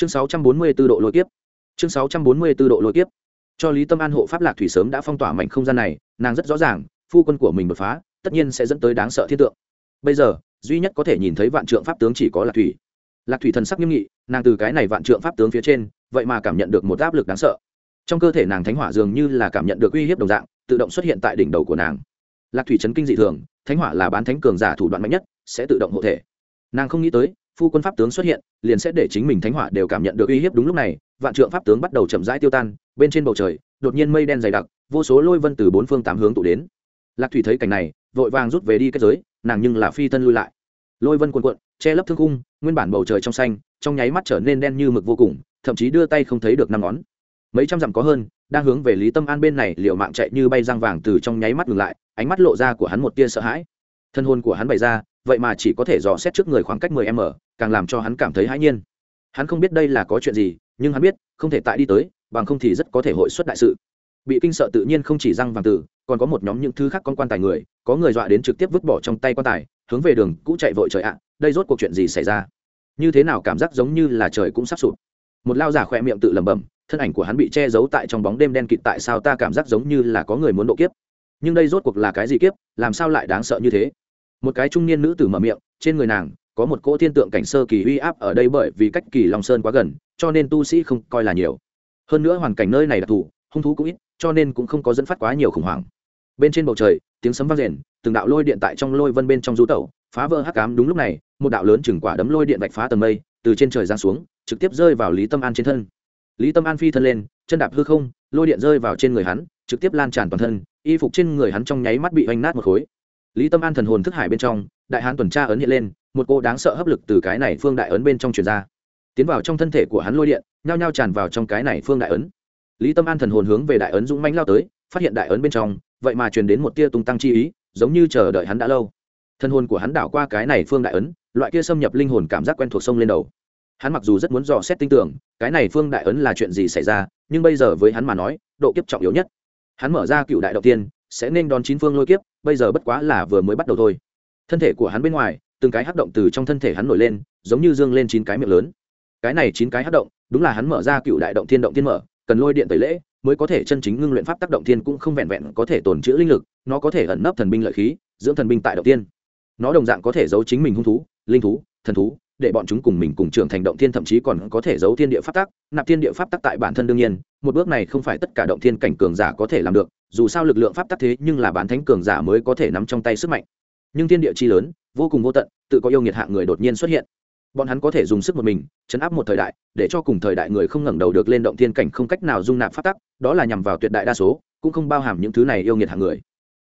chương 644 độ lôi kiếp. Chương 644 độ lôi kiếp. Cho lý tâm an hộ pháp lạc thủy sớm đã phong tỏa mảnh không gian này, nàng rất rõ ràng, phu quân của mình đột phá, tất nhiên sẽ dẫn tới đáng sợ thiết tượng. Bây giờ, duy nhất có thể nhìn thấy vạn trượng pháp tướng chỉ có lạc thủy. Lạc thủy thần sắc nghiêm nghị, nàng từ cái này vạn trượng pháp tướng phía trên, vậy mà cảm nhận được một áp lực đáng sợ. Trong cơ thể nàng thánh hỏa dường như là cảm nhận được uy hiếp đồng dạng, tự động xuất hiện tại đỉnh đầu của nàng. Lạc thủy chấn kinh dị thường, thánh hỏa là bán thánh cường giả thủ đoạn mạnh nhất, sẽ tự động hộ thể. Nàng không nghĩ tới phu quân pháp tướng xuất hiện, liền sẽ để chính mình thánh hỏa đều cảm nhận được uy hiếp đúng lúc này, vạn trượng pháp tướng bắt đầu chậm rãi tiêu tan, bên trên bầu trời, đột nhiên mây đen dày đặc, vô số lôi vân từ bốn phương tám hướng tụ đến. Lạc thủy thấy cảnh này, vội vàng rút về đi kết giới, nàng nhưng là phi thân lui lại. Lôi vân cuồn cuộn, che lấp thương cung nguyên bản bầu trời trong xanh, trong nháy mắt trở nên đen như mực vô cùng, thậm chí đưa tay không thấy được năm ngón. Mấy trăm dặm có hơn, đang hướng về lý tâm an bên này liệu mạng chạy như bay răng vàng từ trong nháy mắt ngừng lại, ánh mắt lộ ra của hắn một tia sợ hãi. Thân hôn của hắn bày ra vậy mà chỉ có thể dò xét trước người khoảng cách mười m, càng làm cho hắn cảm thấy hãi nhiên. Hắn không biết đây là có chuyện gì, nhưng hắn biết, không thể tại đi tới, bằng không thì rất có thể hội xuất đại sự. Bị kinh sợ tự nhiên không chỉ răng vàng tử, còn có một nhóm những thứ khác con quan tài người, có người dọa đến trực tiếp vứt bỏ trong tay quan tài, hướng về đường cũ chạy vội trời ạ, đây rốt cuộc chuyện gì xảy ra? Như thế nào cảm giác giống như là trời cũng sắp sụp? Một lao giả khỏe miệng tự lẩm bẩm, thân ảnh của hắn bị che giấu tại trong bóng đêm đen kịt tại sao ta cảm giác giống như là có người muốn độ kiếp? Nhưng đây rốt cuộc là cái gì kiếp, làm sao lại đáng sợ như thế? Một cái trung niên nữ tử mở miệng, trên người nàng có một cỗ thiên tượng cảnh sơ kỳ uy áp ở đây bởi vì cách kỳ long sơn quá gần, cho nên tu sĩ không coi là nhiều. Hơn nữa hoàn cảnh nơi này đặc thù, hung thú cũng ít, cho nên cũng không có dẫn phát quá nhiều khủng hoảng. Bên trên bầu trời, tiếng sấm vang rền, từng đạo lôi điện tại trong lôi vân bên trong rú tẩu, phá vỡ hắc cám đúng lúc này, một đạo lớn chừng quả đấm lôi điện vạch phá tầng mây, từ trên trời giáng xuống, trực tiếp rơi vào lý tâm an trên thân. Lý tâm an phi thân lên, chân đạp hư không, lôi điện rơi vào trên người hắn, trực tiếp lan tràn toàn thân, y phục trên người hắn trong nháy mắt bị oanh nát một khối lý tâm an thần hồn thức hải bên trong, đại hán tuần tra ấn hiện lên, một cô đáng sợ hấp lực từ cái này phương đại ấn bên trong truyền ra. Tiến vào trong thân thể của hắn lôi điện, nhao nhao tràn vào trong cái này phương đại ấn. Lý tâm an thần hồn hướng về đại ấn dũng mãnh lao tới, phát hiện đại ấn bên trong, vậy mà truyền đến một tia tung tăng chi ý, giống như chờ đợi hắn đã lâu. Thân hồn của hắn đảo qua cái này phương đại ấn, loại kia xâm nhập linh hồn cảm giác quen thuộc sông lên đầu. Hắn mặc dù rất muốn dò xét tin tưởng, cái này phương đại ấn là chuyện gì xảy ra, nhưng bây giờ với hắn mà nói, độ kiếp trọng yếu nhất. Hắn mở ra cựu đại đầu tiên, sẽ nên đón chín phương lôi kiếp bây giờ bất quá là vừa mới bắt đầu thôi. Thân thể của hắn bên ngoài, từng cái hắc động từ trong thân thể hắn nổi lên, giống như dương lên chín cái miệng lớn. Cái này chín cái hắc động, đúng là hắn mở ra cựu đại động thiên động thiên mở, cần lôi điện tẩy lễ, mới có thể chân chính ngưng luyện pháp tác động thiên cũng không vẹn vẹn có thể tồn trữ linh lực, nó có thể ẩn nấp thần binh lợi khí, dưỡng thần binh tại động tiên nó đồng dạng có thể giấu chính mình hung thú, linh thú, thần thú, để bọn chúng cùng mình cùng trưởng thành động thiên thậm chí còn có thể giấu thiên địa pháp tắc nạp thiên địa pháp tắc tại bản thân đương nhiên, một bước này không phải tất cả động thiên cảnh cường giả có thể làm được dù sao lực lượng pháp tắc thế nhưng là bản thánh cường giả mới có thể nắm trong tay sức mạnh. Nhưng thiên địa chi lớn, vô cùng vô tận, tự có yêu nghiệt hạng người đột nhiên xuất hiện. Bọn hắn có thể dùng sức một mình, chấn áp một thời đại, để cho cùng thời đại người không ngẩng đầu được lên động thiên cảnh không cách nào dung nạp pháp tắc, đó là nhằm vào tuyệt đại đa số, cũng không bao hàm những thứ này yêu nghiệt hạng người.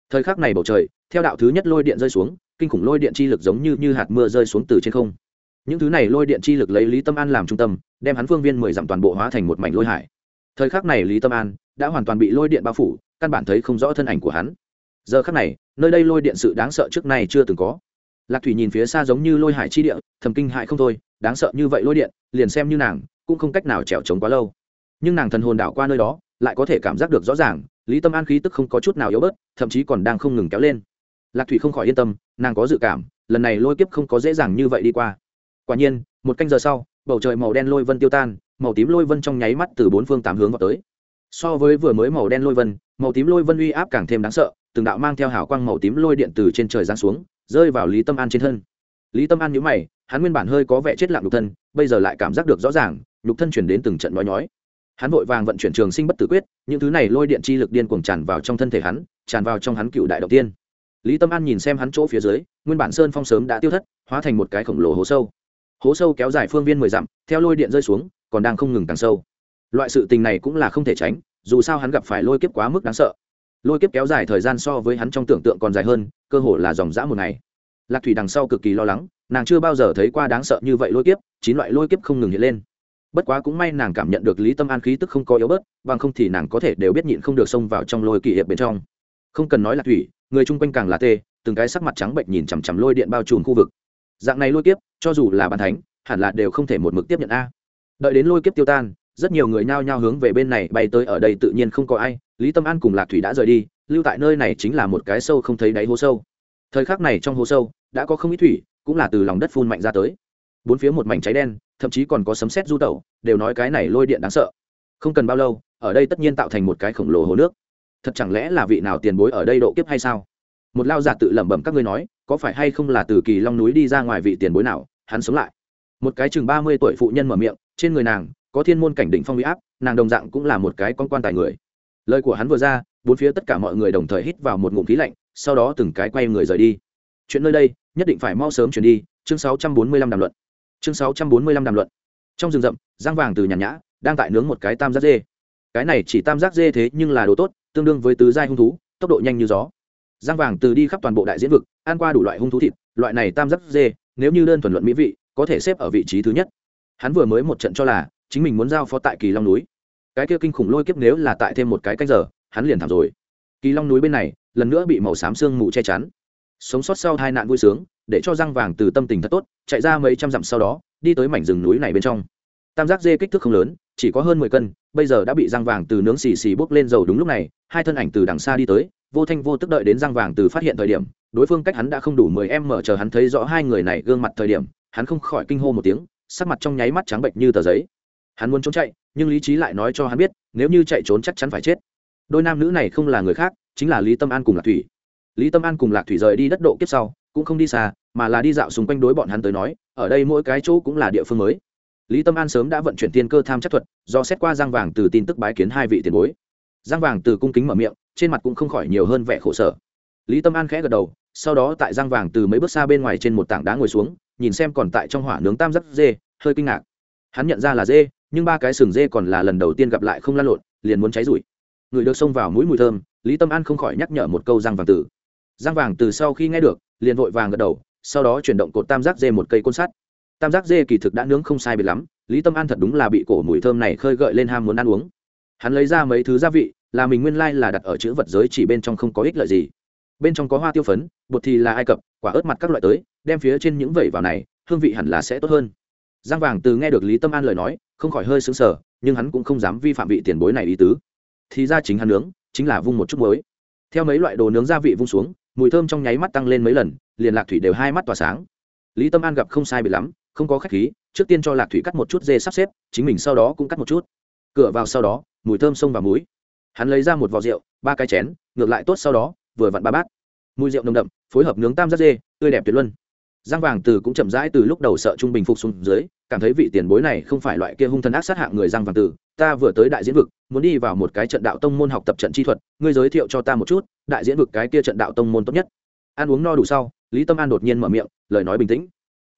Thời khắc này bầu trời, theo đạo thứ nhất lôi điện rơi xuống, kinh khủng lôi điện chi lực giống như như hạt mưa rơi xuống từ trên không. Những thứ này lôi điện chi lực lấy lý tâm an làm trung tâm, đem hắn phương viên mười dặm toàn bộ hóa thành một mảnh lôi hải. Thời khắc này lý tâm an đã hoàn toàn bị lôi điện bao phủ căn bản thấy không rõ thân ảnh của hắn. Giờ khắc này, nơi đây lôi điện sự đáng sợ trước nay chưa từng có. Lạc thủy nhìn phía xa giống như lôi hải chi địa, thầm kinh hại không thôi, đáng sợ như vậy lôi điện, liền xem như nàng, cũng không cách nào trèo trống quá lâu. Nhưng nàng thần hồn đảo qua nơi đó, lại có thể cảm giác được rõ ràng, lý tâm an khí tức không có chút nào yếu bớt, thậm chí còn đang không ngừng kéo lên. Lạc thủy không khỏi yên tâm, nàng có dự cảm, lần này lôi kiếp không có dễ dàng như vậy đi qua. Quả nhiên, một canh giờ sau, bầu trời màu đen lôi vân tiêu tan, màu tím lôi vân trong nháy mắt từ bốn phương tám hướng vào tới. So với vừa mới màu đen lôi vân màu tím lôi vân uy áp càng thêm đáng sợ, từng đạo mang theo hào quang màu tím lôi điện từ trên trời giáng xuống, rơi vào lý tâm an trên thân. Lý tâm an nhíu mày, hắn nguyên bản hơi có vẻ chết lặng nhục thân, bây giờ lại cảm giác được rõ ràng, nhục thân chuyển đến từng trận nói nhói. Hắn vội vàng vận chuyển trường sinh bất tử quyết, những thứ này lôi điện chi lực điên cuồng tràn vào trong thân thể hắn, tràn vào trong hắn cựu đại đầu tiên. Lý tâm an nhìn xem hắn chỗ phía dưới, nguyên bản sơn phong sớm đã tiêu thất, hóa thành một cái khổng lồ hố sâu. Hố sâu kéo dài phương viên mười dặm, theo lôi điện rơi xuống, còn đang không ngừng càng sâu. Loại sự tình này cũng là không thể tránh dù sao hắn gặp phải lôi kiếp quá mức đáng sợ. Lôi kiếp kéo dài thời gian so với hắn trong tưởng tượng còn dài hơn, cơ hồ là dòng dã một ngày. Lạc thủy đằng sau cực kỳ lo lắng, nàng chưa bao giờ thấy qua đáng sợ như vậy lôi kiếp, chín loại lôi kiếp không ngừng hiện lên. Bất quá cũng may nàng cảm nhận được lý tâm an khí tức không có yếu bớt, bằng không thì nàng có thể đều biết nhịn không được xông vào trong lôi kỳ hiệp bên trong. Không cần nói là thủy, người chung quanh càng là tê, từng cái sắc mặt trắng bệnh nhìn chằm chằm lôi điện bao trùm khu vực. Dạng này lôi kiếp, cho dù là bàn thánh, hẳn là đều không thể một mực tiếp nhận a. Đợi đến lôi kiếp tiêu tan rất nhiều người nhao nhao hướng về bên này bay tới, ở đây tự nhiên không có ai. Lý tâm an cùng lạc thủy đã rời đi, lưu tại nơi này chính là một cái sâu không thấy đáy hố sâu. Thời khắc này trong hố sâu, đã có không ít thủy, cũng là từ lòng đất phun mạnh ra tới. Bốn phía một mảnh cháy đen, thậm chí còn có sấm sét du tẩu, đều nói cái này lôi điện đáng sợ. Không cần bao lâu, ở đây tất nhiên tạo thành một cái khổng lồ hồ nước. Thật chẳng lẽ là vị nào tiền bối ở đây độ kiếp hay sao? Một lao giả tự lẩm bẩm các ngươi nói, có phải hay không là từ kỳ long núi đi ra ngoài vị tiền bối nào, hắn sống lại. Một cái chừng ba mươi tuổi phụ nhân mở miệng, trên người nàng có thiên môn cảnh định phong huy áp, nàng đồng dạng cũng là một cái con quan tài người. Lời của hắn vừa ra, bốn phía tất cả mọi người đồng thời hít vào một ngụm khí lạnh, sau đó từng cái quay người rời đi. Chuyện nơi đây, nhất định phải mau sớm chuyển đi, chương sáu trăm bốn mươi lăm đàm luận. Chương sáu trăm bốn mươi lăm đàm luận. Trong rừng rậm, giang vàng từ nhàn nhã, đang tại nướng một cái tam giác dê. Cái này chỉ tam giác dê thế nhưng là đồ tốt, tương đương với tứ giai hung thú, tốc độ nhanh như gió. Giang vàng từ đi khắp toàn bộ đại diễn vực, ăn qua đủ loại hung thú thịt, loại này tam giác dê, nếu như đơn thuần luận mỹ vị, có thể xếp ở vị trí thứ nhất. Hắn vừa mới một trận cho là chính mình muốn giao phó tại kỳ long núi. Cái kia kinh khủng lôi kiếp nếu là tại thêm một cái cách giờ, hắn liền thảm rồi. Kỳ long núi bên này, lần nữa bị màu xám sương mù che chắn. Sống sót sau hai nạn vui sướng, để cho răng vàng từ tâm tình thật tốt, chạy ra mấy trăm dặm sau đó, đi tới mảnh rừng núi này bên trong. Tam giác dê kích thước không lớn, chỉ có hơn mười cân, bây giờ đã bị răng vàng từ nướng xì xì bốc lên dầu đúng lúc này, hai thân ảnh từ đằng xa đi tới, vô thanh vô tức đợi đến răng vàng từ phát hiện thời điểm, đối phương cách hắn đã không đủ mười em mở chờ hắn thấy rõ hai người này gương mặt thời điểm, hắn không khỏi kinh hô một tiếng, sắc mặt trong nháy mắt trắng bệnh như tờ giấy hắn muốn trốn chạy, nhưng lý trí lại nói cho hắn biết, nếu như chạy trốn chắc chắn phải chết. Đôi nam nữ này không là người khác, chính là lý tâm an cùng lạc thủy. Lý tâm an cùng lạc thủy rời đi đất độ kiếp sau, cũng không đi xa, mà là đi dạo xung quanh đối bọn hắn tới nói, ở đây mỗi cái chỗ cũng là địa phương mới. Lý tâm an sớm đã vận chuyển tiên cơ tham chắc thuật, do xét qua giang vàng từ tin tức bái kiến hai vị tiền bối. Giang vàng từ cung kính mở miệng, trên mặt cũng không khỏi nhiều hơn vẻ khổ sở. Lý tâm an khẽ gật đầu, sau đó tại giang vàng từ mấy bước xa bên ngoài trên một tảng đá ngồi xuống, nhìn xem còn tại trong hỏa nướng tam giác dê, hơi kinh ngạc. Hắn nhận ra là dê nhưng ba cái sừng dê còn là lần đầu tiên gặp lại không lan lộn, liền muốn cháy rủi người được xông vào mũi mùi thơm, lý tâm an không khỏi nhắc nhở một câu giang vàng tử. giang vàng từ sau khi nghe được, liền vội vàng gật đầu, sau đó chuyển động cột tam giác dê một cây côn sắt. Tam giác dê kỳ thực đã nướng không sai biệt lắm, lý tâm an thật đúng là bị cổ mùi thơm này khơi gợi lên ham muốn ăn uống. Hắn lấy ra mấy thứ gia vị, là mình nguyên lai là đặt ở chữ vật giới chỉ bên trong không có ích lợi gì. Bên trong có hoa tiêu phấn, bột thì là ai cập, quả ớt mặt các loại tới, đem phía trên những vẩy vào này, hương vị hẳn là sẽ tốt hơn giang vàng từ nghe được lý tâm an lời nói, không khỏi hơi xứng sở nhưng hắn cũng không dám vi phạm vị tiền bối này ý tứ. Thì ra chính hắn nướng, chính là vung một chút muối. Theo mấy loại đồ nướng gia vị vung xuống, mùi thơm trong nháy mắt tăng lên mấy lần, liền lạc thủy đều hai mắt tỏa sáng. Lý tâm an gặp không sai bị lắm, không có khách khí, trước tiên cho lạc thủy cắt một chút dê sắp xếp, chính mình sau đó cũng cắt một chút. Cửa vào sau đó, mùi thơm xông vào muối hắn lấy ra một vò rượu, ba cái chén, ngược lại tốt sau đó, vừa vặn ba bát. Mùi rượu nồng đậm, phối hợp nướng tam giác dê, tươi đẹp tuyệt luân giang vàng từ cũng chậm rãi từ lúc đầu sợ trung bình phục xuống dưới, cảm thấy vị tiền bối này không phải loại kia hung thần ác sát hạng người giang vàng từ. Ta vừa tới đại diễn vực, muốn đi vào một cái trận đạo tông môn học tập trận chi thuật, ngươi giới thiệu cho ta một chút, đại diễn vực cái kia trận đạo tông môn tốt nhất. Ăn uống no đủ sau, lý tâm an đột nhiên mở miệng, lời nói bình tĩnh.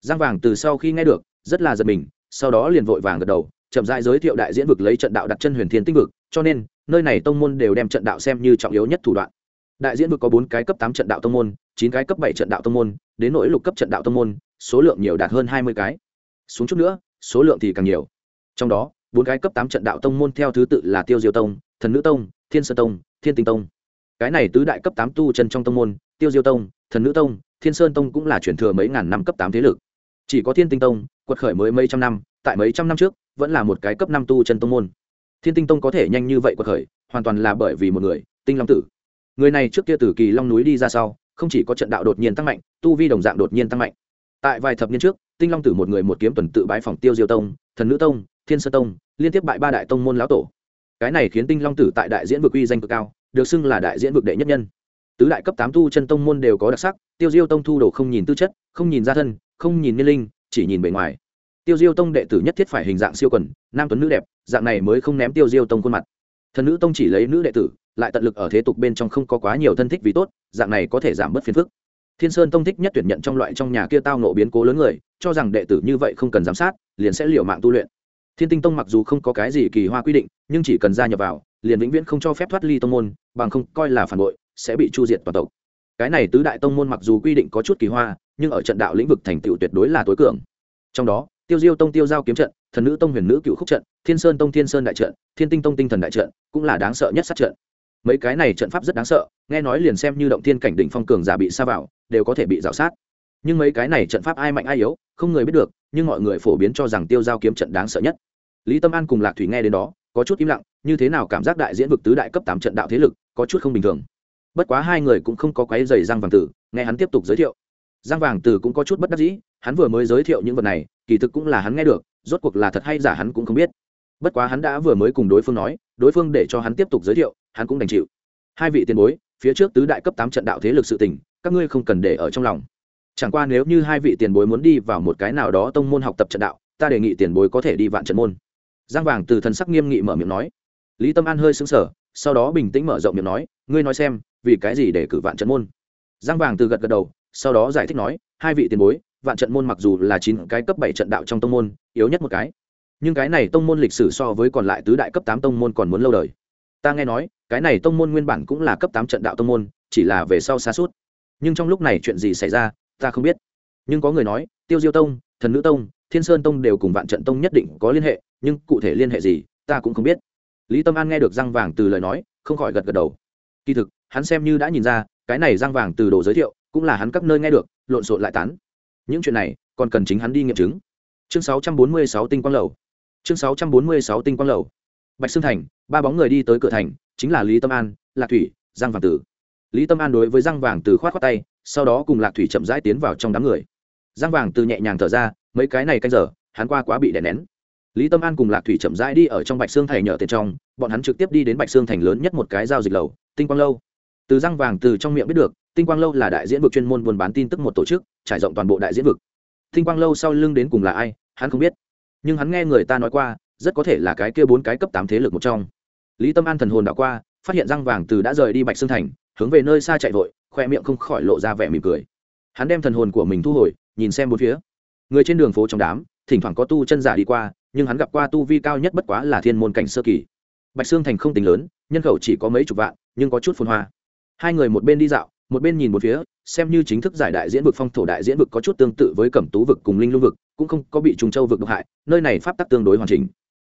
Giang vàng từ sau khi nghe được, rất là giật mình, sau đó liền vội vàng gật đầu, chậm rãi giới thiệu đại diễn vực lấy trận đạo đặt chân huyền thiên tinh vực, cho nên, nơi này tông môn đều đem trận đạo xem như trọng yếu nhất thủ đoạn đại diễn vực có bốn cái cấp tám trận đạo tông môn, chín cái cấp bảy trận đạo tông môn, đến nỗi lục cấp trận đạo tông môn, số lượng nhiều đạt hơn hai mươi cái. Xuống chút nữa, số lượng thì càng nhiều. Trong đó, bốn cái cấp tám trận đạo tông môn theo thứ tự là tiêu diêu tông, thần nữ tông, thiên sơn tông, thiên tinh tông. Cái này tứ đại cấp tám tu chân trong tông môn, tiêu diêu tông, thần nữ tông, thiên sơn tông cũng là chuyển thừa mấy ngàn năm cấp tám thế lực. Chỉ có thiên tinh tông, quật khởi mới mấy trăm năm, tại mấy trăm năm trước, vẫn là một cái cấp năm tu chân tông môn. Thiên tinh tông có thể nhanh như vậy quật khởi, hoàn toàn là bởi vì một người, tinh long tử người này trước kia từ kỳ long núi đi ra sau, không chỉ có trận đạo đột nhiên tăng mạnh, tu vi đồng dạng đột nhiên tăng mạnh. Tại vài thập niên trước, tinh long tử một người một kiếm tuần tự bãi phòng tiêu diêu tông, thần nữ tông, thiên sơ tông, liên tiếp bại ba đại tông môn lão tổ. Cái này khiến tinh long tử tại đại diễn vực uy danh cực cao, được xưng là đại diễn vực đệ nhất nhân. Tứ đại cấp tám tu chân tông môn đều có đặc sắc, tiêu diêu tông thu đồ không nhìn tư chất, không nhìn gia thân, không nhìn niên linh, chỉ nhìn bề ngoài. Tiêu diêu tông đệ tử nhất thiết phải hình dạng siêu quần, nam tuấn nữ đẹp, dạng này mới không ném tiêu diêu tông khuôn mặt thần nữ tông chỉ lấy nữ đệ tử, lại tận lực ở thế tục bên trong không có quá nhiều thân thích vì tốt, dạng này có thể giảm bớt phiền phức. Thiên sơn tông thích nhất tuyển nhận trong loại trong nhà kia tao nộ biến cố lớn người, cho rằng đệ tử như vậy không cần giám sát, liền sẽ liều mạng tu luyện. Thiên tinh tông mặc dù không có cái gì kỳ hoa quy định, nhưng chỉ cần gia nhập vào, liền vĩnh viễn không cho phép thoát ly tông môn, bằng không coi là phản bội, sẽ bị chu diệt toàn tộc. Cái này tứ đại tông môn mặc dù quy định có chút kỳ hoa, nhưng ở trận đạo lĩnh vực thành tựu tuyệt đối là tối cường. Trong đó tiêu diêu tông tiêu giao kiếm trận, thần nữ tông huyền nữ cựu khúc trận, thiên sơn tông thiên sơn đại trận, thiên tinh tông tinh thần đại trận cũng là đáng sợ nhất sát trận. Mấy cái này trận pháp rất đáng sợ, nghe nói liền xem như động thiên cảnh đỉnh phong cường giả bị sa vào, đều có thể bị rào sát. Nhưng mấy cái này trận pháp ai mạnh ai yếu, không người biết được, nhưng mọi người phổ biến cho rằng tiêu giao kiếm trận đáng sợ nhất. Lý tâm an cùng lạc thủy nghe đến đó, có chút im lặng, như thế nào cảm giác đại diễn vực tứ đại cấp tám trận đạo thế lực, có chút không bình thường. Bất quá hai người cũng không có quái dày giang vàng tử, nghe hắn tiếp tục giới thiệu. Giang vàng tử cũng có chút bất đắc dĩ, hắn vừa mới giới thiệu những vật này kỳ thực cũng là hắn nghe được, rốt cuộc là thật hay giả hắn cũng không biết. Bất quá hắn đã vừa mới cùng đối phương nói, đối phương để cho hắn tiếp tục giới thiệu, hắn cũng đành chịu. Hai vị tiền bối, phía trước tứ đại cấp tám trận đạo thế lực sự tình, các ngươi không cần để ở trong lòng. Chẳng qua nếu như hai vị tiền bối muốn đi vào một cái nào đó tông môn học tập trận đạo, ta đề nghị tiền bối có thể đi vạn trận môn. Giang vàng từ thần sắc nghiêm nghị mở miệng nói. Lý tâm an hơi xứng sở sau đó bình tĩnh mở rộng miệng nói, ngươi nói xem, vì cái gì để cử vạn trận môn? Giang vàng từ gật gật đầu, sau đó giải thích nói, hai vị tiền bối vạn trận môn mặc dù là chín cái cấp bảy trận đạo trong tông môn, yếu nhất một cái. Nhưng cái này tông môn lịch sử so với còn lại tứ đại cấp tám tông môn còn muốn lâu đời. Ta nghe nói, cái này tông môn nguyên bản cũng là cấp tám trận đạo tông môn, chỉ là về sau xa suốt. Nhưng trong lúc này chuyện gì xảy ra, ta không biết. Nhưng có người nói, tiêu diêu tông, thần nữ tông, thiên sơn tông đều cùng vạn trận tông nhất định có liên hệ, nhưng cụ thể liên hệ gì, ta cũng không biết. Lý tâm an nghe được răng vàng từ lời nói, không khỏi gật gật đầu. Kỳ thực, hắn xem như đã nhìn ra, cái này răng vàng từ đồ giới thiệu, cũng là hắn các nơi nghe được, lộn xộn lại tán những chuyện này, còn cần chính hắn đi nghiệm chứng. Chương 646 tinh quang lầu. Chương 646 tinh quang lầu. Bạch xương thành, ba bóng người đi tới cửa thành, chính là lý tâm an, lạc thủy, giang vàng tử. Lý tâm an đối với giang vàng từ khoát khoát tay, sau đó cùng lạc thủy chậm rãi tiến vào trong đám người. Giang vàng từ nhẹ nhàng thở ra, mấy cái này canh giờ, hắn qua quá bị đè nén. Lý tâm an cùng lạc thủy chậm rãi đi ở trong bạch xương thành nhờ tiền trong, bọn hắn trực tiếp đi đến bạch xương thành lớn nhất một cái giao dịch lầu, tinh quang lâu từ Giang vàng từ trong miệng biết được tinh quang lâu là đại diễn vực chuyên môn buôn bán tin tức một tổ chức, trải rộng toàn bộ đại diễn vực. Tinh quang lâu sau lưng đến cùng là ai, hắn không biết. Nhưng hắn nghe người ta nói qua, rất có thể là cái kia bốn cái cấp tám thế lực một trong. Lý tâm an thần hồn đã qua, phát hiện răng vàng từ đã rời đi bạch sương thành, hướng về nơi xa chạy vội, khoe miệng không khỏi lộ ra vẻ mỉm cười. Hắn đem thần hồn của mình thu hồi, nhìn xem bốn phía. Người trên đường phố trong đám, thỉnh thoảng có tu chân giả đi qua, nhưng hắn gặp qua tu vi cao nhất bất quá là thiên môn cảnh sơ kỳ. Bạch sương thành không tính lớn, nhân khẩu chỉ có mấy chục vạn, nhưng có chút phồn hoa. Hai người một bên đi dạo một bên nhìn một phía, xem như chính thức giải đại diễn vực, phong thổ đại diễn vực có chút tương tự với cẩm tú vực cùng linh lung vực, cũng không có bị trùng châu vực độc hại, nơi này pháp tắc tương đối hoàn chỉnh.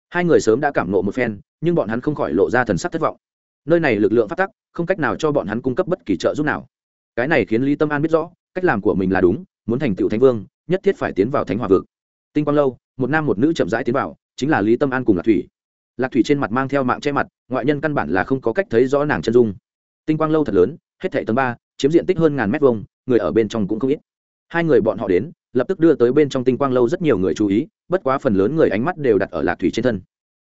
Hai người sớm đã cảm nộ một phen, nhưng bọn hắn không khỏi lộ ra thần sắc thất vọng. Nơi này lực lượng pháp tắc, không cách nào cho bọn hắn cung cấp bất kỳ trợ giúp nào. Cái này khiến lý tâm an biết rõ, cách làm của mình là đúng, muốn thành tựu thánh vương, nhất thiết phải tiến vào thánh hòa vực. Tinh quang lâu, một nam một nữ chậm rãi tiến vào, chính là lý tâm an cùng lạc thủy. Lạc thủy trên mặt mang theo mạng che mặt, ngoại nhân căn bản là không có cách thấy rõ nàng chân dung. Tinh quang lâu thật lớn, hết thảy tầng ba chiếm diện tích hơn ngàn mét vuông, người ở bên trong cũng không ít. Hai người bọn họ đến, lập tức đưa tới bên trong tinh quang lâu rất nhiều người chú ý, bất quá phần lớn người ánh mắt đều đặt ở lạc thủy trên thân.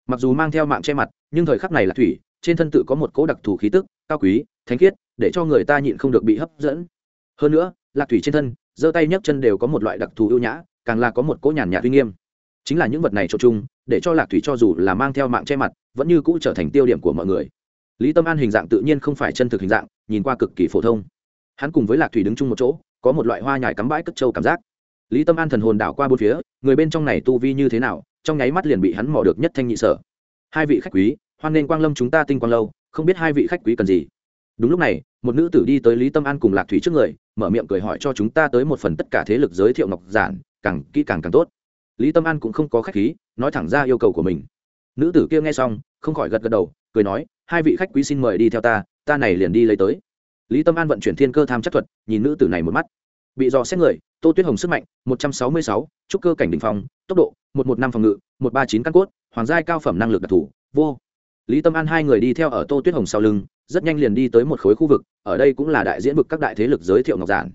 Mặc dù mang theo mạng che mặt, nhưng thời khắc này lạc thủy, trên thân tự có một cỗ đặc thù khí tức, cao quý, thánh khiết, để cho người ta nhịn không được bị hấp dẫn. Hơn nữa, lạc thủy trên thân, giơ tay nhấc chân đều có một loại đặc thù ưu nhã, càng là có một cỗ nhàn nhạt uy nghiêm. Chính là những vật này trộn chung, để cho lạc thủy cho dù là mang theo mạng che mặt, vẫn như cũ trở thành tiêu điểm của mọi người. Lý tâm an hình dạng tự nhiên không phải chân thực hình dạng, nhìn qua cực kỳ phổ thông hắn cùng với lạc thủy đứng chung một chỗ, có một loại hoa nhài cắm bãi cất trâu cảm giác. Lý tâm an thần hồn đảo qua bốn phía, người bên trong này tu vi như thế nào, trong nháy mắt liền bị hắn mò được nhất thanh nhị sở. Hai vị khách quý, hoan nên quang lâm chúng ta tinh quang lâu, không biết hai vị khách quý cần gì. Đúng lúc này, một nữ tử đi tới lý tâm an cùng lạc thủy trước người, mở miệng cười hỏi cho chúng ta tới một phần tất cả thế lực giới thiệu ngọc giản, càng kỹ càng càng tốt. Lý tâm an cũng không có khách khí, nói thẳng ra yêu cầu của mình. Nữ tử kia nghe xong, không khỏi gật gật đầu, cười nói, hai vị khách quý xin mời đi theo ta ta này liền đi lấy tới lý tâm an vận chuyển thiên cơ tham chất thuật, nhìn nữ tử này một mắt. Bị dò xét người, tô tuyết hồng sức mạnh, một trăm sáu mươi sáu, trúc cơ cảnh đình phòng tốc độ, một một năm phòng ngự, một ba chín căn cốt, hoàng giai cao phẩm năng lực đặc thù, vô. Lý tâm an hai người đi theo ở tô tuyết hồng sau lưng, rất nhanh liền đi tới một khối khu vực, ở đây cũng là đại diễn vực các đại thế lực giới thiệu ngọc giản.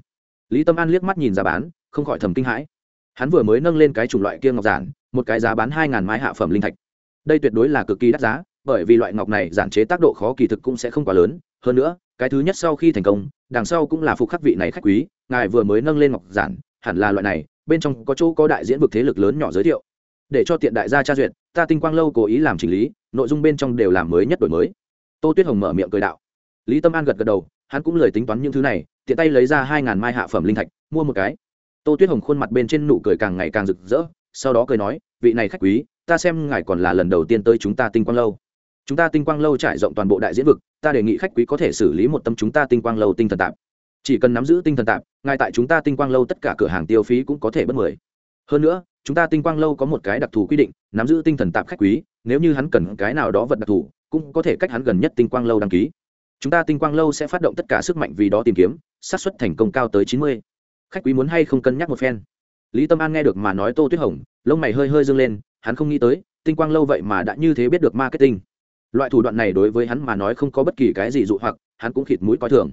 Lý tâm an liếc mắt nhìn giá bán, không khỏi thầm kinh hãi. Hắn vừa mới nâng lên cái chủng loại kia ngọc giản, một cái giá bán hai ngàn mái hạ phẩm linh thạch. Đây tuyệt đối là cực kỳ đắt giá, bởi vì loại ngọc này giản chế tác độ khó kỳ thực cũng sẽ không quá lớn hơn nữa, cái thứ nhất sau khi thành công, đằng sau cũng là phục khắc vị này khách quý, ngài vừa mới nâng lên ngọc giản, hẳn là loại này, bên trong có chỗ có đại diễn vực thế lực lớn nhỏ giới thiệu. Để cho tiện đại gia tra duyệt, ta tinh quang lâu cố ý làm chỉnh lý, nội dung bên trong đều làm mới nhất đổi mới. Tô tuyết hồng mở miệng cười đạo. Lý tâm an gật gật đầu, hắn cũng lời tính toán những thứ này, tiện tay lấy ra hai ngàn mai hạ phẩm linh thạch, mua một cái. Tô tuyết hồng khuôn mặt bên trên nụ cười càng ngày càng rực rỡ, sau đó cười nói, vị này khách quý, ta xem ngài còn là lần đầu tiên tới chúng ta tinh quang lâu chúng ta tinh quang lâu trải rộng toàn bộ đại diễn vực, ta đề nghị khách quý có thể xử lý một tâm chúng ta tinh quang lâu tinh thần tạp. Chỉ cần nắm giữ tinh thần tạp, ngay tại chúng ta tinh quang lâu tất cả cửa hàng tiêu phí cũng có thể bất mười. Hơn nữa, chúng ta tinh quang lâu có một cái đặc thù quy định, nắm giữ tinh thần tạp khách quý, nếu như hắn cần cái nào đó vật đặc thù, cũng có thể cách hắn gần nhất tinh quang lâu đăng ký. Chúng ta tinh quang lâu sẽ phát động tất cả sức mạnh vì đó tìm kiếm, xác suất thành công cao tới chín mươi. Khách quý muốn hay không cân nhắc một phen? Lý tâm an nghe được mà nói tô tuyết hồng, lông mày hơi hơi dâng lên, hắn không nghĩ tới, tinh quang lâu vậy mà đã như thế biết được marketing loại thủ đoạn này đối với hắn mà nói không có bất kỳ cái gì dụ hoặc, hắn cũng khịt mũi coi thường.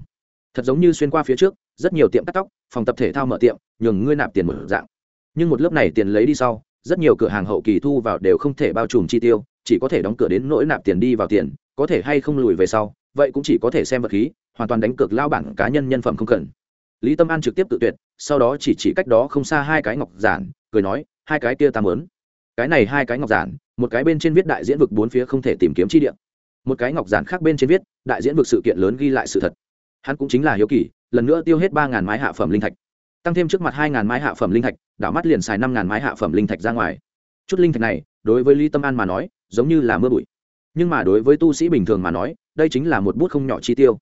Thật giống như xuyên qua phía trước, rất nhiều tiệm cắt tóc, phòng tập thể thao mở tiệm, nhường ngươi nạp tiền một dạng. Nhưng một lớp này tiền lấy đi sau, rất nhiều cửa hàng hậu kỳ thu vào đều không thể bao trùm chi tiêu, chỉ có thể đóng cửa đến nỗi nạp tiền đi vào tiền, có thể hay không lùi về sau, vậy cũng chỉ có thể xem vật khí, hoàn toàn đánh cược lao bản cá nhân nhân phẩm không cần. Lý tâm an trực tiếp tự tuyệt, sau đó chỉ chỉ cách đó không xa hai cái ngọc giản, cười nói, hai cái kia ta mớn cái này hai cái ngọc giản, một cái bên trên viết đại diễn vực bốn phía không thể tìm kiếm chi địa. Một cái ngọc giản khác bên trên viết, đại diễn vực sự kiện lớn ghi lại sự thật. Hắn cũng chính là hiếu kỳ, lần nữa tiêu hết ba ngàn mái hạ phẩm linh thạch. Tăng thêm trước mặt hai ngàn mái hạ phẩm linh thạch, đảo mắt liền xài năm ngàn mái hạ phẩm linh thạch ra ngoài. Chút linh thạch này, đối với lý tâm an mà nói, giống như là mưa bụi. Nhưng mà đối với tu sĩ bình thường mà nói, đây chính là một bút không nhỏ chi tiêu.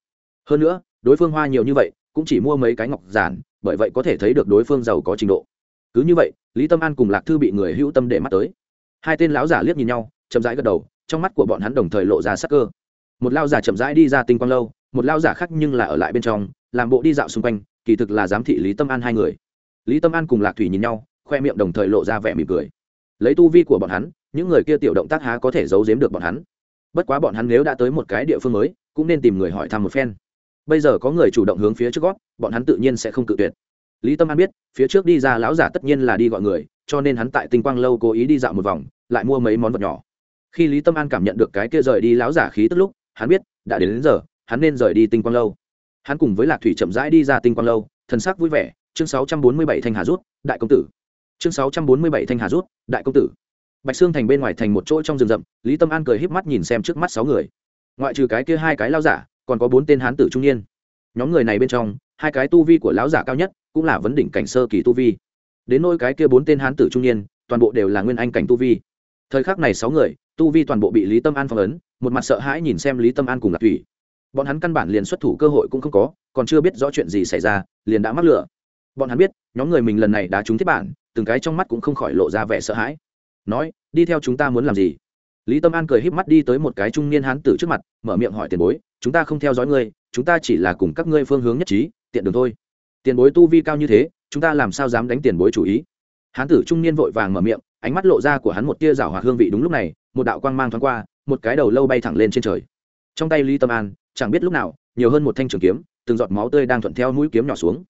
Hơn nữa, đối phương hoa nhiều như vậy, cũng chỉ mua mấy cái ngọc giản, bởi vậy có thể thấy được đối phương giàu có trình độ cứ như vậy, lý tâm an cùng lạc thư bị người hữu tâm để mắt tới. Hai tên lão giả liếc nhìn nhau, chậm rãi gật đầu, trong mắt của bọn hắn đồng thời lộ ra sắc cơ. Một lao giả chậm rãi đi ra tinh quang lâu, một lao giả khác nhưng là ở lại bên trong, làm bộ đi dạo xung quanh, kỳ thực là giám thị lý tâm an hai người. Lý tâm an cùng lạc thủy nhìn nhau, khoe miệng đồng thời lộ ra vẻ mỉm cười. Lấy tu vi của bọn hắn, những người kia tiểu động tác há có thể giấu giếm được bọn hắn. Bất quá bọn hắn nếu đã tới một cái địa phương mới, cũng nên tìm người hỏi thăm một phen. Bây giờ có người chủ động hướng phía trước gót, bọn hắn tự nhiên sẽ không cự tuyệt lý tâm an biết phía trước đi ra lão giả tất nhiên là đi gọi người cho nên hắn tại tinh quang lâu cố ý đi dạo một vòng lại mua mấy món vật nhỏ. Khi lý tâm an cảm nhận được cái kia rời đi lão giả khí tức lúc hắn biết đã đến, đến giờ hắn nên rời đi tinh quang lâu. Hắn cùng với lạc thủy chậm rãi đi ra tinh quang lâu thần sắc vui vẻ chương 647 thanh hà rút đại công tử. Chương 647 thanh hà rút đại công tử. Bạch sương thành bên ngoài thành một chỗ trong rừng rậm lý tâm an cười híp mắt nhìn xem trước mắt sáu người. Ngoại trừ cái kia hai cái lao giả còn có bốn tên hán tử trung niên. Nhóm người này bên trong hai cái tu vi của lão giả cao nhất cũng là vấn đỉnh cảnh sơ kỳ tu vi. Đến nôi cái kia bốn tên hán tử trung niên, toàn bộ đều là nguyên anh cảnh tu vi. Thời khắc này sáu người, tu vi toàn bộ bị lý tâm an phong ấn, một mặt sợ hãi nhìn xem lý tâm an cùng lạc thủy. Bọn hắn căn bản liền xuất thủ cơ hội cũng không có, còn chưa biết rõ chuyện gì xảy ra, liền đã mắc lửa. Bọn hắn biết, nhóm người mình lần này đã trúng thiết bản, từng cái trong mắt cũng không khỏi lộ ra vẻ sợ hãi. Nói, đi theo chúng ta muốn làm gì? Lý tâm an cười híp mắt đi tới một cái trung niên hán tử trước mặt, mở miệng hỏi tiền bối, chúng ta không theo dõi ngươi, chúng ta chỉ là cùng các ngươi phương hướng nhất trí tiện đường thôi. Tiền bối tu vi cao như thế, chúng ta làm sao dám đánh tiền bối chủ ý? Hán tử trung niên vội vàng mở miệng, ánh mắt lộ ra của hắn một tia rào hòa hương vị đúng lúc này, một đạo quang mang thoáng qua, một cái đầu lâu bay thẳng lên trên trời. Trong tay lý tâm an, chẳng biết lúc nào, nhiều hơn một thanh trường kiếm, từng giọt máu tươi đang thuận theo mũi kiếm nhỏ xuống.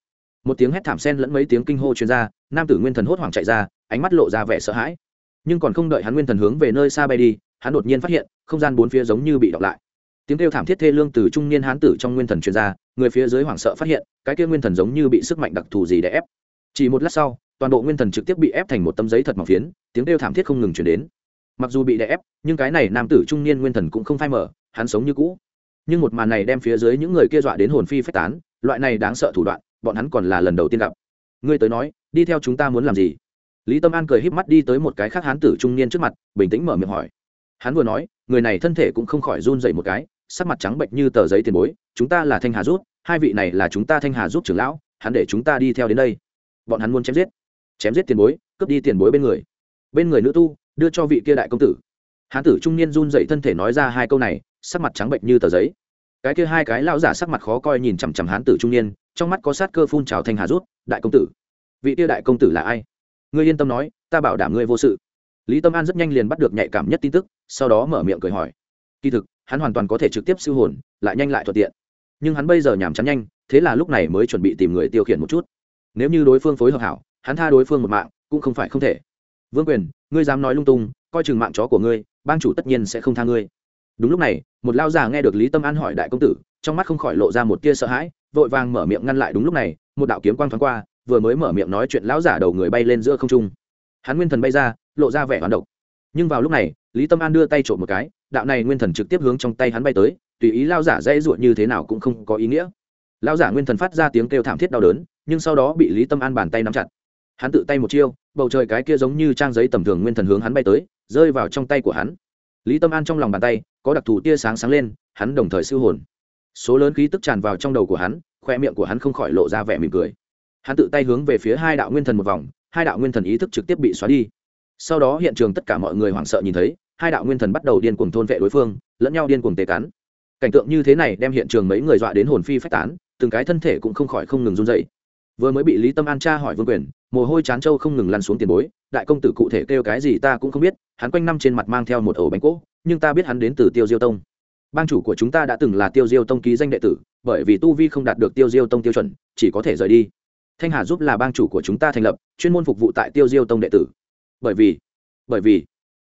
Một tiếng hét thảm sen lẫn mấy tiếng kinh hô chuyên r a nam tử nguyên thần hốt hoảng chạy ra, ánh mắt lộ ra vẻ sợ hãi. Nhưng còn không đợi hắn nguyên thần hướng về nơi xa bay đi, hắn đột nhiên phát hiện, không gian bốn phía giống như bị đọc lại. Tiếng kêu thảm thiết thê lương từ trung niên hán tử trong nguyên thần truyền ra người phía dưới hoảng sợ phát hiện, cái kia nguyên thần giống như bị sức mạnh đặc thù gì để ép. Chỉ một lát sau, toàn bộ nguyên thần trực tiếp bị ép thành một tấm giấy thật mỏng phiến, tiếng kêu thảm thiết không ngừng chuyển đến. Mặc dù bị đè ép, nhưng cái này nam tử trung niên nguyên thần cũng không phai mở hắn sống như cũ. Nhưng một màn này đem phía dưới những người kia dọa đến hồn phi phách tán, loại này đáng sợ thủ đoạn, bọn hắn còn là lần đầu tiên gặp. Ngươi tới nói, đi theo chúng ta muốn làm gì? Lý tâm an cười híp mắt đi tới một cái khác hán tử trung niên trước mặt, bình tĩnh mở miệng hỏi. Hắn vừa nói, người này thân thể cũng không khỏi run dậy một cái, sắc mặt trắng bệnh như tờ giấy tiền bối, chúng ta là thanh hà rút hai vị này là chúng ta thanh hà giúp trưởng lão, hắn để chúng ta đi theo đến đây. Bọn hắn muốn chém giết. Chém giết tiền bối, cướp đi tiền bối bên người. Bên người nữ tu, đưa cho vị kia đại công tử. Hán tử trung niên run dậy thân thể nói ra hai câu này, sắc mặt trắng bệnh như tờ giấy. Cái kia hai cái lão giả sắc mặt khó coi nhìn chằm chằm hán tử trung niên, trong mắt có sát cơ phun trào thanh hà rút đại công tử. Vị kia đại công tử là ai? Ngươi yên tâm nói, ta bảo đảm ngươi vô sự. Lý tâm an rất nhanh liền bắt được nhạy cảm nhất tin tức, sau đó mở miệng cười hỏi. Kỳ thực, hắn hoàn toàn có thể trực tiếp siêu hồn, lại nhanh lại thuận tiện nhưng hắn bây giờ nhàm chán nhanh, thế là lúc này mới chuẩn bị tìm người tiêu khiển một chút. Nếu như đối phương phối hợp hảo, hắn tha đối phương một mạng, cũng không phải không thể. Vương quyền, ngươi dám nói lung tung, coi chừng mạng chó của ngươi, bang chủ tất nhiên sẽ không tha ngươi. Đúng lúc này, một lao già nghe được lý tâm an hỏi đại công tử, trong mắt không khỏi lộ ra một tia sợ hãi, vội vàng mở miệng ngăn lại đúng lúc này, một đạo kiếm quang thoáng qua, vừa mới mở miệng nói chuyện lão giả đầu người bay lên giữa không trung. Hắn nguyên thần bay ra, lộ ra vẻ hoán độc. Nhưng vào lúc này, lý tâm an đưa tay trộm một cái, đạo này nguyên thần trực tiếp hướng trong tay hắn bay tới tùy ý lao giả dễ ruột như thế nào cũng không có ý nghĩa. Lao giả nguyên thần phát ra tiếng kêu thảm thiết đau đớn, nhưng sau đó bị lý tâm an bàn tay nắm chặt. Hắn tự tay một chiêu, bầu trời cái kia giống như trang giấy tầm thường nguyên thần hướng hắn bay tới, rơi vào trong tay của hắn. Lý tâm an trong lòng bàn tay, có đặc thù tia sáng sáng lên, hắn đồng thời siêu hồn. Số lớn khí tức tràn vào trong đầu của hắn, khoe miệng của hắn không khỏi lộ ra vẻ mỉm cười. Hắn tự tay hướng về phía hai đạo nguyên thần một vòng, hai đạo nguyên thần ý thức trực tiếp bị xóa đi. Sau đó hiện trường tất cả mọi người hoảng sợ nhìn thấy, hai đạo nguyên thần bắt đầu điên cuồng thôn vệ đối phương, lẫn nhau điên cuồng tề cắn cảnh tượng như thế này đem hiện trường mấy người dọa đến hồn phi phách tán, từng cái thân thể cũng không khỏi không ngừng run dậy vừa mới bị lý tâm an tra hỏi vương quyền, mồ hôi chán trâu không ngừng lăn xuống tiền bối, đại công tử cụ thể kêu cái gì ta cũng không biết, hắn quanh năm trên mặt mang theo một ổ bánh cỗ, nhưng ta biết hắn đến từ tiêu diêu tông. Bang chủ của chúng ta đã từng là tiêu diêu tông ký danh đệ tử, bởi vì tu vi không đạt được tiêu diêu tông tiêu chuẩn, chỉ có thể rời đi. Thanh hà giúp là bang chủ của chúng ta thành lập, chuyên môn phục vụ tại tiêu diêu tông đệ tử. Bởi vì bởi vì,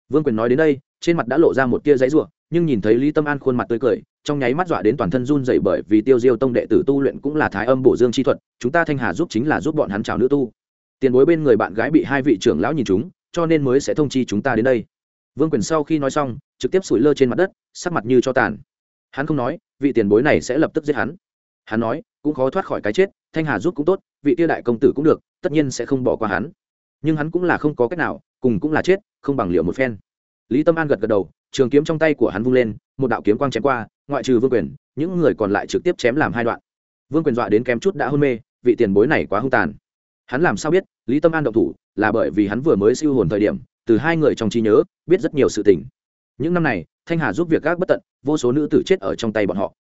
vương quyền nói đến đây, trên mặt đã lộ ra một tia giấy ruộng nhưng nhìn thấy lý tâm an khuôn mặt tươi cười, trong nháy mắt dọa đến toàn thân run dậy bởi vì tiêu diêu tông đệ tử tu luyện cũng là thái âm bổ dương chi thuật, chúng ta thanh hà giúp chính là giúp bọn hắn chào nữ tu. Tiền bối bên người bạn gái bị hai vị trưởng lão nhìn chúng, cho nên mới sẽ thông chi chúng ta đến đây. Vương quyền sau khi nói xong, trực tiếp sủi lơ trên mặt đất, sắc mặt như cho tàn. Hắn không nói, vị tiền bối này sẽ lập tức giết hắn. Hắn nói, cũng khó thoát khỏi cái chết, thanh hà giúp cũng tốt, vị tiêu đại công tử cũng được, tất nhiên sẽ không bỏ qua hắn. Nhưng hắn cũng là không có cách nào, cùng cũng là chết, không bằng liệu một phen. Lý tâm an gật gật đầu trường kiếm trong tay của hắn vung lên, một đạo kiếm quang chém qua, ngoại trừ vương quyền, những người còn lại trực tiếp chém làm hai đoạn. Vương quyền dọa đến kém chút đã hôn mê, vị tiền bối này quá hung tàn. Hắn làm sao biết, lý tâm an động thủ là bởi vì hắn vừa mới siêu hồn thời điểm, từ hai người trong trí nhớ, biết rất nhiều sự tình. Những năm này, thanh hà giúp việc gác bất tận, vô số nữ tử chết ở trong tay bọn họ.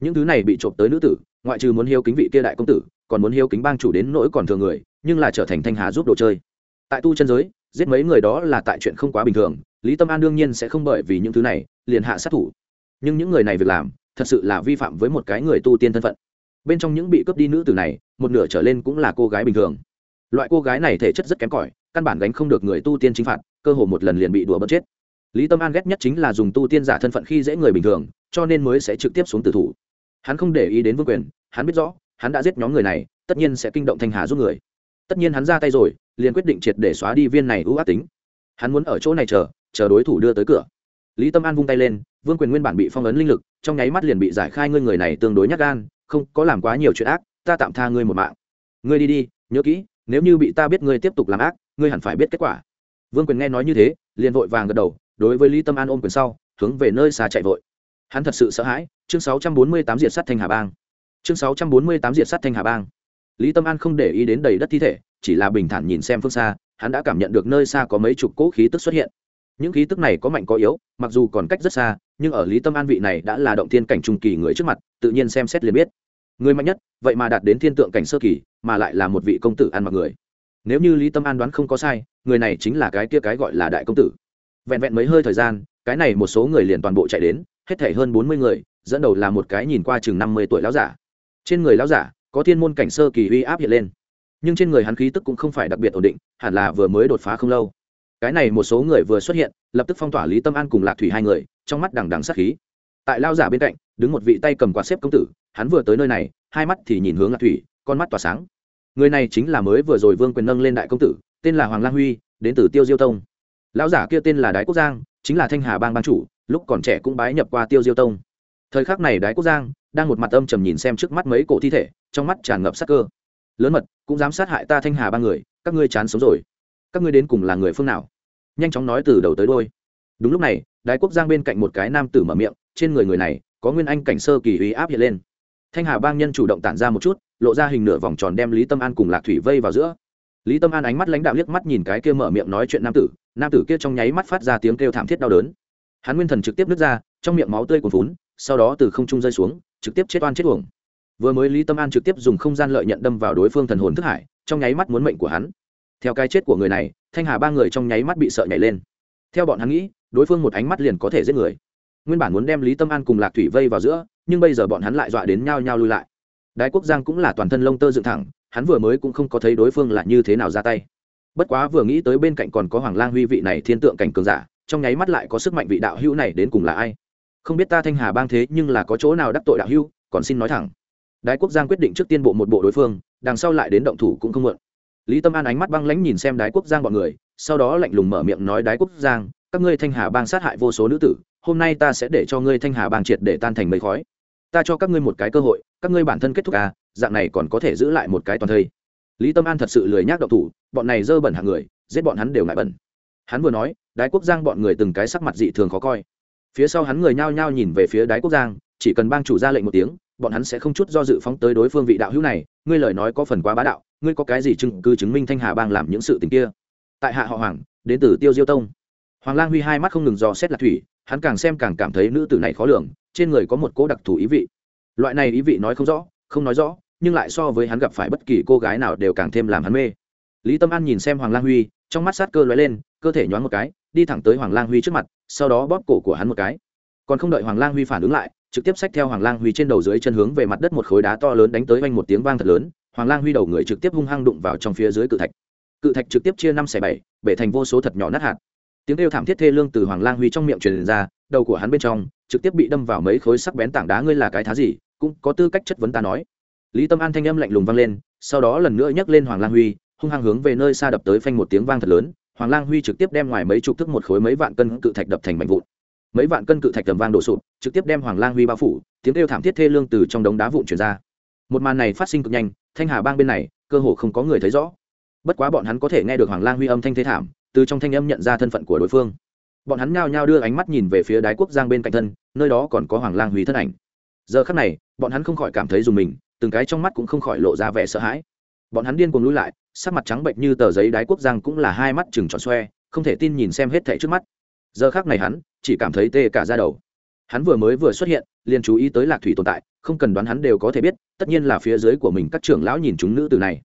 Những thứ này bị trộm tới nữ tử, ngoại trừ muốn hiếu kính vị kia đại công tử, còn muốn hiếu kính bang chủ đến nỗi còn thường người, nhưng là trở thành thanh hà giúp đồ chơi. Tại tu chân giới, giết mấy người đó là tại chuyện không quá bình thường lý tâm an đương nhiên sẽ không bởi vì những thứ này, liền hạ sát thủ. Nhưng những người này việc làm, thật sự là vi phạm với một cái người tu tiên thân phận. Bên trong những bị cướp đi nữ tử này, một nửa trở lên cũng là cô gái bình thường. Loại cô gái này thể chất rất kém cỏi, căn bản gánh không được người tu tiên chính phạt, cơ hồ một lần liền bị đùa bất chết. Lý tâm an ghét nhất chính là dùng tu tiên giả thân phận khi dễ người bình thường, cho nên mới sẽ trực tiếp xuống tử thủ. Hắn không để ý đến vương quyền, hắn biết rõ, hắn đã giết nhóm người này, tất nhiên sẽ kinh động thanh hà giúp người. Tất nhiên hắn ra tay rồi, liền quyết định triệt để xóa đi viên này ưu ác tính. Hắn muốn ở chỗ này chờ chờ đối thủ đưa tới cửa. Lý tâm an vung tay lên, vương quyền nguyên bản bị phong ấn linh lực, trong nháy mắt liền bị giải khai ngươi người này tương đối nhát gan, không, có làm quá nhiều chuyện ác, ta tạm tha ngươi một mạng. Ngươi đi đi, nhớ kỹ, nếu như bị ta biết ngươi tiếp tục làm ác, ngươi hẳn phải biết kết quả. Vương quyền nghe nói như thế, liền vội vàng gật đầu, đối với lý tâm an ôm quyền sau, hướng về nơi xa chạy vội. Hắn thật sự sợ hãi, chương 648 diệt sát thanh hà bang. Chương 648 diệt sát thanh hà bang. Lý tâm an không để ý đến đầy đất thi thể, chỉ là bình thản nhìn xem phương xa, hắn đã cảm nhận được nơi xa có mấy chục cỗ khí tức xuất hiện những khí tức này có mạnh có yếu, mặc dù còn cách rất xa, nhưng ở lý tâm an vị này đã là động thiên cảnh trung kỳ người trước mặt, tự nhiên xem xét liền biết. Người mạnh nhất, vậy mà đạt đến thiên tượng cảnh sơ kỳ, mà lại là một vị công tử ăn mặc người. Nếu như lý tâm an đoán không có sai, người này chính là cái kia cái gọi là đại công tử. Vẹn vẹn mấy hơi thời gian, cái này một số người liền toàn bộ chạy đến, hết thể hơn bốn mươi người, dẫn đầu là một cái nhìn qua chừng năm mươi tuổi lão giả. Trên người lão giả, có thiên môn cảnh sơ kỳ uy áp hiện lên. Nhưng trên người hắn khí tức cũng không phải đặc biệt ổn định, hẳn là vừa mới đột phá không lâu cái này một số người vừa xuất hiện, lập tức phong tỏa lý tâm an cùng lạc thủy hai người, trong mắt đằng đằng sát khí. Tại lao giả bên cạnh, đứng một vị tay cầm quạt xếp công tử, hắn vừa tới nơi này, hai mắt thì nhìn hướng lạc thủy, con mắt tỏa sáng. Người này chính là mới vừa rồi vương quyền nâng lên đại công tử, tên là hoàng lang huy, đến từ tiêu diêu tông. Lão giả kia tên là đái quốc giang, chính là thanh hà bang ban chủ, lúc còn trẻ cũng bái nhập qua tiêu diêu tông. Thời khắc này đái quốc giang đang một mặt âm trầm nhìn xem trước mắt mấy cổ thi thể, trong mắt tràn ngập sắc cơ. Lớn mật, cũng dám sát hại ta thanh hà ba người, các ngươi chán sống rồi các ngươi đến cùng là người phương nào? Nhanh chóng nói từ đầu tới đôi đúng lúc này, đái quốc giang bên cạnh một cái nam tử mở miệng, trên người người này, có nguyên anh cảnh sơ kỳ uy áp hiện lên. Thanh hà bang nhân chủ động tản ra một chút, lộ ra hình nửa vòng tròn đem lý tâm an cùng lạc thủy vây vào giữa. Lý tâm an ánh mắt lãnh đạo liếc mắt nhìn cái kia mở miệng nói chuyện nam tử nam tử kia trong nháy mắt phát ra tiếng kêu thảm thiết đau đớn. Hắn nguyên thần trực tiếp nứt ra, trong miệng máu tươi cuồn vún sau đó từ không trung rơi xuống, trực tiếp chết oan chết uổng. Vừa mới lý tâm an trực tiếp dùng không gian lợi nhận đâm vào đối phương thần hồn thức hải, trong nháy mắt muốn mệnh của hắn theo cái chết của người này, thanh hà ba người trong nháy mắt bị sợ nhảy lên. Theo bọn hắn nghĩ, đối phương một ánh mắt liền có thể giết người. Nguyên bản muốn đem lý tâm an cùng lạc thủy vây vào giữa, nhưng bây giờ bọn hắn lại dọa đến nhao nhao lui lại. Đái quốc giang cũng là toàn thân lông tơ dựng thẳng, hắn vừa mới cũng không có thấy đối phương là như thế nào ra tay. Bất quá vừa nghĩ tới bên cạnh còn có hoàng lang huy vị này thiên tượng cảnh cường giả, trong nháy mắt lại có sức mạnh vị đạo hữu này đến cùng là ai? Không biết ta thanh hà bang thế nhưng là có chỗ nào đắc tội đạo hữu, còn xin nói thẳng. Đái quốc giang quyết định trước tiên bộ một bộ đối phương, đằng sau lại đến động thủ cũng không mượn lý tâm an ánh mắt băng lãnh nhìn xem đái quốc giang bọn người, sau đó lạnh lùng mở miệng nói, đái quốc giang, các ngươi thanh hà bang sát hại vô số nữ tử, hôm nay ta sẽ để cho ngươi thanh hà bang triệt để tan thành mây khói. Ta cho các ngươi một cái cơ hội, các ngươi bản thân kết thúc à dạng này còn có thể giữ lại một cái toàn thây. Lý tâm an thật sự lười nhác độc thủ, bọn này dơ bẩn hàng người, giết bọn hắn đều ngại bẩn. Hắn vừa nói, đái quốc giang bọn người từng cái sắc mặt dị thường khó coi. Phía sau hắn người nhao nhao nhìn về phía đái quốc giang, chỉ cần bang chủ ra lệnh một tiếng, bọn hắn sẽ không chút do dự phóng tới đối phương vị đạo hữu này, ngươi lời nói có phần quá bá đạo ngươi có cái gì chứng cứ chứng minh thanh hà bang làm những sự tình kia? Tại hạ họ hoàng, đến từ tiêu diêu tông. Hoàng lang huy hai mắt không ngừng dò xét lạc thủy, hắn càng xem càng cảm thấy nữ tử này khó lường, trên người có một cố đặc thù ý vị. Loại này ý vị nói không rõ, không nói rõ, nhưng lại so với hắn gặp phải bất kỳ cô gái nào đều càng thêm làm hắn mê. Lý tâm an nhìn xem hoàng lang huy, trong mắt sát cơ lóe lên, cơ thể nhoáng một cái, đi thẳng tới hoàng lang huy trước mặt, sau đó bóp cổ của hắn một cái. Còn không đợi hoàng lang huy phản ứng lại, trực tiếp xách theo hoàng lang huy trên đầu dưới chân hướng về mặt đất một khối đá to lớn đánh tới oanh một tiếng vang thật lớn hoàng lang huy đầu người trực tiếp hung hăng đụng vào trong phía dưới cự thạch. Cự thạch trực tiếp chia năm xẻ bảy, bể thành vô số thật nhỏ nát hạt. Tiếng kêu thảm thiết thê lương từ hoàng lang huy trong miệng truyền ra, đầu của hắn bên trong trực tiếp bị đâm vào mấy khối sắc bén tảng đá ngươi là cái thá gì, cũng có tư cách chất vấn ta nói. Lý tâm an thanh âm lạnh lùng vang lên, sau đó lần nữa nhấc lên hoàng lang huy, hung hăng hướng về nơi xa đập tới phanh một tiếng vang thật lớn. Hoàng lang huy trực tiếp đem ngoài mấy chục thức một khối mấy vạn cân cự thạch đập thành mảnh vụn. Mấy vạn cân cự thạch tầm vang đổ sụp, trực tiếp đem hoàng lang huy bao phủ, tiếng kêu thảm thiết thê lương từ trong đống đá vụn chuyển ra. Một màn này phát sinh cực nhanh thanh hà bang bên này, cơ hồ không có người thấy rõ. Bất quá bọn hắn có thể nghe được hoàng lang huy âm thanh thế thảm, từ trong thanh âm nhận ra thân phận của đối phương. Bọn hắn nhao nhao đưa ánh mắt nhìn về phía đái quốc giang bên cạnh thân, nơi đó còn có hoàng lang huy thân ảnh. Giờ khắc này, bọn hắn không khỏi cảm thấy dùng mình, từng cái trong mắt cũng không khỏi lộ ra vẻ sợ hãi. Bọn hắn điên cuồng lui lại, sắc mặt trắng bệnh như tờ giấy đái quốc giang cũng là hai mắt chừng tròn xoe, không thể tin nhìn xem hết thẻ trước mắt. Giờ khác này hắn chỉ cảm thấy tê cả ra đầu. Hắn vừa mới vừa xuất hiện, liền chú ý tới lạc thủy tồn tại không cần đoán hắn đều có thể biết, tất nhiên là phía dưới của mình các trưởng lão nhìn chúng nữ từ này.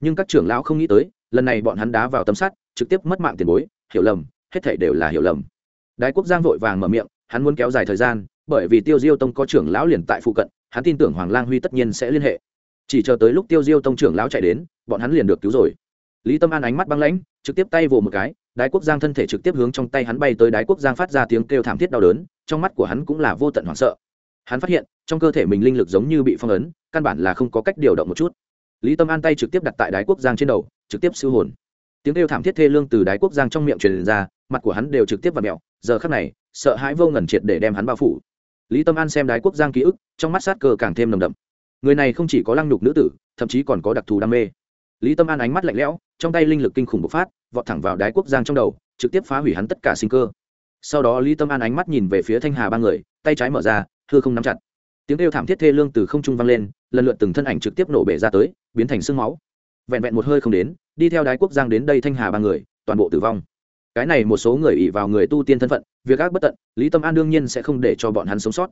Nhưng các trưởng lão không nghĩ tới, lần này bọn hắn đá vào tâm sắt trực tiếp mất mạng tiền bối, hiểu lầm, hết thảy đều là hiểu lầm. Đái quốc giang vội vàng mở miệng, hắn muốn kéo dài thời gian, bởi vì tiêu diêu tông có trưởng lão liền tại phụ cận, hắn tin tưởng hoàng lang huy tất nhiên sẽ liên hệ. Chỉ chờ tới lúc tiêu diêu tông trưởng lão chạy đến, bọn hắn liền được cứu rồi. Lý tâm an ánh mắt băng lãnh, trực tiếp tay vồ một cái, đái quốc giang thân thể trực tiếp hướng trong tay hắn bay tới đái quốc giang phát ra tiếng kêu thảm thiết đau đớn, trong mắt của hắn cũng là vô tận hoảng sợ hắn phát hiện, trong cơ thể mình linh lực giống như bị phong ấn, căn bản là không có cách điều động một chút. Lý tâm an tay trực tiếp đặt tại đái quốc giang trên đầu, trực tiếp siêu hồn. Tiếng kêu thảm thiết thê lương từ đái quốc giang trong miệng truyền ra, mặt của hắn đều trực tiếp và mẹo giờ khắc này, sợ hãi vô ngẩn triệt để đem hắn bao phủ. Lý tâm an xem đái quốc giang ký ức, trong mắt sát cơ càng thêm nồng đậm. Người này không chỉ có lăng nhục nữ tử, thậm chí còn có đặc thù đam mê. Lý tâm an ánh mắt lạnh lẽo, trong tay linh lực kinh khủng bộc phát, vọt thẳng vào đái quốc giang trong đầu, trực tiếp phá hủy hắn tất cả sinh cơ. Sau đó lý tâm an ánh mắt nhìn về phía thanh hà ba người, tay trái mở ra thưa không nắm chặt. Tiếng kêu thảm thiết thê lương từ không trung vang lên, lần lượt từng thân ảnh trực tiếp nổ bể ra tới, biến thành sương máu. Vẹn vẹn một hơi không đến, đi theo đái quốc giang đến đây thanh hà ba người, toàn bộ tử vong. Cái này một số người ỉ vào người tu tiên thân phận, việc ác bất tận, lý tâm an đương nhiên sẽ không để cho bọn hắn sống sót.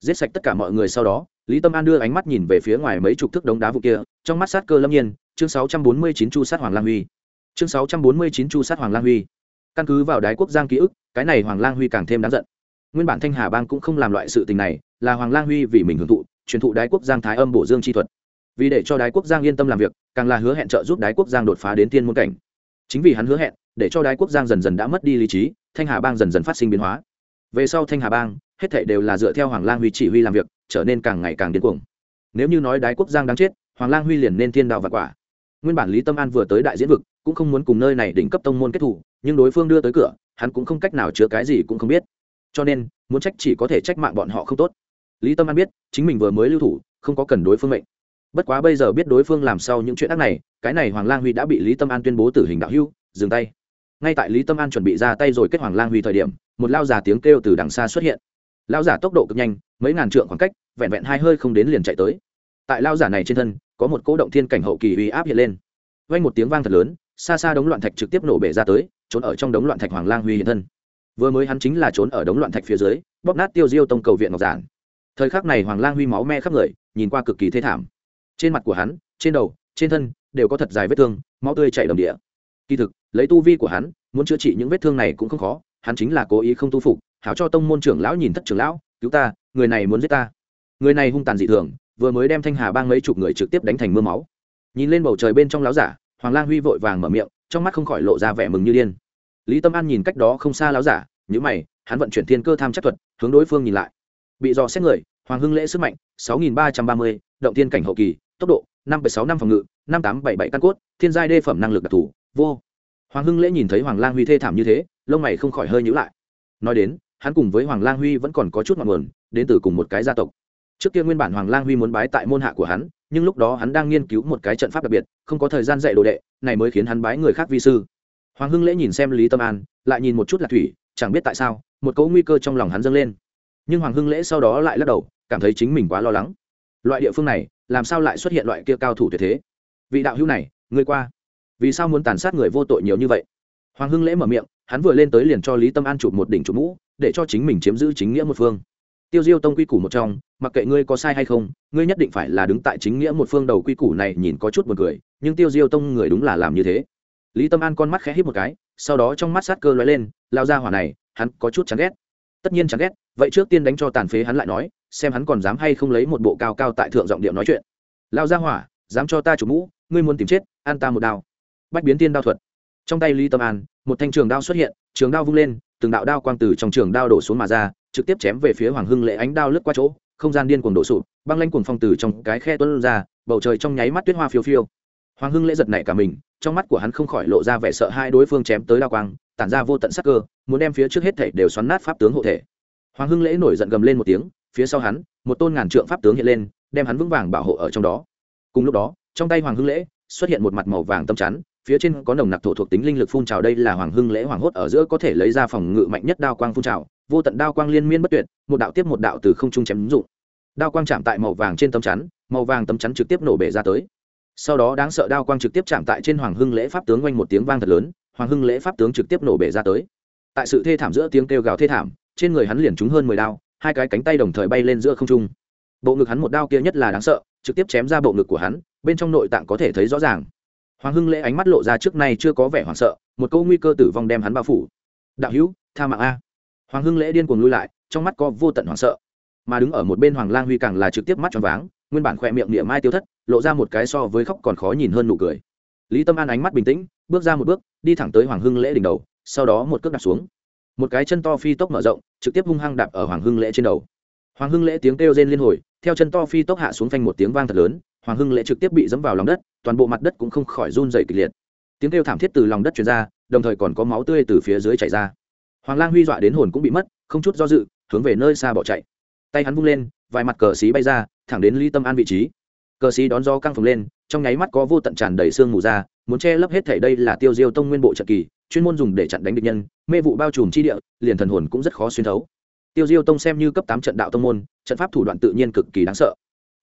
Giết sạch tất cả mọi người sau đó, lý tâm an đưa ánh mắt nhìn về phía ngoài mấy chục thước đống đá vụ kia, trong mắt sát cơ lâm nhiên, chương 649 chu sát hoàng lang huy. Chương 649 chu sát hoàng lang huy. Căn cứ vào đái quốc giang ký ức, cái này hoàng lang huy càng thêm đáng giận nguyên bản thanh hà bang cũng không làm loại sự tình này, là hoàng lang huy vì mình hưởng thụ, truyền thụ đái quốc giang thái âm bổ dương chi thuật. Vì để cho đái quốc giang yên tâm làm việc, càng là hứa hẹn trợ giúp đái quốc giang đột phá đến tiên môn cảnh. Chính vì hắn hứa hẹn, để cho đái quốc giang dần dần đã mất đi lý trí, thanh hà bang dần dần phát sinh biến hóa. Về sau thanh hà bang, hết thảy đều là dựa theo hoàng lang huy chỉ huy làm việc, trở nên càng ngày càng điên cuồng. Nếu như nói đái quốc giang đáng chết, hoàng lang huy liền nên thiên đạo và quả. Nguyên bản lý tâm an vừa tới đại diễn vực, cũng không muốn cùng nơi này đỉnh cấp tông môn kết thủ nhưng đối phương đưa tới cửa, hắn cũng không cách nào chứa cái gì cũng không biết cho nên, muốn trách chỉ có thể trách mạng bọn họ không tốt. Lý tâm an biết, chính mình vừa mới lưu thủ, không có cần đối phương mệnh. Bất quá bây giờ biết đối phương làm sau những chuyện ác này, cái này hoàng lang huy đã bị lý tâm an tuyên bố tử hình đạo hưu dừng tay. Ngay tại lý tâm an chuẩn bị ra tay rồi kết hoàng lang huy thời điểm, một lao giả tiếng kêu từ đằng xa xuất hiện. Lao giả tốc độ cực nhanh, mấy ngàn trượng khoảng cách, vẹn vẹn hai hơi không đến liền chạy tới. Tại lao giả này trên thân, có một cỗ động thiên cảnh hậu kỳ uy áp hiện lên. Vang một tiếng vang thật lớn, xa xa đống loạn thạch trực tiếp nổ bể ra tới, trốn ở trong đống loạn thạch hoàng lang huy hiện thân vừa mới hắn chính là trốn ở đống loạn thạch phía dưới, bóp nát tiêu diêu tông cầu viện ngọc giản. Thời khắc này hoàng lang huy máu me khắp người, nhìn qua cực kỳ thê thảm. Trên mặt của hắn, trên đầu, trên thân đều có thật dài vết thương, máu tươi chảy đầm địa. Kỳ thực, lấy tu vi của hắn, muốn chữa trị những vết thương này cũng không khó, hắn chính là cố ý không tu phục, hảo cho tông môn trưởng lão nhìn thất trưởng lão, cứu ta, người này muốn giết ta. Người này hung tàn dị thường, vừa mới đem thanh hà bang mấy chục người trực tiếp đánh thành mưa máu. Nhìn lên bầu trời bên trong lão giả, hoàng lang huy vội vàng mở miệng, trong mắt không khỏi lộ ra vẻ mừng như điên lý tâm an nhìn cách đó không xa láo giả nhữ mày, hắn vận chuyển thiên cơ tham chắc thuật, hướng đối phương nhìn lại. Bị dò xét người, hoàng hưng lễ sức mạnh, sáu nghìn ba trăm ba mươi, động thiên cảnh hậu kỳ, tốc độ, năm sáu năm phòng ngự, năm tám bảy bảy căn cốt, thiên giai đê phẩm năng lực đặc thù, vô. Hoàng hưng lễ nhìn thấy hoàng lang huy thê thảm như thế, lông mày không khỏi hơi nhữ lại. Nói đến, hắn cùng với hoàng lang huy vẫn còn có chút ngọn nguồn, đến từ cùng một cái gia tộc. Trước kia nguyên bản hoàng lang huy muốn bái tại môn hạ của hắn, nhưng lúc đó hắn đang nghiên cứu một cái trận pháp đặc biệt, không có thời gian dạy đồ đệ, này mới khiến hắn bái người khác vi sư hoàng hưng lễ nhìn xem lý tâm an, lại nhìn một chút Lạc thủy, chẳng biết tại sao, một cỗ nguy cơ trong lòng hắn dâng lên. Nhưng hoàng hưng lễ sau đó lại lắc đầu, cảm thấy chính mình quá lo lắng. Loại địa phương này, làm sao lại xuất hiện loại kia cao thủ tuyệt thế? Vị đạo hữu này, ngươi qua. Vì sao muốn tàn sát người vô tội nhiều như vậy? Hoàng hưng lễ mở miệng, hắn vừa lên tới liền cho lý tâm an chụp một đỉnh chụp mũ, để cho chính mình chiếm giữ chính nghĩa một phương. Tiêu diêu tông quy củ một trong, mặc kệ ngươi có sai hay không, ngươi nhất định phải là đứng tại chính nghĩa một phương, đầu quy củ này nhìn có chút buồn cười, nhưng tiêu diêu tông người đúng là làm như thế lý tâm an con mắt khẽ hít một cái sau đó trong mắt sát cơ lóe lên lao ra hỏa này hắn có chút chán ghét. Tất nhiên chán ghét vậy trước tiên đánh cho tàn phế hắn lại nói xem hắn còn dám hay không lấy một bộ cao cao tại thượng giọng điệu nói chuyện. Lao ra hỏa dám cho ta chủ mũ ngươi muốn tìm chết an ta một đao. Bách biến tiên đao thuật. Trong tay lý tâm an một thanh trường đao xuất hiện trường đao vung lên từng đạo đao quang từ trong trường đao đổ xuống mà ra trực tiếp chém về phía hoàng hưng Lệ, ánh đao lướt qua chỗ không gian điên cuồng đổ sụp băng lanh cuồng phong từ trong cái khe tuân ra bầu trời trong nháy mắt tuyết hoa phiêu phiêu. Hoàng hưng lễ giật nảy cả mình trong mắt của hắn không khỏi lộ ra vẻ sợ hai đối phương chém tới đao quang, tản ra vô tận sắc cơ, muốn đem phía trước hết thảy đều xoắn nát pháp tướng hộ thể. Hoàng hưng lễ nổi giận gầm lên một tiếng, phía sau hắn, một tôn ngàn trượng pháp tướng hiện lên, đem hắn vững vàng bảo hộ ở trong đó. Cùng lúc đó, trong tay hoàng hưng lễ xuất hiện một mặt màu vàng tâm chắn, phía trên có nồng nặc thổ thuộc tính linh lực phun trào, đây là hoàng hưng lễ hoàng hốt ở giữa có thể lấy ra phòng ngự mạnh nhất đao quang phun trào, vô tận đao quang liên miên bất tuyệt, một đạo tiếp một đạo từ không trung chém dụng. Đao quang chạm tại màu vàng trên tấm chắn, màu vàng tấm chắn trực tiếp nổ bể ra tới sau đó đáng sợ đao quang trực tiếp chạm tại trên hoàng hưng lễ pháp tướng quanh một tiếng vang thật lớn, hoàng hưng lễ pháp tướng trực tiếp nổ bể ra tới. Tại sự thê thảm giữa tiếng kêu gào thê thảm, trên người hắn liền trúng hơn mười đao, hai cái cánh tay đồng thời bay lên giữa không trung. Bộ ngực hắn một đao kia nhất là đáng sợ, trực tiếp chém ra bộ ngực của hắn, bên trong nội tạng có thể thấy rõ ràng. Hoàng hưng lễ ánh mắt lộ ra trước nay chưa có vẻ hoảng sợ, một câu nguy cơ tử vong đem hắn bao phủ. Đạo hữu, tha mạng a. Hoàng hưng lễ điên cuồng lui lại, trong mắt có vô tận hoảng sợ. Mà đứng ở một bên hoàng lang huy càng là trực tiếp mắt cho váng nguyên bản khỏe miệng niệm mai tiêu thất, lộ ra một cái so với khóc còn khó nhìn hơn nụ cười. Lý tâm an ánh mắt bình tĩnh, bước ra một bước, đi thẳng tới hoàng hưng lễ đỉnh đầu, sau đó một cước đạp xuống. Một cái chân to phi tốc mở rộng, trực tiếp hung hăng đạp ở hoàng hưng lễ trên đầu. Hoàng hưng lễ tiếng kêu rên liên hồi, theo chân to phi tốc hạ xuống phanh một tiếng vang thật lớn, hoàng hưng lễ trực tiếp bị dẫm vào lòng đất, toàn bộ mặt đất cũng không khỏi run dày kịch liệt. Tiếng kêu thảm thiết từ lòng đất chuyển ra, đồng thời còn có máu tươi từ phía dưới chảy ra. Hoàng lang huy dọa đến hồn cũng bị mất, không chút do dự, hướng về nơi xa bỏ chạy. Tay hắn vung lên, vài mặt cờ xí bay ra thẳng đến ly tâm an vị trí. Cờ xí đón do căng phồng lên, trong nháy mắt có vô tận tràn đầy sương mù ra, muốn che lấp hết thể đây là tiêu diêu tông nguyên bộ trận kỳ, chuyên môn dùng để chặn đánh địch nhân, mê vụ bao trùm chi địa, liền thần hồn cũng rất khó xuyên thấu. Tiêu diêu tông xem như cấp tám trận đạo tông môn, trận pháp thủ đoạn tự nhiên cực kỳ đáng sợ.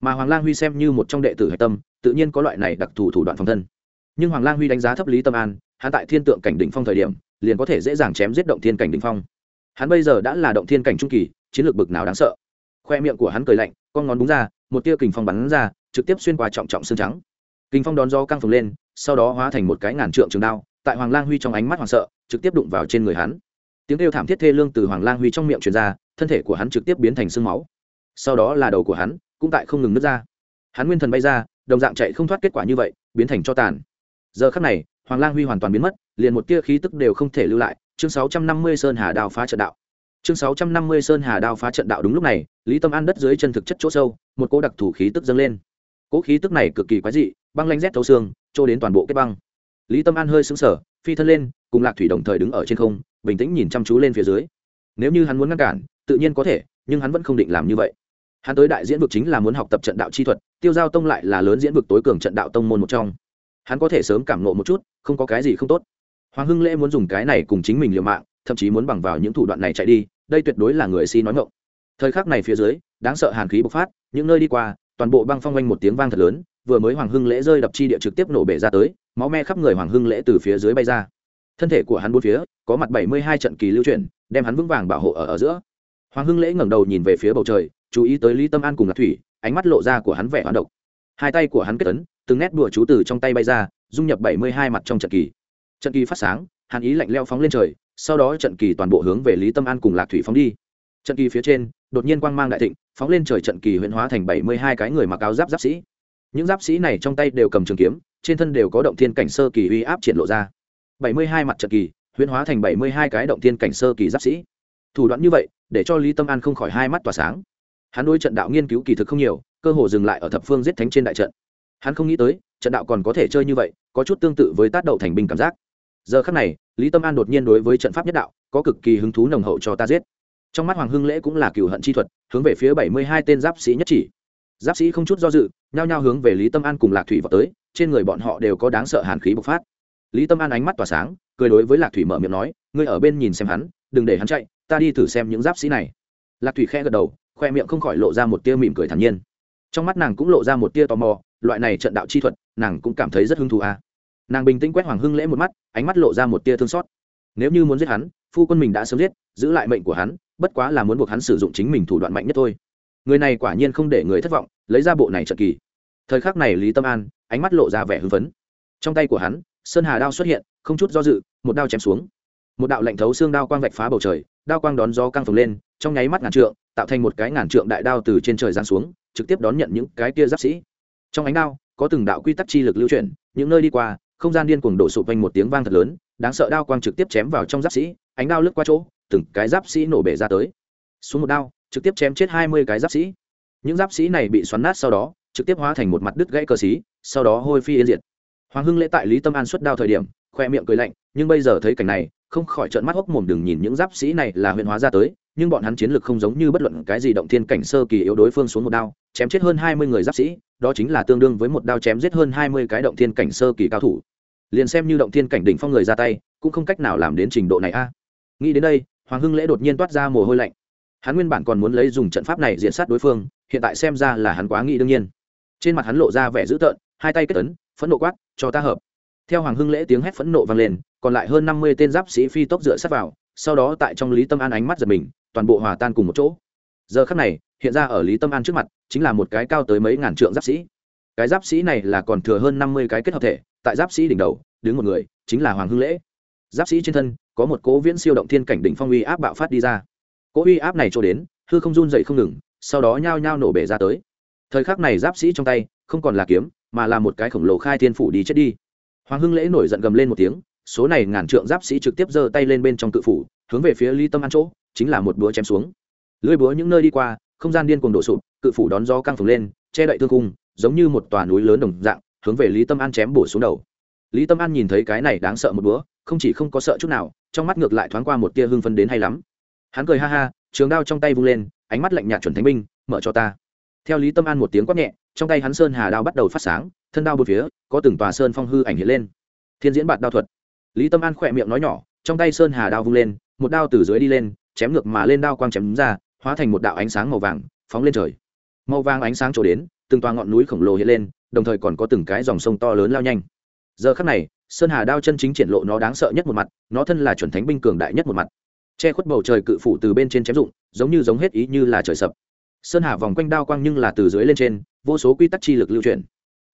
Mà hoàng lang huy xem như một trong đệ tử hạch tâm, tự nhiên có loại này đặc thù thủ đoạn phòng thân. Nhưng hoàng lang huy đánh giá thấp lý tâm an, hắn tại thiên tượng cảnh đỉnh phong thời điểm, liền có thể dễ dàng chém giết động thiên cảnh đỉnh phong. Hắn bây giờ đã là động thiên cảnh trung kỳ, chiến lược bực nào đáng sợ khoe miệng của hắn cười lạnh, con ngón đúng ra, một tia kình phong bắn ra, trực tiếp xuyên qua trọng trọng xương trắng. Kình phong đón gió căng phồng lên, sau đó hóa thành một cái ngàn trượng trường đao, tại hoàng lang huy trong ánh mắt hoảng sợ, trực tiếp đụng vào trên người hắn. Tiếng kêu thảm thiết thê lương từ hoàng lang huy trong miệng truyền ra, thân thể của hắn trực tiếp biến thành sương máu. Sau đó là đầu của hắn, cũng tại không ngừng nứt ra. Hắn nguyên thần bay ra, đồng dạng chạy không thoát kết quả như vậy, biến thành cho tàn. Giờ khắc này, hoàng lang huy hoàn toàn biến mất, liền một tia khí tức đều không thể lưu lại. Chương sáu trăm năm mươi sơn hà đao phá trận đạo chương sáu trăm năm mươi sơn hà đao phá trận đạo đúng lúc này, lý tâm an đất dưới chân thực chất chỗ sâu, một cỗ đặc thủ khí tức dâng lên. Cỗ khí tức này cực kỳ quái dị, băng lanh rét thấu xương, trôi đến toàn bộ kết băng. Lý tâm an hơi sững sờ, phi thân lên, cùng lạc thủy đồng thời đứng ở trên không, bình tĩnh nhìn chăm chú lên phía dưới. Nếu như hắn muốn ngăn cản, tự nhiên có thể, nhưng hắn vẫn không định làm như vậy. Hắn tới đại diễn vực chính là muốn học tập trận đạo chi thuật, tiêu giao tông lại là lớn diễn vực tối cường trận đạo tông môn một trong. Hắn có thể sớm cảm nộ một chút, không có cái gì không tốt. Hoàng hưng lễ muốn dùng cái này cùng chính mình liều mạng thậm chí muốn bằng vào những thủ đoạn này chạy đi đây tuyệt đối là người si nói ngộng thời khắc này phía dưới đáng sợ hàn khí bộc phát những nơi đi qua toàn bộ băng phong quanh một tiếng vang thật lớn vừa mới hoàng hưng lễ rơi đập chi địa trực tiếp nổ bể ra tới máu me khắp người hoàng hưng lễ từ phía dưới bay ra. Thân thể của hắn bốn phía có mặt bảy mươi hai trận kỳ lưu chuyển đem hắn vững vàng bảo hộ ở, ở giữa. Hoàng hưng lễ ngẩng đầu nhìn về phía bầu trời chú ý tới lý tâm an cùng ngạc thủy ánh mắt lộ ra của hắn vẻ hoán độc. Hai tay của hắn kết tấn từng nét đùa chú từ trong tay bay ra dung nhập bảy mươi hai mặt trong trận kỳ. Trận kỳ phát sáng hàn ý lạnh leo phóng lên trời sau đó trận kỳ toàn bộ hướng về lý tâm an cùng lạc thủy phóng đi. Trận kỳ phía trên, đột nhiên quang mang đại thịnh, phóng lên trời trận kỳ huyễn hóa thành bảy mươi hai cái người mặc áo giáp giáp sĩ. Những giáp sĩ này trong tay đều cầm trường kiếm, trên thân đều có động thiên cảnh sơ kỳ uy áp triển lộ ra. bảy mươi hai mặt trận kỳ huyễn hóa thành bảy mươi hai cái động thiên cảnh sơ kỳ giáp sĩ. Thủ đoạn như vậy, để cho lý tâm an không khỏi hai mắt tỏa sáng. Hắn đôi trận đạo nghiên cứu kỳ thực không nhiều, cơ hồ dừng lại ở thập phương giết thánh trên đại trận. Hắn không nghĩ tới, trận đạo còn có thể chơi như vậy, có chút tương tự với tác đậu thành binh cảm giác giờ khắc này, lý tâm an đột nhiên đối với trận pháp nhất đạo, có cực kỳ hứng thú nồng hậu cho ta giết. Trong mắt hoàng hưng lễ cũng là cựu hận chi thuật, hướng về phía bảy mươi hai tên giáp sĩ nhất chỉ. Giáp sĩ không chút do dự, nhao nhao hướng về lý tâm an cùng lạc thủy vào tới, trên người bọn họ đều có đáng sợ hàn khí bộc phát. Lý tâm an ánh mắt tỏa sáng, cười đối với lạc thủy mở miệng nói, ngươi ở bên nhìn xem hắn, đừng để hắn chạy, ta đi thử xem những giáp sĩ này. Lạc thủy khẽ gật đầu, khoe miệng không khỏi lộ ra một tia mỉm cười thản nhiên. Trong mắt nàng cũng lộ ra một tia tò mò, loại này trận đạo chi thuật, nàng cũng cảm thấy rất hứng thú à nàng bình tĩnh quét hoàng hưng lễ một mắt, ánh mắt lộ ra một tia thương xót. Nếu như muốn giết hắn, phu quân mình đã sớm giết, giữ lại mệnh của hắn, bất quá là muốn buộc hắn sử dụng chính mình thủ đoạn mạnh nhất thôi. Người này quả nhiên không để người thất vọng, lấy ra bộ này trận kỳ. Thời khắc này lý tâm an, ánh mắt lộ ra vẻ hưng phấn. Trong tay của hắn, sơn hà đao xuất hiện, không chút do dự, một đao chém xuống. Một đạo lạnh thấu xương đao quang vạch phá bầu trời, đao quang đón gió căng phồng lên, trong nháy mắt ngàn trượng, tạo thành một cái ngàn trượng đại đao từ trên trời giáng xuống, trực tiếp đón nhận những cái kia giáp sĩ. Trong ánh đao, có từng đạo quy tắc chi lực lưu chuyển, những nơi đi qua không gian điên cuồng đổ sụp vang một tiếng vang thật lớn, đáng sợ đao quang trực tiếp chém vào trong giáp sĩ, ánh đao lướt qua chỗ, từng cái giáp sĩ nổ bể ra tới. Xuống một đao, trực tiếp chém chết hai mươi cái giáp sĩ. Những giáp sĩ này bị xoắn nát sau đó, trực tiếp hóa thành một mặt đứt gãy cơ xí, sau đó hôi phi yên diệt. Hoàng hưng lễ tại lý tâm an xuất đao thời điểm, khoe miệng cười lạnh, nhưng bây giờ thấy cảnh này, không khỏi trợn mắt hốc mồm đừng nhìn những giáp sĩ này là huyền hóa ra tới, nhưng bọn hắn chiến lược không giống như bất luận cái gì động thiên cảnh sơ kỳ yếu đối phương xuống một đao, chém chết hơn hai mươi người giáp sĩ, đó chính là tương đương với một đao chém giết hơn hai mươi cái động thiên cảnh sơ kỳ cao thủ liền xem như động thiên cảnh đỉnh phong người ra tay, cũng không cách nào làm đến trình độ này a. Nghĩ đến đây, hoàng hưng lễ đột nhiên toát ra mồ hôi lạnh. Hắn nguyên bản còn muốn lấy dùng trận pháp này diện sát đối phương, hiện tại xem ra là hắn quá nghĩ đương nhiên. Trên mặt hắn lộ ra vẻ dữ tợn, hai tay kết tấn phẫn nộ quát, cho ta hợp. Theo hoàng hưng lễ tiếng hét phẫn nộ vang lên, còn lại hơn năm mươi tên giáp sĩ phi tốc dựa sát vào, sau đó tại trong lý tâm an ánh mắt giật mình, toàn bộ hòa tan cùng một chỗ. Giờ khắc này, hiện ra ở lý tâm an trước mặt, chính là một cái cao tới mấy ngàn trượng giáp sĩ. Cái giáp sĩ này là còn thừa hơn năm mươi cái kết hợp thể tại giáp sĩ đỉnh đầu, đứng một người, chính là hoàng hưng lễ. Giáp sĩ trên thân, có một cố viễn siêu động thiên cảnh đỉnh phong uy áp bạo phát đi ra. Cố uy áp này cho đến, hư không run dậy không ngừng, sau đó nhao nhao nổ bể ra tới. Thời khắc này giáp sĩ trong tay, không còn là kiếm, mà là một cái khổng lồ khai thiên phủ đi chết đi. Hoàng hưng lễ nổi giận gầm lên một tiếng, số này ngàn trượng giáp sĩ trực tiếp giơ tay lên bên trong cự phủ, hướng về phía ly tâm ăn chỗ, chính là một búa chém xuống. Lưỡi búa những nơi đi qua, không gian điên cuồng đổ sụp, cự phủ đón gió căng phồng lên, che đậy thương cung giống như một tòa núi lớn đồng dạng hướng về lý tâm an chém bổ xuống đầu. Lý tâm an nhìn thấy cái này đáng sợ một búa không chỉ không có sợ chút nào, trong mắt ngược lại thoáng qua một tia hưng phân đến hay lắm. Hắn cười ha ha, trường đao trong tay vung lên, ánh mắt lạnh nhạt chuẩn thánh binh, mở cho ta. Theo lý tâm an một tiếng quát nhẹ, trong tay hắn sơn hà đao bắt đầu phát sáng, thân đao một phía, có từng tòa sơn phong hư ảnh hiện lên. Thiên diễn bạt đao thuật. Lý tâm an khỏe miệng nói nhỏ, trong tay sơn hà đao vung lên, một đao từ dưới đi lên, chém ngược mà lên đao quang chém ra, hóa thành một đạo ánh sáng màu vàng, phóng lên trời. Màu vàng ánh sáng trổ đến, từng tòa ngọn núi khổng lồ hiện lên đồng thời còn có từng cái dòng sông to lớn lao nhanh. Giờ khắc này, sơn hà đao chân chính triển lộ nó đáng sợ nhất một mặt, nó thân là chuẩn thánh binh cường đại nhất một mặt. Che khuất bầu trời cự phủ từ bên trên chém dụng giống như giống hết ý như là trời sập. Sơn hà vòng quanh đao quang nhưng là từ dưới lên trên, vô số quy tắc chi lực lưu chuyển.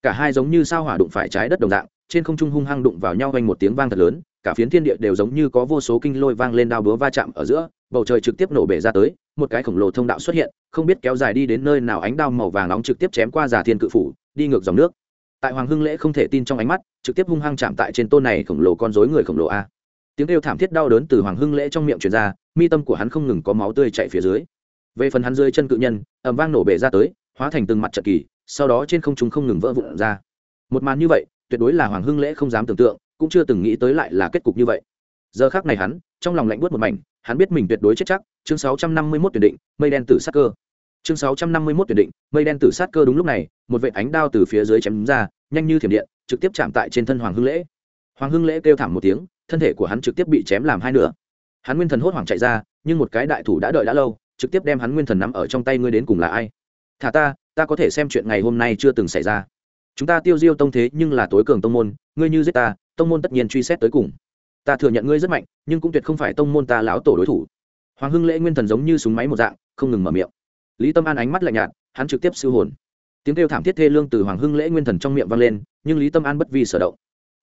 Cả hai giống như sao hỏa đụng phải trái đất đồng dạng, trên không trung hung hăng đụng vào nhau quanh một tiếng vang thật lớn, cả phiến thiên địa đều giống như có vô số kinh lôi vang lên đao búa va chạm ở giữa, bầu trời trực tiếp nổ bể ra tới, một cái khổng lồ thông đạo xuất hiện, không biết kéo dài đi đến nơi nào ánh đao màu vàng nóng trực tiếp chém qua giả thiên cự phủ đi ngược dòng nước. Tại hoàng hưng lễ không thể tin trong ánh mắt, trực tiếp hung hăng chạm tại trên tôn này khổng lồ con dối người khổng lồ a. Tiếng kêu thảm thiết đau đớn từ hoàng hưng lễ trong miệng truyền ra, mi tâm của hắn không ngừng có máu tươi chạy phía dưới. Về phần hắn rơi chân cự nhân ẩm vang nổ bể ra tới, hóa thành từng mặt trận kỳ, sau đó trên không trung không ngừng vỡ vụn ra. Một màn như vậy, tuyệt đối là hoàng hưng lễ không dám tưởng tượng, cũng chưa từng nghĩ tới lại là kết cục như vậy. Giờ khác này hắn, trong lòng lạnh buốt một mảnh, hắn biết mình tuyệt đối chết chắc, chương 651 tuyển định, mây đen tử sát cơ chương 651 tuyển định, mây đen tử sát cơ đúng lúc này, một vệ ánh đao từ phía dưới chém ra, nhanh như thiểm điện, trực tiếp chạm tại trên thân hoàng hưng lễ. Hoàng hưng lễ kêu thảm một tiếng, thân thể của hắn trực tiếp bị chém làm hai nửa. Hắn nguyên thần hốt hoảng chạy ra, nhưng một cái đại thủ đã đợi đã lâu, trực tiếp đem hắn nguyên thần nắm ở trong tay ngươi đến cùng là ai? Thả ta ta có thể xem chuyện ngày hôm nay chưa từng xảy ra. Chúng ta tiêu diêu tông thế nhưng là tối cường tông môn, ngươi như giết ta, tông môn tất nhiên truy xét tới cùng. Ta thừa nhận ngươi rất mạnh, nhưng cũng tuyệt không phải tông môn ta lão tổ đối thủ. Hoàng hưng lễ nguyên thần giống như súng máy một dạng, không ngừng mở miệng lý tâm an ánh mắt lạnh nhạt, hắn trực tiếp siêu hồn. Tiếng kêu thảm thiết thê lương từ hoàng hưng lễ nguyên thần trong miệng vang lên, nhưng lý tâm an bất vi sở động.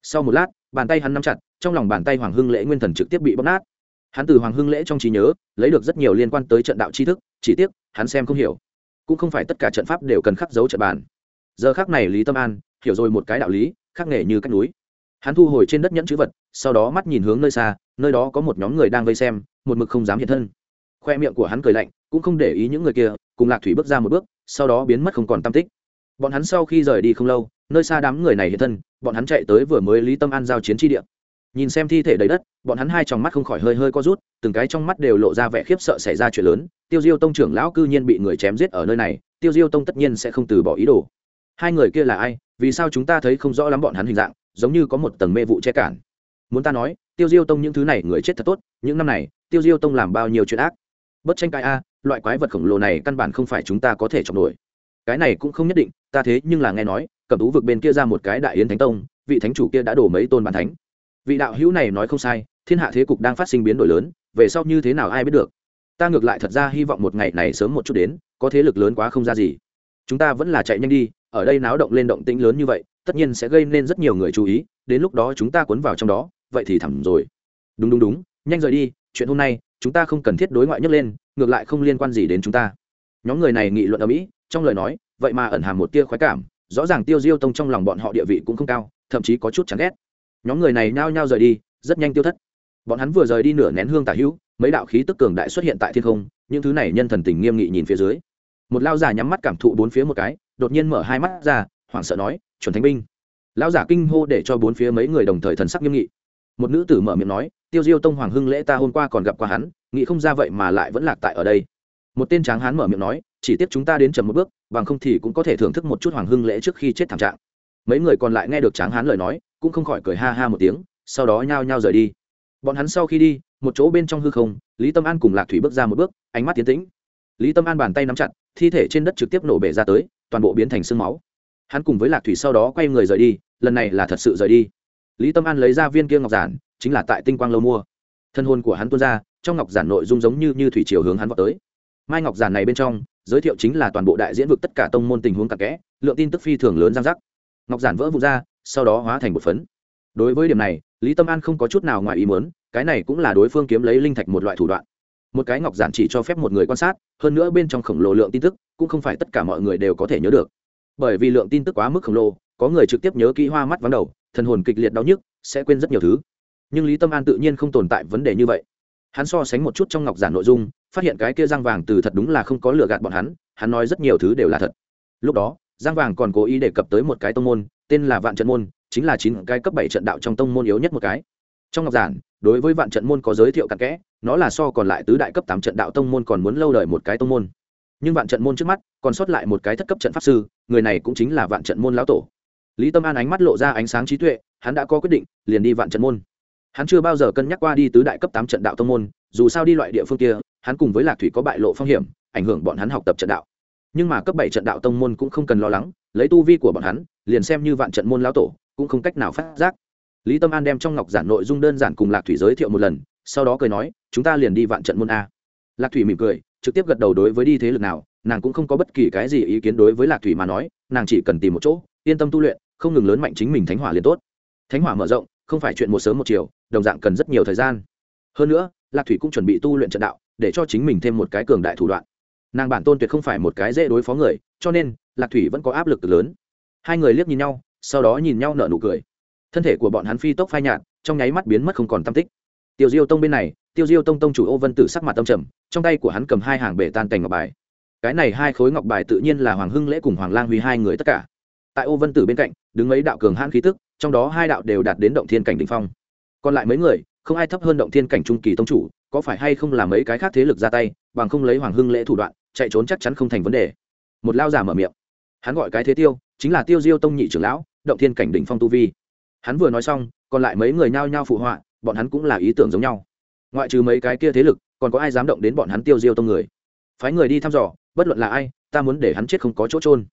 Sau một lát, bàn tay hắn nắm chặt, trong lòng bàn tay hoàng hưng lễ nguyên thần trực tiếp bị bóp nát. Hắn từ hoàng hưng lễ trong trí nhớ, lấy được rất nhiều liên quan tới trận đạo tri thức, chỉ tiếc, hắn xem không hiểu. Cũng không phải tất cả trận pháp đều cần khắc dấu trận bàn. Giờ khác này lý tâm an, hiểu rồi một cái đạo lý khắc nghề như cách núi. Hắn thu hồi trên đất nhẫn chữ vật, sau đó mắt nhìn hướng nơi xa, nơi đó có một nhóm người đang vây xem, một mực không dám hiện thân. Khoe miệng của hắn cười lạnh, cũng không để ý những người kia cùng lạc thủy bước ra một bước, sau đó biến mất không còn tam tích. Bọn hắn sau khi rời đi không lâu, nơi xa đám người này hiện thân, bọn hắn chạy tới vừa mới lý tâm an giao chiến tri địa. Nhìn xem thi thể đầy đất, bọn hắn hai trong mắt không khỏi hơi hơi co rút, từng cái trong mắt đều lộ ra vẻ khiếp sợ xảy ra chuyện lớn, tiêu diêu tông trưởng lão cư nhiên bị người chém giết ở nơi này, tiêu diêu tông tất nhiên sẽ không từ bỏ ý đồ. Hai người kia là ai, vì sao chúng ta thấy không rõ lắm bọn hắn hình dạng, giống như có một tầng mê vụ che cản. Muốn ta nói, tiêu diêu tông những thứ này người chết thật tốt, những năm này, tiêu diêu tông làm bao nhiêu chuyện ác. Bất tranh cãi a loại quái vật khổng lồ này căn bản không phải chúng ta có thể chọc nổi. Cái này cũng không nhất định, ta thế nhưng là nghe nói cầm tú vực bên kia ra một cái đại yến thánh tông, vị thánh chủ kia đã đổ mấy tôn bàn thánh. Vị đạo hữu này nói không sai, thiên hạ thế cục đang phát sinh biến đổi lớn, về sau như thế nào ai biết được? Ta ngược lại thật ra hy vọng một ngày này sớm một chút đến, có thế lực lớn quá không ra gì. Chúng ta vẫn là chạy nhanh đi, ở đây náo động lên động tĩnh lớn như vậy, tất nhiên sẽ gây nên rất nhiều người chú ý, đến lúc đó chúng ta cuốn vào trong đó, vậy thì thầm rồi. Đúng đúng đúng, nhanh rời đi, chuyện hôm nay, chúng ta không cần thiết đối ngoại nhấc lên ngược lại không liên quan gì đến chúng ta. Nhóm người này nghị luận ở mỹ, trong lời nói, vậy mà ẩn hàm một tia khoái cảm, rõ ràng tiêu diêu tông trong lòng bọn họ địa vị cũng không cao, thậm chí có chút chán ghét. Nhóm người này nhao nhao rời đi, rất nhanh tiêu thất. Bọn hắn vừa rời đi nửa nén hương tả hữu, mấy đạo khí tức cường đại xuất hiện tại thiên không, những thứ này nhân thần tình nghiêm nghị nhìn phía dưới. Một lao giả nhắm mắt cảm thụ bốn phía một cái, đột nhiên mở hai mắt ra, hoảng sợ nói, chuẩn thánh binh. Lao giả kinh hô để cho bốn phía mấy người đồng thời thần sắc nghiêm nghị một nữ tử mở miệng nói, tiêu diêu tông hoàng hưng lễ ta hôm qua còn gặp qua hắn, nghĩ không ra vậy mà lại vẫn lạc tại ở đây. Một tên tráng hán mở miệng nói, chỉ tiếp chúng ta đến chậm một bước, bằng không thì cũng có thể thưởng thức một chút hoàng hưng lễ trước khi chết thảm trạng. Mấy người còn lại nghe được tráng hán lời nói, cũng không khỏi cười ha ha một tiếng, sau đó nhao nhao rời đi. Bọn hắn sau khi đi, một chỗ bên trong hư không, lý tâm an cùng lạc thủy bước ra một bước, ánh mắt tiến tĩnh. Lý tâm an bàn tay nắm chặt, thi thể trên đất trực tiếp nổ bể ra tới, toàn bộ biến thành sương máu. Hắn cùng với lạc thủy sau đó quay người rời đi, lần này là thật sự rời đi lý tâm an lấy ra viên kia ngọc giản, chính là tại tinh quang lâu mua. Thân hôn của hắn tuôn ra, trong ngọc giản nội dung giống như như thủy chiều hướng hắn vào tới. Mai ngọc giản này bên trong, giới thiệu chính là toàn bộ đại diễn vực tất cả tông môn tình huống cặn kẽ, lượng tin tức phi thường lớn giang giác ngọc giản vỡ vụt ra, sau đó hóa thành một phấn. Đối với điểm này, lý tâm an không có chút nào ngoài ý muốn, cái này cũng là đối phương kiếm lấy linh thạch một loại thủ đoạn. Một cái ngọc giản chỉ cho phép một người quan sát, hơn nữa bên trong khổng lồ lượng tin tức, cũng không phải tất cả mọi người đều có thể nhớ được. Bởi vì lượng tin tức quá mức khổng lồ, có người trực tiếp nhớ kỹ hoa mắt vắng đầu thần hồn kịch liệt đau nhức, sẽ quên rất nhiều thứ. Nhưng lý tâm an tự nhiên không tồn tại vấn đề như vậy. Hắn so sánh một chút trong ngọc giản nội dung, phát hiện cái kia giang vàng từ thật đúng là không có lừa gạt bọn hắn hắn nói rất nhiều thứ đều là thật. Lúc đó, giang vàng còn cố ý đề cập tới một cái tông môn, tên là vạn trận môn, chính là chín cái cấp bảy trận đạo trong tông môn yếu nhất một cái. Trong ngọc giản, đối với vạn trận môn có giới thiệu cặn kẽ, nó là so còn lại tứ đại cấp tám trận đạo tông môn còn muốn lâu đời một cái tông môn. Nhưng vạn trận môn trước mắt, còn sót lại một cái thất cấp trận pháp sư, người này cũng chính là vạn trận môn lão tổ lý tâm an ánh mắt lộ ra ánh sáng trí tuệ, hắn đã có quyết định, liền đi vạn trận môn. Hắn chưa bao giờ cân nhắc qua đi tứ đại cấp tám trận đạo tông môn, dù sao đi loại địa phương kia, hắn cùng với lạc thủy có bại lộ phong hiểm, ảnh hưởng bọn hắn học tập trận đạo. Nhưng mà cấp bảy trận đạo tông môn cũng không cần lo lắng, lấy tu vi của bọn hắn, liền xem như vạn trận môn lão tổ, cũng không cách nào phát giác. Lý tâm an đem trong ngọc giản nội dung đơn giản cùng lạc thủy giới thiệu một lần, sau đó cười nói, chúng ta liền đi vạn trận môn a. Lạc thủy mỉm cười, trực tiếp gật đầu đối với đi thế lực nào, nàng cũng không có bất kỳ cái gì ý kiến đối với lạc thủy mà nói, nàng chỉ cần tìm một chỗ, yên tâm tu luyện không ngừng lớn mạnh chính mình thánh hỏa liền tốt. Thánh hỏa mở rộng, không phải chuyện một sớm một chiều, đồng dạng cần rất nhiều thời gian. Hơn nữa, lạc thủy cũng chuẩn bị tu luyện trận đạo, để cho chính mình thêm một cái cường đại thủ đoạn. Nàng bản tôn tuyệt không phải một cái dễ đối phó người, cho nên, lạc thủy vẫn có áp lực lớn. Hai người liếc nhìn nhau, sau đó nhìn nhau nở nụ cười. Thân thể của bọn hắn phi tốc phai nhạt, trong nháy mắt biến mất không còn tam tích. Tiêu diêu tông bên này, tiêu diêu tông tông chủ ô vân tử sắc mặt tâm trầm, trong tay của hắn cầm hai hàng bể tan cành ngọc bài. Cái này hai khối ngọc bài tự nhiên là hoàng hưng lễ cùng hoàng lang huy hai người tất cả tại ô vân tử bên cạnh, đứng mấy đạo cường hãn khí tức, trong đó hai đạo đều đạt đến động thiên cảnh đ ỉ n h phong. Còn lại mấy người, không ai thấp hơn động thiên cảnh trung kỳ tông chủ, có phải hay không là mấy cái khác thế lực ra tay, bằng không lấy hoàng hưng lễ thủ đoạn, chạy trốn chắc chắn không thành vấn đề. Một lao giả mở miệng. Hắn gọi cái thế tiêu, chính là tiêu diêu tông nhị trưởng lão, động thiên cảnh đỉnh phong tu vi. Hắn vừa nói xong, còn lại mấy người nhao nhao phụ họa, bọn hắn cũng là ý tưởng giống nhau. Ngoại trừ mấy cái kia thế lực, còn có ai dám động đến bọn hắn tiêu diêu tông người? Phái người đi thăm dò, bất luận là ai, ta muốn để hắn chết không có chỗ trôn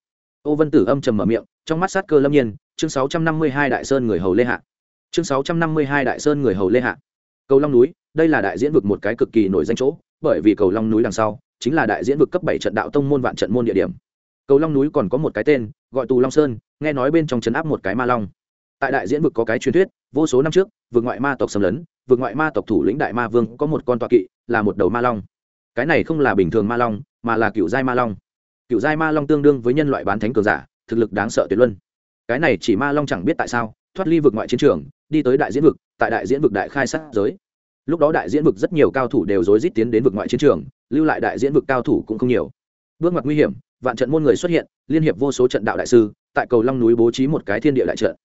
ô vân tử âm trầm mở miệng, trong mắt sát cơ lâm nhiên, chương sáu trăm năm mươi hai đại sơn người hầu lê hạ. Chương sáu trăm năm mươi hai đại sơn người hầu lê hạ. Cầu long núi, đây là đại diễn vực một cái cực kỳ nổi danh chỗ, bởi vì cầu long núi đằng sau, chính là đại diễn vực cấp bảy trận đạo tông môn vạn trận môn địa điểm. Cầu long núi còn có một cái tên, gọi tù long sơn, nghe nói bên trong trấn áp một cái ma long. Tại đại diễn vực có cái truyền thuyết, vô số năm trước, vực ngoại ma tộc xâm lấn, vực ngoại ma tộc thủ lĩnh đại ma vương có một con toa kỵ, là một đầu ma long. Cái này không là bình thường ma long, mà là cựu giai ma long cựu giai ma long tương đương với nhân loại bán thánh cường giả, thực lực đáng sợ tuyệt luân. Cái này chỉ ma long chẳng biết tại sao, thoát ly vực ngoại chiến trường, đi tới đại diễn vực, tại đại diễn vực đại khai sát giới. Lúc đó đại diễn vực rất nhiều cao thủ đều rối rít tiến đến vực ngoại chiến trường, lưu lại đại diễn vực cao thủ cũng không nhiều. Bước ngoặt nguy hiểm, vạn trận môn người xuất hiện, liên hiệp vô số trận đạo đại sư, tại cầu long núi bố trí một cái thiên địa đại trận.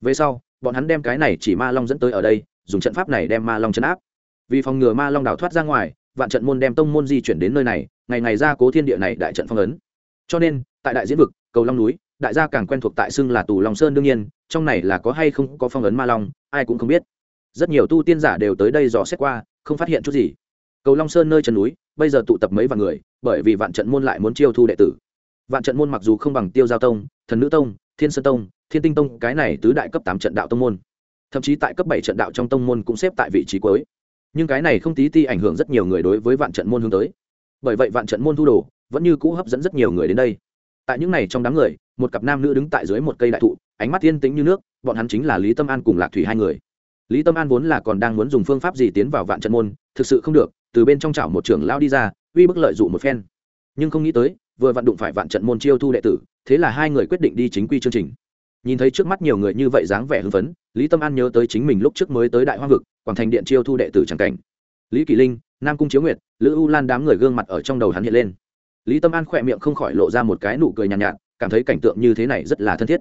Về sau, bọn hắn đem cái này chỉ ma long dẫn tới ở đây, dùng trận pháp này đem ma long chấn áp. Vì phòng ngừa ma long đào thoát ra ngoài, vạn trận môn đem tông môn di chuyển đến nơi này, ngày ngày ra cố thiên địa này đại trận phong ấn cho nên, tại đại diễn vực, cầu long núi, đại gia càng quen thuộc tại xưng là tù long sơn đương nhiên, trong này là có hay không có phong ấn ma long, ai cũng không biết. Rất nhiều tu tiên giả đều tới đây dò xét qua, không phát hiện chút gì. Cầu long sơn nơi chân núi, bây giờ tụ tập mấy vạn người, bởi vì vạn trận môn lại muốn chiêu thu đệ tử. Vạn trận môn mặc dù không bằng tiêu giao tông, thần nữ tông, thiên sơn tông, thiên tinh tông, cái này tứ đại cấp tám trận đạo tông môn. Thậm chí tại cấp bảy trận đạo trong tông môn cũng xếp tại vị trí cuối. Nhưng cái này không tí ti ảnh hưởng rất nhiều người đối với vạn trận môn hướng tới. Bởi vậy vạn trận môn thu đồ vẫn như cũ hấp dẫn rất nhiều người đến đây. Tại những này trong đám người, một cặp nam nữ đứng tại dưới một cây đại thụ, ánh mắt yên tĩnh như nước, bọn hắn chính là lý tâm an cùng lạc thủy hai người. Lý tâm an vốn là còn đang muốn dùng phương pháp gì tiến vào vạn trận môn, thực sự không được, từ bên trong chảo một trưởng lao đi ra, uy bức lợi dụ một phen. Nhưng không nghĩ tới, vừa vặn đụng phải vạn trận môn chiêu thu đệ tử, thế là hai người quyết định đi chính quy chương trình. Nhìn thấy trước mắt nhiều người như vậy dáng vẻ hưng phấn, lý tâm an nhớ tới chính mình lúc trước mới tới đại hoa vực, quảng thành điện chiêu thu đệ tử chẳng cảnh. Lý kỳ linh, nam cung chiếu nguyệt, lữ u lan đám người gương mặt ở trong đầu hắn hiện lên lý tâm an khỏe miệng không khỏi lộ ra một cái nụ cười nhàn nhạt, nhạt cảm thấy cảnh tượng như thế này rất là thân thiết.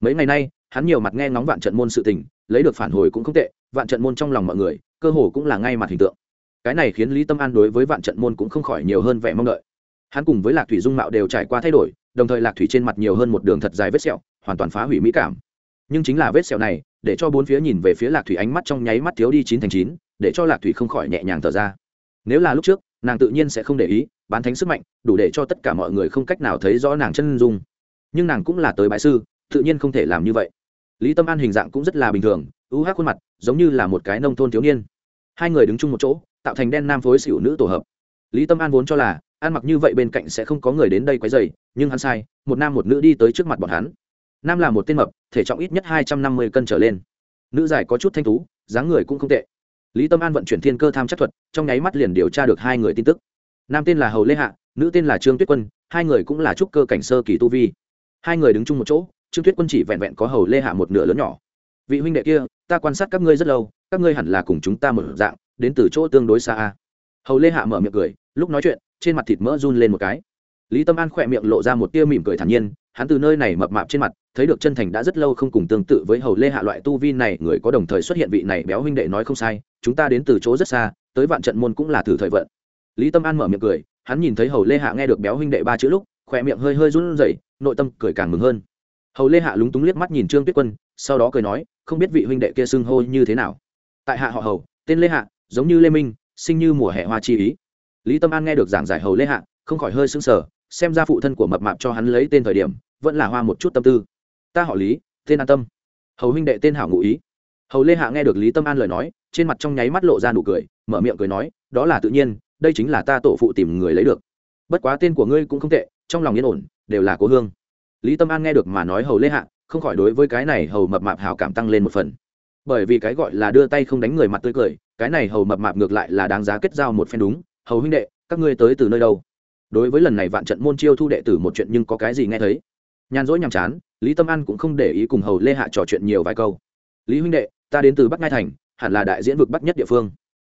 Mấy ngày nay hắn nhiều mặt nghe ngóng vạn trận môn sự tình lấy được phản hồi cũng không tệ vạn trận môn trong lòng mọi người cơ hồ cũng là ngay mặt hình tượng. Cái này khiến lý tâm an đối với vạn trận môn cũng không khỏi nhiều hơn vẻ mong đợi. Hắn cùng với lạc thủy dung mạo đều trải qua thay đổi đồng thời lạc thủy trên mặt nhiều hơn một đường thật dài vết sẹo hoàn toàn phá hủy mỹ cảm. Nhưng chính là vết sẹo này để cho bốn phía nhìn về phía lạc thủy ánh mắt trong nháy mắt thiếu đi chín thành chín để cho lạc thủy không khỏi nhẹ nhàng thở ra. Nếu là lúc trước nàng tự nhiên sẽ không để ý, bán thánh sức mạnh, đủ để cho tất cả mọi người không cách nào thấy rõ nàng chân dung. Nhưng nàng cũng là tới bại sư, tự nhiên không thể làm như vậy. Lý tâm an hình dạng cũng rất là bình thường, ưu hát khuôn mặt, giống như là một cái nông thôn thiếu niên. Hai người đứng chung một chỗ, tạo thành đen nam phối xỉu nữ tổ hợp. Lý tâm an vốn cho là, ăn mặc như vậy bên cạnh sẽ không có người đến đây quấy dày nhưng hắn sai, một nam một nữ đi tới trước mặt bọn hắn. Nam là một tên mập, thể trọng ít nhất hai trăm năm mươi cân trở lên. Nữ dài có chút thanh tú, dáng người cũng không tệ lý tâm an vận chuyển thiên cơ tham chắc thuật, trong nháy mắt liền điều tra được hai người tin tức. Nam tên là hầu lê hạ, nữ tên là trương tuyết quân, hai người cũng là trúc cơ cảnh sơ kỳ tu vi. Hai người đứng chung một chỗ, trương tuyết quân chỉ vẹn vẹn có hầu lê hạ một nửa lớn nhỏ. Vị huynh đệ kia, ta quan sát các ngươi rất lâu, các ngươi hẳn là cùng chúng ta một dạng, đến từ chỗ tương đối xa hầu lê hạ mở miệng cười, lúc nói chuyện, trên mặt thịt mỡ run lên một cái. Lý tâm an khỏe miệng lộ ra một tia mỉm cười thản nhiên hắn từ nơi này mập mạp trên mặt, thấy được chân thành đã rất lâu không cùng tương tự với hầu lê hạ loại tu vi này, người có đồng thời xuất hiện vị này béo huynh đệ nói không sai, chúng ta đến từ chỗ rất xa, tới vạn trận môn cũng là thử thời vận. Lý tâm an mở miệng cười, hắn nhìn thấy hầu lê hạ nghe được béo huynh đệ ba chữ lúc, khỏe miệng hơi hơi run rẩy, nội tâm cười càng mừng hơn. Hầu lê hạ lúng túng liếc mắt nhìn trương tuyết quân, sau đó cười nói, không biết vị huynh đệ kia xưng hô như thế nào. Tại hạ họ hầu, tên lê hạ, giống như lê minh, sinh như mùa hè hoa chi ý. Lý tâm an nghe được giảng giải hầu lê hạ, không khỏi hơi sững sờ, xem ra phụ thân của mập mạp cho hắn lấy tên thời điểm vẫn là hoa một chút tâm tư. Ta họ lý, tên an tâm. Hầu huynh đệ tên hảo ngụ ý. Hầu lê hạ nghe được lý tâm an lời nói, trên mặt trong nháy mắt lộ ra nụ cười, mở miệng cười nói, đó là tự nhiên, đây chính là ta tổ phụ tìm người lấy được. Bất quá tên của ngươi cũng không tệ, trong lòng yên ổn, đều là cố hương. Lý tâm an nghe được mà nói hầu lê hạ, không khỏi đối với cái này hầu mập mạp hảo cảm tăng lên một phần. Bởi vì cái gọi là đưa tay không đánh người mặt tươi cười, cái này hầu mập mạp ngược lại là đáng giá kết giao một phen đúng. Hầu huynh đệ, các ngươi tới từ nơi đâu? Đối với lần này vạn trận môn chiêu thu đệ tử một chuyện nhưng có cái gì nghe thấy? Nhàn rỗi nhàm chán, lý tâm an cũng không để ý cùng hầu lê hạ trò chuyện nhiều vài câu. Lý huynh đệ, ta đến từ bắc ngai thành, hẳn là đại diễn vực bắc nhất địa phương.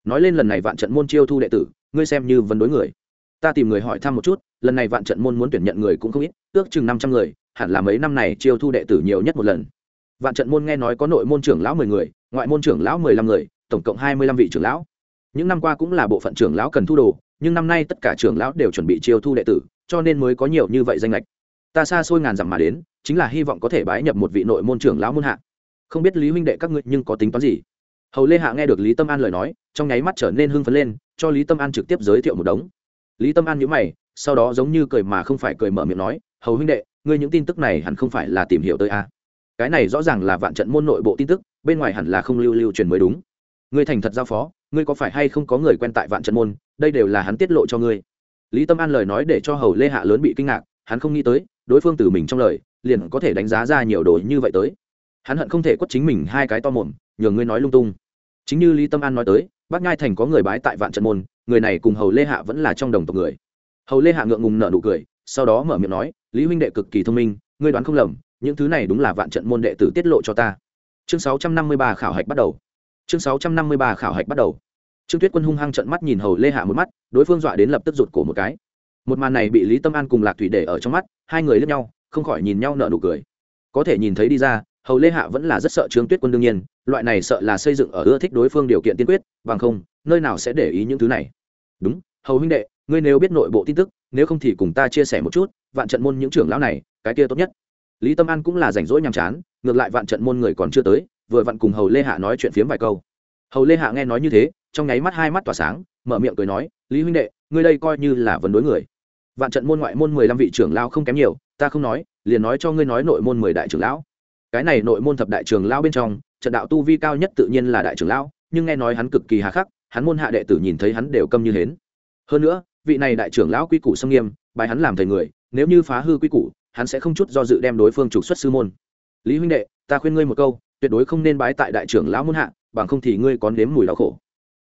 Nói lên lần này vạn trận môn chiêu thu đệ tử, ngươi xem như vấn đối người. Ta tìm người hỏi thăm một chút, lần này vạn trận môn muốn tuyển nhận người cũng không ít, ước chừng năm trăm người, hẳn là mấy năm này chiêu thu đệ tử nhiều nhất một lần. Vạn trận môn nghe nói có nội môn trưởng lão mười người, ngoại môn trưởng lão mười lăm người, tổng cộng hai mươi lăm vị trưởng lão. Những năm qua cũng là bộ phận trưởng lão cần thu đồ, nhưng năm nay tất cả trưởng lão đều chuẩn bị chiêu thu đệ tử, cho nên mới có nhiều như vậy danh lệch ta xa xôi ngàn dặm mà đến, chính là hy vọng có thể bái nhập một vị nội môn trưởng lão môn hạ. Không biết lý huynh đệ các ngươi nhưng có tính toán gì? Hầu lê hạ nghe được lý tâm an lời nói, trong nháy mắt trở nên hưng phấn lên, cho lý tâm an trực tiếp giới thiệu một đống. Lý tâm an nhữ mày, sau đó giống như cười mà không phải cười mở miệng nói, hầu huynh đệ, ngươi những tin tức này hẳn không phải là tìm hiểu tới a cái này rõ ràng là vạn trận môn nội bộ tin tức, bên ngoài hẳn là không lưu lưu truyền mới đúng. Ngươi thành thật giao phó, ngươi có phải hay không có người quen tại vạn trận môn, đây đều là hắn tiết lộ cho ngươi. Lý tâm an lời nói để cho hầu lê hạ lớn bị kinh ngạc, hắn không nghĩ tới đối phương từ mình trong lời, liền có thể đánh giá ra nhiều đồ như vậy tới. Hắn hận không thể quất chính mình hai cái to mồm nhường ngươi nói lung tung. Chính như lý tâm an nói tới bác Nhai thành có người bái tại vạn trận môn, người này cùng hầu lê hạ vẫn là trong đồng tộc người. Hầu lê hạ ngượng ngùng nở nụ cười, sau đó mở miệng nói, lý huynh đệ cực kỳ thông minh, ngươi đoán không lầm, những thứ này đúng là vạn trận môn đệ tử tiết lộ cho ta. Chương sáu trăm năm mươi ba khảo hạch bắt đầu. Chương sáu trăm năm mươi ba khảo hạch bắt đầu. Trương tuyết quân hung hăng trận mắt nhìn hầu lê hạ một mắt, đối phương dọa đến lập tức rụt cổ một cái một màn này bị lý tâm an cùng lạc thủy để ở trong mắt, hai người lướt nhau, không khỏi nhìn nhau nở nụ cười. Có thể nhìn thấy đi ra, hầu lê hạ vẫn là rất sợ trương tuyết quân đương nhiên, loại này sợ là xây dựng ở ưa thích đối phương điều kiện tiên quyết, bằng không, nơi nào sẽ để ý những thứ này. Đúng, hầu huynh đệ, ngươi nếu biết nội bộ tin tức, nếu không thì cùng ta chia sẻ một chút, vạn trận môn những trưởng lão này, cái kia tốt nhất. Lý tâm an cũng là rảnh rỗi nhàm chán, ngược lại vạn trận môn người còn chưa tới, vừa vặn cùng hầu lê hạ nói chuyện phiếm vài câu. Hầu lê hạ nghe nói như thế, trong nháy mắt hai mắt tỏa sáng, mở miệng cười nói, lý huynh đệ, ngươi đây coi như là vấn đối người vạn trận môn ngoại môn mười lăm vị trưởng lão không kém nhiều, ta không nói, liền nói cho ngươi nói nội môn mười đại trưởng lão. Cái này nội môn thập đại trưởng lão bên trong, trận đạo tu vi cao nhất tự nhiên là đại trưởng lão, nhưng nghe nói hắn cực kỳ hà khắc, hắn môn hạ đệ tử nhìn thấy hắn đều câm như hến. Hơn nữa, vị này đại trưởng lão quy củ xâm nghiêm, bài hắn làm thầy người, nếu như phá hư quy củ, hắn sẽ không chút do dự đem đối phương trục xuất sư môn. Lý huynh đệ, ta khuyên ngươi một câu, tuyệt đối không nên bái tại đại trưởng lão môn hạ, bằng không thì ngươi còn nếm mùi đau khổ.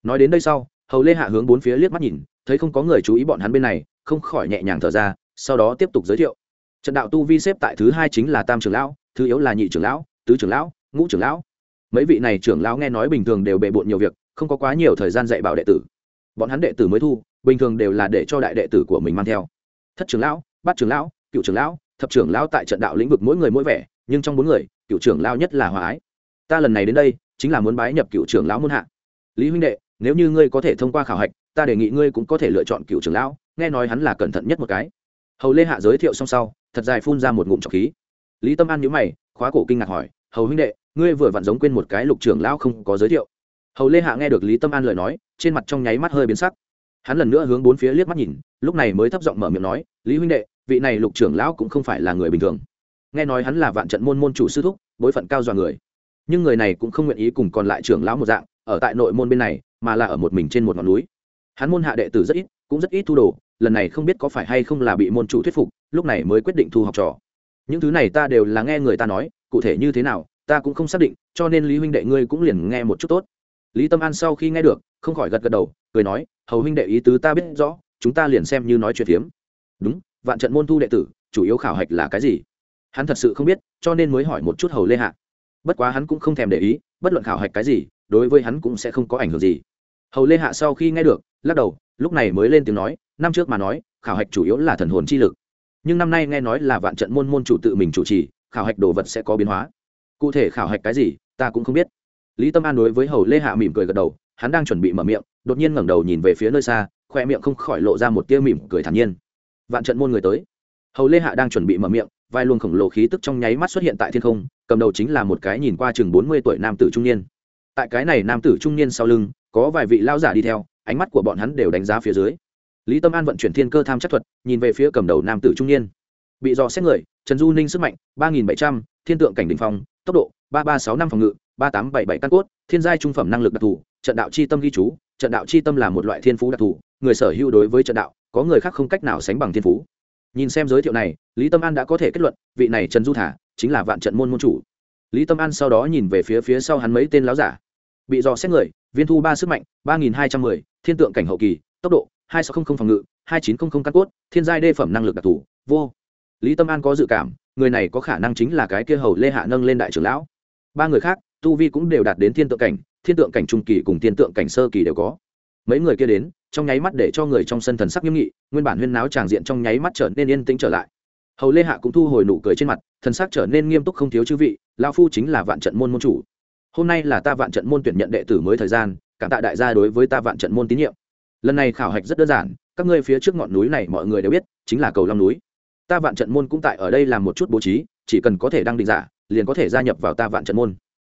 Nói đến đây sau, hầu lê hạ hướng bốn phía liếc mắt nhìn, thấy không có người chú ý bọn hắn bên này không khỏi nhẹ nhàng thở ra, sau đó tiếp tục giới thiệu. Trận đạo tu vi xếp tại thứ hai chính là tam trưởng lão, thứ yếu là nhị trưởng lão, tứ trưởng lão, ngũ trưởng lão. Mấy vị này trưởng lão nghe nói bình thường đều bề bộn nhiều việc, không có quá nhiều thời gian dạy bảo đệ tử. Bọn hắn đệ tử mới thu, bình thường đều là để cho đại đệ tử của mình mang theo. Thất trưởng lão, bát trưởng lão, cựu trưởng lão, thập trưởng lão tại trận đạo lĩnh vực mỗi người mỗi vẻ, nhưng trong bốn người, cựu trưởng lão nhất là hòa ái. Ta lần này đến đây, chính là muốn bái nhập cựu trưởng lão muôn hạ. Lý huynh đệ, nếu như ngươi có thể thông qua khảo hạch, ta đề nghị ngươi cũng có thể lựa chọn cựu trưởng lão nghe nói hắn là cẩn thận nhất một cái. Hầu lê hạ giới thiệu xong sau, thật dài phun ra một ngụm trọc khí. Lý tâm an nhíu mày, khóa cổ kinh ngạc hỏi, hầu huynh đệ, ngươi vừa vặn giống quên một cái lục trưởng lão không có giới thiệu. Hầu lê hạ nghe được lý tâm an lời nói, trên mặt trong nháy mắt hơi biến sắc. Hắn lần nữa hướng bốn phía liếc mắt nhìn, lúc này mới thấp giọng mở miệng nói, lý huynh đệ, vị này lục trưởng lão cũng không phải là người bình thường. Nghe nói hắn là vạn trận môn môn chủ sư thúc, bối phận cao dọa người. Nhưng người này cũng không nguyện ý cùng còn lại trưởng lão một dạng, ở tại nội môn bên này, mà là ở một mình trên một ngọn núi. Hắn môn hạ đệ tử rất ít, cũng rất ít thu đồ lần này không biết có phải hay không là bị môn chủ thuyết phục, lúc này mới quyết định thu học trò. Những thứ này ta đều là nghe người ta nói, cụ thể như thế nào, ta cũng không xác định, cho nên lý huynh đệ ngươi cũng liền nghe một chút tốt. Lý tâm an sau khi nghe được, không khỏi gật gật đầu, cười nói, hầu huynh đệ ý tứ ta biết rõ, chúng ta liền xem như nói chuyện phiếm. Đúng, vạn trận môn thu đệ tử, chủ yếu khảo hạch là cái gì? Hắn thật sự không biết, cho nên mới hỏi một chút hầu lê hạ. Bất quá hắn cũng không thèm để ý, bất luận khảo hạch cái gì, đối với hắn cũng sẽ không có ảnh hưởng gì. Hầu lê hạ sau khi nghe được, lắc đầu, lúc này mới lên tiếng nói năm trước mà nói, khảo hạch chủ yếu là thần hồn chi lực. Nhưng năm nay nghe nói là vạn trận môn môn chủ tự mình chủ trì, khảo hạch đồ vật sẽ có biến hóa. Cụ thể khảo hạch cái gì, ta cũng không biết. Lý tâm an đối với hầu lê hạ mỉm cười gật đầu, hắn đang chuẩn bị mở miệng, đột nhiên ngẩng đầu nhìn về phía nơi xa, khoe miệng không khỏi lộ ra một tia mỉm cười thản nhiên. Vạn trận môn người tới. Hầu lê hạ đang chuẩn bị mở miệng, vai luồng khổng lồ khí tức trong nháy mắt xuất hiện tại thiên không, cầm đầu chính là một cái nhìn qua chừng bốn mươi tuổi nam tử trung niên. Tại cái này nam tử trung niên sau lưng, có vài vị lao giả đi theo, ánh mắt của bọn hắn đều đánh giá phía dưới lý tâm an vận chuyển thiên cơ tham chắc thuật, nhìn về phía cầm đầu nam tử trung niên. Bị dò xét người, trần du ninh sức mạnh, ba nghìn bảy trăm, thiên tượng cảnh đình phong, tốc độ, ba ba sáu năm phòng ngự, ba tám bảy bảy căn cốt, thiên giai trung phẩm năng lực đặc thù, trận đạo chi tâm ghi chú, trận đạo chi tâm là một loại thiên phú đặc thù, người sở hữu đối với trận đạo, có người khác không cách nào sánh bằng thiên phú. Nhìn xem giới thiệu này, lý tâm an đã có thể kết luận, vị này trần du thả, chính là vạn trận môn môn chủ. Lý tâm an sau đó nhìn về phía phía sau hắn mấy tên láo giả. Bị dò xét người, viên thu ba sức mạnh, ba nghìn hai trăm mười, thiên tượng cảnh hậu kỳ, tốc độ hai sáu trăm linh phòng ngự, hai chín trăm linh căn cốt, thiên giai đê phẩm năng lực đặc thù, vô. Lý tâm an có dự cảm, người này có khả năng chính là cái kia hầu lê hạ nâng lên đại trưởng lão. Ba người khác, tu vi cũng đều đạt đến thiên tượng cảnh, thiên tượng cảnh trung kỳ cùng thiên tượng cảnh sơ kỳ đều có. Mấy người kia đến, trong nháy mắt để cho người trong sân thần sắc nghiêm nghị, nguyên bản huyên náo tràng diện trong nháy mắt trở nên yên tĩnh trở lại. Hầu lê hạ cũng thu hồi nụ cười trên mặt, thần sắc trở nên nghiêm túc không thiếu chư vị lao phu chính là vạn trận môn môn chủ. Hôm nay là ta vạn trận môn tuyển nhận đệ tử mới thời gian, cảm tạ đại gia đối với ta vạn trận môn tín nhiệm lần này khảo hạch rất đơn giản, các ngươi phía trước ngọn núi này mọi người đều biết, chính là cầu long núi. Ta vạn trận môn cũng tại ở đây làm một chút bố trí, chỉ cần có thể đăng định giả, liền có thể gia nhập vào ta vạn trận môn.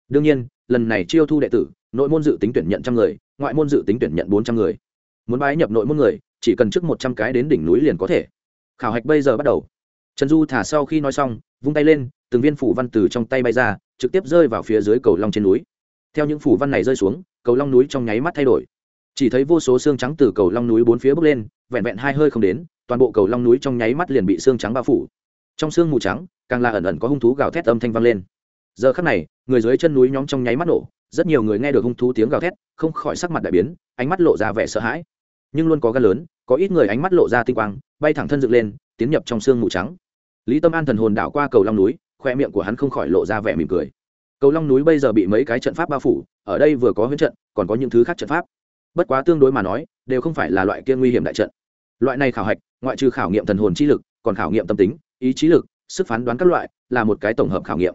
Đương nhiên, lần này chiêu thu đệ tử, nội môn dự tính tuyển nhận trăm người, ngoại môn dự tính tuyển nhận bốn trăm người. Muốn bái nhập nội môn người, chỉ cần trước một trăm cái đến đỉnh núi liền có thể. Khảo hạch bây giờ bắt đầu. Trần du thả sau khi nói xong, vung tay lên, từng viên phủ văn từ trong tay bay ra, trực tiếp rơi vào phía dưới cầu long trên núi. Theo những phủ văn này rơi xuống, cầu long núi trong nháy mắt thay đổi chỉ thấy vô số xương trắng từ cầu long núi bốn phía bốc lên, vẹn vẹn hai hơi không đến, toàn bộ cầu long núi trong nháy mắt liền bị xương trắng bao phủ. Trong xương mù trắng, càng là ẩn ẩn có hung thú gào thét âm thanh vang lên. Giờ khắc này, người dưới chân núi nhóm trong nháy mắt nổ, rất nhiều người nghe được hung thú tiếng gào thét, không khỏi sắc mặt đại biến, ánh mắt lộ ra vẻ sợ hãi. Nhưng luôn có gan lớn, có ít người ánh mắt lộ ra tinh quang, bay thẳng thân dựng lên, tiến nhập trong xương mù trắng. Lý tâm an thần hồn đảo qua cầu long núi, khoe miệng của hắn không khỏi lộ ra vẻ mỉm cười. Cầu long núi bây giờ bị mấy cái trận pháp bao phủ, ở đây vừa có huyết trận, còn có những thứ khác trận pháp bất quá tương đối mà nói, đều không phải là loại kia nguy hiểm đại trận. Loại này khảo hạch, ngoại trừ khảo nghiệm thần hồn chi lực, còn khảo nghiệm tâm tính, ý chí lực, sức phán đoán các loại, là một cái tổng hợp khảo nghiệm.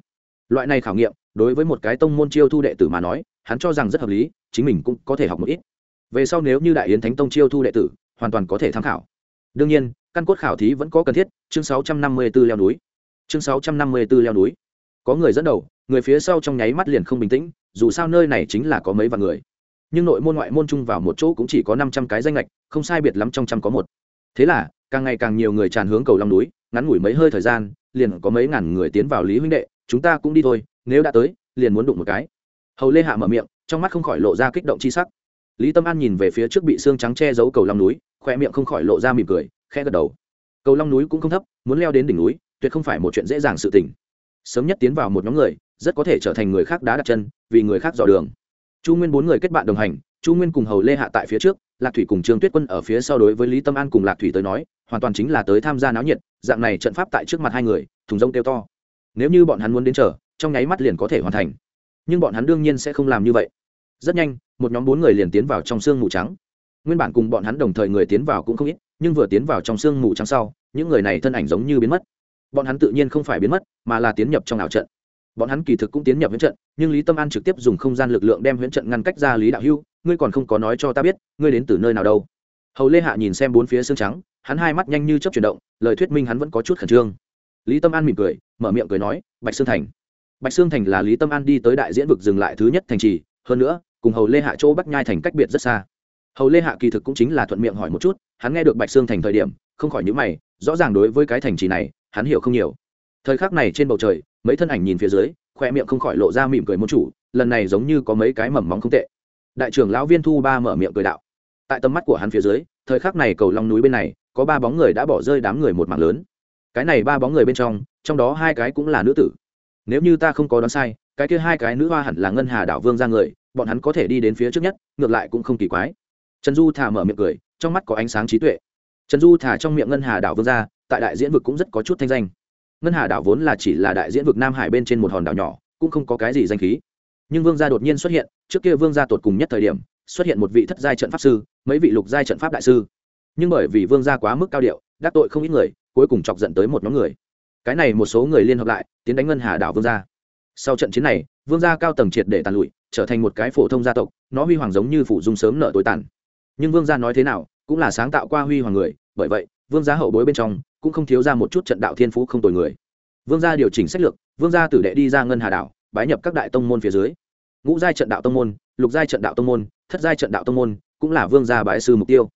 Loại này khảo nghiệm, đối với một cái tông môn chiêu thu đệ tử mà nói, hắn cho rằng rất hợp lý, chính mình cũng có thể học một ít. Về sau nếu như đại yến thánh tông chiêu thu đệ tử, hoàn toàn có thể tham khảo. Đương nhiên, căn cốt khảo thí vẫn có cần thiết, chương 654 leo núi. Chương 654 leo núi. Có người dẫn đầu, người phía sau trong nháy mắt liền không bình tĩnh, dù sao nơi này chính là có mấy vạn người nhưng nội môn ngoại môn chung vào một chỗ cũng chỉ có năm trăm cái danh lệch không sai biệt lắm trong trăm có một. Thế là, càng ngày càng nhiều người tràn hướng cầu long núi, ngắn ngủi mấy hơi thời gian, liền có mấy ngàn người tiến vào lý huynh đệ, chúng ta cũng đi thôi, nếu đã tới, liền muốn đụng một cái. Hầu lê hạ mở miệng, trong mắt không khỏi lộ ra kích động chi sắc. Lý tâm an nhìn về phía trước bị xương trắng che giấu cầu long núi khoe miệng không khỏi lộ ra mỉm cười, khẽ gật đầu. Cầu long núi cũng không thấp, muốn leo đến đỉnh núi, tuyệt không phải một chuyện dễ dàng sự tình. Sớm nhất tiến vào một nhóm người, rất có thể trở thành người khác đá đặt chân, vì người khác dò đường chu nguyên bốn người kết bạn đồng hành, chu nguyên cùng hầu lê hạ tại phía trước, lạc thủy cùng trương tuyết quân ở phía sau đối với lý tâm an cùng lạc thủy tới nói, hoàn toàn chính là tới tham gia náo nhiệt, dạng này trận pháp tại trước mặt hai người, thùng rông kêu to. Nếu như bọn hắn muốn đến chờ, trong nháy mắt liền có thể hoàn thành. Nhưng bọn hắn đương nhiên sẽ không làm như vậy. Rất nhanh, một nhóm bốn người liền tiến vào trong sương mù trắng. Nguyên bản cùng bọn hắn đồng thời người tiến vào cũng không ít, nhưng vừa tiến vào trong sương mù trắng sau, những người này thân ảnh giống như biến mất. Bọn hắn tự nhiên không phải biến mất, mà là tiến nhập trong ảo trận bọn hắn kỳ thực cũng tiến nhập huyễn trận, nhưng lý tâm an trực tiếp dùng không gian lực lượng đem huyễn trận ngăn cách ra lý đạo hưu, ngươi còn không có nói cho ta biết, ngươi đến từ nơi nào đâu. Hầu lê hạ nhìn xem bốn phía xương trắng, hắn hai mắt nhanh như chấp chuyển động, lời thuyết minh hắn vẫn có chút khẩn trương. Lý tâm an mỉm cười, mở miệng cười nói, bạch sương thành. Bạch sương thành là lý tâm an đi tới đại diễn vực dừng lại thứ nhất thành trì, hơn nữa, cùng hầu lê hạ chỗ bắc nhai thành cách biệt rất xa. Hầu lê hạ kỳ thực cũng chính là thuận miệng hỏi một chút, hắn nghe được bạch sương thành thời điểm, không khỏi nhữ mày, rõ ràng đối với cái thành trì này, hắn hiểu không nhiều. Thời khắc này trên bầu trời mấy thân ảnh nhìn phía dưới, khoe miệng không khỏi lộ ra mỉm cười môn chủ, lần này giống như có mấy cái mầm móng không tệ. Đại trưởng lão viên thu ba mở miệng cười đạo. Tại tầm mắt của hắn phía dưới, thời khắc này cầu long núi bên này, có ba bóng người đã bỏ rơi đám người một mạng lớn. Cái này ba bóng người bên trong trong đó hai cái cũng là nữ tử. Nếu như ta không có đoán sai, cái kia hai cái nữ hoa hẳn là ngân hà đảo vương ra người, bọn hắn có thể đi đến phía trước nhất, ngược lại cũng không kỳ quái. Trần du thả mở miệng cười, trong mắt có ánh sáng trí tuệ. Trần du thả trong miệng ngân hà đảo vương ra, tại đại diễn vực cũng rất có chút thanh danh ngân hà đảo vốn là chỉ là đại diễn vực nam hải bên trên một hòn đảo nhỏ, cũng không có cái gì danh khí. Nhưng vương gia đột nhiên xuất hiện, trước kia vương gia tột cùng nhất thời điểm, xuất hiện một vị thất giai trận pháp sư, mấy vị lục giai trận pháp đại sư. Nhưng bởi vì vương gia quá mức cao điệu, đắc tội không ít người, cuối cùng chọc giận tới một nhóm người. Cái này một số người liên hợp lại, tiến đánh ngân hà đảo vương gia. Sau trận chiến này, vương gia cao tầng triệt để tàn lụi, trở thành một cái phổ thông gia tộc, nó huy hoàng giống như phủ dung sớm nợ tối tàn. Nhưng vương gia nói thế nào, cũng là sáng tạo qua huy hoàng người, bởi vậy vương gia hậu bối bên trong cũng không thiếu ra một chút trận đạo thiên phú không tồi người. Vương gia điều chỉnh sách lược, vương gia tử đệ đi ra ngân hà đảo, bái nhập các đại tông môn phía dưới. Ngũ giai trận đạo tông môn, lục giai trận đạo tông môn, thất giai trận đạo tông môn cũng là vương gia bái sư mục tiêu.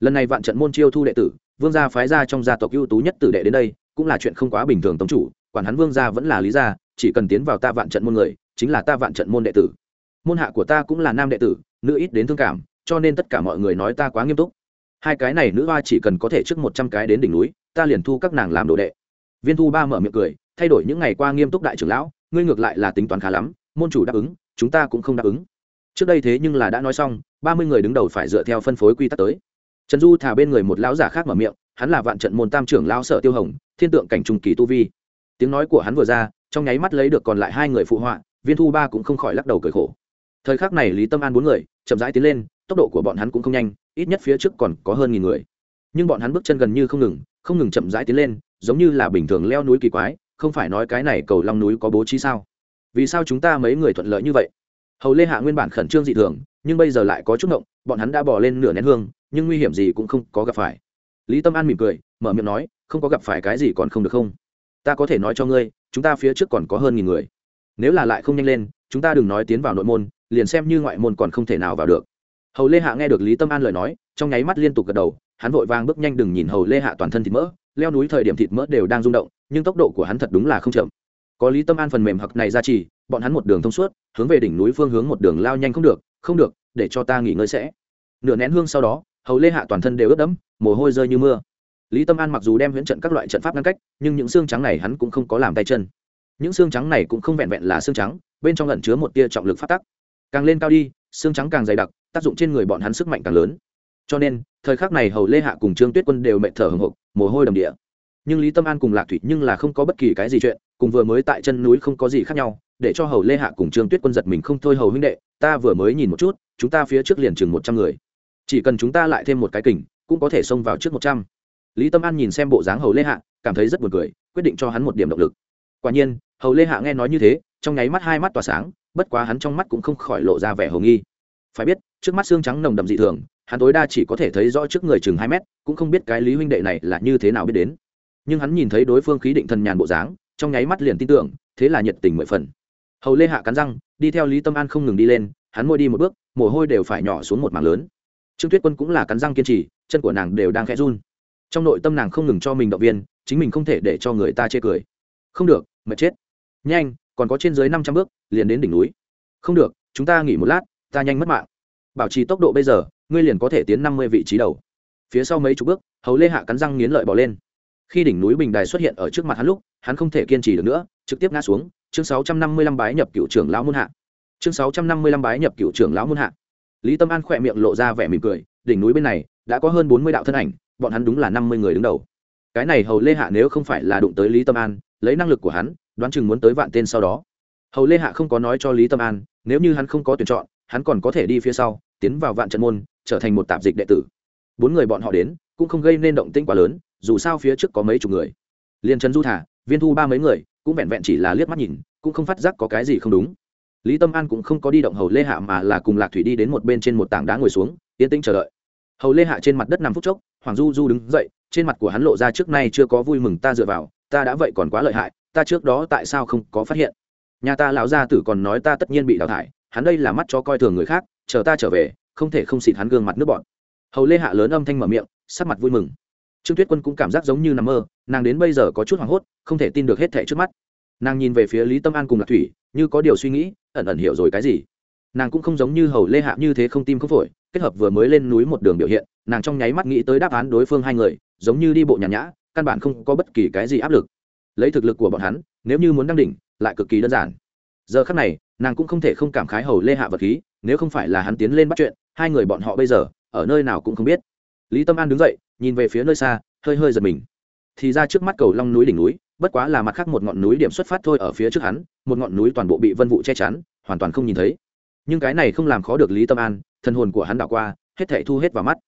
Lần này vạn trận môn chiêu thu đệ tử, vương gia phái ra trong gia tộc ưu tú nhất tử đệ đến đây, cũng là chuyện không quá bình thường tông chủ, quản hắn vương gia vẫn là lý gia, chỉ cần tiến vào ta vạn trận môn người, chính là ta vạn trận môn đệ tử. Môn hạ của ta cũng là nam đệ tử, nữ ít đến thương cảm, cho nên tất cả mọi người nói ta quá nghiêm túc hai cái này nữ hoa chỉ cần có thể trước một trăm cái đến đỉnh núi, ta liền thu các nàng làm đồ đệ. Viên thu ba mở miệng cười, thay đổi những ngày qua nghiêm túc đại trưởng lão, ngươi ngược lại là tính toán khá lắm, môn chủ đáp ứng, chúng ta cũng không đáp ứng. Trước đây thế nhưng là đã nói xong, ba mươi người đứng đầu phải dựa theo phân phối quy tắc tới. Trần du thả bên người một lão giả khác mở miệng, hắn là vạn trận môn tam trưởng lão sở tiêu hồng, thiên tượng cảnh trung kỳ tu vi. Tiếng nói của hắn vừa ra, trong nháy mắt lấy được còn lại hai người phụ họa, viên thu ba cũng không khỏi lắc đầu cười khổ. Thời khắc này lý tâm an bốn người chậm rãi tiến lên, tốc độ của bọn hắn cũng không nhanh, ít nhất phía trước còn có hơn nghìn người. Nhưng bọn hắn bước chân gần như không ngừng không ngừng chậm rãi tiến lên, giống như là bình thường leo núi kỳ quái, không phải nói cái này cầu long núi có bố trí sao? Vì sao chúng ta mấy người thuận lợi như vậy? Hầu lê hạ nguyên bản khẩn trương dị thường, nhưng bây giờ lại có chút ngộng, bọn hắn đã bỏ lên nửa nén hương, nhưng nguy hiểm gì cũng không có gặp phải. Lý tâm an mỉm cười, mở miệng nói, không có gặp phải cái gì còn không được không? Ta có thể nói cho ngươi, chúng ta phía trước còn có hơn nghìn người. Nếu là lại không nhanh lên, chúng ta đừng nói tiến vào nội môn liền xem như ngoại môn còn không thể nào vào được. Hầu lê hạ nghe được lý tâm an lời nói, trong nháy mắt liên tục gật đầu, hắn vội vàng bước nhanh đừng nhìn hầu lê hạ toàn thân thịt mỡ, leo núi thời điểm thịt mỡ đều đang rung động, nhưng tốc độ của hắn thật đúng là không chậm. Có lý tâm an phần mềm hặc này ra trì bọn hắn một đường thông suốt, hướng về đỉnh núi phương hướng một đường lao nhanh không được không được, để cho ta nghỉ ngơi sẽ. Nửa nén hương sau đó, hầu lê hạ toàn thân đều ướt đẫm, mồ hôi rơi như mưa. Lý tâm an mặc dù đem huyễn trận các loại trận pháp ngăn cách, nhưng những xương trắng này hắn cũng không có làm tay chân. Những xương trắng này cũng không vẹn vẹn là xương trắng, bên trong lẩn chứa một tia trọng lực phát tắc càng lên cao đi, xương trắng càng dày đặc, tác dụng trên người bọn hắn sức mạnh càng lớn. Cho nên, thời khắc này hầu lê hạ cùng trương tuyết quân đều mệt thở hồng hộc, mồ hôi đầm địa. Nhưng lý tâm an cùng lạc thủy nhưng là không có bất kỳ cái gì chuyện, cùng vừa mới tại chân núi không có gì khác nhau, để cho hầu lê hạ cùng trương tuyết quân giật mình không thôi hầu huynh đệ, ta vừa mới nhìn một chút, chúng ta phía trước liền chừng một trăm người. Chỉ cần chúng ta lại thêm một cái kình, cũng có thể xông vào trước một trăm. Lý tâm an nhìn xem bộ dáng hầu lê hạ, cảm thấy rất buồn cười, quyết định cho hắn một điểm động lực. Quả nhiên, hầu lê hạ nghe nói như thế, trong nháy mắt hai mắt tỏa sáng bất quá hắn trong mắt cũng không khỏi lộ ra vẻ hầu nghi. Phải biết, trước mắt xương trắng nồng đậm dị thường, hắn tối đa chỉ có thể thấy rõ trước người chừng hai mét, cũng không biết cái lý huynh đệ này là như thế nào biết đến. Nhưng hắn nhìn thấy đối phương khí định thần nhàn bộ dáng, trong nháy mắt liền tin tưởng, thế là nhiệt tình mười phần. Hầu lê hạ cắn răng, đi theo lý tâm an không ngừng đi lên, hắn môi đi một bước, mồ hôi đều phải nhỏ xuống một mảng lớn. Trương tuyết quân cũng là cắn răng kiên trì, chân của nàng đều đang khẽ run. Trong nội tâm nàng không ngừng cho mình động viên, chính mình không thể để cho người ta chê cười. Không được, mệt chết. Nhanh, còn có trên dưới năm trăm bước liền đến đỉnh núi. Không được, chúng ta nghỉ một lát, ta nhanh mất mạng. Bảo trì tốc độ bây giờ, ngươi liền có thể tiến năm mươi vị trí đầu. Phía sau mấy chục bước, hầu lê hạ cắn răng nghiến lợi bỏ lên. Khi đỉnh núi bình đài xuất hiện ở trước mặt hắn lúc, hắn không thể kiên trì được nữa, trực tiếp ngã xuống. Chương sáu trăm năm mươi lăm bái nhập cựu trưởng lão muôn hạ. Chương sáu trăm năm mươi lăm bái nhập cựu trưởng lão muôn hạ. Lý tâm an khỏe miệng lộ ra vẻ mỉm cười, đỉnh núi bên này đã có hơn bốn mươi đạo thân ảnh, bọn hắn đúng là năm mươi người đứng đầu. Cái này hầu lê hạ nếu không phải là đụng tới lý tâm an, lấy năng lực của hắn, đoán chừng muốn tới vạn tên sau đó hầu lê hạ không có nói cho lý tâm an, nếu như hắn không có tuyển chọn, hắn còn có thể đi phía sau, tiến vào vạn trận môn, trở thành một tạp dịch đệ tử. Bốn người bọn họ đến, cũng không gây nên động tĩnh quá lớn, dù sao phía trước có mấy chục người. Liền trần du thả, viên thu ba mấy người, cũng vẹn vẹn chỉ là liếc mắt nhìn, cũng không phát giác có cái gì không đúng. Lý tâm an cũng không có đi động hầu lê hạ mà là cùng lạc thủy đi đến một bên trên một tảng đá ngồi xuống, yên tĩnh chờ đợi. Hầu lê hạ trên mặt đất nằm phút chốc, hoàng du du đứng dậy, trên mặt của hắn lộ ra trước nay chưa có vui mừng ta dựa vào, ta đã vậy còn quá lợi hại, ta trước đó tại sao không có phát hiện? Nhà ta lão gia tử còn nói ta tất nhiên bị đào thải, hắn đây là mắt cho coi thường người khác, chờ ta trở về, không thể không xịt hắn gương mặt nước bọn hầu lê hạ lớn âm thanh mở miệng, sắc mặt vui mừng. Trương tuyết quân cũng cảm giác giống như nằm mơ, nàng đến bây giờ có chút hoảng hốt, không thể tin được hết thẻ trước mắt. Nàng nhìn về phía lý tâm an cùng lạc thủy, như có điều suy nghĩ, ẩn ẩn hiểu rồi cái gì. Nàng cũng không giống như hầu lê hạ như thế không tim không phổi, kết hợp vừa mới lên núi một đường biểu hiện, nàng trong nháy mắt nghĩ tới đáp án đối phương hai người, giống như đi bộ nhàn nhã, căn bản không có bất kỳ cái gì áp lực. Lấy thực lực của bọn hắn, nếu như muốn đăng đỉnh lại cực kỳ đơn giản. Giờ khắc này, nàng cũng không thể không cảm khái hầu lê hạ vật khí, nếu không phải là hắn tiến lên bắt chuyện, hai người bọn họ bây giờ, ở nơi nào cũng không biết. Lý tâm an đứng dậy, nhìn về phía nơi xa, hơi hơi giật mình. Thì ra trước mắt cầu long núi đỉnh núi, bất quá là mặt khác một ngọn núi điểm xuất phát thôi ở phía trước hắn, một ngọn núi toàn bộ bị vân vụ che chắn, hoàn toàn không nhìn thấy. Nhưng cái này không làm khó được lý tâm an, thần hồn của hắn đảo qua, hết thảy thu hết vào mắt.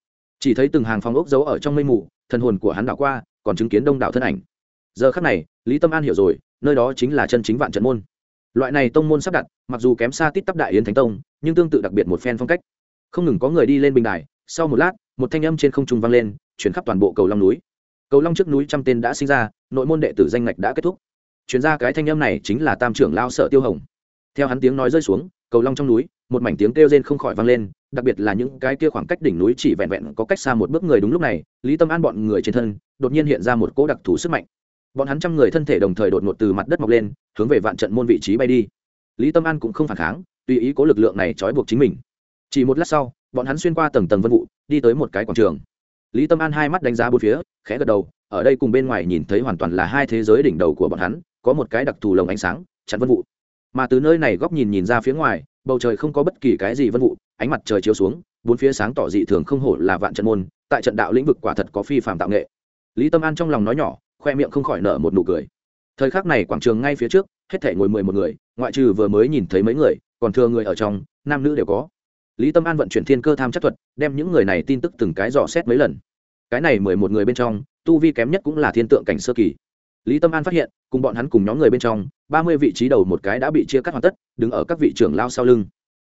Chỉ thấy từng hàng phong ốc giấu ở trong mây mù, thần hồn của hắn đảo qua, còn chứng kiến đông đảo thân ảnh. Giờ khắc này, lý tâm an hiểu rồi nơi đó chính là chân chính vạn trận môn. Loại này tông môn sắp đặt, mặc dù kém xa tít tắp đại yến thánh tông, nhưng tương tự đặc biệt một phen phong cách. Không ngừng có người đi lên bình đài, sau một lát, một thanh âm trên không trung vang lên chuyển khắp toàn bộ cầu long núi. Cầu long trước núi trăm tên đã sinh ra, nội môn đệ tử danh ngạch đã kết thúc. Chuyển ra cái thanh âm này chính là tam trưởng lao sợ tiêu hồng. Theo hắn tiếng nói rơi xuống, cầu long trong núi, một mảnh tiếng kêu rên không khỏi vang lên, đặc biệt là những cái kia khoảng cách đỉnh núi chỉ vẹn vẹn có cách xa một bước người đúng lúc này, lý tâm an bọn người trên thân, đột nhiên hiện ra một cỗ đặc thù sức mạnh bọn hắn trăm người thân thể đồng thời đột ngột từ mặt đất mọc lên, hướng về vạn trận môn vị trí bay đi. Lý tâm an cũng không phản kháng, tùy ý cố lực lượng này trói buộc chính mình. Chỉ một lát sau, bọn hắn xuyên qua tầng tầng vân vụ, đi tới một cái quảng trường. Lý tâm an hai mắt đánh giá bốn phía, khẽ gật đầu, ở đây cùng bên ngoài nhìn thấy hoàn toàn là hai thế giới đỉnh đầu của bọn hắn, có một cái đặc thù lồng ánh sáng chắn vân vụ. Mà từ nơi này góc nhìn nhìn ra phía ngoài, bầu trời không có bất kỳ cái gì vân vụ, ánh mặt trời chiếu xuống, bốn phía sáng tỏ dị thường không hổ là vạn trận môn, tại trận đạo lĩnh vực quả thật có phi phạm tạo nghệ. Lý tâm an trong lòng nói nhỏ khoe miệng không khỏi nở một nụ cười. Thời khắc này quảng trường ngay phía trước, hết thể ngồi mười một người, ngoại trừ vừa mới nhìn thấy mấy người, còn thừa người ở trong, nam nữ đều có. Lý tâm an vận chuyển thiên cơ tham chắc thuật, đem những người này tin tức từng cái dò xét mấy lần. Cái này mười một người bên trong, tu vi kém nhất cũng là thiên tượng cảnh sơ kỳ. Lý tâm an phát hiện, cùng bọn hắn cùng nhóm người bên trong, ba mươi vị trí đầu một cái đã bị chia cắt hoàn tất, đứng ở các vị trưởng lao sau lưng.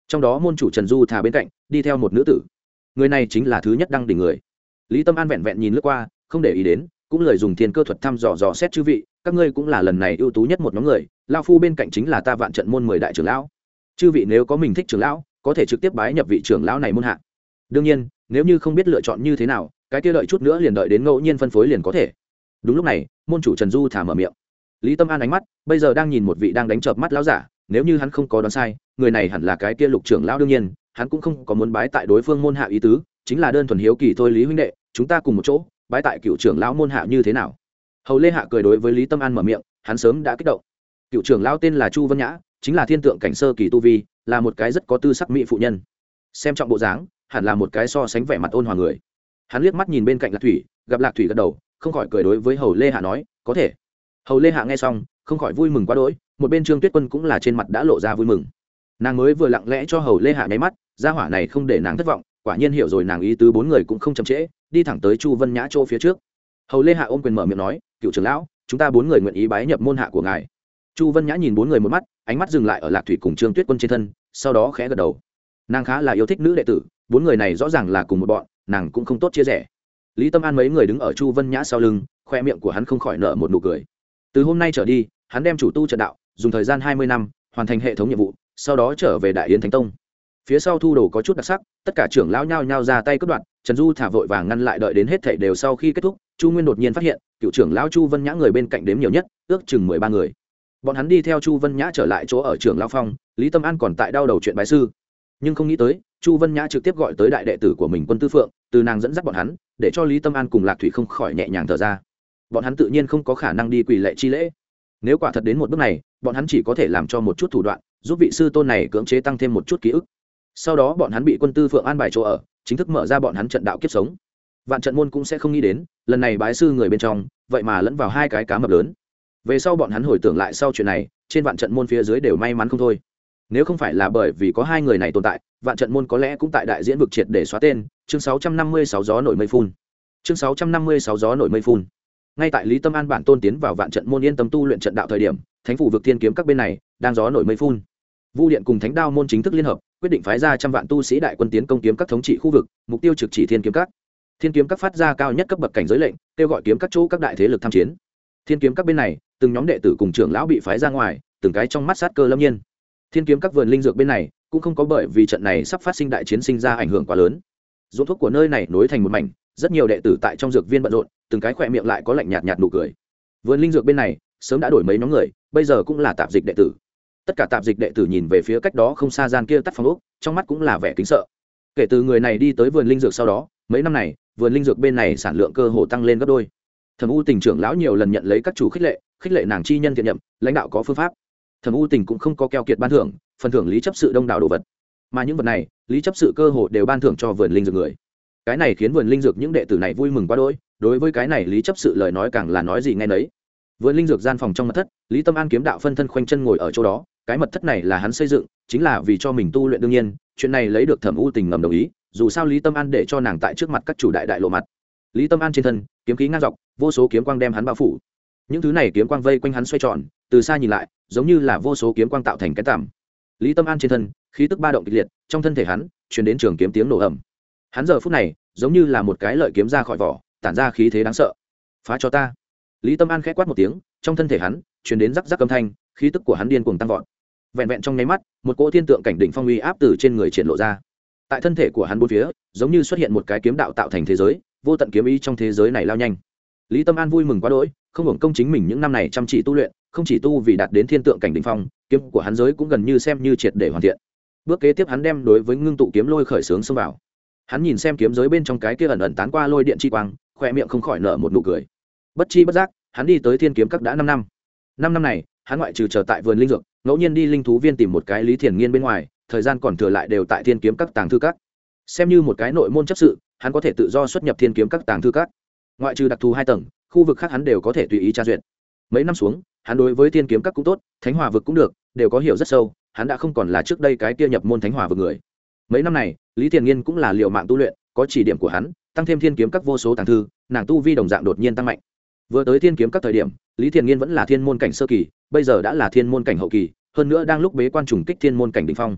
Trong đó môn chủ trần du thà bên cạnh, đi theo một nữ tử. Người này chính là thứ nhất đăng đỉnh người. Lý tâm an vẹn vẹn nhìn lướt qua, không để ý đến cũng lời dùng thiên cơ thuật thăm dò dò xét chư vị, các ngươi cũng là lần này ưu tú nhất một nhóm người lao phu bên cạnh chính là ta vạn trận môn mười đại trưởng lão. Chư vị nếu có mình thích trưởng lão, có thể trực tiếp bái nhập vị trưởng lão này môn hạ. Đương nhiên, nếu như không biết lựa chọn như thế nào, cái kia đợi chút nữa liền đợi đến ngẫu nhiên phân phối liền có thể. Đúng lúc này, môn chủ trần du thả mở miệng. Lý tâm an ánh mắt, bây giờ đang nhìn một vị đang đánh chợp mắt lão giả, nếu như hắn không có đoán sai, người này hẳn là cái kia lục trưởng lão đương nhiên, hắn cũng không có muốn bái tại đối phương môn hạ ý tứ, chính là đơn thuần hiếu kỳ thôi lý huynh đệ, chúng ta cùng một chỗ bái tại cựu trưởng lão môn hạ như thế nào? Hầu lê hạ cười đối với lý tâm an mở miệng, hắn sớm đã kích động. Cựu trưởng lão tên là chu vân nhã, chính là thiên tượng cảnh sơ kỳ tu vi, là một cái rất có tư sắc mỹ phụ nhân. Xem trọng bộ dáng, hẳn là một cái so sánh vẻ mặt ôn hòa người. Hắn liếc mắt nhìn bên cạnh lạc thủy, gặp lạc thủy gật đầu, không khỏi cười đối với hầu lê hạ nói, có thể. Hầu lê hạ nghe xong, không khỏi vui mừng quá đỗi, một bên trương tuyết quân cũng là trên mặt đã lộ ra vui mừng. Nàng mới vừa lặng lẽ cho hầu lê hạ nháy mắt ra hỏa này không để nàng thất vọng, quả nhiên hiểu rồi nàng ý tứ bốn người cũng không chậm trễ đi thẳng tới chu vân nhã chỗ phía trước. Hầu lê hạ ôm quyền mở miệng nói, cựu trưởng lão, chúng ta bốn người nguyện ý bái nhập môn hạ của ngài. Chu vân nhã nhìn bốn người một mắt, ánh mắt dừng lại ở lạc thủy cùng trương tuyết quân trên thân, sau đó khẽ gật đầu. Nàng khá là yêu thích nữ đệ tử, bốn người này rõ ràng là cùng một bọn, nàng cũng không tốt chia rẽ. Lý tâm an mấy người đứng ở chu vân nhã sau lưng, khoe miệng của hắn không khỏi nở một nụ cười. Từ hôm nay trở đi, hắn đem chủ tu trận đạo, dùng thời gian hai mươi năm, hoàn thành hệ thống nhiệm vụ, sau đó trở về đại yến thánh tông phía sau thu đồ có chút đặc sắc, tất cả trưởng lão nhao nhao ra tay cướp đoạt, trần du thả vội vàng ngăn lại đợi đến hết thảy đều sau khi kết thúc, chu nguyên đột nhiên phát hiện, cựu trưởng lão chu vân nhã người bên cạnh đếm nhiều nhất, ước chừng mười ba người. Bọn hắn đi theo chu vân nhã trở lại chỗ ở trường lao phong lý tâm an còn tại đau đầu chuyện bài sư. Nhưng không nghĩ tới, chu vân nhã trực tiếp gọi tới đại đệ tử của mình quân tư phượng, từ nàng dẫn dắt bọn hắn, để cho lý tâm an cùng lạc thủy không khỏi nhẹ nhàng thở ra. Bọn hắn tự nhiên không có khả năng đi quỳ lệ chi lễ. Nếu quả thật đến một bước này, bọn hắn chỉ có thể làm cho một chút thủ đoạn, giúp vị sư tôn này cưỡng chế tăng thêm một chút ký ức sau đó bọn hắn bị quân tư phượng an bài chỗ ở, chính thức mở ra bọn hắn trận đạo kiếp sống. Vạn trận môn cũng sẽ không nghĩ đến, lần này bái sư người bên trong, vậy mà lẫn vào hai cái cá mập lớn. Về sau bọn hắn hồi tưởng lại sau chuyện này, trên vạn trận môn phía dưới đều may mắn không thôi. Nếu không phải là bởi vì có hai người này tồn tại, vạn trận môn có lẽ cũng tại đại diễn vực triệt để xóa tên, chương 656 gió nổi mây phun. Chương 656 gió nổi mây phun. Ngay tại lý tâm an bản tôn tiến vào vạn trận môn yên tâm tu luyện trận đạo thời điểm, thánh phủ vực thiên kiếm các bên này đang gió nổi mây phun. Vu điện cùng thánh đao môn chính thức liên hợp quyết định phái ra trăm vạn tu sĩ đại quân tiến công kiếm các thống trị khu vực, mục tiêu trực chỉ thiên kiếm các. Thiên kiếm các phát ra cao nhất cấp bậc cảnh giới lệnh, kêu gọi kiếm các chỗ các đại thế lực tham chiến. Thiên kiếm các bên này, từng nhóm đệ tử cùng trưởng lão bị phái ra ngoài, từng cái trong mắt sát cơ lâm nhiên. Thiên kiếm các vườn linh dược bên này, cũng không có bởi vì trận này sắp phát sinh đại chiến sinh ra ảnh hưởng quá lớn. Ruộng thuốc của nơi này nối thành một mảnh, rất nhiều đệ tử tại trong dược viên bận rộn, từng cái khỏe miệng lại có lạnh nhạt nhạt nụ cười. Vườn linh dược bên này, sớm đã đổi mấy nhóm người, bây giờ cũng là tạp dịch đệ tử tất cả tạp dịch đệ tử nhìn về phía cách đó không xa gian kia tắt phòng ốc, trong mắt cũng là vẻ kính sợ. Kể từ người này đi tới vườn linh dược sau đó, mấy năm này, vườn linh dược bên này sản lượng cơ hồ tăng lên gấp đôi. Thẩm u tình trưởng lão nhiều lần nhận lấy các chủ khích lệ khích lệ nàng chi nhân thiện nhậm lãnh đạo có phương pháp. Thẩm u tình cũng không có keo kiệt ban thưởng, phần thưởng lý chấp sự đông đảo đồ vật. Mà những vật này, lý chấp sự cơ hồ đều ban thưởng cho vườn linh dược người. Cái này khiến vườn linh dược những đệ tử này vui mừng quá đỗi, đối với cái này lý chấp sự lời nói càng là nói gì ngay nấy. Vườn linh dược gian phòng trong mật thất lý tâm an kiếm đạo phân thân khoanh chân ngồi ở chỗ đó, cái mật thất này là hắn xây dựng, chính là vì cho mình tu luyện đương nhiên, chuyện này lấy được thẩm u tình ngầm đồng ý, dù sao lý tâm an để cho nàng tại trước mặt các chủ đại đại lộ mặt. Lý tâm an trên thân, kiếm khí ngang dọc, vô số kiếm quang đem hắn bao phủ. Những thứ này kiếm quang vây quanh hắn xoay tròn, từ xa nhìn lại, giống như là vô số kiếm quang tạo thành cái tằm. Lý tâm an trên thân, khí tức ba động kịch liệt, trong thân thể hắn chuyển đến trường kiếm tiếng nổ ẩm hắn giờ phút này, giống như là một cái lợi kiếm ra khỏi vỏ, tản ra khí thế đáng sợ. Phá cho ta. Lý tâm an k h ẽ quát một tiếng, trong thân thể hắn chuyển đến rắc rắc âm thanh, khí tức của hắn điên cuồng tăng vọt. Vẹn vẹn trong nháy mắt, một cỗ thiên tượng cảnh đỉnh phong uy áp từ trên người triển lộ ra. Tại thân thể của hắn bốn phía, giống như xuất hiện một cái kiếm đạo tạo thành thế giới, vô tận kiếm ý trong thế giới này lao nhanh. Lý tâm an vui mừng quá đỗi, không hưởng công chính mình những năm này chăm chỉ tu luyện, không chỉ tu vì đạt đến thiên tượng cảnh đỉnh phong, kiếm của hắn giới cũng gần như xem như triệt để hoàn thiện. Bước kế tiếp hắn đem đối với ngưng tụ kiếm lôi khởi sướng xông vào. Hắn nhìn xem kiếm giới bên trong cái kia ẩn ẩn tán qua lôi điện chi quang khoe miệng không khỏi nở một nụ cười. Bất chi bất giác, hắn đi tới thiên kiếm các đã năm năm năm năm này, hắn ngoại trừ chờ tại vườn linh dược, ngẫu nhiên đi linh thú viên tìm một cái lý thiền nghiên bên ngoài, thời gian còn thừa lại đều tại thiên kiếm các tàng thư các. Xem như một cái nội môn chấp sự, hắn có thể tự do xuất nhập thiên kiếm các tàng thư các. Ngoại trừ đặc thù hai tầng, khu vực khác hắn đều có thể tùy ý tra duyệt. Mấy năm xuống, hắn đối với thiên kiếm các cũng tốt, thánh hòa vực cũng được, đều có hiểu rất sâu, hắn đã không còn là trước đây cái kia nhập môn thánh hòa vực người. Mấy năm này, lý thiền nghiên cũng là liệu mạng tu luyện, có chỉ điểm của hắn, tăng thêm thiên kiếm các vô số tàng thư, nàng tu vi đồng dạng đột nhiên tăng mạnh vừa tới thiên kiếm các thời điểm, lý thiền nghiên vẫn là thiên môn cảnh sơ kỳ, bây giờ đã là thiên môn cảnh hậu kỳ, hơn nữa đang lúc bế quan trùng kích thiên môn cảnh đ ỉ n h phong.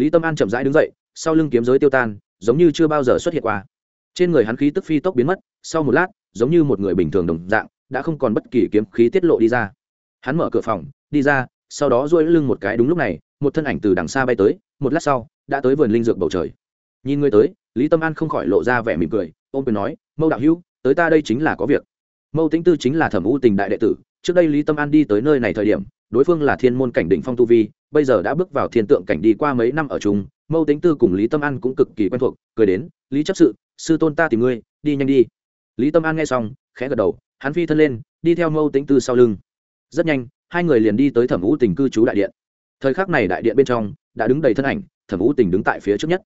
Lý tâm an chậm rãi đứng dậy, sau lưng kiếm giới tiêu tan, giống như chưa bao giờ xuất hiện qua. Trên người hắn khí tức phi tốc biến mất, sau một lát, giống như một người bình thường đồng dạng, đã không còn bất kỳ kiếm khí tiết lộ đi ra. Hắn mở cửa phòng, đi ra, sau đó duỗi lưng một cái đúng lúc này, một thân ảnh từ đằng xa bay tới, một lát sau, đã tới vườn linh dược bầu trời. Nhìn người tới, lý tâm an không khỏi lộ ra vẻ mỉm cười, ôm quyền nói, mâu đạo hữu, tới ta đây chính là có việc mâu tĩnh tư chính là thẩm u tình đại đệ tử, trước đây lý tâm an đi tới nơi này thời điểm, đối phương là thiên môn cảnh đỉnh phong tu vi, bây giờ đã bước vào thiên tượng cảnh đi qua mấy năm ở chung, mâu tính tư cùng lý tâm an cũng cực kỳ quen thuộc, cười đến, lý chấp sự, sư tôn ta tìm ngươi, đi nhanh đi. Lý tâm an nghe xong, khẽ gật đầu, hắn phi thân lên, đi theo mâu tính tư sau lưng. Rất nhanh, hai người liền đi tới thẩm U tình cư trú đại điện. Thời khắc này đại điện bên trong đã đứng đầy thân ảnh, thẩm U tình đứng tại phía trước nhất.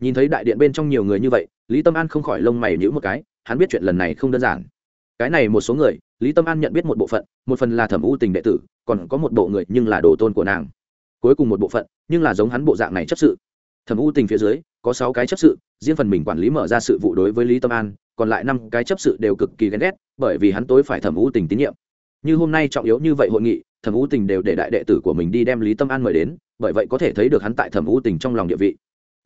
Nhìn thấy đại điện bên trong nhiều người như vậy, lý tâm an không khỏi lông mày nhữ một cái, hắn biết chuyện lần này không đơn giản cái này một số người, lý tâm an nhận biết một bộ phận, một phần là thẩm u tình đệ tử, còn có một bộ người nhưng là đồ tôn của nàng. Cuối cùng một bộ phận, nhưng là giống hắn bộ dạng này chấp sự. Thẩm u tình phía dưới, có sáu cái chấp sự, riêng phần mình quản lý mở ra sự vụ đối với lý tâm an, còn lại năm cái chấp sự đều cực kỳ ghen ghét, bởi vì hắn tối phải thẩm u tình tín nhiệm. Như hôm nay trọng yếu như vậy hội nghị, thẩm u tình đều để đại đệ tử của mình đi đem lý tâm an mời đến, bởi vậy có thể thấy được hắn tại thẩm u tình trong lòng địa vị.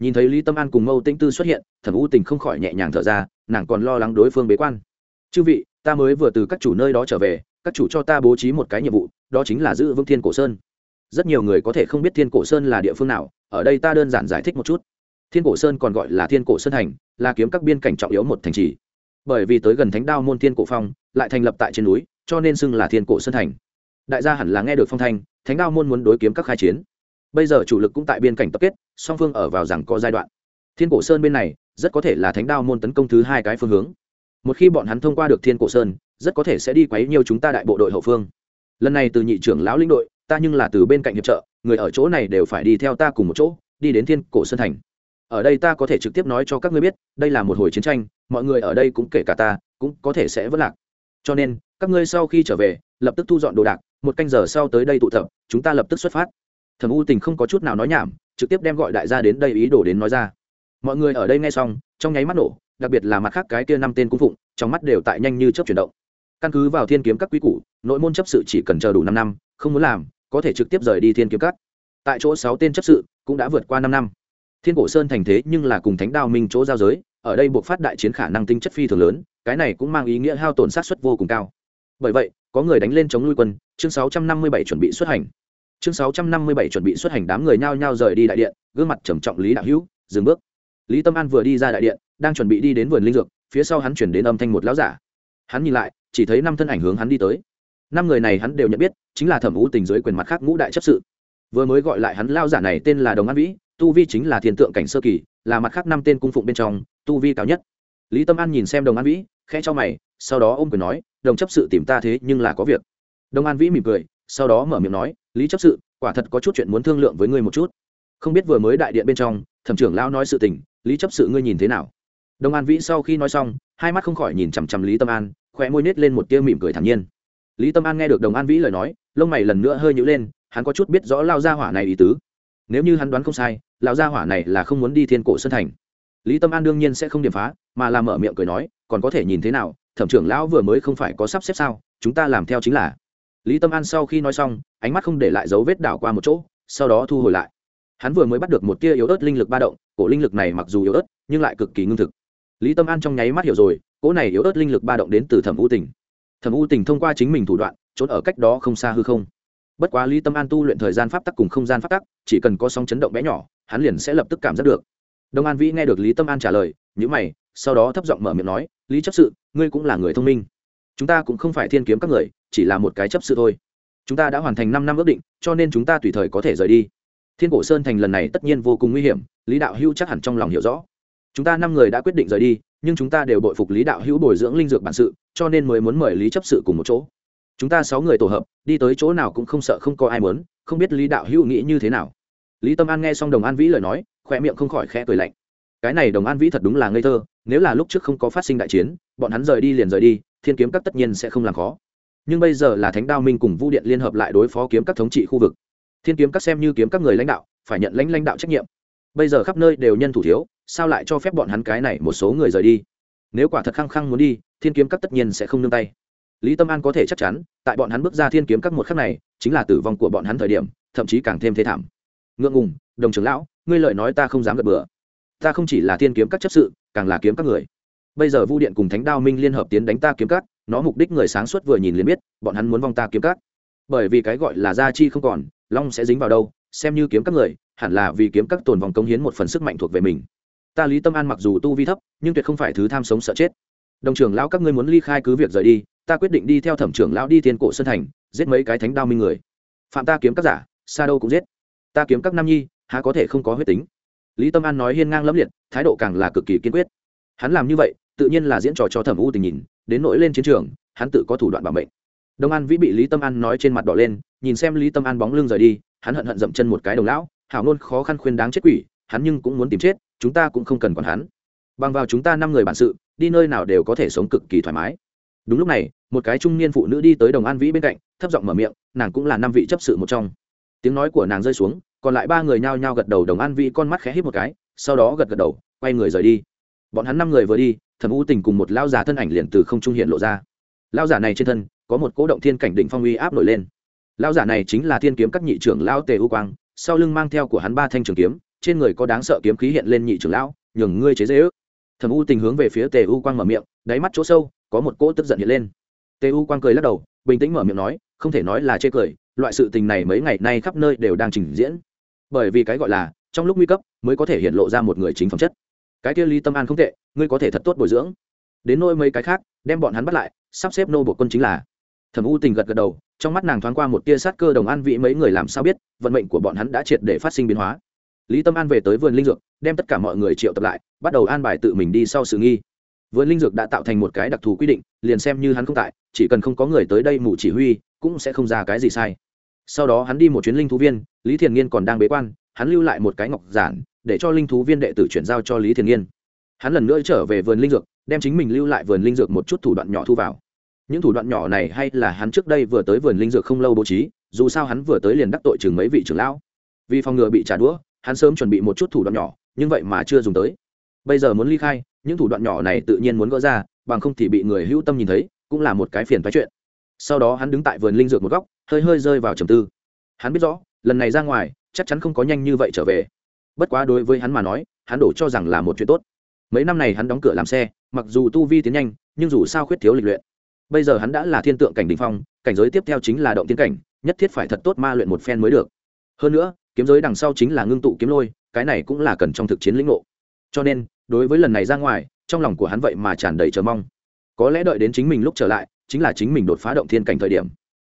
Nhìn thấy lý tâm an cùng mâu tĩnh tư xuất hiện, thẩm u tình không khỏi nhẹ nhàng thở ra, nàng còn lo lắng đối phương bế quan chư vị, ta mới vừa từ các chủ nơi đó trở về, các chủ cho ta bố trí một cái nhiệm vụ, đó chính là giữ vững thiên cổ sơn. Rất nhiều người có thể không biết thiên cổ sơn là địa phương nào, ở đây ta đơn giản giải thích một chút. Thiên cổ sơn còn gọi là thiên cổ sơn thành là kiếm các biên cảnh trọng yếu một thành trì. Bởi vì tới gần thánh đao môn thiên cổ phong, lại thành lập tại trên núi, cho nên xưng là thiên cổ sơn thành đại gia hẳn là nghe được phong thanh, thánh đao môn muốn đối kiếm các khai chiến. Bây giờ chủ lực cũng tại biên cảnh tập kết, song phương ở vào rằng có giai đoạn. Thiên cổ sơn bên này, rất có thể là thánh đao môn tấn công thứ hai cái phương hướng một khi bọn hắn thông qua được thiên cổ sơn, rất có thể sẽ đi quấy nhiều chúng ta đại bộ đội hậu phương. Lần này từ nhị trưởng lão lĩnh đội, ta nhưng là từ bên cạnh hiệp trợ, người ở chỗ này đều phải đi theo ta cùng một chỗ, đi đến thiên cổ sơn thành. Ở đây ta có thể trực tiếp nói cho các ngươi biết, đây là một hồi chiến tranh, mọi người ở đây cũng kể cả ta, cũng có thể sẽ vất lạc. Cho nên, các ngươi sau khi trở về, lập tức thu dọn đồ đạc, một canh giờ sau tới đây tụ tập, chúng ta lập tức xuất phát. Thẩm u tình không có chút nào nói nhảm, trực tiếp đem gọi đại gia đến đây ý đồ đến nói ra. Mọi người ở đây nghe xong, trong nháy mắt nổ đặc biệt là mặt khác cái kia năm tên cung phụng, trong mắt đều tại nhanh như chớp chuyển động. Căn cứ vào thiên kiếm các quý củ, nội môn chấp sự chỉ cần chờ đủ năm năm, không muốn làm, có thể trực tiếp rời đi thiên kiếm các. Tại chỗ sáu tên chấp sự cũng đã vượt qua năm năm. Thiên cổ sơn thành thế nhưng là cùng thánh đao minh chỗ giao giới, ở đây buộc phát đại chiến khả năng tinh chất phi thường lớn, cái này cũng mang ý nghĩa hao tổn sát xuất vô cùng cao. Bởi vậy, có người đánh lên chống nuôi quân, chương 657 chuẩn bị xuất hành. Chương 657 chuẩn bị xuất hành đám người nhao nhao rời đi đại điện, gương mặt trầm trọng lý đạo hữu, dừng bước. Lý tâm an vừa đi ra đại điện đang chuẩn bị đi đến vườn linh dược, phía sau hắn chuyển đến âm thanh một lão giả. Hắn nhìn lại, chỉ thấy năm thân ảnh hướng hắn đi tới. Năm người này hắn đều nhận biết, chính là thẩm ú tình dưới quyền mặt khác ngũ đại chấp sự. Vừa mới gọi lại hắn lao giả này tên là đồng an vĩ, tu vi chính là thiên tượng cảnh sơ kỳ, là mặt khác năm tên cung phụng bên trong, tu vi cao nhất. Lý tâm an nhìn xem đồng an vĩ, khẽ cho mày, sau đó ôm quyền nói, đồng chấp sự tìm ta thế nhưng là có việc. Đồng an vĩ mỉm cười, sau đó mở miệng nói, lý chấp sự, quả thật có chút chuyện muốn thương lượng với ngươi một chút. Không biết vừa mới đại điện bên trong, thẩm trưởng lão nói sự tình, lý chấp sự ngươi nhìn thế nào? Đồng an vĩ sau khi nói xong, hai mắt không khỏi nhìn chằm chằm lý tâm an, khóe môi nhếch lên một tia mỉm cười thản nhiên. Lý tâm an nghe được đồng an vĩ lời nói, lông mày lần nữa hơi nhíu lên, hắn có chút biết rõ lao gia hỏa này ý tứ. Nếu như hắn đoán không sai, lão gia hỏa này là không muốn đi thiên cổ sơn thành. Lý tâm an đương nhiên sẽ không điểm phá, mà là mở miệng cười nói, còn có thể nhìn thế nào, thẩm trưởng lão vừa mới không phải có sắp xếp sao, chúng ta làm theo chính là. Lý tâm an sau khi nói xong, ánh mắt không để lại dấu vết đảo qua một chỗ, sau đó thu hồi lại. Hắn vừa mới bắt được một tia yếu ớt linh lực ba động, cổ linh lực này mặc dù yếu ớt, nhưng lại cực kỳ ngưng thực lý tâm an trong nháy mắt hiểu rồi, cỗ này yếu ớt linh lực ba động đến từ thẩm u tình. Thẩm u tình thông qua chính mình thủ đoạn, trốn ở cách đó không xa hư không. Bất quá lý tâm an tu luyện thời gian pháp tắc cùng không gian pháp tắc, chỉ cần có sóng chấn động bé nhỏ, hắn liền sẽ lập tức cảm giác được. Đông an vĩ nghe được lý tâm an trả lời nhữ mày, sau đó thấp giọng mở miệng nói, lý chấp sự, ngươi cũng là người thông minh. Chúng ta cũng không phải thiên kiếm các người, chỉ là một cái chấp sự thôi. Chúng ta đã hoàn thành năm năm ước định, cho nên chúng ta tùy thời có thể rời đi. Thiên cổ sơn thành lần này tất nhiên vô cùng nguy hiểm, lý đạo Hưu chắc hẳn trong lòng hiểu rõ chúng ta năm người đã quyết định rời đi, nhưng chúng ta đều bội phục lý đạo hữu bồi dưỡng linh dược bản sự, cho nên mới muốn mời lý chấp sự cùng một chỗ. Chúng ta sáu người tổ hợp, đi tới chỗ nào cũng không sợ không có ai muốn, không biết lý đạo hữu nghĩ như thế nào. Lý tâm an nghe xong đồng an vĩ lời nói khoe miệng không khỏi khẽ cười lạnh. Cái này đồng an vĩ thật đúng là ngây thơ, nếu là lúc trước không có phát sinh đại chiến, bọn hắn rời đi liền rời đi, thiên kiếm các tất nhiên sẽ không làm khó. Nhưng bây giờ là thánh đao minh cùng vu điện liên hợp lại đối phó kiếm các thống trị khu vực. Thiên kiếm các xem như kiếm các người lãnh đạo, phải nhận lãnh lãnh đạo trách nhiệm bây giờ khắp nơi đều nhân thủ thiếu, sao lại cho phép bọn hắn cái này một số người rời đi? Nếu quả thật khăng khăng muốn đi, thiên kiếm các tất nhiên sẽ không nương tay. Lý tâm an có thể chắc chắn, tại bọn hắn bước ra thiên kiếm các một khắc này, chính là tử vong của bọn hắn thời điểm, thậm chí càng thêm thế thảm. Ngượng ngùng, đồng trưởng lão, ngươi lợi nói ta không dám gật bừa. Ta không chỉ là thiên kiếm các chấp sự, càng là kiếm các người. Bây giờ vu điện cùng thánh đao minh liên hợp tiến đánh ta kiếm các, nó mục đích người sáng suốt vừa nhìn liền biết, bọn hắn muốn vong ta kiếm các. Bởi vì cái gọi là gia chi không còn, long sẽ dính vào đâu xem như kiếm các người, hẳn là vì kiếm các tồn vòng công hiến một phần sức mạnh thuộc về mình. Ta lý tâm an mặc dù tu vi thấp, nhưng tuyệt không phải thứ tham sống sợ chết. Đồng trưởng lão các ngươi muốn ly khai cứ việc rời đi, ta quyết định đi theo thẩm trưởng lão đi thiên cổ sơn thành, giết mấy cái thánh đao minh người. Phạm ta kiếm các giả, xa đâu cũng giết. Ta kiếm các nam nhi, há có thể không có huyết tính? Lý tâm an nói hiên ngang lẫm liệt, thái độ càng là cực kỳ kiên quyết. Hắn làm như vậy, tự nhiên là diễn trò cho thẩm u tình nhìn, đến nỗi lên chiến trường, hắn tự có thủ đoạn bảo mệnh. Đông an vĩ bị lý tâm an nói trên mặt đỏ lên, nhìn xem lý tâm an bóng lưng rời đi hắn hận hận dậm chân một cái đồng lão, hảo nôn khó khăn khuyên đáng chết quỷ, hắn nhưng cũng muốn tìm chết, chúng ta cũng không cần còn hắn. Bằng vào chúng ta năm người bản sự, đi nơi nào đều có thể sống cực kỳ thoải mái. Đúng lúc này, một cái trung niên phụ nữ đi tới đồng an vĩ bên cạnh, thấp giọng mở miệng, nàng cũng là năm vị chấp sự một trong. Tiếng nói của nàng rơi xuống, còn lại ba người nhao nhao gật đầu đồng an vĩ con mắt khẽ hít một cái, sau đó gật gật đầu, quay người rời đi. Bọn hắn năm người vừa đi, thẩm u tình cùng một lao già thân ảnh liền từ không trung hiện lộ ra. Lao giả này trên thân, có một cố động thiên cảnh đỉnh phong uy áp nổi lên lao giả này chính là thiên kiếm các nhị trưởng lao tề u quang, sau lưng mang theo của hắn ba thanh trường kiếm, trên người có đáng sợ kiếm khí hiện lên nhị trưởng lão, nhường ngươi chế dễ ước. Thẩm u tình hướng về phía tề u quang mở miệng, đáy mắt chỗ sâu, có một cỗ tức giận hiện lên. Tề u quang cười lắc đầu, bình tĩnh mở miệng nói, không thể nói là chê cười, loại sự tình này mấy ngày nay khắp nơi đều đang trình diễn. Bởi vì cái gọi là, trong lúc nguy cấp, mới có thể hiện lộ ra một người chính phẩm chất. Cái kia Ly tâm an không tệ, ngươi có thể thật tốt bồi dưỡng. Đến nỗi mấy cái khác, đem bọn hắn bắt lại, sắp xếp nô bộ quân chính là. Thẩm u tình gật gật đầu trong mắt nàng thoáng qua một tia sát cơ đồng an vị mấy người làm sao biết, vận mệnh của bọn hắn đã triệt để phát sinh biến hóa. Lý tâm an về tới vườn linh dược, đem tất cả mọi người triệu tập lại, bắt đầu an bài tự mình đi sau sự nghi. Vườn linh dược đã tạo thành một cái đặc thù quy định, liền xem như hắn không tại, chỉ cần không có người tới đây mù chỉ huy, cũng sẽ không ra cái gì sai. Sau đó hắn đi một chuyến linh thú viên, lý thiền nghiên còn đang bế quan, hắn lưu lại một cái ngọc giản, để cho linh thú viên đệ tử chuyển giao cho lý thiền nghiên. Hắn lần nữa trở về vườn linh dược, đem chính mình lưu lại vườn linh dược một chút thủ đoạn nhỏ thu vào những thủ đoạn nhỏ này hay là hắn trước đây vừa tới vườn linh dược không lâu bố trí, dù sao hắn vừa tới liền đắc tội chừng mấy vị trưởng lão. Vì phòng ngừa bị trả đũa, hắn sớm chuẩn bị một chút thủ đoạn nhỏ, nhưng vậy mà chưa dùng tới. Bây giờ muốn ly khai, những thủ đoạn nhỏ này tự nhiên muốn gỡ ra, bằng không thì bị người hữu tâm nhìn thấy, cũng là một cái phiền phái chuyện. Sau đó hắn đứng tại vườn linh dược một góc, hơi hơi rơi vào trầm tư. Hắn biết rõ, lần này ra ngoài, chắc chắn không có nhanh như vậy trở về. Bất quá đối với hắn mà nói, hắn đổ cho rằng là một chuyện tốt. Mấy năm này hắn đóng cửa làm xe, mặc dù tu vi tiến nhanh, nhưng dù sao khuyết thiếu lịch luyện bây giờ hắn đã là thiên tượng cảnh đình phong, cảnh giới tiếp theo chính là động tiến cảnh, nhất thiết phải thật tốt ma luyện một phen mới được. Hơn nữa, kiếm giới đằng sau chính là ngưng tụ kiếm lôi, cái này cũng là cần trong thực chiến lĩnh ngộ. Cho nên, đối với lần này ra ngoài, trong lòng của hắn vậy mà tràn đầy chờ mong. Có lẽ đợi đến chính mình lúc trở lại, chính là chính mình đột phá động thiên cảnh thời điểm.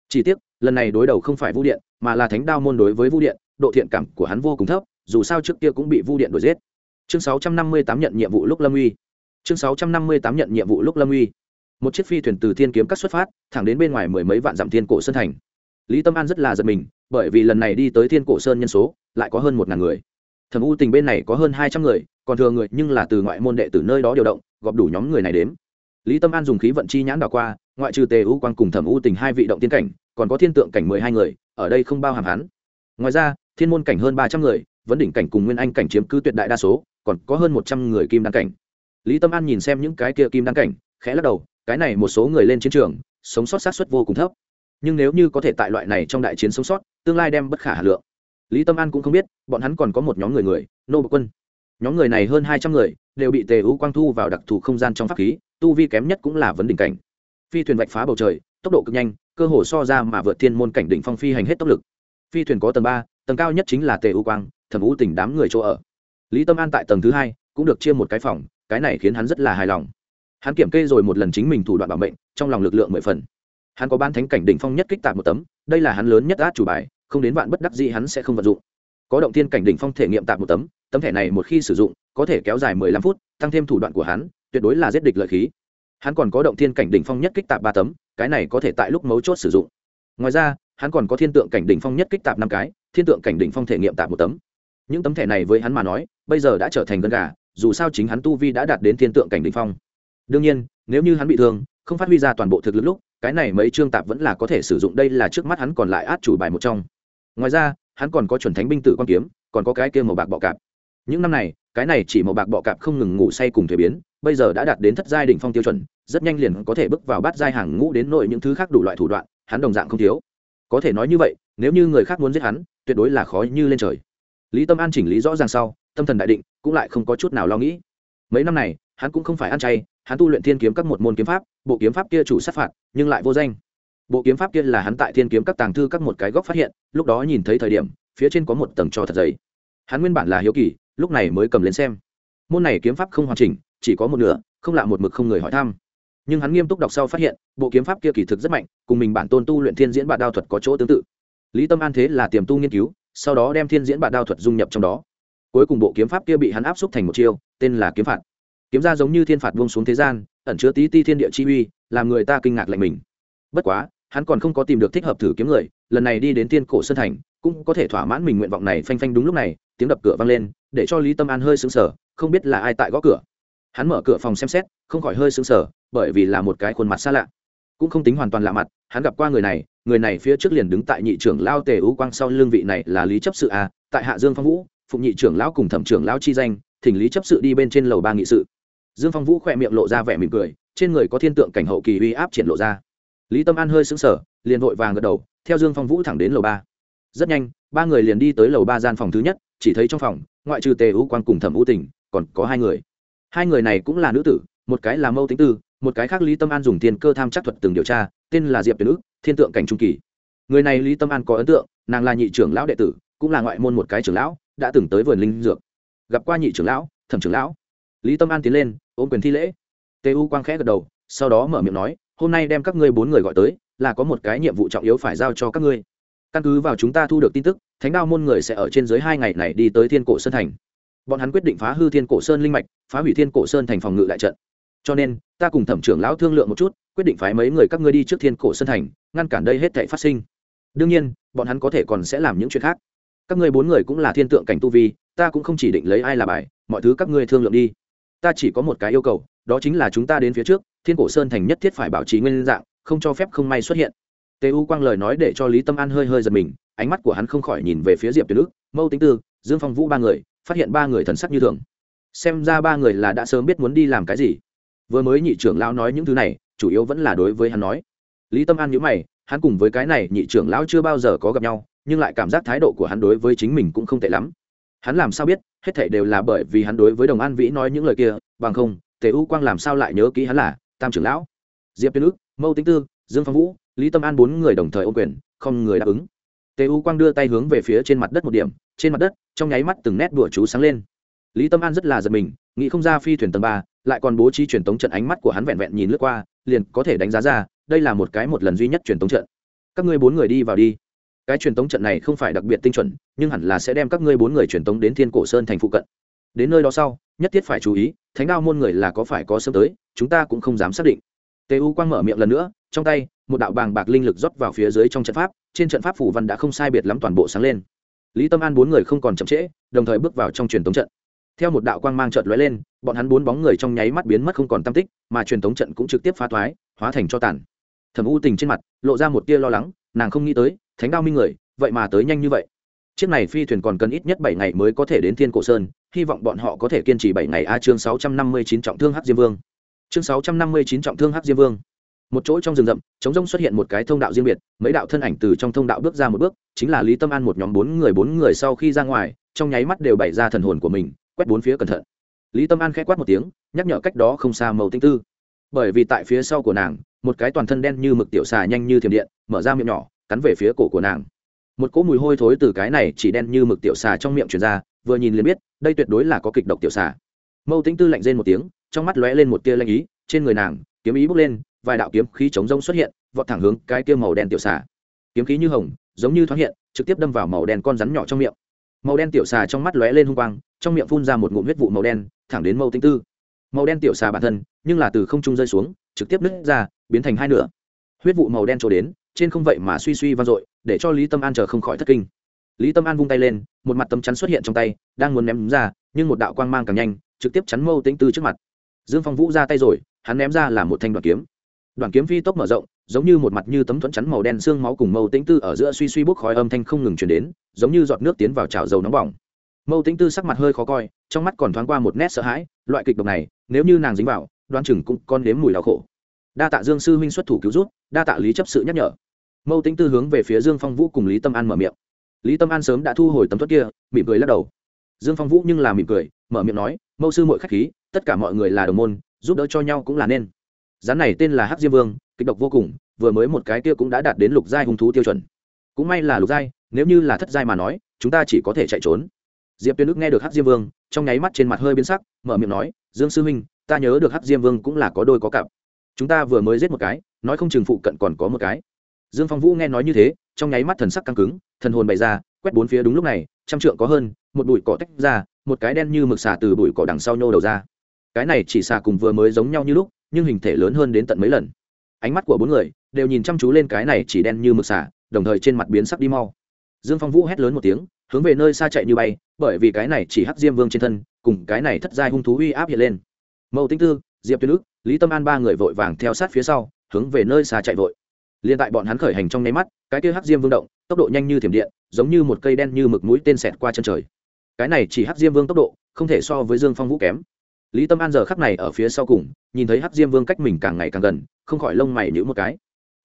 Chỉ tiếc, lần này đối đầu không phải vu điện, mà là thánh đao môn đối với vu điện, độ thiện cảm của hắn vô cùng thấp, dù sao trước kia cũng bị vu điện đuổi giết. Chương 658 nhận nhiệm vụ lúc lâm uy. Chương 658 nhận nhiệm vụ lúc lâm uy một chiếc phi thuyền từ thiên kiếm cắt xuất phát, thẳng đến bên ngoài mười mấy vạn dặm thiên cổ sơn thành. Lý tâm an rất là giật mình, bởi vì lần này đi tới thiên cổ sơn nhân số lại có hơn một ngàn người. Thẩm u tình bên này có hơn hai trăm người, còn thừa người nhưng là từ ngoại môn đệ từ nơi đó điều động, gọp đủ nhóm người này đếm. Lý tâm an dùng khí vận chi nhãn đảo qua, ngoại trừ tề u quang cùng thẩm u tình hai vị động tiên cảnh, còn có thiên tượng cảnh mười hai người, ở đây không bao hàm hắn. Ngoài ra, thiên môn cảnh hơn ba trăm người, vấn đỉnh cảnh cùng nguyên anh cảnh chiếm cứ tuyệt đại đa số, còn có hơn một trăm người kim đăng cảnh. Lý tâm an nhìn xem những cái kia kim đăng cảnh, khẽ lắc đầu cái này một số người lên chiến trường, sống sót sát xuất vô cùng thấp. Nhưng nếu như có thể tại loại này trong đại chiến sống sót, tương lai đem bất khả hà lượng. Lý tâm an cũng không biết, bọn hắn còn có một nhóm người người, nô bộc quân. Nhóm người này hơn hai trăm người, đều bị tề hữu quang thu vào đặc thù không gian trong pháp khí, tu vi kém nhất cũng là vấn đỉnh cảnh. Phi thuyền vạch phá bầu trời, tốc độ cực nhanh, cơ hồ so ra mà vượt thiên môn cảnh đỉnh phong phi hành hết tốc lực. Phi thuyền có tầng ba, tầng cao nhất chính là tề u quang, thẩm u tỉnh đám người chỗ ở. Lý tâm an tại tầng thứ hai, cũng được chia một cái phòng, cái này khiến hắn rất là hài lòng hắn kiểm kê rồi một lần chính mình thủ đoạn bảo mệnh, trong lòng lực lượng mười phần. Hắn có ban thánh cảnh đỉnh phong nhất kích tạp một tấm, đây là hắn lớn nhất át chủ bài, không đến vạn bất đắc dĩ hắn sẽ không vận dụng. Có động thiên cảnh đỉnh phong thể nghiệm tạp một tấm tấm thẻ này một khi sử dụng, có thể kéo dài mười lăm phút, tăng thêm thủ đoạn của hắn, tuyệt đối là giết địch lợi khí. Hắn còn có động thiên cảnh đỉnh phong nhất kích tạp ba tấm, cái này có thể tại lúc mấu chốt sử dụng. Ngoài ra, hắn còn có thiên tượng cảnh đỉnh phong nhất kích tạp năm cái, thiên tượng cảnh đỉnh phong thể nghiệm tạp một tấm. Những tấm thẻ này với hắn mà nói, bây giờ đã trở thành gân gà, dù sao chính hắn tu vi đã đạt đến thiên tượng cảnh đỉnh phong đương nhiên, nếu như hắn bị thương, không phát huy ra toàn bộ thực lực lúc, cái này mấy chương tạp vẫn là có thể sử dụng, đây là trước mắt hắn còn lại át chủ bài một trong. Ngoài ra, hắn còn có chuẩn thánh binh tử quan kiếm, còn có cái kia màu bạc bọ cạp. Những năm này, cái này chỉ màu bạc bọ cạp không ngừng ngủ say cùng thể biến, bây giờ đã đạt đến thất giai đỉnh phong tiêu chuẩn, rất nhanh liền có thể bước vào bát giai hàng ngũ đến nội những thứ khác đủ loại thủ đoạn, hắn đồng dạng không thiếu. Có thể nói như vậy, nếu như người khác muốn giết hắn, tuyệt đối là khó như lên trời. Lý tâm an chỉnh lý rõ ràng sau, tâm thần đại định, cũng lại không có chút nào lo nghĩ. Mấy năm này, hắn cũng không phải ăn chay hắn tu luyện thiên kiếm các một môn kiếm pháp, bộ kiếm pháp kia chủ sát phạt, nhưng lại vô danh. Bộ kiếm pháp kia là hắn tại thiên kiếm các tàng thư các một cái góc phát hiện, lúc đó nhìn thấy thời điểm, phía trên có một tầng cho thật giấy hắn nguyên bản là hiếu kỳ, lúc này mới cầm lên xem. Môn này kiếm pháp không hoàn chỉnh, chỉ có một nửa, không lạ một mực không người hỏi thăm. Nhưng hắn nghiêm túc đọc sau phát hiện, bộ kiếm pháp kia kỳ thực rất mạnh, cùng mình bản tôn tu luyện thiên diễn bản đao thuật có chỗ tương tự. Lý tâm an thế là tiềm tu nghiên cứu, sau đó đem thiên diễn bản đao thuật dung nhập trong đó. Cuối cùng bộ kiếm pháp kia bị hắn áp xúc thành một chiêu, tên là kiếm phạt kiếm ra giống như thiên phạt buông xuống thế gian, ẩn chứa tí ti thiên địa chi uy, làm người ta kinh ngạc lạnh mình. Bất quá, hắn còn không có tìm được thích hợp thử kiếm người, lần này đi đến tiên cổ sơn thành, cũng có thể thỏa mãn mình nguyện vọng này phanh phanh đúng lúc này, tiếng đập cửa vang lên, để cho lý tâm an hơi sững sờ, không biết là ai tại gõ cửa. Hắn mở cửa phòng xem xét, không khỏi hơi sững sờ, bởi vì là một cái khuôn mặt xa lạ. Cũng không tính hoàn toàn lạ mặt, hắn gặp qua người này người này phía trước liền đứng tại nhị trưởng lao tề ú quang sau lương vị này là lý chấp sự a, tại hạ dương phong vũ, phụng nhị trưởng lão cùng thẩm trưởng lão chi danh, thỉnh lý chấp sự đi bên trên lầu ba nghị sự dương phong vũ khỏe miệng lộ ra vẻ mỉm cười, trên người có thiên tượng cảnh hậu kỳ uy áp triển lộ ra. Lý tâm an hơi sững sờ, liền vội vàng gật đầu, theo dương phong vũ thẳng đến lầu ba. Rất nhanh, ba người liền đi tới lầu ba gian phòng thứ nhất, chỉ thấy trong phòng, ngoại trừ tề U quan cùng thẩm U Tình, còn có hai người. Hai người này cũng là nữ tử, một cái là mâu tính tư, một cái khác lý tâm an dùng tiền cơ tham chắc thuật từng điều tra, tên là diệp tuyển ước, thiên tượng cảnh trung kỳ. Người này lý tâm an có ấn tượng, nàng là nhị trưởng lão đệ tử, cũng là ngoại môn một cái trưởng lão, đã từng tới vườn linh dược. Gặp qua nhị trưởng lão, thẩm trưởng lão lý tâm an tiến lên, ôm quyền thi lễ. Tê u quang khẽ gật đầu, sau đó mở miệng nói, hôm nay đem các ngươi bốn người gọi tới, là có một cái nhiệm vụ trọng yếu phải giao cho các ngươi. Căn cứ vào chúng ta thu được tin tức, thánh đao môn người sẽ ở trên dưới hai ngày này đi tới thiên cổ sơn thành. Bọn hắn quyết định phá hư thiên cổ sơn linh mạch, phá hủy thiên cổ sơn thành phòng ngự đại trận. Cho nên, ta cùng thẩm trưởng lão thương lượng một chút, quyết định phái mấy người các ngươi đi trước thiên cổ sơn thành, ngăn cản đây hết thảy phát sinh. Đương nhiên, bọn hắn có thể còn sẽ làm những chuyện khác. Các ngươi bốn người cũng là thiên tượng cảnh tu vi, ta cũng không chỉ định lấy ai là bài, mọi thứ các ngươi thương lượng đi ta chỉ có một cái yêu cầu, đó chính là chúng ta đến phía trước, thiên cổ sơn thành nhất thiết phải bảo trì nguyên dạng, không cho phép không may xuất hiện. Tề u quang lời nói để cho lý tâm an hơi hơi giật mình, ánh mắt của hắn không khỏi nhìn về phía diệp tuyệt đức, mâu tính tư, dương phong vũ ba người, phát hiện ba người thần sắc như thường. Xem ra ba người là đã sớm biết muốn đi làm cái gì. Vừa mới nhị trưởng lão nói những thứ này, chủ yếu vẫn là đối với hắn nói. Lý tâm an nhữ mày, hắn cùng với cái này nhị trưởng lão chưa bao giờ có gặp nhau, nhưng lại cảm giác thái độ của hắn đối với chính mình cũng không tệ lắm hắn làm sao biết, hết thảy đều là bởi vì hắn đối với đồng an vĩ nói những lời kia, bằng không, tề u quang làm sao lại nhớ kỹ hắn là tam trưởng lão? Diệp tiên ước, mâu tính tư, dương phong vũ, lý tâm an bốn người đồng thời ô quyền, không người đáp ứng. Tề u quang đưa tay hướng về phía trên mặt đất một điểm, trên mặt đất, trong nháy mắt từng nét đùa chú sáng lên. Lý tâm an rất là giật mình, nghĩ không ra phi thuyền tầng ba, lại còn bố trí truyền tống trận ánh mắt của hắn vẹn vẹn nhìn lướt qua, liền có thể đánh giá ra, đây là một cái một lần duy nhất truyền tống trận. Các ngươi bốn người đi vào đi cái truyền tống trận này không phải đặc biệt tinh chuẩn, nhưng hẳn là sẽ đem các ngươi bốn người truyền tống đến thiên cổ sơn thành phụ cận. Đến nơi đó sau, nhất thiết phải chú ý, thánh đao môn người là có phải có sớm tới, chúng ta cũng không dám xác định. Tê u quang mở miệng lần nữa, trong tay, một đạo bàng bạc linh lực rót vào phía dưới trong trận pháp, trên trận pháp phủ văn đã không sai biệt lắm toàn bộ sáng lên. Lý tâm an bốn người không còn chậm trễ, đồng thời bước vào trong truyền tống trận. Theo một đạo quang mang trợt lóe lên, bọn hắn bốn bóng người trong nháy mắt biến mất không còn tam tích, mà truyền tống trận cũng trực tiếp phá thoái, hóa thành cho tàn. Thẩm u tình trên mặt, lộ ra một tia lo lắng, nàng không nghĩ tới thánh đao minh người, vậy mà tới nhanh như vậy. Chiếc này phi thuyền còn cần ít nhất bảy ngày mới có thể đến thiên cổ sơn, hy vọng bọn họ có thể kiên trì bảy ngày. A chương sáu trăm năm mươi chín trọng thương hắc diêm vương. Chương sáu trăm năm mươi chín trọng thương hắc diêm vương. Một chỗ trong rừng rậm chống rông xuất hiện một cái thông đạo riêng biệt, mấy đạo thân ảnh từ trong thông đạo bước ra một bước, chính là lý tâm an một nhóm bốn người bốn người sau khi ra ngoài, trong nháy mắt đều bày ra thần hồn của mình, quét bốn phía cẩn thận. Lý tâm an k h ẽ quát một tiếng, nhắc nhở cách đó không xa màu tinh tư. Bởi vì tại phía sau của nàng, một cái toàn thân đen như mực tiểu xà nhanh như thiểm điện, mở ra miệng nhỏ cắn về phía cổ của nàng. Một cỗ mùi hôi thối từ cái này chỉ đen như mực tiểu xà trong miệng truyền ra, vừa nhìn liền biết, đây tuyệt đối là có kịch độc tiểu xà. Mâu tính tư lạnh rên một tiếng, trong mắt lóe lên một tia lanh ý, trên người nàng, kiếm ý bốc lên, vài đạo kiếm khí chống rông xuất hiện, vọt thẳng hướng cái kia màu đen tiểu xà. Kiếm khí như hồng, giống như thoáng hiện, trực tiếp đâm vào màu đen con rắn nhỏ trong miệng. Màu đen tiểu xà trong mắt lóe lên hung quang, trong miệng phun ra một ngụm huyết vụ màu đen, thẳng đến mâu tinh tư. Màu đen tiểu xà bản thân, nhưng là từ không trung rơi xuống, trực tiếp nứt ra, biến thành hai nửa. Huyết vụ màu đen trổ đến trên không vậy mà suy suy vang dội, để cho lý tâm an chờ không khỏi thất kinh. Lý tâm an vung tay lên, một mặt tấm chắn xuất hiện trong tay, đang muốn ném ra, nhưng một đạo quang mang càng nhanh, trực tiếp chắn mâu tính tư trước mặt. Dương phong vũ ra tay rồi, hắn ném ra là một thanh đoàn kiếm. Đoàn kiếm phi tốc mở rộng, giống như một mặt như tấm thuẫn chắn màu đen xương máu cùng mâu tính tư ở giữa suy suy bốc khói âm thanh không ngừng chuyển đến, giống như giọt nước tiến vào chảo dầu nóng bỏng. Mâu tính tư sắc mặt hơi khó coi, trong mắt còn thoáng qua một nét sợ hãi, loại kịch độc này, nếu như nàng dính vào đoan chừng cũng con đếm mùi đau khổ. Đa tạ dương sư huynh xuất thủ cứu rút đa tạ lý chấp sự nhắc nhở mâu tĩnh tư hướng về phía dương phong vũ cùng lý tâm an mở miệng. Lý tâm an sớm đã thu hồi tấm thuất kia, mỉm cười lắc đầu. Dương phong vũ nhưng là mỉm cười, mở miệng nói, mâu sư mội k h á c h khí, tất cả mọi người là đồng môn, giúp đỡ cho nhau cũng là nên. Rắn này tên là hắc diêm vương, kịch độc vô cùng, vừa mới một cái kia cũng đã đạt đến lục giai hung thú tiêu chuẩn. Cũng may là lục giai, nếu như là thất giai mà nói, chúng ta chỉ có thể chạy trốn. Diệp tuyên đức nghe được hắc diêm vương, trong nháy mắt trên mặt hơi biến sắc, mở miệng nói, dương sư huynh, ta nhớ được hắc diêm vương cũng là có đôi có cặp. Chúng ta vừa mới giết một cái, nói không chừng phụ cận còn có một cái dương phong vũ nghe nói như thế, trong nháy mắt thần sắc căng cứng, thần hồn bày ra, quét bốn phía đúng lúc này, trăm trượng có hơn, một bụi cỏ tách ra, một cái đen như mực xà từ bụi cỏ đằng sau nhô đầu ra. Cái này chỉ xà cùng vừa mới giống nhau như lúc, nhưng hình thể lớn hơn đến tận mấy lần. Ánh mắt của bốn người đều nhìn chăm chú lên cái này chỉ đen như mực xà, đồng thời trên mặt biến sắc đi mau. Dương phong vũ hét lớn một tiếng, hướng về nơi xa chạy như bay, bởi vì cái này chỉ hắc diêm vương trên thân, cùng cái này thất giai hung thú uy áp hiện lên. Mậu tinh tư, diệp tuyên ước, lý tâm an ba người vội vàng theo sát phía sau, hướng về nơi xa chạy vội liền tại bọn hắn khởi hành trong nháy mắt, cái kia hắc diêm vương động, tốc độ nhanh như thiểm điện, giống như một cây đen như mực mũi tên xẹt qua chân trời. Cái này chỉ hắc diêm vương tốc độ, không thể so với dương phong vũ kém. Lý tâm an giờ khắc này ở phía sau cùng, nhìn thấy hắc diêm vương cách mình càng ngày càng gần, không khỏi lông mày nhữ một cái.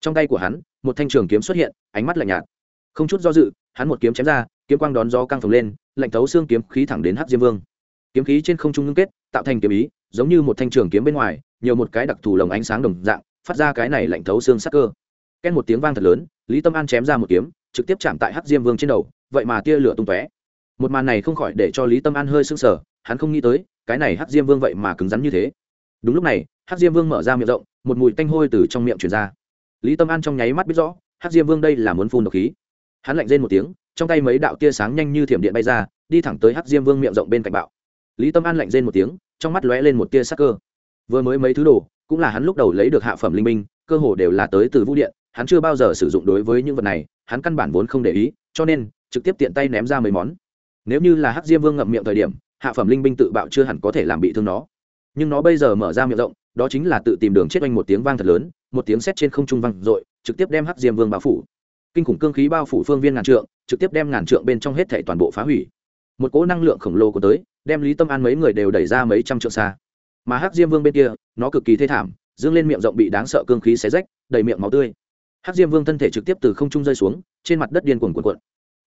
Trong tay của hắn, một thanh trường kiếm xuất hiện, ánh mắt lạnh nhạt. Không chút do dự, hắn một kiếm chém ra, kiếm quang đón gió căng phồng lên, lạnh thấu xương kiếm khí thẳng đến hắc diêm vương. Kiếm khí trên không trung ngưng kết, tạo thành kiếm ý, giống như một thanh trường kiếm bên ngoài, nhiều một cái đặc thù lồng ánh sáng đồng dạng, phát ra cái này lạnh thấu xương sắc cơ ken một tiếng vang thật lớn, lý tâm an chém ra một kiếm, trực tiếp chạm tại hắc diêm vương trên đầu, vậy mà tia lửa tung tóe. Một màn này không khỏi để cho lý tâm an hơi sưng sờ, hắn không nghĩ tới, cái này hắc diêm vương vậy mà cứng rắn như thế. Đúng lúc này, hắc diêm vương mở ra miệng rộng, một mùi tanh hôi từ trong miệng truyền ra. Lý tâm an trong nháy mắt biết rõ, hắc diêm vương đây là muốn phun độc khí. Hắn lạnh rên một tiếng, trong tay mấy đạo tia sáng nhanh như thiểm điện bay ra, đi thẳng tới hắc diêm vương miệng rộng bên cạnh bạo. Lý tâm an lạnh rên một tiếng, trong mắt lóe lên một tia sắc cơ. Vừa mới mấy thứ đồ, cũng là hắn lúc đầu lấy được hạ phẩm linh minh cơ hồ đều là tới từ vũ điện hắn chưa bao giờ sử dụng đối với những vật này, hắn căn bản vốn không để ý, cho nên, trực tiếp tiện tay ném ra mấy món. Nếu như là hắc diêm vương ngậm miệng thời điểm, hạ phẩm linh binh tự bạo chưa hẳn có thể làm bị thương nó. Nhưng nó bây giờ mở ra miệng rộng, đó chính là tự tìm đường chết oanh một tiếng vang thật lớn, một tiếng sét trên không trung vang i trực tiếp đem hắc diêm vương bao phủ. Kinh khủng cương khí bao phủ phương viên ngàn trượng, trực tiếp đem ngàn trượng bên trong hết thảy toàn bộ phá hủy. Một cỗ năng lượng khổng lồ của tới, đem lý tâm an mấy người đều đẩy ra mấy trăm trượng xa. Mà hắc diêm vương bên kia, nó cực kỳ thê thảm, dương lên miệng rộng bị đáng sợ cương khí xé rách, đầy miệng máu tươi hắc diêm vương thân thể trực tiếp từ không trung rơi xuống, trên mặt đất điên cuồng cuộn cuộn.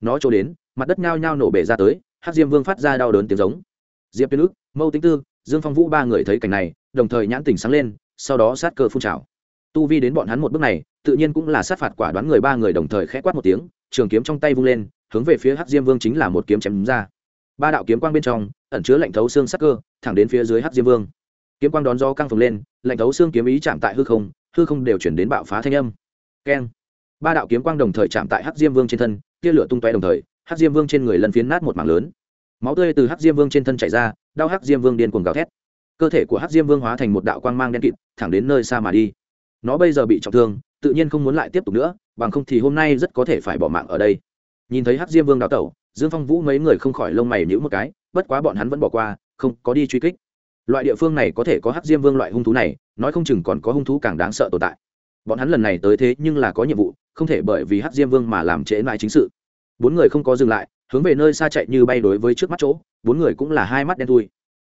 Nó trôi đến, mặt đất nhao nhao nổ bể ra tới, hắc diêm vương phát ra đau đớn tiếng giống. Diệp tiên ức mâu tính tư, dương phong vũ ba người thấy cảnh này, đồng thời nhãn tỉnh sáng lên, sau đó sát cơ phun trào. Tu vi đến bọn hắn một bước này, tự nhiên cũng là sát phạt quả đoán người ba người đồng thời khẽ quát một tiếng, trường kiếm trong tay vung lên, hướng về phía hắc diêm vương chính là một kiếm chém ra. Ba đạo kiếm quang bên trong, ẩn chứa lạnh thấu xương sắc cơ, thẳng đến phía dưới hắc diêm vương. Kiếm quang đón do căng phồng lên, lạnh thấu xương kiếm ý chạm tại hư không hư không đều chuyển đến bạo phá thanh âm keng. Ba đạo kiếm quang đồng thời chạm tại hắc diêm vương trên thân, tia lửa tung toe đồng thời, hắc diêm vương trên người lần phiến nát một mảng lớn. Máu tươi từ hắc diêm vương trên thân chảy ra, đau hắc diêm vương điên cuồng gào thét. Cơ thể của hắc diêm vương hóa thành một đạo quang mang đen kịt, thẳng đến nơi xa mà đi. Nó bây giờ bị trọng thương, tự nhiên không muốn lại tiếp tục nữa, bằng không thì hôm nay rất có thể phải bỏ mạng ở đây. Nhìn thấy hắc diêm vương đào tẩu, dương phong vũ mấy người không khỏi lông mày nhữ một cái, bất quá bọn hắn vẫn bỏ qua, không có đi truy kích. Loại địa phương này có thể có hắc diêm vương loại hung thú này, nói không chừng còn có hung thú càng đáng sợ tồn tại bọn hắn lần này tới thế nhưng là có nhiệm vụ, không thể bởi vì hắc diêm vương mà làm trễ mãi chính sự. Bốn người không có dừng lại, hướng về nơi xa chạy như bay đối với trước mắt chỗ, bốn người cũng là hai mắt đen thui.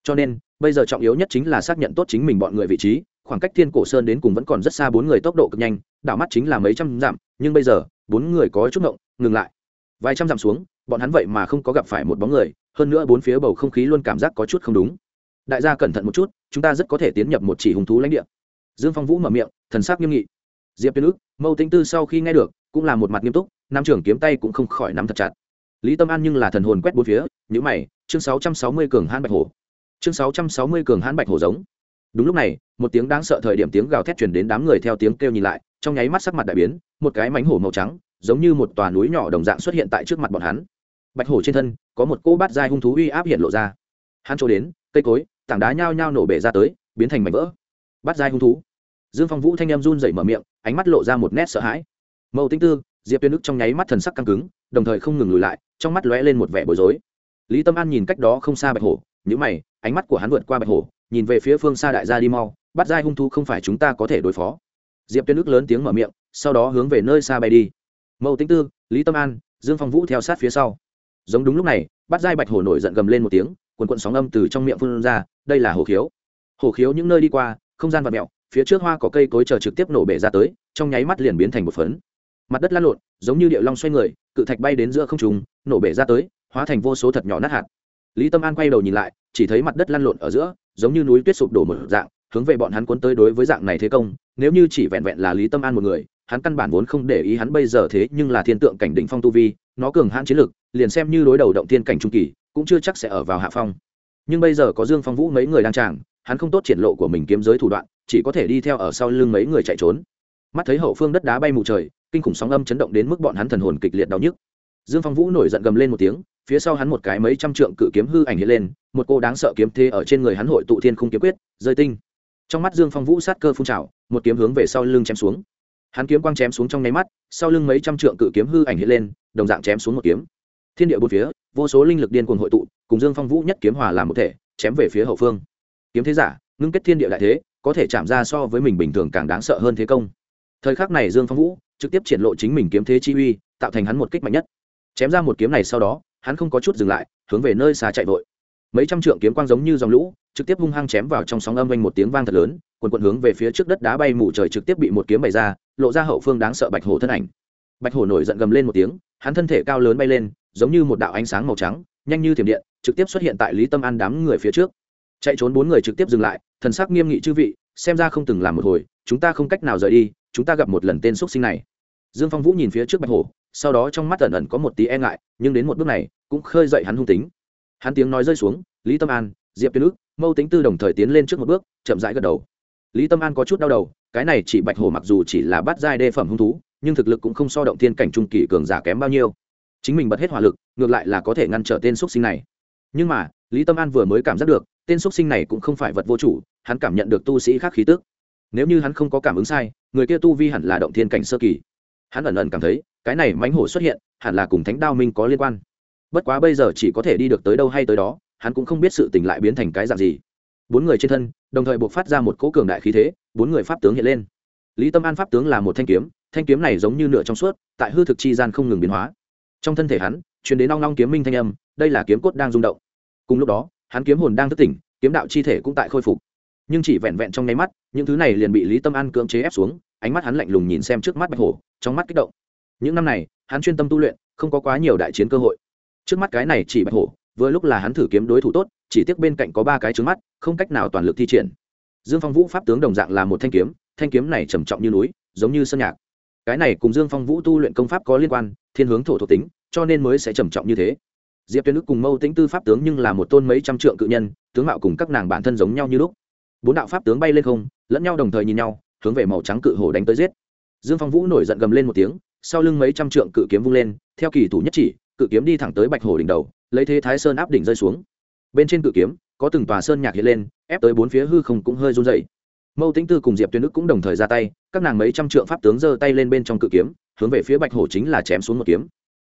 Cho nên, bây giờ trọng yếu nhất chính là xác nhận tốt chính mình bọn người vị trí, khoảng cách thiên cổ sơn đến cùng vẫn còn rất xa bốn người tốc độ cực nhanh, đảo mắt chính là mấy trăm dặm, nhưng bây giờ, bốn người có chút ngộng, ngừng lại. Vài trăm dặm xuống, bọn hắn vậy mà không có gặp phải một bóng người, hơn nữa bốn phía bầu không khí luôn cảm giác có chút không đúng. Đại gia cẩn thận một chút, chúng ta rất có thể tiến nhập một chỉ hung thú lãnh địa. Dương phong vũ mở miệng, thần sắc nghiêm nghị diệp tuyên ước, mâu tính tư sau khi nghe được, cũng là một mặt nghiêm túc, nam trưởng kiếm tay cũng không khỏi nắm thật chặt. Lý tâm an nhưng là thần hồn quét bốn phía nhữ mày, chương sáu trăm sáu mươi cường hãn bạch hổ. Chương sáu trăm sáu mươi cường hãn bạch hổ giống. Đúng lúc này, một tiếng đáng sợ thời điểm tiếng gào thét truyền đến đám người theo tiếng kêu nhìn lại, trong nháy mắt sắc mặt đại biến, một cái mánh hổ màu trắng, giống như một tòa núi nhỏ đồng dạng xuất hiện tại trước mặt bọn hắn. Bạch hổ trên thân, có một cỗ bát dai hung thú uy áp hiện lộ ra. Hắn trôi đến, cây cối, tảng đá nhao nhao nổ bể ra tới, biến thành mảnh vỡ. Bát dai hung thú dương phong vũ thanh em run dậy mở miệng, ánh mắt lộ ra một nét sợ hãi. Mâu tính tư, diệp tuyên đức trong nháy mắt thần sắc căng cứng, đồng thời không ngừng lùi lại, trong mắt lóe lên một vẻ bối rối. Lý tâm an nhìn cách đó không xa bạch hổ nhữ mày, ánh mắt của hắn vượt qua bạch hổ, nhìn về phía phương xa đại gia đi mau, bắt dai hung thu không phải chúng ta có thể đối phó. Diệp tuyên đức lớn tiếng mở miệng, sau đó hướng về nơi xa bay đi. Mâu tính tư, lý tâm an, dương phong vũ theo sát phía sau. Giống đúng lúc này, bắt dai bạch hổ nổi giận gầm lên một tiếng quần quận sóng âm từ trong miệng phun ra, đây là hổ khiếu. Hổ khiếu những nơi đi qua, không gian vật mẹo phía trước hoa có cây cối chờ trực tiếp nổ bể ra tới, trong nháy mắt liền biến thành một phấn. Mặt đất lăn lộn, giống như điệu long xoay người, cự thạch bay đến giữa không trùng nổ bể ra tới, hóa thành vô số thật nhỏ nát hạt. Lý tâm an quay đầu nhìn lại, chỉ thấy mặt đất lăn lộn ở giữa, giống như núi tuyết sụp đổ một dạng, hướng về bọn hắn cuốn tới đối với dạng này thế công, nếu như chỉ vẹn vẹn là lý tâm an một người, hắn căn bản vốn không để ý hắn bây giờ thế nhưng là thiên tượng cảnh đỉnh phong tu vi, nó cường hãn chiến lực, liền xem như đối đầu động thiên cảnh trung kỳ, cũng chưa chắc sẽ ở vào hạ phong. Nhưng bây giờ có dương phong vũ mấy người đang tràng hắn không tốt triển lộ của mình kiếm giới thủ đoạn, chỉ có thể đi theo ở sau lưng mấy người chạy trốn. Mắt thấy hậu phương đất đá bay mù trời, kinh khủng sóng âm chấn động đến mức bọn hắn thần hồn kịch liệt đau nhức. Dương phong vũ nổi giận gầm lên một tiếng, phía sau hắn một cái mấy trăm trượng cự kiếm hư ảnh hiện lên, một cô đáng sợ kiếm thế ở trên người hắn hội tụ thiên không kiếm quyết, rơi tinh. Trong mắt dương phong vũ sát cơ phun trào, một kiếm hướng về sau lưng chém xuống. Hắn kiếm quang chém xuống trong nháy mắt, sau lưng mấy trăm trượng cự kiếm hư ảnh hiện lên, đồng dạng chém xuống một kiếm. Thiên địa bốn phía, vô số linh lực điên cuồng hội tụ, cùng dương phong vũ nhất kiếm hòa làm một thể, chém về phía hậu phương kiếm thế giả, ngưng kết thiên địa đại thế, có thể chạm ra so với mình bình thường càng đáng sợ hơn thế công. Thời khắc này dương phong vũ trực tiếp triển lộ chính mình kiếm thế chi uy, tạo thành hắn một kích mạnh nhất. Chém ra một kiếm này sau đó, hắn không có chút dừng lại, hướng về nơi xa chạy vội. Mấy trăm trượng kiếm quang giống như dòng lũ, trực tiếp hung hăng chém vào trong sóng âm vang một tiếng vang thật lớn quần quần hướng về phía trước đất đá bay mù trời trực tiếp bị một kiếm bày ra, lộ ra hậu phương đáng sợ bạch hổ thân ảnh. Bạch hổ nổi giận gầm lên một tiếng, hắn thân thể cao lớn bay lên, giống như một đạo ánh sáng màu trắng, nhanh như thiểm điện, trực tiếp xuất hiện tại lý tâm an đám người phía trước chạy trốn bốn người trực tiếp dừng lại, thần sắc nghiêm nghị chư vị, xem ra không từng làm một hồi, chúng ta không cách nào rời đi, chúng ta gặp một lần tên xuất sinh này. Dương phong vũ nhìn phía trước bạch hổ, sau đó trong mắt ẩn ẩn có một tí e ngại, nhưng đến một bước này, cũng khơi dậy hắn hung tính. Hắn tiếng nói rơi xuống, lý tâm an, diệp tuyên ước mâu tính tư đồng thời tiến lên trước một bước, chậm rãi gật đầu. Lý tâm an có chút đau đầu, cái này chỉ bạch hổ mặc dù chỉ là bát giai đê phẩm hung thú, nhưng thực lực cũng không so động thiên cảnh trung kỳ cường giả kém bao nhiêu. Chính mình bật hết hỏa lực, ngược lại là có thể ngăn trở tên x sinh này. Nhưng mà, lý tâm an vừa mới cảm giác được tên xuất sinh này cũng không phải vật vô chủ, hắn cảm nhận được tu sĩ khác khí tức. Nếu như hắn không có cảm ứng sai, người kia tu vi hẳn là động thiên cảnh sơ kỳ. Hắn ẩn ẩn cảm thấy, cái này mãnh hổ xuất hiện, hẳn là cùng thánh đao minh có liên quan. Bất quá bây giờ chỉ có thể đi được tới đâu hay tới đó, hắn cũng không biết sự tình lại biến thành cái dạng gì. Bốn người trên thân, đồng thời buộc phát ra một cỗ cường đại khí thế, bốn người pháp tướng hiện lên. Lý tâm an pháp tướng là một thanh kiếm thanh kiếm này giống như nửa trong suốt, tại hư thực chi gian không ngừng biến hóa. Trong thân thể hắn chuyển đến long long kiếm minh thanh âm, đây là kiếm cốt đang rung động. Cùng lúc đó hắn kiếm hồn đang thức tỉnh, kiếm đạo chi thể cũng tại khôi phục. Nhưng chỉ vẹn vẹn trong nháy mắt, những thứ này liền bị lý tâm an cưỡng chế ép xuống, ánh mắt hắn lạnh lùng nhìn xem trước mắt bạch hổ, trong mắt kích động. Những năm này, hắn chuyên tâm tu luyện, không có quá nhiều đại chiến cơ hội. Trước mắt cái này chỉ bạch hổ, vừa lúc là hắn thử kiếm đối thủ tốt, chỉ tiếc bên cạnh có ba cái trứng mắt, không cách nào toàn lực thi triển. Dương phong vũ pháp tướng đồng dạng là một thanh kiếm thanh kiếm này trầm trọng như núi, giống như sơn nhạc. Cái này cùng dương phong vũ tu luyện công pháp có liên quan, thiên hướng thổ thuộc tính, cho nên mới sẽ trầm trọng như thế diệp tuyên đức cùng mâu tĩnh tư pháp tướng nhưng là một tôn mấy trăm trượng cự nhân, tướng mạo cùng các nàng bản thân giống nhau như lúc. Bốn đạo pháp tướng bay lên không, lẫn nhau đồng thời nhìn nhau, hướng về màu trắng cự hổ đánh tới giết. Dương phong vũ nổi giận gầm lên một tiếng, sau lưng mấy trăm trượng cự kiếm vung lên, theo kỳ thủ nhất chỉ, cự kiếm đi thẳng tới bạch hổ đỉnh đầu, lấy thế thái sơn áp đỉnh rơi xuống. Bên trên cự kiếm, có từng tòa sơn nhạc hiện lên, ép tới bốn phía hư không cũng hơi run dậy mâu tĩnh tư cùng diệp tuyên đức cũng đồng thời ra tay, các nàng mấy trăm trượng pháp tướng giơ tay lên bên trong cự kiếm, hướng về phía bạch hổ chính là chém xuống một kiếm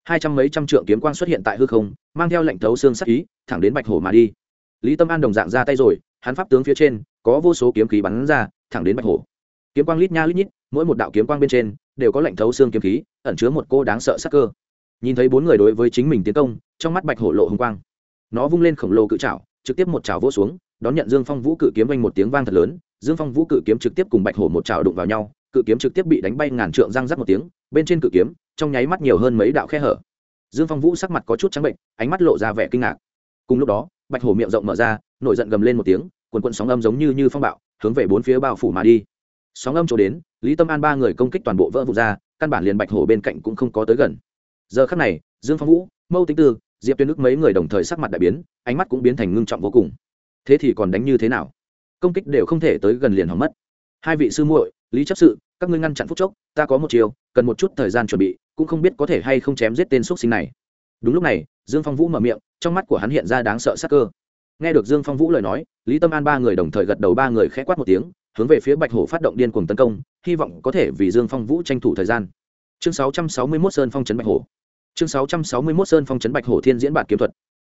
hai trăm mấy trăm trượng kiếm quang xuất hiện tại hư không, mang theo lệnh thấu xương sắc ý, thẳng đến bạch hổ mà đi. Lý tâm an đồng dạng ra tay rồi, hắn pháp tướng phía trên, có vô số kiếm khí bắn ra, thẳng đến bạch hổ. Kiếm quang lít nha lít nhít, mỗi một đạo kiếm quang bên trên, đều có lệnh thấu xương kiếm khí, ẩn chứa một cô đáng sợ sắc cơ. Nhìn thấy bốn người đối với chính mình tiến công, trong mắt bạch hổ lộ hồng quang. Nó vung lên khổng lồ cự trảo, trực tiếp một trảo vỗ xuống, đón nhận dương phong vũ cự kiếm vanh một tiếng vang thật lớn, dương phong vũ cự kiếm trực tiếp cùng bạch hổ một trảo đụng vào nhau cự kiếm trực tiếp bị đánh bay ngàn trượng răng rắc một tiếng, bên trên cự kiếm, trong nháy mắt nhiều hơn mấy đạo khe hở. Dương phong vũ sắc mặt có chút trắng bệnh, ánh mắt lộ ra vẻ kinh ngạc. Cùng lúc đó, bạch hổ miệng rộng mở ra, nổi giận gầm lên một tiếng, quần quận sóng âm giống như như phong bạo, hướng về bốn phía bao phủ mà đi. Sóng âm chỗ đến, lý tâm an ba người công kích toàn bộ vỡ vụt ra, căn bản liền bạch hổ bên cạnh cũng không có tới gần. Giờ khắc này, dương phong vũ, mâu tính tư, diệp tuyên đức mấy người đồng thời sắc mặt đại biến, ánh mắt cũng biến thành ngưng trọng vô cùng. Thế thì còn đánh như thế nào? Công kích đều không thể tới gần liền hỏng mất. Hai vị sư muội, lý chấp sự các ngươi ngăn chặn phút chốc, ta có một chiều, cần một chút thời gian chuẩn bị, cũng không biết có thể hay không chém giết tên x sinh này. Đúng lúc này, dương phong vũ mở miệng, trong mắt của hắn hiện ra đáng sợ sắc cơ. Nghe được dương phong vũ lời nói, lý tâm an ba người đồng thời gật đầu ba người k h ẽ quát một tiếng, hướng về phía bạch hổ phát động điên cuồng tấn công, hy vọng có thể vì dương phong vũ tranh thủ thời gian. Chương 661 sơn phong trấn bạch hổ. Chương 661 sơn phong trấn bạch hổ thiên diễn bản kiếm thuật.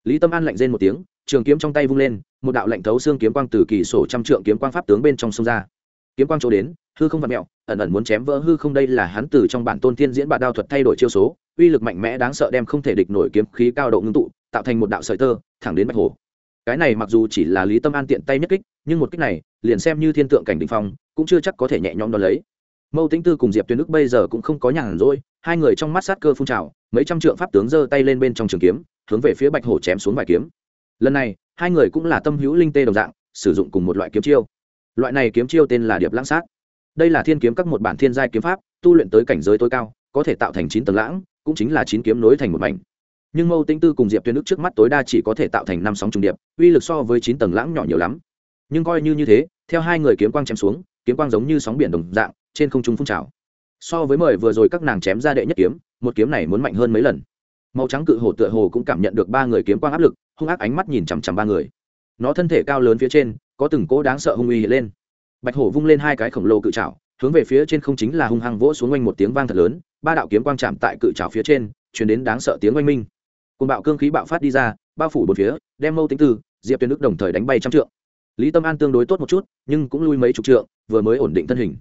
Lý tâm an lạnh rên một tiếng, trường kiếm trong tay vung lên, một đạo lạnh thấu xương kiếm quang từ kỳ sổ trăm trượng kiếm quang pháp tướng bên trong sông ra kiếm quang chỗ đến, hư không vặn mẹo, ẩn ẩn muốn chém vỡ hư không đây là hắn từ trong bản tôn thiên diễn bản đao thuật thay đổi chiêu số, uy lực mạnh mẽ đáng sợ đem không thể địch nổi kiếm khí cao độ ngưng tụ, tạo thành một đạo sợi tơ, thẳng đến bạch hồ. cái này mặc dù chỉ là lý tâm an tiện tay nhất kích, nhưng một kích này, liền xem như thiên tượng cảnh đình phong, cũng chưa chắc có thể nhẹ nhõm đo lấy. Mâu tính tư cùng diệp tuyên đức bây giờ cũng không có nhàn rỗi, hai người trong mắt sát cơ phun trào, mấy trăm trượng pháp tướng giơ tay lên bên trong trường kiếm, hướng về phía bạch hổ chém xuống vài kiếm. Lần này, hai người cũng là tâm hữu linh tê đồng dạng, sử dụng cùng một loại kiếm chiêu loại này kiếm chiêu tên là điệp lãng sát. Đây là thiên kiếm các một bản thiên giai kiếm pháp, tu luyện tới cảnh giới tối cao, có thể tạo thành chín tầng lãng, cũng chính là chín kiếm nối thành một mảnh. Nhưng mâu tinh tư cùng diệp tuyên đức trước mắt tối đa chỉ có thể tạo thành năm sóng trùng điệp, uy lực so với chín tầng lãng nhỏ nhiều lắm. Nhưng coi như như thế, theo hai người kiếm quang chém xuống, kiếm quang giống như sóng biển đồng dạng, trên không trung phun trào. So với mời vừa rồi các nàng chém ra đệ nhất kiếm, một kiếm này muốn mạnh hơn mấy lần. Màu trắng cự hồ tựa hồ cũng cảm nhận được ba người kiếm quang áp lực, hung ác ánh mắt nhìn chằm chằm ba người. Nó thân thể cao lớn phía trên có từng cỗ đáng sợ hung uy hiện lên. Bạch hổ vung lên hai cái khổng lồ cự trảo, hướng về phía trên không chính là hung hăng vỗ xuống quanh một tiếng vang thật lớn, ba đạo kiếm quang chạm tại cự trảo phía trên chuyển đến đáng sợ tiếng oanh minh. Côn bạo cương khí bạo phát đi ra, bao phủ bốn phía, đem mâu tính tư, diệp tuyên đức đồng thời đánh bay trăm trượng. Lý tâm an tương đối tốt một chút, nhưng cũng lui mấy chục trượng, vừa mới ổn định thân hình.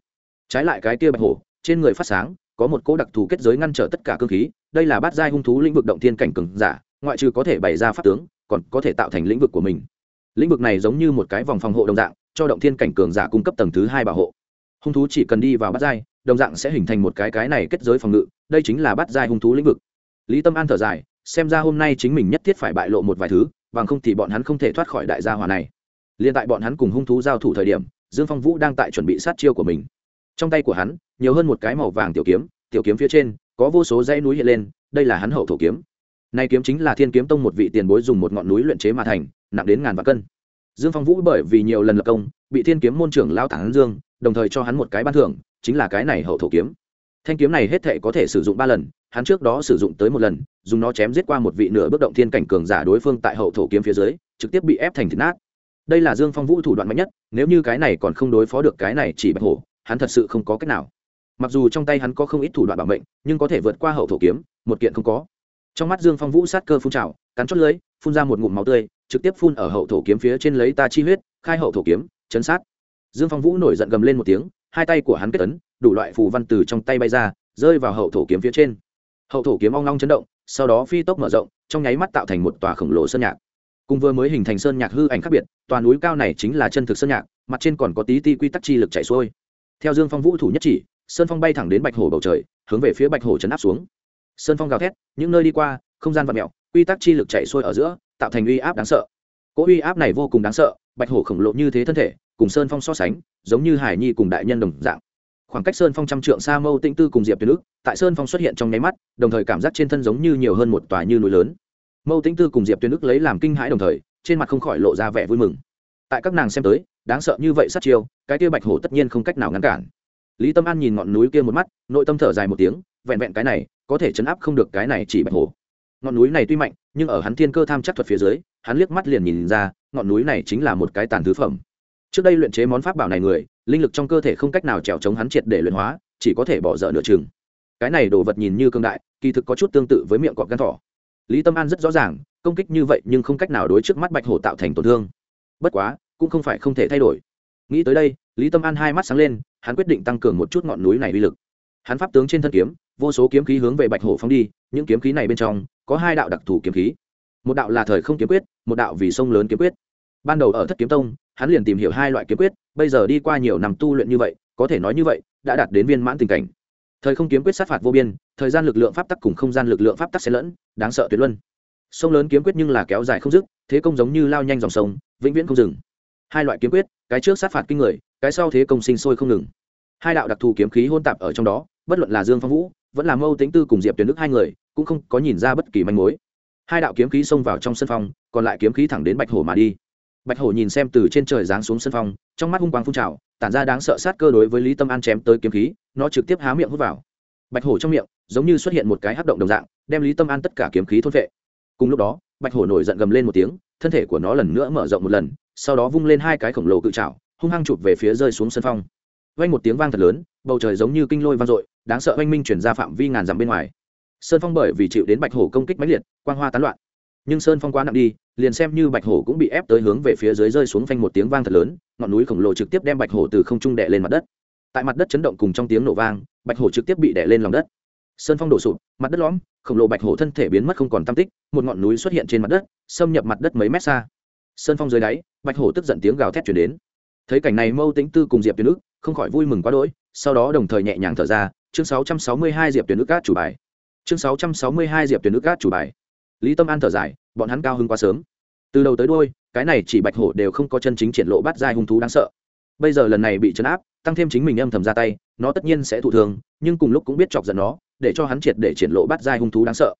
Trái lại cái kia bạch hổ, trên người phát sáng, có một cỗ đặc thù kết giới ngăn trở tất cả cương khí, đây là bát giai hung thú lĩnh vực động thiên cảnh cường giả, ngoại trừ có thể bày ra pháp tướng, còn có thể tạo thành lĩnh vực của mình lĩnh vực này giống như một cái vòng phòng hộ đồng dạng, cho động thiên cảnh cường giả cung cấp tầng thứ hai bảo hộ. Hung thú chỉ cần đi vào bát giai, đồng dạng sẽ hình thành một cái cái này kết giới phòng ngự, đây chính là bát giai hung thú lĩnh vực. Lý tâm an thở dài, xem ra hôm nay chính mình nhất thiết phải bại lộ một vài thứ, bằng không thì bọn hắn không thể thoát khỏi đại gia hòa này. Liên tại bọn hắn cùng hung thú giao thủ thời điểm, dương phong vũ đang tại chuẩn bị sát chiêu của mình. Trong tay của hắn, nhiều hơn một cái màu vàng tiểu kiếm tiểu kiếm phía trên, có vô số dãy núi hiện lên, đây là hắn hậu thổ kiếm. Nay kiếm chính là thiên kiếm tông một vị tiền bối dùng một ngọn núi luyện chế mà thành nặng đến ngàn vạn cân. Dương phong vũ bởi vì nhiều lần lập công, bị thiên kiếm môn trưởng lao tản dương, đồng thời cho hắn một cái ban thưởng, chính là cái này hậu thổ kiếm. Thanh kiếm này hết thệ có thể sử dụng ba lần, hắn trước đó sử dụng tới một lần, dùng nó chém giết qua một vị nửa bước động thiên cảnh cường giả đối phương tại hậu thổ kiếm phía dưới, trực tiếp bị ép thành thịt nát. Đây là dương phong vũ thủ đoạn mạnh nhất, nếu như cái này còn không đối phó được cái này chỉ bạch hổ, hắn thật sự không có cách nào. Mặc dù trong tay hắn có không ít thủ đoạn bảo mệnh, nhưng có thể vượt qua hậu thổ kiếm, một kiện không có. Trong mắt dương phong vũ sát cơ phun trào, cắn chót lưới phun ra một ngụm máu tươi trực tiếp phun ở hậu thổ kiếm phía trên lấy ta chi huyết, khai hậu thổ kiếm, chấn sát. Dương phong vũ nổi giận gầm lên một tiếng, hai tay của hắn kết ấn, đủ loại phù văn từ trong tay bay ra, rơi vào hậu thổ kiếm phía trên. Hậu thổ kiếm ong long chấn động, sau đó phi tốc mở rộng, trong nháy mắt tạo thành một tòa khổng lồ sơn nhạc. Cùng vừa mới hình thành sơn nhạc hư ảnh khác biệt toàn núi cao này chính là chân thực sơn nhạc, mặt trên còn có tí ti quy tắc chi lực chạy xuôi. Theo dương phong vũ thủ nhất chỉ, sơn phong bay thẳng đến bạch hổ bầu trời, hướng về phía bạch hổ chấn áp xuống. Sơn phong gào thét, những nơi đi qua, không gian vật mẹo quy tắc chi lực chạy xuôi ở giữa, tạo thành uy áp đáng sợ. Cỗ uy áp này vô cùng đáng sợ, bạch hổ khổng lồ như thế thân thể, cùng sơn phong so sánh, giống như hải nhi cùng đại nhân đồng dạng. Khoảng cách sơn phong trăm trượng xa mâu tĩnh tư cùng diệp tuyến ức tại sơn phong xuất hiện trong nháy mắt, đồng thời cảm giác trên thân giống như nhiều hơn một tòa như núi lớn. Mâu tĩnh tư cùng diệp tuyến ức lấy làm kinh hãi đồng thời, trên mặt không khỏi lộ ra vẻ vui mừng. Tại các nàng xem tới, đáng sợ như vậy sát chiêu, cái kia bạch hổ tất nhiên không cách nào ngăn cản. Lý tâm an nhìn ngọn núi kia một mắt, nội tâm thở dài một tiếng, vẹn vẹn cái này, có thể chấn áp không được cái này chỉ bạch hổ ngọn núi này tuy mạnh, nhưng ở hắn thiên cơ tham chắc thuật phía dưới, hắn liếc mắt liền nhìn ra, ngọn núi này chính là một cái tàn thứ phẩm. Trước đây luyện chế món pháp bảo này người, linh lực trong cơ thể không cách nào trèo chống hắn triệt để luyện hóa, chỉ có thể bỏ dở nửa chừng. Cái này đồ vật nhìn như cương đại, kỳ thực có chút tương tự với miệng cọp gan thỏ. Lý tâm an rất rõ ràng, công kích như vậy nhưng không cách nào đối trước mắt bạch hổ tạo thành tổn thương. Bất quá, cũng không phải không thể thay đổi. Nghĩ tới đây, lý tâm an hai mắt sáng lên, hắn quyết định tăng cường một chút ngọn núi này uy lực. Hắn pháp tướng trên thân kiếm, vô số kiếm khí hướng về bạch hổ phóng đi, những kiếm khí này bên trong có hai đạo đặc thù kiếm khí. Một đạo là thời không kiếm quyết, một đạo vì sông lớn kiếm quyết. Ban đầu ở thất kiếm tông, hắn liền tìm hiểu hai loại kiếm quyết, bây giờ đi qua nhiều năm tu luyện như vậy, có thể nói như vậy, đã đạt đến viên mãn tình cảnh. Thời không kiếm quyết sát phạt vô biên, thời gian lực lượng pháp tắc cùng không gian lực lượng pháp tắc xen lẫn, đáng sợ tuyệt luân. Sông lớn kiếm quyết nhưng là kéo dài không dứt, thế công giống như lao nhanh dòng sông, vĩnh viễn không dừng. Hai loại kiếm quyết, cái trước sát phạt kinh người, cái sau thế công sinh sôi không ngừng. Hai đạo đặc thù kiếm khí hôn tạp ở trong đó, bất luận là dương phong vũ, vẫn là mâu tính tư cùng diệp tuyển đức hai người cũng không có nhìn ra bất kỳ manh mối. Hai đạo kiếm khí xông vào trong sân phong, còn lại kiếm khí thẳng đến bạch hổ mà đi. Bạch hổ nhìn xem từ trên trời giáng xuống sân phong, trong mắt hung quang phun trào, tản ra đáng sợ sát cơ đối với lý tâm an chém tới kiếm khí, nó trực tiếp há miệng hút vào. Bạch hổ trong miệng, giống như xuất hiện một cái hắc động đồng dạng, đem lý tâm an tất cả kiếm khí thôn vệ cùng lúc đó, bạch hổ nổi giận gầm lên một tiếng, thân thể của nó lần nữa mở rộng một lần, sau đó vung lên hai cái khổng lồ cự trào hung hăng chụp về phía rơi xuống sân phong. Vang một tiếng vang thật lớn, bầu trời giống như kinh lôi vang dội, đáng sợ oanh minh chuyển ra phạm vi ngàn dặm bên ngoài sơn phong bởi vì chịu đến bạch hổ công kích mãnh liệt, quang hoa tán loạn. Nhưng sơn phong quá nặng đi, liền xem như bạch hổ cũng bị ép tới hướng về phía dưới rơi xuống phanh một tiếng vang thật lớn, ngọn núi khổng lồ trực tiếp đem bạch hổ từ không trung đè lên mặt đất. Tại mặt đất chấn động cùng trong tiếng nổ vang, bạch hổ trực tiếp bị đè lên lòng đất. Sơn phong đổ sụp, mặt đất lõm, khổng lồ bạch hổ thân thể biến mất không còn tam tích, một ngọn núi xuất hiện trên mặt đất, xâm nhập mặt đất mấy mét xa. Sơn phong dưới đáy, bạch hổ tức giận tiếng gào thét chuyển đến. Thấy cảnh này mâu tính tư cùng diệp tuyến ức, không khỏi vui mừng quá đỗi, sau đó đồng thời nhẹ nhàng thở ra, chương 662 diệp tuyến ức cát chủ bài chương 662 diệp tuyển nước cát chủ bài. Lý tâm an thở dài, bọn hắn cao hứng quá sớm. Từ đầu tới đôi cái này chỉ bạch hổ đều không có chân chính triển lộ bắt giai hung thú đáng sợ. Bây giờ lần này bị chấn áp, tăng thêm chính mình âm thầm ra tay, nó tất nhiên sẽ thụ thường nhưng cùng lúc cũng biết chọc giận nó, để cho hắn triệt để triển lộ bắt giai hung thú đáng sợ.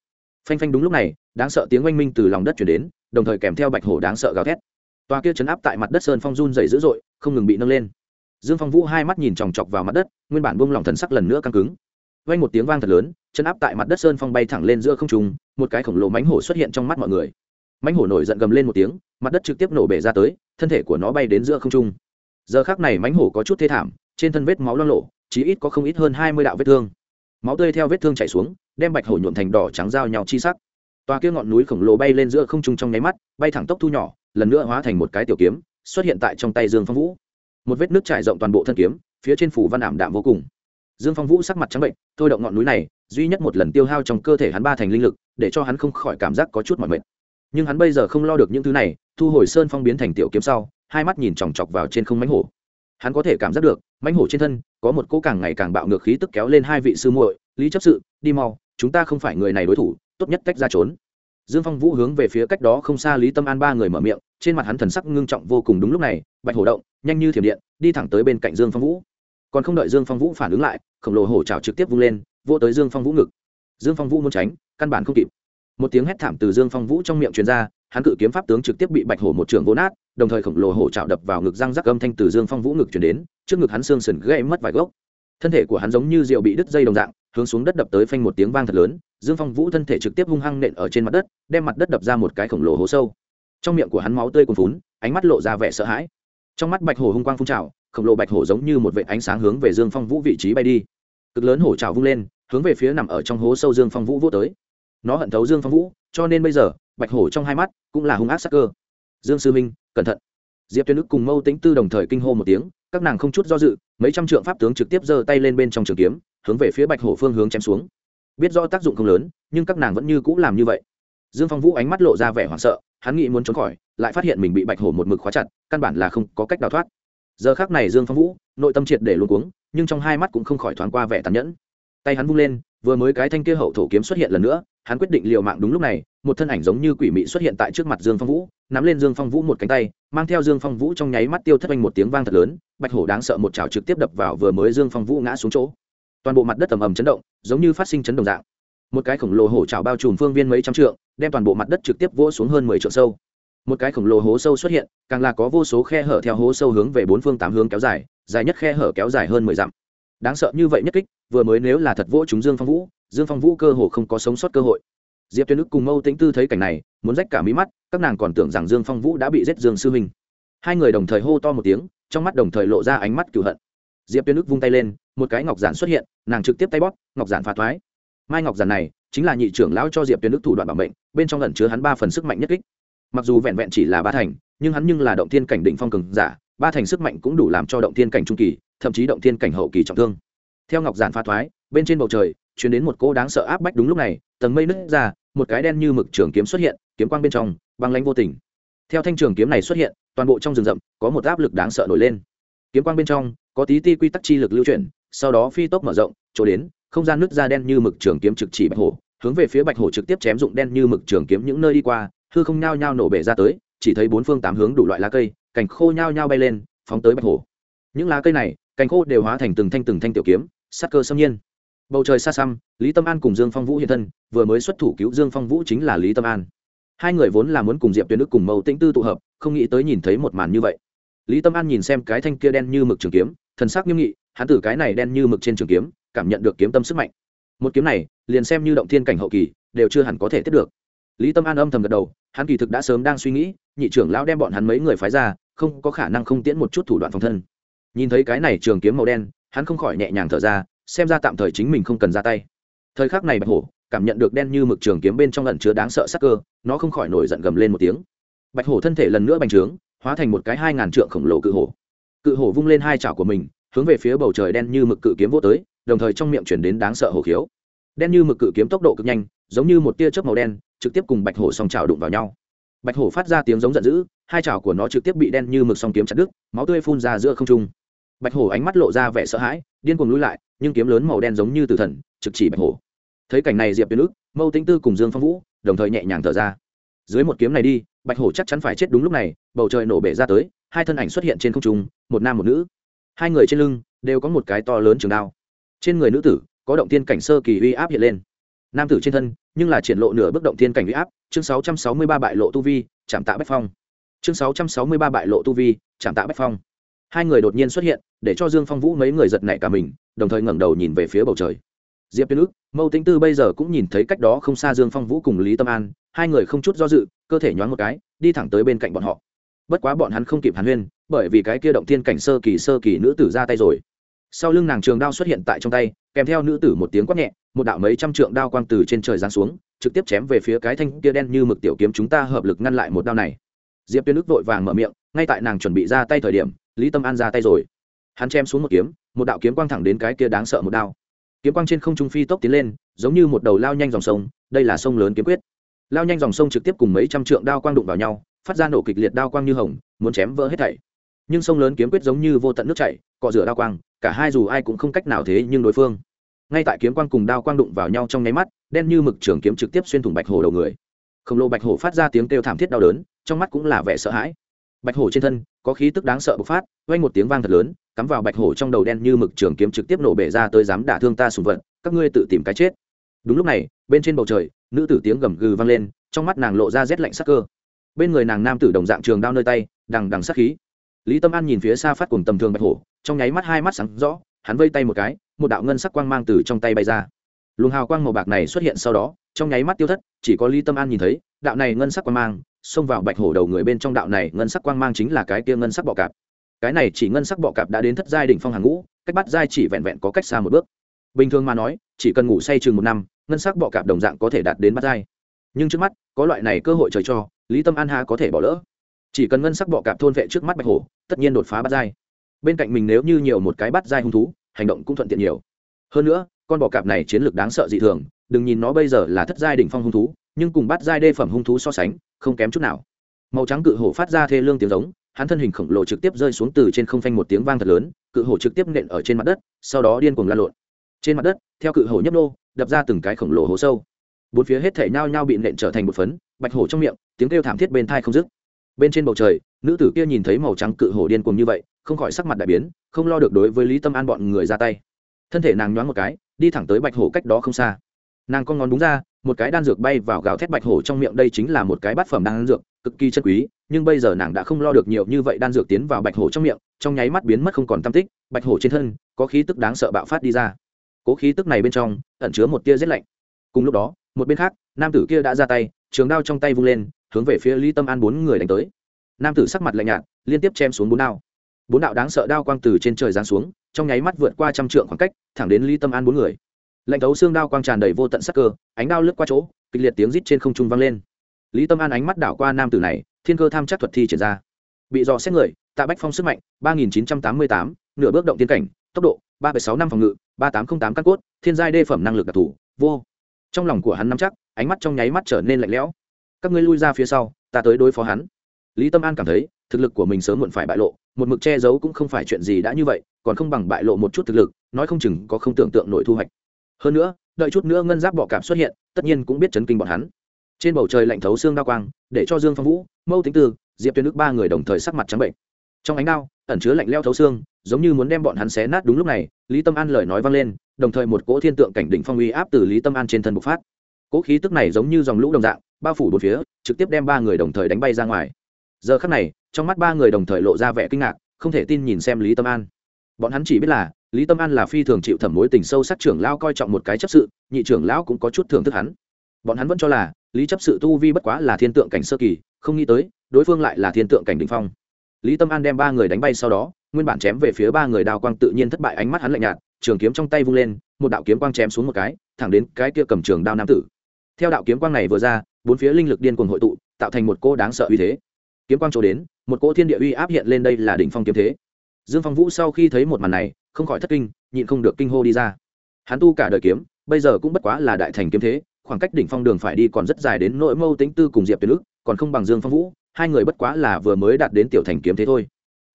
Phanh phanh đúng lúc này, đáng sợ tiếng oanh minh từ lòng đất chuyển đến, đồng thời kèm theo bạch hổ đáng sợ gào thét. Toa kia chấn áp tại mặt đất sơn phong run dày dữ dội, không ngừng bị nâng lên. Dương phong vũ hai mắt nhìn chòng chọc vào mặt đất, nguyên bản buông lỏng thần sắc lần nữa căng cứng vang một tiếng vang thật lớn, chân áp tại mặt đất sơn phong bay thẳng lên giữa không trung, một cái khổng lồ mánh hổ xuất hiện trong mắt mọi người. Mánh hổ nổi giận gầm lên một tiếng, mặt đất trực tiếp nổ bể ra tới, thân thể của nó bay đến giữa không trung. Giờ khác này mánh hổ có chút thê thảm, trên thân vết máu lo lộ chí ít có không ít hơn hai mươi đạo vết thương. Máu tươi theo vết thương chảy xuống, đem bạch hổ nhuộm thành đỏ trắng giao nhau chi sắc. Toa kia ngọn núi khổng lồ bay lên giữa không trung trong nháy mắt, bay thẳng tốc thu nhỏ, lần nữa hóa thành một cái tiểu kiếm, xuất hiện tại trong tay dương phong vũ. Một vết nước trải rộng toàn bộ thân kiếm, phía trên phủ văn ảm đạm vô cùng dương phong vũ sắc mặt trắng bệnh, thôi động ngọn núi này, duy nhất một lần tiêu hao trong cơ thể hắn ba thành linh lực, để cho hắn không khỏi cảm giác có chút mỏi mệt. Nhưng hắn bây giờ không lo được những thứ này, thu hồi sơn phong biến thành tiểu kiếm sau, hai mắt nhìn chòng chọc vào trên không mánh hổ. Hắn có thể cảm giác được mánh hổ trên thân, có một cỗ càng ngày càng bạo ngược khí tức kéo lên hai vị sư muội, lý chấp sự, đi mau, chúng ta không phải người này đối thủ, tốt nhất tách ra trốn. Dương phong vũ hướng về phía cách đó không xa lý tâm an ba người mở miệng, trên mặt hắn thần sắc ngưng trọng vô cùng đúng lúc này, bạch hổ động, nhanh như thiểm điện, đi thẳng tới bên cạnh dương phong vũ còn không đợi dương phong vũ phản ứng lại khổng lồ hổ trào trực tiếp vung lên vô tới dương phong vũ ngực dương phong vũ muốn tránh căn bản không kịp một tiếng hét thảm từ dương phong vũ trong miệng truyền ra hắn cự kiếm pháp tướng trực tiếp bị bạch hổ một trường vô nát đồng thời khổng lồ hổ trào đập vào ngực răng rắc âm thanh từ dương phong vũ ngực chuyển đến trước ngực hắn xương sần gãy mất vài gốc thân thể của hắn giống như rượu bị đứt dây đồng dạng hướng xuống đất đập tới phanh một tiếng vang thật lớn dương phong vũ thân thể trực tiếp hung hăng nện ở trên mặt đất đem mặt đất đập ra một cái khổng lồ hố sâu trong miệng của hắn máu tươi cuồn phún ánh mắt lộ ra vẻ sợ hãi trong mắt bạch hổ hung quang phun trào khổng lồ bạch hổ giống như một vệ ánh sáng hướng về dương phong vũ vị trí bay đi. Cực lớn hổ trào vung lên, hướng về phía nằm ở trong hố sâu dương phong vũ vô tới. Nó hận thấu dương phong vũ, cho nên bây giờ, bạch hổ trong hai mắt cũng là hung ác sắc cơ. Dương sư minh, cẩn thận. Diệp tuyên ức cùng mâu tính tư đồng thời kinh hô một tiếng, các nàng không chút do dự, mấy trăm trượng pháp tướng trực tiếp giơ tay lên bên trong trường kiếm, hướng về phía bạch hổ phương hướng chém xuống. Biết rõ tác dụng không lớn, nhưng các nàng vẫn như cũ làm như vậy. Dương phong vũ ánh mắt lộ ra vẻ hoảng sợ, hắn nghĩ muốn trốn khỏi, lại phát hiện mình bị bạch hổ một mực khóa chặt, căn bản là không có cách đào thoát giờ khác này dương phong vũ, nội tâm triệt để luôn cuống, nhưng trong hai mắt cũng không khỏi thoáng qua vẻ tàn nhẫn. Tay hắn vung lên, vừa mới cái thanh kia hậu thổ kiếm xuất hiện lần nữa, hắn quyết định liều mạng đúng lúc này, một thân ảnh giống như quỷ mị xuất hiện tại trước mặt dương phong vũ, nắm lên dương phong vũ một cánh tay, mang theo dương phong vũ trong nháy mắt tiêu thất anh một tiếng vang thật lớn, bạch hổ đáng sợ một chảo trực tiếp đập vào vừa mới dương phong vũ ngã xuống chỗ. Toàn bộ mặt đất ầm ầm chấn động, giống như phát sinh chấn động dạng. Một cái khổng lồ hổ chảo bao trùm phương viên mấy trăm trượng, đem toàn bộ mặt đất trực tiếp vỗ xuống hơn mười trượng sâu một cái khổng lồ hố sâu xuất hiện, càng là có vô số khe hở theo hố sâu hướng về bốn phương tám hướng kéo dài dài nhất khe hở kéo dài hơn mười dặm. Đáng sợ như vậy nhất kích, vừa mới nếu là thật vỗ chúng dương phong vũ, dương phong vũ cơ hồ không có sống sót cơ hội. Diệp tuyên ức cùng mâu tĩnh tư thấy cảnh này, muốn rách cả mí mắt, các nàng còn tưởng rằng dương phong vũ đã bị giết dương sư minh. Hai người đồng thời hô to một tiếng, trong mắt đồng thời lộ ra ánh mắt cửu hận. Diệp tuyên ức vung tay lên, một cái ngọc giản xuất hiện, nàng trực tiếp tay bóp, ngọc giản phá thoái. Mai ngọc giản này, chính là nhị trưởng lão cho diệp tuyên ức thủ đoạn bảo mệnh, bên trong lần chứa hắn ba phần sức mạnh nhất kích mặc dù vẹn vẹn chỉ là ba thành, nhưng hắn nhưng là động thiên cảnh định phong cường giả, ba thành sức mạnh cũng đủ làm cho động thiên cảnh trung kỳ, thậm chí động thiên cảnh hậu kỳ trọng thương. Theo ngọc giản pha thoái, bên trên bầu trời chuyển đến một cô đáng sợ áp bách đúng lúc này, tầng mây nứt ra, một cái đen như mực trường kiếm xuất hiện, kiếm quang bên trong, băng lánh vô tình. Theo thanh trường kiếm này xuất hiện, toàn bộ trong rừng rậm, có một áp lực đáng sợ nổi lên. Kiếm quang bên trong, có tí ti quy tắc chi lực lưu chuyển, sau đó phi tốc mở rộng, chỗ đến, không gian nứt ra đen như mực trường kiếm trực chỉ bạch hổ, hướng về phía bạch hổ trực tiếp chém dụng đen như mực trường kiếm những nơi đi qua hư không nhao nhao nổ bể ra tới, chỉ thấy bốn phương tám hướng đủ loại lá cây, cành khô nhao nhao bay lên, phóng tới bạch hổ những lá cây này, cành khô đều hóa thành từng thanh từng thanh tiểu kiếm, sắc cơ xâm nhiên. Bầu trời xa xăm, lý tâm an cùng dương phong vũ hiện thân, vừa mới xuất thủ cứu dương phong vũ chính là lý tâm an. Hai người vốn là muốn cùng diệp tuyến đức cùng mẫu tĩnh tư tụ hợp, không nghĩ tới nhìn thấy một màn như vậy. Lý tâm an nhìn xem cái thanh kia đen như mực trường kiếm, thần sắc nghiêm nghị, hắn từ cái này đen như mực trên trường kiếm, cảm nhận được kiếm tâm sức mạnh. Một kiếm này, liền xem như động thiên cảnh hậu kỳ, đều chưa hẳn có thể tiếp được lý tâm an âm thầm gật đầu, hắn kỳ thực đã sớm đang suy nghĩ, nhị trưởng lão đem bọn hắn mấy người phái ra, không có khả năng không tiễn một chút thủ đoạn phòng thân. Nhìn thấy cái này trường kiếm màu đen, hắn không khỏi nhẹ nhàng thở ra, xem ra tạm thời chính mình không cần ra tay. Thời khắc này bạch hổ cảm nhận được đen như mực trường kiếm bên trong lần chứa đáng sợ sắc cơ, nó không khỏi nổi giận gầm lên một tiếng. Bạch hổ thân thể lần nữa bành trướng, hóa thành một cái hai ngàn trượng khổng lồ cự hổ. Cự hổ vung lên hai chảo của mình, hướng về phía bầu trời đen như mực cự kiếm vô tới, đồng thời trong miệng chuyển đến đáng sợ hổ khiếu. Đen như mực cự kiếm tốc độ cực nhanh, giống như một tia chớp màu đen trực tiếp cùng bạch hổ song chảo đụng vào nhau. Bạch hổ phát ra tiếng giống giận dữ, hai chảo của nó trực tiếp bị đen như mực song kiếm chặt đứt, máu tươi phun ra giữa không trung. Bạch hổ ánh mắt lộ ra vẻ sợ hãi, điên cuồng lui lại, nhưng kiếm lớn màu đen giống như tử thần, trực chỉ bạch hổ. Thấy cảnh này diệp tuyến ức mâu tính tư cùng dương phong vũ, đồng thời nhẹ nhàng thở ra. Dưới một kiếm này đi, bạch hổ chắc chắn phải chết đúng lúc này, bầu trời nổ bể ra tới, hai thân ảnh xuất hiện trên không trung, một nam một nữ. Hai người trên lưng đều có một cái to lớn trường đao. Trên người nữ tử, có động tiên cảnh sơ kỳ uy áp hiện lên nam tử trên thân, nhưng là triển lộ nửa bước động tiên cảnh huy áp. Chương 663 bại lộ tu vi chạm tạ bách phong. Chương 663 bại lộ tu vi chạm tạ bách phong. Hai người đột nhiên xuất hiện, để cho dương phong vũ mấy người giật nảy cả mình, đồng thời ngẩng đầu nhìn về phía bầu trời. Diệp tiên ức mâu tĩnh tư bây giờ cũng nhìn thấy cách đó không xa dương phong vũ cùng lý tâm an, hai người không chút do dự, cơ thể nhoáng một cái, đi thẳng tới bên cạnh bọn họ. Bất quá bọn hắn không kịp hàn huyên, bởi vì cái kia động thiên cảnh sơ kỳ sơ kỳ nữ tử ra tay rồi. Sau lưng nàng trường đao xuất hiện tại trong tay, kèm theo nữ tử một tiếng quát nhẹ một đạo mấy trăm trượng đao quang từ trên trời giáng xuống, trực tiếp chém về phía cái thanh kia đen như mực tiểu kiếm chúng ta hợp lực ngăn lại một đao này. Diệp tuyên Đức vội vàng mở miệng, ngay tại nàng chuẩn bị ra tay thời điểm, lý tâm an ra tay rồi. Hắn chém xuống một kiếm, một đạo kiếm quang thẳng đến cái kia đáng sợ một đao. Kiếm quang trên không trung phi tốc tiến lên, giống như một đầu lao nhanh dòng sông, đây là sông lớn kiếm quyết. Lao nhanh dòng sông trực tiếp cùng mấy trăm trượng đao quang đụng vào nhau, phát ra nổ kịch liệt đao quang như hồng, muốn chém vỡ hết thảy. Nhưng sông lớn kiếm quyết giống như vô tận nước chảy, cọ rửa đao quang, cả hai dù ai cũng không cách nào thế nhưng đối phương ngay tại kiếm quang cùng đao quang đụng vào nhau trong nháy mắt, đen như mực trường kiếm trực tiếp xuyên thủng bạch hổ đầu người. Khổng lồ bạch hổ phát ra tiếng kêu thảm thiết đau đớn, trong mắt cũng là vẻ sợ hãi. Bạch hổ trên thân, có khí tức đáng sợ bộc phát, vang một tiếng vang thật lớn, cắm vào bạch hổ trong đầu đen như mực trường kiếm trực tiếp nổ bể ra tới dám đả thương ta sùng vận các ngươi tự tìm cái chết. Đúng lúc này, bên trên bầu trời, nữ tử tiếng gầm gừ vang lên, trong mắt nàng lộ ra rét lạnh sắc cơ. Bên người nàng nam tử đồng dạng trường đao nơi tay, đằng đằng sát khí. Lý tâm an nhìn phía xa phát cùng tầm thường bạch hổ, trong nháy mắt hai mắt sáng rõ hắn vây tay một cái, một đạo ngân sắc quang mang từ trong tay bay ra. Luồng hào quang màu bạc này xuất hiện sau đó, trong nháy mắt tiêu thất, chỉ có lý tâm an nhìn thấy, đạo này ngân sắc quang mang xông vào bạch hổ đầu người bên trong đạo này ngân sắc quang mang chính là cái kia ngân sắc bọ cạp. Cái này chỉ ngân sắc bọ cạp đã đến thất giai đỉnh phong hàng ngũ, cách bắt giai chỉ vẹn vẹn có cách xa một bước. Bình thường mà nói, chỉ cần ngủ say chừng một năm, ngân sắc bọ cạp đồng dạng có thể đạt đến bắt giai. Nhưng trước mắt, có loại này cơ hội trời cho, lý tâm an ha có thể bỏ lỡ. Chỉ cần ngân sắc bọ cạp thôn vệ trước mắt bạch hổ, tất nhiên đột phá bắt giai. bên cạnh mình nếu như nhiều một cái bắt giai hung thú hành động cũng thuận tiện nhiều. Hơn nữa, con bọ cạp này chiến lược đáng sợ dị thường, đừng nhìn nó bây giờ là thất giai đỉnh phong hung thú, nhưng cùng bắt giai đê phẩm hung thú so sánh, không kém chút nào. Màu trắng cự hổ phát ra thê lương tiếng giống, hắn thân hình khổng lồ trực tiếp rơi xuống từ trên không phanh một tiếng vang thật lớn, cự hổ trực tiếp nện ở trên mặt đất, sau đó điên cuồng lan lộn. Trên mặt đất, theo cự hổ nhấp nô, đập ra từng cái khổng lồ hố sâu. Bốn phía hết thể nhao nhao bị nện trở thành một phấn, bạch hổ trong miệng, tiếng kêu thảm thiết bên thai không dứt bên trên bầu trời, nữ tử kia nhìn thấy màu trắng cự hổ điên cuồng như vậy, không khỏi sắc mặt đại biến, không lo được đối với lý tâm an bọn người ra tay. Thân thể nàng nhoáng một cái, đi thẳng tới bạch hổ cách đó không xa. Nàng con ngón đúng ra, một cái đan dược bay vào gào thét bạch hổ trong miệng, đây chính là một cái bát phẩm đan dược, cực kỳ chân quý, nhưng bây giờ nàng đã không lo được nhiều như vậy đan dược tiến vào bạch hổ trong miệng, trong nháy mắt biến mất không còn tam tích, bạch hổ trên thân, có khí tức đáng sợ bạo phát đi ra. Cố khí tức này bên trong, ẩn chứa một tia rét lạnh. Cùng lúc đó, một bên khác, nam tử kia đã ra tay trường đao trong tay vung lên, hướng về phía lý tâm an bốn người đánh tới. Nam tử sắc mặt lạnh nhạt, liên tiếp chém xuống bốn đao. Bốn đạo đáng sợ đao quang từ trên trời giáng xuống, trong nháy mắt vượt qua trăm trượng khoảng cách, thẳng đến lý tâm an bốn người. Lạnh thấu xương đao quang tràn đầy vô tận sắc cơ, ánh đao lướt qua chỗ, kịch liệt tiếng rít trên không trung vang lên. Lý tâm an ánh mắt đảo qua nam tử này, thiên cơ tham chắc thuật thi triển ra. Bị dò xét người, tạ bách phong sức mạnh, ba nghìn chín trăm tám mươi tám, nửa bước động tiến cảnh, tốc độ, ba sáu năm phòng ngự, ba tám trăm tám căn cốt, thiên giai đê phẩm năng lực đặc thù, vô. Trong lòng của hắn nắm chắc ánh mắt trong nháy mắt trở nên lạnh lẽo. Các ngươi lui ra phía sau, ta tới đối phó hắn. Lý tâm an cảm thấy, thực lực của mình sớm muộn phải bại lộ, một mực che giấu cũng không phải chuyện gì đã như vậy, còn không bằng bại lộ một chút thực lực, nói không chừng có không tưởng tượng nổi thu hoạch. Hơn nữa, đợi chút nữa ngân giáp bọ cảm xuất hiện, tất nhiên cũng biết chấn kinh bọn hắn. Trên bầu trời lạnh thấu xương đao quang, để cho dương phong vũ, mâu tính tư, diệp tuyên nước ba người đồng thời sắc mặt trắng bệnh. Trong ánh đao, ẩn chứa lạnh leo thấu xương, giống như muốn đem bọn hắn xé nát đúng lúc này, lý tâm an lời nói vang lên, đồng thời một cỗ thiên tượng cảnh đỉnh phong uy áp từ lý tâm an trên thân bộc phát cỗ khí tức này giống như dòng lũ đồng dạng, bao phủ bốn phía, trực tiếp đem ba người đồng thời đánh bay ra ngoài. Giờ khắc này, trong mắt ba người đồng thời lộ ra vẻ kinh ngạc, không thể tin nhìn xem lý tâm an. Bọn hắn chỉ biết là, lý tâm an là phi thường chịu thẩm mối tình sâu sắc trưởng lao coi trọng một cái chấp sự, nhị trưởng lão cũng có chút thưởng thức hắn. Bọn hắn vẫn cho là, lý chấp sự tu vi bất quá là thiên tượng cảnh sơ kỳ, không nghĩ tới, đối phương lại là thiên tượng cảnh đình phong. Lý tâm an đem ba người đánh bay sau đó, nguyên bản chém về phía ba người đào quang tự nhiên thất bại, ánh mắt hắn lạnh nhạt, trường kiếm trong tay vung lên, một đạo kiếm quang chém xuống một cái, thẳng đến cái kia cầm trường đao nam tử theo đạo kiếm quang này vừa ra, bốn phía linh lực điên cuồng hội tụ, tạo thành một cô đáng sợ uy thế. Kiếm quang chỗ đến, một cô thiên địa uy áp hiện lên đây là đỉnh phong kiếm thế. Dương phong vũ sau khi thấy một màn này, không khỏi thất kinh, nhịn không được kinh hô đi ra. Hắn tu cả đời kiếm, bây giờ cũng bất quá là đại thành kiếm thế, khoảng cách đỉnh phong đường phải đi còn rất dài đến nỗi mâu tính tư cùng diệp tuyệt ức còn không bằng dương phong vũ, hai người bất quá là vừa mới đạt đến tiểu thành kiếm thế thôi.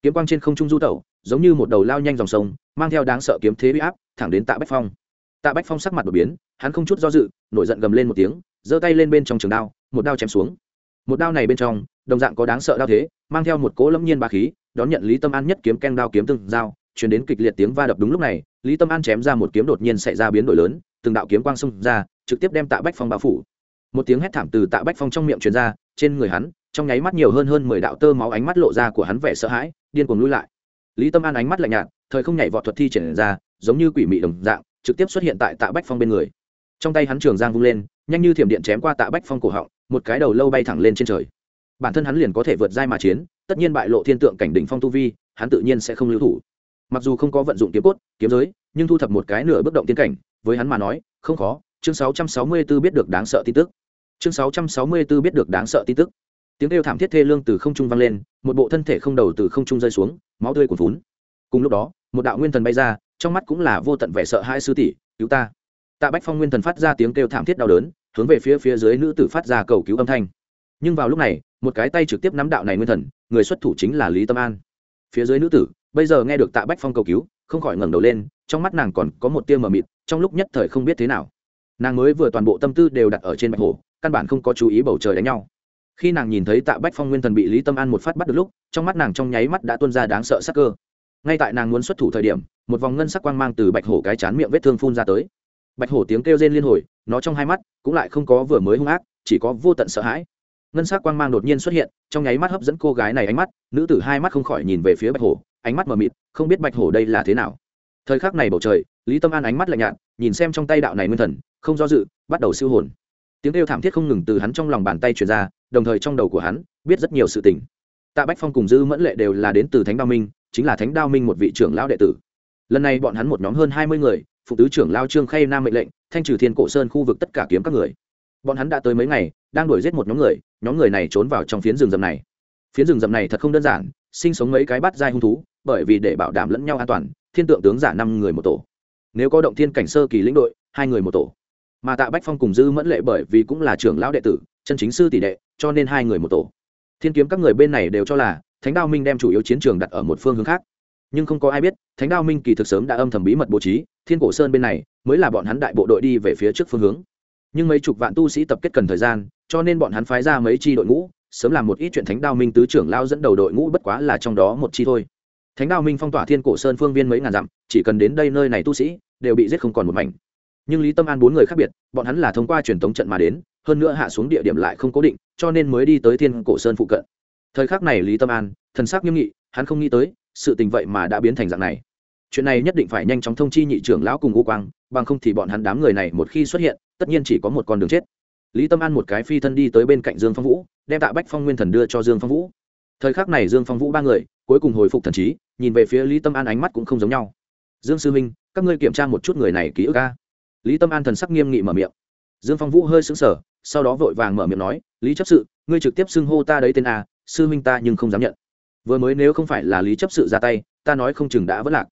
Kiếm quang trên không trung du tẩu, giống như một đầu lao nhanh dòng sông, mang theo đáng sợ kiếm thế uy áp, thẳng đến tạ bách phong tạ bách phong sắc mặt đột biến, hắn không chút do dự, nổi giận gầm lên một tiếng, giơ tay lên bên trong trường đao, một đao chém xuống. Một đao này bên trong, đồng dạng có đáng sợ đao thế, mang theo một cỗ lâm nhiên ba khí, đón nhận lý tâm an nhất kiếm ken đao kiếm từng dao chuyển đến kịch liệt tiếng va đập đúng lúc này, lý tâm an chém ra một kiếm đột nhiên xảy ra biến đổi lớn, từng đạo kiếm quang xông ra, trực tiếp đem tạ bách phong bao phủ. Một tiếng hét thảm từ tạ bách phong trong miệng truyền ra, trên người hắn, trong nháy mắt nhiều hơn hơn mười đạo tơ máu ánh mắt lộ ra của hắn vẻ sợ hãi, điên cuồng lui lại. Lý tâm an ánh mắt lạnh nhạt, thời không nhảy vọt thuật thi triển ra, giống như quỷ mị đồng dạng trực tiếp xuất hiện tại tạ bách phong bên người. Trong tay hắn trường giang vung lên, nhanh như thiểm điện chém qua tạ bách phong cổ họng, một cái đầu lâu bay thẳng lên trên trời. Bản thân hắn liền có thể vượt giai mà chiến, tất nhiên bại lộ thiên tượng cảnh đỉnh phong tu vi, hắn tự nhiên sẽ không lưu thủ. Mặc dù không có vận dụng kiếm cốt, kiếm giới, nhưng thu thập một cái nửa bước động tiến cảnh, với hắn mà nói, không khó. Chương 664 biết được đáng sợ tin tức. Chương 664 biết được đáng sợ tin tức. Tiếng kêu thảm thiết thê lương từ không trung vang lên, một bộ thân thể không đầu từ không trung rơi xuống, máu tươi cuồn vốn cùng lúc đó, một đạo nguyên thần bay ra trong mắt cũng là vô tận vẻ sợ hai sư tỷ, cứu ta. Tạ bách phong nguyên thần phát ra tiếng kêu thảm thiết đau đớn, hướng về phía phía dưới nữ tử phát ra cầu cứu âm thanh. Nhưng vào lúc này, một cái tay trực tiếp nắm đạo này nguyên thần, người xuất thủ chính là lý tâm an. Phía dưới nữ tử, bây giờ nghe được tạ bách phong cầu cứu, không khỏi ngẩng đầu lên, trong mắt nàng còn có một tia mờ mịt, trong lúc nhất thời không biết thế nào. Nàng mới vừa toàn bộ tâm tư đều đặt ở trên bạch hồ căn bản không có chú ý bầu trời đánh nhau. Khi nàng nhìn thấy tạ bách phong nguyên thần bị lý tâm an một phát bắt được lúc, trong mắt nàng trong nháy mắt đã tuôn ra đáng sợ sắc cơ ngay tại nàng muốn xuất thủ thời điểm, một vòng ngân sắc quang mang từ bạch hổ cái chán miệng vết thương phun ra tới. Bạch hổ tiếng kêu rên liên hồi, nó trong hai mắt cũng lại không có vừa mới hung ác, chỉ có vô tận sợ hãi. Ngân sắc quang mang đột nhiên xuất hiện, trong nháy mắt hấp dẫn cô gái này ánh mắt, nữ tử hai mắt không khỏi nhìn về phía bạch hổ, ánh mắt mờ mịt, không biết bạch hổ đây là thế nào. Thời khắc này bầu trời, lý tâm an ánh mắt lạnh nhạt, nhìn xem trong tay đạo này nguyên thần, không do dự, bắt đầu siêu hồn. Tiếng kêu thảm thiết không ngừng từ hắn trong lòng bàn tay truyền ra, đồng thời trong đầu của hắn, biết rất nhiều sự tình. Tạ bách phong cùng dư mẫn lệ đều là đến từ thánh đao minh chính là thánh đao minh một vị trưởng lão đệ tử. Lần này bọn hắn một nhóm hơn hai mươi người, phụ tứ trưởng lao trương khay nam mệnh lệnh, thanh trừ thiên cổ sơn khu vực tất cả kiếm các người. Bọn hắn đã tới mấy ngày, đang đuổi giết một nhóm người nhóm người này trốn vào trong phiến rừng rầm này. Phiến rừng rậm này thật không đơn giản, sinh sống mấy cái bắt dai hung thú, bởi vì để bảo đảm lẫn nhau an toàn, thiên tượng tướng giả năm người một tổ. Nếu có động thiên cảnh sơ kỳ lĩnh đội, hai người một tổ. Mà tạ bách phong cùng dư mẫn lệ bởi vì cũng là trưởng lão đệ tử, chân chính sư tỷ đệ, cho nên hai người một tổ. Thiên kiếm các người bên này đều cho là thánh đao minh đem chủ yếu chiến trường đặt ở một phương hướng khác. Nhưng không có ai biết, thánh đao minh kỳ thực sớm đã âm thầm bí mật bố trí, thiên cổ sơn bên này mới là bọn hắn đại bộ đội đi về phía trước phương hướng. Nhưng mấy chục vạn tu sĩ tập kết cần thời gian, cho nên bọn hắn phái ra mấy chi đội ngũ, sớm làm một ít chuyện thánh đao minh tứ trưởng lao dẫn đầu đội ngũ bất quá là trong đó một chi thôi. Thánh đao minh phong tỏa thiên cổ sơn phương viên mấy ngàn dặm, chỉ cần đến đây nơi này tu sĩ, đều bị giết không còn một mảnh. Nhưng lý tâm an bốn người khác biệt, bọn hắn là thông qua truyền thống trận mà đến, hơn nữa hạ xuống địa điểm lại không cố định, cho nên mới đi tới thiên cổ sơn phụ cận thời khắc này lý tâm an, thần sắc nghiêm nghị, hắn không nghĩ tới, sự tình vậy mà đã biến thành dạng này. Chuyện này nhất định phải nhanh chóng thông chi nhị trưởng lão cùng u quang, bằng không thì bọn hắn đám người này một khi xuất hiện, tất nhiên chỉ có một con đường chết. Lý tâm an một cái phi thân đi tới bên cạnh dương phong vũ, đem tạ bách phong nguyên thần đưa cho dương phong vũ. Thời khắc này dương phong vũ ba người, cuối cùng hồi phục thần trí, nhìn về phía lý tâm an ánh mắt cũng không giống nhau. Dương sư minh các ngươi kiểm tra một chút người này ký ức ca lý tâm an thần sắc nghiêm nghị mở miệng. Dương phong vũ hơi sững sờ, sau đó vội vàng mở miệng nói, lý chấp sự, ngươi trực tiếp xưng hô ta đấy tên a sư minh ta nhưng không dám nhận. Vừa mới nếu không phải là lý chấp sự ra tay, ta nói không chừng đã vất lạc.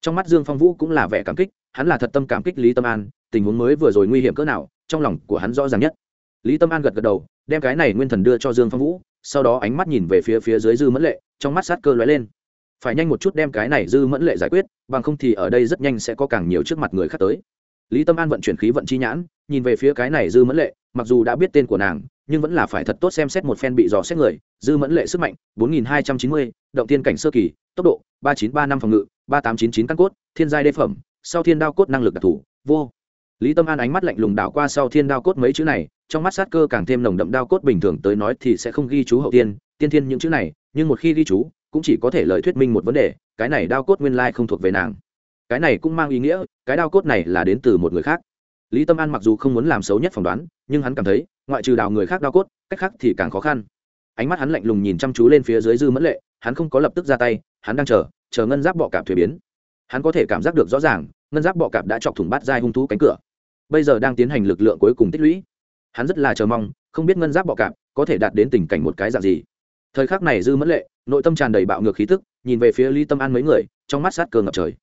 Trong mắt dương phong vũ cũng là vẻ cảm kích, hắn là thật tâm cảm kích lý tâm an, tình huống mới vừa rồi nguy hiểm cỡ nào, trong lòng của hắn rõ ràng nhất. Lý tâm an gật gật đầu, đem cái này nguyên thần đưa cho dương phong vũ, sau đó ánh mắt nhìn về phía phía dưới dư mẫn lệ, trong mắt sát cơ lóe lên. Phải nhanh một chút đem cái này dư mẫn lệ giải quyết, bằng không thì ở đây rất nhanh sẽ có càng nhiều trước mặt người khác tới. Lý tâm an vận chuyển khí vận chi nhãn, nhìn về phía cái này dư mẫn lệ, mặc dù đã biết tên của nàng nhưng vẫn là phải thật tốt xem xét một phen bị dò xét người dư mẫn lệ sức mạnh 4290, động tiên cảnh sơ kỳ tốc độ 3935 phòng ngự 3899 căn cốt thiên giai đê phẩm sau thiên đao cốt năng lực đặc thù vô. Lý tâm an ánh mắt lạnh lùng đảo qua sau thiên đao cốt mấy chữ này trong mắt sát cơ càng thêm nồng đậm đao cốt bình thường tới nói thì sẽ không ghi chú hậu tiên tiên thiên những chữ này nhưng một khi ghi chú cũng chỉ có thể lời thuyết minh một vấn đề cái này đao cốt nguyên lai không thuộc về nàng. Cái này cũng mang ý nghĩa cái đao cốt này là đến từ một người khác lý tâm an mặc dù không muốn làm xấu nhất phỏng đoán, nhưng hắn cảm thấy, ngoại trừ đào người khác đau cốt, cách khác thì càng khó khăn. Ánh mắt hắn lạnh lùng nhìn chăm chú lên phía dưới dư mẫn lệ, hắn không có lập tức ra tay, hắn đang chờ chờ ngân giáp bọ cạp thuế biến. Hắn có thể cảm giác được rõ ràng, ngân giáp bọ cạp đã chọc thủng bát dai hung thú cánh cửa. Bây giờ đang tiến hành lực lượng cuối cùng tích lũy. Hắn rất là chờ mong, không biết ngân giáp bọ cạp có thể đạt đến tình cảnh một cái dạng gì. Thời khắc này dư mẫn lệ, nội tâm tràn đầy bạo ngược khí tức, nhìn về phía ly tâm an mấy người, trong mắt sát cơ ngập trời.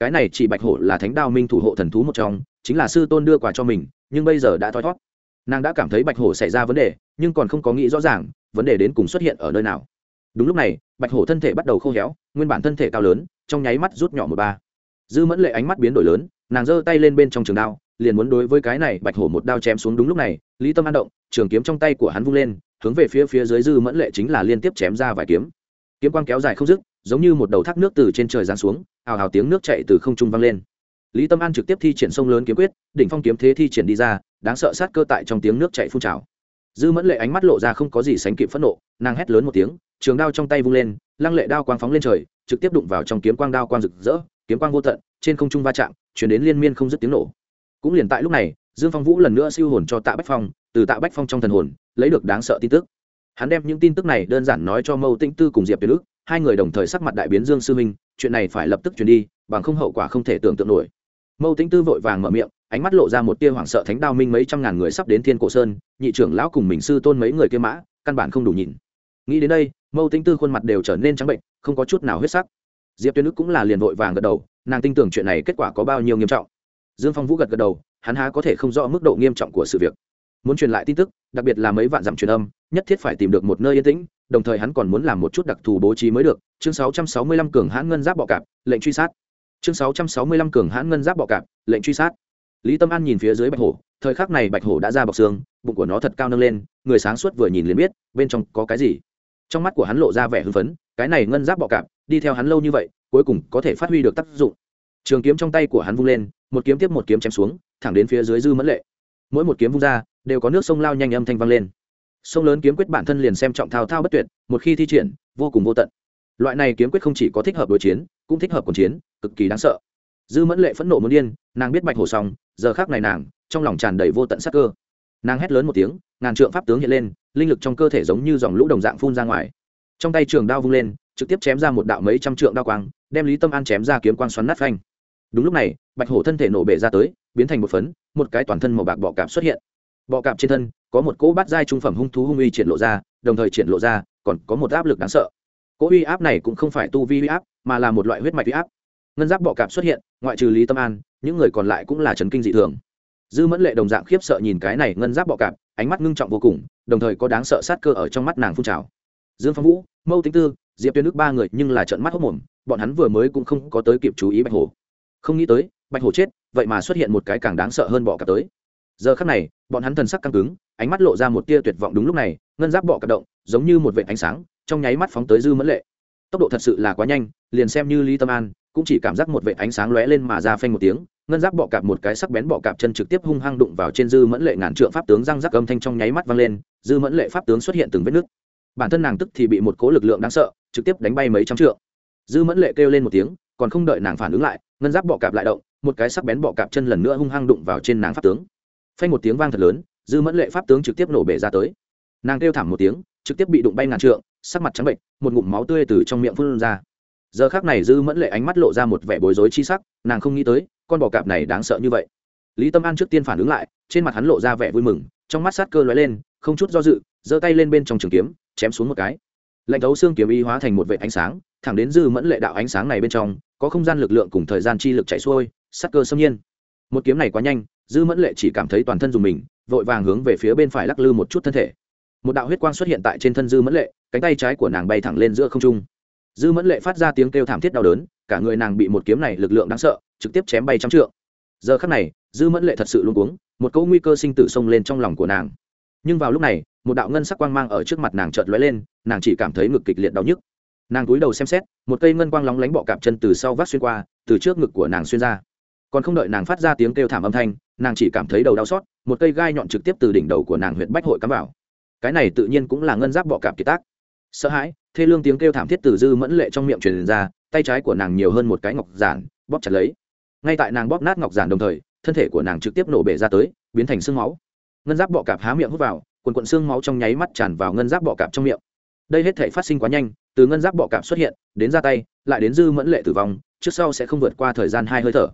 Cái này chỉ bạch hổ là thánh đao minh thủ hộ thần thú một trong chính là sư tôn đưa quà cho mình, nhưng bây giờ đã thoi thót. Nàng đã cảm thấy bạch hổ xảy ra vấn đề, nhưng còn không có nghĩ rõ ràng, vấn đề đến cùng xuất hiện ở nơi nào. Đúng lúc này, bạch hổ thân thể bắt đầu khô héo, nguyên bản thân thể cao lớn, trong nháy mắt rút nhỏ một ba. Dư mẫn lệ ánh mắt biến đổi lớn, nàng giơ tay lên bên trong trường đao, liền muốn đối với cái này bạch hổ một đao chém xuống đúng lúc này, lý tâm an động, trường kiếm trong tay của hắn vung lên, hướng về phía phía dưới dư mẫn lệ chính là liên tiếp chém ra vài kiếm. Kiếm quang kéo dài không dứt, giống như một đầu thác nước từ trên trời giáng xuống, ào ào tiếng nước chạy từ không trung vang lên lý tâm an trực tiếp thi triển sông lớn kiếm quyết đỉnh phong kiếm thế thi triển đi ra đáng sợ sát cơ tại trong tiếng nước chạy phun trào. Dư mẫn lệ ánh mắt lộ ra không có gì sánh kịp phẫn nộ nàng hét lớn một tiếng trường đao trong tay vung lên lăng lệ đao quang phóng lên trời trực tiếp đụng vào trong kiếm quang đao quang rực rỡ kiếm quang vô tận trên không trung va chạm chuyển đến liên miên không dứt tiếng nổ. Cũng liền tại lúc này dương phong vũ lần nữa siêu hồn cho tạ bách phong từ tạ bách phong trong thần hồn lấy được đáng sợ tin tức. Hắn đem những tin tức này đơn giản nói cho mâu tĩnh tư cùng diệp tuyệt Lực, hai người đồng thời sắc mặt đại biến dương sư minh chuyện này phải lập tức chuyển đi bằng không hậu quả không thể tưởng tượng nổi mâu tĩnh tư vội vàng mở miệng, ánh mắt lộ ra một tia hoảng sợ thánh đao minh mấy trăm ngàn người sắp đến thiên cổ sơn, nhị trưởng lão cùng mình sư tôn mấy người kia mã, căn bản không đủ nhìn. Nghĩ đến đây, mâu tĩnh tư khuôn mặt đều trở nên trắng bệnh, không có chút nào huyết sắc. Diệp tuyên ức cũng là liền vội vàng gật đầu, nàng tin tưởng chuyện này kết quả có bao nhiêu nghiêm trọng. Dương phong vũ gật gật đầu, hắn há có thể không rõ mức độ nghiêm trọng của sự việc. Muốn truyền lại tin tức, đặc biệt là mấy vạn dặm truyền âm, nhất thiết phải tìm được một nơi yên tĩnh, đồng thời hắn còn muốn làm một chút đặc thù bố trí mới được. Chương 665 cường hãn ngân giáp bọ cạp, lệnh truy sát chương 665 cường hãn ngân giáp bọ cạp, lệnh truy sát. Lý tâm an nhìn phía dưới bạch hổ, thời khắc này bạch hổ đã ra bọc xương, bụng của nó thật cao nâng lên, người sáng suốt vừa nhìn liền biết, bên trong có cái gì. Trong mắt của hắn lộ ra vẻ hưng phấn, cái này ngân giáp bọ cạp, đi theo hắn lâu như vậy, cuối cùng có thể phát huy được tác dụng. Trường kiếm trong tay của hắn vung lên, một kiếm tiếp một kiếm chém xuống, thẳng đến phía dưới dư mẫn lệ. Mỗi một kiếm vung ra, đều có nước sông lao nhanh âm thanh vang lên. Sông lớn kiếm quyết bản thân liền xem trọng thao thao bất tuyệt, một khi thi triển, vô cùng vô tận. Loại này kiếm quyết không chỉ có thích hợp đối chiến, cũng thích hợp quần chiến cực kỳ đáng sợ. Dư mẫn lệ phẫn nộ muốn điên, nàng biết bạch hổ xong, giờ khác này nàng, trong lòng tràn đầy vô tận sắc cơ. Nàng hét lớn một tiếng, ngàn trượng pháp tướng hiện lên, linh lực trong cơ thể giống như dòng lũ đồng dạng phun ra ngoài. Trong tay trường đao vung lên, trực tiếp chém ra một đạo mấy trăm trượng đao quang, đem lý tâm an chém ra kiếm quang xoắn nát phanh. Đúng lúc này, bạch hổ thân thể nổ bể ra tới, biến thành một phấn, một cái toàn thân màu bạc bọ cạp xuất hiện. Bọ cạp trên thân, có một cỗ bát giai trung phẩm hung thú hung uy triển lộ ra, đồng thời triển lộ ra, còn có một áp lực đáng sợ. Cỗ uy áp này cũng không phải tu vi uy áp, mà là một loại huyết mạch uy áp ngân giáp bọ cạp xuất hiện, ngoại trừ lý tâm an, những người còn lại cũng là trấn kinh dị thường. Dư mẫn lệ đồng dạng khiếp sợ nhìn cái này ngân giáp bọ cạp, ánh mắt ngưng trọng vô cùng, đồng thời có đáng sợ sát cơ ở trong mắt nàng phun trào. Dương phong vũ, mâu tính tư, diệp tuyên nước ba người nhưng là trận mắt hốc mồm, bọn hắn vừa mới cũng không có tới kịp chú ý bạch hổ. Không nghĩ tới, bạch hổ chết, vậy mà xuất hiện một cái càng đáng sợ hơn bọ cạp tới. Giờ khắc này, bọn hắn thần sắc căng cứng, ánh mắt lộ ra một tia tuyệt vọng đúng lúc này, ngân giáp bọ cạp động, giống như một vệ ánh sáng, trong nháy mắt phóng tới dư mẫn lệ. Tốc độ thật sự là quá nhanh, liền xem như lý tâm an cũng chỉ cảm giác một vệ ánh sáng lóe lên mà ra phanh một tiếng, ngân giáp bọ cạp một cái sắc bén bọ cạp chân trực tiếp hung hăng đụng vào trên dư mẫn lệ ngàn trượng pháp tướng răng rắc âm thanh trong nháy mắt vang lên, dư mẫn lệ pháp tướng xuất hiện từng vết nứt. Bản thân nàng tức thì bị một cố lực lượng đáng sợ, trực tiếp đánh bay mấy trăm trượng. Dư mẫn lệ kêu lên một tiếng, còn không đợi nàng phản ứng lại, ngân giáp bọ cạp lại động, một cái sắc bén bọ cạp chân lần nữa hung hăng đụng vào trên nàng pháp tướng. Phanh một tiếng vang thật lớn, dư mẫn lệ pháp tướng trực tiếp nổ bể ra tới. Nàng kêu thảm một tiếng, trực tiếp bị đụng bay ngàn trượng, sắc mặt trắng bệnh một ngụm máu tươi từ trong miệng phun ra giờ khác này dư mẫn lệ ánh mắt lộ ra một vẻ bối rối chi sắc, nàng không nghĩ tới, con bò cạp này đáng sợ như vậy. Lý tâm an trước tiên phản ứng lại, trên mặt hắn lộ ra vẻ vui mừng, trong mắt sát cơ lóe lên, không chút do dự, giơ tay lên bên trong trường kiếm, chém xuống một cái. Lạnh thấu xương kiếm y hóa thành một vệ ánh sáng, thẳng đến dư mẫn lệ đạo ánh sáng này bên trong, có không gian lực lượng cùng thời gian chi lực chạy xuôi, sát cơ xâm nhiên. Một kiếm này quá nhanh, dư mẫn lệ chỉ cảm thấy toàn thân dùng mình, vội vàng hướng về phía bên phải lắc lư một chút thân thể. Một đạo huyết quang xuất hiện tại trên thân dư mẫn lệ, cánh tay trái của nàng bay thẳng lên giữa không trung dư mẫn lệ phát ra tiếng kêu thảm thiết đau đớn, cả người nàng bị một kiếm này lực lượng đáng sợ, trực tiếp chém bay trăm trượng. Giờ khắc này, dư mẫn lệ thật sự luôn cuống, một cỗ nguy cơ sinh tử xông lên trong lòng của nàng. Nhưng vào lúc này, một đạo ngân sắc quang mang ở trước mặt nàng chợt lóe lên, nàng chỉ cảm thấy ngực kịch liệt đau nhức. Nàng cúi đầu xem xét, một cây ngân quang lóng lánh bọ cạp chân từ sau vác xuyên qua, từ trước ngực của nàng xuyên ra. Còn không đợi nàng phát ra tiếng kêu thảm âm thanh, nàng chỉ cảm thấy đầu đau xót, một cây gai nhọn trực tiếp từ đỉnh đầu của nàng huyện bách hội cắm vào. Cái này tự nhiên cũng là ngân giáp bọ cạp kiệt tác. Sợ hãi thê lương tiếng kêu thảm thiết từ dư mẫn lệ trong miệng truyền ra, tay trái của nàng nhiều hơn một cái ngọc giản, bóp chặt lấy. Ngay tại nàng bóp nát ngọc giản đồng thời, thân thể của nàng trực tiếp nổ bể ra tới, biến thành sương máu. Ngân giáp bọ cạp há miệng hút vào, quần quận xương máu trong nháy mắt tràn vào ngân giáp bọ cạp trong miệng. Đây hết thể phát sinh quá nhanh, từ ngân giáp bọ cạp xuất hiện, đến ra tay, lại đến dư mẫn lệ tử vong, trước sau sẽ không vượt qua thời gian hai hơi thở.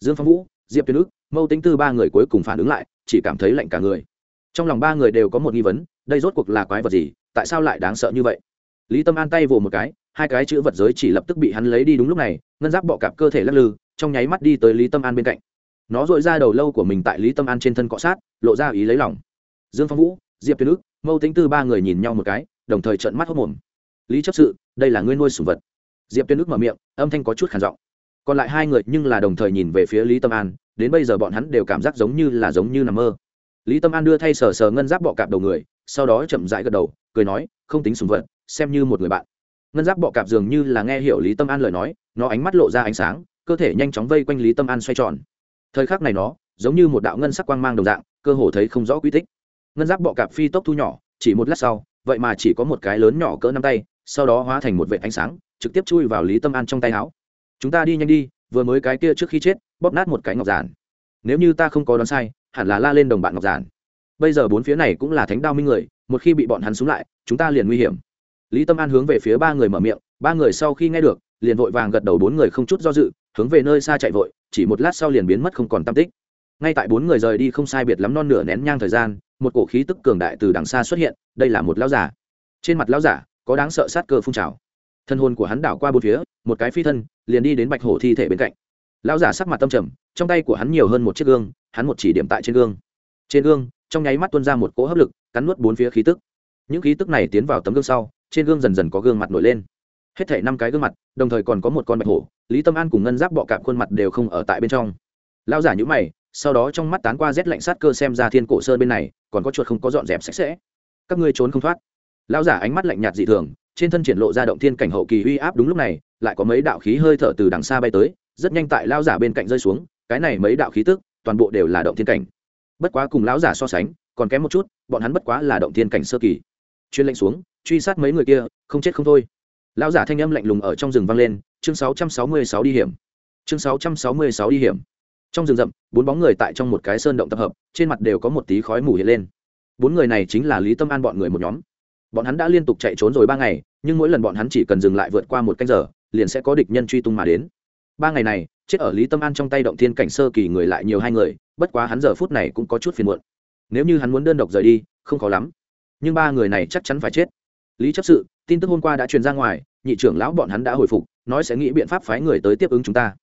Dương phong vũ, diệp tuyên ức, mâu tính tư ba người cuối cùng phản ứng lại, chỉ cảm thấy lạnh cả người. Trong lòng ba người đều có một nghi vấn, đây rốt cuộc là quái vật gì, tại sao lại đáng sợ như vậy? Lý tâm an tay vồ một cái, hai cái chữ vật giới chỉ lập tức bị hắn lấy đi đúng lúc này, ngân giáp bọ cạp cơ thể lắc lư, trong nháy mắt đi tới lý tâm an bên cạnh. Nó dội ra đầu lâu của mình tại lý tâm an trên thân cọ sát, lộ ra ý lấy lòng. Dương phong vũ, diệp tuyên ước, mâu tính tư ba người nhìn nhau một cái, đồng thời trợn mắt hốc mồm lý chấp sự, đây là ngươi nuôi sủng vật. Diệp tuyên ước mở miệng, âm thanh có chút khản giọng. Còn lại hai người nhưng là đồng thời nhìn về phía lý tâm an, đến bây giờ bọn hắn đều cảm giác giống như là giống như nằm mơ. Lý tâm an đưa thay sờ sờ ngân giáp bọ cạp đầu người, sau đó chậm rãi gật đầu, cười nói, không tính sùng vật xem như một người bạn. Ngân giáp bọ cạp dường như là nghe hiểu lý tâm an lời nói, nó ánh mắt lộ ra ánh sáng, cơ thể nhanh chóng vây quanh lý tâm an xoay tròn. Thời khắc này nó, giống như một đạo ngân sắc quang mang đồng dạng, cơ hồ thấy không rõ quy tích. Ngân giáp bọ cạp phi tốc thu nhỏ, chỉ một lát sau, vậy mà chỉ có một cái lớn nhỏ cỡ năm tay, sau đó hóa thành một vệ ánh sáng, trực tiếp chui vào lý tâm an trong tay áo. Chúng ta đi nhanh đi, vừa mới cái kia trước khi chết, bóp nát một cái ngọc giản. Nếu như ta không có đoán sai, hẳn là la lên đồng bạn ngọc giản. Bây giờ bốn phía này cũng là thánh đao minh người, một khi bị bọn hắn xuống lại, chúng ta liền nguy hiểm lý tâm an hướng về phía ba người mở miệng, ba người sau khi nghe được, liền vội vàng gật đầu bốn người không chút do dự, hướng về nơi xa chạy vội, chỉ một lát sau liền biến mất không còn tam tích. Ngay tại bốn người rời đi không sai biệt lắm non nửa nén nhang thời gian, một cổ khí tức cường đại từ đằng xa xuất hiện, đây là một lão giả. Trên mặt lão giả, có đáng sợ sát cơ phun trào. Thân hồn của hắn đảo qua bốn phía, một cái phi thân, liền đi đến bạch hổ thi thể bên cạnh. Lão giả sắc mặt tâm trầm, trong tay của hắn nhiều hơn một chiếc gương, hắn một chỉ điểm tại trên gương. Trên gương, trong nháy mắt tuôn ra một cỗ hấp lực, cắn nuốt bốn phía khí tức. Những khí tức này tiến vào tấm gương sau trên gương dần dần có gương mặt nổi lên. Hết thể năm cái gương mặt, đồng thời còn có một con bạch hổ, lý tâm an cùng ngân giáp bọ cạp khuôn mặt đều không ở tại bên trong. Lão giả nhữ mày, sau đó trong mắt tán qua rét lạnh sát cơ xem ra thiên cổ sơn bên này, còn có chuột không có dọn dẹp sạch sẽ. Các ngươi trốn không thoát. Lão giả ánh mắt lạnh nhạt dị thường, trên thân triển lộ ra động thiên cảnh hậu kỳ uy áp đúng lúc này, lại có mấy đạo khí hơi thở từ đằng xa bay tới, rất nhanh tại lão giả bên cạnh rơi xuống, cái này mấy đạo khí tức, toàn bộ đều là động thiên cảnh. Bất quá cùng lão giả so sánh, còn kém một chút, bọn hắn bất quá là động thiên cảnh sơ kỳ chuyên lệnh xuống, truy sát mấy người kia, không chết không thôi. Lão giả thanh âm lạnh lùng ở trong rừng vang lên, chương 666 đi hiểm. Chương 666 đi hiểm. Trong rừng rậm, bốn bóng người tại trong một cái sơn động tập hợp, trên mặt đều có một tí khói mù hiện lên. Bốn người này chính là lý tâm an bọn người một nhóm. Bọn hắn đã liên tục chạy trốn rồi ba ngày, nhưng mỗi lần bọn hắn chỉ cần dừng lại vượt qua một canh giờ, liền sẽ có địch nhân truy tung mà đến. Ba ngày này, chết ở lý tâm an trong tay động thiên cảnh sơ kỳ người lại nhiều hai người, bất quá hắn giờ phút này cũng có chút phiền muộn. Nếu như hắn muốn đơn độc rời đi, không khó lắm nhưng ba người này chắc chắn phải chết. Lý chấp sự, tin tức hôm qua đã truyền ra ngoài, nhị trưởng lão bọn hắn đã hồi phục, nói sẽ nghĩ biện pháp phái người tới tiếp ứng chúng ta.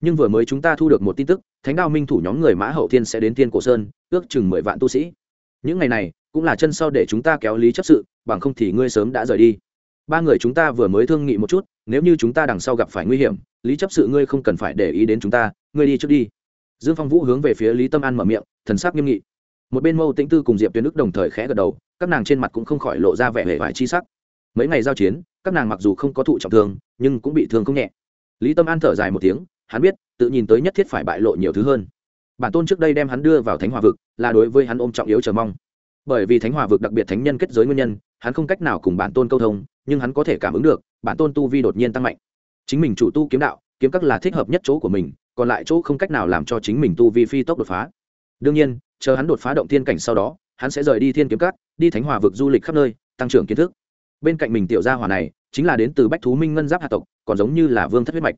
Nhưng vừa mới chúng ta thu được một tin tức, thánh đao minh thủ nhóm người mã hậu thiên sẽ đến thiên cổ sơn, ước chừng mười vạn tu sĩ. Những ngày này, cũng là chân sau để chúng ta kéo lý chấp sự, bằng không thì ngươi sớm đã rời đi. Ba người chúng ta vừa mới thương nghị một chút, nếu như chúng ta đằng sau gặp phải nguy hiểm, lý chấp sự ngươi không cần phải để ý đến chúng ta, ngươi đi trước đi. Dương phong vũ hướng về phía lý tâm an mở miệng, thần sắc nghiêm nghị. Một bên mâu tĩnh tư cùng diệp tuyến đức đồng thời khẽ gật đầu các nàng trên mặt cũng không khỏi lộ ra vẻ hề vải chi sắc. Mấy ngày giao chiến, các nàng mặc dù không có thụ trọng thương, nhưng cũng bị thương không nhẹ. Lý tâm an thở dài một tiếng, hắn biết, tự nhìn tới nhất thiết phải bại lộ nhiều thứ hơn. Bản tôn trước đây đem hắn đưa vào thánh hòa vực, là đối với hắn ôm trọng yếu chờ mong. Bởi vì thánh hòa vực đặc biệt thánh nhân kết giới nguyên nhân, hắn không cách nào cùng bản tôn câu thông, nhưng hắn có thể cảm ứng được, bản tôn tu vi đột nhiên tăng mạnh. Chính mình chủ tu kiếm đạo, kiếm các là thích hợp nhất chỗ của mình, còn lại chỗ không cách nào làm cho chính mình tu vi phi tốc đột phá. Đương nhiên, chờ hắn đột phá động thiên cảnh sau đó hắn sẽ rời đi thiên kiếm cát đi thánh hòa vực du lịch khắp nơi, tăng trưởng kiến thức. Bên cạnh mình tiểu gia hòa này, chính là đến từ bách thú minh ngân giáp hạ tộc, còn giống như là vương thất huyết mạch.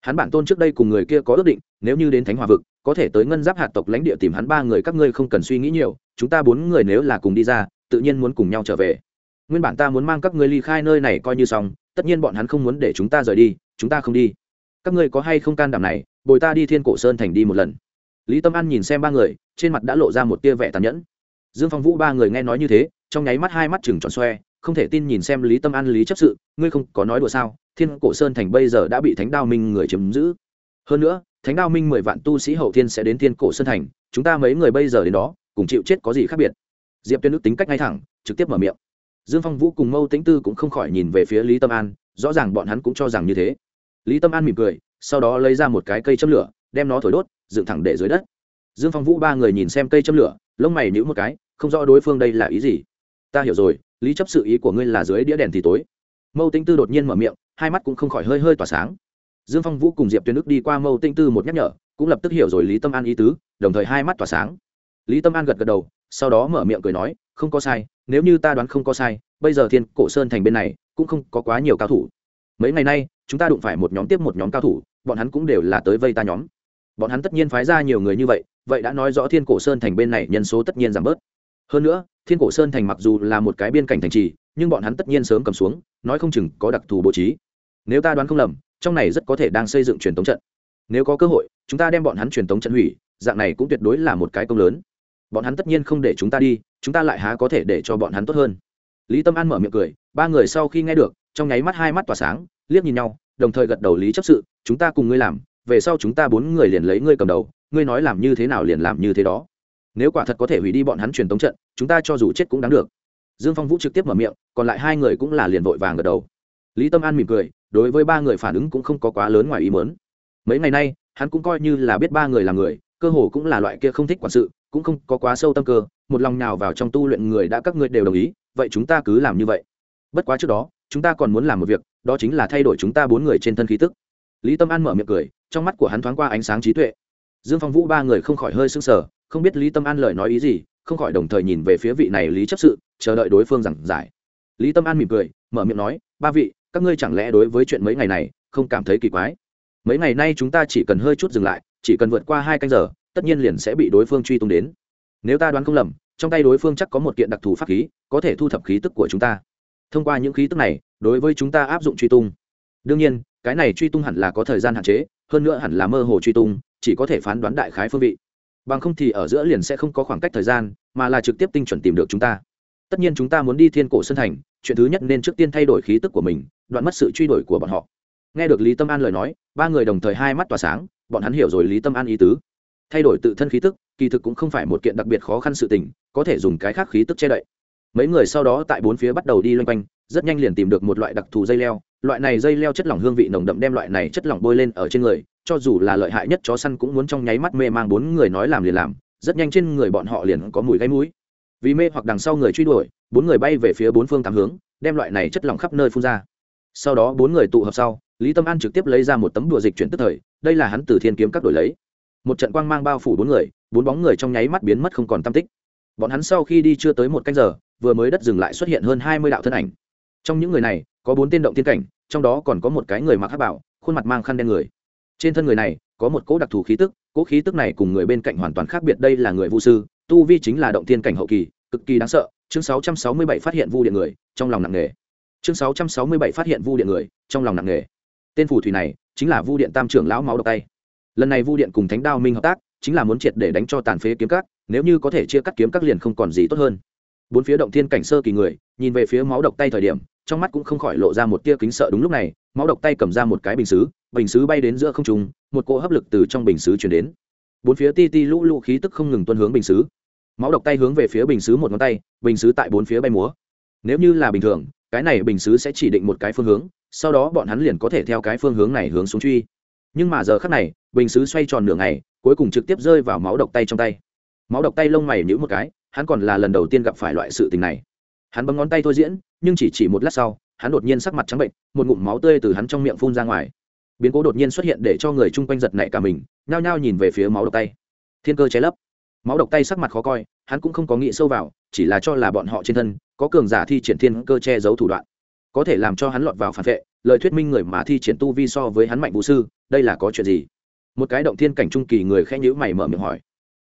Hắn bản tôn trước đây cùng người kia có ước định, nếu như đến thánh hòa vực, có thể tới ngân giáp hạt tộc lãnh địa tìm hắn ba người các ngươi không cần suy nghĩ nhiều, chúng ta bốn người nếu là cùng đi ra, tự nhiên muốn cùng nhau trở về. Nguyên bản ta muốn mang các ngươi ly khai nơi này coi như xong, tất nhiên bọn hắn không muốn để chúng ta rời đi, chúng ta không đi. Các ngươi có hay không can đảm này, bồi ta đi thiên cổ sơn thành đi một lần. Lý tâm an nhìn xem ba người, trên mặt đã lộ ra một tia vẻ tàn nhẫn dương phong vũ ba người nghe nói như thế, trong nháy mắt hai mắt chừng tròn xoe, không thể tin nhìn xem lý tâm an, lý chấp sự, ngươi không có nói đùa sao? Thiên cổ sơn thành bây giờ đã bị thánh đao minh người chiếm giữ. Hơn nữa, thánh đao minh mười vạn tu sĩ hậu thiên sẽ đến thiên cổ sơn thành, chúng ta mấy người bây giờ đến đó, cùng chịu chết có gì khác biệt? Diệp tuyên nước tính cách ngay thẳng, trực tiếp mở miệng. Dương phong vũ cùng mâu tĩnh tư cũng không khỏi nhìn về phía lý tâm an, rõ ràng bọn hắn cũng cho rằng như thế. Lý tâm an mỉm cười, sau đó lấy ra một cái cây châm lửa, đem nó thổi đốt, dựng thẳng để dưới đất. Dương phong vũ ba người nhìn xem cây châm lửa, lông mày nhữ một cái không rõ đối phương đây là ý gì. Ta hiểu rồi, lý chấp sự ý của ngươi là dưới đĩa đèn thì tối. Mâu Tinh tư đột nhiên mở miệng, hai mắt cũng không khỏi hơi hơi tỏa sáng. Dương phong vũ cùng diệp tuyên đức đi qua mâu Tinh tư một nhắc nhở, cũng lập tức hiểu rồi lý tâm an ý tứ, đồng thời hai mắt tỏa sáng. Lý tâm an gật gật đầu, sau đó mở miệng cười nói, không có sai, nếu như ta đoán không có sai, bây giờ thiên cổ sơn thành bên này cũng không có quá nhiều cao thủ. Mấy ngày nay, chúng ta đụng phải một nhóm tiếp một nhóm cao thủ, bọn hắn cũng đều là tới vây ta nhóm. Bọn hắn tất nhiên phái ra nhiều người như vậy vậy đã nói rõ thiên cổ sơn thành bên này nhân số tất nhiên giảm bớt hơn nữa, thiên cổ sơn thành mặc dù là một cái biên cảnh thành trì, nhưng bọn hắn tất nhiên sớm cầm xuống, nói không chừng có đặc thù bố trí. Nếu ta đoán không lầm, trong này rất có thể đang xây dựng truyền thống trận. Nếu có cơ hội, chúng ta đem bọn hắn truyền thống trận hủy, dạng này cũng tuyệt đối là một cái công lớn. Bọn hắn tất nhiên không để chúng ta đi, chúng ta lại há có thể để cho bọn hắn tốt hơn. Lý tâm an mở miệng cười, ba người sau khi nghe được, trong nháy mắt hai mắt tỏa sáng, liếc nhìn nhau, đồng thời gật đầu lý chấp sự, chúng ta cùng ngươi làm, về sau chúng ta bốn người liền lấy ngươi cầm đầu, ngươi nói làm như thế nào liền làm như thế đó nếu quả thật có thể hủy đi bọn hắn truyền tống trận, chúng ta cho dù chết cũng đáng được. Dương phong vũ trực tiếp mở miệng, còn lại hai người cũng là liền vội vàng gật đầu. Lý tâm an mỉm cười, đối với ba người phản ứng cũng không có quá lớn ngoài ý mớn mấy ngày nay, hắn cũng coi như là biết ba người là người, cơ hồ cũng là loại kia không thích quản sự, cũng không có quá sâu tâm cơ, một lòng nào vào trong tu luyện người đã các ngươi đều đồng ý, vậy chúng ta cứ làm như vậy. Bất quá trước đó, chúng ta còn muốn làm một việc, đó chính là thay đổi chúng ta bốn người trên thân khí tức. Lý tâm an mở miệng cười, trong mắt của hắn thoáng qua ánh sáng trí tuệ. Dương phong vũ ba người không khỏi hơi sưng sờ không biết lý tâm an lời nói ý gì, không khỏi đồng thời nhìn về phía vị này lý chấp sự, chờ đợi đối phương giảng giải. Lý tâm an mỉm cười, mở miệng nói, ba vị, các ngươi chẳng lẽ đối với chuyện mấy ngày này không cảm thấy kỳ quái? Mấy ngày nay chúng ta chỉ cần hơi chút dừng lại, chỉ cần vượt qua hai canh giờ, tất nhiên liền sẽ bị đối phương truy tung đến. Nếu ta đoán không lầm, trong tay đối phương chắc có một kiện đặc thù pháp khí, có thể thu thập khí tức của chúng ta. Thông qua những khí tức này, đối với chúng ta áp dụng truy tung. Đương nhiên, cái này truy tung hẳn là có thời gian hạn chế, hơn nữa hẳn là mơ hồ truy tung, chỉ có thể phán đoán đại khái phương vị bằng không thì ở giữa liền sẽ không có khoảng cách thời gian, mà là trực tiếp tinh chuẩn tìm được chúng ta. Tất nhiên chúng ta muốn đi thiên cổ sơn thành, chuyện thứ nhất nên trước tiên thay đổi khí tức của mình, đoạn mất sự truy đuổi của bọn họ. Nghe được lý tâm an lời nói, ba người đồng thời hai mắt tỏa sáng, bọn hắn hiểu rồi lý tâm an ý tứ. Thay đổi tự thân khí tức, kỳ thực cũng không phải một kiện đặc biệt khó khăn sự tình, có thể dùng cái khác khí tức che đậy. Mấy người sau đó tại bốn phía bắt đầu đi loanh quanh, rất nhanh liền tìm được một loại đặc thù dây leo loại này dây leo chất lỏng hương vị nồng đậm đem loại này chất lỏng bôi lên ở trên người, cho dù là lợi hại nhất chó săn cũng muốn trong nháy mắt mê mang bốn người nói làm liền làm, rất nhanh trên người bọn họ liền có mùi gáy mũi. Vì mê hoặc đằng sau người truy đuổi, bốn người bay về phía bốn phương tám hướng, đem loại này chất lỏng khắp nơi phun ra. Sau đó bốn người tụ hợp sau, lý tâm an trực tiếp lấy ra một tấm đùa dịch chuyển tức thời, đây là hắn từ thiên kiếm các đổi lấy. Một trận quang mang bao phủ bốn người, bốn bóng người trong nháy mắt biến mất không còn tam tích. Bọn hắn sau khi đi chưa tới một canh giờ, vừa mới đất dừng lại xuất hiện hơn hai mươi đạo thân ảnh. Trong những người này, có bốn tên động thiên cảnh trong đó còn có một cái người mặc hắc bảo, khuôn mặt mang khăn đen người. Trên thân người này, có một cỗ đặc thù khí tức, cỗ khí tức này cùng người bên cạnh hoàn toàn khác biệt, đây là người vu sư, tu vi chính là động thiên cảnh hậu kỳ, cực kỳ đáng sợ. Chương sáu trăm sáu mươi bảy phát hiện vu điện người, trong lòng nặng nề. Chương sáu trăm sáu mươi bảy phát hiện vu điện người, trong lòng nặng nề. Tên phù thủy này, chính là vu điện tam trưởng lão máu độc tay. Lần này vu điện cùng thánh đao minh hợp tác, chính là muốn triệt để đánh cho tàn phế kiếm các, nếu như có thể chia cắt kiếm các liền không còn gì tốt hơn. Bốn phía động thiên cảnh sơ kỳ người, nhìn về phía máu độc tay thời điểm trong mắt cũng không khỏi lộ ra một tia kính sợ đúng lúc này, máu độc tay cầm ra một cái bình xứ bình xứ bay đến giữa không trung, một cỗ hấp lực từ trong bình xứ chuyển đến. Bốn phía ti ti lũ lũ khí tức không ngừng tuân hướng bình xứ. Máu độc tay hướng về phía bình xứ một ngón tay, bình xứ tại bốn phía bay múa. Nếu như là bình thường, cái này bình xứ sẽ chỉ định một cái phương hướng, sau đó bọn hắn liền có thể theo cái phương hướng này hướng xuống truy. Nhưng mà giờ khắc này, bình xứ xoay tròn nửa ngày, cuối cùng trực tiếp rơi vào máu độc tay trong tay. Máu độc tay lông mày nhữ một cái, hắn còn là lần đầu tiên gặp phải loại sự tình này. Hắn bấm ngón tay thôi diễn nhưng chỉ chỉ một lát sau, hắn đột nhiên sắc mặt trắng bệnh, một ngụm máu tươi từ hắn trong miệng phun ra ngoài. Biến cố đột nhiên xuất hiện để cho người chung quanh giật nảy cả mình, nhao nhao nhìn về phía máu độc tay. Thiên cơ cháy lấp. Máu độc tay sắc mặt khó coi, hắn cũng không có nghĩ sâu vào, chỉ là cho là bọn họ trên thân có cường giả thi triển thiên cơ che giấu thủ đoạn. Có thể làm cho hắn lọt vào phản vệ, lời thuyết minh người mà thi triển tu vi so với hắn mạnh vũ sư, đây là có chuyện gì? Một cái động thiên cảnh trung kỳ người khẽ nhữ mày mở miệng hỏi.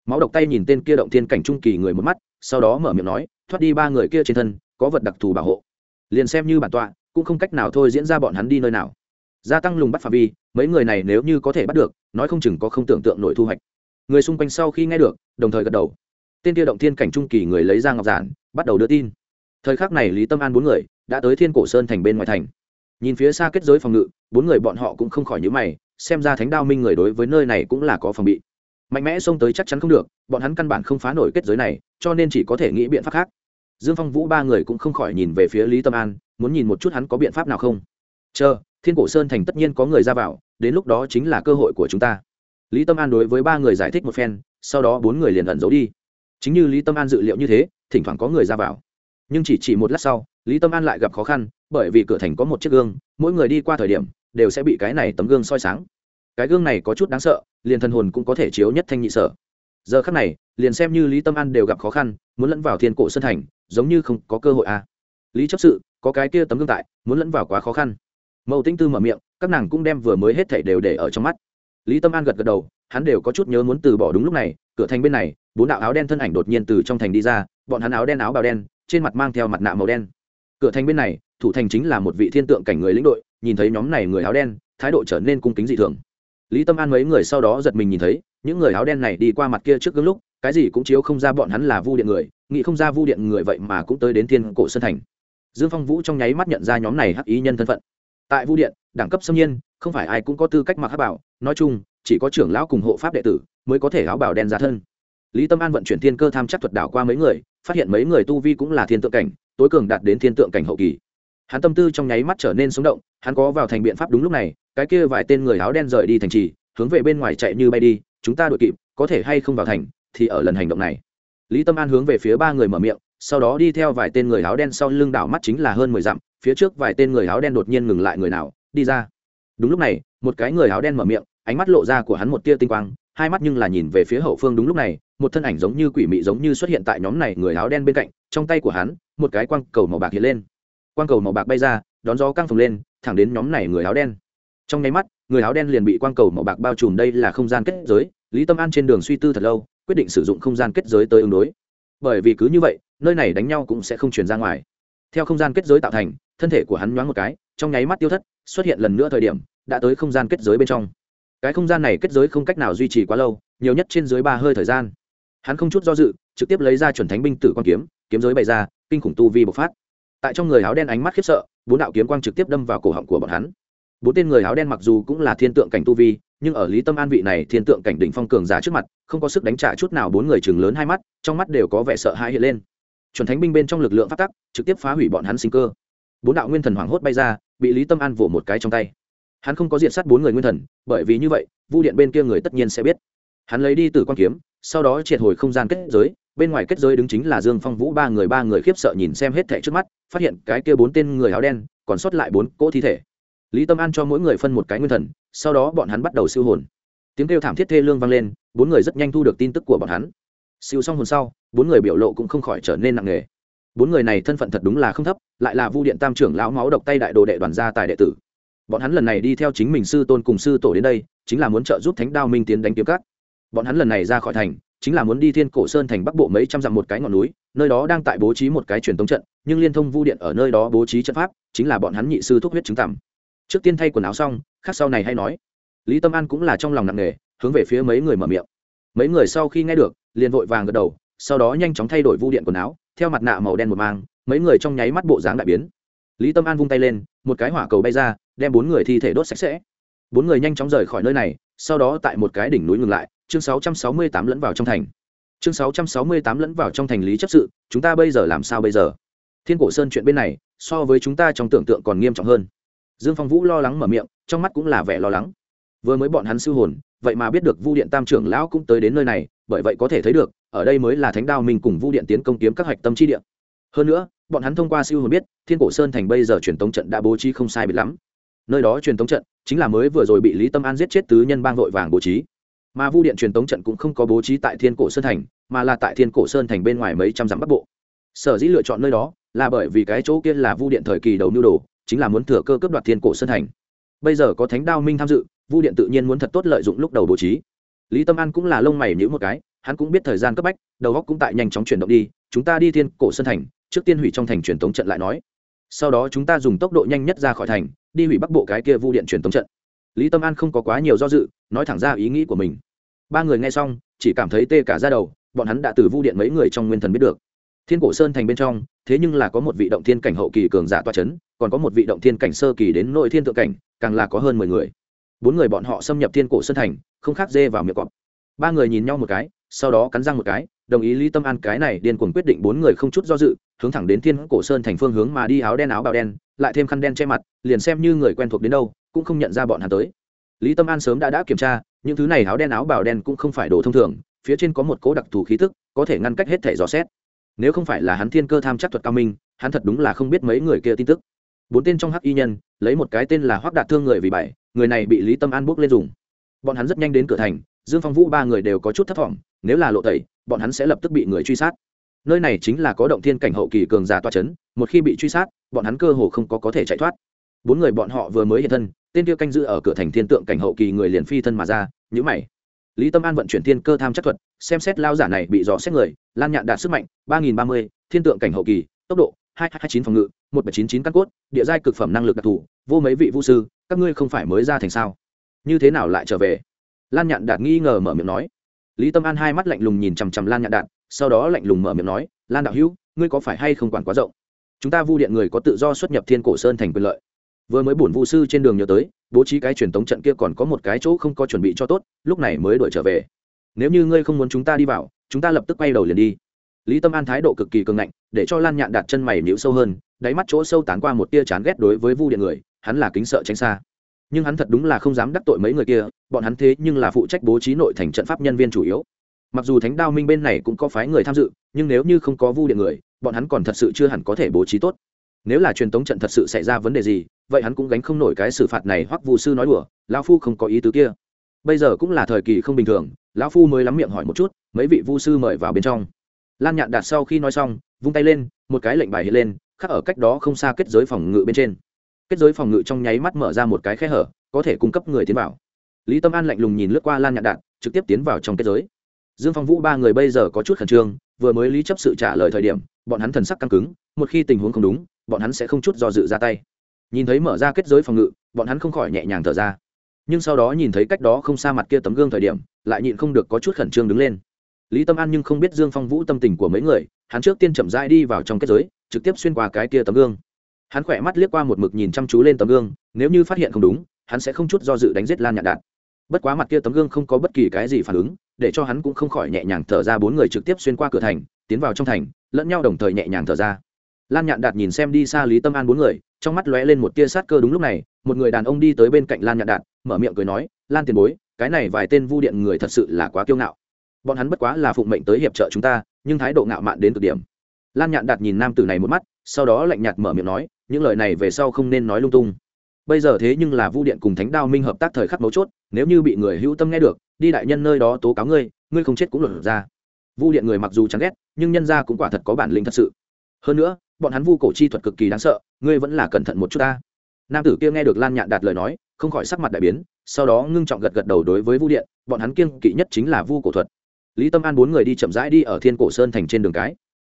Máu độc tay nhìn tên kia động thiên cảnh trung kỳ người một mắt, sau đó mở miệng nói, thoát đi ba người kia trên thân có vật đặc thù bảo hộ. Liền xem như bản tọa, cũng không cách nào thôi diễn ra bọn hắn đi nơi nào. Gia tăng lùng bắt phạm vi, mấy người này nếu như có thể bắt được, nói không chừng có không tưởng tượng nổi thu hoạch. Người xung quanh sau khi nghe được, đồng thời gật đầu. Tên kia động thiên cảnh trung kỳ người lấy ra ngọc giản, bắt đầu đưa tin. Thời khắc này lý tâm an bốn người đã tới thiên cổ sơn thành bên ngoài thành. Nhìn phía xa kết giới phòng ngự, bốn người bọn họ cũng không khỏi nhữ mày, xem ra thánh đao minh người đối với nơi này cũng là có phòng bị. Mạnh mẽ xông tới chắc chắn không được, bọn hắn căn bản không phá nổi kết giới này, cho nên chỉ có thể nghĩ biện pháp khác dương phong vũ ba người cũng không khỏi nhìn về phía lý tâm an, muốn nhìn một chút hắn có biện pháp nào không. Chờ, thiên cổ sơn thành tất nhiên có người ra vào, đến lúc đó chính là cơ hội của chúng ta. Lý tâm an đối với ba người giải thích một phen, sau đó bốn người liền ẩn giấu đi. Chính như lý tâm an dự liệu như thế, thỉnh thoảng có người ra vào. Nhưng chỉ chỉ một lát sau, lý tâm an lại gặp khó khăn, bởi vì cửa thành có một chiếc gương, mỗi người đi qua thời điểm, đều sẽ bị cái này tấm gương soi sáng. Cái gương này có chút đáng sợ, liền thân hồn cũng có thể chiếu nhất thanh nhị sở. Giờ khắc này liền xem như lý tâm an đều gặp khó khăn, muốn lẫn vào thiên cổ sơn thành, giống như không có cơ hội à. lý chấp sự, có cái kia tấm gương tại, muốn lẫn vào quá khó khăn. Mẫu tinh tư mở miệng, các nàng cũng đem vừa mới hết thảy đều để ở trong mắt. Lý tâm an gật gật đầu, hắn đều có chút nhớ muốn từ bỏ đúng lúc này, cửa thành bên này, bốn đạo áo đen thân ảnh đột nhiên từ trong thành đi ra, bọn hắn áo đen áo bào đen, trên mặt mang theo mặt nạ màu đen. Cửa thành bên này, thủ thành chính là một vị thiên tượng cảnh người lĩnh đội, nhìn thấy nhóm này người áo đen, thái độ trở nên cung kính dị thường. Lý tâm an mấy người sau đó giật mình nhìn thấy, những người áo đen này đi qua mặt kia trước gương lúc cái gì cũng chiếu không ra bọn hắn là vu điện người, nghĩ không ra vu điện người vậy mà cũng tới đến thiên cổ sơn thành. Dương phong vũ trong nháy mắt nhận ra nhóm này hắc ý nhân thân phận. Tại vu điện, đẳng cấp xâm nhiên, không phải ai cũng có tư cách mặc hắc bảo, nói chung, chỉ có trưởng lão cùng hộ pháp đệ tử mới có thể áo bảo đen ra thân. Lý tâm an vận chuyển thiên cơ tham chắc thuật đảo qua mấy người, phát hiện mấy người tu vi cũng là thiên tượng cảnh, tối cường đạt đến thiên tượng cảnh hậu kỳ. Hắn tâm tư trong nháy mắt trở nên sống động, hắn có vào thành biện pháp đúng lúc này, cái kia vài tên người áo đen rời đi thành trì, hướng về bên ngoài chạy như bay đi, chúng ta đội kịp, có thể hay không vào thành? Thì ở lần hành động này. Lý tâm an hướng về phía ba người mở miệng, sau đó đi theo vài tên người áo đen sau lưng đảo mắt chính là hơn mười dặm, phía trước vài tên người áo đen đột nhiên ngừng lại người nào, đi ra. Đúng lúc này, một cái người áo đen mở miệng, ánh mắt lộ ra của hắn một tia tinh quang, hai mắt nhưng là nhìn về phía hậu phương đúng lúc này, một thân ảnh giống như quỷ mị giống như xuất hiện tại nhóm này người áo đen bên cạnh, trong tay của hắn, một cái quang cầu màu bạc hiện lên. Quang cầu màu bạc bay ra, đón gió căng phồng lên, thẳng đến nhóm này người áo đen. Trong nháy mắt, người áo đen liền bị quang cầu màu bạc bao trùm, đây là không gian kết giới, lý tâm an trên đường suy tư thật lâu quyết định sử dụng không gian kết giới tới ứng đối. Bởi vì cứ như vậy, nơi này đánh nhau cũng sẽ không truyền ra ngoài. Theo không gian kết giới tạo thành, thân thể của hắn nhoáng một cái, trong nháy mắt tiêu thất, xuất hiện lần nữa thời điểm, đã tới không gian kết giới bên trong. Cái không gian này kết giới không cách nào duy trì quá lâu, nhiều nhất trên dưới ba hơi thời gian. Hắn không chút do dự, trực tiếp lấy ra chuẩn thánh binh tử quan kiếm kiếm giới bày ra, kinh khủng tu vi bộc phát. Tại trong người áo đen ánh mắt khiếp sợ, bốn đạo kiếm quang trực tiếp đâm vào cổ họng của bọn hắn. Bốn tên người áo đen mặc dù cũng là thiên tượng cảnh tu vi nhưng ở lý tâm an vị này thiên tượng cảnh đỉnh phong cường giả trước mặt, không có sức đánh trả chút nào, bốn người chừng lớn hai mắt, trong mắt đều có vẻ sợ hãi hiện lên. Chuẩn thánh binh bên trong lực lượng phát tắc, trực tiếp phá hủy bọn hắn sinh cơ. Bốn đạo nguyên thần hoảng hốt bay ra, bị lý tâm an vỗ một cái trong tay. Hắn không có diện sát bốn người nguyên thần, bởi vì như vậy, vu điện bên kia người tất nhiên sẽ biết. Hắn lấy đi từ quan kiếm, sau đó triệt hồi không gian kết giới, bên ngoài kết giới đứng chính là dương phong vũ, ba người ba người khiếp sợ nhìn xem hết thẻ trước mắt, phát hiện cái kia bốn tên người áo đen, còn sót lại bốn cỗ thi thể. Lý tâm an cho mỗi người phân một cái nguyên thần sau đó bọn hắn bắt đầu siêu hồn. Tiếng kêu thảm thiết thê lương vang lên, bốn người rất nhanh thu được tin tức của bọn hắn. Siêu xong hồn sau, bốn người biểu lộ cũng không khỏi trở nên nặng nề. Bốn người này thân phận thật đúng là không thấp, lại là vu điện tam trưởng lão máu độc tay đại đồ đệ đoàn gia tài đệ tử. Bọn hắn lần này đi theo chính mình sư tôn cùng sư tổ đến đây, chính là muốn trợ giúp thánh đao minh tiến đánh kiếm cắt bọn hắn lần này ra khỏi thành, chính là muốn đi thiên cổ sơn thành bắc bộ mấy trăm dặm một cái ngọn núi, nơi đó đang tại bố trí một cái truyền tống trận, nhưng liên thông vu điện ở nơi đó bố trí trận pháp, chính là bọn hắn nhị sư thuốc huyết chứng tằm trước tiên thay quần áo xong, khác sau này hay nói. Lý tâm an cũng là trong lòng nặng nề, hướng về phía mấy người mở miệng. Mấy người sau khi nghe được, liền vội vàng gật đầu, sau đó nhanh chóng thay đổi vu điện quần áo, theo mặt nạ màu đen một mang, mấy người trong nháy mắt bộ dáng đại biến. Lý tâm an vung tay lên, một cái hỏa cầu bay ra, đem bốn người thi thể đốt sạch sẽ. Bốn người nhanh chóng rời khỏi nơi này, sau đó tại một cái đỉnh núi ngừng lại, chương 668 lẫn vào trong thành. Chương 668 lẫn vào trong thành lý chấp sự, chúng ta bây giờ làm sao bây giờ? Thiên cổ sơn chuyện bên này, so với chúng ta trong tưởng tượng còn nghiêm trọng hơn dương phong vũ lo lắng mở miệng, trong mắt cũng là vẻ lo lắng. Vừa mới bọn hắn siêu hồn, vậy mà biết được vu điện tam trưởng lão cũng tới đến nơi này, bởi vậy có thể thấy được, ở đây mới là thánh đao mình cùng vu điện tiến công kiếm các hạch tâm chi điện hơn nữa, bọn hắn thông qua siêu hồn biết, thiên cổ sơn thành bây giờ truyền tống trận đã bố trí không sai biệt lắm. Nơi đó truyền tống trận, chính là mới vừa rồi bị lý tâm an giết chết tứ nhân bang vội vàng bố trí. Mà vu điện truyền tống trận cũng không có bố trí tại thiên cổ sơn thành, mà là tại thiên cổ sơn thành bên ngoài mấy trăm dặm bắc bộ. Sở dĩ lựa chọn nơi đó, là bởi vì cái chỗ kia là vu điện thời kỳ đầu nưu đồ chính là muốn thừa cơ cướp đoạt thiên cổ sơn thành. Bây giờ có thánh đao minh tham dự, vu điện tự nhiên muốn thật tốt lợi dụng lúc đầu bố trí. Lý tâm an cũng là lông mày nhữ một cái, hắn cũng biết thời gian cấp bách, đầu góc cũng tại nhanh chóng chuyển động đi, chúng ta đi thiên cổ sơn thành, trước tiên hủy trong thành truyền tống trận lại nói. Sau đó chúng ta dùng tốc độ nhanh nhất ra khỏi thành, đi hủy bắc bộ cái kia vu điện truyền tống trận. Lý tâm an không có quá nhiều do dự, nói thẳng ra ý nghĩ của mình. Ba người nghe xong, chỉ cảm thấy tê cả ra đầu, bọn hắn đã từ vu điện mấy người trong nguyên thần biết được thiên cổ sơn thành bên trong, thế nhưng là có một vị động thiên cảnh hậu kỳ cường giả toa c h ấ n còn có một vị động thiên cảnh sơ kỳ đến nội thiên tượng cảnh, càng là có hơn mười người. Bốn người bọn họ xâm nhập thiên cổ sơn thành, không khác dê vào miệng cọp. Ba người nhìn nhau một cái, sau đó cắn răng một cái, đồng ý lý tâm an cái này điên cuồng quyết định bốn người không chút do dự, hướng thẳng đến thiên cổ sơn thành phương hướng mà đi áo đen áo bào đen, lại thêm khăn đen che mặt, liền xem như người quen thuộc đến đâu, cũng không nhận ra bọn hắn tới. Lý tâm an sớm đã đã kiểm tra, những thứ này áo đen áo bào đen cũng không phải đồ thông thường, phía trên có một cố đặc thù khí tức, có thể ngăn cách hết thể dò xét nếu không phải là hắn thiên cơ tham chắc thuật cao minh, hắn thật đúng là không biết mấy người kia tin tức. Bốn tên trong hắc y nhân lấy một cái tên là hoác đạt thương người vì bảy người này bị lý tâm an buộc lên dùng. Bọn hắn rất nhanh đến cửa thành, dương phong vũ ba người đều có chút thất vọng nếu là lộ tẩy, bọn hắn sẽ lập tức bị người truy sát. Nơi này chính là có động thiên cảnh hậu kỳ cường giả toa c h ấ n một khi bị truy sát, bọn hắn cơ hồ không có có thể chạy thoát. Bốn người bọn họ vừa mới hiện thân, tên kia canh giữ ở cửa thành thiên tượng cảnh hậu kỳ người liền phi thân mà ra nhữ mày. Lý tâm an vận chuyển thiên cơ tham chắc thuật, xem xét lao giả này bị dò xét người lan nhạn đạt sức mạnh, ba nghìn ba mươi, thiên tượng cảnh hậu kỳ, tốc độ, hai hai chín phòng ngự, một bảy chín chín căn cốt, địa giai cực phẩm năng lực đặc thù, vô mấy vị vũ sư, các ngươi không phải mới ra thành sao? Như thế nào lại trở về? Lan nhạn đạt nghi ngờ mở miệng nói. Lý tâm an hai mắt lạnh lùng nhìn chằm chằm lan nhạn đạt, sau đó lạnh lùng mở miệng nói, lan đạo hữu, ngươi có phải hay không quản quá rộng? Chúng ta vu điện người có tự do xuất nhập thiên cổ sơn thành quyền lợi. Vừa mới bổn vu sư trên đường nhớ tới, bố trí cái truyền thống trận kia còn có một cái chỗ không có chuẩn bị cho tốt, lúc này mới đuổi trở về. Nếu như ngươi không muốn chúng ta đi vào chúng ta lập tức quay đầu liền đi. Lý tâm an thái độ cực kỳ cường ngạnh, để cho lan nhạn đặt chân mày nhịu sâu hơn, đáy mắt chỗ sâu tán qua một tia chán ghét đối với vu điện người, hắn là kính sợ tránh xa. Nhưng hắn thật đúng là không dám đắc tội mấy người kia, bọn hắn thế nhưng là phụ trách bố trí nội thành trận pháp nhân viên chủ yếu. Mặc dù thánh đao minh bên này cũng có phái người tham dự, nhưng nếu như không có vu điện người, bọn hắn còn thật sự chưa hẳn có thể bố trí tốt. Nếu là truyền tống trận thật sự xảy ra vấn đề gì, vậy hắn cũng gánh không nổi cái xử phạt này hoặc vu sư nói đùa, lão phu không có ý tứ kia. Bây giờ cũng là thời kỳ không bình thường lão phu mới lắm miệng hỏi một chút, mấy vị vu sư mời vào bên trong. Lan nhạn đạt sau khi nói xong, vung tay lên, một cái lệnh bài hiện lên, khắc ở cách đó không xa kết giới phòng ngự bên trên. Kết giới phòng ngự trong nháy mắt mở ra một cái khe hở, có thể cung cấp người tiến vào. Lý tâm an lạnh lùng nhìn lướt qua lan nhạn đạt, trực tiếp tiến vào trong kết giới. Dương phong vũ ba người bây giờ có chút khẩn trương, vừa mới lý chấp sự trả lời thời điểm, bọn hắn thần sắc căng cứng, một khi tình huống không đúng, bọn hắn sẽ không chút do dự ra tay. Nhìn thấy mở ra kết giới phòng ngự, bọn hắn không khỏi nhẹ nhàng thở ra. Nhưng sau đó nhìn thấy cách đó không xa mặt kia tấm gương thời điểm lại nhịn không được có chút khẩn trương đứng lên. Lý tâm an nhưng không biết dương phong vũ tâm tình của mấy người, hắn trước tiên chậm rãi đi vào trong kết giới, trực tiếp xuyên qua cái kia tấm gương. Hắn khỏe mắt liếc qua một mực nhìn chăm chú lên tấm gương, nếu như phát hiện không đúng, hắn sẽ không chút do dự đánh giết lan nhạn đạt. Bất quá mặt kia tấm gương không có bất kỳ cái gì phản ứng, để cho hắn cũng không khỏi nhẹ nhàng thở ra, bốn người trực tiếp xuyên qua cửa thành, tiến vào trong thành, lẫn nhau đồng thời nhẹ nhàng thở ra. Lan nhạn đạt nhìn xem đi xa lý tâm an bốn người, trong mắt lóe lên một tia sát cơ đúng lúc này, một người đàn ông đi tới bên cạnh lan nhạn đạt, mở miệng cười nói, lan tiền bối cái này vài tên vu điện người thật sự là quá kiêu ngạo. Bọn hắn bất quá là phụng mệnh tới hiệp trợ chúng ta, nhưng thái độ ngạo mạn đến cực điểm. Lan nhạn đạt nhìn nam tử này một mắt, sau đó lạnh nhạt mở miệng nói, những lời này về sau không nên nói lung tung. Bây giờ thế nhưng là vu điện cùng thánh đao minh hợp tác thời khắc mấu chốt, nếu như bị người hữu tâm nghe được, đi đại nhân nơi đó tố cáo ngươi ngươi không chết cũng lột ra. Vu điện người mặc dù chán ghét, nhưng nhân ra cũng quả thật có bản lĩnh thật sự. Hơn nữa, bọn hắn vu cổ chi thuật cực kỳ đáng sợ, ngươi vẫn là cẩn thận một chút ta nam tử kia nghe được lan nhạn đạt lời nói, không khỏi sắc mặt đại biến, sau đó ngưng trọng gật gật đầu đối với vu điện, bọn hắn kiêng kỵ nhất chính là vu cổ thuật. Lý tâm an bốn người đi chậm rãi đi ở thiên cổ sơn thành trên đường cái.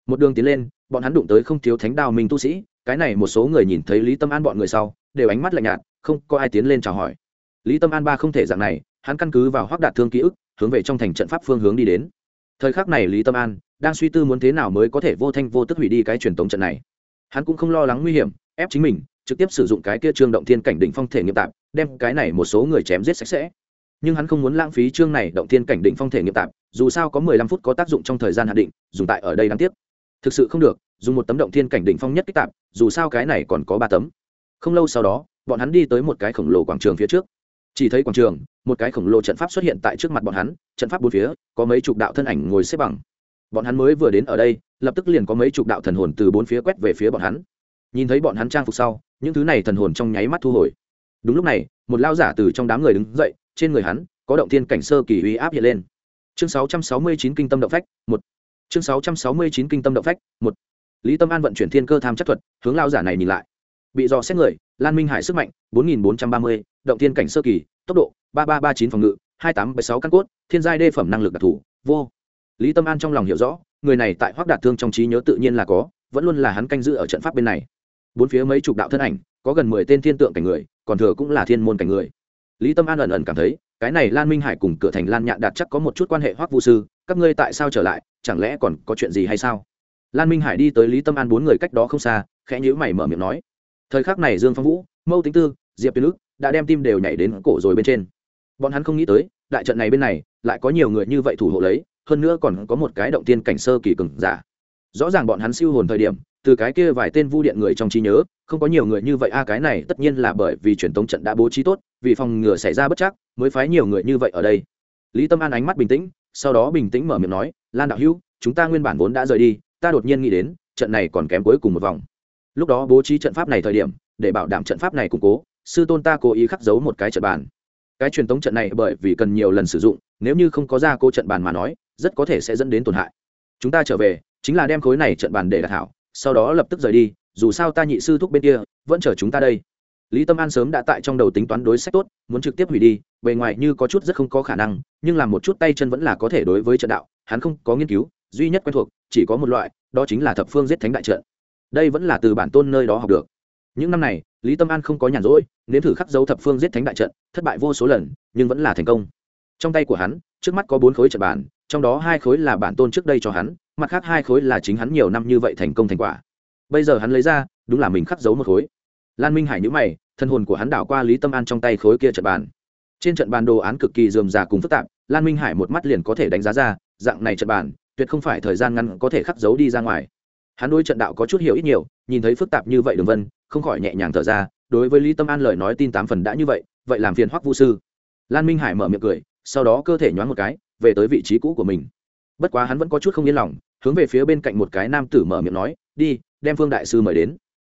Một đường tiến lên, bọn hắn đụng tới không thiếu thánh đao minh tu sĩ, cái này một số người nhìn thấy lý tâm an bọn người sau, đều ánh mắt lạnh nhạt, không có ai tiến lên chào hỏi. Lý tâm an ba không thể dạng này, hắn căn cứ vào hoác đạt thương ký ức, hướng về trong thành trận pháp phương hướng đi đến. Thời khắc này lý tâm an đang suy tư muốn thế nào mới có thể vô thanh vô tức hủy đi cái truyền tống trận này. Hắn cũng không lo lắng nguy hiểm, ép chính mình trực tiếp sử dụng cái kia trương động thiên cảnh đỉnh phong thể nghiệm tạp, đem cái này một số người chém giết sạch sẽ. Nhưng hắn không muốn lãng phí chương này động thiên cảnh đỉnh phong thể nghiệm tạp, dù sao có mười lăm phút có tác dụng trong thời gian hạn định, dùng tại ở đây đáng tiếc. Thực sự không được, dùng một tấm động thiên cảnh đỉnh phong nhất kích tạp, dù sao cái này còn có ba tấm. Không lâu sau đó, bọn hắn đi tới một cái khổng lồ quảng trường phía trước. Chỉ thấy quảng trường, một cái khổng lồ trận pháp xuất hiện tại trước mặt bọn hắn, trận pháp bốn phía, có mấy chục đạo thân ảnh ngồi xếp bằng. Bọn hắn mới vừa đến ở đây, lập tức liền có mấy chục đạo thần hồn từ bốn phía quét về phía bọn hắn. Nhìn thấy bọn hắn trang phục sau những thứ này thần hồn trong nháy mắt thu hồi. Đúng lúc này một lao giả từ trong đám người đứng dậy trên người hắn có động thiên cảnh sơ kỳ uy áp hiện lên. Chương 669 kinh tâm động phách một. Chương 669 kinh tâm động phách một. Lý tâm an vận chuyển thiên cơ tham chất thuật hướng lao giả này nhìn lại. Bị dò xét người lan minh hải sức mạnh 4430, động thiên cảnh sơ kỳ tốc độ 3339 phòng ngự 2876 căn cốt thiên giai đê phẩm năng lực đặc thù vô. Lý tâm an trong lòng hiểu rõ người này tại hoác đạt thương trong trí nhớ tự nhiên là có vẫn luôn là hắn canh giữ ở trận pháp bên này bốn phía mấy chục đạo thân ảnh, có gần mười tên thiên tượng cảnh người, còn thừa cũng là thiên môn cảnh người. Lý tâm an ẩn ẩn cảm thấy, cái này lan minh hải cùng cửa thành lan nhạn đạt chắc có một chút quan hệ hoác vu sư, các ngươi tại sao trở lại, chẳng lẽ còn có chuyện gì hay sao? Lan minh hải đi tới lý tâm an bốn người cách đó không xa, khẽ nhữ mày mở miệng nói, thời khắc này dương phong vũ, mâu tính tư, diệp tiến ức đã đem tim đều nhảy đến cổ rồi bên trên. Bọn hắn không nghĩ tới, đại trận này bên này lại có nhiều người như vậy thủ hộ lấy, hơn nữa còn có một cái động tiên cảnh sơ kỳ cừng giả rõ ràng bọn hắn siêu hồn thời điểm, từ cái kia vài tên vu điện người trong trí nhớ, không có nhiều người như vậy. A, cái này tất nhiên là bởi vì truyền thống trận đã bố trí tốt, vì phòng ngừa xảy ra bất chắc, mới phái nhiều người như vậy ở đây. Lý tâm an ánh mắt bình tĩnh, sau đó bình tĩnh mở miệng nói, lan đạo hữu, chúng ta nguyên bản vốn đã rời đi, ta đột nhiên nghĩ đến, trận này còn kém cuối cùng một vòng. Lúc đó bố trí trận pháp này thời điểm, để bảo đảm trận pháp này củng cố, sư tôn ta cố ý khắc giấu một cái trận bàn. Cái truyền thống trận này bởi vì cần nhiều lần sử dụng, nếu như không có ra cô trận bàn mà nói, rất có thể sẽ dẫn đến tổn hại. Chúng ta trở về chính là đem khối này trận bàn để đặt hảo, sau đó lập tức rời đi, dù sao ta nhị sư thúc bên kia, vẫn chờ chúng ta đây. Lý tâm an sớm đã tại trong đầu tính toán đối sách tốt, muốn trực tiếp hủy đi, bề ngoài như có chút rất không có khả năng, nhưng làm một chút tay chân vẫn là có thể đối với trận đạo, hắn không có nghiên cứu, duy nhất quen thuộc, chỉ có một loại, đó chính là thập phương giết thánh đại trận. Đây vẫn là từ bản tôn nơi đó học được. Những năm này, lý tâm an không có nhàn rỗi, nếm thử khắc dấu thập phương giết thánh đại trận, thất bại vô số lần, nhưng vẫn là thành công. Trong tay của hắn, trước mắt có bốn khối trận bàn, trong đó hai khối là bản tôn trước đây cho hắn mặt khác hai khối là chính hắn nhiều năm như vậy thành công thành quả. Bây giờ hắn lấy ra, đúng là mình khắc giấu một khối. Lan minh hải nhữ mày, thân hồn của hắn đảo qua lý tâm an trong tay khối kia trận bàn. Trên trận bàn đồ án cực kỳ dườm già cùng phức tạp, lan minh hải một mắt liền có thể đánh giá ra, dạng này trận bàn, tuyệt không phải thời gian ngắn có thể khắc giấu đi ra ngoài. Hắn đối trận đạo có chút hiểu ít nhiều, nhìn thấy phức tạp như vậy đường vân, không khỏi nhẹ nhàng thở ra, đối với lý tâm an lời nói tin tám phần đã như vậy vậy làm phiền hoắc vũ sư. Lan minh hải mở miệng cười, sau đó cơ thể nhoáng một cái, về tới vị trí cũ của mình bất quá hắn vẫn có chút không yên lòng, hướng về phía bên cạnh một cái nam tử mở miệng nói, đi, đem phương đại sư mời đến.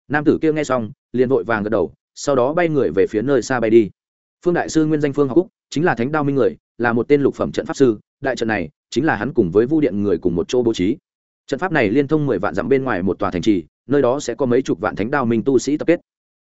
Nam tử kia nghe xong, liền vội vàng gật đầu, sau đó bay người về phía nơi xa bay đi. Phương đại sư nguyên danh phương học úc, chính là thánh đao minh người, là một tên lục phẩm trận pháp sư, đại trận này, chính là hắn cùng với vu điện người cùng một chỗ bố trí. Trận pháp này liên thông mười vạn dặm bên ngoài một tòa thành trì, nơi đó sẽ có mấy chục vạn thánh đao minh tu sĩ tập kết.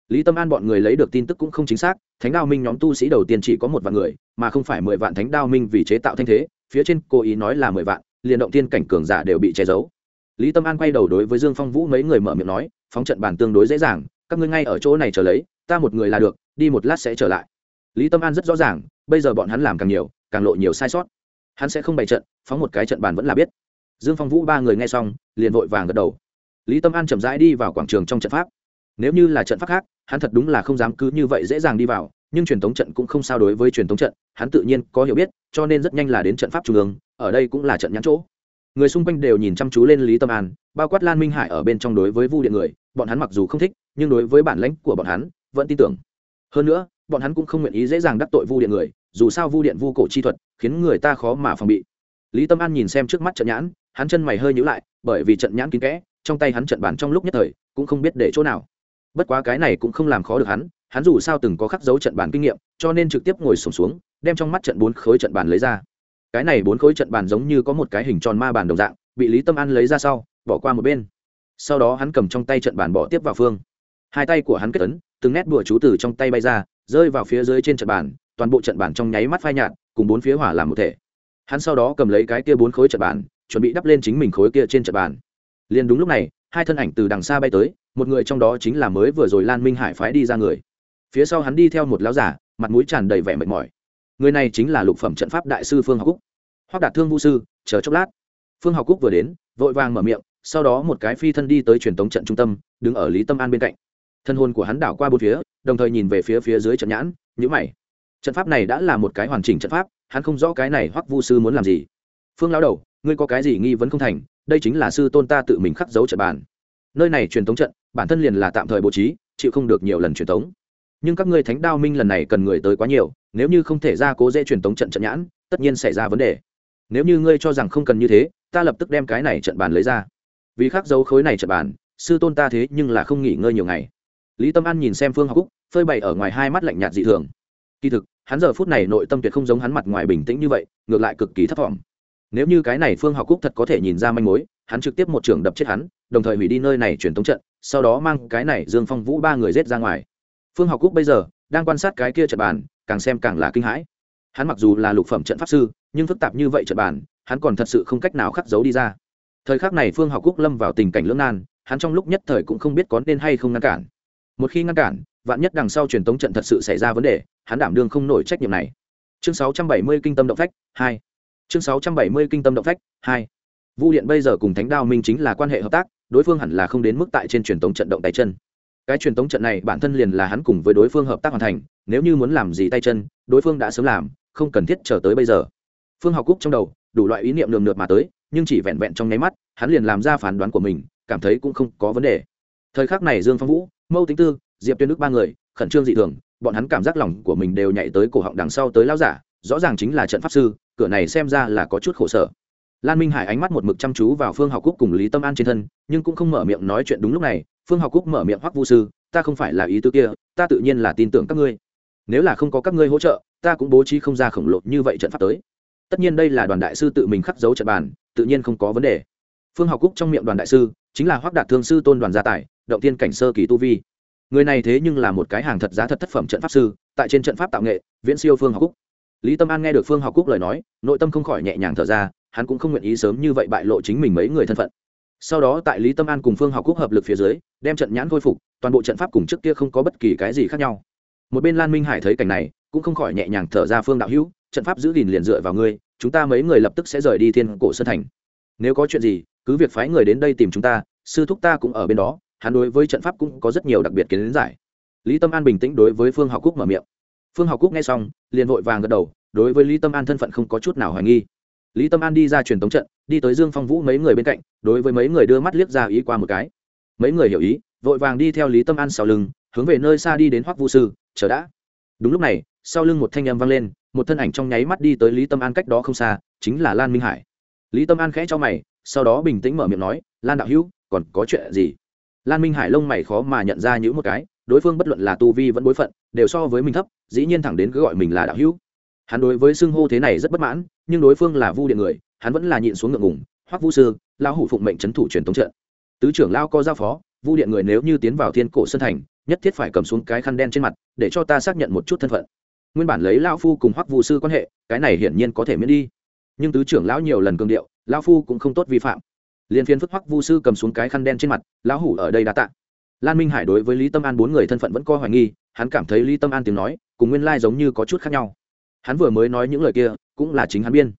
Lý tâm an bọn người lấy được tin tức cũng không chính xác, thánh đao minh nhóm tu sĩ đầu tiên chỉ có một vạn người, mà không phải mười vạn thánh đao minh vì chế tạo thanh thế phía trên cố ý nói là mười vạn, liền động tiên cảnh cường giả đều bị che giấu. Lý tâm an quay đầu đối với dương phong vũ mấy người mở miệng nói, phóng trận bàn tương đối dễ dàng, các ngươi ngay ở chỗ này chờ lấy, ta một người là được, đi một lát sẽ trở lại. Lý tâm an rất rõ ràng, bây giờ bọn hắn làm càng nhiều, càng lộ nhiều sai sót. Hắn sẽ không bày trận, phóng một cái trận bàn vẫn là biết. Dương phong vũ ba người nghe xong, liền vội vàng gật đầu. Lý tâm an chậm rãi đi vào quảng trường trong trận pháp. Nếu như là trận pháp khác, hắn thật đúng là không dám cứ như vậy dễ dàng đi vào nhưng truyền thống trận cũng không sao đối với truyền thống trận, hắn tự nhiên có hiểu biết, cho nên rất nhanh là đến trận pháp trung ương, ở đây cũng là trận nhãn chỗ. Người xung quanh đều nhìn chăm chú lên lý tâm an, bao quát lan minh hải ở bên trong đối với vu điện người, bọn hắn mặc dù không thích, nhưng đối với bản lãnh của bọn hắn, vẫn tin tưởng. Hơn nữa, bọn hắn cũng không nguyện ý dễ dàng đắc tội vu điện người, dù sao vu điện vu cổ chi thuật, khiến người ta khó mà phòng bị. Lý tâm an nhìn xem trước mắt trận nhãn, hắn chân mày hơi nhữ lại, bởi vì trận nhãn kín kẽ, trong tay hắn trận bàn trong lúc nhất thời, cũng không biết để chỗ nào. Bất quá cái này cũng không làm khó được hắn hắn dù sao từng có khắc dấu trận bàn kinh nghiệm cho nên trực tiếp ngồi sổm xuống, xuống đem trong mắt trận bốn khối trận bàn lấy ra. Cái này bốn khối trận bàn giống như có một cái hình tròn ma bàn đồng dạng bị lý tâm an lấy ra sau bỏ qua một bên. Sau đó hắn cầm trong tay trận bàn bỏ tiếp vào phương. Hai tay của hắn kết ấn từng nét bùa chú từ trong tay bay ra rơi vào phía dưới trên trận bàn toàn bộ trận bàn trong nháy mắt phai nhạt cùng bốn phía hỏa làm một thể. Hắn sau đó cầm lấy cái kia bốn khối trận bàn chuẩn bị đắp lên chính mình khối kia trên trận bàn. Liền đúng lúc này hai thân ảnh từ đằng xa bay tới một người trong đó chính là mới vừa rồi lan minh hải phái đi ra người phía sau hắn đi theo một lão giả mặt mũi tràn đầy vẻ mệt mỏi. Người này chính là lục phẩm trận pháp đại sư phương học cúc. Hoặc đạt thương vũ sư, chờ chốc lát. Phương học cúc vừa đến, vội vàng mở miệng, sau đó một cái phi thân đi tới truyền tống trận trung tâm, đứng ở lý tâm an bên cạnh. Thân hồn của hắn đảo qua bốn phía, đồng thời nhìn về phía phía dưới trận nhãn nhữ mày. Trận pháp này đã là một cái hoàn chỉnh trận pháp, hắn không rõ cái này hoắc vu sư muốn làm gì. Phương lão đầu, ngươi có cái gì nghi vấn không thành, đây chính là sư tôn ta tự mình khắc dấu trận bàn. Nơi này truyền tống trận, bản thân liền là tạm thời bố trí, chịu không được nhiều lần truyền tống nhưng các ngươi thánh đao minh lần này cần người tới quá nhiều, nếu như không thể ra cố dễ truyền tống trận trận nhãn, tất nhiên xảy ra vấn đề. Nếu như ngươi cho rằng không cần như thế, ta lập tức đem cái này trận bàn lấy ra. Vì khắc dấu khối này trận bàn, sư tôn ta thế nhưng là không nghỉ ngơi nhiều ngày. Lý tâm an nhìn xem phương học cúc phơi bày ở ngoài hai mắt lạnh nhạt dị thường. Kỳ thực, hắn giờ phút này nội tâm tuyệt không giống hắn mặt ngoài bình tĩnh như vậy, ngược lại cực kỳ thất vọng nếu như cái này phương học cúc thật có thể nhìn ra manh mối, hắn trực tiếp một trường đập chết hắn, đồng thời hủy đi nơi này truyền tống trận, sau đó mang cái này dương phong vũ ba người rết ra ngoài phương học cúc bây giờ đang quan sát cái kia trận bàn, càng xem càng là kinh hãi. Hắn mặc dù là lục phẩm trận pháp sư, nhưng phức tạp như vậy trận bàn, hắn còn thật sự không cách nào khắc giấu đi ra. Thời khắc này phương học cúc lâm vào tình cảnh lưỡng nan, hắn trong lúc nhất thời cũng không biết có nên hay không ngăn cản. Một khi ngăn cản, vạn nhất đằng sau truyền tống trận thật sự xảy ra vấn đề, hắn đảm đương không nổi trách nhiệm này. Chương 670 kinh tâm động phách 2 chương 670 kinh tâm động phách 2 vu điện bây giờ cùng thánh đao minh chính là quan hệ hợp tác, đối phương hẳn là không đến mức tại trên truyền tống trận động tay chân cái truyền tống trận này bản thân liền là hắn cùng với đối phương hợp tác hoàn thành, nếu như muốn làm gì tay chân, đối phương đã sớm làm, không cần thiết chờ tới bây giờ. Phương học cúc trong đầu, đủ loại ý niệm lường lượt mà tới, nhưng chỉ vẹn vẹn trong nháy mắt, hắn liền làm ra phán đoán của mình, cảm thấy cũng không có vấn đề. Thời khắc này dương phong vũ, mâu tính tư, diệp tuyên đức ba người, khẩn trương dị thường, bọn hắn cảm giác lòng của mình đều nhảy tới cổ họng đằng sau tới lao giả, rõ ràng chính là trận pháp sư, cửa này xem ra là có chút khổ sở. Lan minh hải ánh mắt một mực chăm chú vào phương học cúc cùng lý tâm an trên thân, nhưng cũng không mở miệng nói chuyện đúng lúc này phương học cúc mở miệng hoắc vu sư, ta không phải là ý tư kia, ta tự nhiên là tin tưởng các ngươi. Nếu là không có các ngươi hỗ trợ, ta cũng bố trí không ra khổng lồ như vậy trận pháp tới. Tất nhiên đây là đoàn đại sư tự mình khắc dấu trận bàn, tự nhiên không có vấn đề. Phương học cúc trong miệng đoàn đại sư, chính là hoắc đạt thương sư tôn đoàn gia tài, động tiên cảnh sơ kỳ tu vi. Người này thế nhưng là một cái hàng thật giá thật thất phẩm trận pháp sư, tại trên trận pháp tạo nghệ, viễn siêu phương học cúc. Lý tâm an nghe được phương học cúc lời nói, nội tâm không khỏi nhẹ nhàng thở ra, hắn cũng không nguyện ý sớm như vậy bại lộ chính mình mấy người thân phận sau đó tại lý tâm an cùng phương học cúc hợp lực phía dưới, đem trận nhãn khôi phục, toàn bộ trận pháp cùng trước kia không có bất kỳ cái gì khác nhau. Một bên lan minh hải thấy cảnh này, cũng không khỏi nhẹ nhàng thở ra, phương đạo hữu, trận pháp giữ gìn liền dựa vào ngươi, chúng ta mấy người lập tức sẽ rời đi thiên cổ sơn thành. Nếu có chuyện gì, cứ việc phái người đến đây tìm chúng ta, sư thúc ta cũng ở bên đó, hắn đối với trận pháp cũng có rất nhiều đặc biệt kiến giải. Lý tâm an bình tĩnh đối với phương học cúc mở miệng. Phương học cúc nghe xong, liền vội vàng gật đầu, đối với lý tâm an thân phận không có chút nào hoài nghi lý tâm an đi ra truyền tống trận, đi tới dương phong vũ mấy người bên cạnh, đối với mấy người đưa mắt liếc ra ý qua một cái. Mấy người hiểu ý, vội vàng đi theo lý tâm an sau lưng, hướng về nơi xa đi đến hoắc vũ sư, chờ đã. Đúng lúc này, sau lưng một thanh âm vang lên, một thân ảnh trong nháy mắt đi tới lý tâm an cách đó không xa, chính là lan minh hải. Lý tâm an khẽ cho mày, sau đó bình tĩnh mở miệng nói, lan đạo hữu, còn có chuyện gì? Lan minh hải lông mày khó mà nhận ra những một cái, đối phương bất luận là tu vi vẫn bối phận, đều so với mình thấp, dĩ nhiên thẳng đến cứ gọi mình là đạo hữu. Hắn đối với xưng hô thế này rất bất mãn nhưng đối phương là vu điện người, hắn vẫn là nhịn xuống ngượng ngùng, hoắc vu sư, lão hủ phụng mệnh trấn thủ truyền tống trận. Tứ trưởng lao co giao phó, vu điện người nếu như tiến vào thiên cổ sơn thành, nhất thiết phải cầm xuống cái khăn đen trên mặt, để cho ta xác nhận một chút thân phận. Nguyên bản lấy lão phu cùng hoắc vu sư quan hệ, cái này hiển nhiên có thể miễn đi. Nhưng tứ trưởng lão nhiều lần cường điệu, lão phu cũng không tốt vi phạm. Liên phiên phức hoắc vu sư cầm xuống cái khăn đen trên mặt, lão hủ ở đây đã tạ. Lan minh hải đối với lý tâm an bốn người thân phận vẫn coi hoài nghi, hắn cảm thấy lý tâm an tiếng nói, cùng nguyên lai giống như có chút khác nhau. Hắn vừa mới nói những lời kia cũng là chính hắn biên.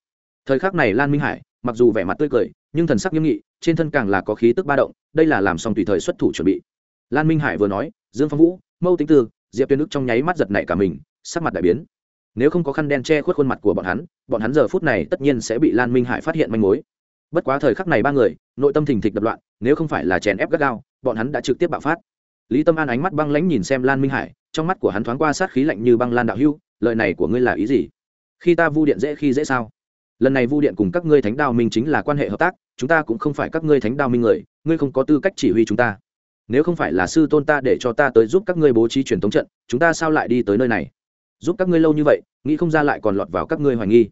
Thời khắc này lan minh hải, mặc dù vẻ mặt tươi cười, nhưng thần sắc nghiêm nghị, trên thân càng là có khí tức ba động, đây là làm xong tùy thời xuất thủ chuẩn bị. Lan minh hải vừa nói, dương phong vũ, mâu tính tư, diệp tuyên đức trong nháy mắt giật nảy cả mình, sắc mặt đại biến. Nếu không có khăn đen che khuất khuôn mặt của bọn hắn bọn hắn giờ phút này tất nhiên sẽ bị lan minh hải phát hiện manh mối. Bất quá thời khắc này ba người, nội tâm thình thịch đập loạn, nếu không phải là chèn ép gắt gao, bọn hắn đã trực tiếp bạo phát. Lý tâm an ánh mắt băng lãnh nhìn xem lan minh hải, trong mắt của hắn thoáng qua sát khí lạnh như băng lan đạo hưu, lời này của ngươi là ý gì? Khi ta vu điện dễ khi dễ sao? Lần này vu điện cùng các ngươi thánh đao minh chính là quan hệ hợp tác, chúng ta cũng không phải các ngươi thánh đao minh người, ngươi không có tư cách chỉ huy chúng ta. Nếu không phải là sư tôn ta để cho ta tới giúp các ngươi bố trí truyền thống trận, chúng ta sao lại đi tới nơi này? Giúp các ngươi lâu như vậy, nghĩ không ra lại còn lọt vào các ngươi hoài nghi.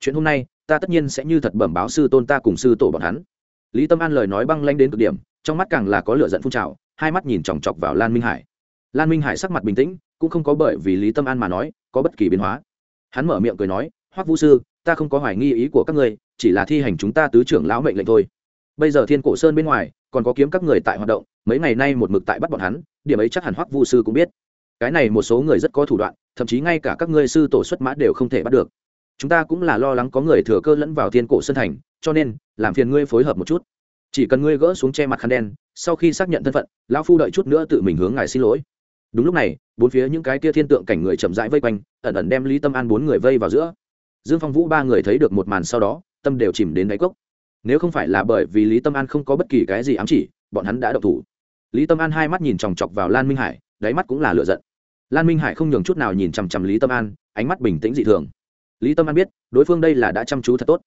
Chuyện hôm nay, ta tất nhiên sẽ như thật bẩm báo sư tôn ta cùng sư tổ bọn hắn. Lý tâm an lời nói băng lanh đến cực điểm, trong mắt càng là có lửa giận phun trào, hai mắt nhìn chòng chọc vào lan minh hải. Lan minh hải sắc mặt bình tĩnh, cũng không có bởi vì lý tâm an mà nói, có bất kỳ biến hóa hắn mở miệng cười nói, hoắc vũ sư, ta không có hoài nghi ý của các ngươi, chỉ là thi hành chúng ta tứ trưởng lão mệnh lệnh thôi. Bây giờ thiên cổ sơn bên ngoài, còn có kiếm các người tại hoạt động, mấy ngày nay một mực tại bắt bọn hắn, điểm ấy chắc hẳn hoắc vu sư cũng biết. Cái này một số người rất có thủ đoạn, thậm chí ngay cả các ngươi sư tổ xuất mã đều không thể bắt được. Chúng ta cũng là lo lắng có người thừa cơ lẫn vào thiên cổ sơn thành, cho nên, làm phiền ngươi phối hợp một chút. Chỉ cần ngươi gỡ xuống che mặt khăn đen, sau khi xác nhận thân phận, lão phu đợi chút nữa tự mình hướng ngài xin lỗi đúng lúc này, bốn phía những cái kia thiên tượng cảnh người chậm rãi vây quanh, ẩn ẩn đem lý tâm an bốn người vây vào giữa. Dương phong vũ ba người thấy được một màn sau đó, tâm đều chìm đến đáy cốc. Nếu không phải là bởi vì lý tâm an không có bất kỳ cái gì ám chỉ, bọn hắn đã độc thủ. Lý tâm an hai mắt nhìn chòng chọc vào lan minh hải, đáy mắt cũng là lựa giận. Lan minh hải không nhường chút nào nhìn chằm chằm lý tâm an, ánh mắt bình tĩnh dị thường. Lý tâm an biết, đối phương đây là đã chăm chú thật tốt.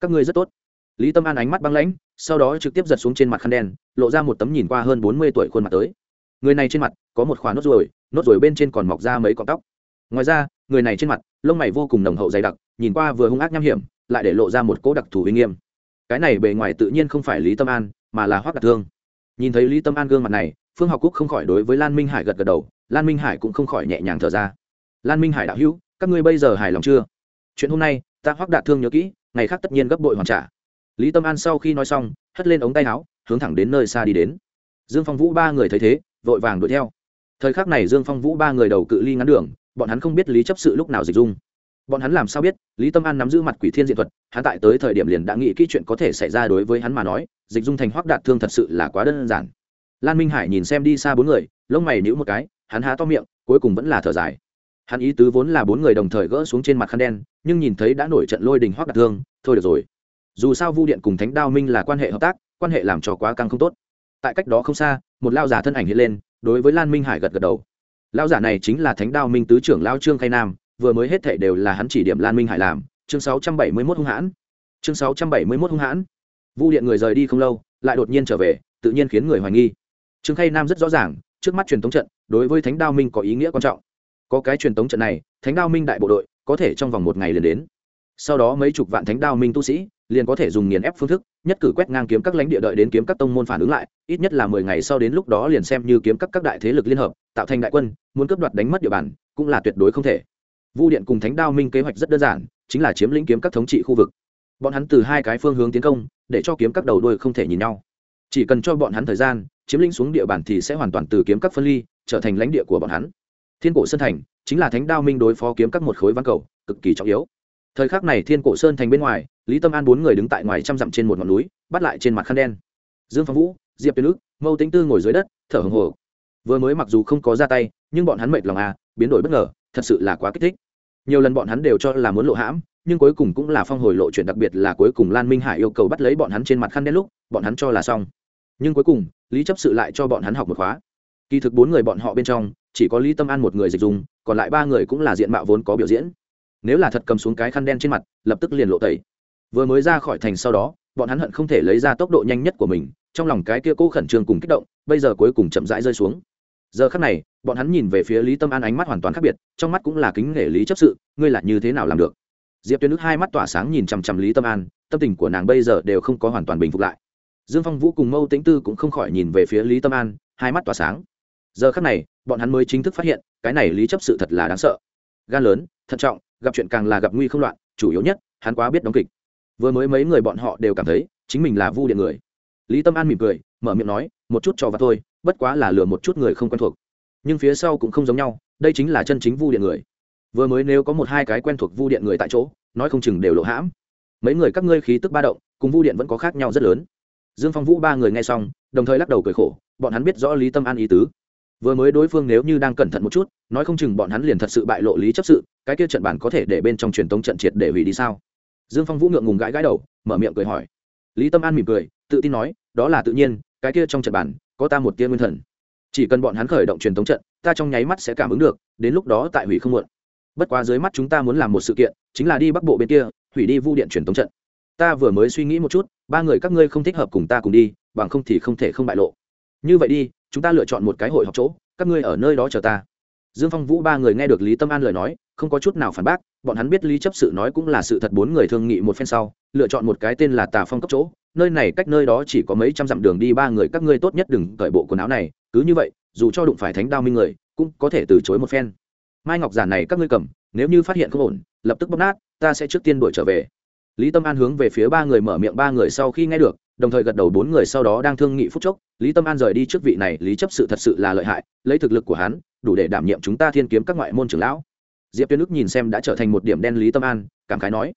Các ngươi rất tốt. Lý tâm an ánh mắt băng lãnh, sau đó trực tiếp giật xuống trên mặt khăn đen, lộ ra một tấm nhìn qua hơn bốn mươi tuổi khuôn mặt tới người này trên mặt có một khóa nốt ruồi nốt ruồi bên trên còn mọc ra mấy cọng tóc. Ngoài ra, người này trên mặt, lông mày vô cùng nồng hậu dày đặc, nhìn qua vừa hung ác nham hiểm, lại để lộ ra một cỗ đặc thù uy nghiêm. Cái này bề ngoài tự nhiên không phải lý tâm an, mà là hoác đặc thương. Nhìn thấy lý tâm an gương mặt này, phương học cúc không khỏi đối với lan minh hải gật gật đầu, lan minh hải cũng không khỏi nhẹ nhàng thở ra. Lan minh hải đạo hữu, các ngươi bây giờ hài lòng chưa? Chuyện hôm nay, ta hoác đạt thương nhớ kỹ, ngày khác tất nhiên gấp bội hoàn trả. Lý tâm an sau khi nói xong, hất lên ống tay áo, hướng thẳng đến nơi xa đi đến. Dương phong vũ ba người thấy thế vội vàng đuổi theo. Thời khắc này dương phong vũ ba người đầu cự ly ngắn đường, bọn hắn không biết lý chấp sự lúc nào dịch dung. Bọn hắn làm sao biết, lý tâm an nắm giữ mặt quỷ thiên diện thuật, hắn tại tới thời điểm liền đã nghĩ kỹ chuyện có thể xảy ra đối với hắn mà nói, dịch dung thành hoác đạt thương thật sự là quá đơn giản. Lan minh hải nhìn xem đi xa bốn người, lông mày nhíu một cái, hắn há to miệng, cuối cùng vẫn là thở dài. Hắn ý tứ vốn là bốn người đồng thời gỡ xuống trên mặt khăn đen, nhưng nhìn thấy đã nổi trận lôi đình hoác đạt thương, thôi được rồi. Dù sao vu điện cùng thánh đao minh là quan hệ hợp tác, quan hệ làm cho quá căng không tốt. Tại cách đó không xa một lao giả thân ảnh hiện lên, đối với lan minh hải gật gật đầu. Lao giả này chính là thánh đao minh tứ trưởng lao trương khai nam, vừa mới hết thể đều là hắn chỉ điểm lan minh hải làm. Chương 671 hung hãn. Chương 671 hung hãn. Vu điện người rời đi không lâu, lại đột nhiên trở về, tự nhiên khiến người hoài nghi. Trương khai nam rất rõ ràng, trước mắt truyền thống trận, đối với thánh đao minh có ý nghĩa quan trọng. Có cái truyền thống trận này, thánh đao minh đại bộ đội, có thể trong vòng một ngày liền đến sau đó mấy chục vạn thánh đao minh tu sĩ liền có thể dùng nghiền ép phương thức, nhất cử quét ngang kiếm các lãnh địa đợi đến kiếm các tông môn phản ứng lại, ít nhất là mười ngày sau đến lúc đó liền xem như kiếm các các đại thế lực liên hợp, tạo thành đại quân, muốn cướp đoạt đánh mất địa bàn, cũng là tuyệt đối không thể. Vu điện cùng thánh đao minh kế hoạch rất đơn giản, chính là chiếm lĩnh kiếm các thống trị khu vực. Bọn hắn từ hai cái phương hướng tiến công, để cho kiếm các đầu đuôi không thể nhìn nhau. Chỉ cần cho bọn hắn thời gian, chiếm lĩnh xuống địa bàn thì sẽ hoàn toàn từ kiếm các phân ly, trở thành lãnh địa của bọn hắn. Thiên cổ sơn thành chính là thánh đao minh đối phó kiếm các một khối văn cầu, cực kỳ trọng yếu thời khắc này thiên cổ sơn thành bên ngoài, lý tâm an bốn người đứng tại ngoài trăm dặm trên một ngọn núi, bắt lại trên mặt khăn đen. Dương phong vũ, diệp tuyên ước, mâu tính tư ngồi dưới đất, thở hồng hồ vừa mới mặc dù không có ra tay, nhưng bọn hắn mệt lòng à biến đổi bất ngờ, thật sự là quá kích thích. Nhiều lần bọn hắn đều cho là muốn lộ hãm, nhưng cuối cùng cũng là phong hồi lộ chuyện đặc biệt là cuối cùng lan minh hải yêu cầu bắt lấy bọn hắn trên mặt khăn đen lúc, bọn hắn cho là xong. Nhưng cuối cùng, lý chấp sự lại cho bọn hắn học một khóa. Kỳ thực bốn người bọn họ bên trong, chỉ có lý tâm an một người dịch dùng còn lại ba người cũng là diện mạo vốn có biểu diễn nếu là thật cầm xuống cái khăn đen trên mặt, lập tức liền lộ tẩy. Vừa mới ra khỏi thành sau đó, bọn hắn hận không thể lấy ra tốc độ nhanh nhất của mình, trong lòng cái kia cố khẩn trương cùng kích động, bây giờ cuối cùng chậm rãi rơi xuống. Giờ khắc này, bọn hắn nhìn về phía lý tâm an ánh mắt hoàn toàn khác biệt, trong mắt cũng là kính nể lý chấp sự, ngươi là như thế nào làm được? Diệp tuyến nước hai mắt tỏa sáng nhìn chằm chằm lý tâm an, tâm tình của nàng bây giờ đều không có hoàn toàn bình phục lại. Dương phong vũ cùng mâu tĩnh tư cũng không khỏi nhìn về phía lý tâm an, hai mắt tỏa sáng. Giờ khắc này, bọn hắn mới chính thức phát hiện, cái này lý chấp sự thật là đáng sợ. Gan lớn, thận trọng gặp chuyện càng là gặp nguy không loạn, chủ yếu nhất, hắn quá biết đóng kịch. Vừa mới mấy người bọn họ đều cảm thấy, chính mình là vu điện người. Lý tâm an mỉm cười, mở miệng nói, một chút trò và thôi, bất quá là lừa một chút người không quen thuộc. Nhưng phía sau cũng không giống nhau, đây chính là chân chính vu điện người. Vừa mới nếu có một hai cái quen thuộc vu điện người tại chỗ, nói không chừng đều lộ hãm. Mấy người các ngươi khí tức ba động, cùng vu điện vẫn có khác nhau rất lớn. Dương phong vũ ba người nghe xong, đồng thời lắc đầu cười khổ, bọn hắn biết rõ lý tâm an ý tứ. Vừa mới đối phương nếu như đang cẩn thận một chút, nói không chừng bọn hắn liền thật sự bại lộ lý chấp sự cái kia trận bản có thể để bên trong truyền tống trận triệt để hủy đi sao? Dương phong vũ ngượng ngùng gãi gãi đầu, mở miệng cười hỏi. Lý tâm an mỉm cười, tự tin nói, đó là tự nhiên, cái kia trong trận bản có ta một tia nguyên thần. Chỉ cần bọn hắn khởi động truyền tống trận, ta trong nháy mắt sẽ cảm ứng được, đến lúc đó tại hủy không muộn. Bất quá dưới mắt chúng ta muốn làm một sự kiện, chính là đi bắc bộ bên kia, hủy đi vu điện truyền tống trận. Ta vừa mới suy nghĩ một chút, ba người các ngươi không thích hợp cùng ta cùng đi, bằng không thì không thể không bại lộ. Như vậy đi, chúng ta lựa chọn một cái hội họp chỗ, các ngươi ở nơi đó chờ ta dương phong vũ ba người nghe được lý tâm an lời nói, không có chút nào phản bác, bọn hắn biết lý chấp sự nói cũng là sự thật, bốn người thương nghị một phen sau, lựa chọn một cái tên là tà phong cấp chỗ, nơi này cách nơi đó chỉ có mấy trăm dặm đường đi, ba người các ngươi tốt nhất đừng cởi bộ quần áo này, cứ như vậy, dù cho đụng phải thánh đao minh người, cũng có thể từ chối một phen. Mai ngọc giản này các ngươi cầm, nếu như phát hiện không ổn, lập tức bóc nát, ta sẽ trước tiên đuổi trở về. Lý tâm an hướng về phía ba người mở miệng, ba người sau khi nghe được, đồng thời gật đầu, bốn người sau đó đang thương nghị phút chốc, lý tâm an rời đi trước vị này, lý chấp sự thật sự là lợi hại, lấy thực lực của hắn đủ để đảm nhiệm chúng ta thiên kiếm các ngoại môn trưởng lão. Diệp tuyên ức nhìn xem đã trở thành một điểm đen lý tâm an, cảm khái nói.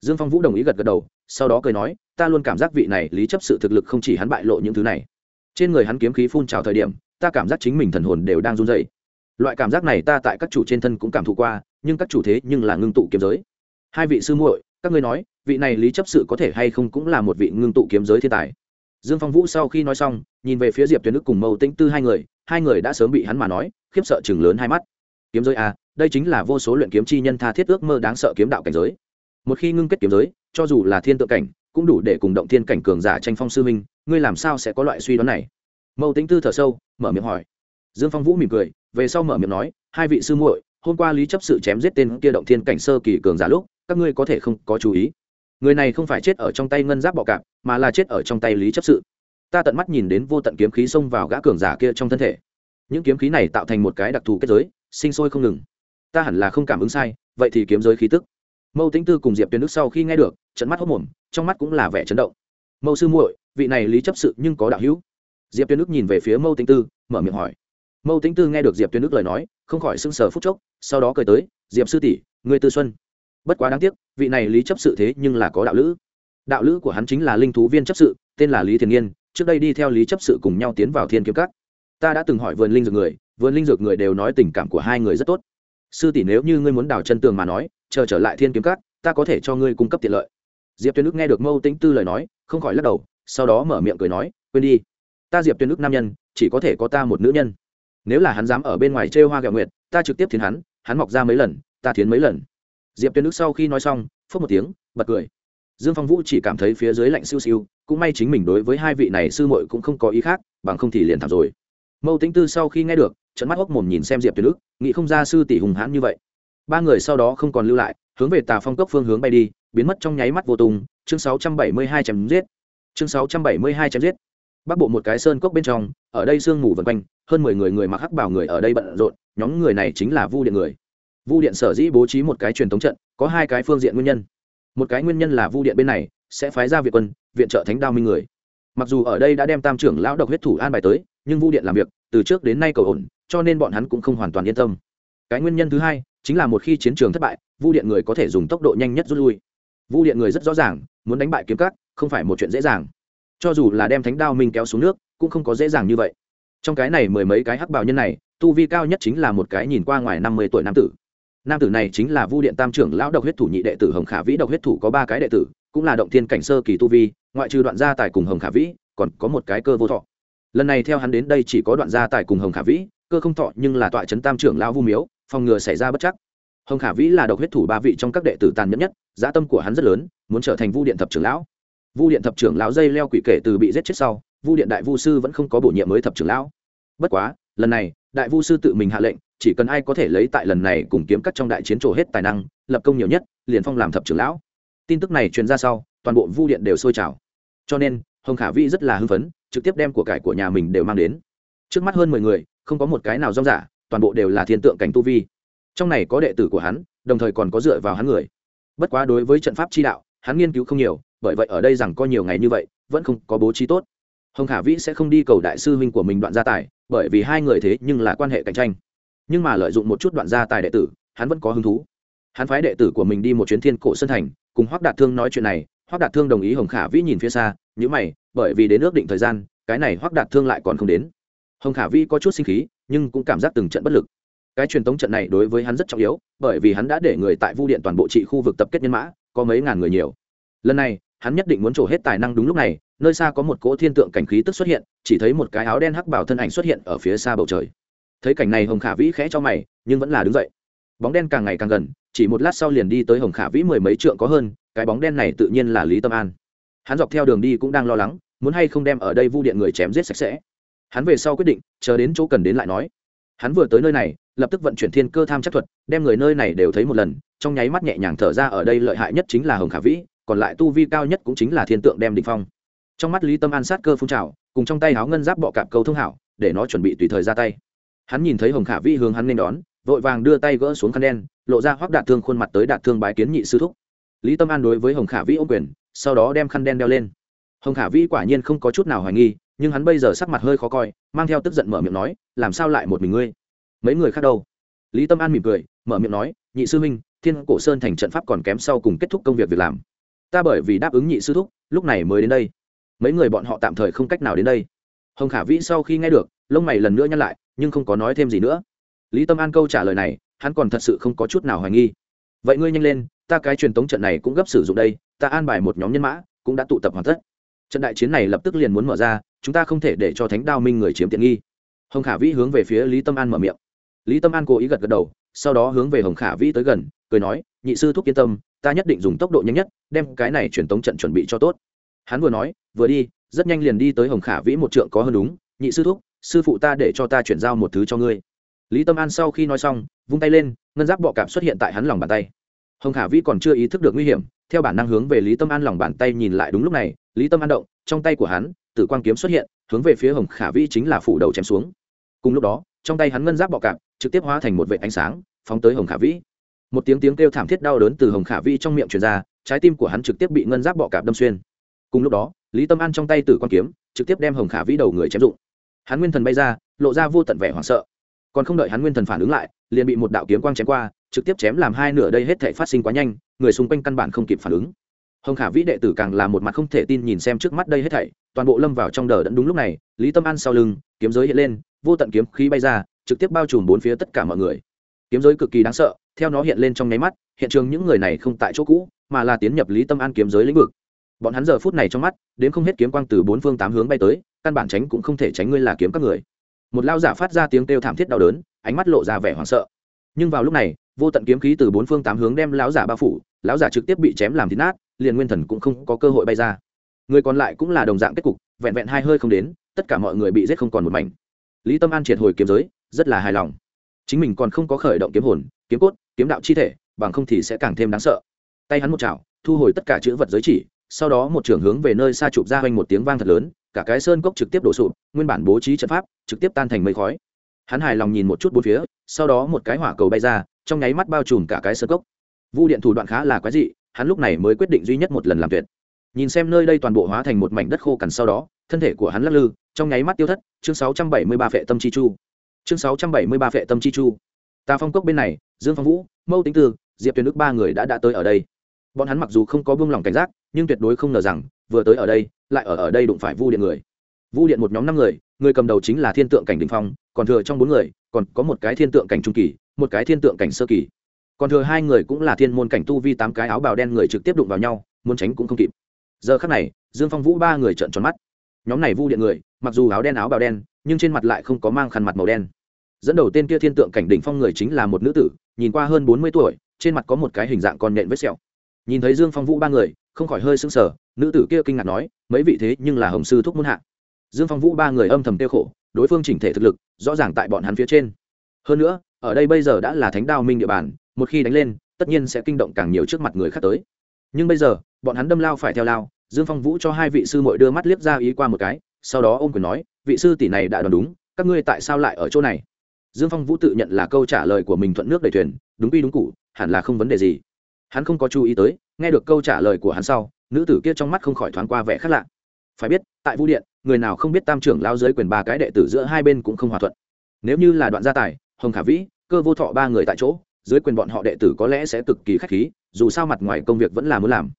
Dương phong vũ đồng ý gật gật đầu, sau đó cười nói, ta luôn cảm giác vị này lý chấp sự thực lực không chỉ hắn bại lộ những thứ này. Trên người hắn kiếm khí phun trào thời điểm, ta cảm giác chính mình thần hồn đều đang run dày loại cảm giác này ta tại các chủ trên thân cũng cảm thụ qua, nhưng các chủ thế nhưng là ngưng tụ kiếm giới. Hai vị sư muội, các ngươi nói, vị này lý chấp sự có thể hay không cũng là một vị ngưng tụ kiếm giới thiên tài? Dương phong vũ sau khi nói xong, nhìn về phía diệp tuyền đức cùng mâu tĩnh tư hai người hai người đã sớm bị hắn mà nói, khiếp sợ chừng lớn hai mắt. Kiếm giới à đây chính là vô số luyện kiếm chi nhân tha thiết ước mơ đáng sợ kiếm đạo cảnh giới. Một khi ngưng kết kiếm giới, cho dù là thiên tượng cảnh, cũng đủ để cùng động thiên cảnh cường giả tranh phong sư minh ngươi làm sao sẽ có loại suy đoán này? Mâu tính tư thở sâu, mở miệng hỏi. Dương phong vũ mỉm cười, về sau mở miệng nói, hai vị sư muội, hôm qua lý chấp sự chém giết tên kia động thiên cảnh sơ kỳ cường giả lúc, các ngươi có thể không có chú ý người này không phải chết ở trong tay ngân giáp bọ cạp, mà là chết ở trong tay lý chấp sự. Ta tận mắt nhìn đến vô tận kiếm khí xông vào gã cường giả kia trong thân thể. Những kiếm khí này tạo thành một cái đặc thù kết giới, sinh sôi không ngừng. Ta hẳn là không cảm ứng sai, vậy thì kiếm giới khí tức. Mâu tính tư cùng diệp tuyến đức sau khi nghe được, trận mắt hốc mồm, trong mắt cũng là vẻ chấn động. Mâu sư muội, vị này lý chấp sự nhưng có đạo hữu. Diệp tuyến đức nhìn về phía mâu tính tư, mở miệng hỏi. Mâu tính tư nghe được diệp tuyến đức lời nói, không khỏi sưng sờ phút chốc, sau đó cười tới, diệp sư tỷ người tư xuân bất quá đáng tiếc, vị này lý chấp sự thế nhưng là có đạo lữ. Đạo lữ của hắn chính là linh thú viên chấp sự, tên là lý thiền nhiên trước đây đi theo lý chấp sự cùng nhau tiến vào thiên kiếm cắt ta đã từng hỏi vườn linh dược người, vườn linh dược người đều nói tình cảm của hai người rất tốt. Sư tỷ nếu như ngươi muốn đào chân tường mà nói, chờ trở lại thiên kiếm cắt ta có thể cho ngươi cung cấp tiện lợi. Diệp tuyên ước nghe được mâu tính tư lời nói, không khỏi lắc đầu, sau đó mở miệng cười nói, quên đi. Ta diệp tuyên ước nam nhân, chỉ có thể có ta một nữ nhân. Nếu là hắn dám ở bên ngoài trêu hoa gạo nguyệt, ta trực tiếp thiến hắn hắn mọc ra mấy lần, ta thiến mấy lần diệp tuyên đức sau khi nói xong phớt một tiếng, bật cười. Dương phong vũ chỉ cảm thấy phía dưới lạnh siêu siêu, cũng may chính mình đối với hai vị này sư muội cũng không có ý khác, bằng không thì liền thảm rồi. Mâu tính tư sau khi nghe được trận mắt hốc mồm nhìn xem diệp tuyệt đức nghĩ không ra sư tỷ hùng hãn như vậy. Ba người sau đó không còn lưu lại, hướng về tà phong cốc phương hướng bay đi, biến mất trong nháy mắt vô tùng chương 672 chém giết. Chương 672 chém giết. Bắc bộ một cái sơn cốc bên trong, ở đây sương mù vần quanh, hơn mười người người mặc hắc bảo người ở đây bận rộn, nhóm người này chính là vu điện người vu điện sở dĩ bố trí một cái truyền thống trận, có hai cái phương diện nguyên nhân. Một cái nguyên nhân là vu điện bên này sẽ phái ra viện quân, viện trợ thánh đao minh người. Mặc dù ở đây đã đem tam trưởng lão độc huyết thủ an bài tới, nhưng vu điện làm việc, từ trước đến nay cầu ổn, cho nên bọn hắn cũng không hoàn toàn yên tâm. Cái nguyên nhân thứ hai chính là một khi chiến trường thất bại, vu điện người có thể dùng tốc độ nhanh nhất rút lui. Vu điện người rất rõ ràng, muốn đánh bại kiếm cắt không phải một chuyện dễ dàng. Cho dù là đem thánh đao minh kéo xuống nước, cũng không có dễ dàng như vậy. Trong cái này mười mấy cái hắc bào nhân này, tu vi cao nhất chính là một cái nhìn qua ngoài năm mươi tuổi nam tử nam tử này chính là vu điện tam trưởng lão độc huyết thủ nhị đệ tử hồng khả vĩ. Độc huyết thủ có ba cái đệ tử, cũng là động thiên cảnh sơ kỳ tu vi, ngoại trừ đoạn gia tài cùng hồng khả vĩ, còn có một cái cơ vô thọ. Lần này theo hắn đến đây chỉ có đoạn gia tài cùng hồng khả vĩ, cơ không thọ, nhưng là tọa trấn tam trưởng lão vu miếu, phòng ngừa xảy ra bất chắc. Hồng khả vĩ là độc huyết thủ ba vị trong các đệ tử tàn nhẫn nhất, giá tâm của hắn rất lớn, muốn trở thành vu điện thập trưởng lão. Vu điện thập trưởng lão dây leo quỷ kể từ bị giết chết sau, vu điện đại vu sư vẫn không có bổ nhiệm mới thập trưởng lão. Bất quá, lần này, đại vu sư tự mình hạ lệnh chỉ cần ai có thể lấy tại lần này cùng kiếm cắt trong đại chiến trổ hết tài năng, lập công nhiều nhất, liền phong làm thập trưởng lão. Tin tức này truyền ra sau, toàn bộ vu điện đều sôi trào. Cho nên, hồng khả vi rất là hưng phấn, trực tiếp đem của cải của nhà mình đều mang đến. Trước mắt hơn mười người, không có một cái nào rong giả toàn bộ đều là thiên tượng cảnh tu vi. Trong này có đệ tử của hắn, đồng thời còn có dựa vào hắn người. Bất quá đối với trận pháp chi đạo, hắn nghiên cứu không nhiều, bởi vậy ở đây rằng có nhiều ngày như vậy, vẫn không có bố trí tốt. Hồng khả vĩ sẽ không đi cầu đại sư huynh của mình đoạn gia tài, bởi vì hai người thế nhưng là quan hệ cạnh tranh nhưng mà lợi dụng một chút đoạn gia tài đệ tử, hắn vẫn có hứng thú. Hắn phái đệ tử của mình đi một chuyến thiên cổ sân thành, cùng hoác đạt thương nói chuyện này hoác đạt thương đồng ý hồng khả vĩ nhìn phía xa nhữ mày, bởi vì đến ước định thời gian, cái này hoác đạt thương lại còn không đến. Hồng khả vĩ có chút sinh khí, nhưng cũng cảm giác từng trận bất lực. Cái truyền thống trận này đối với hắn rất trọng yếu, bởi vì hắn đã để người tại vu điện toàn bộ trị khu vực tập kết nhân mã, có mấy ngàn người nhiều. Lần này, hắn nhất định muốn trổ hết tài năng đúng lúc này, nơi xa có một cỗ thiên tượng cảnh khí tức xuất hiện, chỉ thấy một cái áo đen hắc bảo thân ảnh xuất hiện ở phía xa bầu trời thấy cảnh này hồng khả vĩ khẽ cho mày, nhưng vẫn là đứng dậy. Bóng đen càng ngày càng gần, chỉ một lát sau liền đi tới hồng khả vĩ mười mấy trượng có hơn, cái bóng đen này tự nhiên là lý tâm an. Hắn dọc theo đường đi cũng đang lo lắng, muốn hay không đem ở đây vu điện người chém giết sạch sẽ. Hắn về sau quyết định, chờ đến chỗ cần đến lại nói. Hắn vừa tới nơi này, lập tức vận chuyển thiên cơ tham chắc thuật, đem người nơi này đều thấy một lần, trong nháy mắt nhẹ nhàng thở ra ở đây lợi hại nhất chính là hồng khả vĩ, còn lại tu vi cao nhất cũng chính là thiên tượng đem định phong. Trong mắt lý tâm an sát cơ phun trào, cùng trong tay háo ngân giáp bọ cạp câu thông hảo, để nó chuẩn bị tùy thời ra tay hắn nhìn thấy hồng khả Vi hướng hắn nên đón, vội vàng đưa tay gỡ xuống khăn đen, lộ ra hoác đạt thương khuôn mặt tới đạt thương bái kiến nhị sư thúc. Lý tâm an đối với hồng khả Vi ô quyền, sau đó đem khăn đen đeo lên. Hồng khả Vi quả nhiên không có chút nào hoài nghi, nhưng hắn bây giờ sắc mặt hơi khó coi, mang theo tức giận mở miệng nói, làm sao lại một mình ngươi? Mấy người khác đâu? Lý tâm an mỉm cười, mở miệng nói, nhị sư huynh, thiên cổ sơn thành trận pháp còn kém sau cùng kết thúc công việc việc làm. Ta bởi vì đáp ứng nhị sư thúc, lúc này mới đến đây. Mấy người bọn họ tạm thời không cách nào đến đây. Hồng khả vĩ sau khi nghe được, lông mày lần nữa nhăn lại nhưng không có nói thêm gì nữa. Lý tâm an câu trả lời này, hắn còn thật sự không có chút nào hoài nghi. Vậy ngươi nhanh lên, ta cái truyền tống trận này cũng gấp sử dụng đây, ta an bài một nhóm nhân mã, cũng đã tụ tập hoàn tất. Trận đại chiến này lập tức liền muốn mở ra, chúng ta không thể để cho thánh đao minh người chiếm tiện nghi. Hồng khả vĩ hướng về phía lý tâm an mở miệng. Lý tâm an cố ý gật gật đầu, sau đó hướng về hồng khả vĩ tới gần, cười nói, nhị sư thúc yên tâm, ta nhất định dùng tốc độ nhanh nhất, đem cái này truyền tống trận chuẩn bị cho tốt. Hắn vừa nói, vừa đi, rất nhanh liền đi tới hồng khả vĩ một trượng có hơn đúng, nhị sư thúc sư phụ ta để cho ta chuyển giao một thứ cho ngươi. Lý tâm an sau khi nói xong, vung tay lên, ngân giáp bọ cạp xuất hiện tại hắn lòng bàn tay. Hồng khả vĩ còn chưa ý thức được nguy hiểm, theo bản năng hướng về lý tâm an lòng bàn tay nhìn lại đúng lúc này, lý tâm an động, trong tay của hắn, tử quang kiếm xuất hiện, hướng về phía hồng khả vĩ chính là phủ đầu chém xuống. Cùng lúc đó, trong tay hắn ngân giáp bọ cạp trực tiếp hóa thành một vệ ánh sáng, phóng tới hồng khả vĩ. Một tiếng tiếng kêu thảm thiết đau đớn từ hồng khả vĩ trong miệng truyền ra, trái tim của hắn trực tiếp bị ngân giáp bọ cạp đâm xuyên. Cùng lúc đó, lý tâm an trong tay tử quang kiếm trực tiếp đem hồng khả vĩ đầu người chém dụng hắn nguyên thần bay ra, lộ ra vô tận vẻ hoảng sợ. Còn không đợi hắn nguyên thần phản ứng lại, liền bị một đạo kiếm quang chém qua, trực tiếp chém làm hai nửa đây hết thể phát sinh quá nhanh, người xung quanh căn bản không kịp phản ứng. Hồng khả vĩ đệ tử càng là một mặt không thể tin nhìn xem trước mắt đây hết thảy, toàn bộ lâm vào trong đờ đẫn đúng lúc này, lý tâm an sau lưng, kiếm giới hiện lên, vô tận kiếm khí bay ra, trực tiếp bao trùm bốn phía tất cả mọi người. Kiếm giới cực kỳ đáng sợ, theo nó hiện lên trong nháy mắt, hiện trường những người này không tại chỗ cũ, mà là tiến nhập lý tâm an kiếm giới lĩnh vực. Bọn hắn giờ phút này trong mắt, đến không hết kiếm quang từ bốn phương tám hướng bay tới căn bản tránh cũng không thể tránh ngươi là kiếm các người. Một lao giả phát ra tiếng kêu thảm thiết đau đớn, ánh mắt lộ ra vẻ hoảng sợ. Nhưng vào lúc này, vô tận kiếm khí từ bốn phương tám hướng đem lão giả bao phủ, lão giả trực tiếp bị chém làm thịt nát, liền nguyên thần cũng không có cơ hội bay ra. Người còn lại cũng là đồng dạng kết cục, vẹn vẹn hai hơi không đến, tất cả mọi người bị giết không còn một mảnh. Lý tâm an triệt hồi kiếm giới, rất là hài lòng. Chính mình còn không có khởi động kiếm hồn, kiếm cốt, kiếm đạo chi thể, bằng không thì sẽ càng thêm đáng sợ. Tay hắn một chảo, thu hồi tất cả chữ vật giới chỉ, sau đó một trưởng hướng về nơi xa chụp ra hoành một tiếng vang thật lớn cả cái sơn cốc trực tiếp đổ sụp, nguyên bản bố trí trận pháp, trực tiếp tan thành mây khói. Hắn hài lòng nhìn một chút bốn phía, sau đó một cái hỏa cầu bay ra, trong nháy mắt bao trùm cả cái sơn cốc. Vu điện thủ đoạn khá là quái dị, hắn lúc này mới quyết định duy nhất một lần làm tuyệt. Nhìn xem nơi đây toàn bộ hóa thành một mảnh đất khô cằn sau đó, thân thể của hắn lắc lư, trong nháy mắt tiêu thất, chương 673 vệ tâm chi chu. Chương 673 vệ tâm chi chu. Ta phong cốc bên này, dương phong vũ, mâu tính tư, diệp tuyền đức ba người đã đã tới ở đây. Bọn hắn mặc dù không có buông lỏng cảnh giác, nhưng tuyệt đối không ngờ rằng, vừa tới ở đây lại ở ở đây đụng phải vu điện người. Vu điện một nhóm năm người người cầm đầu chính là thiên tượng cảnh đình phong, còn thừa trong bốn người, còn có một cái thiên tượng cảnh trung kỳ, một cái thiên tượng cảnh sơ kỳ. Còn thừa hai người cũng là thiên môn cảnh tu vi tám cái áo bào đen người trực tiếp đụng vào nhau, muốn tránh cũng không kịp. Giờ khắc này, dương phong vũ ba người trợn tròn mắt. Nhóm này vu điện người, mặc dù áo đen áo bào đen, nhưng trên mặt lại không có mang khăn mặt màu đen. Dẫn đầu tên kia thiên tượng cảnh đỉnh phong người chính là một nữ tử, nhìn qua hơn bốn mươi tuổi, trên mặt có một cái hình dạng con nện vết sẹo. Nhìn thấy dương phong vũ ba người không khỏi hơi sững sờ, nữ tử kia kinh ngạc nói, mấy vị thế nhưng là hồng sư thúc muôn hạ. Dương phong vũ ba người âm thầm tiêu khổ, đối phương chỉnh thể thực lực, rõ ràng tại bọn hắn phía trên. Hơn nữa, ở đây bây giờ đã là thánh đao minh địa bàn, một khi đánh lên, tất nhiên sẽ kinh động càng nhiều trước mặt người khác tới. Nhưng bây giờ, bọn hắn đâm lao phải theo lao, dương phong vũ cho hai vị sư mội đưa mắt liếc ra ý qua một cái, sau đó ôm quyền nói, vị sư tỷ này đã đoán đúng, các ngươi tại sao lại ở chỗ này? Dương phong vũ tự nhận là câu trả lời của mình thuận nước đầy thuyền, đúng quy đúng cụ hẳn là không vấn đề gì. Hắn không có chú ý tới nghe được câu trả lời của hắn sau, nữ tử kia trong mắt không khỏi thoáng qua vẻ khác lạ. Phải biết, tại vũ điện, người nào không biết tam trưởng lao dưới quyền ba cái đệ tử giữa hai bên cũng không hòa thuận. Nếu như là đoạn gia tài, hồng khả vĩ, cơ vô thọ ba người tại chỗ, dưới quyền bọn họ đệ tử có lẽ sẽ cực kỳ khách khí, dù sao mặt ngoài công việc vẫn là muốn làm.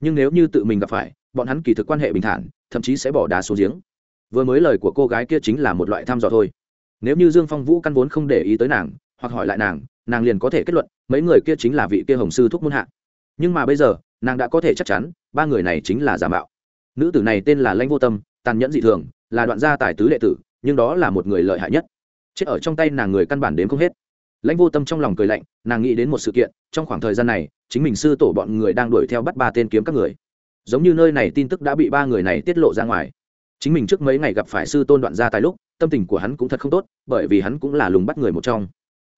Nhưng nếu như tự mình gặp phải, bọn hắn kỳ thực quan hệ bình thản, thậm chí sẽ bỏ đá xuống giếng. Vừa mới lời của cô gái kia chính là một loại thăm dò thôi. Nếu như dương phong vũ căn vốn không để ý tới nàng, hoặc hỏi lại nàng nàng liền có thể kết luận, mấy người kia chính là vị kia hồng sư thúc muôn hạ nhưng mà bây giờ, nàng đã có thể chắc chắn, ba người này chính là giả mạo. Nữ tử này tên là lãnh vô tâm, tàn nhẫn dị thường, là đoạn gia tài tứ đệ tử, nhưng đó là một người lợi hại nhất. Chết ở trong tay nàng người căn bản đến không hết. Lãnh vô tâm trong lòng cười lạnh, nàng nghĩ đến một sự kiện, trong khoảng thời gian này, chính mình sư tổ bọn người đang đuổi theo bắt ba tên kiếm các người. Giống như nơi này tin tức đã bị ba người này tiết lộ ra ngoài. Chính mình trước mấy ngày gặp phải sư tôn đoạn gia tài lúc, tâm tình của hắn cũng thật không tốt, bởi vì hắn cũng là lùng bắt người một trong.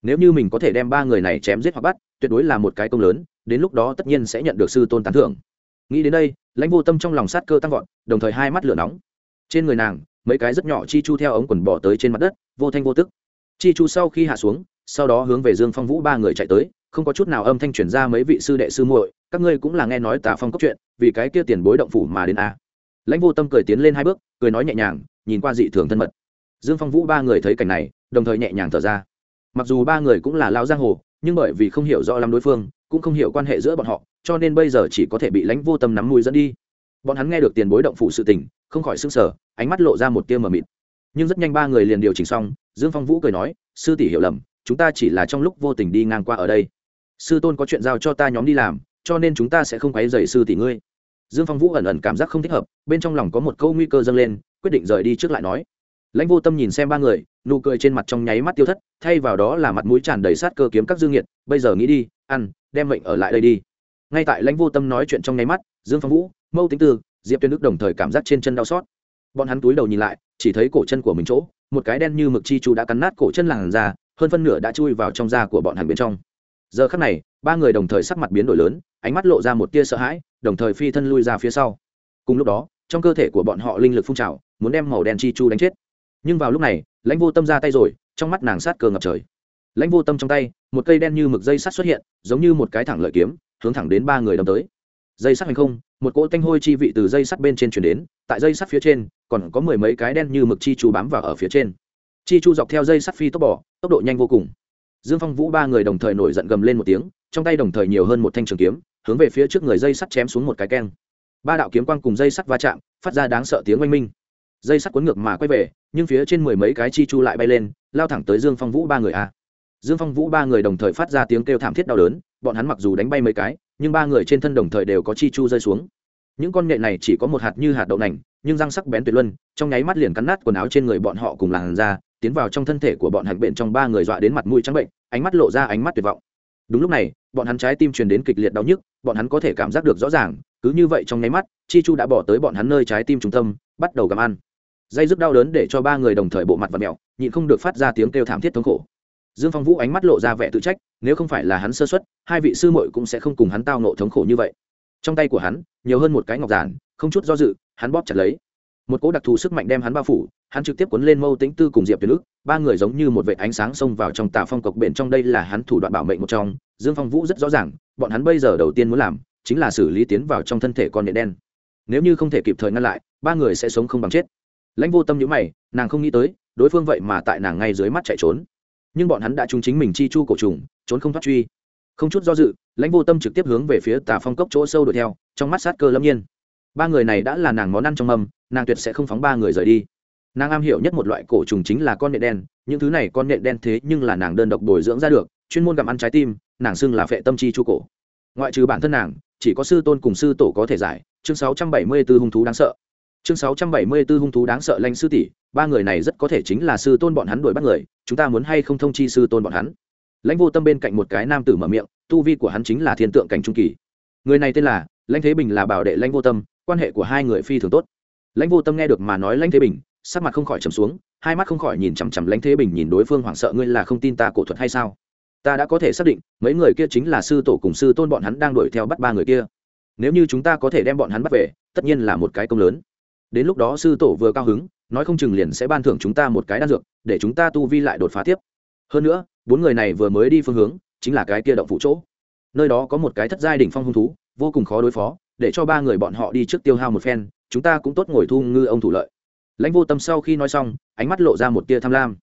Nếu như mình có thể đem ba người này chém giết hoặc bắt, tuyệt đối là một cái công lớn đến lúc đó tất nhiên sẽ nhận được sư tôn tán thưởng. Nghĩ đến đây, lãnh vô tâm trong lòng sát cơ tăng vọt, đồng thời hai mắt lửa nóng. Trên người nàng, mấy cái rất nhỏ chi chu theo ống quần bỏ tới trên mặt đất, vô thanh vô tức. Chi chu sau khi hạ xuống, sau đó hướng về dương phong vũ ba người chạy tới, không có chút nào âm thanh chuyển ra mấy vị sư đệ sư muội, các ngươi cũng là nghe nói tà phong cốc chuyện, vì cái kia tiền bối động phủ mà đến a. Lãnh vô tâm cười tiến lên hai bước, cười nói nhẹ nhàng, nhìn qua dị thường thân mật. Dương phong vũ ba người thấy cảnh này, đồng thời nhẹ nhàng thở ra. Mặc dù ba người cũng là lao giang hồ, nhưng bởi vì không hiểu rõ lắm đối phương cũng không hiểu quan hệ giữa bọn họ, cho nên bây giờ chỉ có thể bị lãnh vô tâm nắm mùi dẫn đi. Bọn hắn nghe được tiền bối động phủ sự tình, không khỏi s ư n g sở ánh mắt lộ ra một tia mờ mịt. Nhưng rất nhanh ba người liền điều chỉnh xong, dương phong vũ cười nói, sư tỷ hiểu lầm, chúng ta chỉ là trong lúc vô tình đi ngang qua ở đây. Sư tôn có chuyện giao cho ta nhóm đi làm, cho nên chúng ta sẽ không quấy dày sư tỷ ngươi. Dương phong vũ ẩn ẩn cảm giác không thích hợp, bên trong lòng có một câu nguy cơ dâng lên, quyết định rời đi trước lại nói. Lãnh vô tâm nhìn xem ba người, nụ cười trên mặt trong nháy mắt tiêu thất, thay vào đó là mặt mũi tràn đầy sát cơ kiếm các dương nhiệt bây giờ nghĩ đi, ăn đem mệnh ở lại đây đi. Ngay tại lãnh vô tâm nói chuyện trong nháy mắt, dương phong vũ, mâu tính tư, diệp tuyên đức đồng thời cảm giác trên chân đau xót. Bọn hắn túi đầu nhìn lại, chỉ thấy cổ chân của mình chỗ, một cái đen như mực chi chu đã cắn nát cổ chân làn ra hơn phân nửa đã chui vào trong da của bọn hắn bên trong. Giờ khắc này, ba người đồng thời sắc mặt biến đổi lớn, ánh mắt lộ ra một tia sợ hãi, đồng thời phi thân lui ra phía sau. Cùng lúc đó, trong cơ thể của bọn họ linh lực phun trào, muốn đem màu đen chi chu đánh chết. Nhưng vào lúc này, lãnh vô tâm ra tay rồi, trong mắt nàng sát cơ ngập trời lãnh vô tâm trong tay, một cây đen như mực dây sắt xuất hiện, giống như một cái thẳng lợi kiếm, hướng thẳng đến ba người đâm tới. Dây sắt hành không, một cỗ tanh hôi chi vị từ dây sắt bên trên chuyển đến, tại dây sắt phía trên, còn có mười mấy cái đen như mực chi chu bám vào ở phía trên. Chi chu dọc theo dây sắt phi tốc bỏ tốc độ nhanh vô cùng. Dương phong vũ ba người đồng thời nổi giận gầm lên một tiếng, trong tay đồng thời nhiều hơn một thanh trường kiếm, hướng về phía trước người dây sắt chém xuống một cái keng. Ba đạo kiếm quang cùng dây sắt va chạm, phát ra đáng sợ tiếng oanh minh. Dây sắt cuốn ngược mà quay về, nhưng phía trên mười mấy cái chi chu lại bay lên, lao thẳng tới dương phong vũ ba người a dương phong vũ ba người đồng thời phát ra tiếng kêu thảm thiết đau đớn, bọn hắn mặc dù đánh bay mấy cái, nhưng ba người trên thân đồng thời đều có chi chu rơi xuống. Những con nhện này chỉ có một hạt như hạt đậu nành, nhưng răng sắc bén tuyệt luân, trong nháy mắt liền cắn nát quần áo trên người bọn họ cùng làn ra tiến vào trong thân thể của bọn hạch bệnh trong ba người dọa đến mặt mũi trắng bệnh, ánh mắt lộ ra ánh mắt tuyệt vọng. Đúng lúc này, bọn hắn trái tim truyền đến kịch liệt đau nhức, bọn hắn có thể cảm giác được rõ ràng, cứ như vậy trong nháy mắt, chi chu đã bỏ tới bọn hắn nơi trái tim trung tâm, bắt đầu gặm ăn. Dây dứt đau đớn để cho ba người đồng thời bộ mặt và mẹo, nhịn không được phát ra tiếng kêu thảm thiết thống khổ dương phong vũ ánh mắt lộ ra vẻ tự trách, nếu không phải là hắn sơ xuất hai vị sư muội cũng sẽ không cùng hắn tao nộ thống khổ như vậy. Trong tay của hắn, nhiều hơn một cái ngọc giản, không chút do dự, hắn bóp chặt lấy. Một cỗ đặc thù sức mạnh đem hắn bao phủ, hắn trực tiếp cuốn lên mâu tĩnh tư cùng diệp tuyệt ức ba người giống như một vệ ánh sáng xông vào trong tà phong cộc bền trong đây là hắn thủ đoạn bảo mệnh một trong, dương phong vũ rất rõ ràng, bọn hắn bây giờ đầu tiên muốn làm, chính là xử lý tiến vào trong thân thể con nhện đen. Nếu như không thể kịp thời ngăn lại, ba người sẽ sống không bằng chết. Lãnh vô tâm nhữ mày, nàng không nghĩ tới, đối phương vậy mà tại nàng ngay dưới mắt chạy trốn nhưng bọn hắn đã trúng chính mình chi chu cổ trùng, trốn không thoát truy. Không chút do dự, lãnh vô tâm trực tiếp hướng về phía tà phong cốc chỗ sâu đuổi theo, trong mắt sát cơ lâm nhiên. Ba người này đã là nàng món ăn trong mâm, nàng tuyệt sẽ không phóng ba người rời đi. Nàng am hiểu nhất một loại cổ trùng chính là con nhện đen, những thứ này con nhện đen thế nhưng là nàng đơn độc bồi dưỡng ra được, chuyên môn gặm ăn trái tim, nàng xưng là phệ tâm chi chu cổ. Ngoại trừ bản thân nàng, chỉ có sư tôn cùng sư tổ có thể giải, chương 674 hung thú đáng sợ chương 674 hung thú đáng sợ lanh sư tỷ, ba người này rất có thể chính là sư tôn bọn hắn đuổi bắt người, chúng ta muốn hay không thông chi sư tôn bọn hắn? Lãnh vô tâm bên cạnh một cái nam tử mở miệng, tu vi của hắn chính là thiên tượng cảnh trung kỳ. Người này tên là lãnh thế bình là bảo đệ lãnh vô tâm, quan hệ của hai người phi thường tốt. Lãnh vô tâm nghe được mà nói lãnh thế bình, sắc mặt không khỏi trầm xuống, hai mắt không khỏi nhìn chằm chằm lãnh thế bình nhìn đối phương hoảng sợ ngươi là không tin ta cổ thuật hay sao? Ta đã có thể xác định, mấy người kia chính là sư tổ cùng sư tôn bọn hắn đang đuổi theo bắt ba người kia. Nếu như chúng ta có thể đem bọn hắn bắt về, tất nhiên là một cái công lớn đến lúc đó sư tổ vừa cao hứng, nói không chừng liền sẽ ban thưởng chúng ta một cái đan dược, để chúng ta tu vi lại đột phá tiếp. Hơn nữa, bốn người này vừa mới đi phương hướng, chính là cái kia động phụ chỗ. Nơi đó có một cái thất giai đỉnh phong hung thú, vô cùng khó đối phó, để cho ba người bọn họ đi trước tiêu hao một phen, chúng ta cũng tốt ngồi thu ngư ông thủ lợi. Lãnh vô tâm sau khi nói xong, ánh mắt lộ ra một tia tham lam.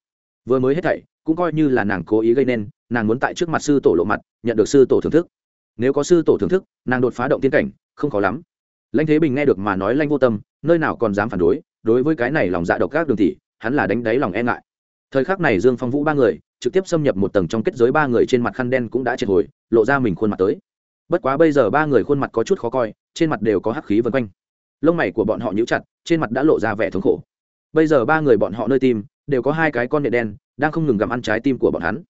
Vừa mới hết thảy, cũng coi như là nàng cố ý gây nên, nàng muốn tại trước mặt sư tổ lộ mặt, nhận được sư tổ thưởng thức. Nếu có sư tổ thưởng thức, nàng đột phá động tiên cảnh, không khó lắm. Lãnh thế bình nghe được mà nói lãnh vô tâm nơi nào còn dám phản đối đối với cái này lòng dạ độc các đường tỷ hắn là đánh đáy lòng e ngại. Thời khắc này dương phong vũ ba người, trực tiếp xâm nhập một tầng trong kết giới ba người trên mặt khăn đen cũng đã triệt hồi, lộ ra mình khuôn mặt tới. Bất quá bây giờ ba người khuôn mặt có chút khó coi, trên mặt đều có hắc khí vân quanh. Lông mày của bọn họ nhíu chặt, trên mặt đã lộ ra vẻ thống khổ. Bây giờ ba người bọn họ nơi tim, đều có hai cái con nhện đen, đang không ngừng gặm ăn trái tim của bọn hắn.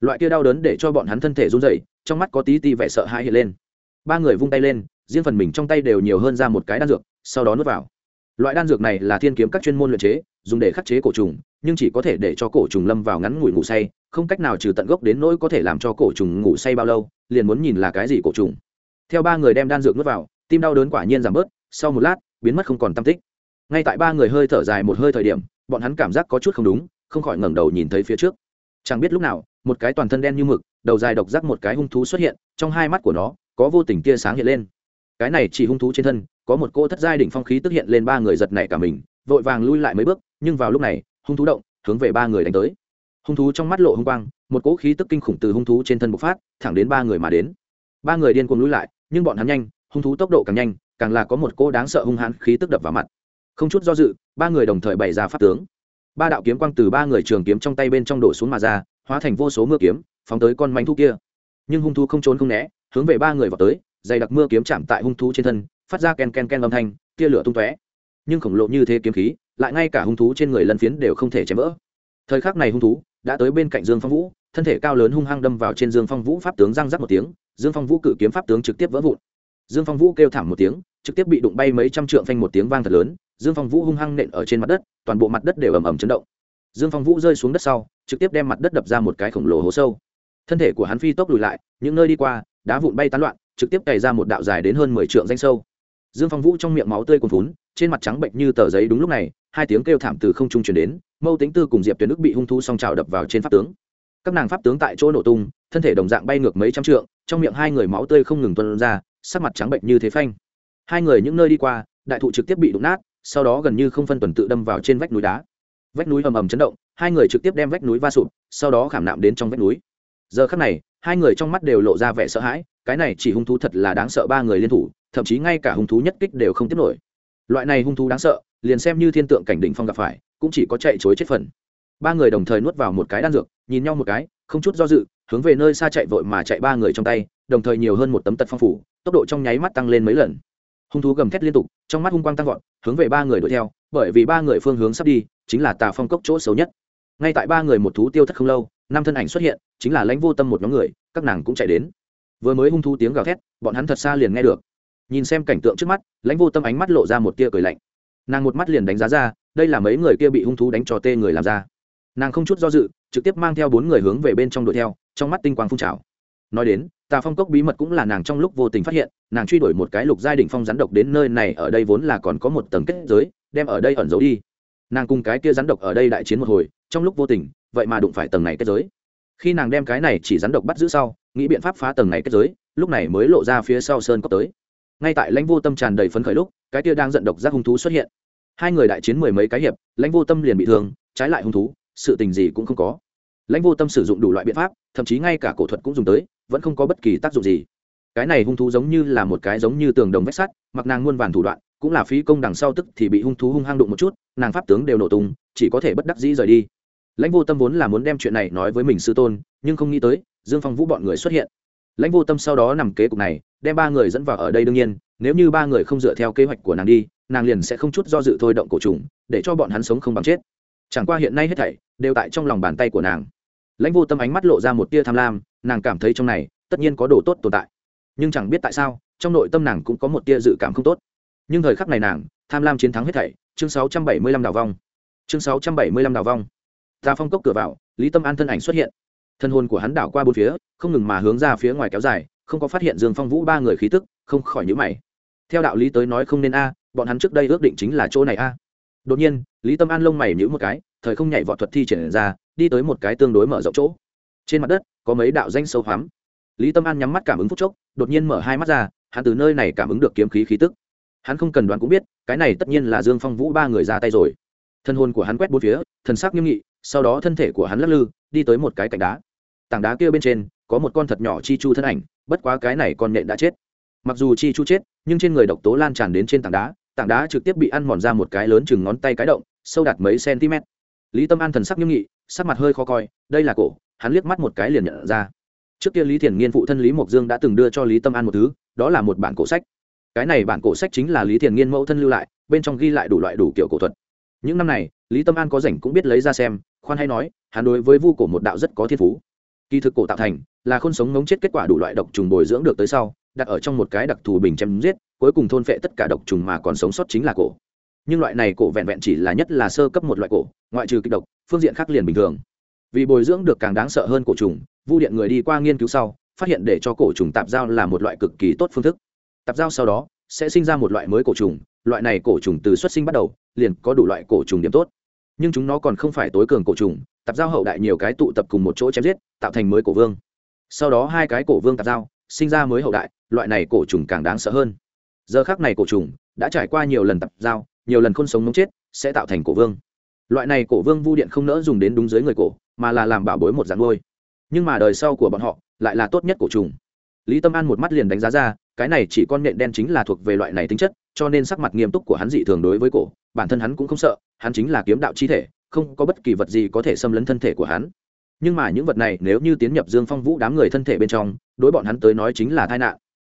Loại kia đau đớn để cho bọn hắn thân thể run rẩy, trong mắt có tí ti vẻ sợ hãi hiện lên. Ba người vung tay lên, riêng phần mình trong tay đều nhiều hơn ra một cái đan dược, sau đó nuốt vào loại đan dược này là thiên kiếm các chuyên môn luyện chế, dùng để khắc chế cổ trùng, nhưng chỉ có thể để cho cổ trùng lâm vào ngắn ngủi ngủ say, không cách nào trừ tận gốc đến nỗi có thể làm cho cổ trùng ngủ say bao lâu, liền muốn nhìn là cái gì cổ trùng. Theo ba người đem đan dược nuốt vào, tim đau đớn quả nhiên giảm bớt, sau một lát, biến mất không còn tâm tích. Ngay tại ba người hơi thở dài một hơi thời điểm, bọn hắn cảm giác có chút không đúng, không khỏi ngẩng đầu nhìn thấy phía trước. Chẳng biết lúc nào, một cái toàn thân đen như mực, đầu dài độc giác một cái hung thú xuất hiện, trong hai mắt của nó, có vô tình tia sáng hiện lên. Cái này chỉ hung thú trên thân có một cô thất giai đỉnh phong khí tức hiện lên ba người giật nảy cả mình, vội vàng lui lại mấy bước, nhưng vào lúc này, hung thú động, hướng về ba người đánh tới. Hung thú trong mắt lộ hung quang, một cỗ khí tức kinh khủng từ hung thú trên thân bộc phát, thẳng đến ba người mà đến. Ba người điên cuồng lui lại, nhưng bọn hắn nhanh, hung thú tốc độ càng nhanh, càng là có một cỗ đáng sợ hung hãn khí tức đập vào mặt. Không chút do dự, ba người đồng thời bày ra pháp tướng. Ba đạo kiếm quang từ ba người trường kiếm trong tay bên trong đổ xuống mà ra, hóa thành vô số mưa kiếm, phóng tới con manh thú kia. Nhưng hung thú không trốn không né, hướng về ba người vào tới, dày đặc mưa kiếm chạm tại hung thú trên thân phát ra ken ken ken âm thanh, tia lửa tung tóe. Nhưng khổng lồ như thế kiếm khí, lại ngay cả hung thú trên người lân phiến đều không thể chém vỡ. Thời khắc này hung thú đã tới bên cạnh dương phong vũ, thân thể cao lớn hung hăng đâm vào trên dương phong vũ pháp tướng răng rắc một tiếng, dương phong vũ cự kiếm pháp tướng trực tiếp vỡ vụn. Dương phong vũ kêu thảm một tiếng, trực tiếp bị đụng bay mấy trăm trượng phanh một tiếng vang thật lớn, dương phong vũ hung hăng nện ở trên mặt đất, toàn bộ mặt đất đều ầm ầm chấn động. Dương phong vũ rơi xuống đất sau, trực tiếp đem mặt đất đập ra một cái khổng lồ hố sâu. Thân thể của hắn phi tốc lùi lại, những nơi đi qua, đá vụn bay tán loạn, trực tiếp cày ra một đạo dài đến hơn mười trượng danh sâu dương phong vũ trong miệng máu tươi cuồn vún trên mặt trắng bệnh như tờ giấy đúng lúc này, hai tiếng kêu thảm từ không trung truyền đến, mâu tính tư cùng diệp tuyến ức bị hung thú song trào đập vào trên pháp tướng. Các nàng pháp tướng tại chỗ nổ tung, thân thể đồng dạng bay ngược mấy trăm trượng, trong miệng hai người máu tươi không ngừng tuân ra, sắc mặt trắng bệnh như thế phanh. Hai người những nơi đi qua, đại thụ trực tiếp bị đụng nát, sau đó gần như không phân tuần tự đâm vào trên vách núi đá. Vách núi ầm ầm chấn động, hai người trực tiếp đem vách núi va sụp, sau đó khảm nạm đến trong vách núi. Giờ khắc này hai người trong mắt đều lộ ra vẻ sợ hãi, cái này chỉ hung thú thật là đáng sợ, ba người liên thủ, thậm chí ngay cả hung thú nhất kích đều không tiếp nổi. Loại này hung thú đáng sợ, liền xem như thiên tượng cảnh đỉnh phong gặp phải, cũng chỉ có chạy chối chết phần. Ba người đồng thời nuốt vào một cái đan dược, nhìn nhau một cái, không chút do dự, hướng về nơi xa chạy vội mà chạy ba người trong tay, đồng thời nhiều hơn một tấm tật phong phủ, tốc độ trong nháy mắt tăng lên mấy lần. Hung thú gầm thét liên tục, trong mắt hung quang tăng vọt, hướng về ba người đuổi theo, bởi vì ba người phương hướng sắp đi, chính là tà phong cốc chỗ xấu nhất. Ngay tại ba người một thú tiêu thất không lâu năm thân ảnh xuất hiện, chính là lãnh vô tâm một nhóm người, các nàng cũng chạy đến. Vừa mới hung thú tiếng gào thét, bọn hắn thật xa liền nghe được. Nhìn xem cảnh tượng trước mắt, lãnh vô tâm ánh mắt lộ ra một tia cười lạnh. Nàng một mắt liền đánh giá ra, đây là mấy người kia bị hung thú đánh cho tê người làm ra. Nàng không chút do dự, trực tiếp mang theo bốn người hướng về bên trong đuổi theo, trong mắt tinh quang phun trào. Nói đến, tà phong cốc bí mật cũng là nàng trong lúc vô tình phát hiện, nàng truy đuổi một cái lục giai đỉnh phong rắn độc đến nơi này ở đây vốn là còn có một tầng kết giới, đem ở đây ẩn giấu đi. Nàng cùng cái kia rắn độc ở đây đại chiến một hồi, trong lúc vô tình vậy mà đụng phải tầng này kết giới. Khi nàng đem cái này chỉ rắn độc bắt giữ sau, nghĩ biện pháp phá tầng này kết giới, lúc này mới lộ ra phía sau sơn cốc tới. Ngay tại lãnh vô tâm tràn đầy phấn khởi lúc, cái kia đang giận độc giác hung thú xuất hiện. Hai người đại chiến mười mấy cái hiệp, lãnh vô tâm liền bị thương, trái lại hung thú, sự tình gì cũng không có. Lãnh vô tâm sử dụng đủ loại biện pháp, thậm chí ngay cả cổ thuật cũng dùng tới, vẫn không có bất kỳ tác dụng gì. Cái này hung thú giống như là một cái giống như tường đồng vách sắt, mặc nàng muôn vàn thủ đoạn, cũng là phí công đằng sau tức thì bị hung thú hung hăng đụng một chút, nàng pháp tướng đều nổ tung, chỉ có thể bất đắc dĩ rời đi lãnh vô tâm vốn là muốn đem chuyện này nói với mình sư tôn, nhưng không nghĩ tới, dương phong vũ bọn người xuất hiện. Lãnh vô tâm sau đó nằm kế cục này, đem ba người dẫn vào ở đây đương nhiên, nếu như ba người không dựa theo kế hoạch của nàng đi, nàng liền sẽ không chút do dự thôi động cổ trùng, để cho bọn hắn sống không bằng chết. Chẳng qua hiện nay hết thảy, đều tại trong lòng bàn tay của nàng. Lãnh vô tâm ánh mắt lộ ra một tia tham lam, nàng cảm thấy trong này, tất nhiên có đồ tốt tồn tại. Nhưng chẳng biết tại sao, trong nội tâm nàng cũng có một tia dự cảm không tốt. Nhưng thời khắc này nàng, tham lam chiến thắng hết thảy, chương 675 đào vong. Chương 675 đào vong ta phong cốc cửa vào, lý tâm an thân ảnh xuất hiện. Thân hồn của hắn đảo qua bốn phía, không ngừng mà hướng ra phía ngoài kéo dài, không có phát hiện dương phong vũ ba người khí tức, không khỏi nhữ mày. Theo đạo lý tới nói không nên a, bọn hắn trước đây ước định chính là chỗ này a. Đột nhiên, lý tâm an lông mày nhữ một cái, thời không nhảy vọt thuật thi triển ra, đi tới một cái tương đối mở rộng chỗ. Trên mặt đất, có mấy đạo danh sâu hoắm. Lý tâm an nhắm mắt cảm ứng phút chốc, đột nhiên mở hai mắt ra, hắn từ nơi này cảm ứng được kiếm khí khí tức. Hắn không cần đoán cũng biết, cái này tất nhiên là dương phong vũ ba người ra tay rồi. Thân hồn của hắn quét bốn phía, thần sắc nghiêm nghị sau đó thân thể của hắn lắc lư, đi tới một cái cạnh đá. Tảng đá kia bên trên có một con thật nhỏ chi chu thân ảnh, bất quá cái này con nện đã chết. Mặc dù chi chu chết, nhưng trên người độc tố lan tràn đến trên tảng đá tảng đá trực tiếp bị ăn mòn ra một cái lớn chừng ngón tay cái động, sâu đạt mấy cm. Lý tâm an thần sắc nghiêm nghị, sắc mặt hơi khó coi, đây là cổ, hắn liếc mắt một cái liền nhận ra. Trước kia lý thiền nghiên phụ thân lý mộc dương đã từng đưa cho lý tâm an một thứ, đó là một bản cổ sách. Cái này bản cổ sách chính là lý thiền nghiên mẫu thân lưu lại, bên trong ghi lại đủ loại đủ kiểu cổ thuật. Những năm này, lý tâm an có rảnh cũng biết lấy ra xem khoan hay nói, hắn đối với vu cổ một đạo rất có thiên phú. Kỳ thực cổ tạo thành là khôn sống ngống chết kết quả đủ loại độc trùng bồi dưỡng được tới sau, đặt ở trong một cái đặc thù bình chém giết, cuối cùng thôn phệ tất cả độc trùng mà còn sống sót chính là cổ. Nhưng loại này cổ vẹn vẹn chỉ là nhất là sơ cấp một loại cổ, ngoại trừ kịch độc, phương diện khác liền bình thường. Vì bồi dưỡng được càng đáng sợ hơn cổ trùng, vu điện người đi qua nghiên cứu sau, phát hiện để cho cổ trùng tạp giao là một loại cực kỳ tốt phương thức. Tạp giao sau đó, sẽ sinh ra một loại mới cổ trùng, loại này cổ trùng từ xuất sinh bắt đầu, liền có đủ loại cổ trùng điểm tốt nhưng chúng nó còn không phải tối cường cổ trùng, tạp giao hậu đại nhiều cái tụ tập cùng một chỗ chém giết, tạo thành mới cổ vương. Sau đó hai cái cổ vương tạp giao, sinh ra mới hậu đại, loại này cổ trùng càng đáng sợ hơn. Giờ khác này cổ trùng đã trải qua nhiều lần tập giao, nhiều lần khôn sống mống chết, sẽ tạo thành cổ vương. Loại này cổ vương vu điện không nỡ dùng đến đúng dưới người cổ, mà là làm bảo bối một dạng ngôi nhưng mà đời sau của bọn họ lại là tốt nhất cổ trùng. Lý tâm an một mắt liền đánh giá ra, cái này chỉ con nhện đen chính là thuộc về loại này tính chất cho nên sắc mặt nghiêm túc của hắn dị thường đối với cổ. Bản thân hắn cũng không sợ, hắn chính là kiếm đạo chi thể, không có bất kỳ vật gì có thể xâm lấn thân thể của hắn. Nhưng mà những vật này nếu như tiến nhập dương phong vũ đám người thân thể bên trong, đối bọn hắn tới nói chính là tai nạn.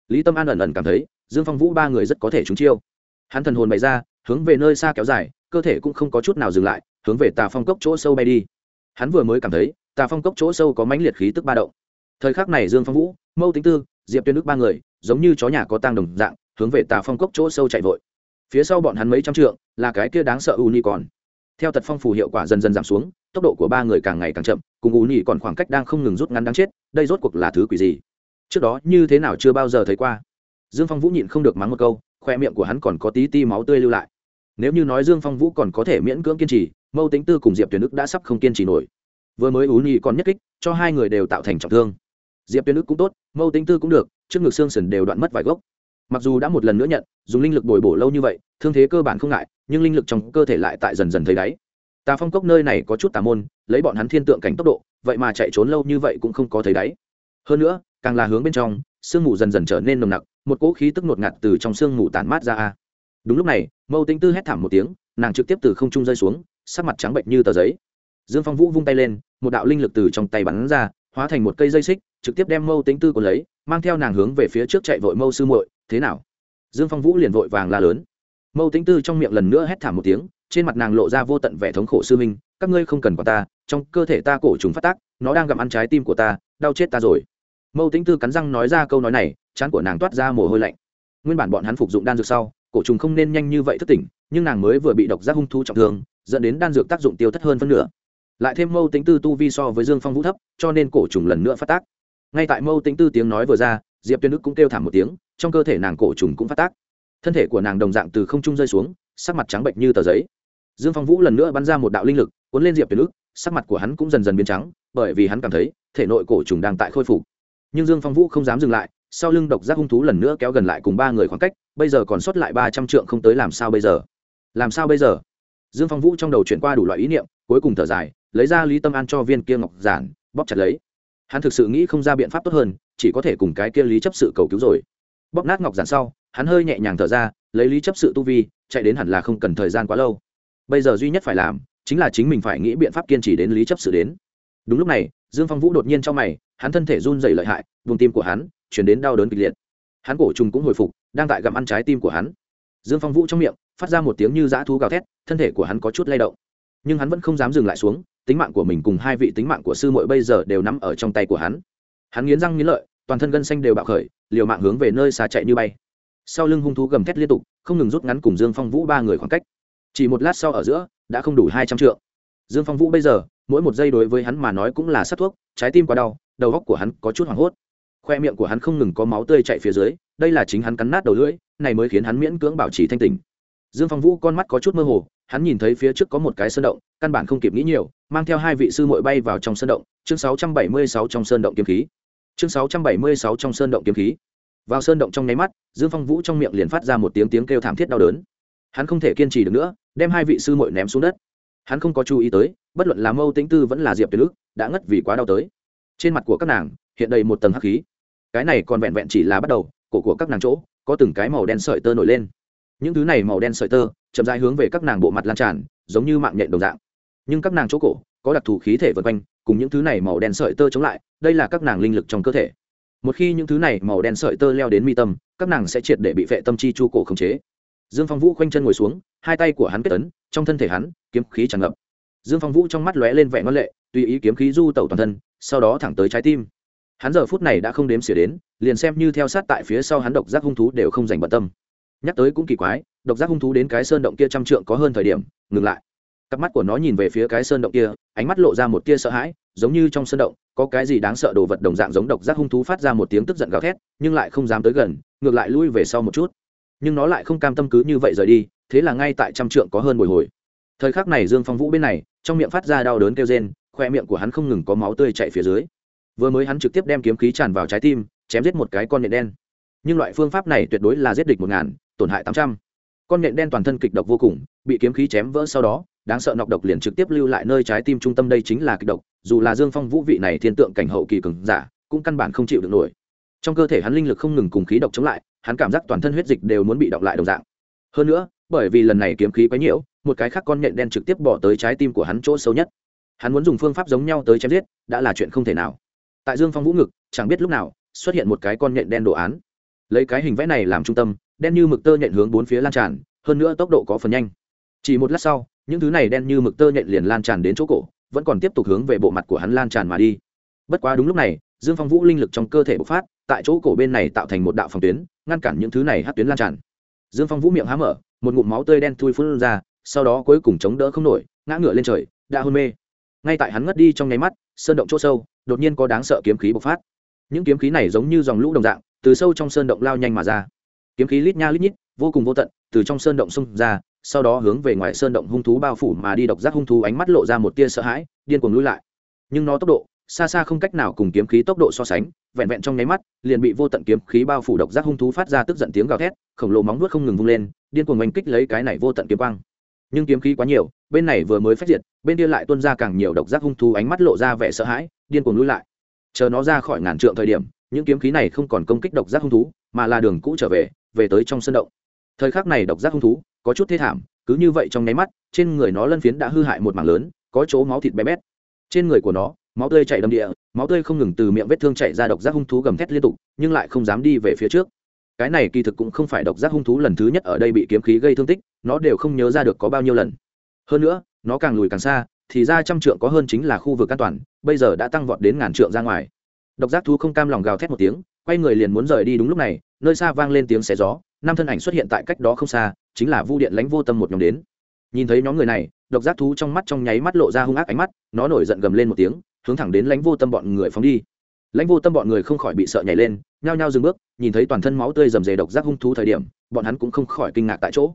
Lý tâm an ẩn ẩn cảm thấy, dương phong vũ ba người rất có thể trúng chiêu. Hắn thần hồn bày ra, hướng về nơi xa kéo dài, cơ thể cũng không có chút nào dừng lại, hướng về tà phong cốc chỗ sâu bay đi. Hắn vừa mới cảm thấy, tà phong cốc chỗ sâu có mãnh liệt khí tức ba động. Thời khắc này dương phong vũ, mâu tính tư, diệp tuyên đức ba người, giống như chó nhà có tang đồng dạng hướng về tà phong cốc chỗ sâu chạy vội. Phía sau bọn hắn mấy trăm trượng, là cái kia đáng sợ u ni còn theo tật phong phù hiệu quả dần dần giảm xuống, tốc độ của ba người càng ngày càng chậm, cùng u ni còn khoảng cách đang không ngừng rút ngắn đáng chết, đây rốt cuộc là thứ quỷ gì? Trước đó, như thế nào chưa bao giờ thấy qua? Dương phong vũ nhịn không được mắng một câu, khoe miệng của hắn còn có tí ti máu tươi lưu lại. Nếu như nói dương phong vũ còn có thể miễn cưỡng kiên trì, mâu tính tư cùng diệp tuyển đức đã sắp không kiên trì nổi. Vừa mới ú nhi còn nhất kích, cho hai người đều tạo thành trọng thương. Diệp tuyển đức cũng tốt, mâu tính tư cũng được, trước ngực xương sần đều đoạn mất vài gốc mặc dù đã một lần nữa nhận, dùng linh lực bồi bổ lâu như vậy, thương thế cơ bản không ngại, nhưng linh lực trong cơ thể lại tại dần dần thấy đáy. Tà phong cốc nơi này có chút tà môn, lấy bọn hắn thiên tượng cảnh tốc độ, vậy mà chạy trốn lâu như vậy cũng không có thấy đáy. Hơn nữa, càng là hướng bên trong, sương mù dần dần trở nên nồng nặc, một cỗ khí tức ngột ngạt từ trong sương mù tản mát ra a. Đúng lúc này, mâu tính tư hét thảm một tiếng, nàng trực tiếp từ không trung rơi xuống, sắc mặt trắng bệnh như tờ giấy. Dương phong vũ vung tay lên, một đạo linh lực từ trong tay bắn ra, hóa thành một cây dây xích, trực tiếp đem mâu tính tư còn lấy, mang theo nàng hướng về phía trước chạy vội mâu sư muội thế nào? Dương phong vũ liền vội vàng la lớn. Mâu tính tư trong miệng lần nữa hét thảm một tiếng, trên mặt nàng lộ ra vô tận vẻ thống khổ sư minh các ngươi không cần có ta, trong cơ thể ta cổ trùng phát tác, nó đang gặm ăn trái tim của ta, đau chết ta rồi. Mâu tính tư cắn răng nói ra câu nói này chán của nàng toát ra mồ hôi lạnh. Nguyên bản bọn hắn phục dụng đan dược sau, cổ trùng không nên nhanh như vậy thức tỉnh, nhưng nàng mới vừa bị độc giác hung thu trọng thương, dẫn đến đan dược tác dụng tiêu thất hơn phân nửa. Lại thêm mâu tính tư tu vi so với dương phong vũ thấp, cho nên cổ trùng lần nữa phát tác. Ngay tại mâu tính tư tiếng nói vừa ra, diệp tuyên đức cũng kêu thảm một tiếng trong cơ thể nàng cổ trùng cũng phát tác. Thân thể của nàng đồng dạng từ không trung rơi xuống, sắc mặt trắng bệnh như tờ giấy. Dương phong vũ lần nữa bắn ra một đạo linh lực, cuốn lên diệp tuyệt đức sắc mặt của hắn cũng dần dần biến trắng, bởi vì hắn cảm thấy, thể nội cổ trùng đang tại khôi phục. Nhưng dương phong vũ không dám dừng lại, sau lưng độc giác hung thú lần nữa kéo gần lại cùng ba người khoảng cách, bây giờ còn sót lại ba trăm trượng không tới làm sao bây giờ? Làm sao bây giờ? Dương phong vũ trong đầu chuyển qua đủ loại ý niệm, cuối cùng thở dài, lấy ra lý tâm an cho viên kia ngọc giản, bóp chặt lấy. Hắn thực sự nghĩ không ra biện pháp tốt hơn, chỉ có thể cùng cái kia lý chấp sự cầu cứu rồi bóp nát ngọc giản sau, hắn hơi nhẹ nhàng thở ra, lấy lý chấp sự tu vi, chạy đến hẳn là không cần thời gian quá lâu. Bây giờ duy nhất phải làm, chính là chính mình phải nghĩ biện pháp kiên trì đến lý chấp sự đến. Đúng lúc này, dương phong vũ đột nhiên trong mày, hắn thân thể run dày lợi hại, vùng tim của hắn chuyển đến đau đớn kịch liệt. Hắn cổ trùng cũng hồi phục, đang tại gặm ăn trái tim của hắn. Dương phong vũ trong miệng phát ra một tiếng như dã thú gào thét, thân thể của hắn có chút lay động. Nhưng hắn vẫn không dám dừng lại xuống, tính mạng của mình cùng hai vị tính mạng của sư muội bây giờ đều nằm ở trong tay của hắn. Hắn nghiến răng nghiến lợi toàn thân gân xanh đều bạo khởi, liều mạng hướng về nơi xa chạy như bay. Sau lưng hung thú gầm thét liên tục, không ngừng rút ngắn cùng dương phong vũ ba người khoảng cách. Chỉ một lát sau ở giữa, đã không đủ hai trăm triệu dương phong vũ bây giờ, mỗi một giây đối với hắn mà nói cũng là sát thuốc, trái tim quá đau, đầu góc của hắn có chút hoảng hốt. Khoe miệng của hắn không ngừng có máu tươi chạy phía dưới, đây là chính hắn cắn nát đầu lưỡi, này mới khiến hắn miễn cưỡng bảo trì thanh tình dương phong vũ con mắt có chút mơ hồ, hắn nhìn thấy phía trước có một cái sơn động, căn bản không kịp nghĩ nhiều, mang theo hai vị sư muội bay vào trong sơn động. Chương 676 trong sơn động kiếm khí chương 676 trong sơn động kiếm khí. Vào sơn động trong nháy mắt, dương phong vũ trong miệng liền phát ra một tiếng tiếng kêu thảm thiết đau đớn. Hắn không thể kiên trì được nữa, đem hai vị sư muội ném xuống đất. Hắn không có chú ý tới, bất luận là mâu tĩnh tư vẫn là diệp tuyệt ức đã ngất vì quá đau tới. Trên mặt của các nàng, hiện đầy một tầng hắc khí. Cái này còn vẹn vẹn chỉ là bắt đầu, cổ của các nàng chỗ, có từng cái màu đen sợi tơ nổi lên. Những thứ này màu đen sợi tơ, chậm rãi hướng về các nàng bộ mặt lan tràn, giống như mạng nhện đồng dạng. Nhưng các nàng chỗ cổ, có đặc thù khí thể vượt quanh, cùng những thứ này màu đen sợi tơ chống lại đây là các nàng linh lực trong cơ thể. Một khi những thứ này màu đen sợi tơ leo đến mi tâm các nàng sẽ triệt để bị vệ tâm chi chu cổ khống chế. Dương phong vũ khoanh chân ngồi xuống hai tay của hắn kết tấn, trong thân thể hắn kiếm khí tràn ngập. Dương phong vũ trong mắt lóe lên vẻ ngân lệ tùy ý kiếm khí du tẩu toàn thân sau đó thẳng tới trái tim. Hắn giờ phút này đã không đếm xỉa đến liền xem như theo sát tại phía sau hắn độc giác hung thú đều không dành bận tâm. Nhắc tới cũng kỳ quái độc giác hung thú đến cái sơn động kia trăm trượng có hơn thời điểm ngừng lại cặp mắt của nó nhìn về phía cái sơn động kia, ánh mắt lộ ra một tia sợ hãi, giống như trong sơn động, có cái gì đáng sợ đồ vật đồng dạng giống độc giác hung thú phát ra một tiếng tức giận gào thét, nhưng lại không dám tới gần, ngược lại lui về sau một chút. Nhưng nó lại không cam tâm cứ như vậy rời đi, thế là ngay tại trăm trượng có hơn bồi hồi. Thời khắc này dương phong vũ bên này, trong miệng phát ra đau đớn kêu rên, khoe miệng của hắn không ngừng có máu tươi chạy phía dưới. Vừa mới hắn trực tiếp đem kiếm khí tràn vào trái tim, chém giết một cái con nhện đen. Nhưng loại phương pháp này tuyệt đối là giết địch một ngàn, tổn hại tám trăm. Con nhện đen toàn thân kịch độc vô cùng, bị kiếm khí chém vỡ sau đó đáng sợ nọc độc liền trực tiếp lưu lại nơi trái tim trung tâm đây chính là kịch độc, dù là dương phong vũ vị này thiên tượng cảnh hậu kỳ cường giả, cũng căn bản không chịu được nổi. Trong cơ thể hắn linh lực không ngừng cùng khí độc chống lại, hắn cảm giác toàn thân huyết dịch đều muốn bị đọc lại đồng dạng. Hơn nữa, bởi vì lần này kiếm khí quấy nhiễu một cái khác con nhện đen trực tiếp bỏ tới trái tim của hắn chỗ sâu nhất. Hắn muốn dùng phương pháp giống nhau tới chém giết, đã là chuyện không thể nào. Tại dương phong vũ ngực, chẳng biết lúc nào, xuất hiện một cái con nhện đen đồ án. Lấy cái hình vẽ này làm trung tâm, đen như mực tơ nhện hướng bốn phía lan tràn, hơn nữa tốc độ có phần nhanh. Chỉ một lát sau những thứ này đen như mực tơ nhện liền lan tràn đến chỗ cổ, vẫn còn tiếp tục hướng về bộ mặt của hắn lan tràn mà đi. Bất quá đúng lúc này, dương phong vũ linh lực trong cơ thể bộc phát, tại chỗ cổ bên này tạo thành một đạo phòng tuyến, ngăn cản những thứ này hát tuyến lan tràn. Dương phong vũ miệng há mở, một ngụm máu tươi đen thui phun ra, sau đó cuối cùng chống đỡ không nổi, ngã ngựa lên trời, đã hôn mê. Ngay tại hắn ngất đi trong nháy mắt, sơn động chỗ sâu, đột nhiên có đáng sợ kiếm khí bộc phát. Những kiếm khí này giống như dòng lũ đồng dạng, từ sâu trong sơn động lao nhanh mà ra. Kiếm khí lít nha lít nhít, vô cùng vô tận, từ trong sơn động xông ra sau đó hướng về ngoài sơn động hung thú bao phủ mà đi độc giác hung thú, ánh mắt lộ ra một tia sợ hãi, điên cuồng lui lại. Nhưng nó tốc độ, xa xa không cách nào cùng kiếm khí tốc độ so sánh, vẹn vẹn trong nháy mắt, liền bị vô tận kiếm khí bao phủ độc giác hung thú phát ra tức giận tiếng gào thét, khổng lồ móng nuốt không ngừng vung lên, điên cuồng oanh kích lấy cái này vô tận kiếm quang. Nhưng kiếm khí quá nhiều, bên này vừa mới phát diệt, bên kia lại tuôn ra càng nhiều độc giác hung thú, ánh mắt lộ ra vẻ sợ hãi, điên cuồng lui lại. Chờ nó ra khỏi ngàn trượng thời điểm, những kiếm khí này không còn công kích độc giác hung thú, mà là đường cũ trở về về tới trong sân động thời khắc này độc giác hung thú, có chút thê thảm, cứ như vậy trong nháy mắt, trên người nó lân phiến đã hư hại một mảng lớn, có chỗ máu thịt bé bét. Trên người của nó, máu tươi chảy đầm địa, máu tươi không ngừng từ miệng vết thương chảy ra độc giác hung thú gầm thét liên tục, nhưng lại không dám đi về phía trước. Cái này kỳ thực cũng không phải độc giác hung thú lần thứ nhất ở đây bị kiếm khí gây thương tích, nó đều không nhớ ra được có bao nhiêu lần. Hơn nữa, nó càng lùi càng xa, thì ra trăm trượng có hơn chính là khu vực an toàn, bây giờ đã tăng vọt đến ngàn trượng ra ngoài. Độc giác thú không cam lòng gào thét một tiếng quay người liền muốn rời đi đúng lúc này, nơi xa vang lên tiếng xé gió, năm thân ảnh xuất hiện tại cách đó không xa, chính là vu điện lãnh vô tâm một nhóm đến. Nhìn thấy nhóm người này, độc giác thú trong mắt trong nháy mắt lộ ra hung ác ánh mắt, nó nổi giận gầm lên một tiếng, hướng thẳng đến lãnh vô tâm bọn người phóng đi. Lãnh vô tâm bọn người không khỏi bị sợ nhảy lên, nhao nhao dừng bước, nhìn thấy toàn thân máu tươi rầm rề độc giác hung thú thời điểm, bọn hắn cũng không khỏi kinh ngạc tại chỗ.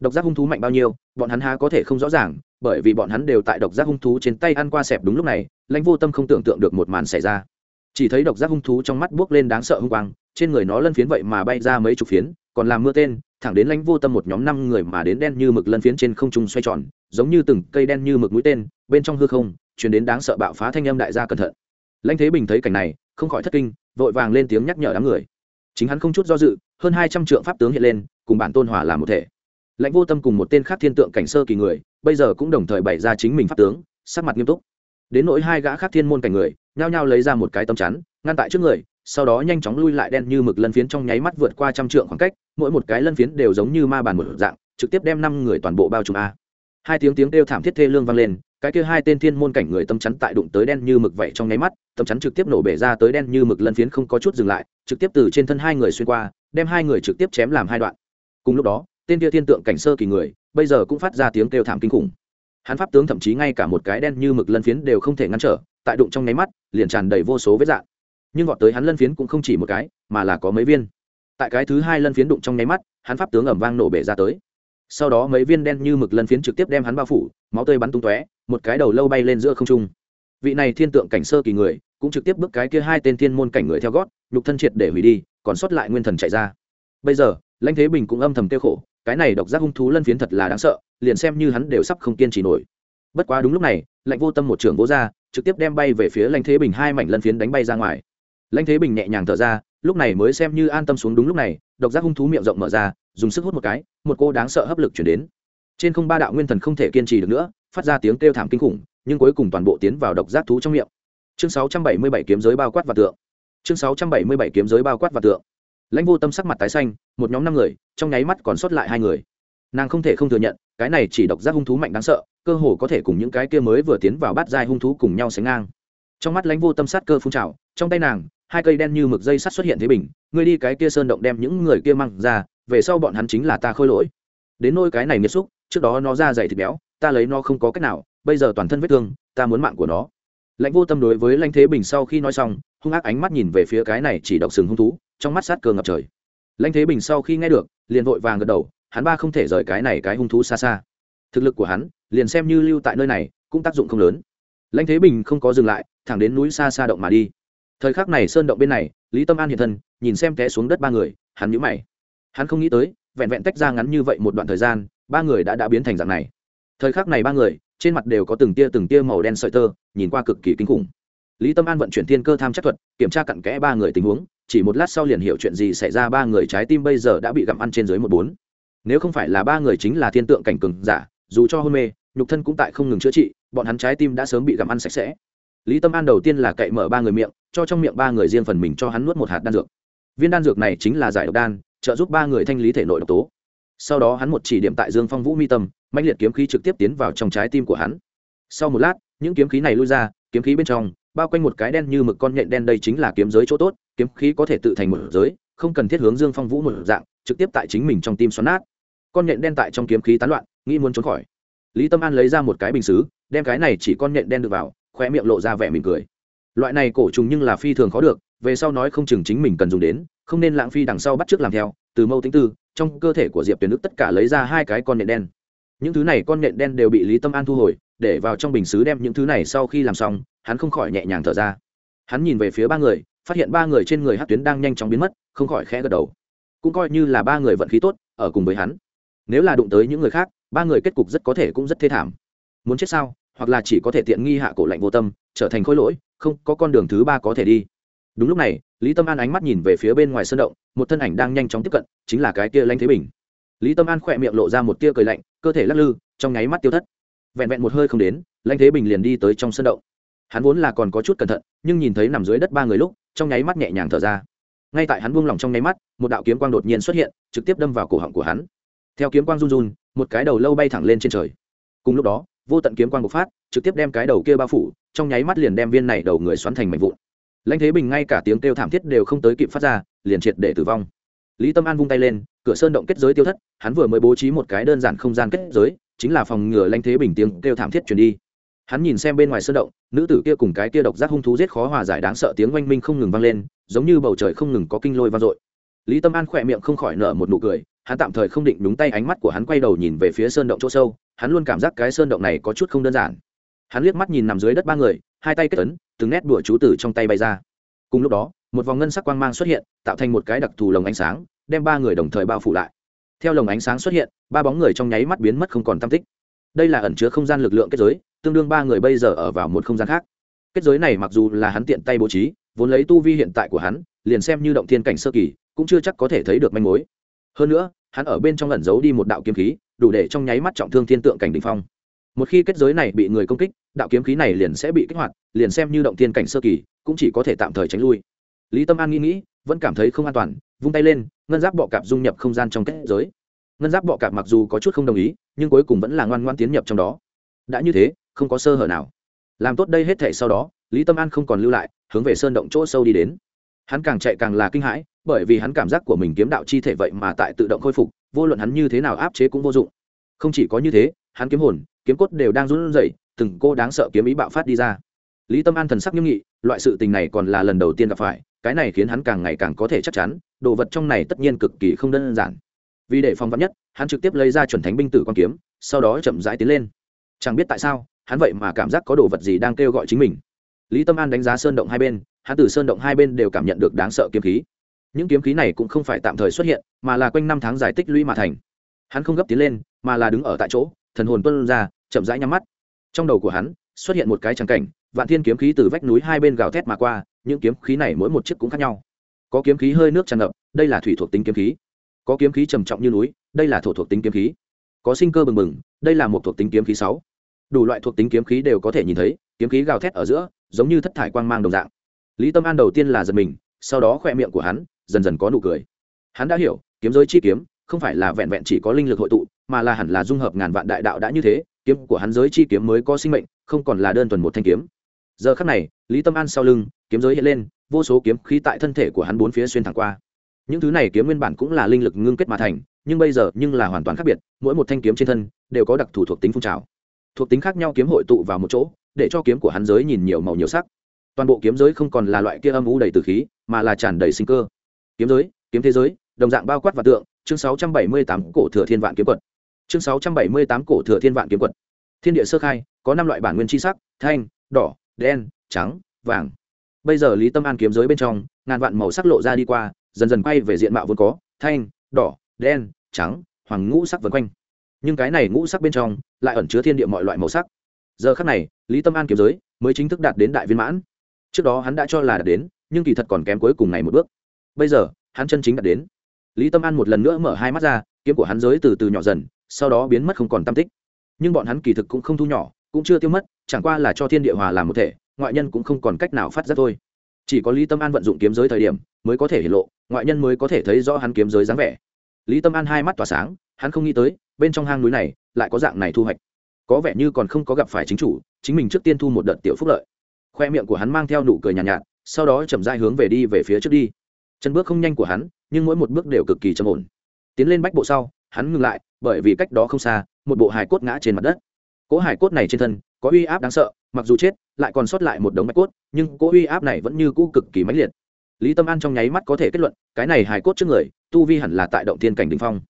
Độc giác hung thú mạnh bao nhiêu, bọn hắn há có thể không rõ ràng, bởi vì bọn hắn đều tại độc giác hung thú trên tay ăn qua xẹp đúng lúc này, lãnh vô tâm không tưởng tượng được một màn xảy ra chỉ thấy độc giác hung thú trong mắt buốc lên đáng sợ hung quang, trên người nó lân phiến vậy mà bay ra mấy chục phiến, còn làm mưa tên, thẳng đến lãnh vô tâm một nhóm năm người mà đến đen như mực lân phiến trên không trung xoay tròn, giống như từng cây đen như mực mũi tên, bên trong hư không chuyển đến đáng sợ bạo phá thanh âm đại gia cẩn thận. Lãnh thế bình thấy cảnh này, không khỏi thất kinh, vội vàng lên tiếng nhắc nhở đám người. Chính hắn không chút do dự, hơn hai trăm trượng pháp tướng hiện lên, cùng bản tôn hòa làm một thể. Lãnh vô tâm cùng một tên khác thiên tượng cảnh sơ kỳ người, bây giờ cũng đồng thời bày ra chính mình pháp tướng, sắc mặt nghiêm túc. Đến nỗi hai gã khác thiên môn cảnh người nhao nhao lấy ra một cái tấm chắn, ngăn tại trước người, sau đó nhanh chóng lui lại đen như mực lân phiến trong nháy mắt vượt qua trăm trượng khoảng cách, mỗi một cái lân phiến đều giống như ma bàn một dạng, trực tiếp đem năm người toàn bộ bao trùm a. Hai tiếng tiếng kêu thảm thiết thê lương vang lên, cái kia hai tên thiên môn cảnh người tâm chắn tại đụng tới đen như mực vậy trong nháy mắt tâm chắn trực tiếp nổ bể ra tới đen như mực lân phiến không có chút dừng lại, trực tiếp từ trên thân hai người xuyên qua, đem hai người trực tiếp chém làm hai đoạn. Cùng lúc đó, tên kia thiên tượng cảnh sơ kỳ người, bây giờ cũng phát ra tiếng kêu thảm kinh khủng. Hắn pháp tướng thậm chí ngay cả một cái đen như mực lân phiến đều không thể ngăn trở tại đụng trong nháy mắt, liền tràn đầy vô số vết dạn nhưng gọn tới hắn lân phiến cũng không chỉ một cái, mà là có mấy viên. Tại cái thứ hai lân phiến đụng trong nháy mắt, hắn pháp tướng ẩm vang nổ bể ra tới. Sau đó mấy viên đen như mực lân phiến trực tiếp đem hắn bao phủ, máu tươi bắn tung tóe, một cái đầu lâu bay lên giữa không trung. Vị này thiên tượng cảnh sơ kỳ người, cũng trực tiếp bước cái kia hai tên thiên môn cảnh người theo gót, nhục thân triệt để hủy đi, còn sót lại nguyên thần chạy ra. Bây giờ, lãnh thế bình cũng âm thầm tiêu khổ, cái này độc giác hung thú lân phiến thật là đáng sợ, liền xem như hắn đều sắp không kiên trì nổi. Bất quá đúng lúc này lãnh vô tâm một trưởng vỗ ra trực tiếp đem bay về phía lãnh thế bình hai mảnh lân phiến đánh bay ra ngoài. Lãnh thế bình nhẹ nhàng thở ra, lúc này mới xem như an tâm xuống đúng lúc này, độc giác hung thú miệng rộng mở ra, dùng sức hút một cái, một cô đáng sợ hấp lực chuyển đến. Trên không ba đạo nguyên thần không thể kiên trì được nữa, phát ra tiếng kêu thảm kinh khủng, nhưng cuối cùng toàn bộ tiến vào độc giác thú trong miệng. Chương 677 kiếm giới bao quát và tượng. Chương 677 kiếm giới bao quát và tượng. Lãnh vô tâm sắc mặt tái xanh, một nhóm năm người, trong nháy mắt còn sót lại hai người. Nàng không thể không thừa nhận, cái này chỉ độc giác hung thú mạnh đáng sợ cơ hồ có thể cùng những cái kia mới vừa tiến vào bát giai hung thú cùng nhau sánh ngang. Trong mắt lãnh vô tâm sát cơ phun trào, trong tay nàng, hai cây đen như mực dây sắt xuất hiện thế bình, ngươi đi cái kia sơn động đem những người kia mang ra, về sau bọn hắn chính là ta khôi lỗi. Đến nôi cái này nghiệt xúc, trước đó nó ra dày thịt béo, ta lấy nó không có cách nào, bây giờ toàn thân vết thương, ta muốn mạng của nó. Lãnh vô tâm đối với lãnh thế bình sau khi nói xong, hung ác ánh mắt nhìn về phía cái này chỉ độc sừng hung thú, trong mắt sát cơ ngập trời. Lãnh thế bình sau khi nghe được, liền vội vàng gật đầu, hắn ba không thể rời cái này cái hung thú xa xa thực lực của hắn, liền xem như lưu tại nơi này, cũng tác dụng không lớn. Lãnh thế bình không có dừng lại, thẳng đến núi xa xa động mà đi. Thời khắc này sơn động bên này, lý tâm an hiện thân, nhìn xem té xuống đất ba người, hắn nhũ mày. Hắn không nghĩ tới, vẹn vẹn tách ra ngắn như vậy một đoạn thời gian, ba người đã đã biến thành dạng này. Thời khắc này ba người, trên mặt đều có từng tia từng tia màu đen sợi tơ, nhìn qua cực kỳ kinh khủng. Lý tâm an vận chuyển thiên cơ tham chắc thuật, kiểm tra cặn kẽ ba người tình huống, chỉ một lát sau liền hiểu chuyện gì xảy ra ba người trái tim bây giờ đã bị gặm ăn trên dưới một bốn. Nếu không phải là ba người chính là thiên tượng cảnh cường giả dù cho hôn mê, nhục thân cũng tại không ngừng chữa trị, bọn hắn trái tim đã sớm bị gặm ăn sạch sẽ. Lý tâm an đầu tiên là cậy mở ba người miệng, cho trong miệng ba người riêng phần mình cho hắn nuốt một hạt đan dược. Viên đan dược này chính là giải độc đan, trợ giúp ba người thanh lý thể nội độc tố. Sau đó hắn một chỉ điểm tại dương phong vũ mi tâm mạnh liệt kiếm khí trực tiếp tiến vào trong trái tim của hắn. Sau một lát, những kiếm khí này lui ra, kiếm khí bên trong, bao quanh một cái đen như mực con nhện đen đây chính là kiếm giới chỗ tốt, kiếm khí có thể tự thành một giới, không cần thiết hướng dương phong vũ một dạng, trực tiếp tại chính mình trong tim xoắn nát. Con nhện đen tại trong kiếm khí tán loạn nghĩ muốn trốn khỏi. Lý tâm an lấy ra một cái bình xứ, đem cái này chỉ con nhện đen được vào khoe miệng lộ ra vẻ mỉm cười. Loại này cổ trùng nhưng là phi thường khó được, về sau nói không chừng chính mình cần dùng đến, không nên lãng phí đằng sau bắt t r ư ớ c làm theo, từ mâu tính tư, trong cơ thể của diệp tuyển nước tất cả lấy ra hai cái con nhện đen. Những thứ này con nhện đen đều bị lý tâm an thu hồi, để vào trong bình xứ đem những thứ này sau khi làm xong, hắn không khỏi nhẹ nhàng thở ra. Hắn nhìn về phía ba người, phát hiện ba người trên người hát tuyến đang nhanh chóng biến mất, không khỏi khẽ gật đầu. Cũng coi như là ba người vận khí tốt, ở cùng với hắn. Nếu là đụng tới những người khác ba người kết cục rất có thể cũng rất thê thảm. Muốn chết sao? Hoặc là chỉ có thể tiện nghi hạ cổ lạnh vô tâm, trở thành khối lỗi, không, có con đường thứ ba có thể đi. Đúng lúc này, lý tâm an ánh mắt nhìn về phía bên ngoài sân động, một thân ảnh đang nhanh chóng tiếp cận, chính là cái kia lanh thế bình. Lý tâm an khỏe miệng lộ ra một tia cười lạnh, cơ thể lắc lư, trong nháy mắt tiêu thất. Vẹn vẹn một hơi không đến lanh thế bình liền đi tới trong sân động. Hắn vốn là còn có chút cẩn thận, nhưng nhìn thấy nằm dưới đất ba người lúc, trong nháy mắt nhẹ nhàng thở ra. Ngay tại hắn buông lỏng trong nháy mắt, một đạo kiếm quang đột nhiên xuất hiện, trực tiếp đâm vào cổ họng của hắn. Theo kiếm quang run run một cái đầu lâu bay thẳng lên trên trời. Cùng lúc đó, vô tận kiếm quang bộc phát, trực tiếp đem cái đầu kia bao phủ, trong nháy mắt liền đem viên này đầu người xoắn thành mảnh vụn. Lãnh thế bình ngay cả tiếng kêu thảm thiết đều không tới kịp phát ra, liền triệt để tử vong. Lý tâm an vung tay lên, cửa sơn động kết giới tiêu thất, hắn vừa mới bố trí một cái đơn giản không gian kết giới, chính là phòng ngừa lãnh thế bình tiếng kêu thảm thiết truyền đi. Hắn nhìn xem bên ngoài sơn động, nữ tử kia cùng cái kia độc giác hung thú giết khó hòa giải đáng sợ tiếng oanh minh không ngừng vang lên, giống như bầu trời không ngừng có kinh lôi vang dội lý tâm an khỏe miệng không khỏi nở một nụ cười, hắn tạm thời không định đúng tay ánh mắt của hắn quay đầu nhìn về phía sơn động chỗ sâu, hắn luôn cảm giác cái sơn động này có chút không đơn giản. Hắn liếc mắt nhìn nằm dưới đất ba người, hai tay kết ấn, từng nét đùa chú tử trong tay bay ra. Cùng lúc đó, một vòng ngân sắc quang mang xuất hiện, tạo thành một cái đặc thù lồng ánh sáng, đem ba người đồng thời bao phủ lại. Theo lồng ánh sáng xuất hiện, ba bóng người trong nháy mắt biến mất không còn tam tích. Đây là ẩn chứa không gian lực lượng kết giới, tương đương ba người bây giờ ở vào một không gian khác. Kết giới này mặc dù là hắn tiện tay bố trí, vốn lấy tu vi hiện tại của hắn liền xem như động thiên cảnh sơ kỳ, cũng chưa chắc có thể thấy được manh mối. Hơn nữa, hắn ở bên trong ẩn giấu đi một đạo kiếm khí, đủ để trong nháy mắt trọng thương thiên tượng cảnh đ ỉ n h phong. Một khi kết giới này bị người công kích, đạo kiếm khí này liền sẽ bị kích hoạt, liền xem như động thiên cảnh sơ kỳ, cũng chỉ có thể tạm thời tránh lui. Lý tâm an nghĩ nghĩ, vẫn cảm thấy không an toàn, vung tay lên, ngân giáp bọ cạp dung nhập không gian trong kết giới. Ngân giáp bọ cạp mặc dù có chút không đồng ý, nhưng cuối cùng vẫn là ngoan ngoan tiến nhập trong đó. Đã như thế, không có sơ hở nào. Làm tốt đây hết thể sau đó, lý tâm an không còn lưu lại, hướng về sơn động chỗ sâu đi đến hắn càng chạy càng là kinh hãi, bởi vì hắn cảm giác của mình kiếm đạo chi thể vậy mà tại tự động khôi phục, vô luận hắn như thế nào áp chế cũng vô dụng. Không chỉ có như thế, hắn kiếm hồn, kiếm cốt đều đang run rẩy, từng cô đáng sợ kiếm ý bạo phát đi ra. Lý tâm an thần sắc nghiêm nghị, loại sự tình này còn là lần đầu tiên gặp phải, cái này khiến hắn càng ngày càng có thể chắc chắn, đồ vật trong này tất nhiên cực kỳ không đơn giản. Vì để phòng vắn nhất, hắn trực tiếp lấy ra chuẩn thánh binh tử quan kiếm, sau đó chậm rãi tiến lên. Chẳng biết tại sao, hắn vậy mà cảm giác có đồ vật gì đang kêu gọi chính mình lý tâm an đánh giá sơn động hai bên hắn từ sơn động hai bên đều cảm nhận được đáng sợ kiếm khí. Những kiếm khí này cũng không phải tạm thời xuất hiện, mà là quanh năm tháng dài tích lũy mà thành. Hắn không gấp tiến lên, mà là đứng ở tại chỗ, thần hồn tuân ra, chậm rãi nhắm mắt. Trong đầu của hắn, xuất hiện một cái trắng cảnh, vạn thiên kiếm khí từ vách núi hai bên gào thét mà qua, những kiếm khí này mỗi một chiếc cũng khác nhau. Có kiếm khí hơi nước tràn ngập, đây là thủy thuộc tính kiếm khí. Có kiếm khí trầm trọng như núi, đây là thổ thuộc tính kiếm khí. Có sinh cơ bừng bừng, đây là một thuộc tính kiếm khí sáu. Đủ loại thuộc tính kiếm khí đều có thể nhìn thấy, kiếm khí gào thét ở giữa giống như thất thải quang mang đồng dạng. Lý tâm an đầu tiên là giật mình, sau đó khoe miệng của hắn dần dần có nụ cười. Hắn đã hiểu, kiếm giới chi kiếm không phải là vẹn vẹn chỉ có linh lực hội tụ, mà là hẳn là dung hợp ngàn vạn đại đạo đã như thế, kiếm của hắn giới chi kiếm mới có sinh mệnh, không còn là đơn thuần một thanh kiếm. Giờ khắc này, lý tâm an sau lưng, kiếm giới hiện lên, vô số kiếm khí tại thân thể của hắn bốn phía xuyên thẳng qua. Những thứ này kiếm nguyên bản cũng là linh lực ngưng kết mà thành, nhưng bây giờ nhưng là hoàn toàn khác biệt, mỗi một thanh kiếm trên thân đều có đặc thù thuộc tính phun trào. Thuộc tính khác nhau kiếm hội tụ vào một chỗ để cho kiếm của hắn giới nhìn nhiều màu nhiều sắc. Toàn bộ kiếm giới không còn là loại kia âm u đầy từ khí, mà là tràn đầy sinh cơ. Kiếm giới, kiếm thế giới, đồng dạng bao quát và tượng, chương 678 cổ thừa thiên vạn kiếm quật. Chương 678 cổ thừa thiên vạn kiếm quật. Thiên địa sơ khai, có năm loại bản nguyên chi sắc, thanh, đỏ, đen, trắng, vàng. Bây giờ lý tâm an kiếm giới bên trong, ngàn vạn màu sắc lộ ra đi qua, dần dần quay về diện mạo vốn có, thanh, đỏ, đen, trắng, hoàng ngũ sắc vân quanh. Nhưng cái này ngũ sắc bên trong, lại ẩn chứa thiên địa mọi loại màu sắc giờ khắc này, lý tâm an kiếm giới mới chính thức đạt đến đại viên mãn. Trước đó hắn đã cho là đạt đến, nhưng kỳ thật còn kém cuối cùng này một bước. Bây giờ, hắn chân chính đạt đến. Lý tâm an một lần nữa mở hai mắt ra, kiếm của hắn giới từ từ nhỏ dần, sau đó biến mất không còn tam tích. Nhưng bọn hắn kỳ thực cũng không thu nhỏ, cũng chưa tiêu mất, chẳng qua là cho thiên địa hòa làm một thể, ngoại nhân cũng không còn cách nào phát giác thôi. Chỉ có lý tâm an vận dụng kiếm giới thời điểm mới có thể hiện lộ, ngoại nhân mới có thể thấy rõ hắn kiếm giới dáng vẻ. Lý tâm an hai mắt tỏa sáng, hắn không nghĩ tới, bên trong hang núi này lại có dạng này thu hoạch có vẻ như còn không có gặp phải chính chủ chính mình trước tiên thu một đợt tiểu phúc lợi. Khoe miệng của hắn mang theo nụ cười nhàn nhạt, nhạt sau đó chậm dai hướng về đi về phía trước đi. Chân bước không nhanh của hắn nhưng mỗi một bước đều cực kỳ trầm ổn. Tiến lên bách bộ sau hắn ngừng lại bởi vì cách đó không xa một bộ hài cốt ngã trên mặt đất. Cỗ hài cốt này trên thân có uy áp đáng sợ mặc dù chết lại còn sót lại một đống bạch cốt nhưng cỗ uy áp này vẫn như cũ cực kỳ mãnh liệt. Lý tâm an trong nháy mắt có thể kết luận cái này hài cốt trước người tu vi hẳn là tại động thiên cảnh đình phong.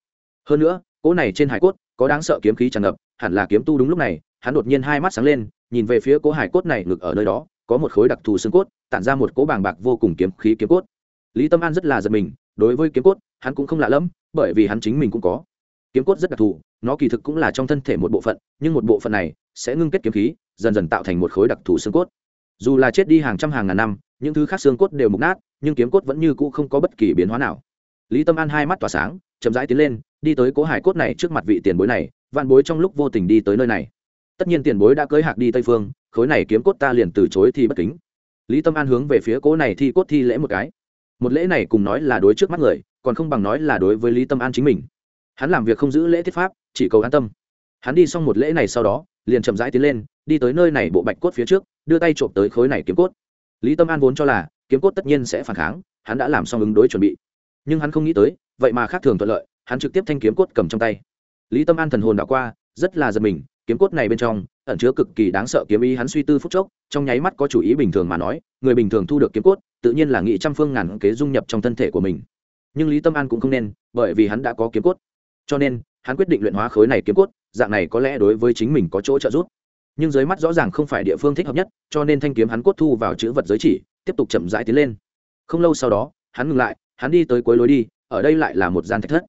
Hơn nữa cỗ này trên hài cốt có đáng sợ kiếm khí tràn ngập, hẳn là kiếm tu đúng lúc này, hắn đột nhiên hai mắt sáng lên, nhìn về phía cố hải cốt này ngực ở nơi đó, có một khối đặc thù xương cốt, tản ra một cỗ bàng bạc vô cùng kiếm khí kiếm cốt. Lý tâm an rất là giật mình, đối với kiếm cốt, hắn cũng không lạ lẫm, bởi vì hắn chính mình cũng có. Kiếm cốt rất đặc thù, nó kỳ thực cũng là trong thân thể một bộ phận, nhưng một bộ phận này sẽ ngưng kết kiếm khí, dần dần tạo thành một khối đặc thù xương cốt. Dù là chết đi hàng trăm hàng ngàn năm, những thứ khác xương cốt đều mục nát, nhưng kiếm cốt vẫn như cũ không có bất kỳ biến hóa nào. Lý tâm an hai mắt tỏa sáng, chậm rãi tiến lên đi tới cố hải cốt này trước mặt vị tiền bối này, vạn bối trong lúc vô tình đi tới nơi này. Tất nhiên tiền bối đã cưới hạc đi tây phương, khối này kiếm cốt ta liền từ chối thì bất kính. Lý tâm an hướng về phía cố này thi cốt thi lễ một cái. Một lễ này cùng nói là đối trước mắt người, còn không bằng nói là đối với lý tâm an chính mình. Hắn làm việc không giữ lễ thiết pháp, chỉ cầu an tâm. Hắn đi xong một lễ này sau đó, liền chậm rãi tiến lên, đi tới nơi này bộ bạch cốt phía trước, đưa tay trộm tới khối này kiếm cốt. Lý tâm an vốn cho là, kiếm cốt tất nhiên sẽ phản kháng, hắn đã làm xong ứng đối chuẩn bị. Nhưng hắn không nghĩ tới, vậy mà khác thường thuận lợi hắn trực tiếp thanh kiếm cốt cầm trong tay. Lý tâm an thần hồn đã qua, rất là giật mình, kiếm cốt này bên trong ẩn chứa cực kỳ đáng sợ kiếm ý hắn suy tư phút chốc, trong nháy mắt có chủ ý bình thường mà nói, người bình thường thu được kiếm cốt, tự nhiên là nghị trăm phương ngàn kế dung nhập trong thân thể của mình. Nhưng lý tâm an cũng không nên, bởi vì hắn đã có kiếm cốt. Cho nên, hắn quyết định luyện hóa khối này kiếm cốt, dạng này có lẽ đối với chính mình có chỗ trợ giúp. Nhưng dưới mắt rõ ràng không phải địa phương thích hợp nhất, cho nên thanh kiếm hắn cốt thu vào chữ vật giới chỉ, tiếp tục chậm rãi tiến lên. Không lâu sau đó, hắn ngừng lại, hắn đi tới cuối lối đi, ở đây lại là một gian thạch thất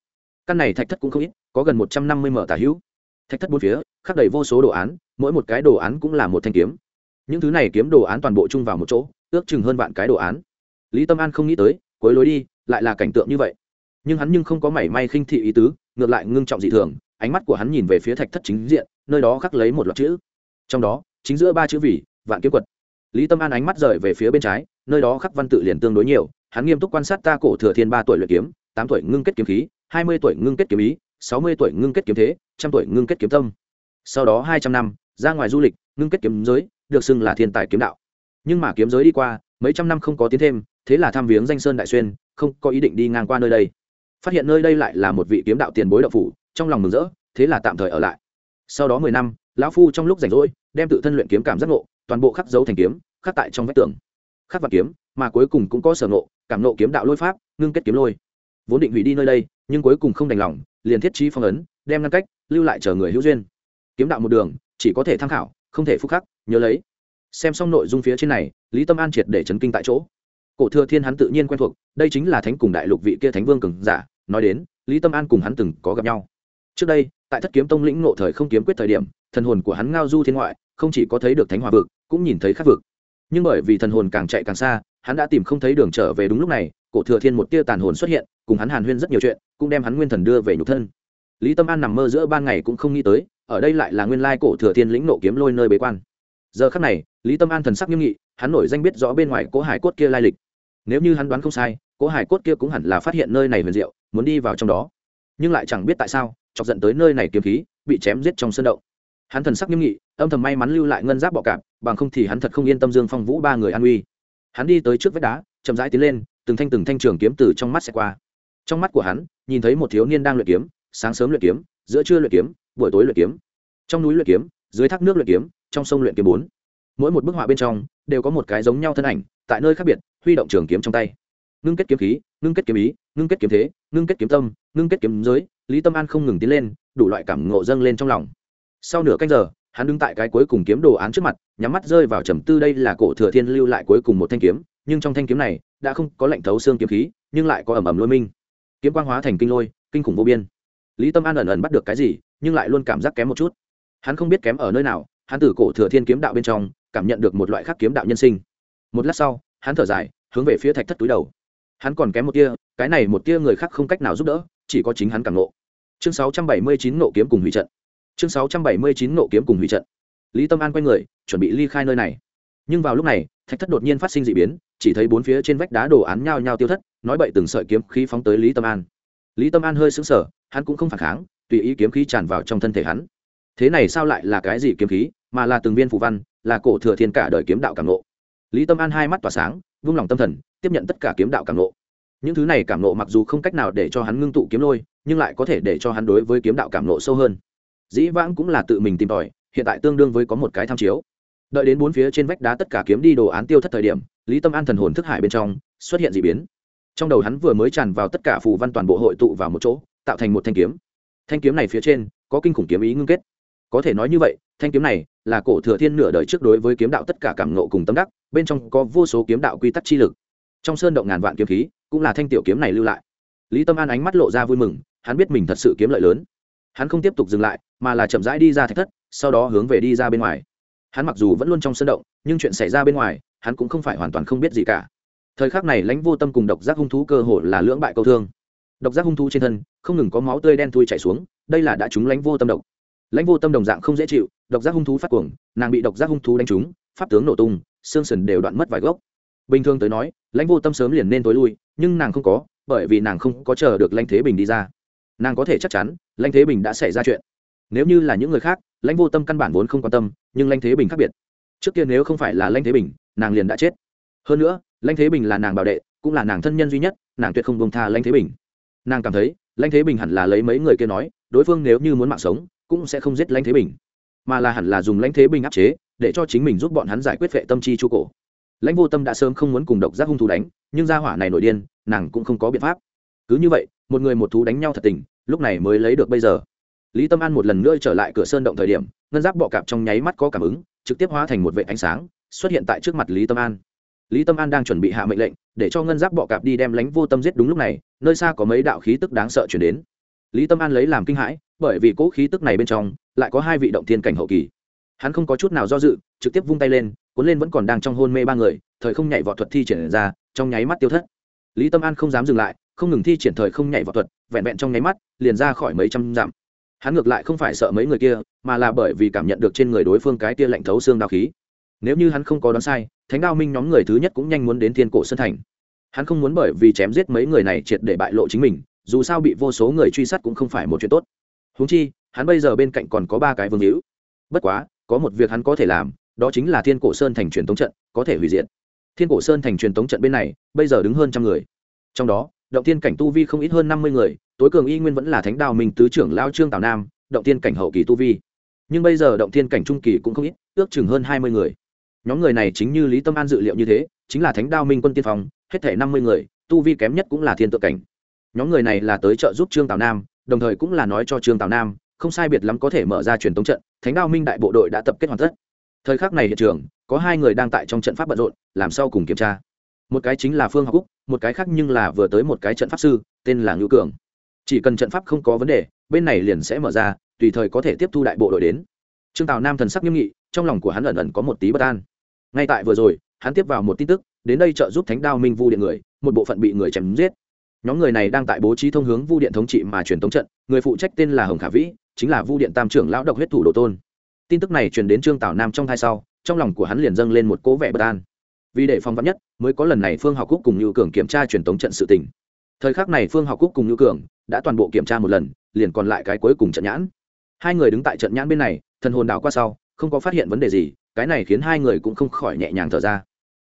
căn này thạch thất cũng không ít, có gần một trăm năm mươi mở tả hữu. Thạch thất bốn phía, khắc đầy vô số đồ án, mỗi một cái đồ án cũng là một thanh kiếm. Những thứ này kiếm đồ án toàn bộ chung vào một chỗ, ước chừng hơn vạn cái đồ án. Lý tâm an không nghĩ tới, cuối lối đi, lại là cảnh tượng như vậy. Nhưng hắn nhưng không có mảy may khinh thị ý tứ, ngược lại ngưng trọng dị thường, ánh mắt của hắn nhìn về phía thạch thất chính diện, nơi đó khắc lấy một loạt chữ. Trong đó, chính giữa ba chữ vì vạn kiếm quật. Lý tâm an ánh mắt rời về phía bên trái, nơi đó khắc văn tự liền tương đối nhiều, hắn nghiêm túc quan sát ta cổ thừa thiên ba tuổi luyện kiếm, tám tuổi ngưng kết kiếm khí hai mươi tuổi ngưng kết kiếm ý, sáu mươi tuổi ngưng kết kiếm thế, trăm tuổi ngưng kết kiếm tâm. Sau đó hai trăm năm, ra ngoài du lịch, ngưng kết kiếm giới, được xưng là thiên tài kiếm đạo. Nhưng mà kiếm giới đi qua, mấy trăm năm không có tiến thêm, thế là tham viếng danh sơn đại xuyên, không có ý định đi ngang qua nơi đây. Phát hiện nơi đây lại là một vị kiếm đạo tiền bối đạo phủ, trong lòng mừng rỡ, thế là tạm thời ở lại. Sau đó mười năm, lão phu trong lúc rảnh rỗi, đem tự thân luyện kiếm cảm giác ngộ, toàn bộ khắc dấu thành kiếm, khắc tại trong vách tường. Khắc vật kiếm, mà cuối cùng cũng có sở ngộ, cảm ngộ kiếm đạo lôi pháp, ngưng kết kiếm lôi vốn định hủy đi nơi đây, nhưng cuối cùng không đành lòng, liền thiết trí phong ấn, đem ngăn cách, lưu lại chờ người hữu duyên. Kiếm đạo một đường, chỉ có thể tham khảo, không thể phúc khắc, nhớ lấy. Xem xong nội dung phía trên này, lý tâm an triệt để chấn kinh tại chỗ. Cổ thừa thiên hắn tự nhiên quen thuộc, đây chính là thánh cùng đại lục vị kia thánh vương cường giả, nói đến, lý tâm an cùng hắn từng có gặp nhau. Trước đây, tại thất kiếm tông lĩnh ngộ thời không kiếm quyết thời điểm, thần hồn của hắn ngao du thiên ngoại, không chỉ có thấy được thánh hòa vực, cũng nhìn thấy khắc vực. Nhưng bởi vì thần hồn càng chạy càng xa, hắn đã tìm không thấy đường trở về đúng lúc này cổ thừa thiên một tia tàn hồn xuất hiện, cùng hắn hàn huyên rất nhiều chuyện, cũng đem hắn nguyên thần đưa về nhục thân. Lý tâm an nằm mơ giữa ban ngày cũng không nghĩ tới, ở đây lại là nguyên lai cổ thừa thiên lĩnh nộ kiếm lôi nơi bế quan. Giờ khắc này, lý tâm an thần sắc nghiêm nghị, hắn nổi danh biết rõ bên ngoài cố hải cốt kia lai lịch. Nếu như hắn đoán không sai, cố hải cốt kia cũng hẳn là phát hiện nơi này huyền diệu, muốn đi vào trong đó. Nhưng lại chẳng biết tại sao, chọc dẫn tới nơi này kiếm khí, bị chém giết trong sân động. Hắn thần sắc nghiêm nghị, âm thầm may mắn lưu lại ngân giáp bọ cạp, bằng không thì hắn thật không yên tâm dương phong vũ ba người an uy. Hắn đi tới trước vách đá, chậm rãi tiến lên từng thanh từng thanh trường kiếm từ trong mắt sẽ qua. Trong mắt của hắn, nhìn thấy một thiếu niên đang luyện kiếm, sáng sớm luyện kiếm, giữa trưa luyện kiếm, buổi tối luyện kiếm. Trong núi luyện kiếm, dưới thác nước luyện kiếm, trong sông luyện kiếm bốn. Mỗi một bức họa bên trong đều có một cái giống nhau thân ảnh, tại nơi khác biệt, huy động trường kiếm trong tay. Ngưng kết kiếm khí, ngưng kết kiếm ý, ngưng kết kiếm thế, ngưng kết kiếm tâm, ngưng kết kiếm giới, lý tâm an không ngừng tiến lên, đủ loại cảm ngộ dâng lên trong lòng. Sau nửa canh giờ, hắn đứng tại cái cuối cùng kiếm đồ án trước mặt, nhắm mắt rơi vào trầm tư đây là cổ thừa thiên lưu lại cuối cùng một thanh kiếm nhưng trong thanh kiếm này đã không có lệnh thấu xương kiếm khí, nhưng lại có ẩm ẩm lôi minh. Kiếm quang hóa thành kinh lôi, kinh khủng vô biên. Lý tâm an ẩn ẩn bắt được cái gì, nhưng lại luôn cảm giác kém một chút. Hắn không biết kém ở nơi nào, hắn từ cổ thừa thiên kiếm đạo bên trong cảm nhận được một loại khác kiếm đạo nhân sinh. Một lát sau, hắn thở dài, hướng về phía thạch thất túi đầu. Hắn còn kém một tia, cái này một tia người khác không cách nào giúp đỡ, chỉ có chính hắn càng nộ chương 679 nộ kiếm cùng hủy trận. Chương 679 nộ kiếm cùng hủy trận. Lý tâm an quay người, chuẩn bị ly khai nơi này. Nhưng vào lúc này thạch thất đột nhiên phát sinh d ị biến, chỉ thấy bốn phía trên vách đá đồ án nhao nhao tiêu thất, nói bậy từng sợi kiếm khí phóng tới lý tâm an. Lý tâm an hơi xứng sở hắn cũng không phản kháng, tùy ý kiếm khí tràn vào trong thân thể hắn. Thế này sao lại là cái gì kiếm khí, mà là từng viên phù văn, là cổ thừa thiên cả đời kiếm đạo cảm lộ lý tâm an hai mắt tỏa sáng, vung lòng tâm thần, tiếp nhận tất cả kiếm đạo cảm lộ những thứ này cảm lộ mặc dù không cách nào để cho hắn ngưng tụ kiếm lôi, nhưng lại có thể để cho hắn đối với kiếm đạo cảm lộ sâu hơn. Dĩ vãng cũng là tự mình tìm tòi, hiện tại tương đương với có một cái tham chiếu đợi đến bốn phía trên vách đá tất cả kiếm đi đồ án tiêu thất thời điểm, lý tâm an thần hồn thức hải bên trong xuất hiện d ị biến. Trong đầu hắn vừa mới tràn vào tất cả phù văn toàn bộ hội tụ vào một chỗ, tạo thành một thanh kiếm. Thanh kiếm này phía trên có kinh khủng kiếm ý ngưng kết. Có thể nói như vậy, thanh kiếm này là cổ thừa thiên nửa đời trước đối với kiếm đạo tất cả cảm nộ cùng tâm đắc, bên trong có vô số kiếm đạo quy tắc chi lực. Trong sơn động ngàn vạn kiếm khí, cũng là thanh tiểu kiếm này lưu lại. Lý tâm an ánh mắt lộ ra vui mừng, hắn biết mình thật sự kiếm lợi lớn. Hắn không tiếp tục dừng lại, mà là chậm rãi đi ra thạch thất, sau đó hướng về đi ra bên ngoài hắn mặc dù vẫn luôn trong sân động, nhưng chuyện xảy ra bên ngoài, hắn cũng không phải hoàn toàn không biết gì cả. Thời khắc này lãnh vô tâm cùng độc giác hung thú cơ hồ là lưỡng bại câu thương. Độc giác hung thú trên thân, không ngừng có máu tươi đen thui chảy xuống, đây là đã trúng lãnh vô tâm độc. Lãnh vô tâm đồng dạng không dễ chịu, độc giác hung thú phát cuồng, nàng bị độc giác hung thú đánh trúng, pháp tướng nổ tung, xương sần đều đoạn mất vài gốc. Bình thường tới nói, lãnh vô tâm sớm liền nên tối lui, nhưng nàng không có, bởi vì nàng không có chờ được lãnh thế bình đi ra. Nàng có thể chắc chắn, lãnh thế bình đã xảy ra chuyện. Nếu như là những người khác lãnh vô tâm căn bản vốn không quan tâm, nhưng lãnh thế bình khác biệt. Trước kia nếu không phải là lãnh thế bình, nàng liền đã chết. Hơn nữa, lãnh thế bình là nàng bảo đệ, cũng là nàng thân nhân duy nhất, nàng tuyệt không bông tha lãnh thế bình. Nàng cảm thấy, lãnh thế bình hẳn là lấy mấy người kia nói, đối phương nếu như muốn mạng sống, cũng sẽ không giết lãnh thế bình. Mà là hẳn là dùng lãnh thế bình áp chế, để cho chính mình giúp bọn hắn giải quyết vệ tâm chi chu cổ. Lãnh vô tâm đã sớm không muốn cùng độc giác hung thủ đánh, nhưng gia hỏa này nổi điên, nàng cũng không có biện pháp. Cứ như vậy, một người một thú đánh nhau thật tình, lúc này mới lấy được bây giờ lý tâm an một lần nữa trở lại cửa sơn động thời điểm, ngân giáp bọ cạp trong nháy mắt có cảm ứng, trực tiếp hóa thành một vệ ánh sáng, xuất hiện tại trước mặt lý tâm an. Lý tâm an đang chuẩn bị hạ mệnh lệnh, để cho ngân giáp bọ cạp đi đem lánh vô tâm giết đúng lúc này, nơi xa có mấy đạo khí tức đáng sợ chuyển đến. Lý tâm an lấy làm kinh hãi, bởi vì cỗ khí tức này bên trong, lại có hai vị động thiên cảnh hậu kỳ. Hắn không có chút nào do dự, trực tiếp vung tay lên, cuốn lên vẫn còn đang trong hôn mê ba người, thời không nhảy vọt thuật thi triển ra, trong nháy mắt tiêu thất. Lý tâm an không dám dừng lại, không ngừng thi triển thời không nhảy vọt thuật, vẹn vẹn trong nháy mắt, liền ra khỏi mấy trăm dặm hắn ngược lại không phải sợ mấy người kia, mà là bởi vì cảm nhận được trên người đối phương cái kia lạnh thấu xương đao khí. Nếu như hắn không có đoán sai, thánh đao minh nhóm người thứ nhất cũng nhanh muốn đến thiên cổ sơn thành. Hắn không muốn bởi vì chém giết mấy người này triệt để bại lộ chính mình, dù sao bị vô số người truy sát cũng không phải một chuyện tốt. Húng chi, hắn bây giờ bên cạnh còn có ba cái vương hữu. Bất quá, có một việc hắn có thể làm, đó chính là thiên cổ sơn thành truyền tống trận, có thể hủy diệt. Thiên cổ sơn thành truyền tống trận bên này, bây giờ đứng hơn trăm người. Trong đó động thiên cảnh tu vi không ít hơn năm mươi người, tối cường y nguyên vẫn là thánh đào minh tứ trưởng lao trương tào nam, động thiên cảnh hậu kỳ tu vi. Nhưng bây giờ động thiên cảnh trung kỳ cũng không ít, ước chừng hơn hai mươi người. Nhóm người này chính như lý tâm an dự liệu như thế, chính là thánh đao minh quân tiên phong, hết thể năm mươi người, tu vi kém nhất cũng là thiên tự cảnh. Nhóm người này là tới trợ giúp trương tào nam, đồng thời cũng là nói cho trương tào nam, không sai biệt lắm có thể mở ra truyền tống trận, thánh đao minh đại bộ đội đã tập kết hoàn tất. Thời khắc này hiện trường, có hai người đang tại trong trận pháp bận rộn, làm sao cùng kiểm tra một cái chính là phương học cúc một cái khác nhưng là vừa tới một cái trận pháp sư, tên là ngữ cường. Chỉ cần trận pháp không có vấn đề, bên này liền sẽ mở ra, tùy thời có thể tiếp thu đại bộ đội đến. Trương tào nam thần sắc nghiêm nghị, trong lòng của hắn ẩn ẩn có một tí bất an. Ngay tại vừa rồi, hắn tiếp vào một tin tức, đến đây trợ giúp thánh đao minh vu điện người, một bộ phận bị người chém giết. Nhóm người này đang tại bố trí thông hướng vu điện thống trị mà truyền thống trận, người phụ trách tên là hồng khả vĩ, chính là vu điện tam trưởng lão độc huyết thủ đồ tôn. Tin tức này truyền đến trương tào nam trong thai sau, trong lòng của hắn liền dâng lên một cố vẻ bất an vì để phòng vắn nhất mới có lần này phương học cúc cùng nhu cường kiểm tra truyền thống trận sự tình. Thời khắc này phương học cúc cùng nhu cường đã toàn bộ kiểm tra một lần, liền còn lại cái cuối cùng trận nhãn. Hai người đứng tại trận nhãn bên này, thần hồn đảo qua sau, không có phát hiện vấn đề gì, cái này khiến hai người cũng không khỏi nhẹ nhàng thở ra.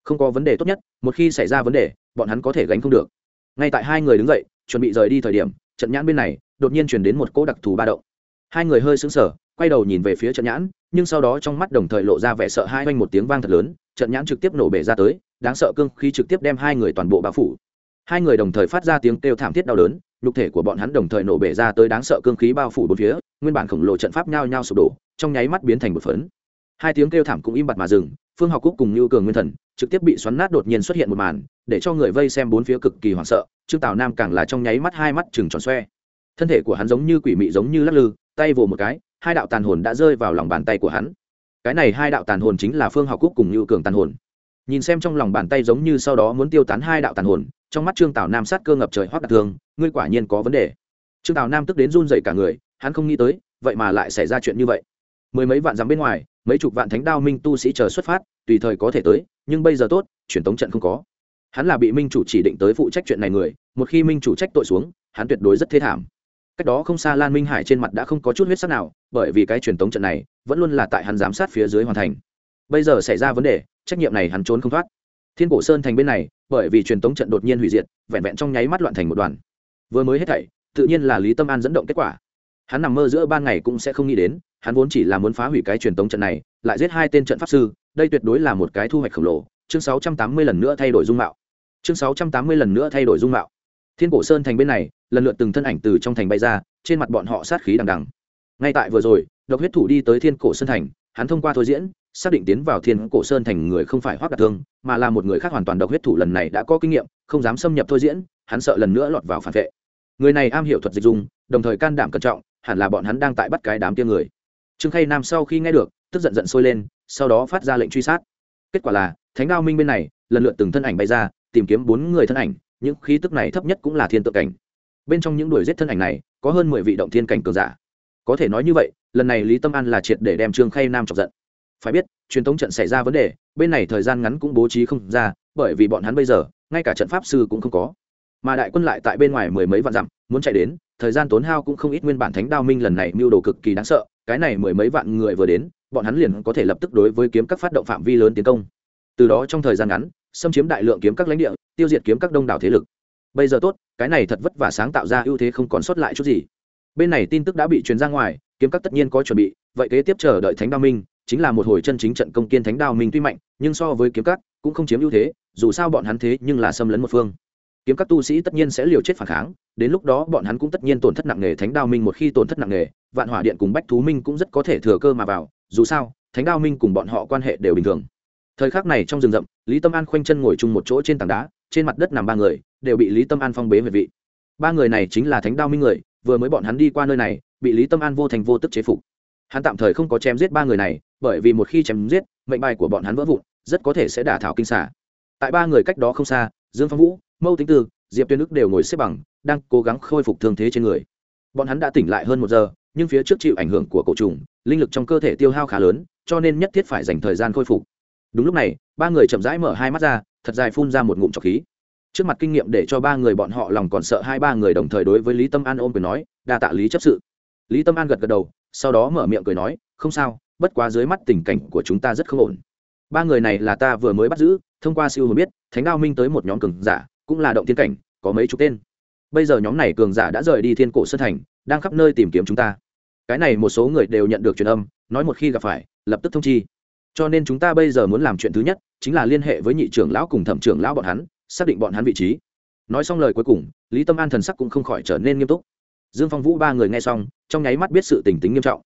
Không có vấn đề tốt nhất, một khi xảy ra vấn đề, bọn hắn có thể gánh không được. Ngay tại hai người đứng dậy, chuẩn bị rời đi thời điểm, trận nhãn bên này đột nhiên chuyển đến một cỗ đặc thù ba động hai người hơi sững sờ, quay đầu nhìn về phía trận nhãn, nhưng sau đó trong mắt đồng thời lộ ra vẻ sợ hai oanh một tiếng vang thật lớn, trận nhãn trực tiếp nổ bể ra tới, đáng sợ cương khi trực tiếp đem hai người toàn bộ bao phủ. Hai người đồng thời phát ra tiếng kêu thảm thiết đau đớn, nhục thể của bọn hắn đồng thời nổ bể ra tới đáng sợ cương khí bao phủ bốn phía, nguyên bản khổng lồ trận pháp nhao nhao sụp đổ, trong nháy mắt biến thành một phấn. Hai tiếng kêu thảm cũng im bặt mà dừng, phương học cúc cùng như cường nguyên thần trực tiếp bị xoắn nát đột nhiên xuất hiện một màn, để cho người vây xem bốn phía cực kỳ hoảng sợ, trương tào nam càng là trong nháy mắt hai mắt chừng tròn xoe. Thân thể của hắn giống như quỷ mị giống như lắc lư tay vồ một cái, hai đạo tàn hồn đã rơi vào lòng bàn tay của hắn. Cái này hai đạo tàn hồn chính là phương học cúc cùng như cường tàn hồn. Nhìn xem trong lòng bàn tay giống như sau đó muốn tiêu tán hai đạo tàn hồn, trong mắt trương tào nam sát cơ ngập trời hoác đặc thường ngươi quả nhiên có vấn đề. Trương tào nam tức đến run dậy cả người, hắn không nghĩ tới, vậy mà lại xảy ra chuyện như vậy. Mười mấy vạn dặm bên ngoài, mấy chục vạn thánh đao minh tu sĩ chờ xuất phát, tùy thời có thể tới, nhưng bây giờ tốt, truyền tống trận không có. Hắn là bị minh chủ chỉ định tới phụ trách chuyện này người, một khi minh chủ trách tội xuống, hắn tuyệt đối rất thế thảm cách đó không xa lan minh hải trên mặt đã không có chút huyết sắc nào, bởi vì cái truyền tống trận này vẫn luôn là tại hắn giám sát phía dưới hoàn thành. Bây giờ xảy ra vấn đề, trách nhiệm này hắn trốn không thoát. Thiên cổ sơn thành bên này, bởi vì truyền tống trận đột nhiên hủy diệt, vẹn vẹn trong nháy mắt loạn thành một đoàn. Vừa mới hết thảy, tự nhiên là lý tâm an dẫn động kết quả. Hắn nằm mơ giữa ban ngày cũng sẽ không nghĩ đến, hắn vốn chỉ là muốn phá hủy cái truyền tống trận này, lại giết hai tên trận pháp sư, đây tuyệt đối là một cái thu hoạch khổng lồ. Chương 680 lần nữa thay đổi dung mạo. Chương 680 lần nữa thay đổi dung mạo thiên cổ sơn thành bên này, lần lượt từng thân ảnh từ trong thành bay ra, trên mặt bọn họ sát khí đằng đằng. Ngay tại vừa rồi, độc huyết thủ đi tới thiên cổ sơn thành, hắn thông qua thôi diễn, xác định tiến vào thiên cổ sơn thành người không phải hoác đạt thương, mà là một người khác hoàn toàn độc huyết thủ lần này đã có kinh nghiệm, không dám xâm nhập thôi diễn, hắn sợ lần nữa lọt vào phản vệ. Người này am hiểu thuật dịch dung, đồng thời can đảm cẩn trọng, hẳn là bọn hắn đang tại bắt cái đám tiêm người. Trương khay nam sau khi nghe được, tức giận giận sôi lên, sau đó phát ra lệnh truy sát. Kết quả là, thánh đao minh bên này, lần lượt từng thân ảnh bay ra, tìm kiếm bốn người thân ảnh những khí tức này thấp nhất cũng là thiên tự cảnh. Bên trong những đuổi giết thân ảnh này, có hơn mười vị động thiên cảnh cường giả. Có thể nói như vậy, lần này lý tâm an là triệt để đem trương khay nam chọc giận. Phải biết, truyền thống trận xảy ra vấn đề, bên này thời gian ngắn cũng bố trí không ra, bởi vì bọn hắn bây giờ, ngay cả trận pháp sư cũng không có. Mà đại quân lại tại bên ngoài mười mấy vạn dặm, muốn chạy đến, thời gian tốn hao cũng không ít nguyên bản thánh đao minh lần này mưu đồ cực kỳ đáng sợ, cái này mười mấy vạn người vừa đến, bọn hắn liền có thể lập tức đối với kiếm các phát động phạm vi lớn tiến công. Từ đó trong thời gian ngắn xâm chiếm đại lượng kiếm các lãnh địa, tiêu diệt kiếm các đông đảo thế lực. Bây giờ tốt, cái này thật vất vả sáng tạo ra ưu thế không còn sót lại chút gì. Bên này tin tức đã bị truyền ra ngoài, kiếm các tất nhiên có chuẩn bị, vậy kế tiếp chờ đợi thánh đao minh, chính là một hồi chân chính trận công kiên thánh đao minh tuy mạnh, nhưng so với kiếm các, cũng không chiếm ưu thế, dù sao bọn hắn thế nhưng là xâm lấn một phương. Kiếm các tu sĩ tất nhiên sẽ liều chết phản kháng, đến lúc đó bọn hắn cũng tất nhiên tổn thất nặng nề thánh đao minh một khi tổn thất nặng nề, vạn hỏa điện cùng bách thú minh cũng rất có thể thừa cơ mà vào, dù sao, thánh đao minh cùng bọn họ quan hệ đều bình thường thời khắc này trong rừng rậm, lý tâm an khoanh chân ngồi chung một chỗ trên tảng đá, trên mặt đất nằm ba người, đều bị lý tâm an phong bế về vị. Ba người này chính là thánh đao minh người, vừa mới bọn hắn đi qua nơi này, bị lý tâm an vô thành vô tức chế phục. Hắn tạm thời không có chém giết ba người này, bởi vì một khi chém giết, mệnh bài của bọn hắn vỡ vụn, rất có thể sẽ đả thảo kinh xả tại ba người cách đó không xa, dương phong vũ, mâu tính tư, diệp tuyên đức đều ngồi xếp bằng, đang cố gắng khôi phục thương thế trên người. Bọn hắn đã tỉnh lại hơn một giờ, nhưng phía trước chịu ảnh hưởng của cổ trùng, linh lực trong cơ thể tiêu hao khá lớn, cho nên nhất thiết phải dành thời gian khôi phục đúng lúc này, ba người chậm rãi mở hai mắt ra, thật dài phun ra một ngụm trọc khí. Trước mặt kinh nghiệm để cho ba người bọn họ lòng còn sợ hai ba người đồng thời đối với lý tâm an ôm cười nói, đa tạ lý chấp sự. Lý tâm an gật gật đầu, sau đó mở miệng cười nói, không sao, bất quá dưới mắt tình cảnh của chúng ta rất không ổn. Ba người này là ta vừa mới bắt giữ, thông qua siêu hồn biết, thánh đao minh tới một nhóm cường giả, cũng là động thiên cảnh, có mấy chục tên. Bây giờ nhóm này cường giả đã rời đi thiên cổ sơn thành, đang khắp nơi tìm kiếm chúng ta. Cái này một số người đều nhận được truyền âm, nói một khi gặp phải, lập tức thông chi cho nên chúng ta bây giờ muốn làm chuyện thứ nhất chính là liên hệ với nhị trưởng lão cùng thẩm trưởng lão bọn hắn, xác định bọn hắn vị trí. Nói xong lời cuối cùng, lý tâm an thần sắc cũng không khỏi trở nên nghiêm túc. Dương phong vũ ba người nghe xong, trong nháy mắt biết sự tình tính nghiêm trọng.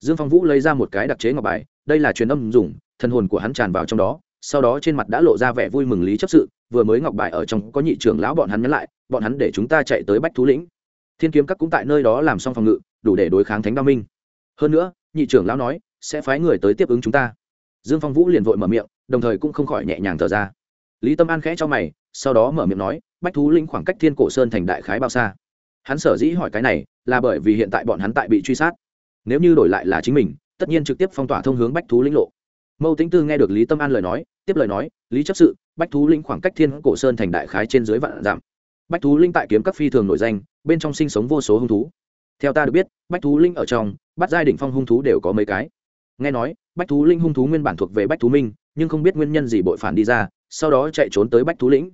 Dương phong vũ lấy ra một cái đặc chế ngọc bài, đây là truyền âm dùng, thần hồn của hắn tràn vào trong đó, sau đó trên mặt đã lộ ra vẻ vui mừng lý chấp sự, vừa mới ngọc bài ở trong có nhị trưởng lão bọn hắn nhắn lại, bọn hắn để chúng ta chạy tới bách thú lĩnh. Thiên kiếm các cũng tại nơi đó làm xong phòng ngự, đủ để đối kháng thánh đa minh. Hơn nữa, nhị trưởng lão nói, sẽ phái người tới tiếp ứng chúng ta dương phong vũ liền vội mở miệng, đồng thời cũng không khỏi nhẹ nhàng thở ra. Lý tâm an khẽ cho mày, sau đó mở miệng nói, bách thú Linh khoảng cách thiên cổ sơn thành đại khái bao xa? Hắn sở dĩ hỏi cái này, là bởi vì hiện tại bọn hắn tại bị truy sát. Nếu như đổi lại là chính mình, tất nhiên trực tiếp phong tỏa thông hướng bách thú lĩnh lộ. Mâu tính tư nghe được lý tâm an lời nói, tiếp lời nói, lý chấp sự, bách thú linh khoảng cách thiên cổ sơn thành đại khái trên dưới vạn dặm. Bách thú linh tại kiếm các phi thường nổi danh, bên trong sinh sống vô số hung thú. Theo ta được biết, bách thú linh ở trong, bắt giai đỉnh phong hung thú đều có mấy cái nghe nói, bách thú linh hung thú nguyên bản thuộc về bách thú minh, nhưng không biết nguyên nhân gì bội phản đi ra, sau đó chạy trốn tới bách thú lĩnh.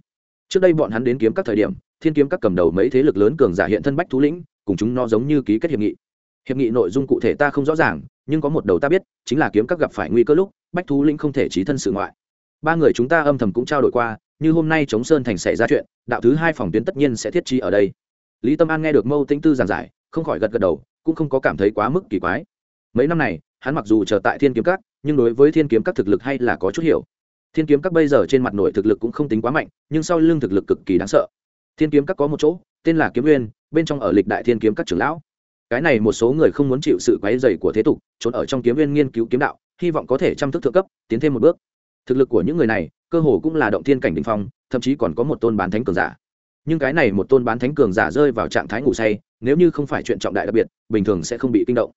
Trước đây bọn hắn đến kiếm các thời điểm, thiên kiếm các cầm đầu mấy thế lực lớn cường giả hiện thân bách thú lĩnh, cùng chúng nó giống như ký kết hiệp nghị. Hiệp nghị nội dung cụ thể ta không rõ ràng, nhưng có một đầu ta biết, chính là kiếm các gặp phải nguy cơ lúc, bách thú lĩnh không thể trí thân sự ngoại. Ba người chúng ta âm thầm cũng trao đổi qua, như hôm nay chống sơn thành xảy ra chuyện, đạo thứ hai phòng tuyến tất nhiên sẽ thiết trí ở đây. Lý tâm an nghe được mâu tĩnh tư giảng giải, không khỏi gật gật đầu, cũng không có cảm thấy quá mức kỳ quái. Mấy năm này hắn mặc dù chờ tại thiên kiếm các, nhưng đối với thiên kiếm các thực lực hay là có chút hiểu. Thiên kiếm các bây giờ trên mặt nổi thực lực cũng không tính quá mạnh, nhưng sau lưng thực lực cực kỳ đáng sợ. Thiên kiếm các có một chỗ, tên là kiếm uyên, bên trong ở lịch đại thiên kiếm các trưởng lão. Cái này một số người không muốn chịu sự quấy dày của thế tục, trốn ở trong kiếm uyên nghiên cứu kiếm đạo, hy vọng có thể chăm thức thượng cấp, tiến thêm một bước. Thực lực của những người này, cơ hồ cũng là động thiên cảnh đình phong, thậm chí còn có một tôn bán thánh cường giả. Nhưng cái này một tôn bán thánh cường giả rơi vào trạng thái ngủ say, nếu như không phải chuyện trọng đại đặc biệt, bình thường sẽ không bị kinh động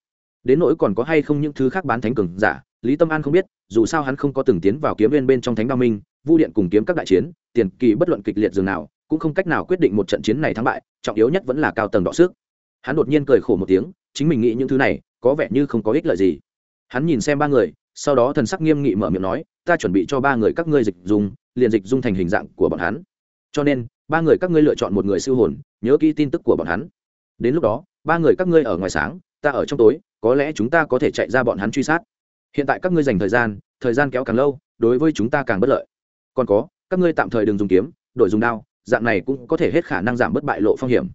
đến nỗi còn có hay không những thứ khác bán thánh cường giả, lý tâm an không biết, dù sao hắn không có từng tiến vào kiếm viên bên trong thánh đao minh, vu điện cùng kiếm các đại chiến, tiền kỳ bất luận kịch liệt dường nào, cũng không cách nào quyết định một trận chiến này thắng bại, trọng yếu nhất vẫn là cao tầng đọ sức. Hắn đột nhiên cười khổ một tiếng, chính mình nghĩ những thứ này, có vẻ như không có ích lợi gì. Hắn nhìn xem ba người, sau đó thần sắc nghiêm nghị mở miệng nói, ta chuẩn bị cho ba người các ngươi dịch dùng liền dịch dung thành hình dạng của bọn hắn. Cho nên, ba người các ngươi lựa chọn một người siêu hồn, nhớ kỹ tin tức của bọn hắn. Đến lúc đó, ba người các ngươi ở ngoài sáng ta ở trong tối, có lẽ chúng ta có thể chạy ra bọn hắn truy sát. Hiện tại các ngươi dành thời gian thời gian kéo càng lâu, đối với chúng ta càng bất lợi. Còn có, các ngươi tạm thời đừng dùng kiếm, đổi dùng đao, dạng này cũng có thể hết khả năng giảm bất bại lộ phong hiểm.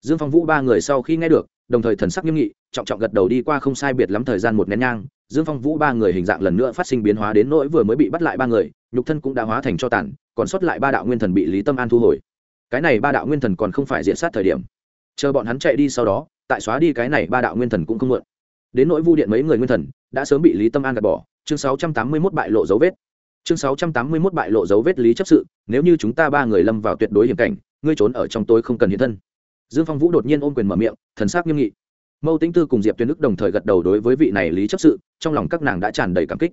Dương phong vũ ba người sau khi nghe được, đồng thời thần sắc nghiêm nghị, trọng trọng gật đầu đi qua không sai biệt lắm thời gian một nén nhang, dương phong vũ ba người hình dạng lần nữa phát sinh biến hóa đến nỗi vừa mới bị bắt lại ba người, nhục thân cũng đã hóa thành cho tàn, còn sót lại ba đạo nguyên thần bị lý tâm an thu hồi. Cái này ba đạo nguyên thần còn không phải diện sát thời điểm. Chờ bọn hắn chạy đi sau đó tại xóa đi cái này ba đạo nguyên thần cũng không mượn đến nỗi vu điện mấy người nguyên thần, đã sớm bị lý tâm an gạt bỏ, chương sáu trăm tám mươi 681 bại lộ dấu vết. Chương sáu trăm tám mươi 681 bại lộ dấu vết lý chấp sự, nếu như chúng ta ba người lâm vào tuyệt đối hiểm cảnh, ngươi trốn ở trong tôi không cần hiện thân. Dương phong vũ đột nhiên ôm quyền mở miệng, thần sắc nghiêm nghị. Mâu tĩnh tư cùng diệp tuyên đức đồng thời gật đầu đối với vị này lý chấp sự, trong lòng các nàng đã tràn đầy cảm kích.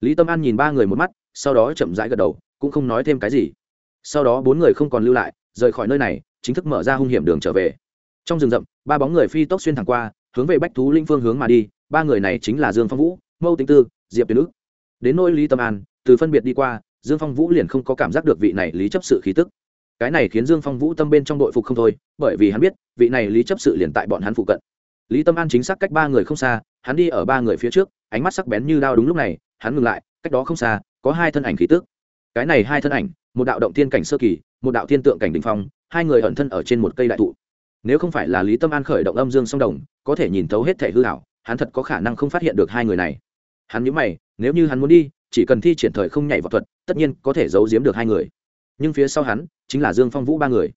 Lý tâm an nhìn ba người một mắt, sau đó chậm rãi gật đầu, cũng không nói thêm cái gì. Sau đó bốn người không còn lưu lại, rời khỏi nơi này, chính thức mở ra hung hiểm đường trở về trong rừng rậm, ba bóng người phi tốc xuyên thẳng qua, hướng về bách thú linh phương hướng mà đi. Ba người này chính là dương phong vũ, mâu tĩnh tư, diệp tuyên đức đến nỗi lý tâm an, từ phân biệt đi qua, dương phong vũ liền không có cảm giác được vị này lý chấp sự khí tức. Cái này khiến dương phong vũ tâm bên trong đội phục không thôi, bởi vì hắn biết, vị này lý chấp sự liền tại bọn hắn phụ cận. Lý tâm an chính xác cách ba người không xa, hắn đi ở ba người phía trước, ánh mắt sắc bén như đao đúng lúc này, hắn ngừng lại, cách đó không xa, có hai thân ảnh khí tức. Cái này hai thân ảnh, một đạo động thiên cảnh sơ kỳ, một đạo thiên tượng cảnh đình phong, hai người ẩn thân ở trên một cây đại thụ nếu không phải là lý tâm an khởi động âm dương song đồng, có thể nhìn thấu hết thể hư hảo hắn thật có khả năng không phát hiện được hai người này. Hắn nhớ mày, nếu như hắn muốn đi, chỉ cần thi triển thời không nhảy vào thuật, tất nhiên có thể giấu giếm được hai người. Nhưng phía sau hắn, chính là dương phong vũ ba người.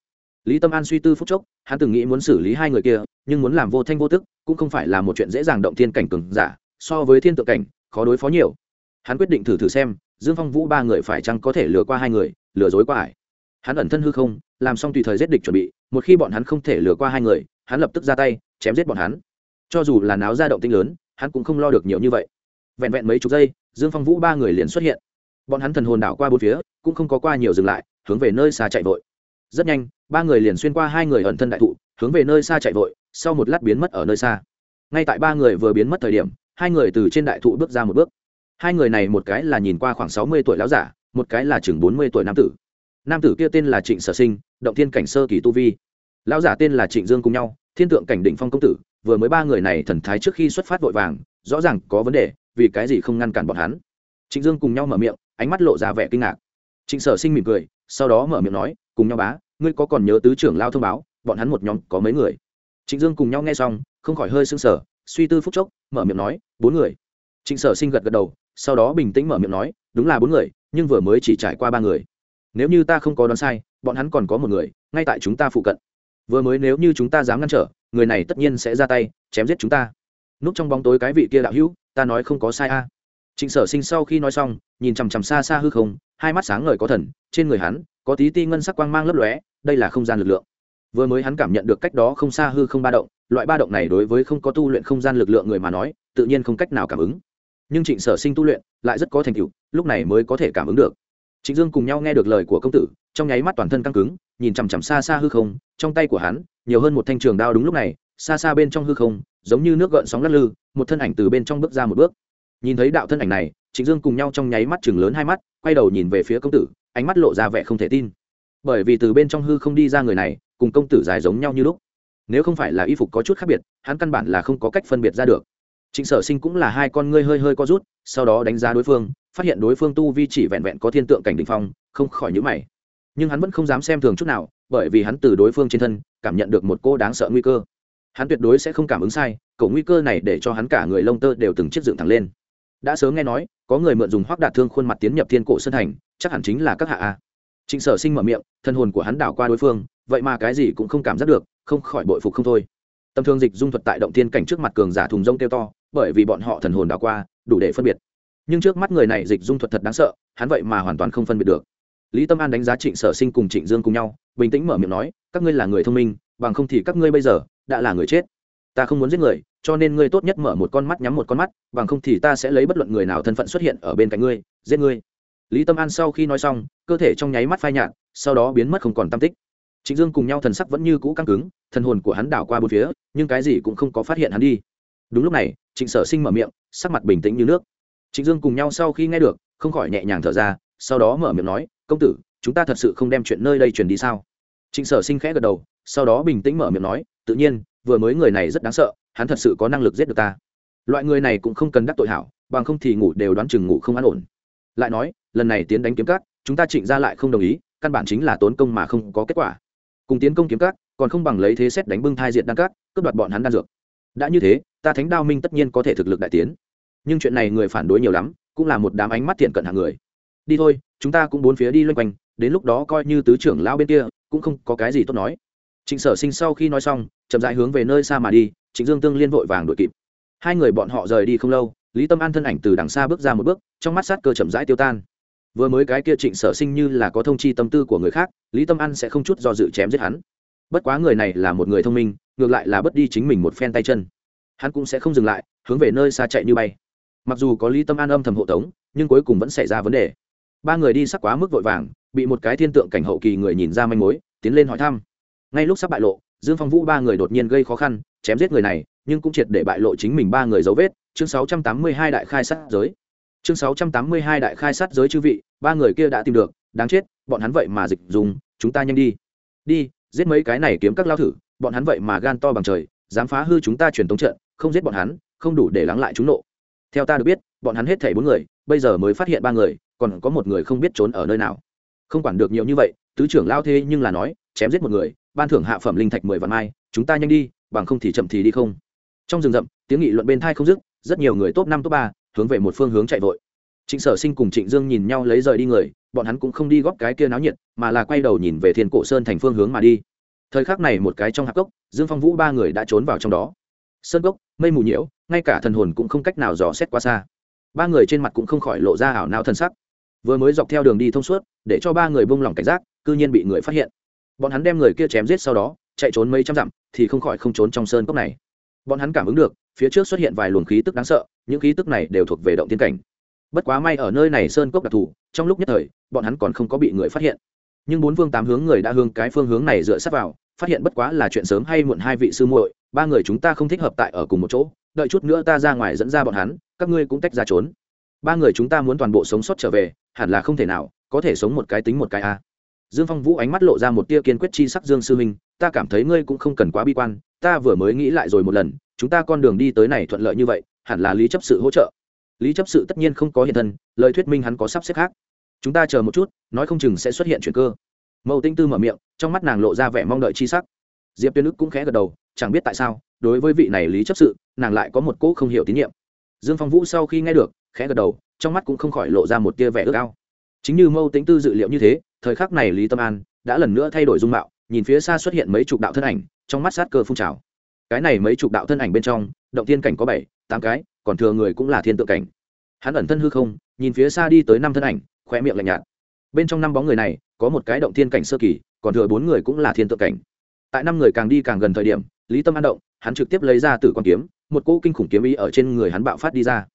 Lý tâm an suy tư phúc chốc, hắn từng nghĩ muốn xử lý hai người kia, nhưng muốn làm vô thanh vô tức, cũng không phải là một chuyện dễ dàng động thiên cảnh cường giả, so với thiên tượng cảnh, khó đối phó nhiều. Hắn quyết định thử thử xem, dương phong vũ ba người phải chăng có thể lừa qua hai người, lừa dối qua ải hắn ẩn thân hư không, làm xong tùy thời giết địch chuẩn bị, một khi bọn hắn không thể lừa qua hai người, hắn lập tức ra tay, chém giết bọn hắn. Cho dù là náo ra động tinh lớn, hắn cũng không lo được nhiều như vậy. Vẹn vẹn mấy chục giây, dương phong vũ ba người liền xuất hiện. Bọn hắn thần hồn đảo qua bốn phía, cũng không có qua nhiều dừng lại, hướng về nơi xa chạy vội. Rất nhanh, ba người liền xuyên qua hai người ẩn thân đại thụ, hướng về nơi xa chạy vội, sau một lát biến mất ở nơi xa. Ngay tại ba người vừa biến mất thời điểm, hai người từ trên đại thụ bước ra một bước. Hai người này một cái là nhìn qua khoảng sáu mươi tuổi láo giả, một cái là chừng bốn mươi tuổi nam tử nam tử kia tên là trịnh sở sinh, động thiên cảnh sơ kỳ tu vi. Lão giả tên là trịnh dương cùng nhau, thiên tượng cảnh định phong công tử, vừa mới ba người này thần thái trước khi xuất phát vội vàng, rõ ràng có vấn đề, vì cái gì không ngăn cản bọn hắn? Trịnh dương cùng nhau mở miệng, ánh mắt lộ ra vẻ kinh ngạc. Trịnh sở sinh mỉm cười, sau đó mở miệng nói, cùng nhau bá, ngươi có còn nhớ tứ trưởng lao thông báo, bọn hắn một nhóm có mấy người? Trịnh dương cùng nhau nghe xong, không khỏi hơi sưng sở suy tư phúc chốc, mở miệng nói, bốn người. Trịnh sở sinh gật gật đầu, sau đó bình tĩnh mở miệng nói, đúng là bốn người, nhưng vừa mới chỉ trải qua ba người nếu như ta không có đoán sai, bọn hắn còn có một người, ngay tại chúng ta phụ cận. Vừa mới nếu như chúng ta dám ngăn trở, người này tất nhiên sẽ ra tay, chém giết chúng ta. Núp trong bóng tối cái vị kia đạo hữu, ta nói không có sai a. Trịnh sở sinh sau khi nói xong, nhìn chằm chằm xa xa hư không, hai mắt sáng ngời có thần, trên người hắn, có tí ti ngân sắc quang mang lấp lóe, đây là không gian lực lượng. Vừa mới hắn cảm nhận được cách đó không xa hư không ba động, loại ba động này đối với không có tu luyện không gian lực lượng người mà nói, tự nhiên không cách nào cảm ứng. Nhưng trịnh sở sinh tu luyện, lại rất có thành tựu, lúc này mới có thể cảm ứng được trịnh dương cùng nhau nghe được lời của công tử, trong nháy mắt toàn thân căng cứng, nhìn chằm chằm xa xa hư không, trong tay của hắn, nhiều hơn một thanh trường đao đúng lúc này, xa xa bên trong hư không, giống như nước gợn sóng lăn lư, một thân ảnh từ bên trong bước ra một bước. Nhìn thấy đạo thân ảnh này, trịnh dương cùng nhau trong nháy mắt chừng lớn hai mắt, quay đầu nhìn về phía công tử, ánh mắt lộ ra vẻ không thể tin. Bởi vì từ bên trong hư không đi ra người này, cùng công tử dài giống nhau như lúc. Nếu không phải là y phục có chút khác biệt, hắn căn bản là không có cách phân biệt ra được. Trịnh sở sinh cũng là hai con ngươi hơi hơi co rút, sau đó đánh giá đối phương phát hiện đối phương tu vi chỉ vẹn vẹn có thiên tượng cảnh đình phong, không khỏi nhữ mày. Nhưng hắn vẫn không dám xem thường chút nào, bởi vì hắn từ đối phương trên thân, cảm nhận được một cô đáng sợ nguy cơ. Hắn tuyệt đối sẽ không cảm ứng sai cậu nguy cơ này để cho hắn cả người lông tơ đều từng chiếc dựng thẳng lên. Đã sớm nghe nói, có người mượn dùng hoác đạt thương khuôn mặt tiến nhập thiên cổ sơn thành, chắc hẳn chính là các hạ a. Trịnh sở sinh mở miệng, thân hồn của hắn đảo qua đối phương, vậy mà cái gì cũng không cảm giác được, không khỏi bội phục không thôi. Tầm thường dịch dung thuật tại động thiên cảnh trước mặt cường giả thùng rông kêu to, bởi vì bọn họ thần hồn đảo qua, đủ để phân biệt nhưng trước mắt người này dịch dung thuật thật đáng sợ, hắn vậy mà hoàn toàn không phân biệt được. Lý tâm an đánh giá trịnh sở sinh cùng trịnh dương cùng nhau, bình tĩnh mở miệng nói, các ngươi là người thông minh, bằng không thì các ngươi bây giờ đã là người chết. Ta không muốn giết người, cho nên ngươi tốt nhất mở một con mắt nhắm một con mắt, bằng không thì ta sẽ lấy bất luận người nào thân phận xuất hiện ở bên cạnh ngươi, giết ngươi. Lý tâm an sau khi nói xong, cơ thể trong nháy mắt phai nhạt, sau đó biến mất không còn tam tích. Trịnh dương cùng nhau thần sắc vẫn như cũ căng cứng, thần hồn của hắn đảo qua bốn phía, nhưng cái gì cũng không có phát hiện hắn đi. Đúng lúc này, trịnh sở sinh mở miệng, sắc mặt bình tĩnh như nước trịnh dương cùng nhau sau khi nghe được, không khỏi nhẹ nhàng thở ra, sau đó mở miệng nói, công tử, chúng ta thật sự không đem chuyện nơi đây truyền đi sao? Trịnh sở sinh khẽ gật đầu, sau đó bình tĩnh mở miệng nói, tự nhiên, vừa mới người này rất đáng sợ, hắn thật sự có năng lực giết được ta. Loại người này cũng không cần đắc tội hảo, bằng không thì ngủ đều đoán chừng ngủ không an ổn. Lại nói, lần này tiến đánh kiếm cát chúng ta trịnh ra lại không đồng ý, căn bản chính là tốn công mà không có kết quả. Cùng tiến công kiếm cát còn không bằng lấy thế xét đánh bưng thai diệt đan cát cướp đoạt bọn hắn đan dược. Đã như thế, ta thánh đao minh tất nhiên có thể thực lực đại tiến nhưng chuyện này người phản đối nhiều lắm, cũng là một đám ánh mắt thiện cận hàng người. Đi thôi, chúng ta cũng bốn phía đi loanh quanh, đến lúc đó coi như tứ trưởng lao bên kia, cũng không có cái gì tốt nói. Trịnh sở sinh sau khi nói xong, chậm rãi hướng về nơi xa mà đi, trịnh dương tương liên vội vàng đuổi kịp. Hai người bọn họ rời đi không lâu, lý tâm an thân ảnh từ đằng xa bước ra một bước, trong mắt sát cơ chậm rãi tiêu tan. Vừa mới cái kia trịnh sở sinh như là có thông chi tâm tư của người khác, lý tâm an sẽ không chút do dự chém giết hắn. Bất quá người này là một người thông minh, ngược lại là bất đi chính mình một phen tay chân. Hắn cũng sẽ không dừng lại, hướng về nơi xa chạy như bay mặc dù có lý tâm an âm thầm hộ tống, nhưng cuối cùng vẫn xảy ra vấn đề. Ba người đi sắc quá mức vội vàng, bị một cái thiên tượng cảnh hậu kỳ người nhìn ra manh mối, tiến lên hỏi thăm. Ngay lúc sắp bại lộ, dương phong vũ ba người đột nhiên gây khó khăn, chém giết người này, nhưng cũng triệt để bại lộ chính mình ba người dấu vết. Chương 682 đại khai sát giới. Chương 682 đại khai sát giới chư vị, ba người kia đã tìm được, đáng chết, bọn hắn vậy mà dịch dùng, chúng ta nhanh đi. Đi, giết mấy cái này kiếm các lao thử, bọn hắn vậy mà gan to bằng trời, dám phá hư chúng ta truyền tống trận, không giết bọn hắn, không đủ để lắng lại chúng nộ theo ta được biết, bọn hắn hết thảy bốn người, bây giờ mới phát hiện ba người, còn có một người không biết trốn ở nơi nào. Không quản được nhiều như vậy, tứ trưởng lao thế nhưng là nói, chém giết một người, ban thưởng hạ phẩm linh thạch mười vạn mai, chúng ta nhanh đi, bằng không thì chậm thì đi không. Trong rừng rậm, tiếng nghị luận bên thai không dứt, rất nhiều người top năm, top ba, hướng về một phương hướng chạy vội. Trịnh sở sinh cùng trịnh dương nhìn nhau lấy rời đi người, bọn hắn cũng không đi góp cái kia náo nhiệt, mà là quay đầu nhìn về thiên cổ sơn thành phương hướng mà đi. Thời khắc này một cái trong hạp cốc, dương phong vũ ba người đã trốn vào trong đó sơn cốc, mây mù nhiễu, ngay cả thần hồn cũng không cách nào dò xét qua xa. Ba người trên mặt cũng không khỏi lộ ra ảo nao thân sắc. Vừa mới dọc theo đường đi thông suốt, để cho ba người buông lỏng cảnh giác, cư nhiên bị người phát hiện. Bọn hắn đem người kia chém giết sau đó, chạy trốn mấy trăm dặm, thì không khỏi không trốn trong sơn cốc này. Bọn hắn cảm ứng được, phía trước xuất hiện vài luồng khí tức đáng sợ, những khí tức này đều thuộc về động tiên cảnh. Bất quá may ở nơi này sơn cốc đặc thù, trong lúc nhất thời, bọn hắn còn không có bị người phát hiện. Nhưng bốn phương tám hướng người đã hướng cái phương hướng này dựa sát vào, phát hiện bất quá là chuyện sớm hay muộn hai vị sư muội ba người chúng ta không thích hợp tại ở cùng một chỗ, đợi chút nữa ta ra ngoài dẫn ra bọn hắn, các ngươi cũng tách ra trốn. Ba người chúng ta muốn toàn bộ sống sót trở về, hẳn là không thể nào, có thể sống một cái tính một cái a. Dương phong vũ ánh mắt lộ ra một tia kiên quyết chi sắc dương sư minh, ta cảm thấy ngươi cũng không cần quá bi quan, ta vừa mới nghĩ lại rồi một lần, chúng ta con đường đi tới này thuận lợi như vậy, hẳn là lý chấp sự hỗ trợ. Lý chấp sự tất nhiên không có hiện thân, lời thuyết minh hắn có sắp xếp khác. Chúng ta chờ một chút, nói không chừng sẽ xuất hiện chuyện cơ. Mậu tinh tư mở miệng, trong mắt nàng lộ ra vẻ mong đợi chi sắc. Diệp tuyên ức cũng khẽ gật đầu chẳng biết tại sao, đối với vị này lý chấp sự, nàng lại có một cỗ không hiểu tín nhiệm. Dương phong vũ sau khi nghe được, khẽ gật đầu, trong mắt cũng không khỏi lộ ra một tia vẻ ước ao. Chính như mâu tính tư dự liệu như thế, thời khắc này lý tâm an đã lần nữa thay đổi dung mạo, nhìn phía xa xuất hiện mấy chục đạo thân ảnh, trong mắt sát cơ phun trào. Cái này mấy chục đạo thân ảnh bên trong, động thiên cảnh có bảy, tám cái, còn thừa người cũng là thiên tượng cảnh. Hắn ẩn thân hư không, nhìn phía xa đi tới năm thân ảnh khoe miệng lạnh nhạt. Bên trong năm bóng người này, có một cái động thiên cảnh sơ kỳ, còn thừa bốn người cũng là thiên tượng cảnh. Tại năm người càng đi càng gần thời điểm lý tâm an động, hắn trực tiếp lấy ra tử quan kiếm, một cỗ kinh khủng kiếm ý ở trên người hắn bạo phát đi ra.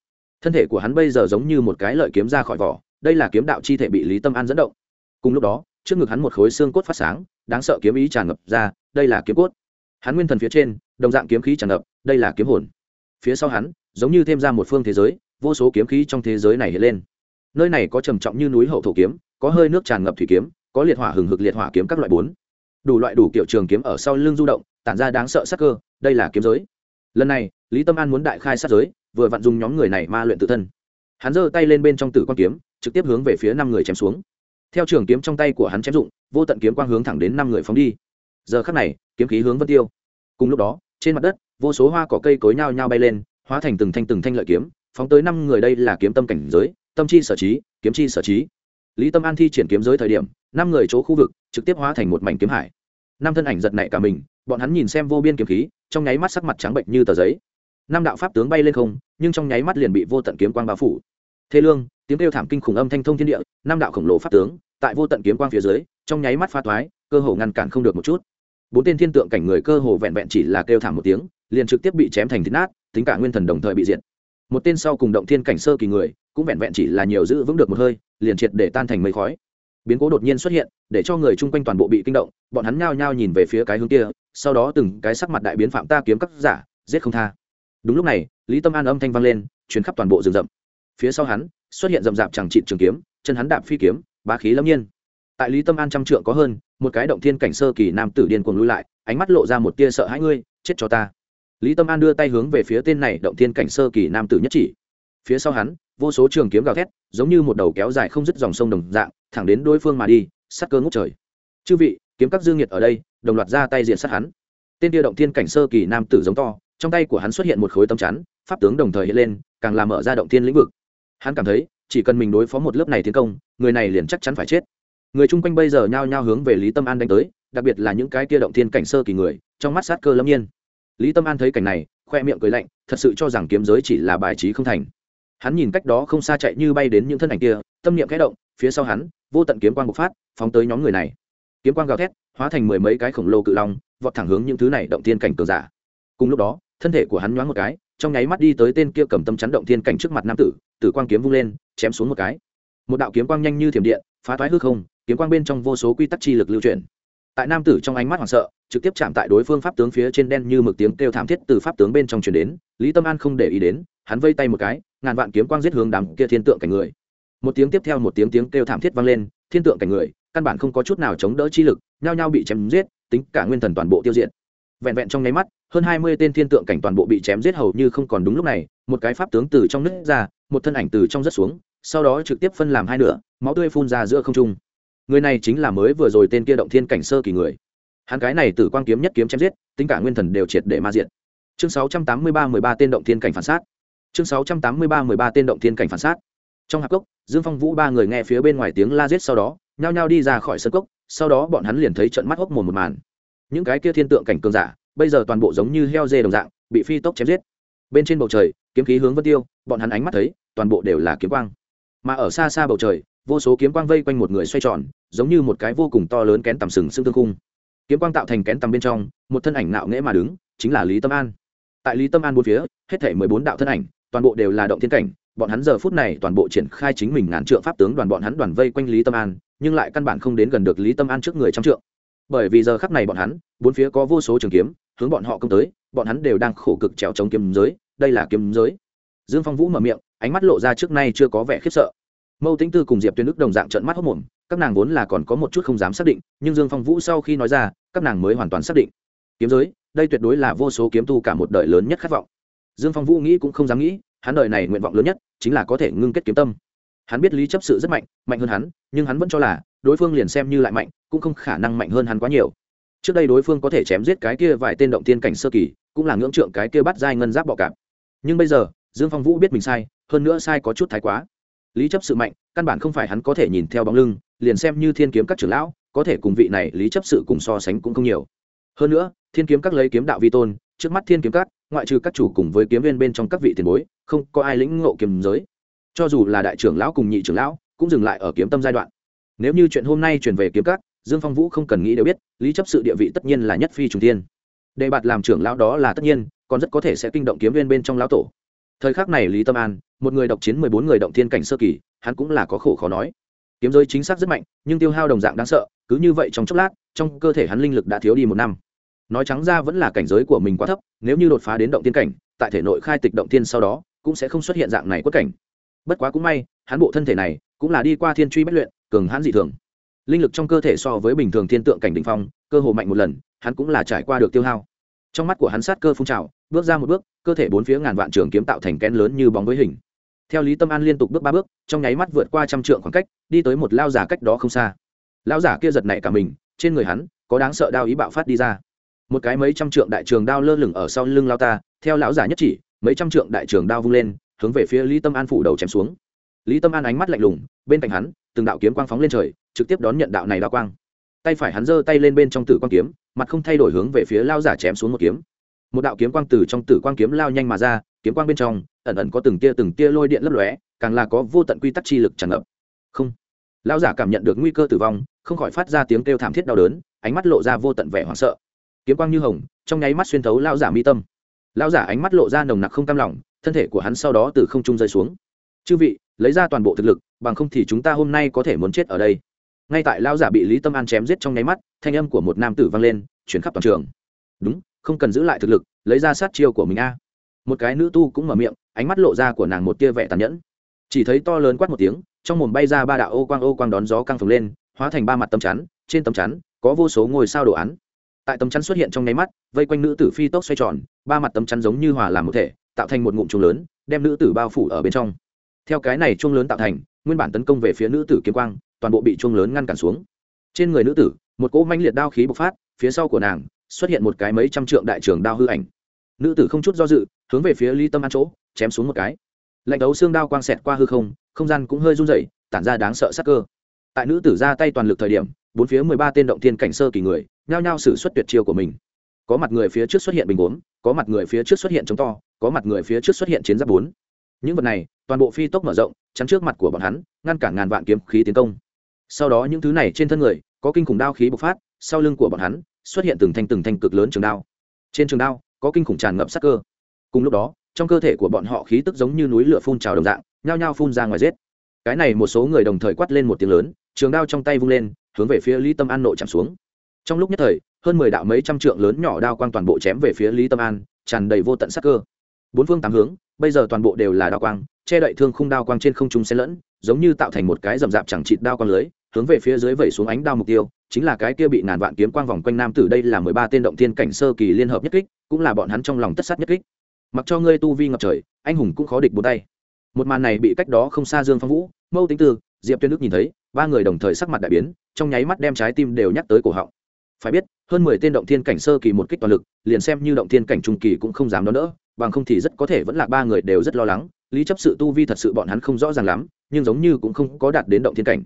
Thân thể của hắn bây giờ giống như một cái lợi kiếm ra khỏi vỏ, đây là kiếm đạo chi thể bị lý tâm an dẫn động. Cùng lúc đó, trước ngực hắn một khối xương cốt phát sáng, đáng sợ kiếm ý tràn ngập ra, đây là kiếm cốt. Hắn nguyên thần phía trên, đồng dạng kiếm khí tràn ngập, đây là kiếm hồn. Phía sau hắn, giống như thêm ra một phương thế giới, vô số kiếm khí trong thế giới này hiện lên. Nơi này có trầm trọng như núi hậu thổ kiếm, có hơi nước tràn ngập thủy kiếm, có liệt hỏa hừng hực liệt hỏa kiếm các loại bốn. Đủ loại đủ kiểu trường kiếm ở sau lưng du động tản ra đáng sợ sắc cơ, đây là kiếm giới. Lần này, lý tâm an muốn đại khai sát giới, vừa vặn dùng nhóm người này ma luyện tự thân. Hắn giơ tay lên bên trong tử quan kiếm, trực tiếp hướng về phía năm người chém xuống. Theo trường kiếm trong tay của hắn chém dụng, vô tận kiếm quang hướng thẳng đến năm người phóng đi. Giờ khắc này, kiếm khí hướng vân tiêu. Cùng lúc đó, trên mặt đất, vô số hoa cỏ cây cối nhao nhao bay lên, hóa thành từng thanh từng thanh lợi kiếm, phóng tới năm người đây là kiếm tâm cảnh giới, tâm chi sở trí, kiếm chi sở trí. Lý tâm an thi triển kiếm giới thời điểm, năm người chỗ khu vực, trực tiếp hóa thành một mảnh kiếm hải năm thân ảnh giật nảy cả mình, bọn hắn nhìn xem vô biên kiếm khí, trong nháy mắt sắc mặt trắng bệnh như tờ giấy. Năm đạo pháp tướng bay lên không, nhưng trong nháy mắt liền bị vô tận kiếm quang bao phủ. Thế lương, tiếng kêu thảm kinh khủng âm thanh thông thiên địa năm đạo khổng lồ pháp tướng, tại vô tận kiếm quang phía dưới, trong nháy mắt pha toái cơ hồ ngăn cản không được một chút. Bốn tên thiên tượng cảnh người cơ hồ vẹn vẹn chỉ là kêu thảm một tiếng, liền trực tiếp bị chém thành thít nát, tính cả nguyên thần đồng thời bị diệt. Một tên sau cùng động thiên cảnh sơ kỳ người, cũng vẹn vẹn chỉ là nhiều giữ vững được một hơi, liền triệt để tan thành mây khói biến cố đột nhiên xuất hiện, để cho người chung quanh toàn bộ bị kinh động, bọn hắn nhao nhao nhìn về phía cái hướng kia, sau đó từng cái sắc mặt đại biến phạm ta kiếm các giả, giết không tha. Đúng lúc này, lý tâm an âm thanh vang lên chuyến khắp toàn bộ rừng rậm. Phía sau hắn, xuất hiện rậm rạp chẳng trị trường kiếm, chân hắn đạp phi kiếm, bá khí lâm nhiên. Tại lý tâm an trăm trượng có hơn, một cái động thiên cảnh sơ kỳ nam tử điên cuồng lui lại, ánh mắt lộ ra một tia sợ hãi ngươi, chết cho ta. Lý tâm an đưa tay hướng về phía tên này động thiên cảnh sơ kỳ nam tử nhất chỉ. Phía sau hắn, vô số trường kiếm gào thét, giống như một đầu kéo dài không dứt dòng sông đồng dạng thẳng đến đối phương mà đi sắt cơ ngút trời. Chư vị, kiếm các dương nhiệt ở đây, đồng loạt ra tay diện sát hắn. Tên kia động thiên cảnh sơ kỳ nam tử giống to, trong tay của hắn xuất hiện một khối tấm chắn, pháp tướng đồng thời hiện lên, càng làm mở ra động thiên lĩnh vực. Hắn cảm thấy, chỉ cần mình đối phó một lớp này tiến công, người này liền chắc chắn phải chết. Người chung quanh bây giờ nhao nhao hướng về lý tâm an đánh tới, đặc biệt là những cái kia động thiên cảnh sơ kỳ người, trong mắt sát cơ lâm nhiên. Lý tâm an thấy cảnh này, khoe miệng cười lạnh, thật sự cho rằng kiếm giới chỉ là bài trí không thành. Hắn nhìn cách đó không xa chạy như bay đến những thân ảnh kia, tâm niệm kẽ động phía sau hắn, vô tận kiếm quang bộc phát, phóng tới nhóm người này. Kiếm quang gào thét, hóa thành mười mấy cái khổng lồ cự long, vọt thẳng hướng những thứ này động thiên cảnh cường giả. Cùng lúc đó, thân thể của hắn nhoáng một cái, trong nháy mắt đi tới tên kia cầm tâm chắn động thiên cảnh trước mặt nam tử tử quang kiếm vung lên, chém xuống một cái. Một đạo kiếm quang nhanh như thiểm điện, phá toái hư không, kiếm quang bên trong vô số quy tắc chi lực lưu chuyển. Tại nam tử trong ánh mắt hoảng sợ, trực tiếp chạm tại đối phương pháp tướng phía trên đen như mực tiếng kêu thảm thiết từ pháp tướng bên trong truyền đến, lý tâm an không để ý đến, hắn vây tay một cái, ngàn vạn kiếm quang giết hướng đám kia thiên tượng cảnh người một tiếng tiếp theo một tiếng tiếng kêu thảm thiết vang lên, thiên tượng cảnh người, căn bản không có chút nào chống đỡ chi lực, nhao nhao bị chém giết, tính cả nguyên thần toàn bộ tiêu diệt. Vẹn vẹn trong nháy mắt, hơn hai mươi tên thiên tượng cảnh toàn bộ bị chém giết hầu như không còn đúng lúc này, một cái pháp tướng từ trong nước ra, một thân ảnh từ trong rất xuống, sau đó trực tiếp phân làm hai nửa, máu tươi phun ra giữa không trung. Người này chính là mới vừa rồi tên kia động thiên cảnh sơ kỳ người. Hắn cái này tử quang kiếm nhất kiếm chém giết, tính cả nguyên thần đều triệt để ma diện chương sáu trăm tám mươi ba mười ba tên động thiên cảnh phản sát. Chương sáu trăm tám mươi ba mười ba tên động thiên cảnh phản sát trong hạp cốc, dương phong vũ ba người nghe phía bên ngoài tiếng la giết sau đó, nhao nhao đi ra khỏi sân cốc, sau đó bọn hắn liền thấy trận mắt hốc mồm một màn. Những cái kia thiên tượng cảnh cường giả, bây giờ toàn bộ giống như heo dê đồng dạng, bị phi tốc chém giết. Bên trên bầu trời, kiếm khí hướng vân tiêu, bọn hắn ánh mắt thấy, toàn bộ đều là kiếm quang. Mà ở xa xa bầu trời, vô số kiếm quang vây quanh một người xoay tròn, giống như một cái vô cùng to lớn kén tầm sừng xương tương cung kiếm quang tạo thành kén tầm bên trong, một thân ảnh nạo nghễ mà đứng, chính là lý tâm an. Tại lý tâm an bốn phía, hết thể mười bốn đạo thân ảnh, toàn bộ đều là động thiên cảnh bọn hắn giờ phút này toàn bộ triển khai chính mình ngàn trượng pháp tướng đoàn bọn hắn đoàn vây quanh lý tâm an, nhưng lại căn bản không đến gần được lý tâm an trước người trăm trượng. Bởi vì giờ khắc này bọn hắn, bốn phía có vô số trường kiếm, hướng bọn họ công tới, bọn hắn đều đang khổ cực trèo chống kiếm giới, đây là kiếm giới. Dương phong vũ mở miệng, ánh mắt lộ ra trước nay chưa có vẻ khiếp sợ. Mâu tính tư cùng diệp tuyên đức đồng dạng trận mắt hốc mồm, các nàng vốn là còn có một chút không dám xác định, nhưng dương phong vũ sau khi nói ra, các nàng mới hoàn toàn xác định. Kiếm giới, đây tuyệt đối là vô số kiếm tu cả một đời lớn nhất khát vọng. Dương phong vũ nghĩ cũng không dám nghĩ hắn đời này nguyện vọng lớn nhất chính là có thể ngưng kết kiếm tâm. Hắn biết lý chấp sự rất mạnh mạnh hơn hắn, nhưng hắn vẫn cho là đối phương liền xem như lại mạnh, cũng không khả năng mạnh hơn hắn quá nhiều. Trước đây đối phương có thể chém giết cái kia vài tên động tiên cảnh sơ kỳ, cũng là ngưỡng trượng cái kia bắt dai ngân giáp bọ cạp. Nhưng bây giờ, dương phong vũ biết mình sai, hơn nữa sai có chút thái quá. Lý chấp sự mạnh, căn bản không phải hắn có thể nhìn theo bóng lưng, liền xem như thiên kiếm các trưởng lão, có thể cùng vị này lý chấp sự cùng so sánh cũng không nhiều. Hơn nữa, thiên kiếm các lấy kiếm đạo vi tôn, trước mắt thiên kiếm các, ngoại trừ các chủ cùng với kiếm viên bên trong các vị tiền bối không có ai lĩnh ngộ kiếm giới. Cho dù là đại trưởng lão cùng nhị trưởng lão, cũng dừng lại ở kiếm tâm giai đoạn. Nếu như chuyện hôm nay chuyển về kiếm các, dương phong vũ không cần nghĩ đều biết, lý chấp sự địa vị tất nhiên là nhất phi trùng tiên đề bạt làm trưởng lão đó là tất nhiên, còn rất có thể sẽ kinh động kiếm viên bên trong lão tổ. Thời khắc này lý tâm an, một người độc chiến mười bốn người động thiên cảnh sơ kỳ, hắn cũng là có khổ khó nói. Kiếm giới chính xác rất mạnh, nhưng tiêu hao đồng dạng đáng sợ, cứ như vậy trong chốc lát, trong cơ thể hắn linh lực đã thiếu đi một năm. Nói trắng ra vẫn là cảnh giới của mình quá thấp, nếu như đột phá đến động tiên cảnh, tại thể nội khai tịch động tiên sau đó cũng sẽ không xuất hiện dạng này quất cảnh. Bất quá cũng may, hắn bộ thân thể này cũng là đi qua thiên truy bất luyện, cường hãn dị thường. Linh lực trong cơ thể so với bình thường thiên tượng cảnh đ ỉ n h phong, cơ hồ mạnh một lần, hắn cũng là trải qua được tiêu hao. Trong mắt của hắn sát cơ phun trào, bước ra một bước, cơ thể bốn phía ngàn vạn trường kiếm tạo thành kén lớn như bóng với hình. Theo lý tâm an liên tục bước ba bước, trong nháy mắt vượt qua trăm trượng khoảng cách, đi tới một lao giả cách đó không xa. Lao giả kia giật nảy cả mình, trên người hắn có đáng sợ đao ý bạo phát đi ra. Một cái mấy trăm trượng đại trường đao lơ lửng ở sau lưng lao ta, theo lão giả nhất chỉ mấy trăm trượng đại trường đao vung lên, hướng về phía lý tâm an phủ đầu chém xuống. Lý tâm an ánh mắt lạnh lùng, bên cạnh hắn, từng đạo kiếm quang phóng lên trời, trực tiếp đón nhận đạo này đao quang. Tay phải hắn giơ tay lên bên trong tử quang kiếm, mặt không thay đổi hướng về phía lao giả chém xuống một kiếm. Một đạo kiếm quang từ trong tử quang kiếm lao nhanh mà ra, kiếm quang bên trong, ẩn ẩn có từng tia từng tia lôi điện lấp lóe, càng là có vô tận quy tắc chi lực tràn ngập. Không. Lao giả cảm nhận được nguy cơ tử vong, không khỏi phát ra tiếng kêu thảm thiết đau đớn, ánh mắt lộ ra vô tận vẻ hoảng sợ. Kiếm quang như hồng, trong nháy mắt xuyên thấu lao giả mi tâm. Lão giả ánh mắt lộ ra nồng nặc không cam lòng, thân thể của hắn sau đó từ không trung rơi xuống. Chư vị, lấy ra toàn bộ thực lực, bằng không thì chúng ta hôm nay có thể muốn chết ở đây. Ngay tại lão giả bị lý tâm an chém giết trong nháy mắt, thanh âm của một nam tử vang lên, chuyển khắp toàn trường. Đúng, không cần giữ lại thực lực, lấy ra sát chiêu của mình a. Một cái nữ tu cũng mở miệng, ánh mắt lộ ra của nàng một tia vẻ tàn nhẫn. Chỉ thấy to lớn quát một tiếng, trong mồm bay ra ba đạo ô quang ô quang đón gió căng phồng lên, hóa thành ba mặt tấm chắn, trên tấm chắn có vô số ngôi sao đồ án tại tấm chắn xuất hiện trong nháy mắt, vây quanh nữ tử phi tốc xoay tròn, ba mặt tấm chắn giống như hòa làm một thể, tạo thành một ngụm chuông lớn, đem nữ tử bao phủ ở bên trong. Theo cái này chuông lớn tạo thành, nguyên bản tấn công về phía nữ tử kiếm quang, toàn bộ bị chuông lớn ngăn cản xuống. Trên người nữ tử, một cỗ manh liệt đao khí bộc phát, phía sau của nàng, xuất hiện một cái mấy trăm trượng đại trường đao hư ảnh. Nữ tử không chút do dự, hướng về phía ly tâm an chỗ, chém xuống một cái. Lạnh đấu xương đao quang xẹt qua hư không không gian cũng hơi run rẩy, tản ra đáng sợ sắc cơ. Tại nữ tử ra tay toàn lực thời điểm, bốn phía mười ba tên động thiên cảnh sơ kỳ người nhao nhao xử xuất tuyệt chiêu của mình. Có mặt người phía trước xuất hiện bình gốm có mặt người phía trước xuất hiện chống to, có mặt người phía trước xuất hiện chiến giáp bốn. Những vật này, toàn bộ phi tốc mở rộng, chắn trước mặt của bọn hắn, ngăn cản ngàn vạn kiếm khí tiến công. Sau đó những thứ này trên thân người, có kinh khủng đao khí bộc phát, sau lưng của bọn hắn, xuất hiện từng thanh từng thanh cực lớn trường đao. Trên trường đao, có kinh khủng tràn ngập sắc cơ. Cùng lúc đó, trong cơ thể của bọn họ khí tức giống như núi lửa phun trào đồng dạng, nhao nhao phun ra ngoài giết. Cái này một số người đồng thời quát lên một tiếng lớn, trường đao trong tay vung lên, hướng về phía lý tâm an nộ chạm xuống trong lúc nhất thời, hơn mười đạo mấy trăm trượng lớn nhỏ đao quang toàn bộ chém về phía lý tâm an, tràn đầy vô tận sắc cơ. Bốn phương tám hướng, bây giờ toàn bộ đều là đao quang, che đậy thương khung đao quang trên không trung xen lẫn, giống như tạo thành một cái rậm rạp chẳng chịt đao quang lưới, hướng về phía dưới vẩy xuống ánh đao mục tiêu, chính là cái kia bị ngàn vạn kiếm quang vòng quanh nam tử đây là mười ba tên động thiên cảnh sơ kỳ liên hợp nhất kích, cũng là bọn hắn trong lòng tất sát nhất kích. Mặc cho ngươi tu vi ngập trời, anh hùng cũng khó địch bốn tay. Một màn này bị cách đó không xa dương phong vũ, mâu tính tư, diệp tuyên đức nhìn thấy, ba người đồng thời sắc mặt đại biến, trong nháy mắt đem trái tim đều nhắc tới cổ họng phải biết, hơn mười tên động thiên cảnh sơ kỳ một kích toàn lực, liền xem như động thiên cảnh trung kỳ cũng không dám đón đỡ, bằng không thì rất có thể vẫn là ba người đều rất lo lắng. Lý chấp sự tu vi thật sự bọn hắn không rõ ràng lắm, nhưng giống như cũng không có đạt đến động thiên cảnh.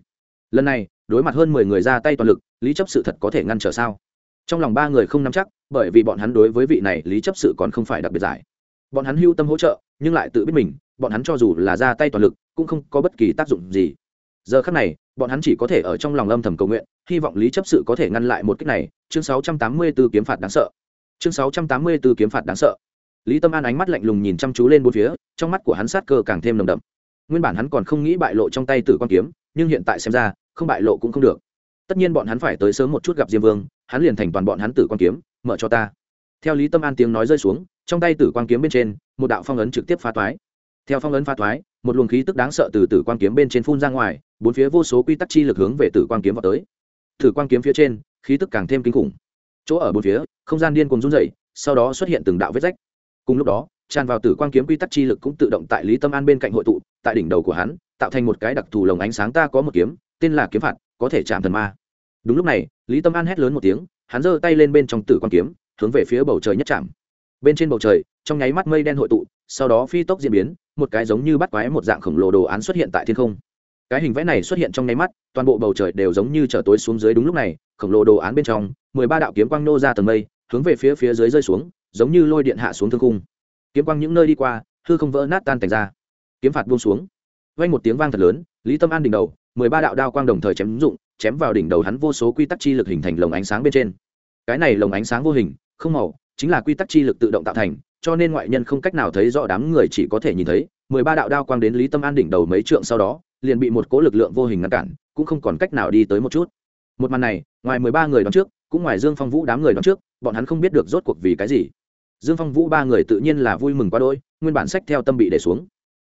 Lần này, đối mặt hơn mười người ra tay toàn lực, lý chấp sự thật có thể ngăn trở sao? Trong lòng ba người không nắm chắc, bởi vì bọn hắn đối với vị này lý chấp sự còn không phải đặc biệt giải. Bọn hắn hưu tâm hỗ trợ, nhưng lại tự biết mình, bọn hắn cho dù là ra tay toàn lực, cũng không có bất kỳ tác dụng gì giờ khắc này, bọn hắn chỉ có thể ở trong lòng âm thầm cầu nguyện, hy vọng lý chấp sự có thể ngăn lại một cách này. Chương 684 kiếm phạt đáng sợ. Chương 684 kiếm phạt đáng sợ. Lý tâm an ánh mắt lạnh lùng nhìn chăm chú lên bốn phía, trong mắt của hắn sát cơ càng thêm nồng đậm. Nguyên bản hắn còn không nghĩ bại lộ trong tay tử quan kiếm, nhưng hiện tại xem ra, không bại lộ cũng không được. Tất nhiên bọn hắn phải tới sớm một chút gặp diêm vương, hắn liền thành toàn bọn hắn tử quan kiếm, mở cho ta. Theo lý tâm an tiếng nói rơi xuống, trong tay tử quan kiếm bên trên, một đạo phong ấn trực tiếp phá toái theo phong ấn phá thoái, một luồng khí tức đáng sợ từ tử quan kiếm bên trên phun ra ngoài, bốn phía vô số quy tắc chi lực hướng về tử quan kiếm vào tới. Tử quan kiếm phía trên, khí tức càng thêm kinh khủng. Chỗ ở bốn phía, không gian điên cùng run dậy sau đó xuất hiện từng đạo vết rách. Cùng lúc đó, tràn vào tử quan kiếm quy tắc chi lực cũng tự động tại lý tâm an bên cạnh hội tụ, tại đỉnh đầu của hắn, tạo thành một cái đặc thù lồng ánh sáng ta có một kiếm, tên là kiếm phạt, có thể chạm thần ma. Đúng lúc này, lý tâm an hét lớn một tiếng, hắn giơ tay lên bên trong tử quan kiếm, hướng về phía bầu trời nhất chạm. Bên trên bầu trời trong nháy mắt mây đen hội tụ, sau đó phi tốc diễn biến, một cái giống như bắt quái một dạng khổng lồ đồ án xuất hiện tại thiên không. Cái hình vẽ này xuất hiện trong nháy mắt, toàn bộ bầu trời đều giống như trở tối xuống dưới đúng lúc này, khổng lồ đồ án bên trong, mười ba đạo kiếm quang nô ra tầng mây, hướng về phía phía dưới rơi xuống, giống như lôi điện hạ xuống thương khung. Kiếm quang những nơi đi qua, hư không vỡ nát tan thành ra. Kiếm phạt buông xuống. Vang một tiếng vang thật lớn, lý tâm an đỉnh đầu, mười ba đạo đao quang đồng thời chém dụng, chém vào đỉnh đầu hắn vô số quy tắc chi lực hình thành lồng ánh sáng bên trên. Cái này lồng ánh sáng vô hình, không màu, chính là quy tắc chi lực tự động tạo thành cho nên ngoại nhân không cách nào thấy rõ đám người chỉ có thể nhìn thấy, mười ba đạo đao quang đến lý tâm an đỉnh đầu mấy trượng sau đó, liền bị một cỗ lực lượng vô hình ngăn cản, cũng không còn cách nào đi tới một chút. Một màn này, ngoài mười ba người đón trước, cũng ngoài dương phong vũ đám người đón trước, bọn hắn không biết được rốt cuộc vì cái gì. Dương phong vũ ba người tự nhiên là vui mừng quá đôi nguyên bản sách theo tâm bị để xuống.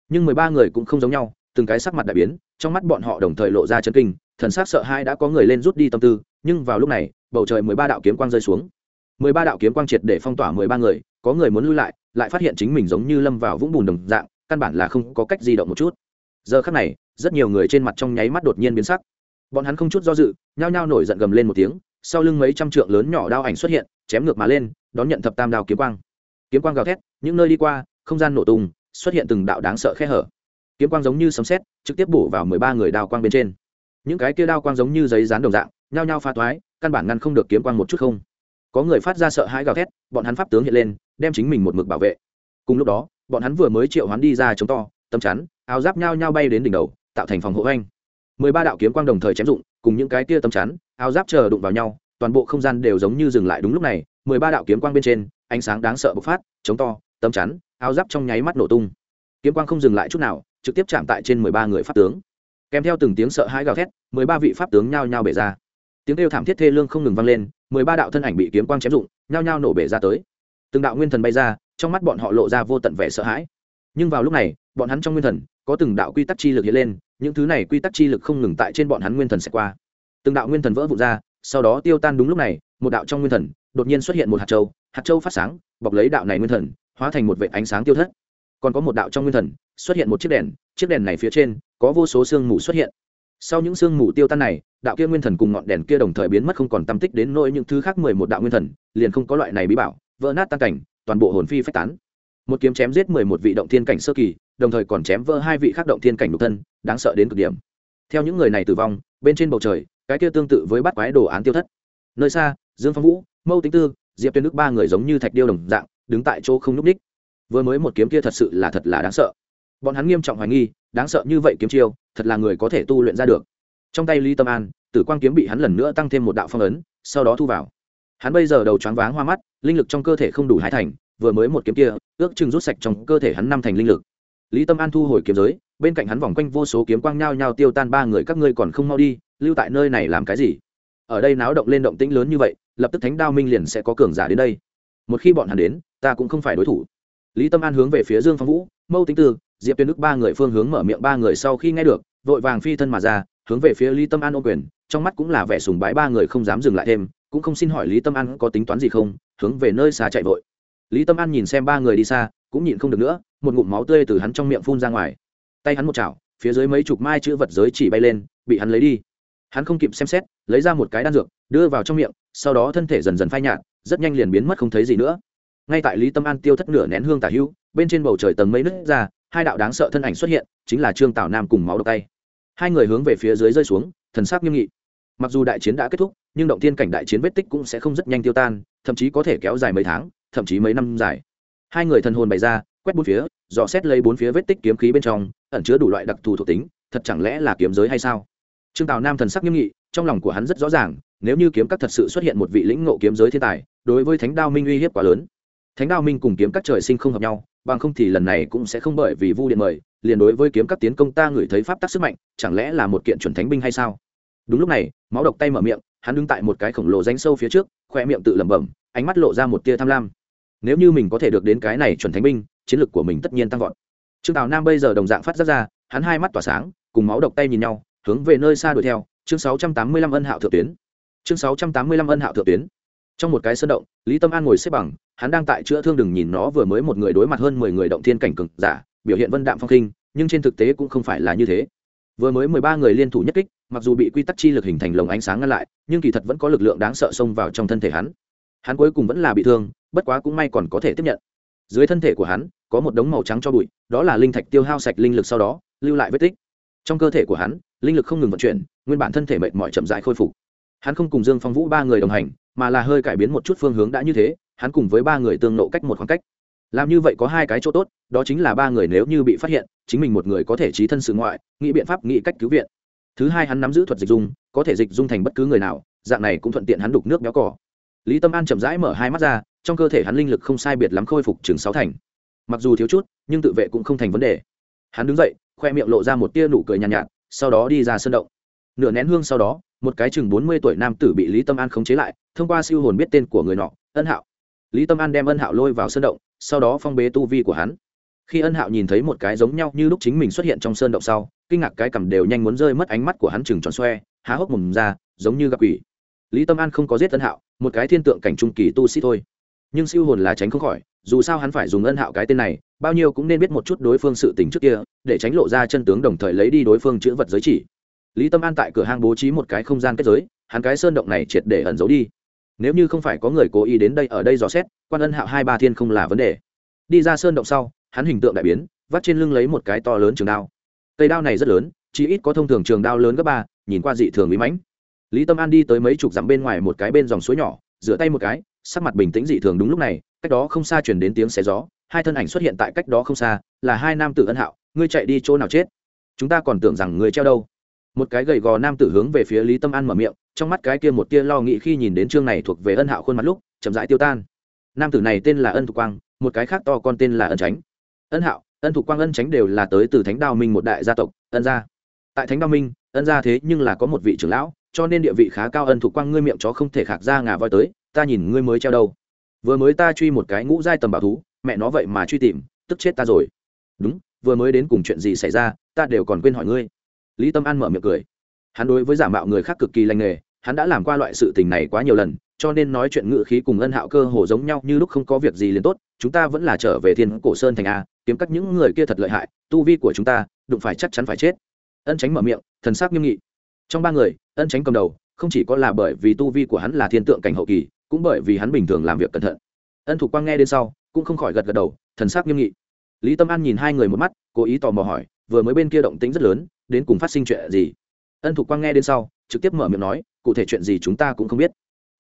Nhưng mười ba người cũng không giống nhau, từng cái sắc mặt đại biến, trong mắt bọn họ đồng thời lộ ra chân kinh, thần sắc sợ hai đã có người lên rút đi tâm tư, nhưng vào lúc này, bầu trời mười ba đạo kiếm quang rơi xuống. mười ba đạo kiếm quang triệt để phong tỏa mười ba người có người muốn lui lại lại phát hiện chính mình giống như lâm vào vũng bùn đồng dạng, căn bản là không có cách di động một chút. Giờ khắc này, rất nhiều người trên mặt trong nháy mắt đột nhiên biến sắc. Bọn hắn không chút do dự, nhao nhao nổi giận gầm lên một tiếng, sau lưng mấy trăm trượng lớn nhỏ đao ảnh xuất hiện, chém ngược mà lên, đón nhận thập tam đao kiếm quang. Kiếm quang gào thét, những nơi đi qua, không gian nổ tung, xuất hiện từng đạo đáng sợ khe hở. Kiếm quang giống như sấm sét, trực tiếp bổ vào mười ba người đao quang bên trên. Những cái kia đao quang giống như giấy dán đồng dạng, nhao nhao pha toái, căn bản ngăn không được kiếm quang một chút không có người phát ra sợ hãi gào thét, bọn hắn pháp tướng hiện lên, đem chính mình một mực bảo vệ. Cùng lúc đó, bọn hắn vừa mới triệu hoán đi ra chống to, tấm chắn, áo giáp nhao nhao bay đến đỉnh đầu, tạo thành phòng hộ anh mười ba đạo kiếm quang đồng thời chém dụng, cùng những cái tia tấm chắn, áo giáp chờ đụng vào nhau, toàn bộ không gian đều giống như dừng lại đúng lúc này, mười ba đạo kiếm quang bên trên, ánh sáng đáng sợ bộc phát, chống to, tấm chắn, áo giáp trong nháy mắt nổ tung. Kiếm quang không dừng lại chút nào, trực tiếp chạm tại trên mười ba người pháp tướng. Kèm theo từng tiếng sợ hãi gào thét, mười ba vị pháp tướng nhao nhao bể ra. Tiếng kêu thảm thiết thê lương không ngừng vang lên mười ba đạo thân ảnh bị kiếm quang chém dụng, nhao nhao nổ bể ra tới. Từng đạo nguyên thần bay ra, trong mắt bọn họ lộ ra vô tận vẻ sợ hãi. Nhưng vào lúc này, bọn hắn trong nguyên thần, có từng đạo quy tắc chi lực hiện lên, những thứ này quy tắc chi lực không ngừng tại trên bọn hắn nguyên thần sẽ qua. Từng đạo nguyên thần vỡ vụn ra, sau đó tiêu tan đúng lúc này, một đạo trong nguyên thần, đột nhiên xuất hiện một hạt châu hạt châu phát sáng, bọc lấy đạo này nguyên thần, hóa thành một vệ ánh sáng tiêu thất. Còn có một đạo trong nguyên thần, xuất hiện một chiếc đèn chiếc đèn này phía trên, có vô số sương mù xuất hiện sau những sương mù tiêu tan này, đạo kia nguyên thần cùng ngọn đèn kia đồng thời biến mất không còn tâm tích đến nỗi những thứ khác mười một đạo nguyên thần, liền không có loại này bí bảo, vỡ nát tan cảnh, toàn bộ hồn phi phách tán. Một kiếm chém giết mười một vị động thiên cảnh sơ kỳ, đồng thời còn chém vỡ hai vị khác động thiên cảnh độc thân, đáng sợ đến cực điểm. Theo những người này tử vong, bên trên bầu trời, cái kia tương tự với bắt quái đồ án tiêu thất. Nơi xa, dương phong vũ, mâu tính tư, diệp tuyên đức ba người giống như thạch điêu đồng dạng, đứng tại chỗ không n ú c ních vừa mới một kiếm kia thật sự là thật là đáng sợ bọn hắn nghiêm trọng hoài nghi, đáng sợ như vậy kiếm chiêu, thật là người có thể tu luyện ra được. Trong tay lý tâm an, tử quang kiếm bị hắn lần nữa tăng thêm một đạo phong ấn, sau đó thu vào. Hắn bây giờ đầu choáng váng hoa mắt, linh lực trong cơ thể không đủ hai thành, vừa mới một kiếm kia, ước chừng rút sạch trong cơ thể hắn năm thành linh lực. Lý tâm an thu hồi kiếm giới, bên cạnh hắn vòng quanh vô số kiếm quang nhao nhao tiêu tan ba người, các ngươi còn không mau đi, lưu tại nơi này làm cái gì? Ở đây náo động lên động tĩnh lớn như vậy, lập tức thánh đao minh liền sẽ có cường giả đến đây. Một khi bọn hắn đến, ta cũng không phải đối thủ. Lý tâm an hướng về phía dương phong vũ, mâu tính tư diệp tuyên đức ba người phương hướng mở miệng ba người sau khi nghe được, vội vàng phi thân mà ra, hướng về phía lý tâm an ô quyền, trong mắt cũng là vẻ sùng bái ba người không dám dừng lại thêm, cũng không xin hỏi lý tâm an có tính toán gì không, hướng về nơi xa chạy vội. Lý tâm an nhìn xem ba người đi xa, cũng nhịn không được nữa, một ngụm máu tươi từ hắn trong miệng phun ra ngoài. Tay hắn một chảo, phía dưới mấy chục mai chữ vật giới chỉ bay lên, bị hắn lấy đi. Hắn không kịp xem xét, lấy ra một cái đan dược, đưa vào trong miệng, sau đó thân thể dần dần phai nhạt, rất nhanh liền biến mất không thấy gì nữa. Ngay tại lý tâm an tiêu thất nửa nén hương tả hưu, bên trên bầu trời tầng mây nứt ra hai đạo đáng sợ thân ảnh xuất hiện, chính là trương tào nam cùng máu độc tay. Hai người hướng về phía dưới rơi xuống, thần sắc nghiêm nghị. Mặc dù đại chiến đã kết thúc, nhưng động tiên cảnh đại chiến vết tích cũng sẽ không rất nhanh tiêu tan, thậm chí có thể kéo dài mấy tháng, thậm chí mấy năm dài. Hai người thần hồn bày ra, quét bốn phía, dò xét lấy bốn phía vết tích kiếm khí bên trong, ẩn chứa đủ loại đặc thù thuộc tính, thật chẳng lẽ là kiếm giới hay sao? Trương tào nam thần sắc nghiêm nghị, trong lòng của hắn rất rõ ràng, nếu như kiếm các thật sự xuất hiện một vị lĩnh ngộ kiếm giới thiên tài, đối với thánh đao minh uy hiếp quá lớn thánh đao minh cùng kiếm các trời sinh không hợp nhau, bằng không thì lần này cũng sẽ không bởi vì vu điện mời, liền đối với kiếm các tiến công ta ngửi thấy pháp tắc sức mạnh, chẳng lẽ là một kiện chuẩn thánh binh hay sao? Đúng lúc này, máu độc tay mở miệng, hắn đứng tại một cái khổng lồ danh sâu phía trước, khoe miệng tự lẩm bẩm, ánh mắt lộ ra một tia tham lam. Nếu như mình có thể được đến cái này chuẩn thánh binh, chiến lược của mình tất nhiên tăng vọt. Trương tào nam bây giờ đồng dạng phát ra ra, hắn hai mắt tỏa sáng, cùng máu độc tay nhìn nhau, hướng về nơi xa đuổi theo, chương 685 ân hạo thượng tuyến. Chương 685 ân hạo thượng tuyến trong một cái sơn động, lý tâm an ngồi xếp bằng, hắn đang tại chữa thương đừng nhìn nó vừa mới một người đối mặt hơn mười người động thiên cảnh cực giả, biểu hiện vân đạm phong khinh, nhưng trên thực tế cũng không phải là như thế. Vừa mới mười ba người liên thủ nhất kích, mặc dù bị quy tắc chi lực hình thành lồng ánh sáng ngăn lại, nhưng kỳ thật vẫn có lực lượng đáng sợ xông vào trong thân thể hắn. Hắn cuối cùng vẫn là bị thương, bất quá cũng may còn có thể tiếp nhận. Dưới thân thể của hắn, có một đống màu trắng cho bụi, đó là linh thạch tiêu hao sạch linh lực sau đó, lưu lại vết tích. Trong cơ thể của hắn, linh lực không ngừng vận chuyển, nguyên bản thân thể mệt mỏi chậm dại khôi phục. Hắn không cùng dương phong vũ ba người đồng hành mà là hơi cải biến một chút phương hướng đã như thế hắn cùng với ba người tương nộ cách một khoảng cách. Làm như vậy có hai cái chỗ tốt đó chính là ba người nếu như bị phát hiện chính mình một người có thể trí thân sự ngoại nghĩ biện pháp nghĩ cách cứu viện. Thứ hai hắn nắm giữ thuật dịch dung có thể dịch dung thành bất cứ người nào dạng này cũng thuận tiện hắn đục nước béo cỏ lý tâm an chậm rãi mở hai mắt ra trong cơ thể hắn linh lực không sai biệt lắm khôi phục chừng sáu thành. Mặc dù thiếu chút nhưng tự vệ cũng không thành vấn đề. Hắn đứng dậy khoe miệng lộ ra một tia nụ cười nhàn nhạt, nhạt sau đó đi ra sân động. Nửa nén hương sau đó một cái chừng bốn mươi tuổi nam tử bị lý tâm an khống chế lại, thông qua siêu hồn biết tên của người nọ, ân hạo. Lý tâm an đem ân hạo lôi vào sơn động, sau đó phong bế tu vi của hắn. Khi ân hạo nhìn thấy một cái giống nhau như lúc chính mình xuất hiện trong sơn động sau, kinh ngạc cái cầm đều nhanh muốn rơi mất ánh mắt của hắn chừng tròn xoe, há hốc mồm ra, giống như gặp quỷ. Lý tâm an không có giết ân hạo, một cái thiên tượng cảnh trung kỳ tu sĩ thôi. Nhưng siêu hồn là tránh không khỏi, dù sao hắn phải dùng ân hạo cái tên này, bao nhiêu cũng nên biết một chút đối phương sự tình trước kia, để tránh lộ ra chân tướng đồng thời lấy đi đối phương chữ vật giới chỉ lý tâm an tại cửa hang bố trí một cái không gian kết giới, hắn cái sơn động này triệt để ẩn giấu đi. Nếu như không phải có người cố ý đến đây ở đây dò xét, quan ân hạo hai ba thiên không là vấn đề. Đi ra sơn động sau, hắn hình tượng đại biến, vắt trên lưng lấy một cái to lớn trường đao. Cây đao này rất lớn, chỉ ít có thông thường trường đao lớn gấp ba, nhìn qua dị thường bí mãnh. Lý tâm an đi tới mấy chục dặm bên ngoài một cái bên dòng suối nhỏ, rửa tay một cái, sắc mặt bình tĩnh dị thường đúng lúc này, cách đó không xa chuyển đến tiếng xé gió, hai thân ảnh xuất hiện tại cách đó không xa, là hai nam tử ân hạo, ngươi chạy đi chỗ nào chết? Chúng ta còn tưởng rằng người treo đâu một cái gầy gò nam tử hướng về phía lý tâm an mở miệng, trong mắt cái kia một tia lo nghĩ khi nhìn đến chương này thuộc về ân hạo khuôn mặt lúc, chậm rãi tiêu tan. Nam tử này tên là ân thục quang, một cái khác to con tên là ân tránh ân hạo, ân thục quang, ân tránh đều là tới từ thánh đao minh một đại gia tộc, ân gia. Tại thánh đao minh, ân gia thế nhưng là có một vị trưởng lão, cho nên địa vị khá cao ân thục quang, ngươi miệng chó không thể khạc ra ngà voi tới, ta nhìn ngươi mới treo đâu. Vừa mới ta truy một cái ngũ giai tầm bảo thú, mẹ nó vậy mà truy tìm, tức chết ta rồi. Đúng, vừa mới đến cùng chuyện gì xảy ra, ta đều còn quên hỏi ngươi lý tâm an mở miệng cười. Hắn đối với giả mạo người khác cực kỳ lành nghề, hắn đã làm qua loại sự tình này quá nhiều lần, cho nên nói chuyện ngự khí cùng ân hạo cơ hồ giống nhau như lúc không có việc gì liền tốt, chúng ta vẫn là trở về thiên cổ sơn thành a, kiếm cắt những người kia thật lợi hại, tu vi của chúng ta, đụng phải chắc chắn phải chết. Ân tránh mở miệng, thần sắc nghiêm nghị. Trong ba người, ân tránh cầm đầu, không chỉ có là bởi vì tu vi của hắn là thiên tượng cảnh hậu kỳ, cũng bởi vì hắn bình thường làm việc cẩn thận. Ân thục quang nghe đến sau, cũng không khỏi gật gật đầu, thần sắc nghiêm nghị. Lý tâm an nhìn hai người một mắt, cố ý tò mò hỏi, vừa mới bên kia động tĩnh rất lớn đến cùng phát sinh chuyện gì? Ân thục quang nghe đến sau, trực tiếp mở miệng nói, cụ thể chuyện gì chúng ta cũng không biết.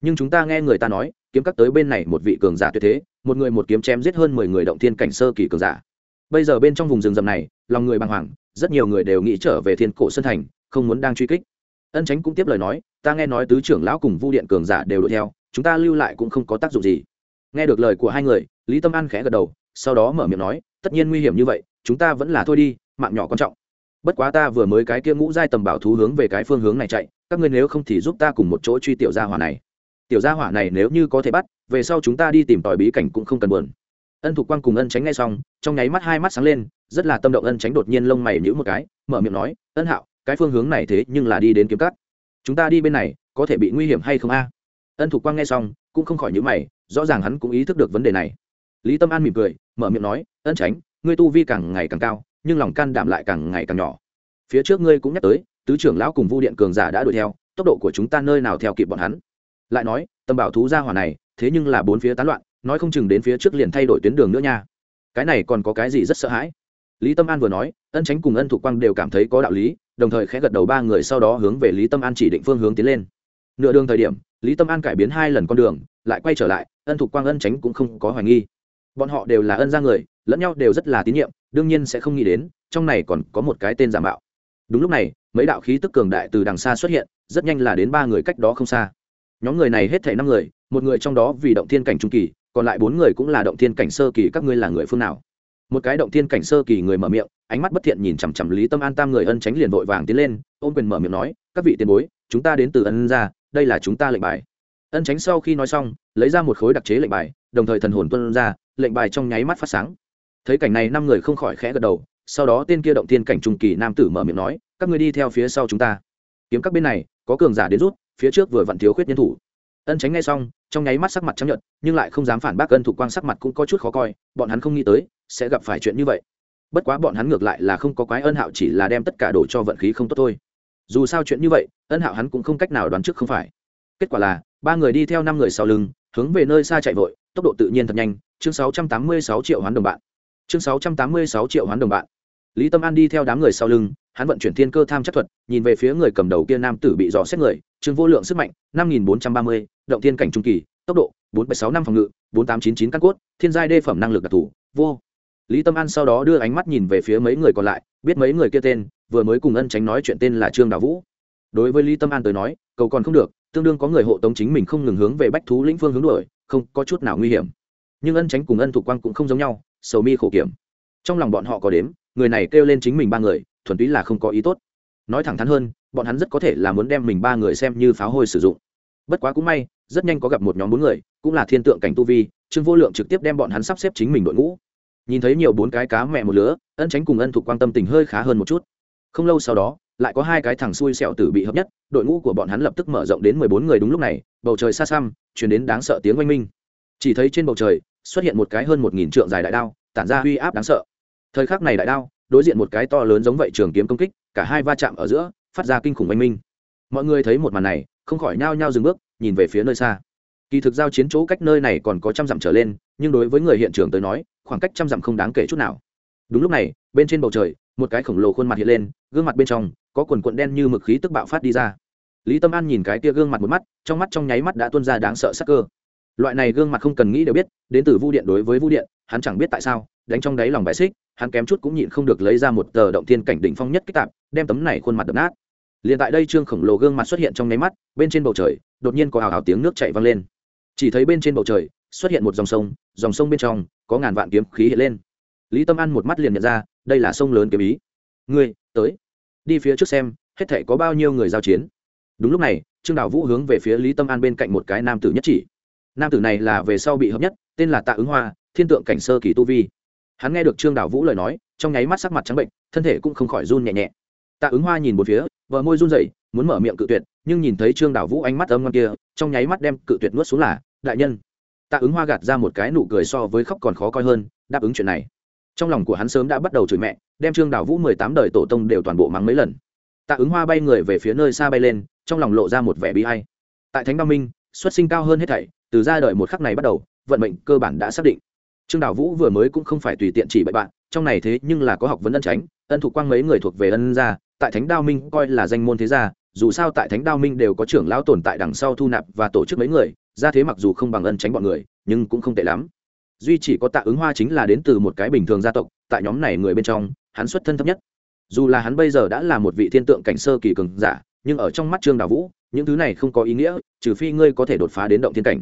Nhưng chúng ta nghe người ta nói, kiếm cắt tới bên này một vị cường giả tuyệt thế, một người một kiếm chém giết hơn mười người động thiên cảnh sơ kỳ cường giả. Bây giờ bên trong vùng rừng rầm này, lòng người bàng hoàng, rất nhiều người đều nghĩ trở về thiên cổ sơn thành, không muốn đang truy kích. Ân tránh cũng tiếp lời nói, ta nghe nói tứ trưởng lão cùng vu điện cường giả đều đuổi theo, chúng ta lưu lại cũng không có tác dụng gì. Nghe được lời của hai người, lý tâm an khẽ gật đầu, sau đó mở miệng nói, tất nhiên nguy hiểm như vậy, chúng ta vẫn là thôi đi, mạng nhỏ quan trọng bất quá ta vừa mới cái kia ngũ giai tầm bảo thú hướng về cái phương hướng này chạy, các ngươi nếu không thì giúp ta cùng một chỗ truy tiểu gia hỏa này. Tiểu gia hỏa này nếu như có thể bắt, về sau chúng ta đi tìm tòi bí cảnh cũng không cần buồn. Ân thục quang cùng ân tránh ngay xong, trong nháy mắt hai mắt sáng lên, rất là tâm động ân tránh đột nhiên lông mày nhữ một cái, mở miệng nói, ân hạo, cái phương hướng này thế nhưng là đi đến kiếm cắt chúng ta đi bên này, có thể bị nguy hiểm hay không a? Ân thục quang nghe xong, cũng không khỏi nhữ mày, rõ ràng hắn cũng ý thức được vấn đề này. Lý tâm an mỉm cười, mở miệng nói, ân tránh ngươi tu vi càng ngày càng cao nhưng lòng can đảm lại càng ngày càng nhỏ. Phía trước ngươi cũng nhắc tới, tứ trưởng lão cùng vu điện cường giả đã đuổi theo, tốc độ của chúng ta nơi nào theo kịp bọn hắn? Lại nói tâm bảo thú gia hỏa này, thế nhưng là bốn phía tán loạn, nói không chừng đến phía trước liền thay đổi tuyến đường nữa nha. Cái này còn có cái gì rất sợ hãi? Lý tâm an vừa nói, ân tránh cùng ân thục quang đều cảm thấy có đạo lý, đồng thời khẽ gật đầu ba người sau đó hướng về lý tâm an chỉ định phương hướng tiến lên. Nửa đường thời điểm, lý tâm an cải biến hai lần con đường, lại quay trở lại, ân thục quang ân tránh cũng không có hoài nghi. Bọn họ đều là ân ra người, lẫn nhau đều rất là tín nhiệm đương nhiên sẽ không nghĩ đến, trong này còn có một cái tên giả mạo. Đúng lúc này, mấy đạo khí tức cường đại từ đằng xa xuất hiện, rất nhanh là đến ba người cách đó không xa. Nhóm người này hết thể năm người, một người trong đó vì động thiên cảnh trung kỳ, còn lại bốn người cũng là động thiên cảnh sơ kỳ, các ngươi là người phương nào? Một cái động thiên cảnh sơ kỳ người mở miệng, ánh mắt bất thiện nhìn chằm chằm lý tâm an tam người ân tránh liền vội vàng tiến lên, ôm quyền mở miệng nói, các vị tiền bối, chúng ta đến từ ân ra đây là chúng ta lệnh bài. Ân tránh sau khi nói xong, lấy ra một khối đặc chế lệnh bài, đồng thời thần hồn tuân ra, lệnh bài trong nháy mắt phát sáng thấy cảnh này năm người không khỏi khẽ gật đầu, sau đó tên kia động thiên cảnh trung kỳ nam tử mở miệng nói, các ngươi đi theo phía sau chúng ta. Kiếm các bên này, có cường giả đến rút, phía trước vừa vặn thiếu khuyết nhân thủ. Ân tránh ngay xong, trong nháy mắt sắc mặt chấp nhận nhưng lại không dám phản bác ân thủ quang sắc mặt cũng có chút khó coi, bọn hắn không nghĩ tới, sẽ gặp phải chuyện như vậy. Bất quá bọn hắn ngược lại là không có quái ân hạo chỉ là đem tất cả đổ cho vận khí không tốt thôi. Dù sao chuyện như vậy, ân hạo hắn cũng không cách nào đoán trước không phải. Kết quả là, ba người đi theo năm người sau lưng, hướng về nơi xa chạy vội, tốc độ tự nhiên thật nhanh, chương 686 triệu hoán đồng bạn chương 686 triệu hoán đồng bạn. Lý tâm an đi theo đám người sau lưng, hắn vận chuyển thiên cơ tham Chất thuật, nhìn về phía người cầm đầu kia nam tử bị dò xét người chương vô lượng sức mạnh, năm nghìn bốn trăm ba mươi, động thiên cảnh trung kỳ, tốc độ, bốn bảy sáu năm phòng ngự, bốn tám chín chín căn cốt, thiên giai đê phẩm năng lực đặc thù, vô. Lý tâm an sau đó đưa ánh mắt nhìn về phía mấy người còn lại, biết mấy người kia tên, vừa mới cùng ân tránh nói chuyện tên là trương đào vũ. Đối với lý tâm an tới nói, cầu còn không được, tương đương có người hộ tống chính mình không ngừng hướng về bách thú lĩnh phương hướng đuổi, không có chút nào nguy hiểm. Nhưng ân tránh cùng ân thủ quang cũng không giống nhau sầu mi khổ kiểm. Trong lòng bọn họ có đếm, người này kêu lên chính mình ba người, thuần túy là không có ý tốt. Nói thẳng thắn hơn, bọn hắn rất có thể là muốn đem mình ba người xem như pháo hôi sử dụng. Bất quá cũng may, rất nhanh có gặp một nhóm bốn người, cũng là thiên tượng cảnh tu vi, trương vô lượng trực tiếp đem bọn hắn sắp xếp chính mình đội ngũ. Nhìn thấy nhiều bốn cái cá mẹ một lứa, ân tránh cùng ân thuộc quan tâm tình hơi khá hơn một chút. Không lâu sau đó, lại có hai cái thằng xui xẹo tử bị hợp nhất, đội ngũ của bọn hắn lập tức mở rộng đến mười bốn người đúng lúc này, bầu trời xa xăm, chuyển đến đáng sợ tiếng oanh minh. Chỉ thấy trên bầu trời, xuất hiện một cái hơn một nghìn trượng dài đại đao tản ra uy áp đáng sợ. Thời khắc này đại đao, đối diện một cái to lớn giống vậy trường kiếm công kích, cả hai va chạm ở giữa, phát ra kinh khủng oanh minh. Mọi người thấy một màn này, không khỏi nhao nhao dừng bước, nhìn về phía nơi xa. Kỳ thực giao chiến chỗ cách nơi này còn có trăm dặm trở lên, nhưng đối với người hiện trường tới nói, khoảng cách trăm dặm không đáng kể chút nào. Đúng lúc này, bên trên bầu trời, một cái khổng lồ khuôn mặt hiện lên, gương mặt bên trong, có quần quận đen như mực khí tức bạo phát đi ra. Lý tâm an nhìn cái tia gương mặt một mắt, trong mắt trong nháy mắt đã tuôn ra đáng sợ sắc cơ loại này gương mặt không cần nghĩ đều biết, đến từ vu điện đối với vu điện, hắn chẳng biết tại sao, đánh trong đáy lòng bài xích, hắn kém chút cũng nhịn không được lấy ra một tờ động thiên cảnh đỉnh phong nhất kích tạp, đem tấm này khuôn mặt đập nát. Liền tại đây trương khổng lồ gương mặt xuất hiện trong nháy mắt, bên trên bầu trời, đột nhiên có hào hào tiếng nước chạy vang lên. Chỉ thấy bên trên bầu trời, xuất hiện một dòng sông dòng sông bên trong, có ngàn vạn kiếm khí hiện lên. Lý tâm an một mắt liền nhận ra, đây là sông lớn kiếm ý. Ngươi, tới, đi phía trước xem, hết thể có bao nhiêu người giao chiến? Đúng lúc này, trương đào vũ hướng về phía lý tâm an bên cạnh một cái nam tử nhất chỉ nam tử này là về sau bị hợp nhất, tên là tạ ứng hoa, thiên tượng cảnh sơ kỳ tu vi. Hắn nghe được trương Đảo vũ lời nói, trong nháy mắt sắc mặt trắng bệnh, thân thể cũng không khỏi run nhẹ nhẹ. Tạ ứng hoa nhìn một phía vợ môi run rẩy, muốn mở miệng cự tuyệt, nhưng nhìn thấy trương Đảo vũ ánh mắt âm ngon kia, trong nháy mắt đem cự tuyệt nuốt xuống là, đại nhân. Tạ ứng hoa gạt ra một cái nụ cười so với khóc còn khó coi hơn, đáp ứng chuyện này. Trong lòng của hắn sớm đã bắt đầu chửi mẹ, đem trương Đảo vũ mười tám đời tổ tông đều toàn bộ mắng mấy lần. Tạ ứng hoa bay người về phía nơi xa bay lên, trong lòng lộ ra một vẻ bi hay tại thánh ba minh, xuất sinh cao hơn hết thảy từ ra đời một khắc này bắt đầu, vận mệnh cơ bản đã xác định. Trương đào vũ vừa mới cũng không phải tùy tiện chỉ bậy bạn, trong này thế nhưng là có học vấn ân tránh ân thụ quang mấy người thuộc về ân gia, tại thánh đao minh coi là danh môn thế gia, dù sao tại thánh đao minh đều có trưởng lão tồn tại đằng sau thu nạp và tổ chức mấy người, ra thế mặc dù không bằng ân tránh bọn người, nhưng cũng không tệ lắm. Duy chỉ có tạ ứng hoa chính là đến từ một cái bình thường gia tộc, tại nhóm này người bên trong, hắn xuất thân thấp nhất. Dù là hắn bây giờ đã là một vị thiên tượng cảnh sơ kỳ cường giả, nhưng ở trong mắt trương đào vũ, những thứ này không có ý nghĩa, trừ phi ngươi có thể đột phá đến động thiên cảnh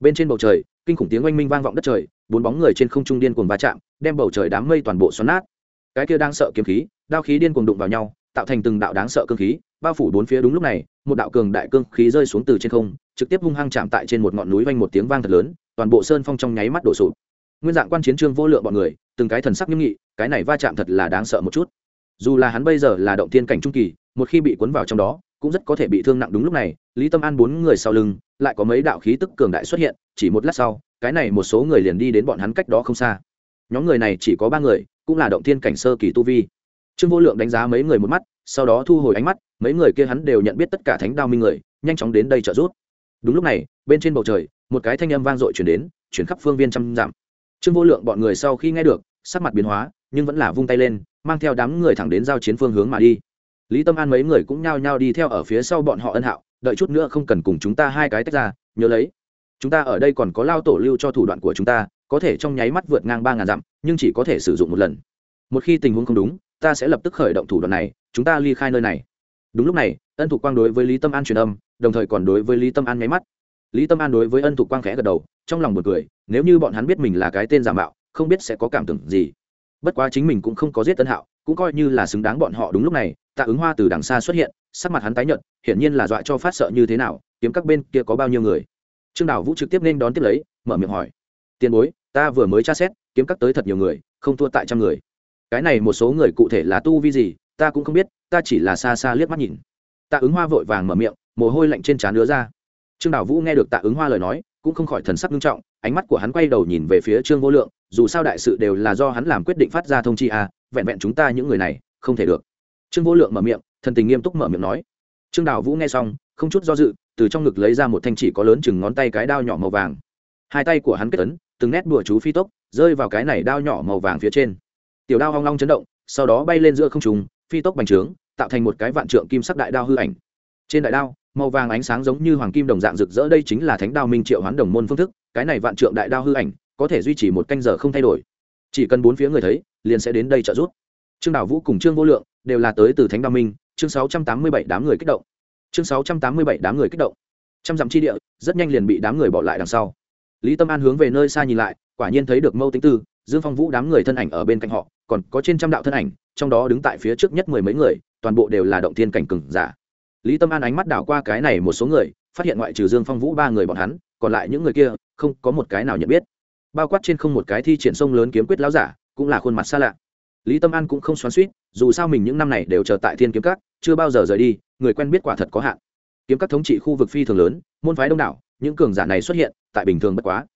bên trên bầu trời, kinh khủng tiếng oanh minh vang vọng đất trời, bốn bóng người trên không trung điên cuồng va chạm, đem bầu trời đám mây toàn bộ xoắn nát. Cái kia đang sợ kiếm khí, đao khí điên cuồng đụng vào nhau, tạo thành từng đạo đáng sợ cương khí, bao phủ bốn phía đúng lúc này, một đạo cường đại cương khí rơi xuống từ trên không, trực tiếp hung hăng chạm tại trên một ngọn núi vang một tiếng vang thật lớn, toàn bộ sơn phong trong nháy mắt đổ sụp. Nguyên dạng quan chiến trương vô lượng bọn người, từng cái thần sắc nghiêm nghị, cái này va chạm thật là đáng sợ một chút. Dù là hắn bây giờ là động thiên cảnh trung kỳ, một khi bị cuốn vào trong đó cũng rất có thể bị thương nặng đúng lúc này, lý tâm an bốn người sau lưng, lại có mấy đạo khí tức cường đại xuất hiện, chỉ một lát sau, cái này một số người liền đi đến bọn hắn cách đó không xa. Nhóm người này chỉ có ba người, cũng là động thiên cảnh sơ kỳ tu vi. Trương vô lượng đánh giá mấy người một mắt, sau đó thu hồi ánh mắt, mấy người kia hắn đều nhận biết tất cả thánh đao minh người, nhanh chóng đến đây trợ giúp. Đúng lúc này, bên trên bầu trời, một cái thanh âm vang dội chuyển đến, chuyển khắp phương viên trăm dặm. Trương vô lượng bọn người sau khi nghe được, sắc mặt biến hóa, nhưng vẫn là vung tay lên, mang theo đám người thẳng đến giao chiến phương hướng mà đi lý tâm an mấy người cũng nhao nhao đi theo ở phía sau bọn họ ân hạo, đợi chút nữa không cần cùng chúng ta hai cái tách ra, nhớ lấy. Chúng ta ở đây còn có lao tổ lưu cho thủ đoạn của chúng ta, có thể trong nháy mắt vượt ngang ba ngàn dặm, nhưng chỉ có thể sử dụng một lần. Một khi tình huống không đúng, ta sẽ lập tức khởi động thủ đoạn này, chúng ta ly khai nơi này. Đúng lúc này, ân thục quang đối với lý tâm an truyền âm, đồng thời còn đối với lý tâm an nháy mắt. Lý tâm an đối với ân thục quang khẽ gật đầu, trong lòng một cười, nếu như bọn hắn biết mình là cái tên giả mạo, không biết sẽ có cảm tưởng gì. Bất quá chính mình cũng không có giết tân hạo cũng coi như là xứng đáng bọn họ đúng lúc này, tạ ứng hoa từ đằng xa xuất hiện, sắc mặt hắn tái nhợt, hiển nhiên là dọa cho phát sợ như thế nào, kiếm các bên kia có bao nhiêu người. Trương đào vũ trực tiếp nên đón tiếp lấy, mở miệng hỏi. Tiền bối, ta vừa mới tra xét, kiếm các tới thật nhiều người, không thua tại trăm người. Cái này một số người cụ thể là tu vi gì, ta cũng không biết, ta chỉ là xa xa liếc mắt nhìn. Tạ ứng hoa vội vàng mở miệng, mồ hôi lạnh trên trán đứa ra. Trương đào vũ nghe được tạ ứng hoa lời nói, cũng không khỏi thần sắc nghiêm trọng, ánh mắt của hắn quay đầu nhìn về phía trương vô lượng, dù sao đại sự đều là do hắn làm quyết định phát ra thông chi à vẹn vẹn chúng ta những người này, không thể được. Trương vô lượng mở miệng, thần tình nghiêm túc mở miệng nói. Trương đào vũ nghe xong, không chút do dự, từ trong ngực lấy ra một thanh chỉ có lớn chừng ngón tay cái đao nhỏ màu vàng. Hai tay của hắn kết ấn, từng nét bùa chú phi tốc, rơi vào cái này đao nhỏ màu vàng phía trên. Tiểu đao hoang long chấn động, sau đó bay lên giữa không trùng phi tốc bành trướng, tạo thành một cái vạn trượng kim sắc đại đao hư ảnh. Trên đại đao, màu vàng ánh sáng giống như hoàng kim đồng dạng rực rỡ, đây chính là thánh đao minh triệu hoán đồng môn phương thức, cái này vạn trượng đại đao hư ảnh, có thể duy trì một canh giờ không thay đổi. Chỉ cần bốn phía người thấy liền sẽ đến đây trợ giúp. Trương đào vũ cùng trương vô lượng đều là tới từ thánh đao minh, chương sáu trăm tám mươi bảy đám người kích động. Chương sáu trăm tám mươi bảy đám người kích động. Trăm dặm chi địa, rất nhanh liền bị đám người bỏ lại đằng sau. Lý tâm an hướng về nơi xa nhìn lại, quả nhiên thấy được mâu tính tư, dương phong vũ đám người thân ảnh ở bên cạnh họ, còn có trên trăm đạo thân ảnh, trong đó đứng tại phía trước nhất mười mấy người, toàn bộ đều là động thiên cảnh cừng giả. Lý tâm an ánh mắt đảo qua cái này một số người, phát hiện ngoại trừ dương phong vũ ba người bọn hắn, còn lại những người kia, không có một cái nào nhận biết. Bao quát trên không một cái thi triển sông lớn kiếm quyết láo giả cũng là khuôn mặt xa lạ. Lý tâm an cũng không xoắn suýt dù sao mình những năm này đều chờ tại thiên kiếm các, chưa bao giờ rời đi, người quen biết quả thật có hạn. Kiếm các thống trị khu vực phi thường lớn, môn phái đông đảo, những cường giả này xuất hiện, tại bình thường bất quá.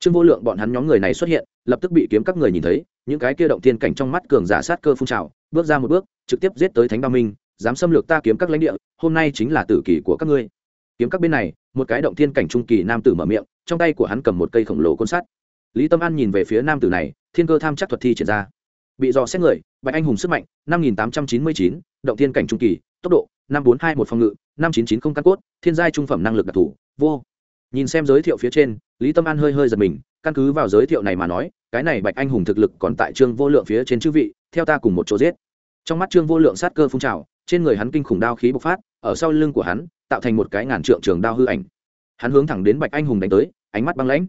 Trương vô lượng bọn hắn nhóm người này xuất hiện, lập tức bị kiếm các người nhìn thấy, những cái kia động thiên cảnh trong mắt cường giả sát cơ phun trào, bước ra một bước, trực tiếp giết tới thánh Ba minh, dám xâm lược ta kiếm các lãnh địa, hôm nay chính là tử kỳ của các ngươi. Kiếm các bên này, một cái động thiên cảnh trung kỳ nam tử mở miệng, trong tay của hắn cầm một cây khổng lồ côn sắt. Lý tâm an nhìn về phía nam tử này thiên cơ tham chắc thuật thi triển ra. Bị dò xét người, bạch anh hùng sức mạnh, năm nghìn tám trăm chín mươi chín, động thiên cảnh trung kỳ, tốc độ, năm bốn hai một phòng ngự, năm chín chín không căn cốt, thiên giai trung phẩm năng lực đặc thù, vô. Nhìn xem giới thiệu phía trên, lý tâm an hơi hơi giật mình, căn cứ vào giới thiệu này mà nói, cái này bạch anh hùng thực lực còn tại trương vô lượng phía trên chữ vị, theo ta cùng một chỗ giết. Trong mắt trương vô lượng sát cơ phun trào, trên người hắn kinh khủng đao khí bộc phát, ở sau lưng của hắn, tạo thành một cái ngàn trượng trường đao hư ảnh. Hắn hướng thẳng đến bạch anh hùng đánh tới, ánh mắt băng lãnh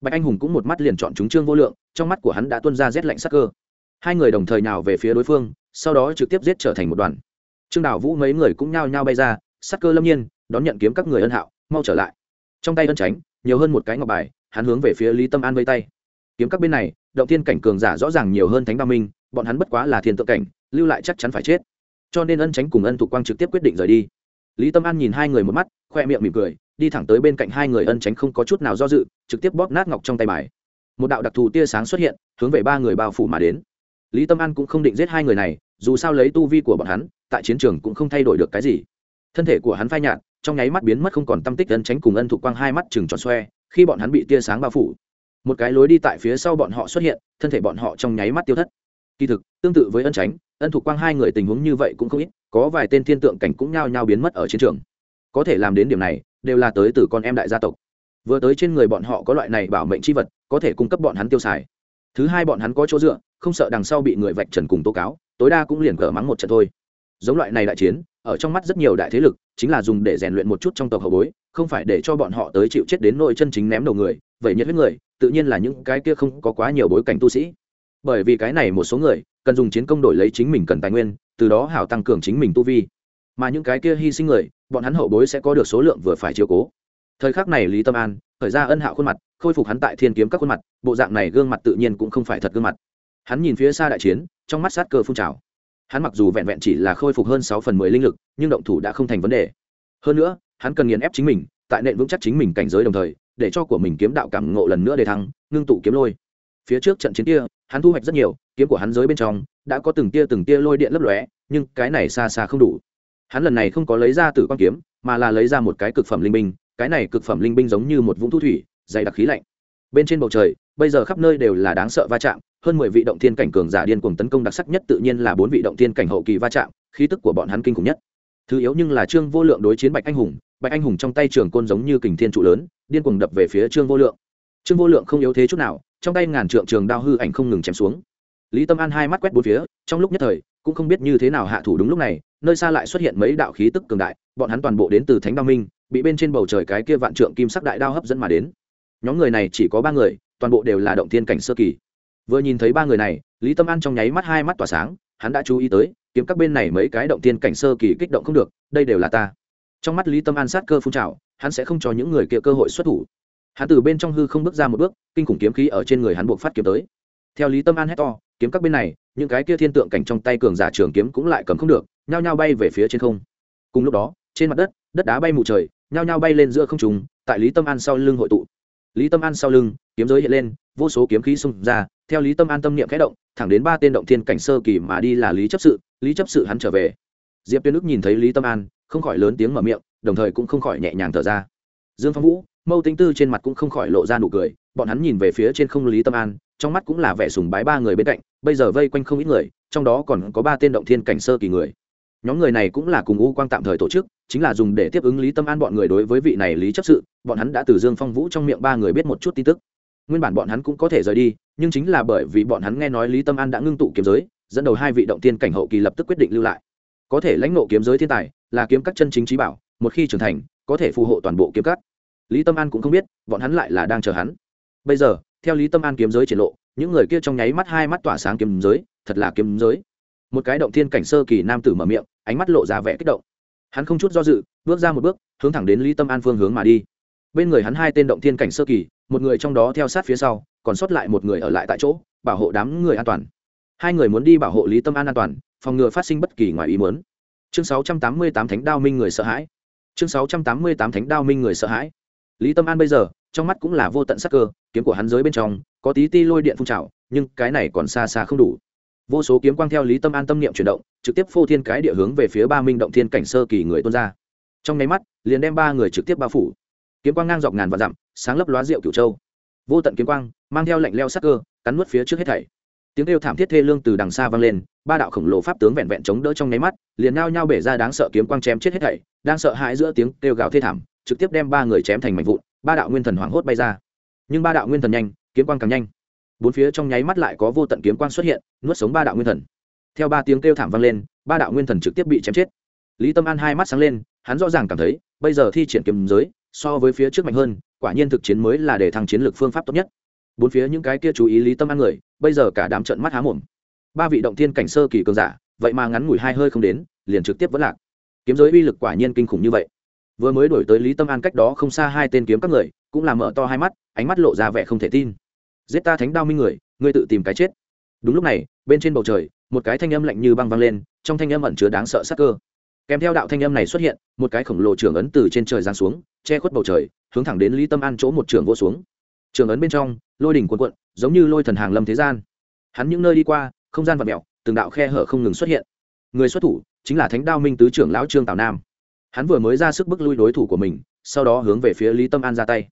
bạch anh hùng cũng một mắt liền chọn chúng trương vô lượng, trong mắt của hắn đã tuân ra rét lạnh sắc cơ. Hai người đồng thời nào về phía đối phương, sau đó trực tiếp giết trở thành một đoàn. Trương đào vũ mấy người cũng nhao nhao bay ra, sắc cơ lâm nhiên, đón nhận kiếm các người ân hạo, mau trở lại. Trong tay ân tránh nhiều hơn một cái ngọc bài, hắn hướng về phía lý tâm an vây tay. Kiếm các bên này, động thiên cảnh cường giả rõ ràng nhiều hơn thánh ba minh, bọn hắn bất quá là thiên tượng cảnh, lưu lại chắc chắn phải chết. Cho nên ân tránh cùng ân thục quang trực tiếp quyết định rời đi. Lý tâm an nhìn hai người một mắt, khoe miệng mỉm cười đi thẳng tới bên cạnh hai người ân tránh không có chút nào do dự, trực tiếp bóp nát ngọc trong tay bài. Một đạo đặc thù tia sáng xuất hiện, hướng về ba người bao phủ mà đến. Lý tâm an cũng không định giết hai người này, dù sao lấy tu vi của bọn hắn, tại chiến trường cũng không thay đổi được cái gì. Thân thể của hắn phai nhạt, trong nháy mắt biến mất không còn tâm tích ân tránh cùng ân thục quang hai mắt chừng tròn xoe, khi bọn hắn bị tia sáng bao phủ, một cái lối đi tại phía sau bọn họ xuất hiện, thân thể bọn họ trong nháy mắt tiêu thất. Kỳ thực, tương tự với ân tránh, ân thục quang hai người tình huống như vậy cũng không ít, có vài tên thiên tượng cảnh cũng nhao nhao biến mất ở chiến trường. Có thể làm đến điểm này đều là tới từ con em đại gia tộc. Vừa tới trên người bọn họ có loại này bảo mệnh c h i vật, có thể cung cấp bọn hắn tiêu xài. Thứ hai bọn hắn có chỗ dựa, không sợ đằng sau bị người vạch trần cùng tố cáo, tối đa cũng liền cờ mắng một trận thôi. Giống loại này đại chiến, ở trong mắt rất nhiều đại thế lực, chính là dùng để rèn luyện một chút trong tộc hậu bối, không phải để cho bọn họ tới chịu chết đến nội chân chính ném đầu người, vậy nhất với người, tự nhiên là những cái kia không có quá nhiều bối cảnh tu sĩ. Bởi vì cái này một số người, cần dùng chiến công đổi lấy chính mình cần tài nguyên, từ đó hảo tăng cường chính mình tu vi mà những cái kia hy sinh người, bọn hắn hậu bối sẽ có được số lượng vừa phải chiều cố. Thời khắc này lý tâm an, khởi ra ân hạo khuôn mặt, khôi phục hắn tại thiên kiếm các khuôn mặt, bộ dạng này gương mặt tự nhiên cũng không phải thật gương mặt. Hắn nhìn phía xa đại chiến, trong mắt sát cơ phun trào. Hắn mặc dù vẹn vẹn chỉ là khôi phục hơn sáu phần mười linh lực, nhưng động thủ đã không thành vấn đề. Hơn nữa, hắn cần nghiền ép chính mình, tại nện vững chắc chính mình cảnh giới đồng thời, để cho của mình kiếm đạo cảm ngộ lần nữa để thăng, ngưng tụ kiếm lôi. Phía trước trận chiến kia, hắn thu hoạch rất nhiều, kiếm của hắn giới bên trong, đã có từng tia từng tia lôi điện lấp lóe, nhưng cái này xa xa không đủ hắn lần này không có lấy ra tử quan kiếm, mà là lấy ra một cái cực phẩm linh binh, cái này cực phẩm linh binh giống như một vũng thu thủy, dày đặc khí lạnh. Bên trên bầu trời, bây giờ khắp nơi đều là đáng sợ va chạm, hơn mười vị động thiên cảnh cường giả điên cuồng tấn công đặc sắc nhất tự nhiên là bốn vị động thiên cảnh hậu kỳ va chạm, khí tức của bọn hắn kinh khủng nhất. Thứ yếu nhưng là trương vô lượng đối chiến bạch anh hùng, bạch anh hùng trong tay trường côn giống như kình thiên trụ lớn, điên cuồng đập về phía trương vô lượng. Trương vô lượng không yếu thế chút nào, trong tay ngàn trượng trường đao hư ảnh không ngừng chém xuống. Lý tâm an hai mắt quét bốn phía, trong lúc nhất thời cũng không biết như thế nào hạ thủ đúng lúc này, nơi xa lại xuất hiện mấy đạo khí tức cường đại, bọn hắn toàn bộ đến từ thánh đao minh, bị bên trên bầu trời cái kia vạn trượng kim sắc đại đao hấp dẫn mà đến. Nhóm người này chỉ có ba người, toàn bộ đều là động thiên cảnh sơ kỳ. Vừa nhìn thấy ba người này, lý tâm an trong nháy mắt hai mắt tỏa sáng, hắn đã chú ý tới, kiếm các bên này mấy cái động thiên cảnh sơ kỳ kích động không được, đây đều là ta. Trong mắt lý tâm an sát cơ phun trào, hắn sẽ không cho những người kia cơ hội xuất thủ. Hắn từ bên trong hư không bước ra một bước, kinh khủng kiếm khí ở trên người hắn buộc phát kiếm tới. Theo lý tâm an hét to, kiếm các bên này những cái kia thiên tượng cảnh trong tay cường giả trường kiếm cũng lại cầm không được, nhao nhao bay về phía trên không. Cùng lúc đó, trên mặt đất đất đá bay mù trời, nhao nhao bay lên giữa không trùng tại lý tâm an sau lưng hội tụ. Lý tâm an sau lưng, kiếm giới hiện lên, vô số kiếm khí xung ra, theo lý tâm an tâm niệm khẽ động, thẳng đến ba tên động thiên cảnh sơ kỳ mà đi là lý chấp sự, lý chấp sự hắn trở về. Diệp tuyên đức nhìn thấy lý tâm an, không khỏi lớn tiếng mở miệng, đồng thời cũng không khỏi nhẹ nhàng thở ra. Dương phong vũ, mâu tính tư trên mặt cũng không khỏi lộ ra nụ cười bọn hắn nhìn về phía trên không lý tâm an, trong mắt cũng là vẻ sùng bái ba người bên cạnh, bây giờ vây quanh không ít người, trong đó còn có ba tên động thiên cảnh sơ kỳ người. Nhóm người này cũng là cùng u quang tạm thời tổ chức, chính là dùng để tiếp ứng lý tâm an bọn người đối với vị này lý chấp sự, bọn hắn đã từ dương phong vũ trong miệng ba người biết một chút tin tức. Nguyên bản bọn hắn cũng có thể rời đi, nhưng chính là bởi vì bọn hắn nghe nói lý tâm an đã ngưng tụ kiếm giới, dẫn đầu hai vị động tiên cảnh hậu kỳ lập tức quyết định lưu lại. Có thể lãnh nộ kiếm giới thiên tài, là kiếm các chân chính trí bảo, một khi trưởng thành, có thể phù hộ toàn bộ kiếm các. Lý tâm an cũng không biết, bọn hắn lại là đang chờ hắn bây giờ, theo lý tâm an kiếm giới triển lộ, những người kia trong nháy mắt hai mắt tỏa sáng kiếm giới, thật là kiếm giới. Một cái động thiên cảnh sơ kỳ nam tử mở miệng, ánh mắt lộ ra vẻ kích động. Hắn không chút do dự, bước ra một bước, hướng thẳng đến lý tâm an phương hướng mà đi. Bên người hắn hai tên động thiên cảnh sơ kỳ, một người trong đó theo sát phía sau, còn sót lại một người ở lại tại chỗ, bảo hộ đám người an toàn. Hai người muốn đi bảo hộ lý tâm an an toàn, phòng ngừa phát sinh bất kỳ ngoài ý muốn. Chương sáu trăm tám mươi tám thánh đao minh người sợ hãi. Chương sáu trăm tám mươi tám thánh đao minh người sợ hãi. Lý tâm an bây giờ trong mắt cũng là vô tận sắc cơ, kiếm của hắn giới bên trong, có tí ti lôi điện phun trào, nhưng cái này còn xa xa không đủ. Vô số kiếm quang theo lý tâm an tâm niệm chuyển động, trực tiếp phô thiên cái địa hướng về phía ba minh động thiên cảnh sơ kỳ người tuôn ra. Trong nháy mắt, liền đem ba người trực tiếp bao phủ. Kiếm quang ngang dọc ngàn và dặm, sáng lấp lóa rượu cửu châu. Vô tận kiếm quang, mang theo lạnh leo sắc cơ, cắn nuốt phía trước hết thảy. Tiếng kêu thảm thiết thê lương từ đằng xa vang lên, ba đạo khổng lồ pháp tướng vẹn vẹn chống đỡ trong nháy mắt, liền nao nhao bể ra đáng sợ kiếm quang chém chết hết thảy, đang sợ hãi giữa tiếng kêu gào thê thảm, trực tiếp đem ba người chém thành mảnh vụn ba đạo nguyên thần hoảng hốt bay ra. Nhưng ba đạo nguyên thần nhanh, kiếm quang càng nhanh. Bốn phía trong nháy mắt lại có vô tận kiếm quang xuất hiện, nuốt sống ba đạo nguyên thần. Theo ba tiếng kêu thảm vang lên, ba đạo nguyên thần trực tiếp bị chém chết. Lý tâm an hai mắt sáng lên, hắn rõ ràng cảm thấy, bây giờ thi triển kiếm giới, so với phía trước mạnh hơn, quả nhiên thực chiến mới là để thăng chiến lược phương pháp tốt nhất. Bốn phía những cái kia chú ý lý tâm an người, bây giờ cả đám trận mắt há mồm. Ba vị động thiên cảnh sơ kỳ cường giả, vậy mà ngắn ngủi hai hơi không đến, liền trực tiếp vẫn lạc. Kiếm giới uy lực quả nhiên kinh khủng như vậy vừa mới đổi tới lý tâm an cách đó không xa hai tên kiếm các người, cũng làm mở to hai mắt, ánh mắt lộ ra vẻ không thể tin. Giết ta thánh đao minh người, ngươi tự tìm cái chết. Đúng lúc này, bên trên bầu trời, một cái thanh âm lạnh như băng vang lên, trong thanh âm ẩn chứa đáng sợ sắc cơ. Kèm theo đạo thanh âm này xuất hiện, một cái khổng lồ trường ấn từ trên trời giáng xuống, che khuất bầu trời, hướng thẳng đến lý tâm an chỗ một trường vô xuống. Trường ấn bên trong, lôi đỉnh quần quận giống như lôi thần hàng lâm thế gian. Hắn những nơi đi qua, không gian và mẹo từng đạo khe hở không ngừng xuất hiện. Người xuất thủ, chính là thánh đao minh tứ trưởng lão trương tào nam hắn vừa mới ra sức bức lui đối thủ của mình, sau đó hướng về phía lý tâm an ra tay.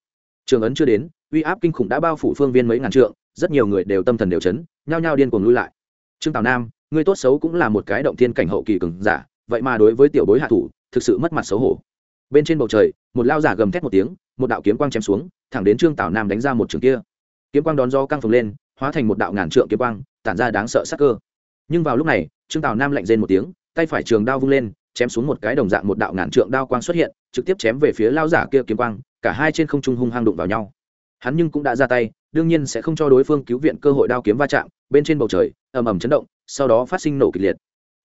Trường ấn chưa đến, uy áp kinh khủng đã bao phủ phương viên mấy ngàn trượng, rất nhiều người đều tâm thần đều chấn, nhao nhao điên cuồng lui lại. Trương tào nam, người tốt xấu cũng là một cái động thiên cảnh hậu kỳ cường giả, vậy mà đối với tiểu bối hạ thủ, thực sự mất mặt xấu hổ. Bên trên bầu trời, một lao giả gầm thét một tiếng, một đạo kiếm quang chém xuống, thẳng đến trương tào nam đánh ra một trường kia. Kiếm quang đón do căng phồng lên, hóa thành một đạo ngàn trượng kiếm quang, tản ra đáng sợ sắc cơ. Nhưng vào lúc này, trương tào nam lạnh rên một tiếng, tay phải trường đao vung lên chém xuống một cái đồng dạng một đạo ngàn trượng đao quang xuất hiện, trực tiếp chém về phía lao giả kia kiếm quang, cả hai trên không trung hung hăng đụng vào nhau. Hắn nhưng cũng đã ra tay, đương nhiên sẽ không cho đối phương cứu viện cơ hội đao kiếm va chạm, bên trên bầu trời, ầm ầm chấn động, sau đó phát sinh nổ kịch liệt.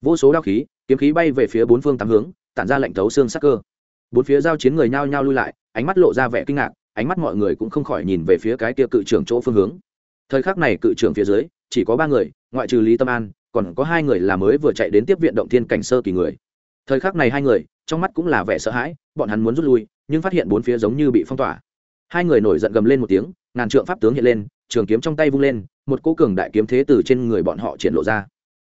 Vô số đao khí, kiếm khí bay về phía bốn phương tám hướng, tản ra lệnh thấu xương sắc cơ. Bốn phía giao chiến người nhao nhao lui lại, ánh mắt lộ ra vẻ kinh ngạc, ánh mắt mọi người cũng không khỏi nhìn về phía cái kia cự trưởng chỗ phương hướng. Thời khắc này cự trưởng phía dưới, chỉ có ba người, ngoại trừ lý tâm an, còn có hai người là mới vừa chạy đến tiếp viện động thiên cảnh sơ kỳ người thời khắc này hai người, trong mắt cũng là vẻ sợ hãi, bọn hắn muốn rút lui, nhưng phát hiện bốn phía giống như bị phong tỏa. Hai người nổi giận gầm lên một tiếng, ngàn trượng pháp tướng hiện lên, trường kiếm trong tay vung lên, một cỗ cường đại kiếm thế từ trên người bọn họ triển lộ ra.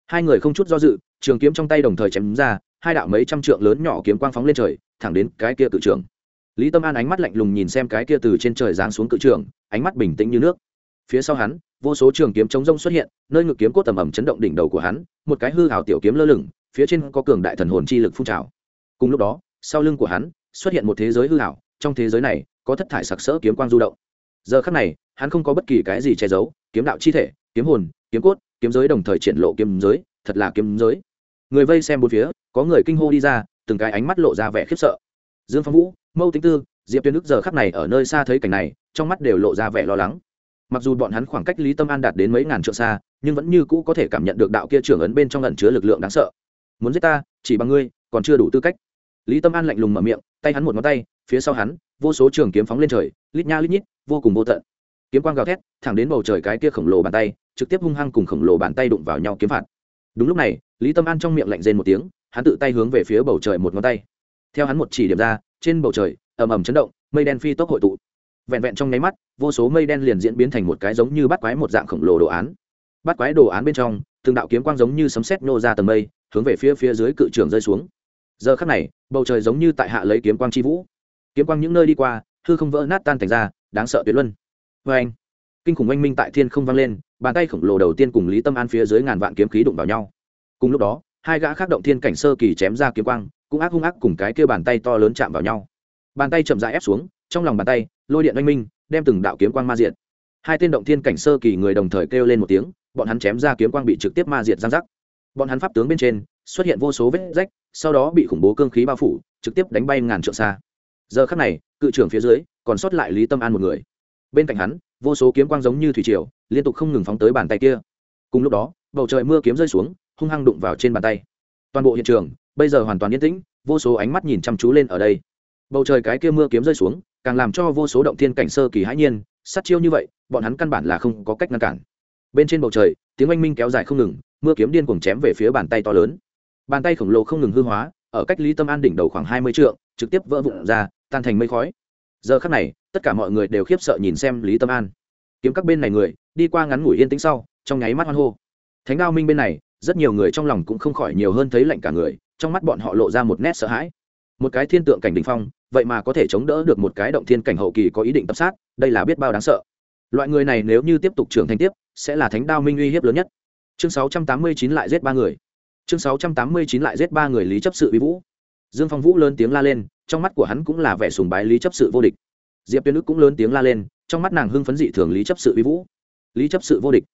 Hai người không chút do dự, trường kiếm trong tay đồng thời chém ra, hai đạo mấy trăm trượng lớn nhỏ kiếm quang phóng lên trời, thẳng đến cái kia cự trường lý tâm an ánh mắt lạnh lùng nhìn xem cái kia từ trên trời giáng xuống cự trường ánh mắt bình tĩnh như nước. Phía sau hắn, vô số trường kiếm chống rông xuất hiện, nơi ngực kiếm cốt tầm ẩm chấn động đỉnh đầu của hắn, một cái hư hào tiểu kiếm lơ lửng phía trên có cường đại thần hồn chi lực phun trào. Cùng lúc đó, sau lưng của hắn xuất hiện một thế giới hư hảo trong thế giới này có thất thải sặc sỡ kiếm quang du động. Giờ khắc này, hắn không có bất kỳ cái gì che giấu, kiếm đạo chi thể, kiếm hồn, kiếm cốt, kiếm giới đồng thời triển lộ kiếm giới, thật là kiếm giới. Người vây xem bốn phía, có người kinh hô đi ra, từng cái ánh mắt lộ ra vẻ khiếp sợ. Dương phong vũ, mâu tính tư, diệp tuyên đức giờ khắc này ở nơi xa thấy cảnh này, trong mắt đều lộ ra vẻ lo lắng. Mặc dù bọn hắn khoảng cách lý tâm an đạt đến mấy ngàn trượng xa, nhưng vẫn như cũ có thể cảm nhận được đạo kia trưởng ấn bên trong lần chứa lực lượng đáng sợ muốn giết ta, chỉ bằng ngươi, còn chưa đủ tư cách. Lý tâm an lạnh lùng mở miệng, tay hắn một ngón tay, phía sau hắn, vô số trường kiếm phóng lên trời, lít nha lít nhít, vô cùng vô tận. Kiếm quang gào thét, thẳng đến bầu trời cái kia khổng lồ bàn tay, trực tiếp hung hăng cùng khổng lồ bàn tay đụng vào nhau kiếm phạt. Đúng lúc này, lý tâm an trong miệng lạnh rên một tiếng, hắn tự tay hướng về phía bầu trời một ngón tay. Theo hắn một chỉ điểm ra, trên bầu trời, ầm ầm chấn động, mây đen phi tốc hội tụ. Vẹn vẹn trong nháy mắt, vô số mây đen liền diễn biến thành một cái giống như bắt quái một dạng khổng lồ đồ án. Bắt quái đồ án bên trong, từng đạo kiếm quang giống như sấm sét nô ra tầng mây hướng về phía phía dưới cự trường rơi xuống. Giờ khắc này, bầu trời giống như tại hạ lấy kiếm quang chi vũ. Kiếm quang những nơi đi qua, hư không vỡ nát tan thành ra, đáng sợ tuyệt luân. Vê anh, kinh khủng oanh minh tại thiên không vang lên, bàn tay khổng lồ đầu tiên cùng lý tâm an phía dưới ngàn vạn kiếm khí đụng vào nhau. Cùng lúc đó, hai gã khác động thiên cảnh sơ kỳ chém ra kiếm quang, cũng ác hung ác cùng cái kêu bàn tay to lớn chạm vào nhau. Bàn tay chậm rãi ép xuống, trong lòng bàn tay, lôi điện oanh minh, đem từng đạo kiếm quang ma diệt. Hai tên động thiên cảnh sơ kỳ người đồng thời kêu lên một tiếng, bọn hắn chém ra kiếm quang bị trực tiếp ma diệt giang giác bọn hắn pháp tướng bên trên xuất hiện vô số vết rách, sau đó bị khủng bố cương khí bao phủ, trực tiếp đánh bay ngàn trượng xa. Giờ khắc này, cự trưởng phía dưới còn sót lại lý tâm an một người. Bên cạnh hắn, vô số kiếm quang giống như thủy triều, liên tục không ngừng phóng tới bàn tay kia. Cùng lúc đó, bầu trời mưa kiếm rơi xuống, hung hăng đụng vào trên bàn tay. Toàn bộ hiện trường, bây giờ hoàn toàn yên tĩnh, vô số ánh mắt nhìn chăm chú lên ở đây. Bầu trời cái kia mưa kiếm rơi xuống, càng làm cho vô số động thiên cảnh sơ kỳ hãi nhiên, sát chiêu như vậy, bọn hắn căn bản là không có cách ngăn cản. Bên trên bầu trời, tiếng oanh minh kéo dài không ngừng mưa kiếm điên cuồng chém về phía bàn tay to lớn. Bàn tay khổng lồ không ngừng hư hóa, ở cách lý tâm an đỉnh đầu khoảng hai mươi trượng, trực tiếp vỡ vụn ra, tan thành mây khói. Giờ khắc này, tất cả mọi người đều khiếp sợ nhìn xem lý tâm an. Kiếm các bên này người, đi qua ngắn ngủi yên tĩnh sau, trong nháy mắt hoan hô. Thánh đao minh bên này, rất nhiều người trong lòng cũng không khỏi nhiều hơn thấy lạnh cả người, trong mắt bọn họ lộ ra một nét sợ hãi. Một cái thiên tượng cảnh đình phong, vậy mà có thể chống đỡ được một cái động thiên cảnh hậu kỳ có ý định tập sát, đây là biết bao đáng sợ. Loại người này nếu như tiếp tục trưởng thành tiếp, sẽ là thánh đao minh uy hiếp lớn nhất chương sáu trăm tám mươi chín lại giết ba người. Chương sáu trăm tám mươi chín lại giết ba người lý chấp sự vi vũ. Dương phong vũ lớn tiếng la lên, trong mắt của hắn cũng là vẻ sùng bái lý chấp sự vô địch. Diệp tuyên đức cũng lớn tiếng la lên, trong mắt nàng hưng phấn dị thường lý chấp sự vi vũ. Lý chấp sự vô địch.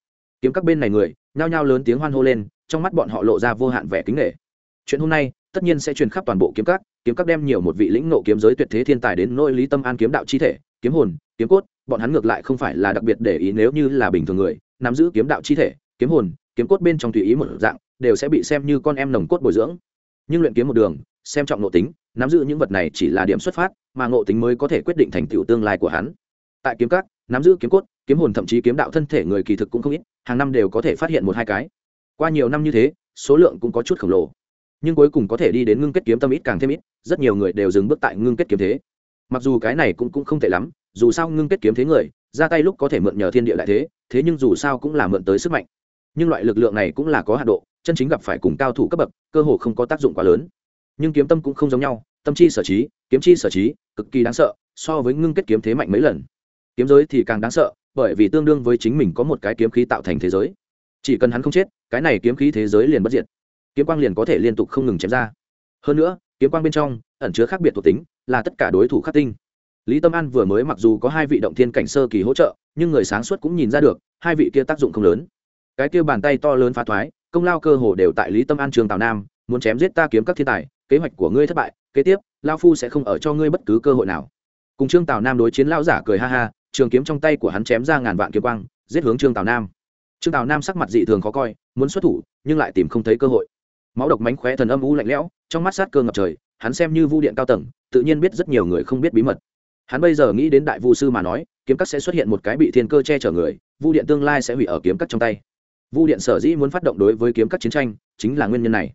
Kiếm các bên này người, nhao nhao lớn tiếng hoan hô lên, trong mắt bọn họ lộ ra vô hạn vẻ kính nghệ chuyện hôm nay, tất nhiên sẽ truyền khắp toàn bộ kiếm các kiếm các đem nhiều một vị lĩnh nộ kiếm giới tuyệt thế thiên tài đến nỗi lý tâm an kiếm đạo chi thể, kiếm hồn, kiếm cốt, bọn hắn ngược lại không phải là đặc biệt để ý nếu như là bình thường người, nắm giữ kiếm đạo chi thể, kiếm hồn kiếm cốt bên trong tùy ý một dạng, đều sẽ bị xem như con em nồng cốt bồi dưỡng. Nhưng luyện kiếm một đường, xem trọng nội tính, nắm giữ những vật này chỉ là điểm xuất phát, mà ngộ tính mới có thể quyết định thành tựu tương lai của hắn. Tại kiếm các, nắm giữ kiếm cốt, kiếm hồn thậm chí kiếm đạo thân thể người kỳ thực cũng không ít, hàng năm đều có thể phát hiện một hai cái. Qua nhiều năm như thế, số lượng cũng có chút khổng lồ. Nhưng cuối cùng có thể đi đến ngưng kết kiếm tâm ít càng thêm ít, rất nhiều người đều dừng bước tại ngưng kết kiếm thế. Mặc dù cái này cũng cũng không tệ lắm, dù sao ngưng kết kiếm thế người, ra tay lúc có thể mượn nhờ thiên địa đại thế thế nhưng dù sao cũng là mượn tới sức mạnh nhưng loại lực lượng này cũng là có hạ độ, chân chính gặp phải cùng cao thủ cấp bậc, cơ hồ không có tác dụng quá lớn. Nhưng kiếm tâm cũng không giống nhau, tâm chi sở trí, kiếm chi sở trí, cực kỳ đáng sợ, so với ngưng kết kiếm thế mạnh mấy lần. Kiếm giới thì càng đáng sợ, bởi vì tương đương với chính mình có một cái kiếm khí tạo thành thế giới. Chỉ cần hắn không chết, cái này kiếm khí thế giới liền bất diệt. Kiếm quang liền có thể liên tục không ngừng chém ra. Hơn nữa, kiếm quang bên trong, ẩn chứa khác biệt thuộc tính, là tất cả đối thủ khắc tinh. Lý tâm an vừa mới mặc dù có hai vị động thiên cảnh sơ kỳ hỗ trợ, nhưng người sáng suốt cũng nhìn ra được, hai vị kia tác dụng không lớn cái kia bàn tay to lớn phá thoái, công lao cơ hồ đều tại lý tâm an, trường tào nam, muốn chém giết ta kiếm các thiên tài, kế hoạch của ngươi thất bại, kế tiếp lao phu sẽ không ở cho ngươi bất cứ cơ hội nào. Cùng trương tào nam đối chiến lao giả cười ha ha, trường kiếm trong tay của hắn chém ra ngàn vạn kiếm quang, giết hướng trương tào nam. Trương tào nam sắc mặt dị thường khó coi, muốn xuất thủ, nhưng lại tìm không thấy cơ hội. Máu độc mánh khóe, thần âm u lạnh lẽo, trong mắt sát cơ ngập trời, hắn xem như vu điện cao tầng, tự nhiên biết rất nhiều người không biết bí mật. Hắn bây giờ nghĩ đến đại vu sư mà nói, kiếm cắt sẽ xuất hiện một cái bị thiên cơ che chở người, vu điện tương lai sẽ hủy ở kiếm cắt trong tay vu điện sở dĩ muốn phát động đối với kiếm các chiến tranh, chính là nguyên nhân này.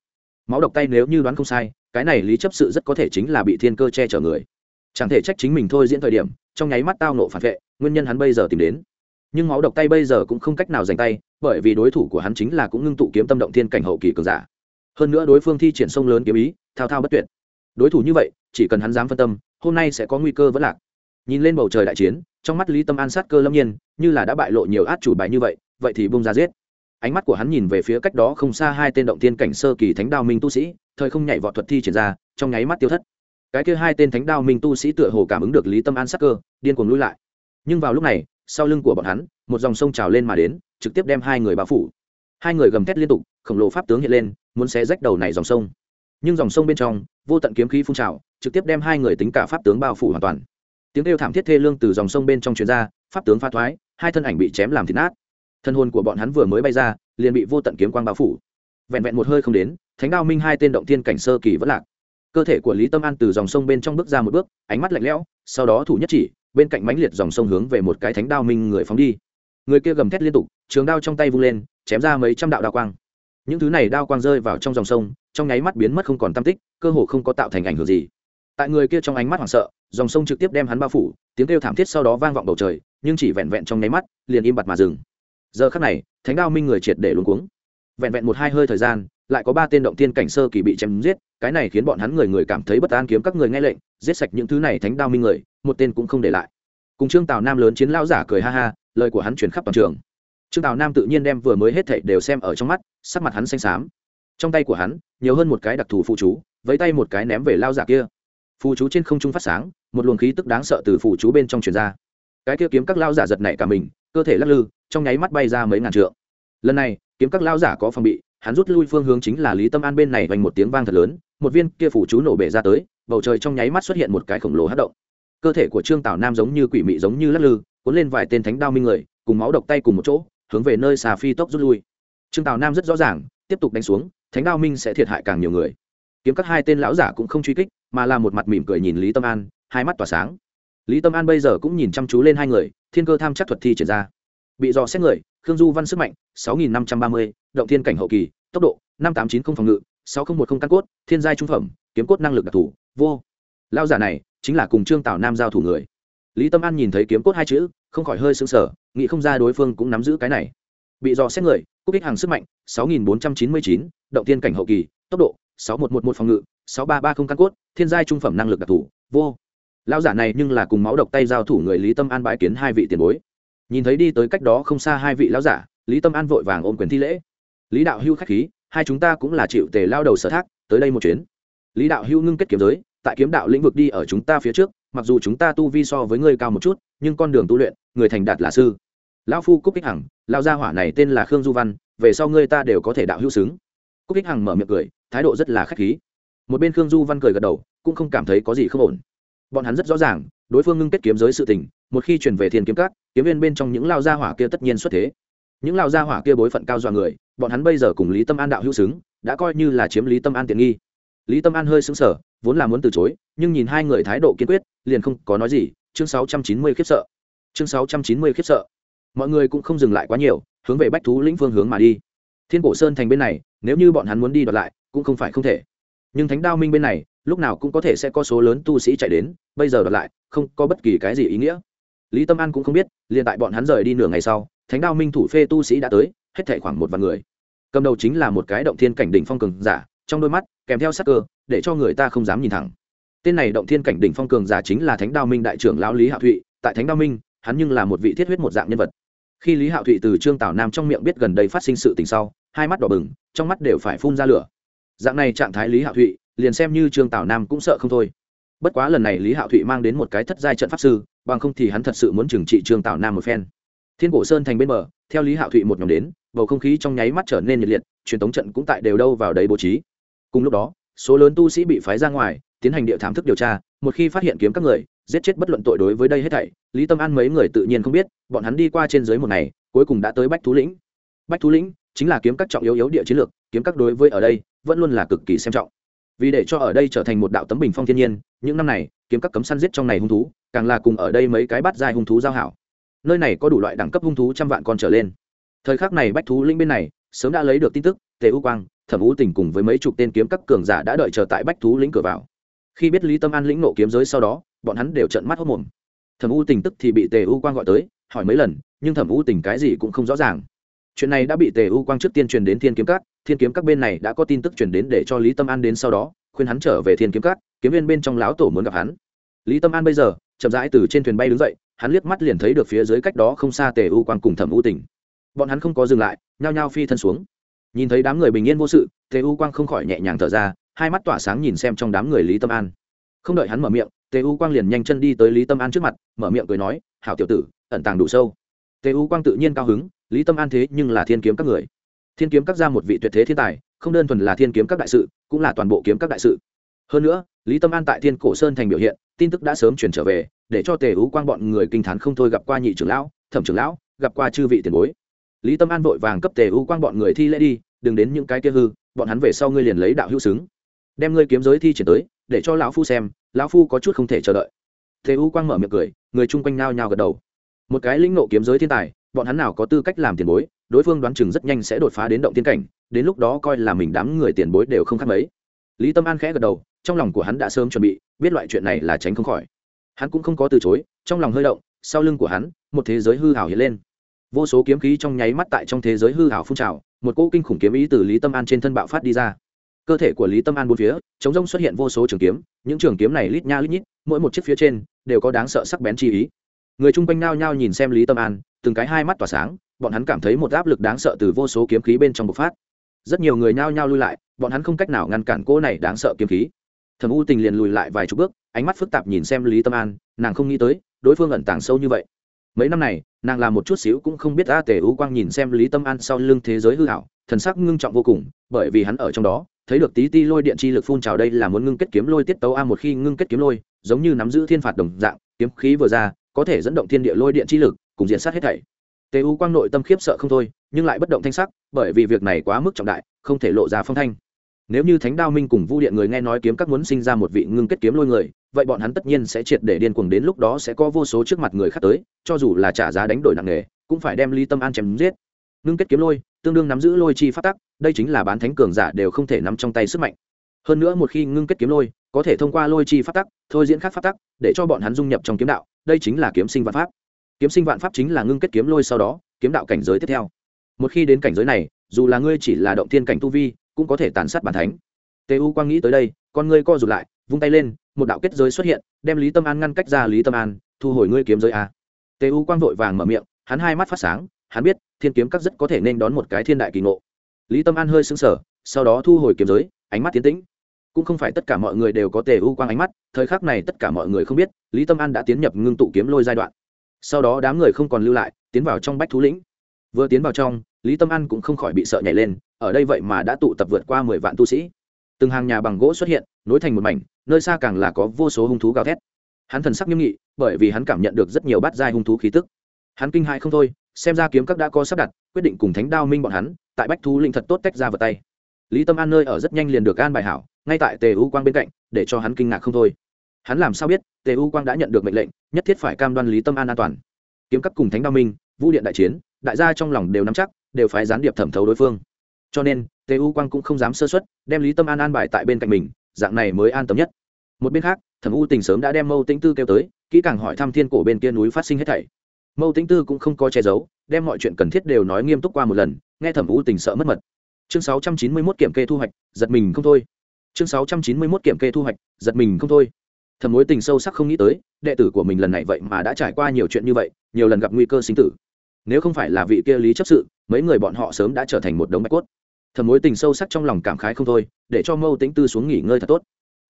Máu độc tay nếu như đoán không sai, cái này lý chấp sự rất có thể chính là bị thiên cơ che chở người. Chẳng thể trách chính mình thôi diễn thời điểm, trong nháy mắt tao nộ phản vệ, nguyên nhân hắn bây giờ tìm đến. Nhưng máu độc tay bây giờ cũng không cách nào giành tay, bởi vì đối thủ của hắn chính là cũng ngưng tụ kiếm tâm động thiên cảnh hậu kỳ cường giả. Hơn nữa đối phương thi triển sông lớn kiếm ý, thao thao bất tuyệt. Đối thủ như vậy, chỉ cần hắn dám phân tâm, hôm nay sẽ có nguy cơ vẫn lạc. Nhìn lên bầu trời đại chiến, trong mắt lý tâm an sát cơ lâm nhiên, như là đã bại lộ nhiều át chủ bài như vậy vậy thì bung ra giết ánh mắt của hắn nhìn về phía cách đó không xa hai tên động tiên cảnh sơ kỳ thánh đao minh tu sĩ, thời không nhảy vọt thuật thi triển ra, trong nháy mắt tiêu thất. Cái kia hai tên thánh đao minh tu sĩ tựa hồ cảm ứng được lý tâm an sắc cơ, điên cuồng lui lại. Nhưng vào lúc này, sau lưng của bọn hắn, một dòng sông trào lên mà đến, trực tiếp đem hai người bao phủ. Hai người gầm thét liên tục, khổng lồ pháp tướng hiện lên, muốn xé rách đầu này dòng sông. Nhưng dòng sông bên trong, vô tận kiếm khí phun trào, trực tiếp đem hai người tính cả pháp tướng bao phủ hoàn toàn. Tiếng kêu thảm thiết thê lương từ dòng sông bên trong chuyến ra, pháp tướng pha thoái, hai thân ảnh bị chém làm thịt nát thân hồn của bọn hắn vừa mới bay ra, liền bị vô tận kiếm quang bao phủ. Vẹn vẹn một hơi không đến, thánh đao minh hai tên động thiên cảnh sơ kỳ vẫn lạc. Cơ thể của lý tâm an từ dòng sông bên trong bước ra một bước, ánh mắt lạnh lẽo, sau đó thủ nhất chỉ, bên cạnh mãnh liệt dòng sông hướng về một cái thánh đao minh người phóng đi. Người kia gầm thét liên tục, trường đao trong tay vung lên, chém ra mấy trăm đạo đao quang. Những thứ này đao quang rơi vào trong dòng sông, trong nháy mắt biến mất không còn tam tích, cơ hồ không có tạo thành ảnh hưởng gì. Tại người kia trong ánh mắt hoảng sợ, dòng sông trực tiếp đem hắn bao phủ, tiếng kêu thảm thiết sau đó vang vọng bầu trời, nhưng chỉ vẹn vẹn trong nháy mắt, liền im bặt mà dừng giờ khắc này, thánh đao minh người triệt để luống cuống. Vẹn vẹn một hai hơi thời gian, lại có ba tên động tiên cảnh sơ kỳ bị chém giết, cái này khiến bọn hắn người người cảm thấy bất an kiếm các người nghe lệnh, giết sạch những thứ này thánh đao minh người, một tên cũng không để lại. Cùng trương tào nam lớn chiến lao giả cười ha ha, lời của hắn chuyển khắp toàn trường. Trương tào nam tự nhiên đem vừa mới hết thảy đều xem ở trong mắt, sắc mặt hắn xanh xám. Trong tay của hắn, nhiều hơn một cái đặc thù phụ chú với tay một cái ném về lao giả kia. Phụ chú trên không trung phát sáng, một luồng khí tức đáng sợ từ phụ chú bên trong truyền ra. Cái kia kiếm các lao giả giật nảy cả mình cơ thể lắc lư, trong nháy mắt bay ra mấy ngàn trượng. Lần này, kiếm các lao giả có phòng bị, hắn rút lui phương hướng chính là lý tâm an bên này vành một tiếng vang thật lớn, một viên kia phủ chú nổ bể ra tới, bầu trời trong nháy mắt xuất hiện một cái khổng lồ hát động. Cơ thể của trương tảo nam giống như quỷ mị giống như lắc lư, cuốn lên vài tên thánh đao minh người, cùng máu độc tay cùng một chỗ, hướng về nơi xà phi tốc rút lui. Trương tào nam rất rõ ràng, tiếp tục đánh xuống, thánh đao minh sẽ thiệt hại càng nhiều người. Kiếm các hai tên lão giả cũng không truy kích, mà là một mặt mỉm cười nhìn lý tâm an, hai mắt tỏa sáng lý tâm an bây giờ cũng nhìn chăm chú lên hai người, thiên cơ tham chắc thuật thi triển ra. Bị dò xét người, khương du văn sức mạnh, sáu nghìn năm trăm ba mươi, động thiên cảnh hậu kỳ, tốc độ, năm tám chín không phòng ngự, sáu nghìn một không căn cốt, thiên giai trung phẩm, kiếm cốt năng lực đặc thù, vô. Lao giả này, chính là cùng trương tào nam giao thủ người. Lý tâm an nhìn thấy kiếm cốt hai chữ, không khỏi hơi sững sờ, nghĩ không ra đối phương cũng nắm giữ cái này. Bị dò xét người cúc ích hàng sức mạnh, sáu nghìn bốn trăm chín mươi chín, động tiên cảnh hậu kỳ, tốc độ, sáu một một một phòng ngự, sáu ba ba không căn cốt, thiên giai trung phẩm năng lực đặc thù, vô. Lão giả này nhưng là cùng máu độc tay giao thủ người lý tâm an bãi kiến hai vị tiền bối. Nhìn thấy đi tới cách đó không xa hai vị lão giả, lý tâm an vội vàng ôm quyền thi lễ. Lý đạo hưu khách khí, hai chúng ta cũng là chịu tề lao đầu sở thác, tới đây một chuyến. Lý đạo hưu ngưng kết kiếm giới, tại kiếm đạo lĩnh vực đi ở chúng ta phía trước, mặc dù chúng ta tu vi so với ngươi cao một chút, nhưng con đường tu luyện, người thành đạt là sư. Lão phu cúc ích hằng lao gia hỏa này tên là khương du văn, về sau ngươi ta đều có thể đạo hữu xứng. Cúc ích hằng mở miệng cười, thái độ rất là khách khí. Một bên khương du văn cười gật đầu, cũng không cảm thấy có gì không ổn bọn hắn rất rõ ràng, đối phương ngưng kết kiếm giới sự tình, một khi chuyển về thiên kiếm cát kiếm viên bên trong những lao gia hỏa kia tất nhiên xuất thế. Những lao gia hỏa kia bối phận cao dọa người, bọn hắn bây giờ cùng lý tâm an đạo hữu xứng, đã coi như là chiếm lý tâm an tiện nghi. Lý tâm an hơi xứng sở vốn là muốn từ chối, nhưng nhìn hai người thái độ kiên quyết, liền không có nói gì, chương sáu trăm chín mươi khiếp sợ. Chương sáu trăm chín mươi khiếp sợ. Mọi người cũng không dừng lại quá nhiều, hướng về bách thú lĩnh phương hướng mà đi. Thiên cổ sơn thành bên này, nếu như bọn hắn muốn đi đoạt lại, cũng không phải không thể. Nhưng thánh đao minh bên này lúc nào cũng có thể sẽ có số lớn tu sĩ chạy đến, bây giờ đoạt lại, không có bất kỳ cái gì ý nghĩa. Lý tâm an cũng không biết, liền tại bọn hắn rời đi nửa ngày sau, thánh đao minh thủ phê tu sĩ đã tới, hết thảy khoảng một vạn người. Cầm đầu chính là một cái động thiên cảnh đỉnh phong cường giả, trong đôi mắt, kèm theo sắc cơ, để cho người ta không dám nhìn thẳng. Tên này động thiên cảnh đỉnh phong cường giả chính là thánh đao minh đại trưởng lão lý hạ thụy, tại thánh đao minh, hắn nhưng là một vị thiết huyết một dạng nhân vật. Khi lý hạo thụy từ trương tảo nam trong miệng biết gần đây phát sinh sự tình sau, hai mắt đỏ bừng, trong mắt đều phải phun ra lửa. Dạng này trạng thái lý hạo thụy liền xem như trương tào nam cũng sợ không thôi. Bất quá lần này lý hạo thụy mang đến một cái thất giai trận pháp sư, bằng không thì hắn thật sự muốn trừng trị trương tào nam một phen. Thiên cổ sơn thành bên bờ, theo lý hạo thụy một nhóm đến, bầu không khí trong nháy mắt trở nên nhiệt liệt, truyền thống trận cũng tại đều đâu vào đấy bố trí. Cùng lúc đó, số lớn tu sĩ bị phái ra ngoài, tiến hành địa thám thức điều tra, một khi phát hiện kiếm các người, giết chết bất luận tội đối với đây hết thảy, lý tâm an mấy người tự nhiên không biết, bọn hắn đi qua trên dưới một ngày, cuối cùng đã tới bách thú lĩnh. Bách thú lĩnh chính là kiếm các trọng yếu yếu địa chiến lược, kiếm các đối với ở đây vẫn luôn là cực kỳ xem trọng vì để cho ở đây trở thành một đạo tấm bình phong thiên nhiên, những năm này, kiếm các cấm săn giết trong này hung thú, càng là cùng ở đây mấy cái bắt dài hung thú giao hảo. Nơi này có đủ loại đẳng cấp hung thú trăm vạn con trở lên. Thời khắc này bách thú lĩnh bên này, sớm đã lấy được tin tức, tề u quang, thẩm u tình cùng với mấy chục tên kiếm các cường giả đã đợi chờ tại bách thú lĩnh cửa vào. Khi biết lý tâm an lĩnh nộ kiếm giới sau đó, bọn hắn đều trợn mắt hốt mồm. Thẩm u tình tức thì bị tề u quang gọi tới, hỏi mấy lần, nhưng thẩm u tình cái gì cũng không rõ ràng chuyện này đã bị tề u quang trước tiên truyền đến thiên kiếm các, thiên kiếm các bên này đã có tin tức truyền đến để cho lý tâm an đến sau đó, khuyên hắn trở về thiên kiếm các, kiếm viên bên trong lão tổ muốn gặp hắn. Lý tâm an bây giờ, chậm rãi từ trên thuyền bay đứng dậy, hắn liếc mắt liền thấy được phía dưới cách đó không xa tề u quang cùng thẩm u tình. Bọn hắn không có dừng lại, nhao nhao phi thân xuống. Nhìn thấy đám người bình yên vô sự, tề u quang không khỏi nhẹ nhàng thở ra, hai mắt tỏa sáng nhìn xem trong đám người lý tâm an. Không đợi hắn mở miệng, tề u quang liền nhanh chân đi tới lý tâm an trước mặt, mở miệng cười nói, hảo tiểu tử, ẩn tàng đủ sâu. Tề u quang tự nhiên cao hứng lý tâm an thế nhưng là thiên kiếm các người. Thiên kiếm các ra một vị tuyệt thế thiên tài, không đơn thuần là thiên kiếm các đại sự, cũng là toàn bộ kiếm các đại sự. Hơn nữa, lý tâm an tại thiên cổ sơn thành biểu hiện, tin tức đã sớm chuyển trở về, để cho tề u quang bọn người kinh t h á n không thôi gặp qua nhị trưởng lão, thẩm trưởng lão, gặp qua chư vị tiền bối. Lý tâm an vội vàng cấp tề u quang bọn người thi lễ đi, đừng đến những cái kia hư, bọn hắn về sau ngươi liền lấy đạo hữu xứng. Đem ngươi kiếm giới thi triển tới, để cho lão phu xem, lão phu có chút không thể chờ đợi. Tề u quang mở miệng cười, người chung quanh nao nhao gật đầu. Một cái linh nộ kiếm giới thiên tài bọn hắn nào có tư cách làm tiền bối, đối phương đoán chừng rất nhanh sẽ đột phá đến động tiên cảnh, đến lúc đó coi là mình đám người tiền bối đều không khác mấy. Lý tâm an khẽ gật đầu, trong lòng của hắn đã sớm chuẩn bị, biết loại chuyện này là tránh không khỏi. Hắn cũng không có từ chối, trong lòng hơi động, sau lưng của hắn, một thế giới hư hảo hiện lên. Vô số kiếm khí trong nháy mắt tại trong thế giới hư hảo phun trào, một cỗ kinh khủng kiếm ý từ lý tâm an trên thân bạo phát đi ra. Cơ thể của lý tâm an bốn phía, chống rông xuất hiện vô số trường kiếm, những trường kiếm này lít nha lít nhít, mỗi một chiếc phía trên, đều có đáng sợ sắc bén chi ý. Người chung quanh nao nhao nhìn xem lý tâm an từng cái hai mắt tỏa sáng, bọn hắn cảm thấy một áp lực đáng sợ từ vô số kiếm khí bên trong bộc phát. Rất nhiều người nhao nhao lui lại, bọn hắn không cách nào ngăn cản cô này đáng sợ kiếm khí. Thẩm u tình liền lùi lại vài chục bước, ánh mắt phức tạp nhìn xem lý tâm an, nàng không nghĩ tới, đối phương ẩn tàng sâu như vậy. Mấy năm này, nàng làm một chút xíu cũng không biết a tề u quang nhìn xem lý tâm an sau lưng thế giới hư hảo thần sắc ngưng trọng vô cùng, bởi vì hắn ở trong đó, thấy được tí ti lôi điện chi lực phun trào đây là muốn ngưng kết kiếm lôi tiết tấu a một khi ngưng kết kiếm lôi, giống như nắm giữ thiên phạt đồng dạng, kiếm khí vừa ra, có thể dẫn động thiên địa lôi điện chi lực cùng diện sát hết thảy. Tề u quang nội tâm khiếp sợ không thôi, nhưng lại bất động thanh sắc, bởi vì việc này quá mức trọng đại, không thể lộ ra phong thanh. Nếu như thánh đao minh cùng vu điện người nghe nói kiếm các muốn sinh ra một vị ngưng kết kiếm lôi người, vậy bọn hắn tất nhiên sẽ triệt để điên cuồng đến lúc đó sẽ có vô số trước mặt người khác tới, cho dù là trả giá đánh đổi nặng nề, cũng phải đem ly tâm an chém giết. Ngưng kết kiếm lôi, tương đương nắm giữ lôi chi phát tắc, đây chính là bán thánh cường giả đều không thể nắm trong tay sức mạnh. Hơn nữa một khi ngưng kết kiếm lôi, có thể thông qua lôi chi phát tắc, thôi diễn khác phát tắc, để cho bọn hắn dung nhập trong kiếm đạo, đây chính là kiếm sinh văn pháp kiếm sinh vạn pháp chính là ngưng kết kiếm lôi sau đó, kiếm đạo cảnh giới tiếp theo. Một khi đến cảnh giới này, dù là ngươi chỉ là động thiên cảnh tu vi, cũng có thể tàn sát bản thánh. Tê u quang nghĩ tới đây, con ngươi co rụt lại, vung tay lên, một đạo kết giới xuất hiện, đem lý tâm an ngăn cách ra lý tâm an, thu hồi ngươi kiếm giới a. Tê u quang vội vàng mở miệng, hắn hai mắt phát sáng, hắn biết, thiên kiếm các rất có thể nên đón một cái thiên đại kỳ ngộ. Lý tâm an hơi sững sờ, sau đó thu hồi kiếm giới, ánh mắt tiến tĩnh. Cũng không phải tất cả mọi người đều có tề u quang ánh mắt, thời khắc này tất cả mọi người không biết, lý tâm an đã tiến nhập ngưng tụ kiếm lôi giai đoạn sau đó đám người không còn lưu lại, tiến vào trong bách thú lĩnh. Vừa tiến vào trong, lý tâm an cũng không khỏi bị sợ nhảy lên, ở đây vậy mà đã tụ tập vượt qua mười vạn tu sĩ. Từng hàng nhà bằng gỗ xuất hiện, nối thành một mảnh, nơi xa càng là có vô số hung thú gào thét. Hắn thần sắc nghiêm nghị, bởi vì hắn cảm nhận được rất nhiều bát giai hung thú khí tức. Hắn kinh hại không thôi, xem ra kiếm các đã có sắp đặt, quyết định cùng thánh đao minh bọn hắn, tại bách thú linh thật tốt tách ra vào tay. Lý tâm an nơi ở rất nhanh liền được an bài hảo, ngay tại tề u quang bên cạnh, để cho hắn kinh ngạc không thôi hắn làm sao biết, tề u quang đã nhận được mệnh lệnh, nhất thiết phải cam đoan lý tâm an an toàn. Kiếm các cùng thánh đao minh, vũ điện đại chiến, đại gia trong lòng đều nắm chắc, đều phải gián điệp thẩm thấu đối phương. Cho nên, tề u quang cũng không dám sơ xuất đem lý tâm an an bài tại bên cạnh mình, dạng này mới an tâm nhất. Một bên khác, thẩm u tình sớm đã đem mâu tĩnh tư kêu tới, kỹ càng hỏi thăm thiên cổ bên kia núi phát sinh hết thảy. Mâu tĩnh tư cũng không có che giấu, đem mọi chuyện cần thiết đều nói nghiêm túc qua một lần, nghe thẩm u tình sợ mất mật. Chương sáu trăm chín mươi 691 kiểm kê thu hoạch, giật mình không thôi. Chương sáu trăm chín mươi 691 kiểm kê thu hoạch, giật mình không thôi thẩm mối tình sâu sắc không nghĩ tới, đệ tử của mình lần này vậy mà đã trải qua nhiều chuyện như vậy, nhiều lần gặp nguy cơ sinh tử. Nếu không phải là vị kia lý chấp sự, mấy người bọn họ sớm đã trở thành một đống bạch cốt. Thẩm mối tình sâu sắc trong lòng cảm khái không thôi, để cho mâu tĩnh tư xuống nghỉ ngơi thật tốt.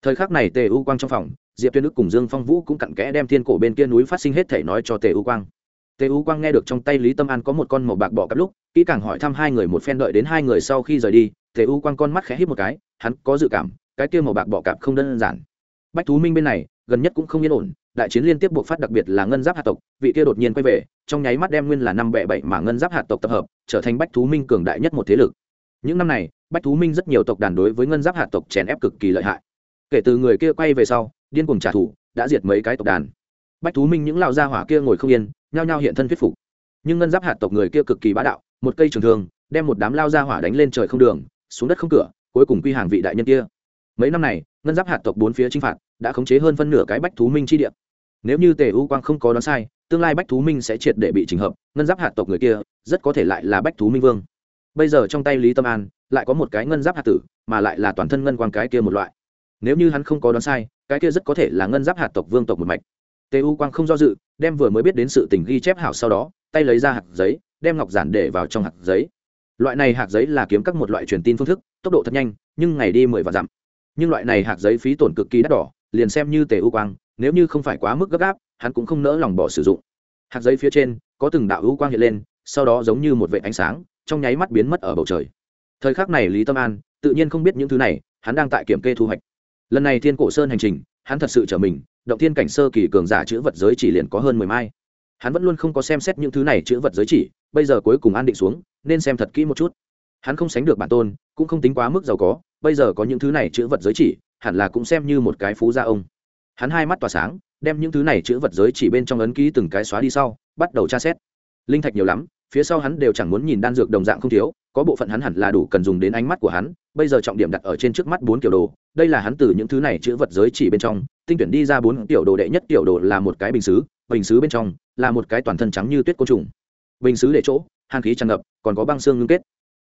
Thời khắc này tề u quang trong phòng, diệp tuyên đức cùng dương phong vũ cũng cặn kẽ đem thiên cổ bên kia núi phát sinh hết thể nói cho tề u quang. Tề u quang nghe được trong tay lý tâm an có một con màu bạc bỏ cắp lúc, kỹ càng hỏi thăm hai người một phen đợi đến hai người sau khi rời đi, tề u quang con mắt khẽ hít một cái, hắn có dự cảm, cái kia màu bạc bỏ cạp không đơn giản bách thú minh bên này, gần nhất cũng không yên ổn, đại chiến liên tiếp buộc phát đặc biệt là ngân giáp hạt tộc, vị kia đột nhiên quay về, trong nháy mắt đem nguyên là năm bệ bảy mà ngân giáp hạt tộc tập hợp, trở thành bách thú minh cường đại nhất một thế lực. Những năm này, bách thú minh rất nhiều tộc đàn đối với ngân giáp hạt tộc chèn ép cực kỳ lợi hại. Kể từ người kia quay về sau, điên cuồng trả thù, đã diệt mấy cái tộc đàn. Bách thú minh những lao gia hỏa kia ngồi không yên, nhao nhao hiện thân thuyết phục. Nhưng ngân giáp hạt tộc người kia cực kỳ bá đạo, một cây trường thường đem một đám lao gia hỏa đánh lên trời không đường, xuống đất không cửa, cuối cùng quy hàng vị đại nhân kia mấy năm này, ngân giáp hạt tộc bốn phía chinh phạt, đã khống chế hơn phân nửa cái bách thú minh chi địa. Nếu như tề u quang không có đoán sai, tương lai bách thú minh sẽ triệt để bị trình hợp, ngân giáp hạt tộc người kia, rất có thể lại là bách thú minh vương. Bây giờ trong tay lý tâm an, lại có một cái ngân giáp hạt tử, mà lại là toàn thân ngân quang cái kia một loại. Nếu như hắn không có đoán sai, cái kia rất có thể là ngân giáp hạt tộc vương tộc một mạch. Tề u quang không do dự, đem vừa mới biết đến sự tình ghi chép hảo sau đó, tay lấy ra hạt giấy, đem ngọc giản để vào trong hạt giấy. Loại này hạt giấy là kiếm các một loại truyền tin phương thức, tốc độ thật nhanh, nhưng ngày đi mười và dặm nhưng loại này hạt giấy phí tổn cực kỳ đắt đỏ, liền xem như tề u quang, nếu như không phải quá mức gấp gáp, hắn cũng không nỡ lòng bỏ sử dụng. Hạt giấy phía trên, có từng đạo u quang hiện lên, sau đó giống như một vệ ánh sáng, trong nháy mắt biến mất ở bầu trời. Thời khắc này lý tâm an, tự nhiên không biết những thứ này, hắn đang tại kiểm kê thu hoạch. Lần này thiên cổ sơn hành trình, hắn thật sự trở mình, động thiên cảnh sơ kỳ cường giả chữ vật giới chỉ liền có hơn mười mai. Hắn vẫn luôn không có xem xét những thứ này chữ vật giới chỉ, bây giờ cuối cùng an định xuống, nên xem thật kỹ một chút. Hắn không sánh được bản tôn, cũng không tính quá mức giàu có bây giờ có những thứ này chữ vật giới chỉ, hẳn là cũng xem như một cái phú gia ông. Hắn hai mắt tỏa sáng, đem những thứ này chữ vật giới chỉ bên trong ấn ký từng cái xóa đi sau, bắt đầu tra xét. Linh thạch nhiều lắm, phía sau hắn đều chẳng muốn nhìn đan dược đồng dạng không thiếu, có bộ phận hắn hẳn là đủ cần dùng đến ánh mắt của hắn, bây giờ trọng điểm đặt ở trên trước mắt bốn kiểu đồ, đây là hắn từ những thứ này chữ vật giới chỉ bên trong, tinh tuyển đi ra bốn tiểu đồ đệ nhất tiểu đồ là một cái bình xứ bình xứ bên trong là một cái toàn thân trắng như tuyết côn trùng. Bình xứ để chỗ, hàn khí tràn ngập, còn có băng xương ngưng kết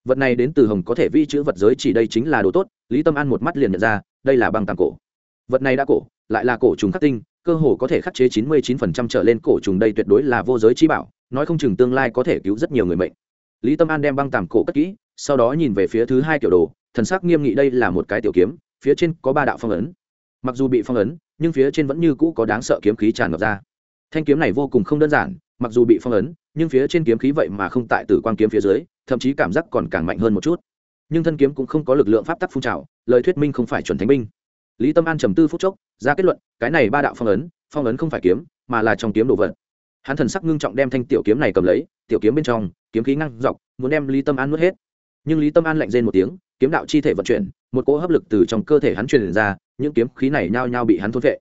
vật này đến từ hồng có thể vi chữ vật giới chỉ đây chính là đồ tốt, lý tâm an một mắt liền nhận ra, đây là băng tàng cổ. Vật này đã cổ, lại là cổ trùng khắc tinh, cơ hồ có thể khắc chế chín mươi chín phần trăm trở lên cổ trùng đây tuyệt đối là vô giới chi bảo, nói không chừng tương lai có thể cứu rất nhiều người mệnh. Lý tâm an đem băng tàm cổ cất kỹ, sau đó nhìn về phía thứ hai kiểu đồ, thần sắc nghiêm nghị đây là một cái tiểu kiếm, phía trên có ba đạo phong ấn. Mặc dù bị phong ấn, nhưng phía trên vẫn như cũ có đáng sợ kiếm khí tràn ngập ra. Thanh kiếm này vô cùng không đơn giản, mặc dù bị phong ấn, nhưng phía trên kiếm khí vậy mà không tại tử quan kiếm phía dưới thậm chí cảm giác còn càng mạnh hơn một chút. Nhưng thân kiếm cũng không có lực lượng pháp tắc phun trào, lời thuyết minh không phải chuẩn thánh binh. Lý tâm an trầm tư phút chốc, ra kết luận, cái này ba đạo phong ấn phong ấn không phải kiếm, mà là trong kiếm đồ vật. Hắn thần sắc ngưng trọng đem thanh tiểu kiếm này cầm lấy, tiểu kiếm bên trong, kiếm khí ngăn dọc, muốn đem lý tâm an nuốt hết. Nhưng lý tâm an lạnh rên một tiếng, kiếm đạo chi thể vận chuyển, một cỗ hấp lực từ trong cơ thể hắn truyền ra, những kiếm khí này nhao nhao bị hắn thôn vệ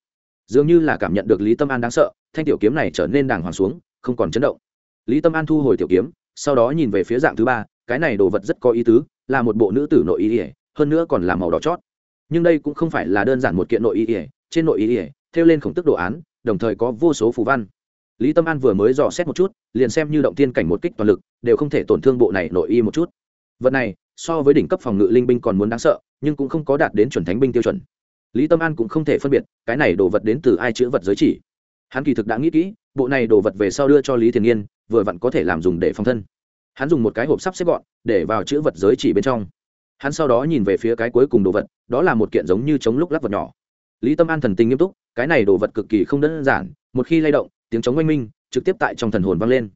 dường như là cảm nhận được lý tâm an đáng sợ, thanh tiểu kiếm này trở nên đàng hoàng xuống, không còn chấn động. Lý tâm an thu hồi tiểu kiếm sau đó nhìn về phía dạng thứ ba, cái này đồ vật rất có ý tứ, là một bộ nữ tử nội y ỉa hơn nữa còn là màu đỏ chót. Nhưng đây cũng không phải là đơn giản một kiện nội y ỉa trên nội y ỉa theo lên khổng tức đồ án, đồng thời có vô số phù văn. Lý tâm an vừa mới dò xét một chút, liền xem như động tiên cảnh một kích toàn lực, đều không thể tổn thương bộ này nội y một chút. Vật này, so với đỉnh cấp phòng ngự linh binh còn muốn đáng sợ, nhưng cũng không có đạt đến chuẩn thánh binh tiêu chuẩn. Lý tâm an cũng không thể phân biệt, cái này đồ vật đến từ ai chữ vật giới chỉ. Hắn kỳ thực đã nghĩ kỹ, bộ này đồ vật về sau đưa cho lý thiền nghiên vừa vặn có thể làm dùng để phòng thân. Hắn dùng một cái hộp sắp xếp gọn, để vào chữ vật giới chỉ bên trong. Hắn sau đó nhìn về phía cái cuối cùng đồ vật, đó là một kiện giống như chống lúc lắc vật nhỏ. Lý tâm an thần tình nghiêm túc, cái này đồ vật cực kỳ không đơn giản, một khi lay động, tiếng chống oanh minh trực tiếp tại trong thần hồn vang lên.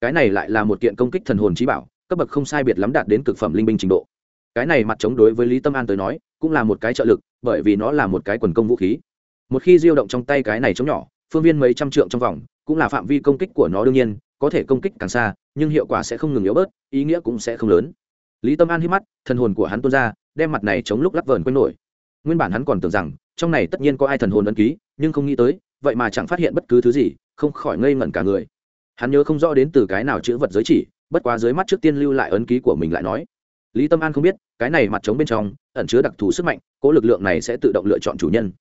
Cái này lại là một kiện công kích thần hồn trí bảo, cấp bậc không sai biệt lắm đạt đến cực phẩm linh binh trình độ. Cái này mặt chống đối với lý tâm an tới nói, cũng là một cái trợ lực, bởi vì nó là một cái quần công vũ khí. Một khi diêu động trong tay cái này chống nhỏ, phương viên mấy trăm trượng trong vòng, cũng là phạm vi công kích của nó đương nhiên có thể công kích càng xa, nhưng hiệu quả sẽ không ngừng yếu bớt, ý nghĩa cũng sẽ không lớn. Lý tâm an hít mắt, thần hồn của hắn tuôn ra, đem mặt này chống lúc lắp vờn quanh nổi. Nguyên bản hắn còn tưởng rằng, trong này tất nhiên có ai thần hồn ấn ký, nhưng không nghĩ tới, vậy mà chẳng phát hiện bất cứ thứ gì, không khỏi ngây ngẩn cả người. Hắn nhớ không rõ đến từ cái nào chữ vật giới chỉ, bất quá dưới mắt trước tiên lưu lại ấn ký của mình lại nói. Lý tâm an không biết, cái này mặt trống bên trong, ẩn chứa đặc thù sức mạnh, cố lực lượng này sẽ tự động lựa chọn chủ nhân.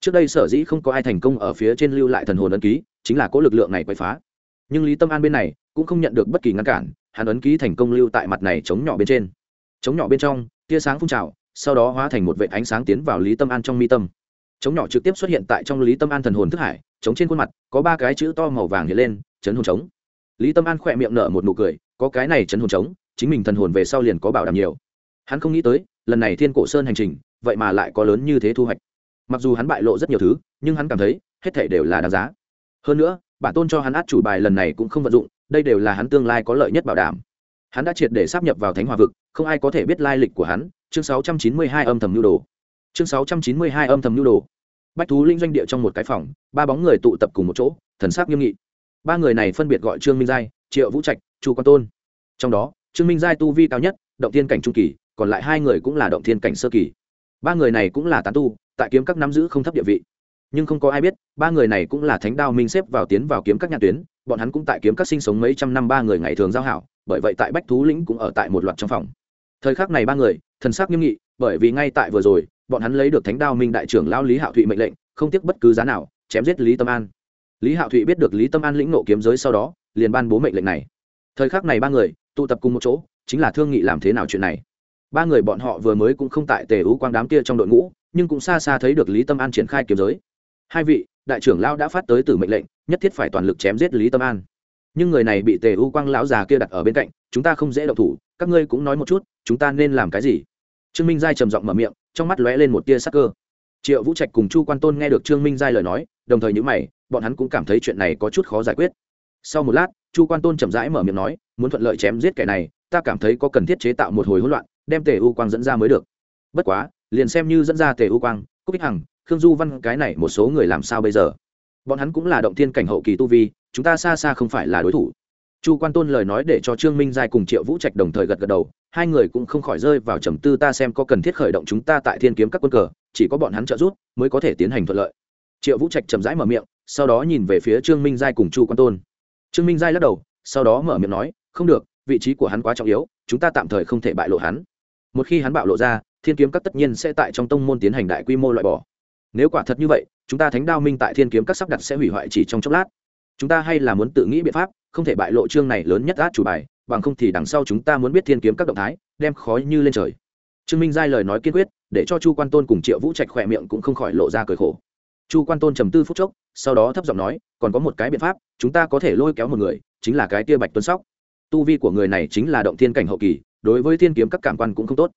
Trước đây sở dĩ không có ai thành công ở phía trên lưu lại thần hồn ấn ký, chính là cố lực lượng này quậy phá nhưng lý tâm an bên này cũng không nhận được bất kỳ ngăn cản, hắn ấn ký thành công lưu tại mặt này chống nhỏ bên trên. Chống nhỏ bên trong, tia sáng phun trào, sau đó hóa thành một vệ ánh sáng tiến vào lý tâm an trong mi tâm. Chống nhỏ trực tiếp xuất hiện tại trong lý tâm an thần hồn thức hải chống trên khuôn mặt có ba cái chữ to màu vàng hiện lên, chấn hồn trống. Lý tâm an khỏe miệng nở một nụ cười, có cái này chấn hồn trống, chính mình thần hồn về sau liền có bảo đảm nhiều. Hắn không nghĩ tới, lần này thiên cổ sơn hành trình, vậy mà lại có lớn như thế thu hoạch. Mặc dù hắn bại lộ rất nhiều thứ, nhưng hắn cảm thấy hết thể đều là đáng giá. Hơn nữa bản tôn cho hắn át chủ bài lần này cũng không vận dụng, đây đều là hắn tương lai có lợi nhất bảo đảm. Hắn đã triệt để sắp nhập vào thánh hòa vực, không ai có thể biết lai lịch của hắn. Chương 692 âm thầm nhu đồ. Chương 692 âm thầm nhu đồ. Bách thú linh doanh địa trong một cái phòng, ba bóng người tụ tập cùng một chỗ, thần sắc nghiêm nghị. Ba người này phân biệt gọi trương minh giai, triệu vũ trạch, chu quan tôn. Trong đó, trương minh giai tu vi cao nhất, động thiên cảnh trung kỳ, còn lại hai người cũng là động thiên cảnh sơ kỳ. Ba người này cũng là tán tu, tại kiếm các nắm giữ không thấp địa vị nhưng không có ai biết, ba người này cũng là thánh đao minh xếp vào tiến vào kiếm các nhà tuyến, bọn hắn cũng tại kiếm các sinh sống mấy trăm năm ba người ngày thường giao hảo, bởi vậy tại bách thú lĩnh cũng ở tại một loạt trong phòng. Thời khắc này ba người, thần sắc nghiêm nghị, bởi vì ngay tại vừa rồi, bọn hắn lấy được thánh đao minh đại trưởng lao lý hạo thụy mệnh lệnh, không tiếc bất cứ giá nào, chém giết lý tâm an. Lý hạo thụy biết được lý tâm an lĩnh nộ kiếm giới sau đó, liền ban bố mệnh lệnh này. Thời khắc này ba người, tụ tập cùng một chỗ, chính là thương nghị làm thế nào chuyện này. Ba người bọn họ vừa mới cũng không tại tề ú quang đám kia trong đội ngũ, nhưng cũng xa xa thấy được lý tâm an triển khai kiếm giới hai vị, đại trưởng lao đã phát tới từ mệnh lệnh, nhất thiết phải toàn lực chém giết lý tâm an. Nhưng người này bị tề u quang lão già kia đặt ở bên cạnh, chúng ta không dễ động thủ, các ngươi cũng nói một chút, chúng ta nên làm cái gì? Trương minh giai trầm giọng mở miệng, trong mắt lóe lên một tia sắc cơ. Triệu vũ trạch cùng chu quan tôn nghe được trương minh giai lời nói, đồng thời nhữ mày, bọn hắn cũng cảm thấy chuyện này có chút khó giải quyết. Sau một lát, chu quan tôn chậm rãi mở miệng nói, muốn thuận lợi chém giết kẻ này, ta cảm thấy có cần thiết chế tạo một hồi hỗn loạn, đem tề u quang dẫn ra mới được. Bất quá, liền xem như dẫn ra tề u quang, cúc ích hằng khương du văn, cái này một số người làm sao bây giờ? Bọn hắn cũng là động thiên cảnh hậu kỳ tu vi, chúng ta xa xa không phải là đối thủ. Chu quan tôn lời nói để cho trương minh giai cùng triệu vũ trạch đồng thời gật gật đầu, hai người cũng không khỏi rơi vào trầm tư, ta xem có cần thiết khởi động chúng ta tại thiên kiếm các quân cờ, chỉ có bọn hắn trợ giúp mới có thể tiến hành thuận lợi. Triệu vũ trạch chậm rãi mở miệng, sau đó nhìn về phía trương minh giai cùng chu quan tôn. Trương minh giai lắc đầu, sau đó mở miệng nói, không được, vị trí của hắn quá trọng yếu, chúng ta tạm thời không thể bại lộ hắn. Một khi hắn bạo lộ ra, thiên kiếm các tất nhiên sẽ tại trong tông môn tiến hành đại quy mô loại bỏ nếu quả thật như vậy, chúng ta thánh đao minh tại thiên kiếm các sắp đặt sẽ hủy hoại chỉ trong chốc lát. Chúng ta hay là muốn tự nghĩ biện pháp, không thể bại lộ chương này lớn nhất át chủ bài, bằng không thì đằng sau chúng ta muốn biết thiên kiếm các động thái, đem khói như lên trời. Trương minh giai lời nói kiên quyết, để cho chu quan tôn cùng triệu vũ trạch khỏe miệng cũng không khỏi lộ ra cười khổ. Chu quan tôn trầm tư phút chốc, sau đó thấp giọng nói, còn có một cái biện pháp, chúng ta có thể lôi kéo một người, chính là cái tia bạch tuấn sóc. Tu vi của người này chính là động thiên cảnh hậu kỳ, đối với thiên kiếm các cảm quan cũng không tốt.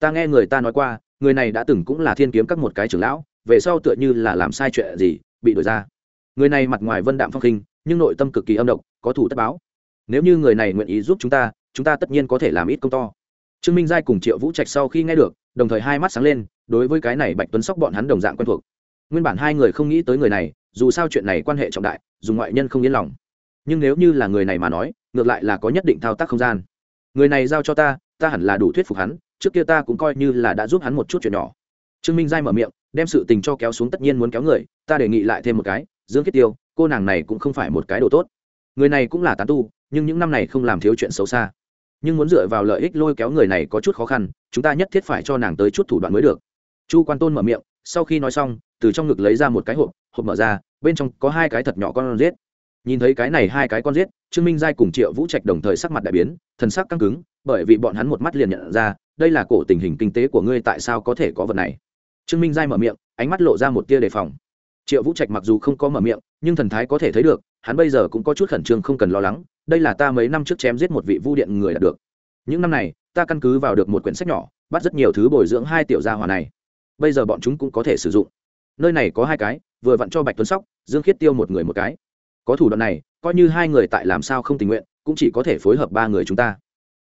Ta nghe người ta nói qua, người này đã từng cũng là thiên kiếm các một cái trưởng lão về sau tựa như là làm sai chuyện gì, bị đổi ra. Người này mặt ngoài vân đạm phong khinh, nhưng nội tâm cực kỳ âm độc, có thủ tất báo. Nếu như người này nguyện ý giúp chúng ta chúng ta tất nhiên có thể làm ít công to. Trương minh giai cùng triệu vũ trạch sau khi nghe được, đồng thời hai mắt sáng lên, đối với cái này bạch tuấn sóc bọn hắn đồng dạng quen thuộc. Nguyên bản hai người không nghĩ tới người này, dù sao chuyện này quan hệ trọng đại dù ngoại nhân không yên lòng. Nhưng nếu như là người này mà nói, ngược lại là có nhất định thao tác không gian. Người này giao cho ta ta hẳn là đủ thuyết phục hắn, trước kia ta cũng coi như là đã giúp hắn một chút chuyện nhỏ. Trương minh giai mở miệng đem sự tình cho kéo xuống tất nhiên muốn kéo người, ta đề nghị lại thêm một cái, dương kết tiêu, cô nàng này cũng không phải một cái đồ tốt. Người này cũng là tán tu, nhưng những năm này không làm thiếu chuyện xấu xa. Nhưng muốn dựa vào lợi ích lôi kéo người này có chút khó khăn, chúng ta nhất thiết phải cho nàng tới chút thủ đoạn mới được. Chu quan tôn mở miệng, sau khi nói xong, từ trong ngực lấy ra một cái hộp hộp mở ra, bên trong có hai cái thật nhỏ con rết nhìn thấy cái này hai cái con rết trương minh giai cùng triệu vũ trạch đồng thời sắc mặt đại biến, thần sắc căng cứng, bởi vì bọn hắn một mắt liền nhận ra, đây là cổ tình hình kinh tế của ngươi tại sao có thể có vật này trương minh giai mở miệng, ánh mắt lộ ra một tia đề phòng. Triệu vũ trạch mặc dù không có mở miệng, nhưng thần thái có thể thấy được, hắn bây giờ cũng có chút khẩn trương không cần lo lắng, đây là ta mấy năm trước chém giết một vị vu điện người đạt được. Những năm này, ta căn cứ vào được một quyển sách nhỏ, bắt rất nhiều thứ bồi dưỡng hai tiểu gia hỏa này. Bây giờ bọn chúng cũng có thể sử dụng. Nơi này có hai cái, vừa vặn cho bạch tuấn sóc, dương khiết tiêu một người một cái. Có thủ đoạn này, coi như hai người tại làm sao không tình nguyện, cũng chỉ có thể phối hợp ba người chúng ta.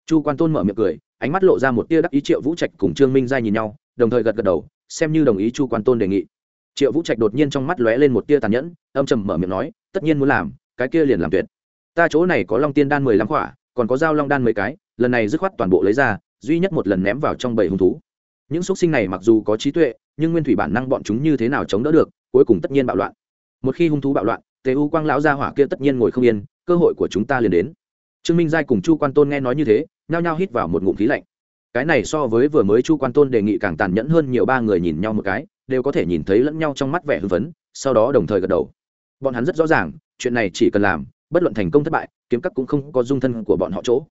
Chu quan tôn mở miệng cười, ánh mắt lộ ra một tia đắc ý triệu vũ trạch cùng trương minh giai nhìn nhau, đồng thời gật gật đầu xem như đồng ý chu quan tôn đề nghị. Triệu vũ trạch đột nhiên trong mắt lóe lên một tia tàn nhẫn, âm trầm mở miệng nói, tất nhiên muốn làm, cái kia liền làm tuyệt. Ta chỗ này có long tiên đan mười lăm khỏa, còn có dao long đan mười cái, lần này dứt khoát toàn bộ lấy ra, duy nhất một lần ném vào trong bảy hung thú. Những xúc sinh này mặc dù có trí tuệ, nhưng nguyên thủy bản năng bọn chúng như thế nào chống đỡ được, cuối cùng tất nhiên bạo loạn. Một khi hung thú bạo loạn, tề u quang lão gia hỏa kia tất nhiên ngồi không yên, cơ hội của chúng ta liền đến. Trương minh giai cùng chu quan tôn nghe nói như thế, nhao nhao hít vào một ngụm khí lạnh cái này so với vừa mới chu quan tôn đề nghị càng tàn nhẫn hơn nhiều ba người nhìn nhau một cái, đều có thể nhìn thấy lẫn nhau trong mắt vẻ hưng phấn, sau đó đồng thời gật đầu. Bọn hắn rất rõ ràng, chuyện này chỉ cần làm, bất luận thành công thất bại, kiếm các cũng không có dung thân của bọn họ chỗ.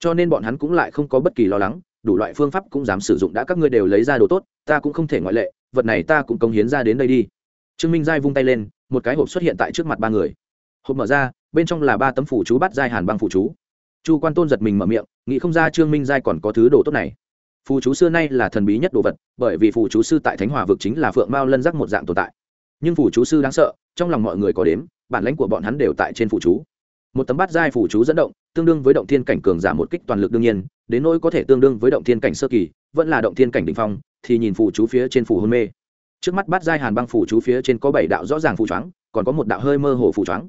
Cho nên bọn hắn cũng lại không có bất kỳ lo lắng, đủ loại phương pháp cũng dám sử dụng đã các ngươi đều lấy ra đồ tốt, ta cũng không thể ngoại lệ, vật này ta cũng công hiến ra đến đây đi. Trương minh giai vung tay lên, một cái hộp xuất hiện tại trước mặt ba người. Hộp mở ra, bên trong là ba tấm phủ chú bắt giai hàn băng phủ chú chu quan tôn giật mình mở miệng, nghĩ không ra trương minh giai còn có thứ đồ tốt này. Phù chú xưa nay là thần bí nhất đồ vật, bởi vì phù chú sư tại thánh hòa vực chính là phượng mao lân giác một dạng tồn tại. Nhưng phù chú sư đáng sợ, trong lòng mọi người có đếm, bản lãnh của bọn hắn đều tại trên phù chú. Một tấm bát giai phù chú dẫn động, tương đương với động thiên cảnh cường giả một kích toàn lực đương nhiên, đến nỗi có thể tương đương với động thiên cảnh sơ kỳ, vẫn là động thiên cảnh đ ỉ n h phong, thì nhìn phù chú phía trên phù hôn mê. Trước mắt bát giai hàn băng phù chú phía trên có bảy đạo rõ ràng phù choáng, còn có một đạo hơi mơ hồ phù choáng.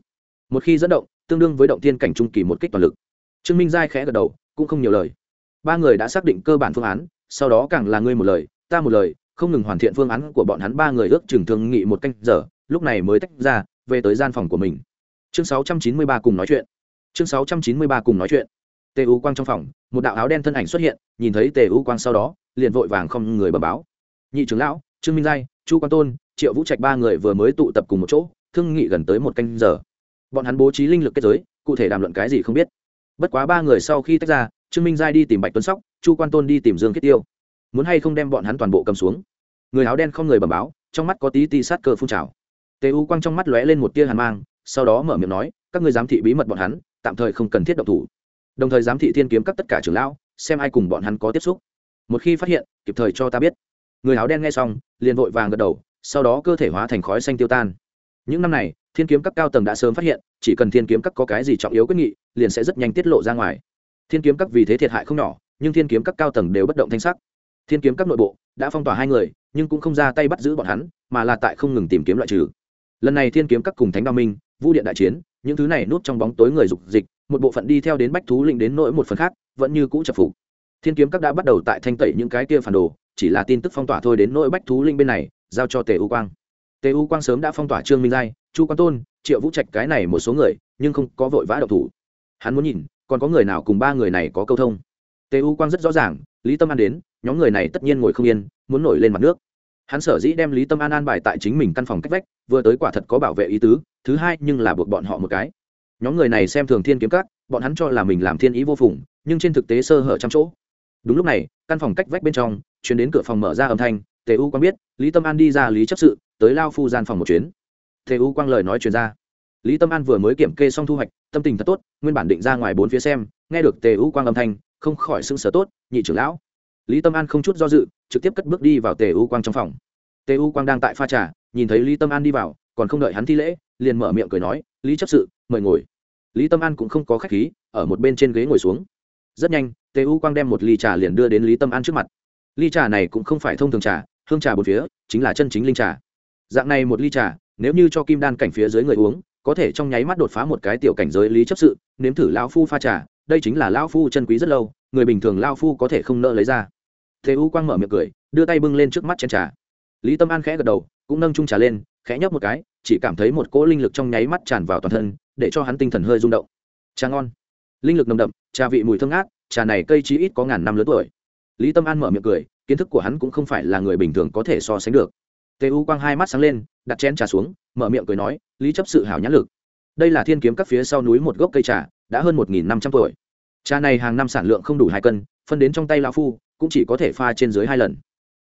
Một khi dẫn động, tương đương với động thiên cảnh trung kỳ một kích toàn lực trương minh giai khẽ gật đầu, cũng không nhiều lời. Ba người đã xác định cơ bản phương án, sau đó càng là ngươi một lời, ta một lời, không ngừng hoàn thiện phương án của bọn hắn ba người ước chừng thương nghị một canh giờ, lúc này mới tách ra, về tới gian phòng của mình. Chương 693 cùng nói chuyện. Chương 693 cùng nói chuyện. Tề u quang trong phòng, một đạo áo đen thân ảnh xuất hiện, nhìn thấy tề u quang sau đó, liền vội vàng không người bẩm báo. Nhị trưởng lão, trương minh giai, chu quang tôn, triệu vũ trạch ba người vừa mới tụ tập cùng một chỗ, thương nghị gần tới một canh giờ. Bọn hắn bố trí linh lực kết giới, cụ thể đàm luận cái gì không biết bất quá ba người sau khi tách ra, trương minh giai đi tìm bạch tuấn sóc, chu quan tôn đi tìm dương kết tiêu. Muốn hay không đem bọn hắn toàn bộ cầm xuống? Người áo đen không người bẩm báo, trong mắt có tí ti sát cơ phun trào. Tê u quang trong mắt lóe lên một tia hàn mang, sau đó mở miệng nói, các người giám thị bí mật bọn hắn, tạm thời không cần thiết động thủ. Đồng thời giám thị thiên kiếm các tất cả trưởng lão, xem ai cùng bọn hắn có tiếp xúc. Một khi phát hiện, kịp thời cho ta biết. Người áo đen nghe xong, liền vội vàng gật đầu, sau đó cơ thể hóa thành khói xanh tiêu tan. Những năm này thiên kiếm các cao tầng đã sớm phát hiện, chỉ cần thiên kiếm các có cái gì trọng yếu quyết nghị, liền sẽ rất nhanh tiết lộ ra ngoài. Thiên kiếm các vì thế thiệt hại không nhỏ, nhưng thiên kiếm các cao tầng đều bất động thanh sắc. Thiên kiếm các nội bộ đã phong tỏa hai người, nhưng cũng không ra tay bắt giữ bọn hắn, mà là tại không ngừng tìm kiếm loại trừ. Lần này thiên kiếm các cùng thánh đao minh vu điện đại chiến, những thứ này núp trong bóng tối người dục dịch, một bộ phận đi theo đến bách thú linh đến nỗi một phần khác, vẫn như cũ chập phục. Thiên kiếm các đã bắt đầu tại thanh tẩy những cái kia phản đồ, chỉ là tin tức phong tỏa thôi đến nỗi bách thú linh bên này, giao cho tề u quang. Tề u quang sớm đã phong tỏa trương minh giai chu Quan tôn, triệu vũ trạch cái này một số người, nhưng không có vội vã độc thủ. Hắn muốn nhìn, còn có người nào cùng ba người này có câu thông? Tề u quang rất rõ ràng, lý tâm an đến, nhóm người này tất nhiên ngồi không yên, muốn nổi lên mặt nước. Hắn sở dĩ đem lý tâm an an bài tại chính mình căn phòng cách vách, vừa tới quả thật có bảo vệ ý tứ, thứ hai nhưng là buộc bọn họ một cái. Nhóm người này xem thường thiên kiếm các, bọn hắn cho là mình làm thiên ý vô phùng, nhưng trên thực tế sơ hở trăm chỗ. Đúng lúc này, căn phòng cách vách bên trong chuyến đến cửa phòng mở ra âm thanh, tề u quang biết, lý tâm an đi ra lý chấp sự, tới lao phu gian phòng một chuyến tề u quang lời nói chuyển ra. Lý tâm an vừa mới kiểm kê xong thu hoạch, tâm tình thật tốt, nguyên bản định ra ngoài bốn phía xem, nghe được tề u quang âm thanh, không khỏi sưng sở tốt, nhị trưởng lão. Lý tâm an không chút do dự, trực tiếp cất bước đi vào tề u quang trong phòng. Tề u quang đang tại pha trà, nhìn thấy lý tâm an đi vào, còn không đợi hắn thi lễ, liền mở miệng cười nói, lý chấp sự, mời ngồi. Lý tâm an cũng không có khách khí, ở một bên trên ghế ngồi xuống. Rất nhanh tề u quang đem một ly trà liền đưa đến lý tâm an trước mặt. Ly trà này cũng không phải thông thường trà, hương trà một phía, chính là chân chính linh trà. Dạng này một ly trà nếu như cho kim đan cảnh phía dưới người uống, có thể trong nháy mắt đột phá một cái tiểu cảnh giới lý chấp sự, nếm thử lão phu pha trà, đây chính là lão phu chân quý rất lâu, người bình thường lao phu có thể không nợ lấy ra. Thế u quang mở miệng cười, đưa tay bưng lên trước mắt chén trà. Lý tâm an khẽ gật đầu, cũng nâng trung trà lên, khẽ nhấp một cái, chỉ cảm thấy một cỗ linh lực trong nháy mắt tràn vào toàn thân, để cho hắn tinh thần hơi rung động. Trà ngon. Linh lực nồng đậm, trà vị mùi thơm ngát, trà này cây chí ít có ngàn năm lớn tuổi. Lý tâm an mở miệng cười, kiến thức của hắn cũng không phải là người bình thường có thể so sánh được tề u quang hai mắt sáng lên, đặt chén trà xuống, mở miệng cười nói, lý chấp sự hảo nhãn lực. Đây là thiên kiếm các phía sau núi một gốc cây trà, đã hơn một nghìn năm trăm tuổi. Trà này hàng năm sản lượng không đủ hai cân, phân đến trong tay lão phu, cũng chỉ có thể pha trên dưới hai lần.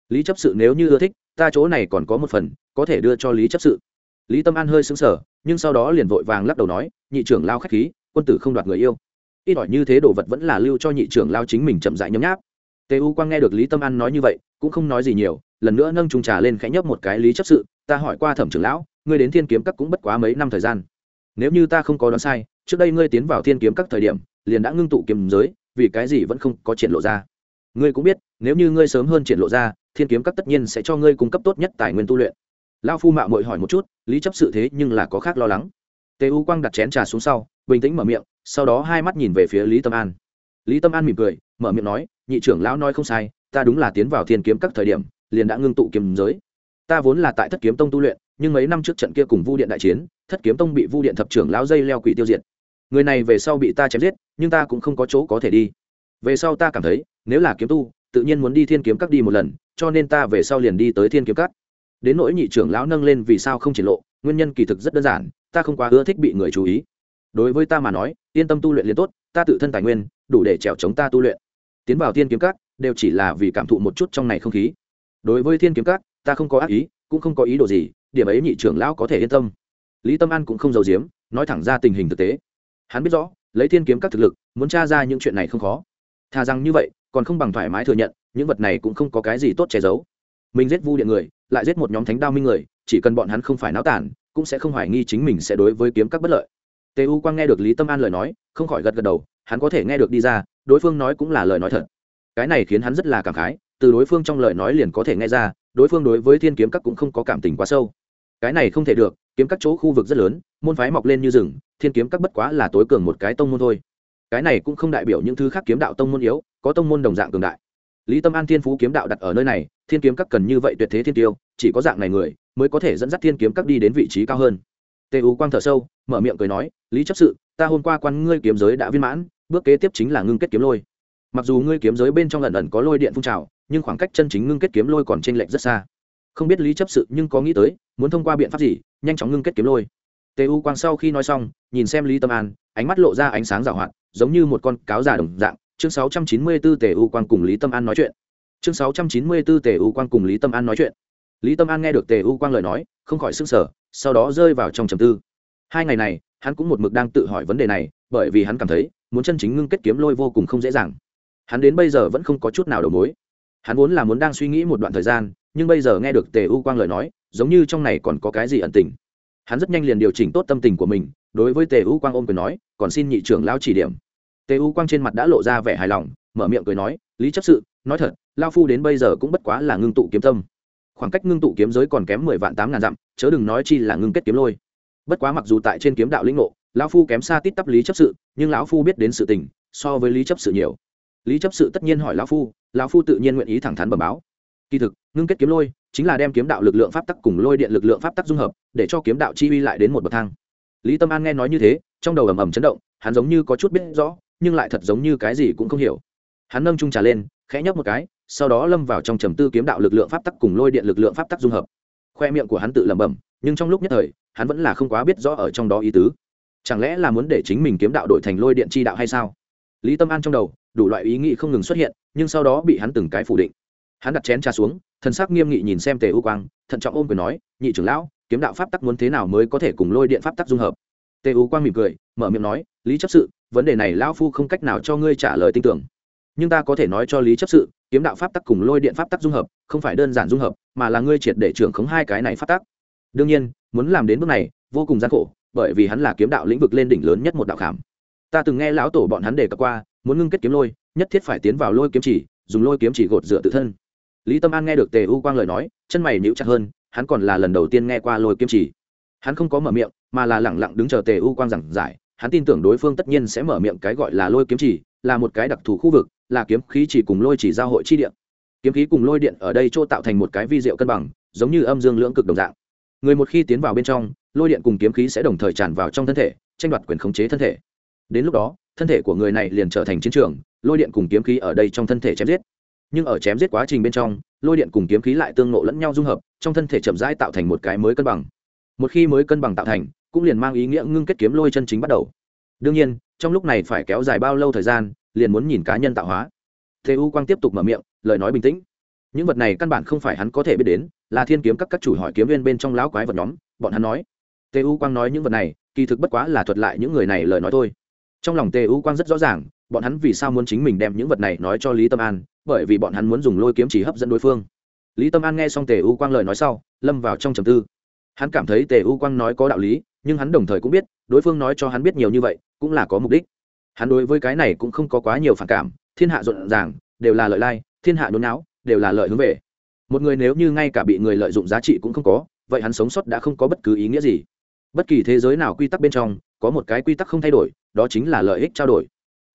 Lý chấp sự nếu như ưa thích, ta chỗ này còn có một phần, có thể đưa cho lý chấp sự. Lý tâm an hơi xứng sở nhưng sau đó liền vội vàng lắc đầu nói, nhị trưởng lao k h á c h khí, quân tử không đoạt người yêu. Ít ỏi như thế đồ vật vẫn là lưu cho nhị trưởng lao chính mình chậm rãi nhấm nháp. Tề u quang nghe được lý tâm an nói như vậy, cũng không nói gì nhiều lần nữa nâng trung trà lên khẽ nhấp một cái lý chấp sự, ta hỏi qua thẩm trưởng lão, ngươi đến thiên kiếm các cũng bất quá mấy năm thời gian. Nếu như ta không có đoán sai, trước đây ngươi tiến vào thiên kiếm các thời điểm, liền đã ngưng tụ kiếm giới, vì cái gì vẫn không có triển lộ ra? Ngươi cũng biết, nếu như ngươi sớm hơn triển lộ ra, thiên kiếm các tất nhiên sẽ cho ngươi cung cấp tốt nhất tài nguyên tu luyện. Lao phu mạo mội hỏi một chút, lý chấp sự thế nhưng là có khác lo lắng. Tề u quang đặt chén trà xuống sau, bình tĩnh mở miệng, sau đó hai mắt nhìn về phía lý tâm an. Lý tâm an mỉm cười, mở miệng nói, nhị trưởng lão nói không sai, ta đúng là tiến vào thiên kiếm các thời điểm liền đã ngưng tụ kiếm giới. Ta vốn là tại thất kiếm tông tu luyện, nhưng mấy năm trước trận kia cùng vu điện đại chiến, thất kiếm tông bị vu điện thập trưởng lão dây leo quỷ tiêu diệt. Người này về sau bị ta chém giết, nhưng ta cũng không có chỗ có thể đi. Về sau ta cảm thấy, nếu là kiếm tu, tự nhiên muốn đi thiên kiếm các đi một lần, cho nên ta về sau liền đi tới thiên kiếm các. Đến nỗi nhị trưởng lão nâng lên vì sao không triển lộ, nguyên nhân kỳ thực rất đơn giản, ta không quá ưa thích bị người chú ý. Đối với ta mà nói, yên tâm tu luyện liền tốt, ta tự thân tài nguyên, đủ để trèo chống ta tu luyện. Tiến vào thiên kiếm các, đều chỉ là vì cảm thụ một chút trong này không khí đối với thiên kiếm các, ta không có ác ý, cũng không có ý đồ gì, điểm ấy nhị trưởng lão có thể yên tâm. Lý tâm an cũng không giấu giếm, nói thẳng ra tình hình thực tế. Hắn biết rõ, lấy thiên kiếm các thực lực, muốn tra ra những chuyện này không khó. Thà rằng như vậy, còn không bằng thoải mái thừa nhận, những vật này cũng không có cái gì tốt che giấu. Mình giết vu điện người, lại giết một nhóm thánh đao minh người, chỉ cần bọn hắn không phải náo tản, cũng sẽ không hoài nghi chính mình sẽ đối với kiếm các bất lợi. Tề u quang nghe được lý tâm an lời nói, không khỏi gật gật đầu, hắn có thể nghe được đi ra, đối phương nói cũng là lời nói thật. Cái này khiến hắn rất là cảm khái từ đối phương trong lời nói liền có thể nghe ra, đối phương đối với thiên kiếm các cũng không có cảm tình quá sâu. Cái này không thể được, kiếm các chỗ khu vực rất lớn, môn phái mọc lên như rừng, thiên kiếm các bất quá là tối cường một cái tông môn thôi. Cái này cũng không đại biểu những thứ khác kiếm đạo tông môn yếu, có tông môn đồng dạng cường đại. Lý tâm an thiên phú kiếm đạo đặt ở nơi này, thiên kiếm các cần như vậy tuyệt thế thiên tiêu, chỉ có dạng này người, mới có thể dẫn dắt thiên kiếm các đi đến vị trí cao hơn. Tề u quang thở sâu, mở miệng cười nói, lý chấp sự, ta hôm qua quan ngươi kiếm giới đã viên mãn, bước kế tiếp chính là ngưng kết kiếm lôi. Mặc dù ngươi kiếm giới bên trong lần ẩn có lôi điện phun trào nhưng khoảng cách chân chính ngưng kết kiếm lôi còn trên lệch rất xa. Không biết lý chấp sự nhưng có nghĩ tới, muốn thông qua biện pháp gì, nhanh chóng ngưng kết kiếm lôi. Tề u quang sau khi nói xong, nhìn xem lý tâm an, ánh mắt lộ ra ánh sáng rào hoạt, giống như một con cáo già đồng dạng. Chương 694 tề u quang cùng lý tâm an nói chuyện. Chương 694 tề u quang cùng lý tâm an nói chuyện. Lý tâm an nghe được tề u quang lời nói, không khỏi s ư n g sở sau đó rơi vào trong trầm tư. Hai ngày này, hắn cũng một mực đang tự hỏi vấn đề này, bởi vì hắn cảm thấy, muốn chân chính ngưng kết kiếm lôi vô cùng không dễ dàng. Hắn đến bây giờ vẫn không có chút nào đầu mối hắn vốn là muốn đang suy nghĩ một đoạn thời gian, nhưng bây giờ nghe được tề u quang lời nói, giống như trong này còn có cái gì ẩn tình. Hắn rất nhanh liền điều chỉnh tốt tâm tình của mình, đối với tề u quang ôm cười nói, còn xin nhị trưởng lao chỉ điểm. Tề u quang trên mặt đã lộ ra vẻ hài lòng, mở miệng cười nói, lý chấp sự, nói thật, lao phu đến bây giờ cũng bất quá là ngưng tụ kiếm tâm. Khoảng cách ngưng tụ kiếm giới còn kém mười vạn tám ngàn dặm, chớ đừng nói chi là ngưng kết kiếm lôi. Bất quá mặc dù tại trên kiếm đạo lĩnh ngộ lão phu kém xa tít tắp lý chấp sự, nhưng lão phu biết đến sự tình, so với lý chấp sự nhiều lý chấp sự tất nhiên hỏi lão phu lão phu tự nhiên nguyện ý thẳng thắn bẩm báo. Kỳ thực, ngưng kết kiếm lôi chính là đem kiếm đạo lực lượng pháp tắc cùng lôi điện lực lượng pháp tắc dung hợp, để cho kiếm đạo chi uy lại đến một bậc thang. Lý tâm an nghe nói như thế, trong đầu ầm ầm chấn động, hắn giống như có chút biết rõ, nhưng lại thật giống như cái gì cũng không hiểu. Hắn nâng trung trà lên, khẽ nhấp một cái, sau đó lâm vào trong trầm tư kiếm đạo lực lượng pháp tắc cùng lôi điện lực lượng pháp tắc dung hợp. Khoe miệng của hắn tự lẩm bẩm, nhưng trong lúc nhất thời, hắn vẫn là không quá biết rõ ở trong đó ý tứ. Chẳng lẽ là muốn để chính mình kiếm đạo đổi thành lôi điện chi đạo hay sao? Lý tâm an trong đầu đủ loại ý nghĩ không ngừng xuất hiện, nhưng sau đó bị hắn từng cái phủ định. Hắn đặt chén trà xuống, thần sắc nghiêm nghị nhìn xem tề u quang, thận trọng ôm quyền nói, nhị trưởng lão, kiếm đạo pháp tắc muốn thế nào mới có thể cùng lôi điện pháp tắc dung hợp? Tề u quang mỉm cười, mở miệng nói, lý chấp sự, vấn đề này lão phu không cách nào cho ngươi trả lời tin tưởng. Nhưng ta có thể nói cho lý chấp sự, kiếm đạo pháp tắc cùng lôi điện pháp tắc dung hợp, không phải đơn giản dung hợp, mà là ngươi triệt để trưởng khống hai cái này pháp tắc. Đương nhiên, muốn làm đến bước này, vô cùng gian khổ, bởi vì hắn là kiếm đạo lĩnh vực lên đỉnh lớn nhất một đạo khảm. Ta từng nghe lão tổ bọn hắn đề cập qua muốn ngưng kết kiếm lôi, nhất thiết phải tiến vào lôi kiếm chỉ, dùng lôi kiếm chỉ gột rửa tự thân. Lý tâm an nghe được tề u quang lời nói, chân mày níu chặt hơn, hắn còn là lần đầu tiên nghe qua lôi kiếm chỉ. Hắn không có mở miệng, mà là lẳng lặng đứng chờ tề u quang giảng giải. Hắn tin tưởng đối phương tất nhiên sẽ mở miệng cái gọi là lôi kiếm chỉ, là một cái đặc thù khu vực, là kiếm khí chỉ cùng lôi chỉ giao hội chi điện. Kiếm khí cùng lôi điện ở đây chỗ tạo thành một cái vi diệu cân bằng, giống như âm dương lưỡng cực đồng dạng. Người một khi tiến vào bên trong, lôi điện cùng kiếm khí sẽ đồng thời tràn vào trong thân thể, tranh đoạt quyền khống chế thân thể. Đến lúc đó thân thể của người này liền trở thành chiến trường, lôi điện cùng kiếm khí ở đây trong thân thể chém giết. Nhưng ở chém giết quá trình bên trong, lôi điện cùng kiếm khí lại tương nộ lẫn nhau dung hợp, trong thân thể chậm rãi tạo thành một cái mới cân bằng. Một khi mới cân bằng tạo thành, cũng liền mang ý nghĩa ngưng kết kiếm lôi chân chính bắt đầu. Đương nhiên, trong lúc này phải kéo dài bao lâu thời gian, liền muốn nhìn cá nhân tạo hóa. Thế u quang tiếp tục mở miệng, lời nói bình tĩnh. Những vật này căn bản không phải hắn có thể biết đến, là thiên kiếm các các chủ hỏi kiếm viên bên trong lão quái vật nhóm, bọn hắn nói. Tê u quang nói những vật này, kỳ thực bất quá là thuật lại những người này lời nói thôi trong lòng tề u quang rất rõ ràng, bọn hắn vì sao muốn chính mình đem những vật này nói cho lý tâm an, bởi vì bọn hắn muốn dùng lôi kiếm chỉ hấp dẫn đối phương. Lý tâm an nghe xong tề u quang lời nói sau, lâm vào trong trầm tư. Hắn cảm thấy tề u quang nói có đạo lý, nhưng hắn đồng thời cũng biết, đối phương nói cho hắn biết nhiều như vậy, cũng là có mục đích. Hắn đối với cái này cũng không có quá nhiều phản cảm, thiên hạ rộn ràng, đều là lợi lai, thiên hạ nôn não đều là lợi hướng về. Một người nếu như ngay cả bị người lợi dụng giá trị cũng không có, vậy hắn sống sót đã không có bất cứ ý nghĩa gì. Bất kỳ thế giới nào quy tắc bên trong, có một cái quy tắc không thay đổi đó chính là lợi ích trao đổi.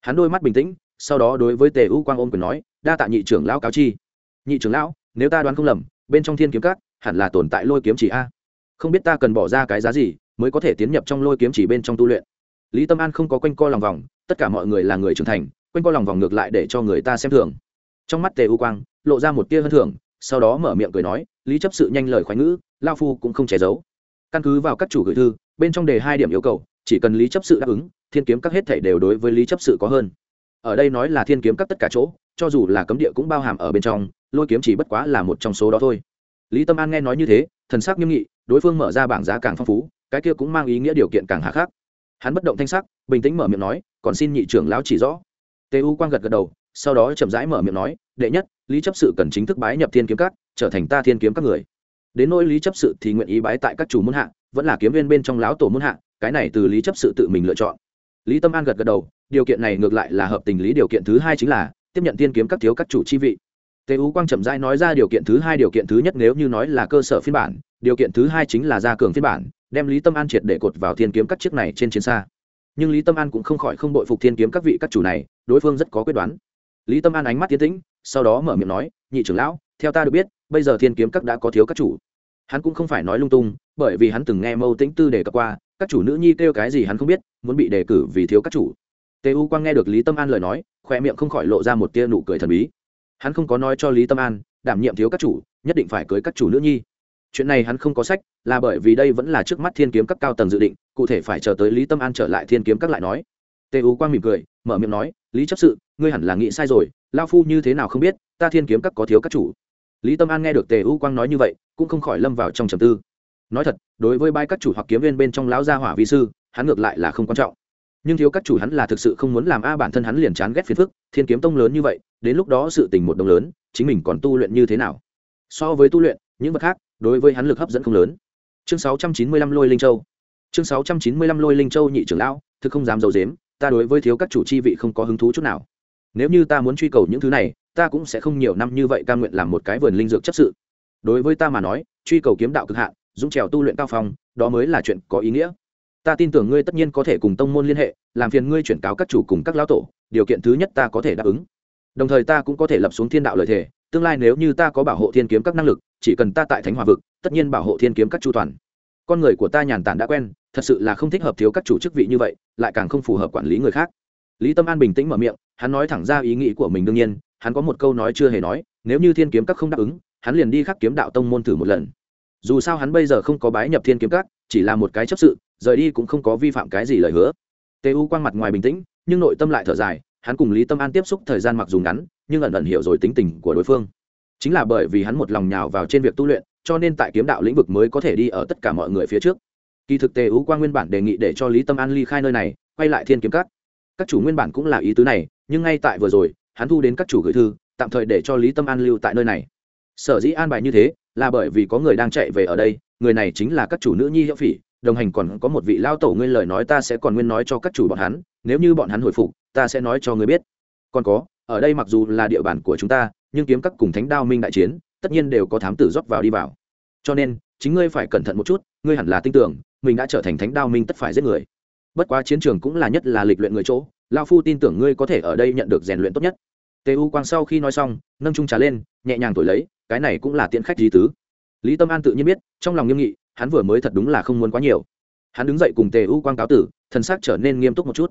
Hắn đôi mắt bình tĩnh, sau đó đối với tề u quang ôm quyền nói, đa tạ nhị trưởng lão cáo chi. Nhị trưởng lão, nếu ta đoán không lầm, bên trong thiên kiếm các hẳn là tồn tại lôi kiếm chỉ a. Không biết ta cần bỏ ra cái giá gì mới có thể tiến nhập trong lôi kiếm chỉ bên trong tu luyện? Lý tâm an không có quanh co lòng vòng, tất cả mọi người là người trưởng thành, quanh co lòng vòng ngược lại để cho người ta xem thường. Trong mắt tề u quang, lộ ra một tia hơn thường, sau đó mở miệng cười nói, lý chấp sự nhanh lời khoái ngữ lao phu cũng không che giấu. Căn cứ vào các chủ gửi thư, bên trong đề hai điểm yêu cầu, chỉ cần lý chấp sự đáp ứng thiên kiếm các hết thảy đều đối với lý chấp sự có hơn. Ở đây nói là thiên kiếm các tất cả chỗ, cho dù là cấm địa cũng bao hàm ở bên trong, lôi kiếm chỉ bất quá là một trong số đó thôi. Lý tâm an nghe nói như thế, thần sắc nghiêm nghị, đối phương mở ra bảng giá càng phong phú, cái kia cũng mang ý nghĩa điều kiện càng hạ khắc. Hắn bất động thanh sắc, bình tĩnh mở miệng nói, còn xin nhị trưởng lão chỉ rõ. Tê u quang gật gật đầu, sau đó chậm rãi mở miệng nói, đệ nhất, lý chấp sự cần chính thức bái nhập thiên kiếm các, trở thành ta thiên kiếm các người. Đến nỗi lý chấp sự thì nguyện ý bái tại các chủ môn hạ, vẫn là kiếm viên bên trong lão tổ môn hạ, cái này từ lý chấp sự tự mình lựa chọn lý tâm an gật gật đầu, điều kiện này ngược lại là hợp tình lý điều kiện thứ hai chính là tiếp nhận thiên kiếm các thiếu các chủ chi vị. Tề ú quang chậm rãi nói ra điều kiện thứ hai điều kiện thứ nhất nếu như nói là cơ sở phiên bản, điều kiện thứ hai chính là gia cường phiên bản, đem lý tâm an triệt để cột vào thiên kiếm các chiếc này trên chiến xa. Nhưng lý tâm an cũng không khỏi không bội phục thiên kiếm các vị các chủ này, đối phương rất có quyết đoán. Lý tâm an ánh mắt tiến tĩnh, sau đó mở miệng nói, nhị trưởng lão, theo ta được biết, bây giờ thiên kiếm các đã có thiếu các chủ. Hắn cũng không phải nói lung tung, bởi vì hắn từng nghe mâu tĩnh tư đề cập qua các chủ nữ nhi kêu cái gì hắn không biết, muốn bị đề cử vì thiếu các chủ. Tề u quang nghe được lý tâm an lời nói khoe miệng không khỏi lộ ra một tia nụ cười thần bí. Hắn không có nói cho lý tâm an, đảm nhiệm thiếu các chủ, nhất định phải cưới các chủ nữ nhi. Chuyện này hắn không có sách, là bởi vì đây vẫn là trước mắt thiên kiếm các cao tầng dự định, cụ thể phải chờ tới lý tâm an trở lại thiên kiếm các lại nói. Tề u quang mỉm cười, mở miệng nói, lý chấp sự, ngươi hẳn là nghĩ sai rồi lao phu như thế nào không biết, ta thiên kiếm các có thiếu các chủ. Lý tâm an nghe được tề u quang nói như vậy, cũng không khỏi lâm vào trong trầm tư nói thật, đối với bãi các chủ hoặc kiếm viên bên trong lão gia hỏa vi sư, hắn ngược lại là không quan trọng. Nhưng thiếu các chủ hắn là thực sự không muốn làm a bản thân hắn liền chán ghét phiền phức, thiên kiếm tông lớn như vậy, đến lúc đó sự tình một đồng lớn, chính mình còn tu luyện như thế nào? So với tu luyện, những vật khác, đối với hắn lực hấp dẫn không lớn. Chương 695 lôi linh châu. Chương 695 lôi linh châu nhị trưởng lão, thực không dám dầu dếm ta đối với thiếu các chủ chi vị không có hứng thú chút nào. Nếu như ta muốn truy cầu những thứ này, ta cũng sẽ không nhiều năm như vậy cam nguyện làm một cái vườn linh dược chấp sự. Đối với ta mà nói, truy cầu kiếm đạo cực hạn dũng trèo tu luyện cao phong, đó mới là chuyện có ý nghĩa. Ta tin tưởng ngươi tất nhiên có thể cùng tông môn liên hệ, làm phiền ngươi chuyển cáo các chủ cùng các lão tổ, điều kiện thứ nhất ta có thể đáp ứng. Đồng thời ta cũng có thể lập xuống thiên đạo lợi thể, tương lai nếu như ta có bảo hộ thiên kiếm các năng lực, chỉ cần ta tại thánh hòa vực, tất nhiên bảo hộ thiên kiếm các chu toàn. Con người của ta nhàn tản đã quen, thật sự là không thích hợp thiếu các chủ chức vị như vậy, lại càng không phù hợp quản lý người khác. Lý tâm an bình tĩnh mở miệng, hắn nói thẳng ra ý nghĩ của mình đương nhiên, hắn có một câu nói chưa hề nói, nếu như thiên kiếm các không đáp ứng, hắn liền đi khắc kiếm đạo tông môn thử một lần dù sao hắn bây giờ không có bái nhập thiên kiếm các, chỉ là một cái chấp sự, rời đi cũng không có vi phạm cái gì lời hứa. Tê u quang mặt ngoài bình tĩnh, nhưng nội tâm lại thở dài, hắn cùng lý tâm an tiếp xúc thời gian mặc dù ngắn, nhưng ẩn ẩn hiểu rồi tính tình của đối phương. Chính là bởi vì hắn một lòng nhào vào trên việc tu luyện, cho nên tại kiếm đạo lĩnh vực mới có thể đi ở tất cả mọi người phía trước. Kỳ thực tề ú quang nguyên bản đề nghị để cho lý tâm an ly khai nơi này, quay lại thiên kiếm các. Các chủ nguyên bản cũng là ý tứ này, nhưng ngay tại vừa rồi, hắn thu đến các chủ gửi thư, tạm thời để cho lý tâm an lưu tại nơi này. Sở dĩ an bài như thế là bởi vì có người đang chạy về ở đây, người này chính là các chủ nữ nhi hiệu phỉ, đồng hành còn có một vị lao tổ nguyên lời nói ta sẽ còn nguyên nói cho các chủ bọn hắn, nếu như bọn hắn hồi phục, ta sẽ nói cho ngươi biết. Còn có, ở đây mặc dù là địa bàn của chúng ta, nhưng kiếm các cùng thánh đao minh đại chiến, tất nhiên đều có thám tử rót vào đi vào. Cho nên, chính ngươi phải cẩn thận một chút, ngươi hẳn là tin tưởng, mình đã trở thành thánh đao minh tất phải giết người. Bất quá chiến trường cũng là nhất là lịch luyện người chỗ, lao phu tin tưởng ngươi có thể ở đây nhận được rèn luyện tốt nhất. Tê u quang sau khi nói xong, nâng trung trà lên, nhẹ nhàng thổi lấy cái này cũng là tiễn khách di tứ. Lý tâm an tự nhiên biết, trong lòng nghiêm nghị, hắn vừa mới thật đúng là không muốn quá nhiều. Hắn đứng dậy cùng tề u quang cáo tử thân xác trở nên nghiêm túc một chút.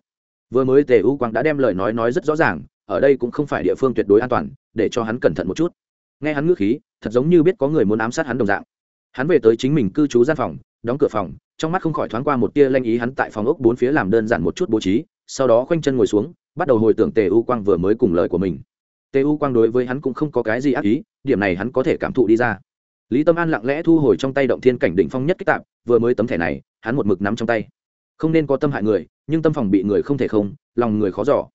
Vừa mới tề u quang đã đem lời nói nói rất rõ ràng, ở đây cũng không phải địa phương tuyệt đối an toàn, để cho hắn cẩn thận một chút. Nghe hắn ngữ khí, thật giống như biết có người muốn ám sát hắn đồng dạng. Hắn về tới chính mình cư trú gian phòng, đóng cửa phòng, trong mắt không khỏi thoáng qua một tia lanh ý hắn tại phòng ốc bốn phía làm đơn giản một chút bố trí, sau đó khoanh chân ngồi xuống, bắt đầu hồi tưởng tề u quang vừa mới cùng lời của mình tề u quang đối với hắn cũng không có cái gì ác ý, điểm này hắn có thể cảm thụ đi ra. Lý tâm an lặng lẽ thu hồi trong tay động thiên cảnh đỉnh phong nhất kích tạp, vừa mới tấm thẻ này, hắn một mực nắm trong tay. Không nên có tâm hại người, nhưng tâm phòng bị người không thể không, lòng người khó giỏ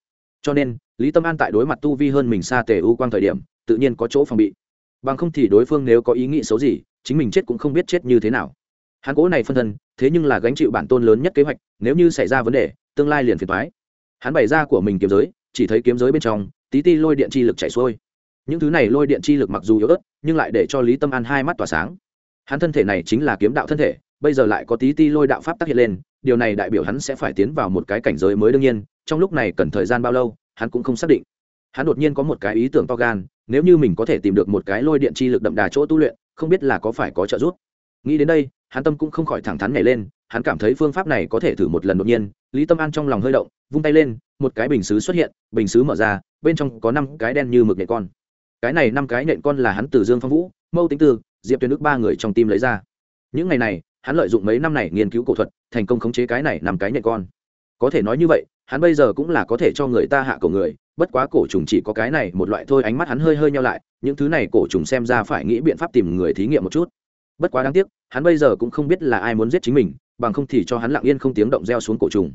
cho nên, lý tâm an tại đối mặt tu vi hơn mình xa tề u quang thời điểm, tự nhiên có chỗ phòng bị. Bằng không thì đối phương nếu có ý nghĩ xấu gì, chính mình chết cũng không biết chết như thế nào. Hắn cố này phân thân, thế nhưng là gánh chịu bản tôn lớn nhất kế hoạch, nếu như xảy ra vấn đề, tương lai liền phiền thoái hắn bày ra của mình kiếm giới, chỉ thấy kiếm giới bên trong tí ti lôi điện chi lực chảy xuôi. Những thứ này lôi điện chi lực mặc dù yếu ớt, nhưng lại để cho lý tâm an hai mắt tỏa sáng. Hắn thân thể này chính là kiếm đạo thân thể, bây giờ lại có tí ti lôi đạo pháp tác hiện lên, điều này đại biểu hắn sẽ phải tiến vào một cái cảnh giới mới đương nhiên, trong lúc này cần thời gian bao lâu, hắn cũng không xác định. Hắn đột nhiên có một cái ý tưởng to gan, nếu như mình có thể tìm được một cái lôi điện chi lực đậm đà chỗ tu luyện, không biết là có phải có trợ giúp. Nghĩ đến đây, hắn tâm cũng không khỏi thẳng thắn nhảy lên, hắn cảm thấy phương pháp này có thể thử một lần đột nhiên, lý tâm an trong lòng hơi động, vung tay lên, một cái bình xứ xuất hiện, bình xứ mở ra bên trong có năm cái đen như mực nhện con. Cái này năm cái nhện con là hắn từ dương phong vũ, mâu tính tư, diệp tuyến đức ba người trong tim lấy ra. Những ngày này, hắn lợi dụng mấy năm này nghiên cứu cổ thuật, thành công khống chế cái này năm cái nhện con. Có thể nói như vậy, hắn bây giờ cũng là có thể cho người ta hạ cổ người, bất quá cổ trùng chỉ có cái này một loại thôi, ánh mắt hắn hơi hơi nhau lại, những thứ này cổ trùng xem ra phải nghĩ biện pháp tìm người thí nghiệm một chút. Bất quá đáng tiếc, hắn bây giờ cũng không biết là ai muốn giết chính mình, bằng không thì cho hắn lặng yên không tiếng động reo xuống cổ trùng.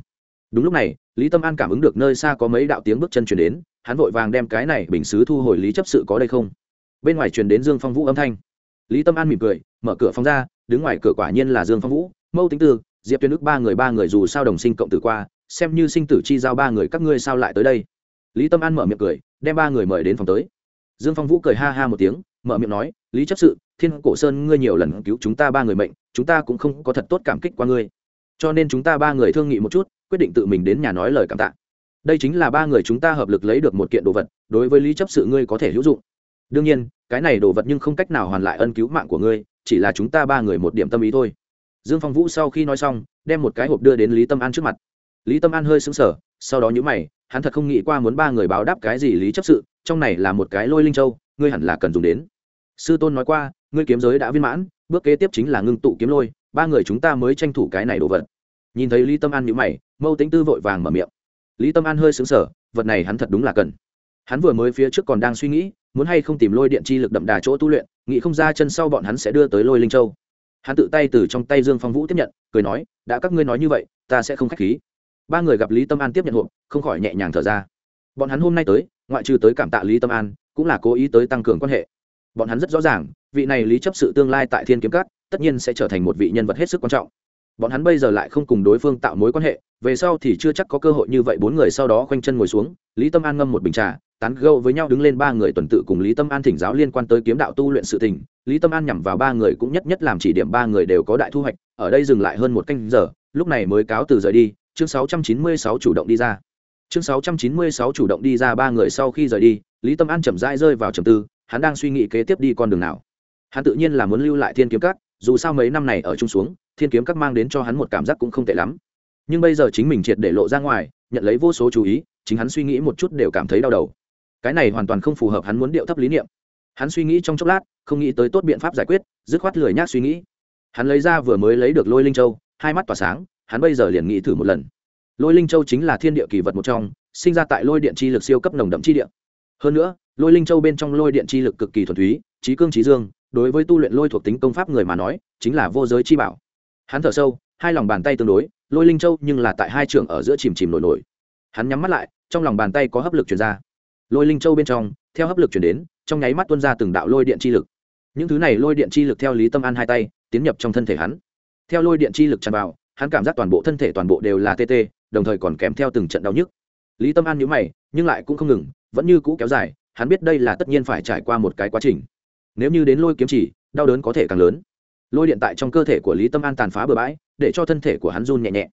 Đúng lúc này, lý tâm an cảm ứng được nơi xa có mấy đạo tiếng bước chân chuyển đến hắn vội vàng đem cái này bình xứ thu hồi lý chấp sự có đây không? Bên ngoài truyền đến dương phong vũ âm thanh. Lý tâm an mỉm cười, mở cửa phòng ra, đứng ngoài cửa quả nhiên là dương phong vũ, mâu tính tư, diệp tuyên đức ba người ba người dù sao đồng sinh cộng tử qua, xem như sinh tử chi giao ba người các ngươi sao lại tới đây? Lý tâm an mở miệng cười, đem ba người mời đến phòng tới. Dương phong vũ cười ha ha một tiếng, mở miệng nói, lý chấp sự, thiên cổ sơn ngươi nhiều lần cứu chúng ta ba người mệnh, chúng ta cũng không có thật tốt cảm kích qua ngươi. Cho nên chúng ta ba người thương nghị một chút, quyết định tự mình đến nhà nói lời cảm tạ đây chính là ba người chúng ta hợp lực lấy được một kiện đồ vật, đối với lý chấp sự ngươi có thể hữu dụng. Đương nhiên, cái này đồ vật nhưng không cách nào hoàn lại ân cứu mạng của ngươi, chỉ là chúng ta ba người một điểm tâm ý thôi. Dương phong vũ sau khi nói xong, đem một cái hộp đưa đến lý tâm an trước mặt. Lý tâm an hơi xứng sở sau đó nhữ mày, hắn thật không nghĩ qua muốn ba người báo đáp cái gì lý chấp sự, trong này là một cái lôi linh châu, ngươi hẳn là cần dùng đến. Sư tôn nói qua, ngươi kiếm giới đã viên mãn, bước kế tiếp chính là ngưng tụ kiếm lôi, ba người chúng ta mới tranh thủ cái này đồ vật. Nhìn thấy lý tâm an nhữ mày, mâu tính tư vội vàng mở miệng lý tâm an hơi xứng sở vật này hắn thật đúng là cần. Hắn vừa mới phía trước còn đang suy nghĩ, muốn hay không tìm lôi điện chi lực đậm đà chỗ tu luyện, nghĩ không ra chân sau bọn hắn sẽ đưa tới lôi linh châu. Hắn tự tay từ trong tay dương phong vũ tiếp nhận, cười nói, đã các ngươi nói như vậy, ta sẽ không k h á c h khí. Ba người gặp lý tâm an tiếp nhận hộp, không khỏi nhẹ nhàng thở ra. Bọn hắn hôm nay tới, ngoại trừ tới cảm tạ lý tâm an, cũng là cố ý tới tăng cường quan hệ. Bọn hắn rất rõ ràng, vị này lý chấp sự tương lai tại thiên kiếm cát tất nhiên sẽ trở thành một vị nhân vật hết sức quan trọng bọn hắn bây giờ lại không cùng đối phương tạo mối quan hệ, về sau thì chưa chắc có cơ hội như vậy bốn người sau đó khoanh chân ngồi xuống, lý tâm an ngâm một bình trà, tán gâu với nhau đứng lên ba người tuần tự cùng lý tâm an thỉnh giáo liên quan tới kiếm đạo tu luyện sự tình. Lý tâm an nhằm vào ba người cũng nhất nhất làm chỉ điểm ba người đều có đại thu hoạch, ở đây dừng lại hơn một canh giờ, lúc này mới cáo từ rời đi, chương 696 chủ động đi ra. Chương 696 chủ động đi ra ba người sau khi rời đi, lý tâm an chậm rãi rơi vào trầm tư, hắn đang suy nghĩ kế tiếp đi con đường nào. Hắn tự nhiên là muốn lưu lại thiên kiếm cát dù sao mấy năm này ở chung xuống thiên kiếm các mang đến cho hắn một cảm giác cũng không tệ lắm. Nhưng bây giờ chính mình triệt để lộ ra ngoài, nhận lấy vô số chú ý, chính hắn suy nghĩ một chút đều cảm thấy đau đầu. Cái này hoàn toàn không phù hợp hắn muốn điệu thấp lý niệm. Hắn suy nghĩ trong chốc lát, không nghĩ tới tốt biện pháp giải quyết, dứt khoát lười nhác suy nghĩ. Hắn lấy ra vừa mới lấy được lôi linh châu, hai mắt tỏa sáng, hắn bây giờ liền nghĩ thử một lần. Lôi linh châu chính là thiên địa kỳ vật một trong, sinh ra tại lôi điện chi lực siêu cấp nồng đậm chi địa. Hơn nữa, lôi linh châu bên trong lôi điện chi lực cực kỳ thuần túy, trí cương trí dương, đối với tu luyện lôi thuộc tính công pháp người mà nói, chính là vô giới chi bảo hắn thở sâu, hai lòng bàn tay tương đối, lôi linh châu nhưng là tại hai trường ở giữa chìm chìm nổi nổi. Hắn nhắm mắt lại, trong lòng bàn tay có hấp lực chuyển ra. Lôi linh châu bên trong, theo hấp lực chuyển đến, trong nháy mắt tuôn ra từng đạo lôi điện chi lực. Những thứ này lôi điện chi lực theo lý tâm an hai tay, tiến nhập trong thân thể hắn. Theo lôi điện chi lực tràn vào, hắn cảm giác toàn bộ thân thể toàn bộ đều là tê tê, đồng thời còn kèm theo từng trận đau nhức. Lý tâm an nhíu mày, nhưng lại cũng không ngừng, vẫn như cũ kéo dài, hắn biết đây là tất nhiên phải trải qua một cái quá trình. Nếu như đến lôi kiếm chỉ, đau đớn có thể càng lớn lôi điện tại trong cơ thể của lý tâm an tàn phá bừa bãi, để cho thân thể của hắn run nhẹ nhẹ.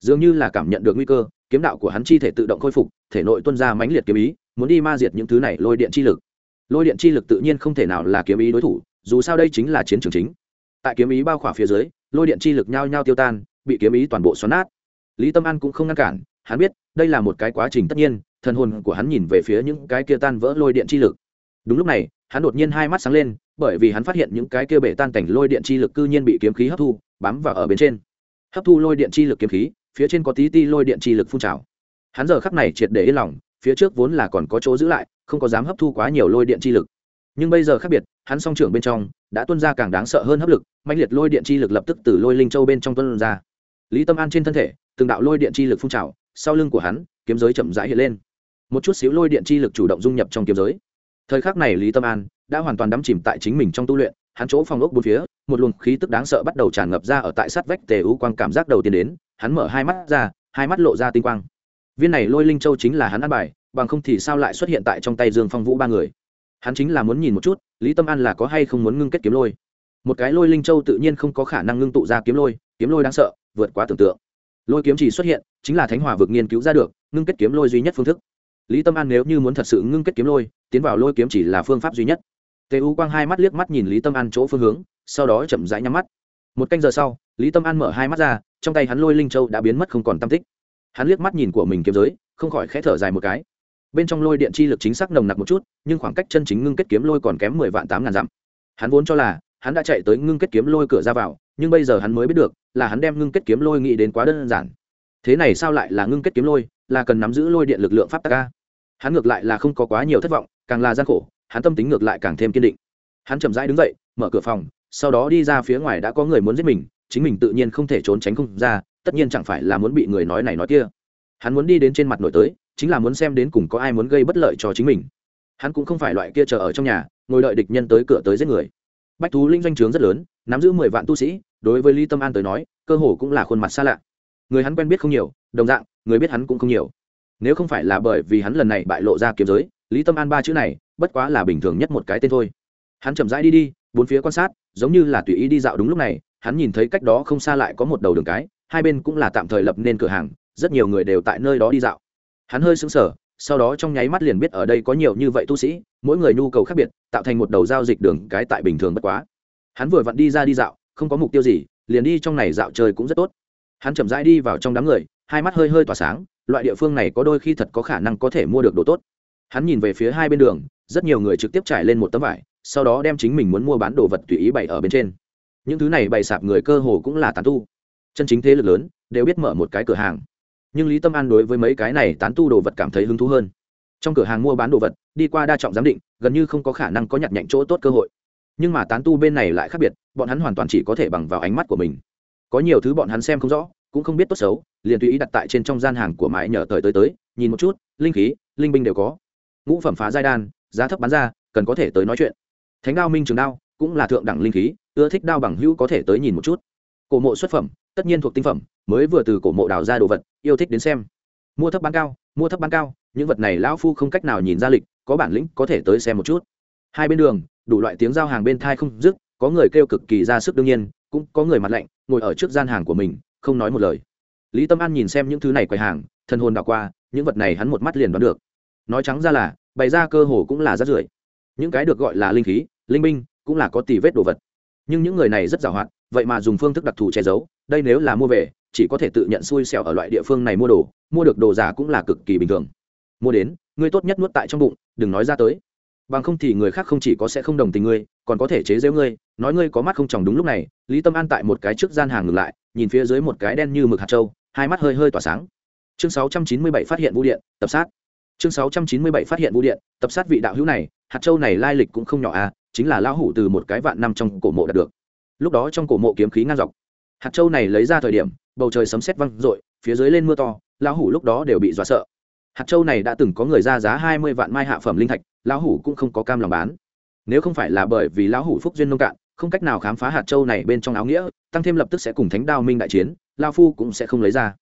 Dường như là cảm nhận được nguy cơ, kiếm đạo của hắn chi thể tự động khôi phục, thể nội tuân ra mãnh liệt kiếm ý, muốn đi ma diệt những thứ này lôi điện chi lực. Lôi điện chi lực tự nhiên không thể nào là kiếm ý đối thủ, dù sao đây chính là chiến trường chính. Tại kiếm ý bao khỏa phía dưới, lôi điện chi lực nhao nhao tiêu tan, bị kiếm ý toàn bộ xoắn nát. Lý tâm an cũng không ngăn cản, hắn biết, đây là một cái quá trình tất nhiên, thần hồn của hắn nhìn về phía những cái kia tan vỡ lôi điện chi lực đúng lúc này, hắn đột nhiên hai mắt sáng lên, bởi vì hắn phát hiện những cái kia bể tan cảnh lôi điện chi lực cư nhiên bị kiếm khí hấp thu, bám vào ở bên trên. Hấp thu lôi điện chi lực kiếm khí, phía trên có tí ti lôi điện chi lực phun trào. Hắn giờ khắc này triệt để yên lòng, phía trước vốn là còn có chỗ giữ lại, không có dám hấp thu quá nhiều lôi điện chi lực. Nhưng bây giờ khác biệt, hắn song trưởng bên trong, đã tuân ra càng đáng sợ hơn hấp lực mạnh liệt lôi điện chi lực lập tức từ lôi linh châu bên trong tuân ra. Lý tâm an trên thân thể, từng đạo lôi điện chi lực phun trào, sau lưng của hắn, kiếm giới chậm rãi hiện lên. Một chút xíu lôi điện chi lực chủ động dung nhập trong kiếm giới thời khắc này lý tâm an đã hoàn toàn đắm chìm tại chính mình trong tu luyện, hắn chỗ phong ốc bốn phía, một luồng khí tức đáng sợ bắt đầu tràn ngập ra ở tại sát vách tề u quang cảm giác đầu tiên đến, hắn mở hai mắt ra, hai mắt lộ ra tinh quang. Viên này lôi linh châu chính là hắn ăn bài, bằng không thì sao lại xuất hiện tại trong tay dương phong vũ ba người? Hắn chính là muốn nhìn một chút, lý tâm an là có hay không muốn ngưng kết kiếm lôi. Một cái lôi linh châu tự nhiên không có khả năng ngưng tụ ra kiếm lôi kiếm lôi đáng sợ, vượt quá tưởng tượng. Lôi kiếm chỉ xuất hiện, chính là thánh hòa vực nghiên cứu ra được, ngưng kết kiếm lôi duy nhất phương thức lý tâm an nếu như muốn thật sự ngưng kết kiếm lôi, tiến vào lôi kiếm chỉ là phương pháp duy nhất. Tề u quang hai mắt liếc mắt nhìn lý tâm an chỗ phương hướng, sau đó chậm rãi nhắm mắt. Một canh giờ sau, lý tâm an mở hai mắt ra, trong tay hắn lôi linh châu đã biến mất không còn tam tích. Hắn liếc mắt nhìn của mình kiếm giới, không khỏi khẽ thở dài một cái. Bên trong lôi điện chi lực chính xác nồng nặc một chút, nhưng khoảng cách chân chính ngưng kết kiếm lôi còn kém mười vạn tám ngàn dặm. Hắn vốn cho là, hắn đã chạy tới ngưng kết kiếm lôi cửa ra vào, nhưng bây giờ hắn mới biết được, là hắn đem ngưng kết kiếm lôi nghĩ đến quá đơn giản. Thế này sao lại là ngưng kết kiếm lôi? Là cần nắm giữ lôi điện lực lượng pháp tắc a. Hắn ngược lại là không có quá nhiều thất vọng, càng là gian khổ, hắn tâm tính ngược lại càng thêm kiên định. Hắn chậm rãi đứng dậy, mở cửa phòng, sau đó đi ra phía ngoài đã có người muốn giết mình, chính mình tự nhiên không thể trốn tránh không ra, tất nhiên chẳng phải là muốn bị người nói này nói kia. Hắn muốn đi đến trên mặt nổi tới, chính là muốn xem đến cùng có ai muốn gây bất lợi cho chính mình. Hắn cũng không phải loại kia chờ ở trong nhà, ngồi đợi địch nhân tới cửa tới giết người. Bách thú linh doanh trướng rất lớn, nắm giữ mười vạn tu sĩ, đối với lý tâm an tới nói, cơ hồ cũng là khuôn mặt xa lạ. Người hắn quen biết không nhiều, đồng dạng người biết hắn cũng không nhiều. Nếu không phải là bởi vì hắn lần này bại lộ ra kiếm giới, lý tâm an ba chữ này, bất quá là bình thường nhất một cái tên thôi. Hắn chậm rãi đi đi, bốn phía quan sát, giống như là tùy ý đi dạo đúng lúc này, hắn nhìn thấy cách đó không xa lại có một đầu đường cái, hai bên cũng là tạm thời lập nên cửa hàng, rất nhiều người đều tại nơi đó đi dạo. Hắn hơi sững sờ, sau đó trong nháy mắt liền biết ở đây có nhiều như vậy tu sĩ, mỗi người nhu cầu khác biệt, tạo thành một đầu giao dịch đường cái tại bình thường bất quá. Hắn vừa vặn đi ra đi dạo, không có mục tiêu gì, liền đi trong này dạo chơi cũng rất tốt. Hắn chậm rãi đi vào trong đám người hai mắt hơi hơi tỏa sáng, loại địa phương này có đôi khi thật có khả năng có thể mua được đồ tốt. Hắn nhìn về phía hai bên đường, rất nhiều người trực tiếp trải lên một tấm vải, sau đó đem chính mình muốn mua bán đồ vật tùy ý bày ở bên trên. Những thứ này bày sạp người cơ hồ cũng là tán tu. Chân chính thế lực lớn đều biết mở một cái cửa hàng. Nhưng lý tâm an đối với mấy cái này tán tu đồ vật cảm thấy hứng thú hơn. Trong cửa hàng mua bán đồ vật, đi qua đa trọng giám định, gần như không có khả năng có nhặt nhạnh chỗ tốt cơ hội. Nhưng mà tán tu bên này lại khác biệt, bọn hắn hoàn toàn chỉ có thể bằng vào ánh mắt của mình. Có nhiều thứ bọn hắn xem không rõ cũng không biết tốt xấu, liền tùy ý đặt tại trên trong gian hàng của mãi nhờ tới tới tới, nhìn một chút, linh khí, linh binh đều có. Ngũ phẩm phá giai đan, giá thấp bán ra, cần có thể tới nói chuyện. Thánh đao minh trường đao, cũng là thượng đẳng linh khí, ưa thích đao bằng hữu có thể tới nhìn một chút. Cổ mộ xuất phẩm, tất nhiên thuộc tinh phẩm, mới vừa từ cổ mộ đào ra đồ vật, yêu thích đến xem. Mua thấp bán cao, mua thấp bán cao, những vật này lão phu không cách nào nhìn ra lịch, có bản lĩnh có thể tới xem một chút. Hai bên đường, đủ loại tiếng giao hàng bên thai không dứt, có người kêu cực kỳ ra sức đương nhiên, cũng có người mặt lạnh, ngồi ở trước gian hàng của mình không nói một lời. Lý tâm an nhìn xem những thứ này quầy hàng thân hồn đảo qua, những vật này hắn một mắt liền đoán được. Nói trắng ra là, bày ra cơ hồ cũng là rát rưởi. Những cái được gọi là linh khí, linh binh, cũng là có tỷ vết đồ vật. Nhưng những người này rất giàu hạn, vậy mà dùng phương thức đặc thù che giấu, đây nếu là mua về, chỉ có thể tự nhận xui xẻo ở loại địa phương này mua đồ, mua được đồ giả cũng là cực kỳ bình thường. Mua đến, ngươi tốt nhất nuốt tại trong bụng, đừng nói ra tới. Bằng không thì người khác không chỉ có sẽ không đồng tình ngươi, còn có thể chế giễu ngươi, nói ngươi có mắt không tròng đúng lúc này, lý tâm an tại một cái trước gian hàng ngừng lại nhìn phía dưới một cái đen như mực hạt trâu hai mắt hơi hơi tỏa sáng. Chương 697 phát hiện vũ điện, tập sát. Chương 697 phát hiện vũ điện, tập sát vị đạo hữu này, hạt châu này lai lịch cũng không nhỏ à chính là lão hủ từ một cái vạn năm trong cổ mộ đạt được. Lúc đó trong cổ mộ kiếm khí ngang dọc. Hạt châu này lấy ra thời điểm, bầu trời sấm sét văng rội phía dưới lên mưa to, lão hủ lúc đó đều bị dọa sợ. Hạt châu này đã từng có người ra giá hai mươi vạn mai hạ phẩm linh thạch, lão hủ cũng không có cam lòng bán. Nếu không phải là bởi vì lão hủ phúc duyên nông cạn không cách nào khám phá hạt châu này bên trong áo nghĩa, tăng thêm lập tức sẽ cùng thánh đao minh đại chiến, lao phu cũng sẽ không lấy ra.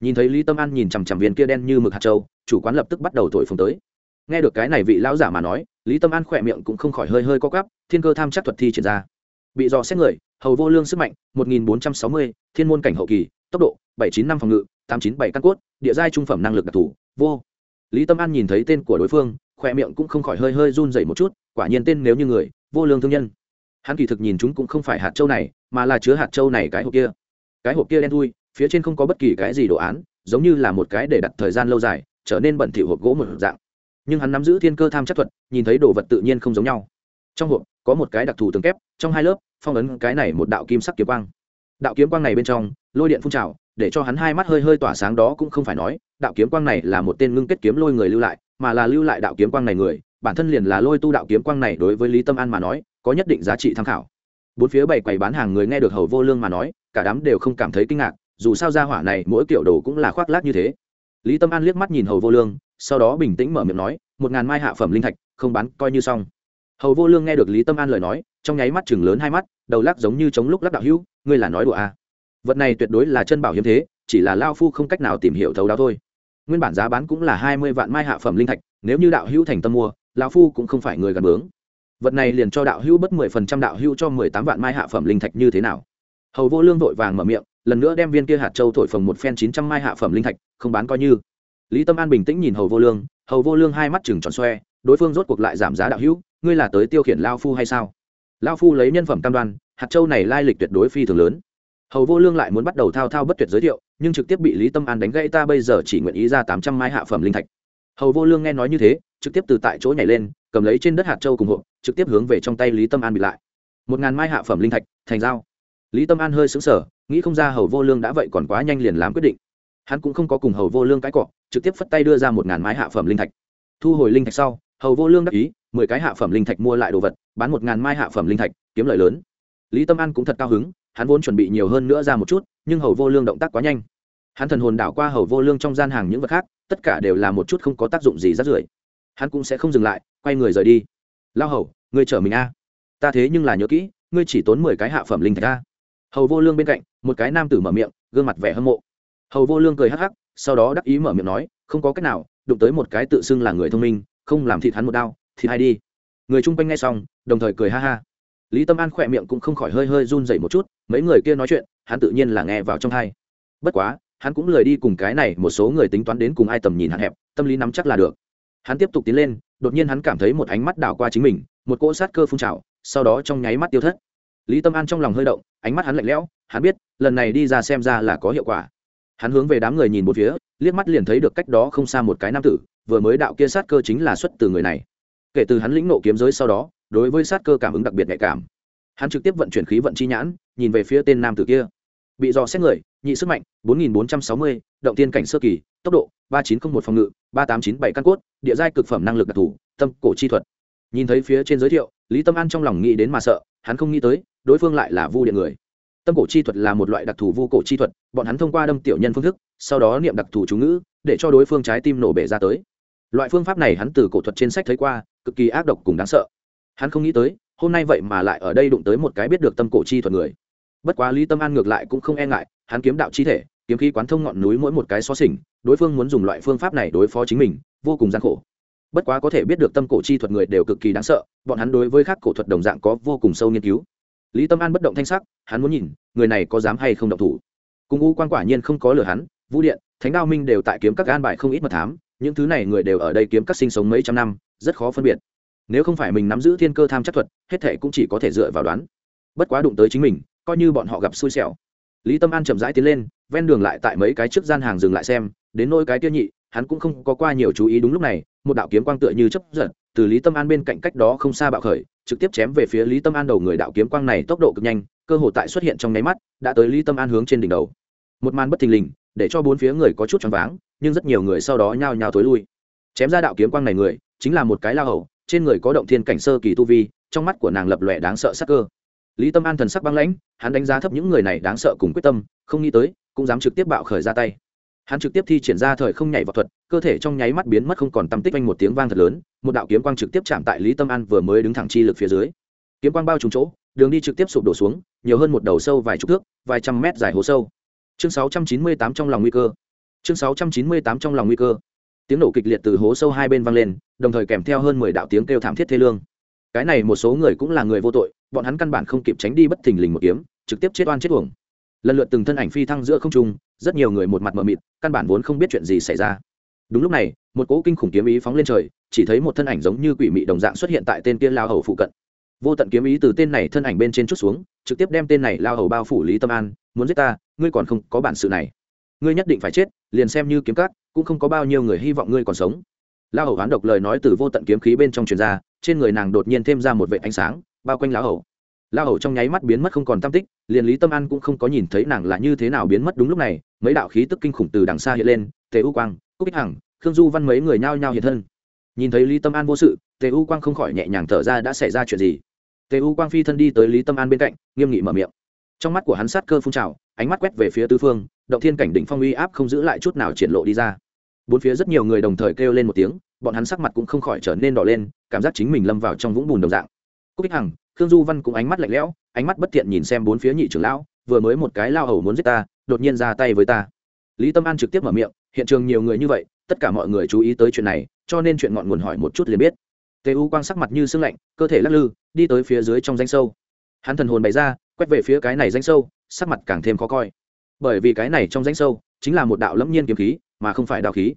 Nhìn thấy lý tâm an nhìn chằm chằm viên kia đen như mực hạt châu, chủ quán lập tức bắt đầu thổi phồng tới. Nghe được cái này vị lão giả mà nói, lý tâm an khỏe miệng cũng không khỏi hơi hơi co cắp thiên cơ tham chắc thuật thi triển ra. Bị dò xét người, hầu vô lương sức mạnh, một nghìn bốn trăm sáu mươi, thiên môn cảnh hậu kỳ, tốc độ, bảy chín năm phòng ngự, tám chín bảy căn cốt, địa giai trung phẩm năng lực đặc thù, vô. Lý tâm an nhìn thấy tên của đối phương, khỏe miệng cũng không khỏi hơi hơi run dày một chút, quả nhiên tên nếu như người, vô lương thương nhân hắn kỳ thực nhìn chúng cũng không phải hạt châu này, mà là chứa hạt châu này cái hộp kia. Cái hộp kia đen thui, phía trên không có bất kỳ cái gì đồ án, giống như là một cái để đặt thời gian lâu dài, trở nên bẩn thỉu hộp gỗ một dạng. Nhưng hắn nắm giữ thiên cơ tham chắc thuật, nhìn thấy đồ vật tự nhiên không giống nhau. Trong hộp, có một cái đặc thù tường kép, trong hai lớp, phong ấn cái này một đạo kim sắc kiếm quang. Đạo kiếm quang này bên trong, lôi điện phun trào, để cho hắn hai mắt hơi hơi tỏa sáng đó cũng không phải nói, đạo kiếm quang này là một tên ngưng kết kiếm lôi người lưu lại, mà là lưu lại đạo kiếm quang này người, bản thân liền là lôi tu đạo kiếm quang này đối với lý tâm an mà nói có nhất định giá trị tham khảo. Bốn phía bảy quầy bán hàng người nghe được hầu vô lương mà nói, cả đám đều không cảm thấy kinh ngạc, dù sao ra hỏa này mỗi kiểu đồ cũng là khoác lác như thế. Lý tâm an liếc mắt nhìn hầu vô lương, sau đó bình tĩnh mở miệng nói, một ngàn mai hạ phẩm linh thạch, không bán, coi như xong. Hầu vô lương nghe được lý tâm an lời nói, trong nháy mắt chừng lớn hai mắt, đầu lắc giống như chống lúc lắc đạo hữu, ngươi là nói đùa à. vật này tuyệt đối là chân bảo hiếm thế, chỉ là lao phu không cách nào tìm hiểu thấu đáo thôi. Nguyên bản giá bán cũng là hai mươi vạn mai hạ phẩm linh thạch, nếu như đạo hữu thành tâm mua lao phu cũng không phải người gần bướng vật này liền cho đạo hữu bất mười phần trăm đạo hữu cho mười tám vạn mai hạ phẩm linh thạch như thế nào? Hầu vô lương vội vàng mở miệng, lần nữa đem viên kia hạt châu thổi phồng một phen chín trăm mai hạ phẩm linh thạch, không bán coi như. Lý tâm an bình tĩnh nhìn hầu vô lương, hầu vô lương hai mắt chừng tròn xoe, đối phương rốt cuộc lại giảm giá đạo hữu, ngươi là tới tiêu khiển lao phu hay sao? Lao phu lấy nhân phẩm cam đoan, hạt châu này lai lịch tuyệt đối phi thường lớn. Hầu vô lương lại muốn bắt đầu thao thao bất tuyệt giới thiệu, nhưng trực tiếp bị lý tâm an đánh gãy ta bây giờ chỉ nguyện ý ra tám trăm mai hạ phẩm linh thạch. Hầu vô lương nghe nói như thế, trực tiếp từ tại chỗ nhảy lên cầm lấy trên đất hạt châu cùng hộ trực tiếp hướng về trong tay lý tâm an bị lại. Một ngàn mai hạ phẩm linh thạch, thành dao lý tâm an hơi xứng sở nghĩ không ra hầu vô lương đã vậy còn quá nhanh liền làm quyết định. Hắn cũng không có cùng hầu vô lương cãi cọ, trực tiếp phất tay đưa ra một ngàn mai hạ phẩm linh thạch. Thu hồi linh thạch sau, hầu vô lương đắc ý, mười cái hạ phẩm linh thạch mua lại đồ vật, bán một ngàn mai hạ phẩm linh thạch, kiếm lợi lớn. Lý tâm an cũng thật cao hứng, hắn vốn chuẩn bị nhiều hơn nữa ra một chút, nhưng hầu vô lương động tác quá nhanh. Hắn thần hồn đảo qua hầu vô lương trong gian hàng những vật khác, tất cả đều là một chút không có tác dụng gì rát rưởi hắn cũng sẽ không dừng lại, quay người rời đi. Lao hầu, ngươi chở mình a. Ta thế nhưng là nhớ kỹ, ngươi chỉ tốn mười cái hạ phẩm linh thạch a. Hầu vô lương bên cạnh, một cái nam tử mở miệng, gương mặt vẻ hâm mộ. Hầu vô lương cười hắc hắc, sau đó đắc ý mở miệng nói, không có cách nào, đụng tới một cái tự xưng là người thông minh, không làm thịt hắn một đau thì hay đi. Người chung quanh nghe xong, đồng thời cười ha ha. Lý tâm an khỏe miệng cũng không khỏi hơi hơi run dậy một chút, mấy người kia nói chuyện, hắn tự nhiên là nghe vào trong hai bất quá, hắn cũng lười đi cùng cái này một số người tính toán đến cùng ai tầm nhìn hạn hẹp, tâm lý nắm chắc là được hắn tiếp tục tiến lên đột nhiên hắn cảm thấy một ánh mắt đảo qua chính mình một cỗ sát cơ phun trào sau đó trong nháy mắt tiêu thất. Lý tâm an trong lòng hơi động ánh mắt hắn lạnh lẽo hắn biết lần này đi ra xem ra là có hiệu quả. Hắn hướng về đám người nhìn một phía liếc mắt liền thấy được cách đó không xa một cái nam tử vừa mới đạo kia sát cơ chính là xuất từ người này. Kể từ hắn lĩnh nộ kiếm giới sau đó đối với sát cơ cảm ứng đặc biệt nhạy cảm. Hắn trực tiếp vận chuyển khí vận chi nhãn nhìn về phía tên nam tử kia. Bị dò xét người nhị sức mạnh 4460, động tiên cảnh sơ kỳ tốc độ 3901 phòng ngự 3897 căn cốt, địa giai cực phẩm năng lực đặc thù, tâm, cổ, chi thuật. Nhìn thấy phía trên giới thiệu, lý tâm an trong lòng nghĩ đến mà sợ, hắn không nghĩ tới, đối phương lại là vu điện người. Tâm, cổ, chi thuật là một loại đặc thù vu cổ chi thuật, bọn hắn thông qua đâm tiểu nhân phương thức, sau đó niệm đặc thù chú ngữ, để cho đối phương trái tim nổ bể ra tới. Loại phương pháp này hắn từ cổ thuật trên sách thấy qua, cực kỳ ác độc cùng đáng sợ. Hắn không nghĩ tới, hôm nay vậy mà lại ở đây đụng tới một cái biết được tâm, cổ, chi thuật người. Bất quá lý tâm an ngược lại cũng không e ngại, hắn kiếm đạo chi thể kiếm khí quán thông ngọn núi mỗi một cái xó xỉnh, đối phương muốn dùng loại phương pháp này đối phó chính mình, vô cùng gian khổ. Bất quá có thể biết được tâm cổ chi thuật người đều cực kỳ đáng sợ, bọn hắn đối với các cổ thuật đồng dạng có vô cùng sâu nghiên cứu. Lý tâm an bất động thanh sắc, hắn muốn nhìn, người này có dám hay không động thủ. Cùng u quan quả nhiên không có lừa hắn, vũ điện, thánh đao minh đều tại kiếm các gan bài không ít mật thám, những thứ này người đều ở đây kiếm các sinh sống mấy trăm năm, rất khó phân biệt. Nếu không phải mình nắm giữ thiên cơ tham chắc thuật, hết thệ cũng chỉ có thể dựa vào đoán. Bất quá đụng tới chính mình, coi như bọn họ gặp xui xẻo. Lý tâm an chậm rãi tiến lên ven đường lại tại mấy cái trước gian hàng dừng lại xem, đến nôi cái kia nhị, hắn cũng không có qua nhiều chú ý đúng lúc này, một đạo kiếm quang tựa như chấp giật, từ lý tâm an bên cạnh cách đó không xa bạo khởi, trực tiếp chém về phía lý tâm an đầu người đạo kiếm quang này tốc độ cực nhanh, cơ hội tại xuất hiện trong nháy mắt, đã tới lý tâm an hướng trên đỉnh đầu. Một màn bất thình lình, để cho bốn phía người có chút choáng váng, nhưng rất nhiều người sau đó nhao nhao tối lui. Chém ra đạo kiếm quang này người, chính là một cái la hầu, trên người có động thiên cảnh sơ kỳ tu vi, trong mắt của nàng lập lòe đáng sợ sắc cơ. Lý tâm an thần sắc băng lãnh, hắn đánh giá thấp những người này đáng sợ cùng quyết tâm, không nghĩ tới cũng dám trực tiếp bạo khởi ra tay. Hắn trực tiếp thi triển ra thời không nhảy vào thuật, cơ thể trong nháy mắt biến mất không còn tâm tích anh một tiếng vang thật lớn, một đạo kiếm quang trực tiếp chạm tại lý tâm an vừa mới đứng thẳng chi lực phía dưới. Kiếm quang bao trùm chỗ, đường đi trực tiếp sụp đổ xuống, nhiều hơn một đầu sâu vài chục thước, vài trăm mét dài hố sâu. Chương 698 trong lòng nguy cơ. Chương 698 trong lòng nguy cơ. Tiếng nổ kịch liệt từ hố sâu hai bên vang lên, đồng thời kèm theo hơn mười đạo tiếng kêu thảm thiết thê lương. Cái này một số người cũng là người vô tội, bọn hắn căn bản không kịp tránh đi bất thình lình một kiếm, trực tiếp chết oan chết uổng lần lượt từng thân ảnh phi thăng giữa không trung, rất nhiều người một mặt mờ mịt, căn bản vốn không biết chuyện gì xảy ra. Đúng lúc này, một cỗ kinh khủng kiếm ý phóng lên trời, chỉ thấy một thân ảnh giống như quỷ mị đồng dạng xuất hiện tại tên kia lao hầu phụ cận. Vô tận kiếm ý từ tên này thân ảnh bên trên chút xuống, trực tiếp đem tên này lao hầu bao phủ lý tâm an, muốn giết ta, ngươi còn không có bản sự này. Ngươi nhất định phải chết, liền xem như kiếm cát cũng không có bao nhiêu người hy vọng ngươi còn sống. Lao hầu hoán độc lời nói từ vô tận kiếm khí bên trong truyền ra, trên người nàng đột nhiên thêm ra một vệ ánh sáng, bao quanh lão hầu la hầu trong nháy mắt biến mất không còn tam tích, liền lý tâm an cũng không có nhìn thấy nàng là như thế nào biến mất đúng lúc này, mấy đạo khí tức kinh khủng từ đằng xa hiện lên, tề u quang, cúc ích hằng, khương du văn mấy người nhao nhao hiện thân. Nhìn thấy lý tâm an vô sự, tề u quang không khỏi nhẹ nhàng thở ra đã xảy ra chuyện gì. Tề u quang phi thân đi tới lý tâm an bên cạnh, nghiêm nghị mở miệng. Trong mắt của hắn sát cơ phun trào, ánh mắt quét về phía tứ phương, động thiên cảnh đỉnh phong uy áp không giữ lại chút nào triển lộ đi ra. Bốn phía rất nhiều người đồng thời kêu lên một tiếng, bọn hắn sắc mặt cũng không khỏi trở nên đỏ lên, cảm giác chính mình lâm vào trong vũng bùn đồng dạng. Cúc ích hằng khương du văn cũng ánh mắt lạnh lẽo, ánh mắt bất thiện nhìn xem bốn phía nhị trưởng lão, vừa mới một cái lao hầu muốn giết ta, đột nhiên ra tay với ta. Lý tâm an trực tiếp mở miệng, hiện trường nhiều người như vậy, tất cả mọi người chú ý tới chuyện này, cho nên chuyện ngọn nguồn hỏi một chút liền biết. Tề u quang sắc mặt như sương lạnh, cơ thể lắc lư, đi tới phía dưới trong danh sâu. Hắn thần hồn bày ra, quét về phía cái này danh sâu, sắc mặt càng thêm khó coi. Bởi vì cái này trong danh sâu, chính là một đạo lẫm nhiên kiếm khí, mà không phải đạo khí.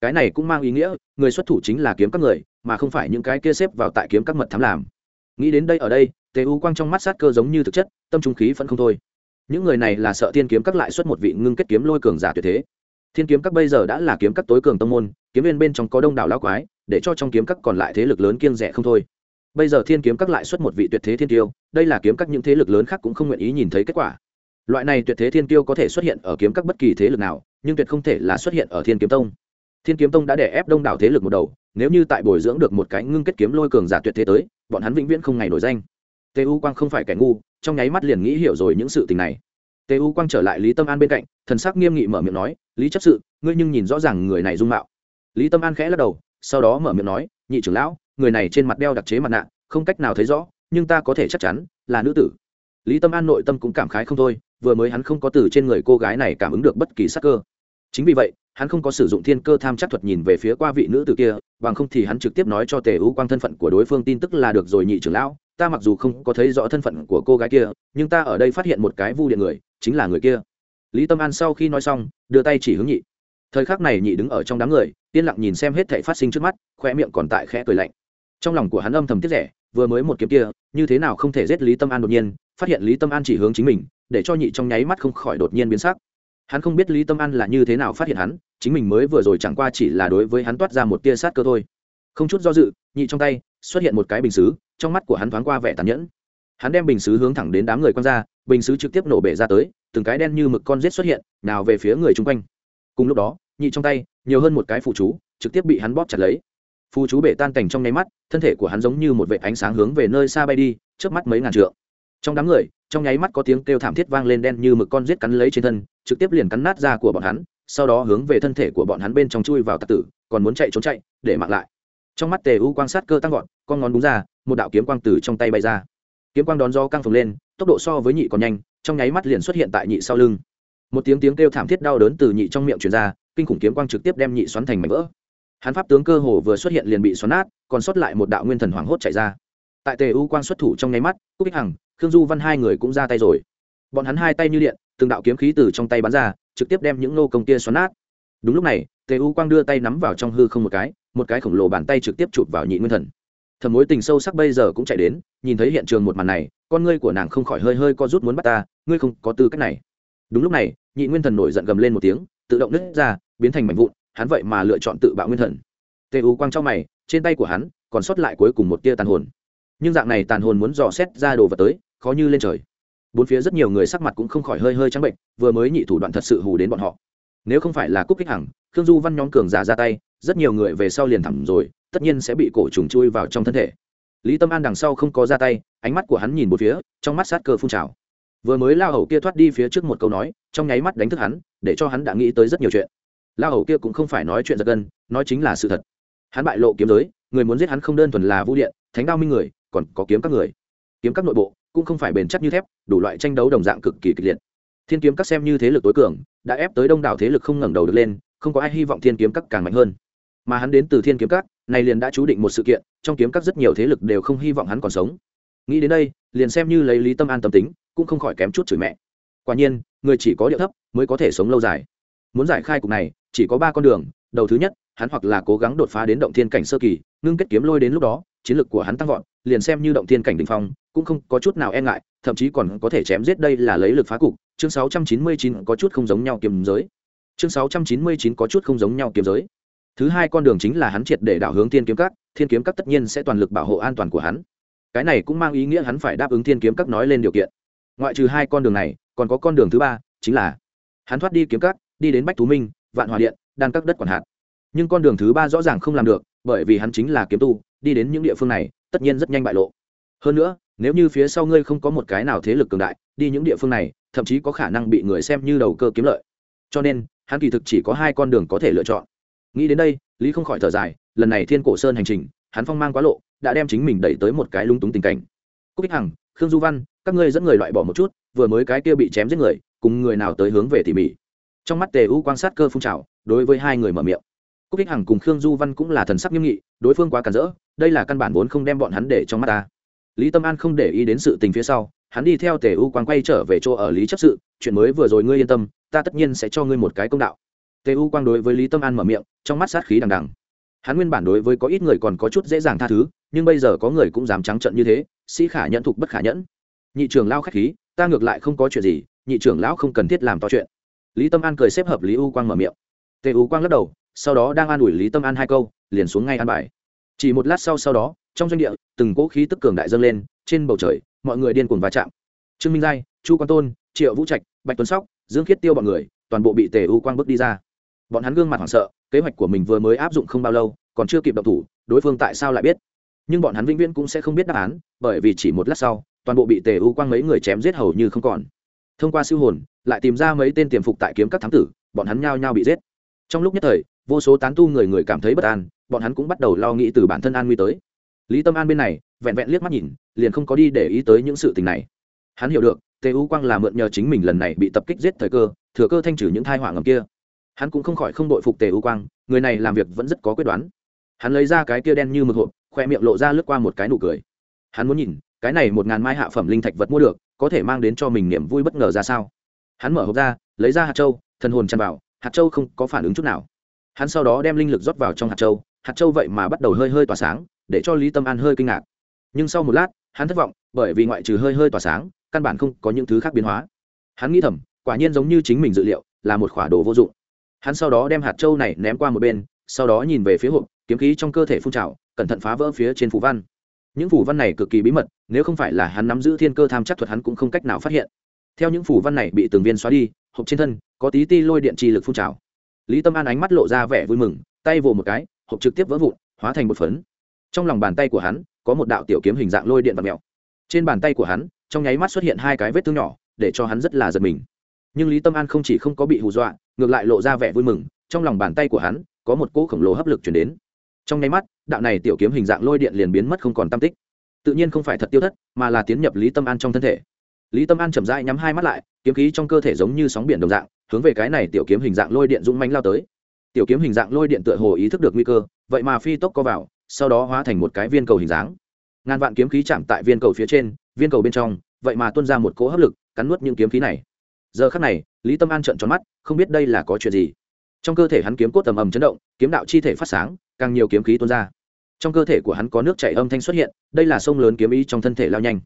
Cái này cũng mang ý nghĩa, người xuất thủ chính là kiếm các người, mà không phải những cái kia xếp vào tại kiếm các mật thám làm nghĩ đến đây ở đây, tề u quang trong mắt sát cơ giống như thực chất, tâm trung khí vẫn không thôi. Những người này là sợ thiên kiếm các lại xuất một vị ngưng kết kiếm lôi cường giả tuyệt thế. Thiên kiếm các bây giờ đã là kiếm các tối cường tông môn, kiếm viên bên trong có đông đảo lao quái, để cho trong kiếm các còn lại thế lực lớn kiêng rẻ không thôi. Bây giờ thiên kiếm các lại xuất một vị tuyệt thế thiên tiêu, đây là kiếm các những thế lực lớn khác cũng không nguyện ý nhìn thấy kết quả. Loại này tuyệt thế thiên tiêu có thể xuất hiện ở kiếm các bất kỳ thế lực nào, nhưng tuyệt không thể là xuất hiện ở thiên kiếm tông. Thiên kiếm tông đã đè ép đông đảo thế lực một đầu, nếu như tại bồi dưỡng được một cái ngưng kết kiếm lôi cường giả tuyệt thế tới bọn hắn vĩnh viễn không ngày nổi danh. Tê u quang không phải kẻ ngu, trong nháy mắt liền nghĩ hiểu rồi những sự tình này. Tê u quang trở lại lý tâm an bên cạnh, thần sắc nghiêm nghị mở miệng nói, lý chấp sự, ngươi nhưng nhìn rõ ràng người này dung mạo. Lý tâm an khẽ lắc đầu, sau đó mở miệng nói, nhị trưởng lão, người này trên mặt đeo đặc chế mặt nạ, không cách nào thấy rõ, nhưng ta có thể chắc chắn, là nữ tử. Lý tâm an nội tâm cũng cảm khái không thôi, vừa mới hắn không có từ trên người cô gái này cảm ứng được bất kỳ sắc cơ. Chính vì vậy hắn không có sử dụng thiên cơ tham chắc thuật nhìn về phía qua vị nữ tử kia, bằng không thì hắn trực tiếp nói cho tề ưu quang thân phận của đối phương tin tức là được rồi nhị trưởng lão, ta mặc dù không có thấy rõ thân phận của cô gái kia, nhưng ta ở đây phát hiện một cái vu điện người, chính là người kia. Lý tâm an sau khi nói xong, đưa tay chỉ hướng nhị. Thời khắc này nhị đứng ở trong đám người, yên lặng nhìn xem hết thảy phát sinh trước mắt khoe miệng còn tại khẽ cười lạnh. Trong lòng của hắn âm thầm tiếc rẻ, vừa mới một kiếm kia, như thế nào không thể giết lý tâm an đột nhiên, phát hiện lý tâm an chỉ hướng chính mình, để cho nhị trong nháy mắt không khỏi đột nhiên biến sắc hắn không biết lý tâm an là như thế nào phát hiện hắn, chính mình mới vừa rồi chẳng qua chỉ là đối với hắn toát ra một tia sát cơ thôi. Không chút do dự, nhị trong tay, xuất hiện một cái bình xứ, trong mắt của hắn thoáng qua vẻ tàn nhẫn. Hắn đem bình xứ hướng thẳng đến đám người quan ra, bình xứ trực tiếp nổ bể ra tới, từng cái đen như mực con rết xuất hiện, nào về phía người chung quanh. Cùng lúc đó, nhị trong tay, nhiều hơn một cái phụ chú, trực tiếp bị hắn bóp chặt lấy. Phụ chú bể tan cảnh trong nháy mắt, thân thể của hắn giống như một vệ ánh sáng hướng về nơi xa bay đi trước mắt mấy ngàn trượng. Trong đám người trong nháy mắt có tiếng kêu thảm thiết vang lên đen như mực con giết cắn lấy trên thân, trực tiếp liền cắn nát da của bọn hắn, sau đó hướng về thân thể của bọn hắn bên trong chui vào tạc tử, còn muốn chạy trốn chạy, để mạng lại. Trong mắt tề u quan sát cơ tăng vọt, con ngón đúng ra, một đạo kiếm quang từ trong tay bay ra. Kiếm quang đón do căng phồng lên, tốc độ so với nhị còn nhanh, trong nháy mắt liền xuất hiện tại nhị sau lưng. Một tiếng tiếng kêu thảm thiết đau đớn từ nhị trong miệng truyền ra, kinh khủng kiếm quang trực tiếp đem nhị xoắn thành mảnh vỡ. Hắn pháp tướng cơ hồ vừa xuất hiện liền bị xoắn nát, còn sót lại một đạo nguyên thần hoảng hốt chạy ra. Tại tề u quang xuất thủ trong nháy mắt, cúc ích hằng khương du văn hai người cũng ra tay rồi. Bọn hắn hai tay như điện, từng đạo kiếm khí từ trong tay bắn ra, trực tiếp đem những nô công kia xoắn nát. Đúng lúc này, tề u quang đưa tay nắm vào trong hư không một cái một cái khổng lồ bàn tay trực tiếp chụp vào nhị nguyên thần. Thầm mối tình sâu sắc bây giờ cũng chạy đến, nhìn thấy hiện trường một màn này, con ngươi của nàng không khỏi hơi hơi co rút muốn bắt ta, ngươi không có tư cách này. Đúng lúc này, nhị nguyên thần nổi giận gầm lên một tiếng, tự động nứt ra, biến thành mảnh vụn, hắn vậy mà lựa chọn tự bạo nguyên thần. Tề u quang trong mày, trên tay của hắn còn sót lại cuối cùng một tia tàn hồn. Nhưng dạng này tàn hồn muốn dò xét ra đồ vật tới khó như lên trời. Bốn phía rất nhiều người sắc mặt cũng không khỏi hơi hơi trắng bệnh, vừa mới nhị thủ đoạn thật sự hù đến bọn họ. Nếu không phải là cúc kích hằng, khương du văn nhóm cường giả ra tay, rất nhiều người về sau liền thẳng rồi, tất nhiên sẽ bị cổ trùng chui vào trong thân thể. Lý tâm an đằng sau không có ra tay, ánh mắt của hắn nhìn một phía, trong mắt sát cơ phun trào. Vừa mới lao hầu kia thoát đi phía trước một câu nói, trong nháy mắt đánh thức hắn, để cho hắn đã nghĩ tới rất nhiều chuyện. Lao hầu kia cũng không phải nói chuyện giật gân, nói chính là sự thật. Hắn bại lộ kiếm giới, người muốn giết hắn không đơn thuần là vũ điện, thánh đao minh người, còn có kiếm các người. Kiếm các nội bộ cũng không phải bền chắc như thép, đủ loại tranh đấu đồng dạng cực kỳ kịch liệt. Thiên kiếm các xem như thế lực tối cường, đã ép tới đông đảo thế lực không ngẩng đầu được lên, không có ai hy vọng thiên kiếm các càng mạnh hơn. Mà hắn đến từ thiên kiếm các, này liền đã chú định một sự kiện, trong kiếm các rất nhiều thế lực đều không hy vọng hắn còn sống. Nghĩ đến đây, liền xem như lấy lý tâm an tâm tính, cũng không khỏi kém chút chửi mẹ. Quả nhiên, người chỉ có địa thấp mới có thể sống lâu dài. Muốn giải khai cục này, chỉ có ba con đường, đầu thứ nhất, hắn hoặc là cố gắng đột phá đến động thiên cảnh sơ kỳ, ngưng kết kiếm lôi đến lúc đó, chiến lược của hắn tăng vọt, liền xem như động thiên cảnh đình phong cũng không có chút nào e ngại, thậm chí còn có thể chém giết đây là lấy lực phá cục. Chương 699 có chút không giống nhau kiếm giới. Chương 699 có chút không giống nhau kiếm giới. Thứ hai con đường chính là hắn triệt để đảo hướng thiên kiếm các, thiên kiếm các tất nhiên sẽ toàn lực bảo hộ an toàn của hắn. Cái này cũng mang ý nghĩa hắn phải đáp ứng thiên kiếm các nói lên điều kiện. Ngoại trừ hai con đường này, còn có con đường thứ ba, chính là hắn thoát đi kiếm các, đi đến bách thú minh, vạn hòa điện, đan các đất quản hạt. Nhưng con đường thứ ba rõ ràng không làm được, bởi vì hắn chính là kiếm tu, đi đến những địa phương này, tất nhiên rất nhanh bại lộ. Hơn nữa nếu như phía sau ngươi không có một cái nào thế lực cường đại, đi những địa phương này, thậm chí có khả năng bị người xem như đầu cơ kiếm lợi. Cho nên, hắn kỳ thực chỉ có hai con đường có thể lựa chọn. Nghĩ đến đây, lý không khỏi thở dài, lần này thiên cổ sơn hành trình, hắn phong mang quá lộ, đã đem chính mình đẩy tới một cái lúng túng tình cảnh. Cúc ích hằng, khương du văn, các ngươi dẫn người loại bỏ một chút, vừa mới cái kia bị chém giết người, cùng người nào tới hướng về tỉ mỉ. Trong mắt tề u quan sát cơ phun trào, đối với hai người mở miệng. Cúc ích hằng cùng khương du văn cũng là thần sắc nghiêm nghị, đối phương quá cản rỡ, đây là căn bản vốn không đem bọn hắn để trong mắt ta lý tâm an không để ý đến sự tình phía sau, hắn đi theo tề u quang quay trở về chỗ ở lý chấp sự, chuyện mới vừa rồi ngươi yên tâm, ta tất nhiên sẽ cho ngươi một cái công đạo. Tề u quang đối với lý tâm an mở miệng, trong mắt sát khí đằng đằng. Hắn nguyên bản đối với có ít người còn có chút dễ dàng tha thứ, nhưng bây giờ có người cũng dám trắng trận như thế, sĩ khả nhận thục bất khả nhẫn. Nhị trưởng lao k h á c h khí, ta ngược lại không có chuyện gì, nhị trưởng lão không cần thiết làm to chuyện. Lý tâm an cười xếp hợp lý u quang mở miệng. Tề u quang lắc đầu, sau đó đang an ủi lý tâm an hai câu, liền xuống ngay an bài. Chỉ một lát sau sau đó trong doanh địa, từng cỗ khí tức cường đại dâng lên, trên bầu trời, mọi người điên cuồng va chạm. Trương minh giai, chu quan tôn, triệu vũ trạch, bạch tuấn sóc, dương khiết tiêu bọn người, toàn bộ bị tề u quang bước đi ra. Bọn hắn gương mặt hoảng sợ, kế hoạch của mình vừa mới áp dụng không bao lâu, còn chưa kịp động thủ, đối phương tại sao lại biết? Nhưng bọn hắn vĩnh viễn cũng sẽ không biết đáp án, bởi vì chỉ một lát sau, toàn bộ bị tề u quang mấy người chém giết hầu như không còn. Thông qua siêu hồn, lại tìm ra mấy tên tiềm phục tại kiếm các thám tử, bọn hắn nhao nhao bị giết. Trong lúc nhất thời, vô số tán tu người người cảm thấy bất an, bọn hắn cũng bắt đầu lo nghĩ từ bản thân an nguy tới lý tâm an bên này, vẹn vẹn liếc mắt nhìn, liền không có đi để ý tới những sự tình này. Hắn hiểu được, tề u quang là mượn nhờ chính mình lần này bị tập kích giết thời cơ, thừa cơ thanh trừ những thai họa ngầm kia. Hắn cũng không khỏi không đội phục tề u quang, người này làm việc vẫn rất có quyết đoán. Hắn lấy ra cái kia đen như mực hộp, khoe miệng lộ ra lướt qua một cái nụ cười. Hắn muốn nhìn, cái này một ngàn mai hạ phẩm linh thạch vật mua được, có thể mang đến cho mình niềm vui bất ngờ ra sao? Hắn mở hộp ra, lấy ra hạt châu, thần hồn chăn vào, hạt châu không có phản ứng chút nào. Hắn sau đó đem linh lực rót vào trong hạt châu hạt châu vậy mà bắt đầu hơi hơi tỏa sáng, để cho lý tâm an hơi kinh ngạc. Nhưng sau một lát, hắn thất vọng, bởi vì ngoại trừ hơi hơi tỏa sáng, căn bản không có những thứ khác biến hóa. Hắn nghĩ thầm, quả nhiên giống như chính mình dự liệu, là một khỏa đồ vô dụng. Hắn sau đó đem hạt châu này ném qua một bên, sau đó nhìn về phía hộp, kiếm khí trong cơ thể phun trào, cẩn thận phá vỡ phía trên phủ văn. Những phủ văn này cực kỳ bí mật, nếu không phải là hắn nắm giữ thiên cơ tham chắc thuật hắn cũng không cách nào phát hiện. Theo những phủ văn này bị từng viên xóa đi, hộp trên thân có tí ti lôi điện trì lực phun trào. Lý tâm an ánh mắt lộ ra vẻ vui mừng, tay vồ một cái hộp trực tiếp vỡ vụn, hóa thành một phấn. Trong lòng bàn tay của hắn, có một đạo tiểu kiếm hình dạng lôi điện và mèo. Trên bàn tay của hắn, trong nháy mắt xuất hiện hai cái vết thương nhỏ, để cho hắn rất là giật mình. Nhưng lý tâm an không chỉ không có bị hù dọa, ngược lại lộ ra vẻ vui mừng, trong lòng bàn tay của hắn, có một cỗ khổng lồ hấp lực chuyển đến. Trong nháy mắt, đạo này tiểu kiếm hình dạng lôi điện liền biến mất không còn tam tích. Tự nhiên không phải thật tiêu thất, mà là tiến nhập lý tâm an trong thân thể. Lý tâm an chậm rãi nhắm hai mắt lại, kiếm khí trong cơ thể giống như sóng biển đồng dạng, hướng về cái này tiểu kiếm hình dạng lôi điện dũng mánh lao tới tiểu kiếm hình dạng lôi điện tựa hồ ý thức được nguy cơ, vậy mà phi tốc co vào, sau đó hóa thành một cái viên cầu hình dáng. Ngàn vạn kiếm khí chạm tại viên cầu phía trên, viên cầu bên trong, vậy mà tuôn ra một cỗ hấp lực, cắn nuốt những kiếm khí này. Giờ khắc này, lý tâm an trợn tròn mắt, không biết đây là có chuyện gì. Trong cơ thể hắn kiếm cốt tầm ầm chấn động, kiếm đạo chi thể phát sáng, càng nhiều kiếm khí tuôn ra. Trong cơ thể của hắn có nước chảy âm thanh xuất hiện, đây là sông lớn kiếm ý trong thân thể lao nhanh.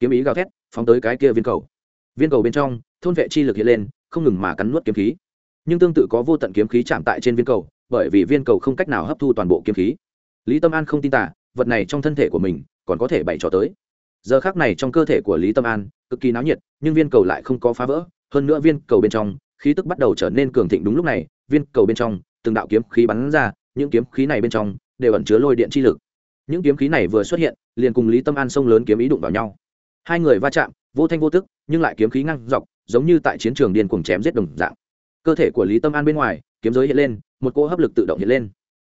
Kiếm ý gào thét, phóng tới cái kia viên cầu. Viên cầu bên trong, thôn vệ chi lực hiện lên, không ngừng mà cắn nuốt kiếm khí nhưng tương tự có vô tận kiếm khí chạm tại trên viên cầu, bởi vì viên cầu không cách nào hấp thu toàn bộ kiếm khí. Lý tâm an không tin tả vật này trong thân thể của mình còn có thể bày trò tới. Giờ khác này trong cơ thể của lý tâm an, cực kỳ náo nhiệt, nhưng viên cầu lại không có phá vỡ, hơn nữa viên cầu bên trong, khí tức bắt đầu trở nên cường thịnh đúng lúc này, viên cầu bên trong, từng đạo kiếm khí bắn ra, những kiếm khí này bên trong đều ẩn chứa lôi điện chi lực. Những kiếm khí này vừa xuất hiện, liền cùng lý tâm an sông lớn kiếm ý đụng vào nhau. Hai người va chạm, vô thanh vô tức, nhưng lại kiếm khí ngăn dọc, giống như tại chiến trường điên cuồng chém giết đồng dạng cơ thể của lý tâm an bên ngoài, kiếm giới hiện lên, một cỗ hấp lực tự động hiện lên.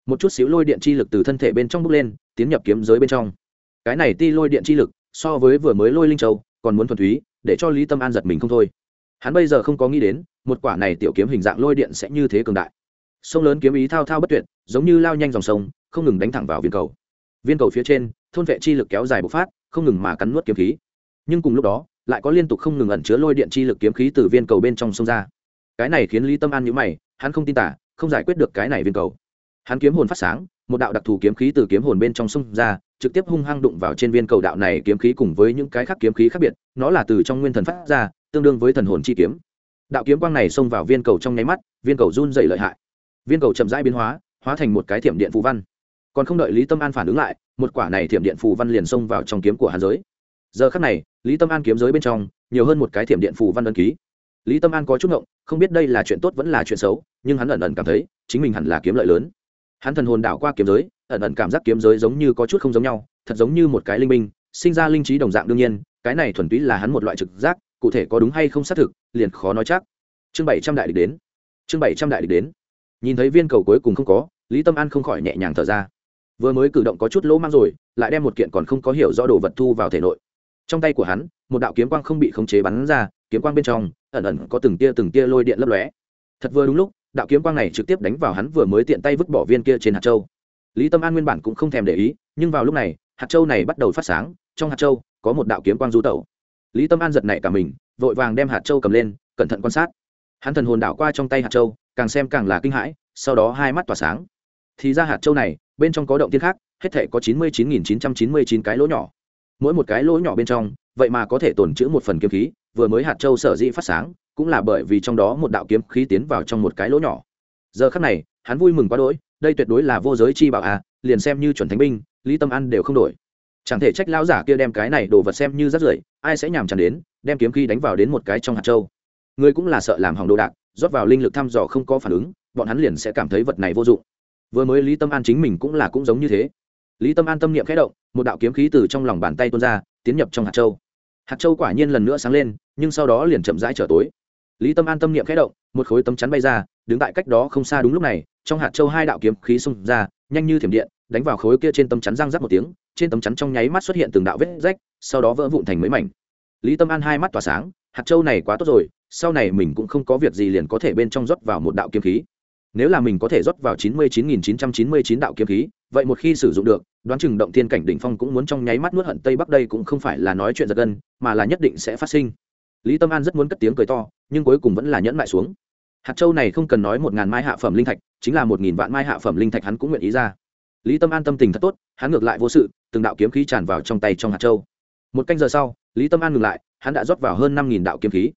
Một chút xíu lôi điện chi lực từ thân thể bên trong bốc lên, tiến nhập kiếm giới bên trong. Cái này ti lôi điện chi lực, so với vừa mới lôi linh châu, còn muốn thuần túy, để cho lý tâm an giật mình không thôi. Hắn bây giờ không có nghĩ đến, một quả này tiểu kiếm hình dạng lôi điện sẽ như thế cường đại. Sông lớn kiếm ý thao thao bất tuyệt, giống như lao nhanh dòng sông, không ngừng đánh thẳng vào viên cầu. Viên cầu phía trên, thôn vệ chi lực kéo dài bộc phát, không ngừng mà cắn nuốt kiếm khí. Nhưng cùng lúc đó, lại có liên tục không ngừng ẩn chứa lôi điện chi lực kiếm khí từ viên cầu bên trong sông ra cái này khiến lý tâm an nhữ mày, hắn không tin tả, không giải quyết được cái này viên cầu. Hắn kiếm hồn phát sáng, một đạo đặc thù kiếm khí từ kiếm hồn bên trong sông ra, trực tiếp hung hăng đụng vào trên viên cầu đạo này kiếm khí cùng với những cái khác kiếm khí khác biệt, nó là từ trong nguyên thần phát ra, tương đương với thần hồn chi kiếm. Đạo kiếm quang này xông vào viên cầu trong nháy mắt, viên cầu run dày lợi hại. Viên cầu chậm rãi biến hóa hóa thành một cái thiểm điện phù văn. Còn không đợi lý tâm an phản ứng lại, một quả này thiểm điện phù văn liền xông vào trong kiếm của hàn giới. Giờ khắc này, lý tâm an kiếm giới bên trong, nhiều hơn một cái thiểm điện phù văn ân ký lý tâm an có chút ngộng, không biết đây là chuyện tốt vẫn là chuyện xấu, nhưng hắn ẩn ẩn cảm thấy, chính mình hẳn là kiếm lợi lớn. Hắn thần hồn đảo qua kiếm giới, ẩn ẩn cảm giác kiếm giới giống như có chút không giống nhau, thật giống như một cái linh minh sinh ra linh trí đồng dạng đương nhiên, cái này thuần túy là hắn một loại trực giác, cụ thể có đúng hay không xác thực, liền khó nói chắc. Chương bảy trăm đại địch đến. Chương bảy trăm đại địch đến. Nhìn thấy viên cầu cuối cùng không có, lý tâm an không khỏi nhẹ nhàng thở ra. Vừa mới cử động có chút lỗ mang rồi, lại đem một kiện còn không có hiểu rõ đồ vật thu vào thể nội. Trong tay của hắn, một đạo kiếm quang không bị khống chế bắn ra kiếm quang bên trong, ẩn ẩn có từng tia từng tia lôi điện lấp lóe. Thật vừa đúng lúc, đạo kiếm quang này trực tiếp đánh vào hắn vừa mới tiện tay vứt bỏ viên kia trên hạt châu. Lý tâm an nguyên bản cũng không thèm để ý, nhưng vào lúc này, hạt châu này bắt đầu phát sáng, trong hạt châu có một đạo kiếm quang du tẩu. Lý tâm an giật nảy cả mình, vội vàng đem hạt châu cầm lên, cẩn thận quan sát. Hắn thần hồn đảo qua trong tay hạt châu, càng xem càng là kinh hãi, sau đó hai mắt tỏa sáng. Thì ra hạt châu này, bên trong có động tiên khác, hết thể có chín mươi chín nghìn chín trăm chín mươi chín cái lỗ nhỏ. Mỗi một cái lỗ nhỏ bên trong vậy mà có thể tồn trữ một phần kiếm khí, vừa mới hạt châu sở dĩ phát sáng, cũng là bởi vì trong đó một đạo kiếm khí tiến vào trong một cái lỗ nhỏ. Giờ khắc này, hắn vui mừng quá đỗi, đây tuyệt đối là vô giới chi bảo à liền xem như chuẩn thánh binh, lý tâm ăn đều không đổi. Chẳng thể trách lão giả kia đem cái này đồ vật xem như rác rưởi, ai sẽ nhàm chán đến, đem kiếm khí đánh vào đến một cái trong hạt châu. Người cũng là sợ làm hỏng đồ đạc, rót vào linh lực thăm dò không có phản ứng, bọn hắn liền sẽ cảm thấy vật này vô dụng. Vừa mới lý tâm an chính mình cũng là cũng giống như thế. Lý tâm an tâm niệm khẽ động, một đạo kiếm khí từ trong lòng bàn tay tuôn ra, tiến nhập trong hạt châu hạt châu quả nhiên lần nữa sáng lên, nhưng sau đó liền chậm rãi trở tối. Lý tâm an tâm niệm khẽ động, một khối tấm chắn bay ra, đứng tại cách đó không xa đúng lúc này, trong hạt châu hai đạo kiếm khí xông ra, nhanh như thiểm điện, đánh vào khối kia trên tấm chắn răng rắc một tiếng, trên tấm chắn trong nháy mắt xuất hiện từng đạo vết rách, sau đó vỡ vụn thành mấy mảnh. Lý tâm an hai mắt tỏa sáng, hạt châu này quá tốt rồi, sau này mình cũng không có việc gì liền có thể bên trong rót vào một đạo kiếm khí nếu là mình có thể rót vào chín mươi chín nghìn chín trăm chín mươi chín đạo kiếm khí, vậy một khi sử dụng được, đoán chừng động thiên cảnh đỉnh phong cũng muốn trong nháy mắt nuốt hận tây bắc đây cũng không phải là nói chuyện giật gân, mà là nhất định sẽ phát sinh. Lý tâm an rất muốn cất tiếng cười to, nhưng cuối cùng vẫn là nhẫn lại xuống. Hạt châu này không cần nói một ngàn mai hạ phẩm linh thạch, chính là một nghìn vạn mai hạ phẩm linh thạch hắn cũng nguyện ý ra. Lý tâm an tâm tình thật tốt, hắn ngược lại vô sự, từng đạo kiếm khí tràn vào trong tay trong hạt châu. Một canh giờ sau, lý tâm an ngừng lại, hắn đã rót vào hơn năm nghìn đạo kiếm khí.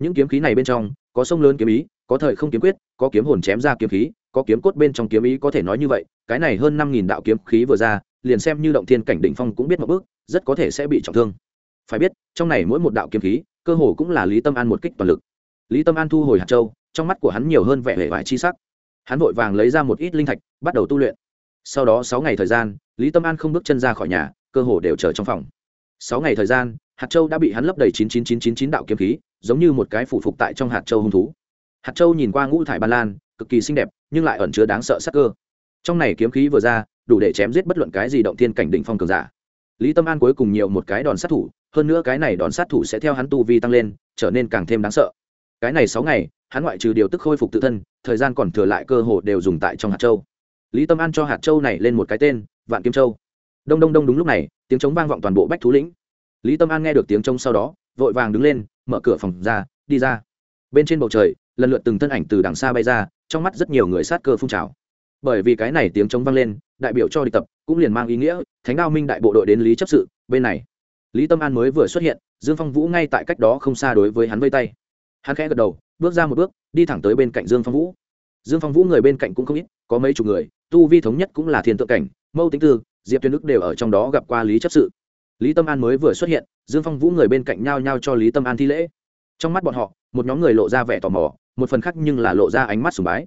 Những kiếm khí này bên trong, có sông lớn kiếm ý, có thời không kiếm quyết có kiếm hồn chém ra kiếm khí, có kiếm cốt bên trong kiếm ý có thể nói như vậy, cái này hơn năm nghìn đạo kiếm khí vừa ra, liền xem như động thiên cảnh đỉnh phong cũng biết một bước, rất có thể sẽ bị trọng thương. Phải biết, trong này mỗi một đạo kiếm khí, cơ hồ cũng là lý tâm an một kích toàn lực. Lý tâm an thu hồi hạt châu, trong mắt của hắn nhiều hơn vẻ vẻ vải chi sắc. Hắn vội vàng lấy ra một ít linh thạch, bắt đầu tu luyện. Sau đó sáu ngày thời gian, lý tâm an không bước chân ra khỏi nhà, cơ hồ đều chờ trong phòng. Sáu ngày thời gian, hạt châu đã bị hắn lấp đầy chín chín chín chín chín đạo kiếm khí, giống như một cái phủ phục tại trong hạt châu hung thú hạt châu nhìn qua ngũ thải ban lan, cực kỳ xinh đẹp, nhưng lại ẩn chứa đáng sợ sắc cơ. Trong này kiếm khí vừa ra, đủ để chém giết bất luận cái gì động thiên cảnh đỉnh phong cường giả. Lý tâm an cuối cùng nhiều một cái đòn sát thủ, hơn nữa cái này đòn sát thủ sẽ theo hắn tu vi tăng lên, trở nên càng thêm đáng sợ. Cái này sáu ngày, hắn ngoại trừ điều tức khôi phục tự thân, thời gian còn thừa lại cơ hội đều dùng tại trong hạt châu. Lý tâm an cho hạt châu này lên một cái tên, vạn kiếm châu. Đông đông đông đúng lúc này, tiếng trống vang vọng toàn bộ bách thú lĩnh. Lý tâm an nghe được tiếng trống sau đó, vội vàng đứng lên, mở cửa phòng ra, đi ra. Bên trên bầu trời lần lượt từng thân ảnh từ đằng xa bay ra, trong mắt rất nhiều người sát cơ phun trào. Bởi vì cái này tiếng trống vang lên, đại biểu cho địch tập cũng liền mang ý nghĩa, thánh đao minh đại bộ đội đến lý chấp sự, bên này. Lý tâm an mới vừa xuất hiện, dương phong vũ ngay tại cách đó không xa đối với hắn vây tay. Hắn khẽ gật đầu, bước ra một bước, đi thẳng tới bên cạnh dương phong vũ. Dương phong vũ người bên cạnh cũng không ít, có mấy chục người, tu vi thống nhất cũng là thiên tượng cảnh, mâu tính tư, diệp tuyên đức đều ở trong đó gặp qua lý chấp sự. Lý tâm an mới vừa xuất hiện, dương phong vũ người bên cạnh nhao nhao cho lý tâm an thi lễ. Trong mắt bọn họ, một nhóm người lộ ra vẻ tò mò một phần khác nhưng là lộ ra ánh mắt sùng bái.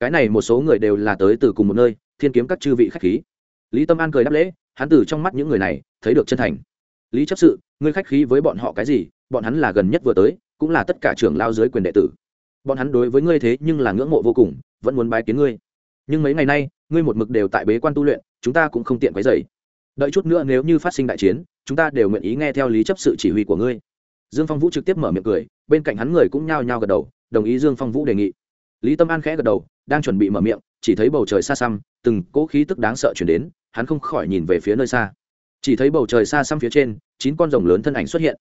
Cái này một số người đều là tới từ cùng một nơi, thiên kiếm các chư vị khách khí. Lý tâm an cười đáp lễ, hắn từ trong mắt những người này, thấy được chân thành. Lý chấp sự, ngươi khách khí với bọn họ cái gì? Bọn hắn là gần nhất vừa tới, cũng là tất cả trưởng lao dưới quyền đệ tử. Bọn hắn đối với ngươi thế nhưng là ngưỡng mộ vô cùng, vẫn muốn bái kiến ngươi. Nhưng mấy ngày nay, ngươi một mực đều tại bế quan tu luyện, chúng ta cũng không tiện quấy dày đợi chút nữa nếu như phát sinh đại chiến, chúng ta đều nguyện ý nghe theo lý chấp sự chỉ huy của ngươi. Dương phong vũ trực tiếp mở miệng cười, bên cạnh hắn người cũng nhao nhao gật đầu đồng ý dương phong vũ đề nghị. Lý tâm an khẽ gật đầu, đang chuẩn bị mở miệng, chỉ thấy bầu trời xa xăm, từng cỗ khí tức đáng sợ chuyển đến, hắn không khỏi nhìn về phía nơi xa. Chỉ thấy bầu trời xa xăm phía trên, chín con rồng lớn thân ảnh xuất hiện.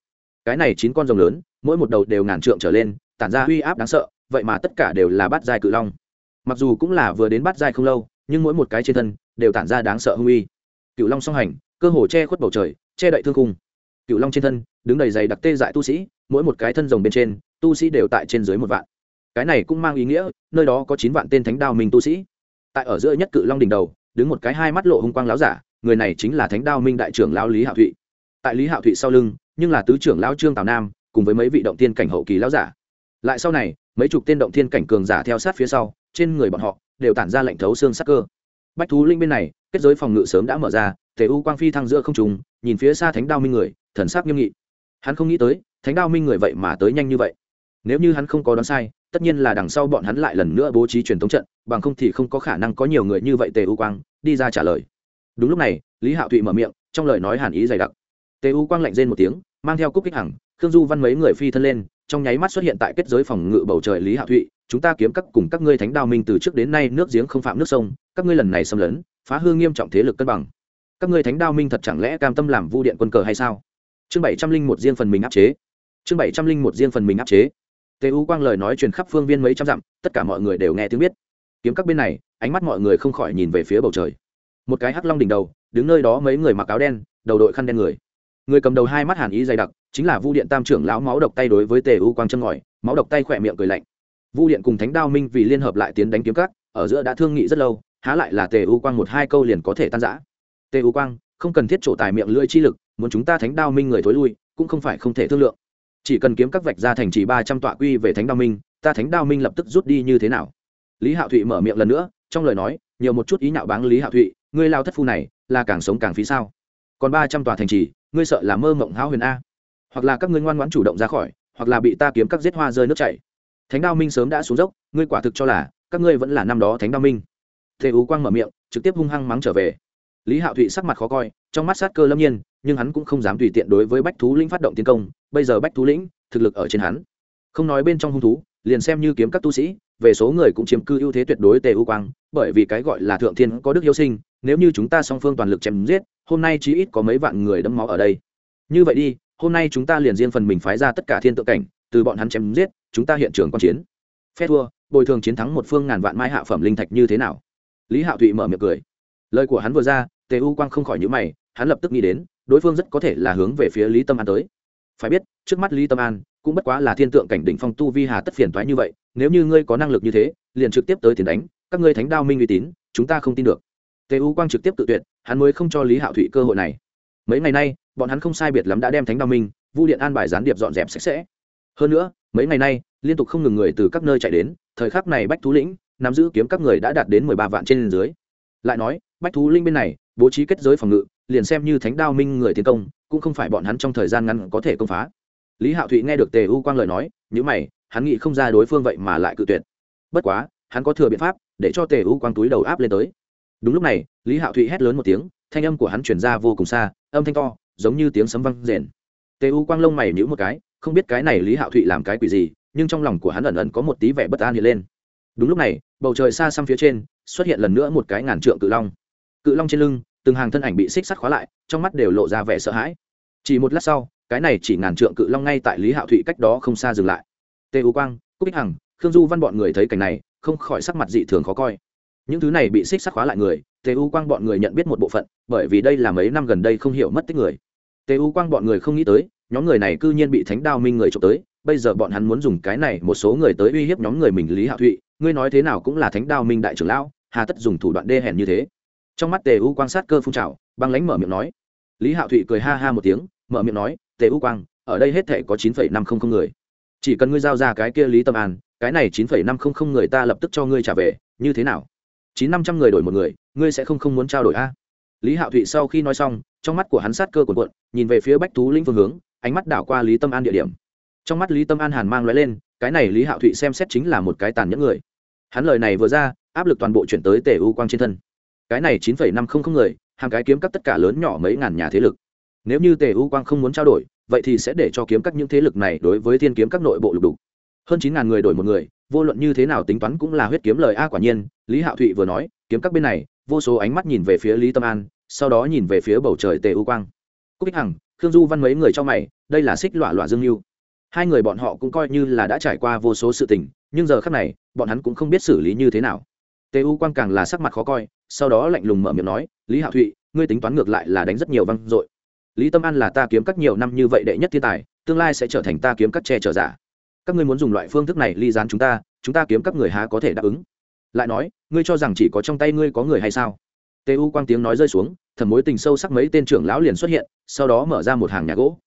Cái này chín con rồng lớn, mỗi một đầu đều ngàn trượng trở lên, tản ra uy áp đáng sợ, vậy mà tất cả đều là bát giai cự long. Mặc dù cũng là vừa đến bát giai không lâu, nhưng mỗi một cái trên thân đều tản ra đáng sợ hung uy. Cựu long song hành, cơ hồ che khuất bầu trời, che đậy thương cung cựu long trên thân, đứng đầy dày đặc tê dại tu sĩ, mỗi một cái thân rồng bên trên tu sĩ đều tại trên dưới một vạn. Cái này cũng mang ý nghĩa, nơi đó có chín vạn tên thánh đao minh tu sĩ. Tại ở giữa nhất cự long đỉnh đầu, đứng một cái hai mắt lộ hung quang láo giả, người này chính là thánh đao minh đại trưởng lao lý hạo thụy. Tại lý hạo thụy sau lưng, nhưng là tứ trưởng lao trương tào nam, cùng với mấy vị động tiên cảnh hậu kỳ lão giả. Lại sau này, mấy chục tên động thiên cảnh cường giả theo sát phía sau, trên người bọn họ đều tản ra lệnh thấu xương sắc cơ. Bách thú linh bên này, kết giới phòng ngự sớm đã mở ra, tề u quang phi thăng giữa không trùng nhìn phía xa thánh đao minh người, thần sắc nghiêm nghị. Hắn không nghĩ tới, thánh đao minh người vậy mà tới nhanh như vậy nếu như hắn không có đoán sai, tất nhiên là đằng sau bọn hắn lại lần nữa bố trí truyền thống trận, bằng không thì không có khả năng có nhiều người như vậy tề u quang đi ra trả lời. Đúng lúc này, lý hạo thụy mở miệng, trong lời nói hàn ý dày đặc. Tề u quang lạnh rên một tiếng, mang theo cúc kích hằng, khương du văn mấy người phi thân lên, trong nháy mắt xuất hiện tại kết giới phòng ngự bầu trời lý hạo thụy, chúng ta kiếm các cùng các ngươi thánh đao minh từ trước đến nay nước giếng không phạm nước sông, các ngươi lần này xâm lấn, phá hư nghiêm trọng thế lực cân bằng. Các ngươi thánh đao minh thật chẳng lẽ cam tâm làm vu điện quân cờ hay sao? Chương bảy trăm linh một riêng phần mình áp chế. Chương bảy trăm linh một riêng phần mình áp chế tề u quang lời nói truyền khắp phương viên mấy trăm dặm, tất cả mọi người đều nghe tiếng biết. Kiếm các bên này, ánh mắt mọi người không khỏi nhìn về phía bầu trời. Một cái hắc long đỉnh đầu, đứng nơi đó mấy người mặc áo đen, đầu đội khăn đen người. Người cầm đầu hai mắt hàn ý dày đặc, chính là vu điện tam trưởng lão máu độc tay đối với tề u quang chân ngòi, máu độc tay khỏe miệng cười lạnh. Vu điện cùng thánh đao minh vì liên hợp lại tiến đánh kiếm các, ở giữa đã thương nghị rất lâu, há lại là tề u quang một hai câu liền có thể tan giã tề u quang, không cần thiết trổ tài miệng lưỡi chi lực, muốn chúng ta thánh đao minh người thối lui, cũng không phải không thể thương lượng chỉ cần kiếm các vạch ra thành trì ba trăm tọa quy về thánh đao minh, ta thánh đao minh lập tức rút đi như thế nào? Lý hạo thụy mở miệng lần nữa, trong lời nói, nhiều một chút ý nhạo báng lý hạo thụy, ngươi lao thất phu này, là càng sống càng phí sao? Còn ba trăm tòa thành trì, ngươi sợ là mơ mộng háo huyền a. Hoặc là các ngươi ngoan ngoãn chủ động ra khỏi, hoặc là bị ta kiếm các giết hoa rơi nước chảy. Thánh đao minh sớm đã xuống dốc, ngươi quả thực cho là, các ngươi vẫn là năm đó thánh đao minh. Thế ú quang mở miệng, trực tiếp hung hăng mắng trở về. Lý hạo thụy sắc mặt khó coi trong mắt sát cơ lâm nhiên, nhưng hắn cũng không dám tùy tiện đối với bách thú lĩnh phát động tiến công, bây giờ bách thú lĩnh, thực lực ở trên hắn. Không nói bên trong hung thú, liền xem như kiếm các tu sĩ, về số người cũng chiếm cư ưu thế tuyệt đối tề ưu quang, bởi vì cái gọi là thượng thiên có đức hiếu sinh, nếu như chúng ta song phương toàn lực chém giết, hôm nay chí ít có mấy vạn người đẫm máu ở đây. Như vậy đi, hôm nay chúng ta liền riêng phần mình phái ra tất cả thiên tự cảnh, từ bọn hắn chém giết, chúng ta hiện trường quan chiến. Phe thua, bồi thường chiến thắng một phương ngàn vạn mai hạ phẩm linh thạch như thế nào? Lý hạo thụy mở miệng cười. Lời của hắn vừa ra tề u quang không khỏi nhữ mày, hắn lập tức nghĩ đến, đối phương rất có thể là hướng về phía lý tâm an tới. Phải biết, trước mắt lý tâm an, cũng bất quá là thiên tượng cảnh đỉnh phong tu vi hà tất phiền thoái như vậy, nếu như ngươi có năng lực như thế, liền trực tiếp tới tiền đánh, các ngươi thánh đao minh uy tín, chúng ta không tin được. Tề u quang trực tiếp tự tuyệt, hắn mới không cho lý hạo thụy cơ hội này. Mấy ngày nay, bọn hắn không sai biệt lắm đã đem thánh đao minh, vu điện an bài gián điệp dọn dẹp sạch sẽ. Hơn nữa, mấy ngày nay, liên tục không ngừng người từ các nơi chạy đến, thời khắc này bách thú lĩnh, nắm giữ kiếm các người đã đạt đến mười ba vạn trên dưới lại nói, bách thú linh bên này, bố trí kết giới phòng ngự, liền xem như thánh đao minh người tiến công, cũng không phải bọn hắn trong thời gian ngắn có thể công phá. Lý hạo thụy nghe được tề u quang lời nói nhữ mày, hắn nghĩ không ra đối phương vậy mà lại cự tuyệt. Bất quá, hắn có thừa biện pháp, để cho tề u quang túi đầu áp lên tới. Đúng lúc này, lý hạo thụy hét lớn một tiếng, thanh âm của hắn chuyển ra vô cùng xa, âm thanh to, giống như tiếng sấm văng rền. Tề u quang lông mày nhữ một cái, không biết cái này lý hạo thụy làm cái quỷ gì, nhưng trong lòng của hắn ẩn ẩn có một tí vẻ bất an hiện lên. Đúng lúc này, bầu trời xa xăm phía trên xuất hiện lần nữa một cái ngàn trượng cự long. Cự long trên lưng, từng hàng thân ảnh bị xích sắt khóa lại, trong mắt đều lộ ra vẻ sợ hãi. Chỉ một lát sau, cái này chỉ ngàn trượng cự long ngay tại lý hạo thụy cách đó không xa dừng lại. Tề u quang, cúc ích hằng, khương du văn bọn người thấy cảnh này, không khỏi sắc mặt dị thường khó coi. Những thứ này bị xích sắt khóa lại người tề u quang bọn người nhận biết một bộ phận, bởi vì đây là mấy năm gần đây không hiểu mất tích người. Tề u quang bọn người không nghĩ tới, nhóm người này cư nhiên bị thánh đao minh người trộm tới, bây giờ bọn hắn muốn dùng cái này một số người tới uy hiếp nhóm người mình lý hạo thụy, ngươi nói thế nào cũng là thánh đao minh đại trưởng lão hà tất dùng thủ đoạn đê hèn như thế. Trong mắt tề u Quang sát cơ phun trào, băng lánh mở miệng nói. Lý hạo thụy cười ha ha một tiếng, mở miệng nói, tề u quang, ở đây hết thể có chín phẩy năm không không người. Chỉ cần ngươi giao ra cái kia lý tâm an, cái này chín phẩy năm không không người ta lập tức cho ngươi trả về, như thế nào? chín năm trăm người đổi một người, ngươi sẽ không không muốn trao đổi a? Lý hạo thụy sau khi nói xong, trong mắt của hắn sát cơ cuộn cuộn, nhìn về phía bách thú linh phương hướng, ánh mắt đảo qua lý tâm an địa điểm. Trong mắt lý tâm an hàn mang l lên, cái này lý hạo thụy xem xét chính là một cái tàn nhẫn người. Hắn lời này vừa ra áp lực toàn bộ chuyển tới tề u quang trên thân. Cái này chín phẩy năm không không người, hàng cái kiếm các tất cả lớn nhỏ mấy ngàn nhà thế lực. Nếu như tề u quang không muốn trao đổi, vậy thì sẽ để cho kiếm các những thế lực này đối với thiên kiếm các nội bộ lục đục. Hơn chín ngàn người đổi một người, vô luận như thế nào tính toán cũng là huyết kiếm lời a quả nhiên, lý hạo thụy vừa nói, kiếm các bên này, vô số ánh mắt nhìn về phía lý tâm an, sau đó nhìn về phía bầu trời tề u quang. Cúc ích hằng, khương du văn mấy người cho mày, đây là xích lọa lọa dương mưu hai người bọn họ cũng coi như là đã trải qua vô số sự tình, nhưng giờ khác này, bọn hắn cũng không biết xử lý như thế nào tề u quang càng là sắc mặt khó coi, sau đó lạnh lùng mở miệng nói, lý hạo thụy, ngươi tính toán ngược lại là đánh rất nhiều văng dội. Lý tâm an là ta kiếm các nhiều năm như vậy đệ nhất thiên tài, tương lai sẽ trở thành ta kiếm các che trở giả. Các ngươi muốn dùng loại phương thức này ly dán chúng ta chúng ta kiếm các người há có thể đáp ứng? Lại nói, ngươi cho rằng chỉ có trong tay ngươi có người hay sao? Tê u quang tiếng nói rơi xuống thẩm mối tình sâu sắc mấy tên trưởng lão liền xuất hiện, sau đó mở ra một hàng nhà gỗ.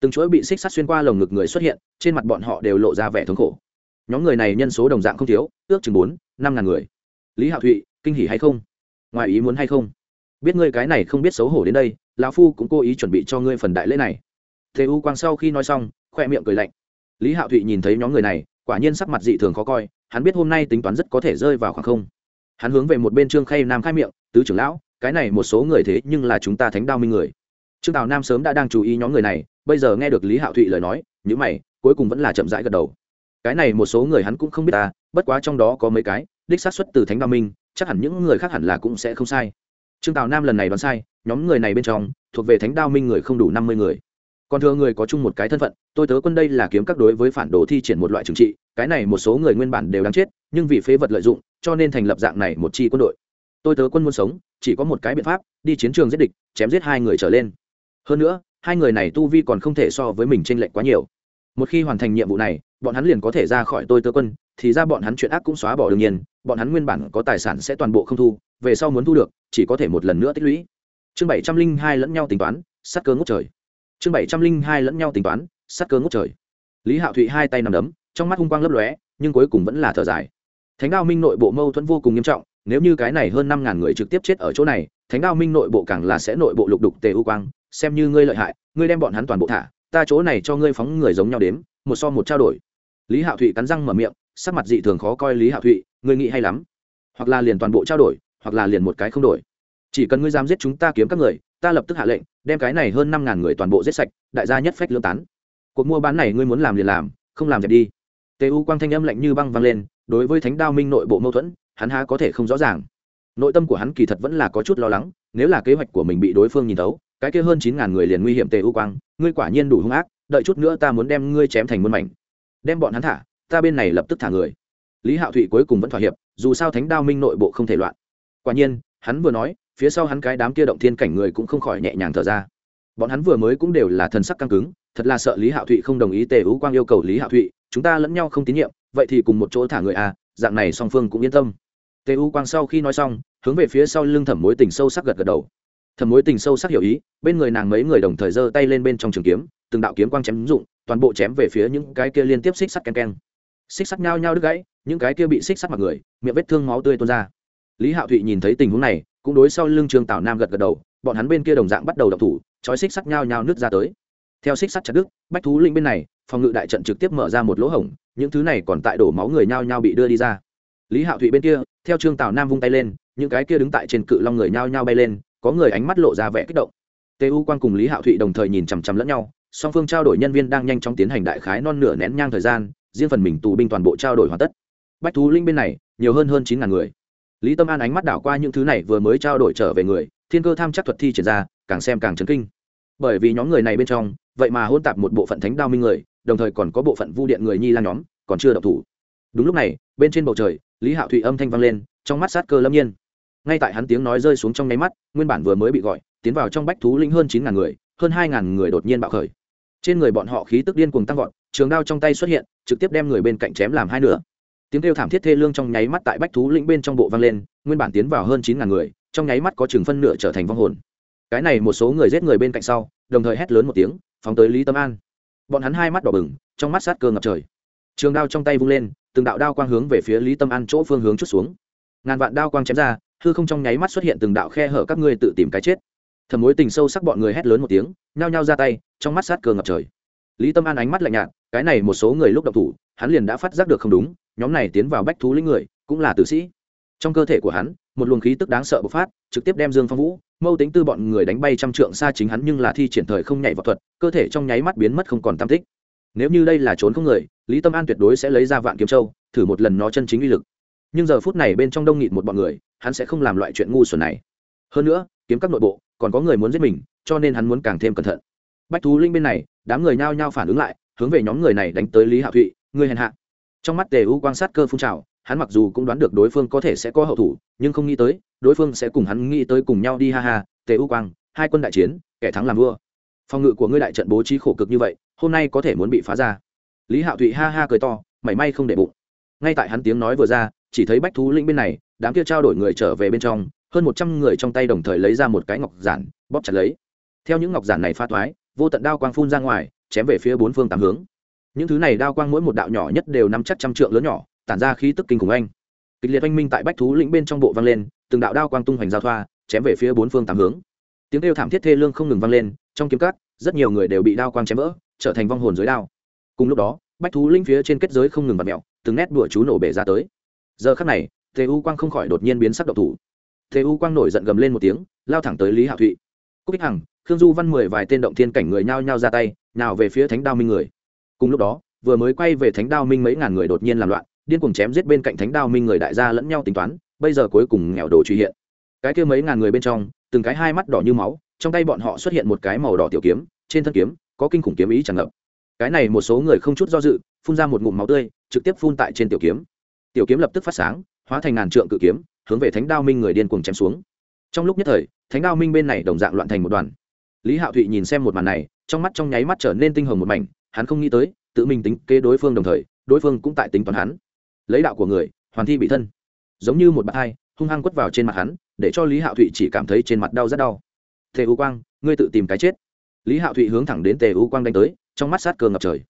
Từng chuỗi bị xích sắt xuyên qua lồng ngực người xuất hiện, trên mặt bọn họ đều lộ ra vẻ thống khổ. Nhóm người này nhân số đồng dạng không thiếu, ước chừng bốn, năm ngàn người lý hạo thụy, kinh hỉ hay không? Ngoài ý muốn hay không? Biết ngươi cái này không biết xấu hổ đến đây, lão phu cũng cố ý chuẩn bị cho ngươi phần đại lễ này. Thế u quang sau khi nói xong, khoe miệng cười lạnh. Lý hạo thụy nhìn thấy nhóm người này, quả nhiên sắc mặt dị thường khó coi, hắn biết hôm nay tính toán rất có thể rơi vào khoảng không. Hắn hướng về một bên trương khay nam khai miệng, tứ trưởng lão, cái này một số người thế nhưng là chúng ta thánh đao minh người. Trương tào nam sớm đã đang chú ý nhóm người này, bây giờ nghe được lý hạo thụy lời nói những mày, cuối cùng vẫn là chậm rãi gật đầu. Cái này một số người hắn cũng không biết ta, bất quá trong đó có mấy cái đích sát xuất từ thánh đao minh, chắc hẳn những người khác hẳn là cũng sẽ không sai. Trương tào nam lần này đoán sai, nhóm người này bên trong, thuộc về thánh đao minh người không đủ năm mươi người. Còn thừa người có chung một cái thân phận, tôi tớ quân đây là kiếm các đối với phản đồ thi triển một loại trừng trị, cái này một số người nguyên bản đều đáng chết, nhưng vì phế vật lợi dụng, cho nên thành lập dạng này một chi quân đội. Tôi tớ quân muốn sống, chỉ có một cái biện pháp, đi chiến trường giết địch, chém giết hai người trở lên. Hơn nữa, hai người này tu vi còn không thể so với mình t r ê n lệch quá nhiều. Một khi hoàn thành nhiệm vụ này, bọn hắn liền có thể ra khỏi tôi tớ quân, thì ra bọn hắn chuyện ác cũng xóa bỏ đương nhiên bọn hắn nguyên bản có tài sản sẽ toàn bộ không thu, về sau muốn thu được, chỉ có thể một lần nữa tích lũy. Chương bảy trăm linh hai lẫn nhau tính toán, sát cơ ngốc trời. Chương bảy trăm linh hai lẫn nhau tính toán, sát cơ ngốc trời. Lý hạo thụy hai tay nằm đấm, trong mắt hung quang lấp lóe, nhưng cuối cùng vẫn là thở dài. Thánh đao minh nội bộ mâu thuẫn vô cùng nghiêm trọng, nếu như cái này hơn năm ngàn người trực tiếp chết ở chỗ này, thánh đao minh nội bộ càng là sẽ nội bộ lục đục tề u quang, xem như ngươi lợi hại, ngươi đem bọn hắn toàn bộ thả, ta chỗ này cho ngươi phóng người giống nhau đếm, một so một trao đổi. Lý hạo thụy cắn răng mở miệng sắc mặt dị thường khó coi lý hạ thụy, ngươi nghĩ hay lắm. Hoặc là liền toàn bộ trao đổi, hoặc là liền một cái không đổi. Chỉ cần ngươi dám giết chúng ta kiếm các người, ta lập tức hạ lệnh, đem cái này hơn năm ngàn người toàn bộ giết sạch, đại gia nhất phách lương tán. Cuộc mua bán này ngươi muốn làm liền làm, không làm dẹp đi. Tê u quang thanh âm lạnh như băng vang lên, đối với thánh đao minh nội bộ mâu thuẫn, hắn há có thể không rõ ràng. Nội tâm của hắn kỳ thật vẫn là có chút lo lắng, nếu là kế hoạch của mình bị đối phương nhìn thấu, cái kia hơn chín ngàn người liền nguy hiểm tề u quang, ngươi quả nhiên đủ hung ác, đợi chút nữa ta muốn đem ngươi chém thành muôn mảnh. Đem bọn hắn thả ta bên này lập tức thả người. Lý hạo thụy cuối cùng vẫn thỏa hiệp, dù sao thánh đao minh nội bộ không thể loạn. Quả nhiên, hắn vừa nói, phía sau hắn cái đám kia động thiên cảnh người cũng không khỏi nhẹ nhàng thở ra. Bọn hắn vừa mới cũng đều là thần sắc căng cứng, thật là sợ lý hạo thụy không đồng ý tề ú quang yêu cầu lý hạo thụy, chúng ta lẫn nhau không tín nhiệm, vậy thì cùng một chỗ thả người à dạng này song phương cũng yên tâm. Tề ú quang sau khi nói xong, hướng về phía sau lưng thẩm mối tình sâu sắc gật gật đầu. Thẩm mối tình sâu sắc hiểu ý, bên người nàng mấy người đồng thời giơ tay lên bên trong trường kiếm, từng đạo kiếm quang chém dụng, toàn bộ chém về phía những cái kia liên tiếp xích sắt keng keng xích sắt nhao nhao đứt gãy những cái kia bị xích sắt mặc người miệng vết thương máu tươi tuôn ra. Lý hạo thụy nhìn thấy tình huống này cũng đối sau lưng trương tào nam gật gật đầu bọn hắn bên kia đồng dạng bắt đầu đập thủ trói xích sắt nhao nhao nước ra tới. Theo xích sắt chặt đứt, bách thú linh bên này phòng ngự đại trận trực tiếp mở ra một lỗ hổng những thứ này còn tại đổ máu người nhao nhao bị đưa đi ra. Lý hạo thụy bên kia theo trương tào nam vung tay lên những cái kia đứng tại trên cự long người nhao nhao bay lên có người ánh mắt lộ ra vẻ kích động. Tê u quan cùng lý hạo thụy đồng thời nhìn chằm chằm lẫn nhau song phương trao đổi nhân viên đang nhanh chóng tiến hành đại khái non nửa nén nhang thời gian riêng phần mình tù binh toàn bộ trao đổi hoàn tất. Bách thú linh bên này, nhiều hơn hơn chín ngàn người. Lý tâm an ánh mắt đảo qua những thứ này vừa mới trao đổi trở về người, thiên cơ tham chắc thuật thi triển ra, càng xem càng chấn kinh. Bởi vì nhóm người này bên trong, vậy mà hôn tạp một bộ phận thánh đao minh người, đồng thời còn có bộ phận vu điện người nhi lan nhóm, còn chưa độc thủ. Đúng lúc này, bên trên bầu trời, lý hạo thụy âm thanh vang lên, trong mắt sát cơ lâm nhiên. Ngay tại hắn tiếng nói rơi xuống trong nháy mắt, nguyên bản vừa mới bị gọi, tiến vào trong bách thú linh hơn chín ngàn người, hơn hai ngàn người đột nhiên bạo khởi. Trên người bọn họ khí tức điên cuồng tăng vọt, trường đao trong tay xuất hiện trực tiếp đem người bên cạnh chém làm hai nửa. Tiếng kêu thảm thiết thê lương trong nháy mắt tại bách thú lĩnh bên trong bộ vang lên, nguyên bản tiến vào hơn chín ngàn người, trong nháy mắt có chừng phân nửa trở thành vong hồn. Cái này một số người giết người bên cạnh sau, đồng thời hét lớn một tiếng, phóng tới lý tâm an. Bọn hắn hai mắt đỏ bừng, trong mắt sát cơ ngập trời. Trường đao trong tay vung lên, từng đạo đao quang hướng về phía lý tâm an chỗ phương hướng chút xuống. Ngàn vạn đao quang chém ra, hư không trong nháy mắt xuất hiện từng đạo khe hở các ngươi tự tìm cái chết. Thầm mối tình sâu sắc bọn người hét lớn một tiếng, nhao nhao ra tay, trong mắt sát cơ ngập trời. Lý tâm an ánh mắt lạnh nhạt cái này một số người lúc độc thủ, hắn liền đã phát giác được không đúng, nhóm này tiến vào bách thú lĩnh người, cũng là tử sĩ. Trong cơ thể của hắn, một luồng khí tức đáng sợ bộc phát, trực tiếp đem dương phong vũ, mâu tính tư bọn người đánh bay trăm trượng xa chính hắn nhưng là thi triển thời không nhảy vào thuật, cơ thể trong nháy mắt biến mất không còn tam tích. Nếu như đây là trốn không người, lý tâm an tuyệt đối sẽ lấy ra vạn kiếm châu, thử một lần nó chân chính uy lực. Nhưng giờ phút này bên trong đông nghịt một bọn người, hắn sẽ không làm loại chuyện ngu xuẩn này. Hơn nữa, kiếm các nội bộ còn có người muốn giết mình, cho nên hắn muốn càng thêm cẩn thận. Bách thú linh bên này, đám người nhao nhao phản ứng lại hướng về nhóm người này đánh tới lý hạ thụy người hèn hạ. Trong mắt tề u quan sát cơ phun trào, hắn mặc dù cũng đoán được đối phương có thể sẽ có hậu thủ, nhưng không nghĩ tới, đối phương sẽ cùng hắn nghĩ tới cùng nhau đi ha ha. Tề u quang, hai quân đại chiến, kẻ thắng làm vua. Phòng ngự của ngươi đại trận bố trí khổ cực như vậy, hôm nay có thể muốn bị phá ra. Lý hạo thụy ha ha cười to, mảy may không để bụng. Ngay tại hắn tiếng nói vừa ra, chỉ thấy bách thú linh bên này, đám kia trao đổi người trở về bên trong, hơn một trăm người trong tay đồng thời lấy ra một cái ngọc giản, bóp chặt lấy. Theo những ngọc giản này pha thoái, vô tận đao quang phun ra ngoài chém về phía bốn phương tám hướng. Những thứ này đao quang mỗi một đạo nhỏ nhất đều nắm chắc trăm trượng lớn nhỏ, tản ra khí tức kinh khủng anh. Kịch liệt oanh minh tại bách thú lĩnh bên trong bộ vang lên, từng đạo đao quang tung hoành giao thoa, chém về phía bốn phương tám hướng. Tiếng kêu thảm thiết thê lương không ngừng vang lên, trong kiếm cắt rất nhiều người đều bị đao quang chém vỡ, trở thành vong hồn dưới đao. Cùng lúc đó, bách thú linh phía trên kết giới không ngừng vặt mẹo từng nét đùa chú nổ bể ra tới. Giờ khắc này thế u quang không khỏi đột nhiên biến sắc độc thủ. Thế u quang nổi giận gầm lên một tiếng, lao thẳng tới lý hạ thụy. Cúc ích hằng, khương du văn mười vài tên động thiên cảnh người nhao nhao ra tay nào về phía thánh đao minh người. Cùng lúc đó, vừa mới quay về thánh đao minh mấy ngàn người đột nhiên làm loạn, điên cuồng chém giết bên cạnh thánh đao minh người đại gia lẫn nhau tính toán, bây giờ cuối cùng nghèo đồ truy hiện. Cái kia mấy ngàn người bên trong, từng cái hai mắt đỏ như máu, trong tay bọn họ xuất hiện một cái màu đỏ tiểu kiếm, trên thân kiếm, có kinh khủng kiếm ý tràn ngập. Cái này một số người không chút do dự, phun ra một ngụm máu tươi, trực tiếp phun tại trên tiểu kiếm. Tiểu kiếm lập tức phát sáng, hóa thành ngàn trượng cự kiếm, hướng về thánh đao minh người điên cuồng chém xuống. Trong lúc nhất thời, thánh đao minh bên này đồng dạng loạn thành một đoàn. Lý hạo thụy nhìn xem một màn này trong mắt trong nháy mắt trở nên tinh hồng một mảnh, hắn không nghĩ tới, tự mình tính kế đối phương đồng thời, đối phương cũng tại tính toán hắn. Lấy đạo của người, hoàn thi bị thân. Giống như một bạt hai hung hăng quất vào trên mặt hắn, để cho lý hạo thụy chỉ cảm thấy trên mặt đau rất đau. Tề u quang, ngươi tự tìm cái chết. Lý hạo thụy hướng thẳng đến tề u quang đánh tới, trong mắt sát cơ ngập trời.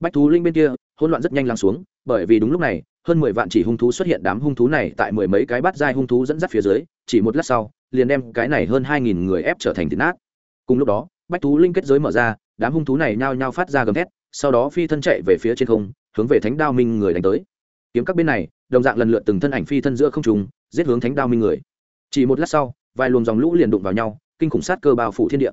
Bách thú linh bên kia, hỗn loạn rất nhanh lắng xuống, bởi vì đúng lúc này, hơn mười vạn chỉ hung thú xuất hiện, đám hung thú này tại mười mấy cái bát dai hung thú dẫn dắt phía dưới, chỉ một lát sau, liền đem cái này hơn hai nghìn người ép trở thành thịt nát. Cùng lúc đó bách thú linh kết giới mở ra, đám hung thú này nhao nhao phát ra gầm thét, sau đó phi thân chạy về phía trên không, hướng về thánh đao minh người đánh tới. Kiếm các bên này, đồng dạng lần lượt từng thân ảnh phi thân giữa không trùng giết hướng thánh đao minh người. Chỉ một lát sau, vài luồng dòng lũ liền đụng vào nhau, kinh khủng sát cơ bao phủ thiên địa.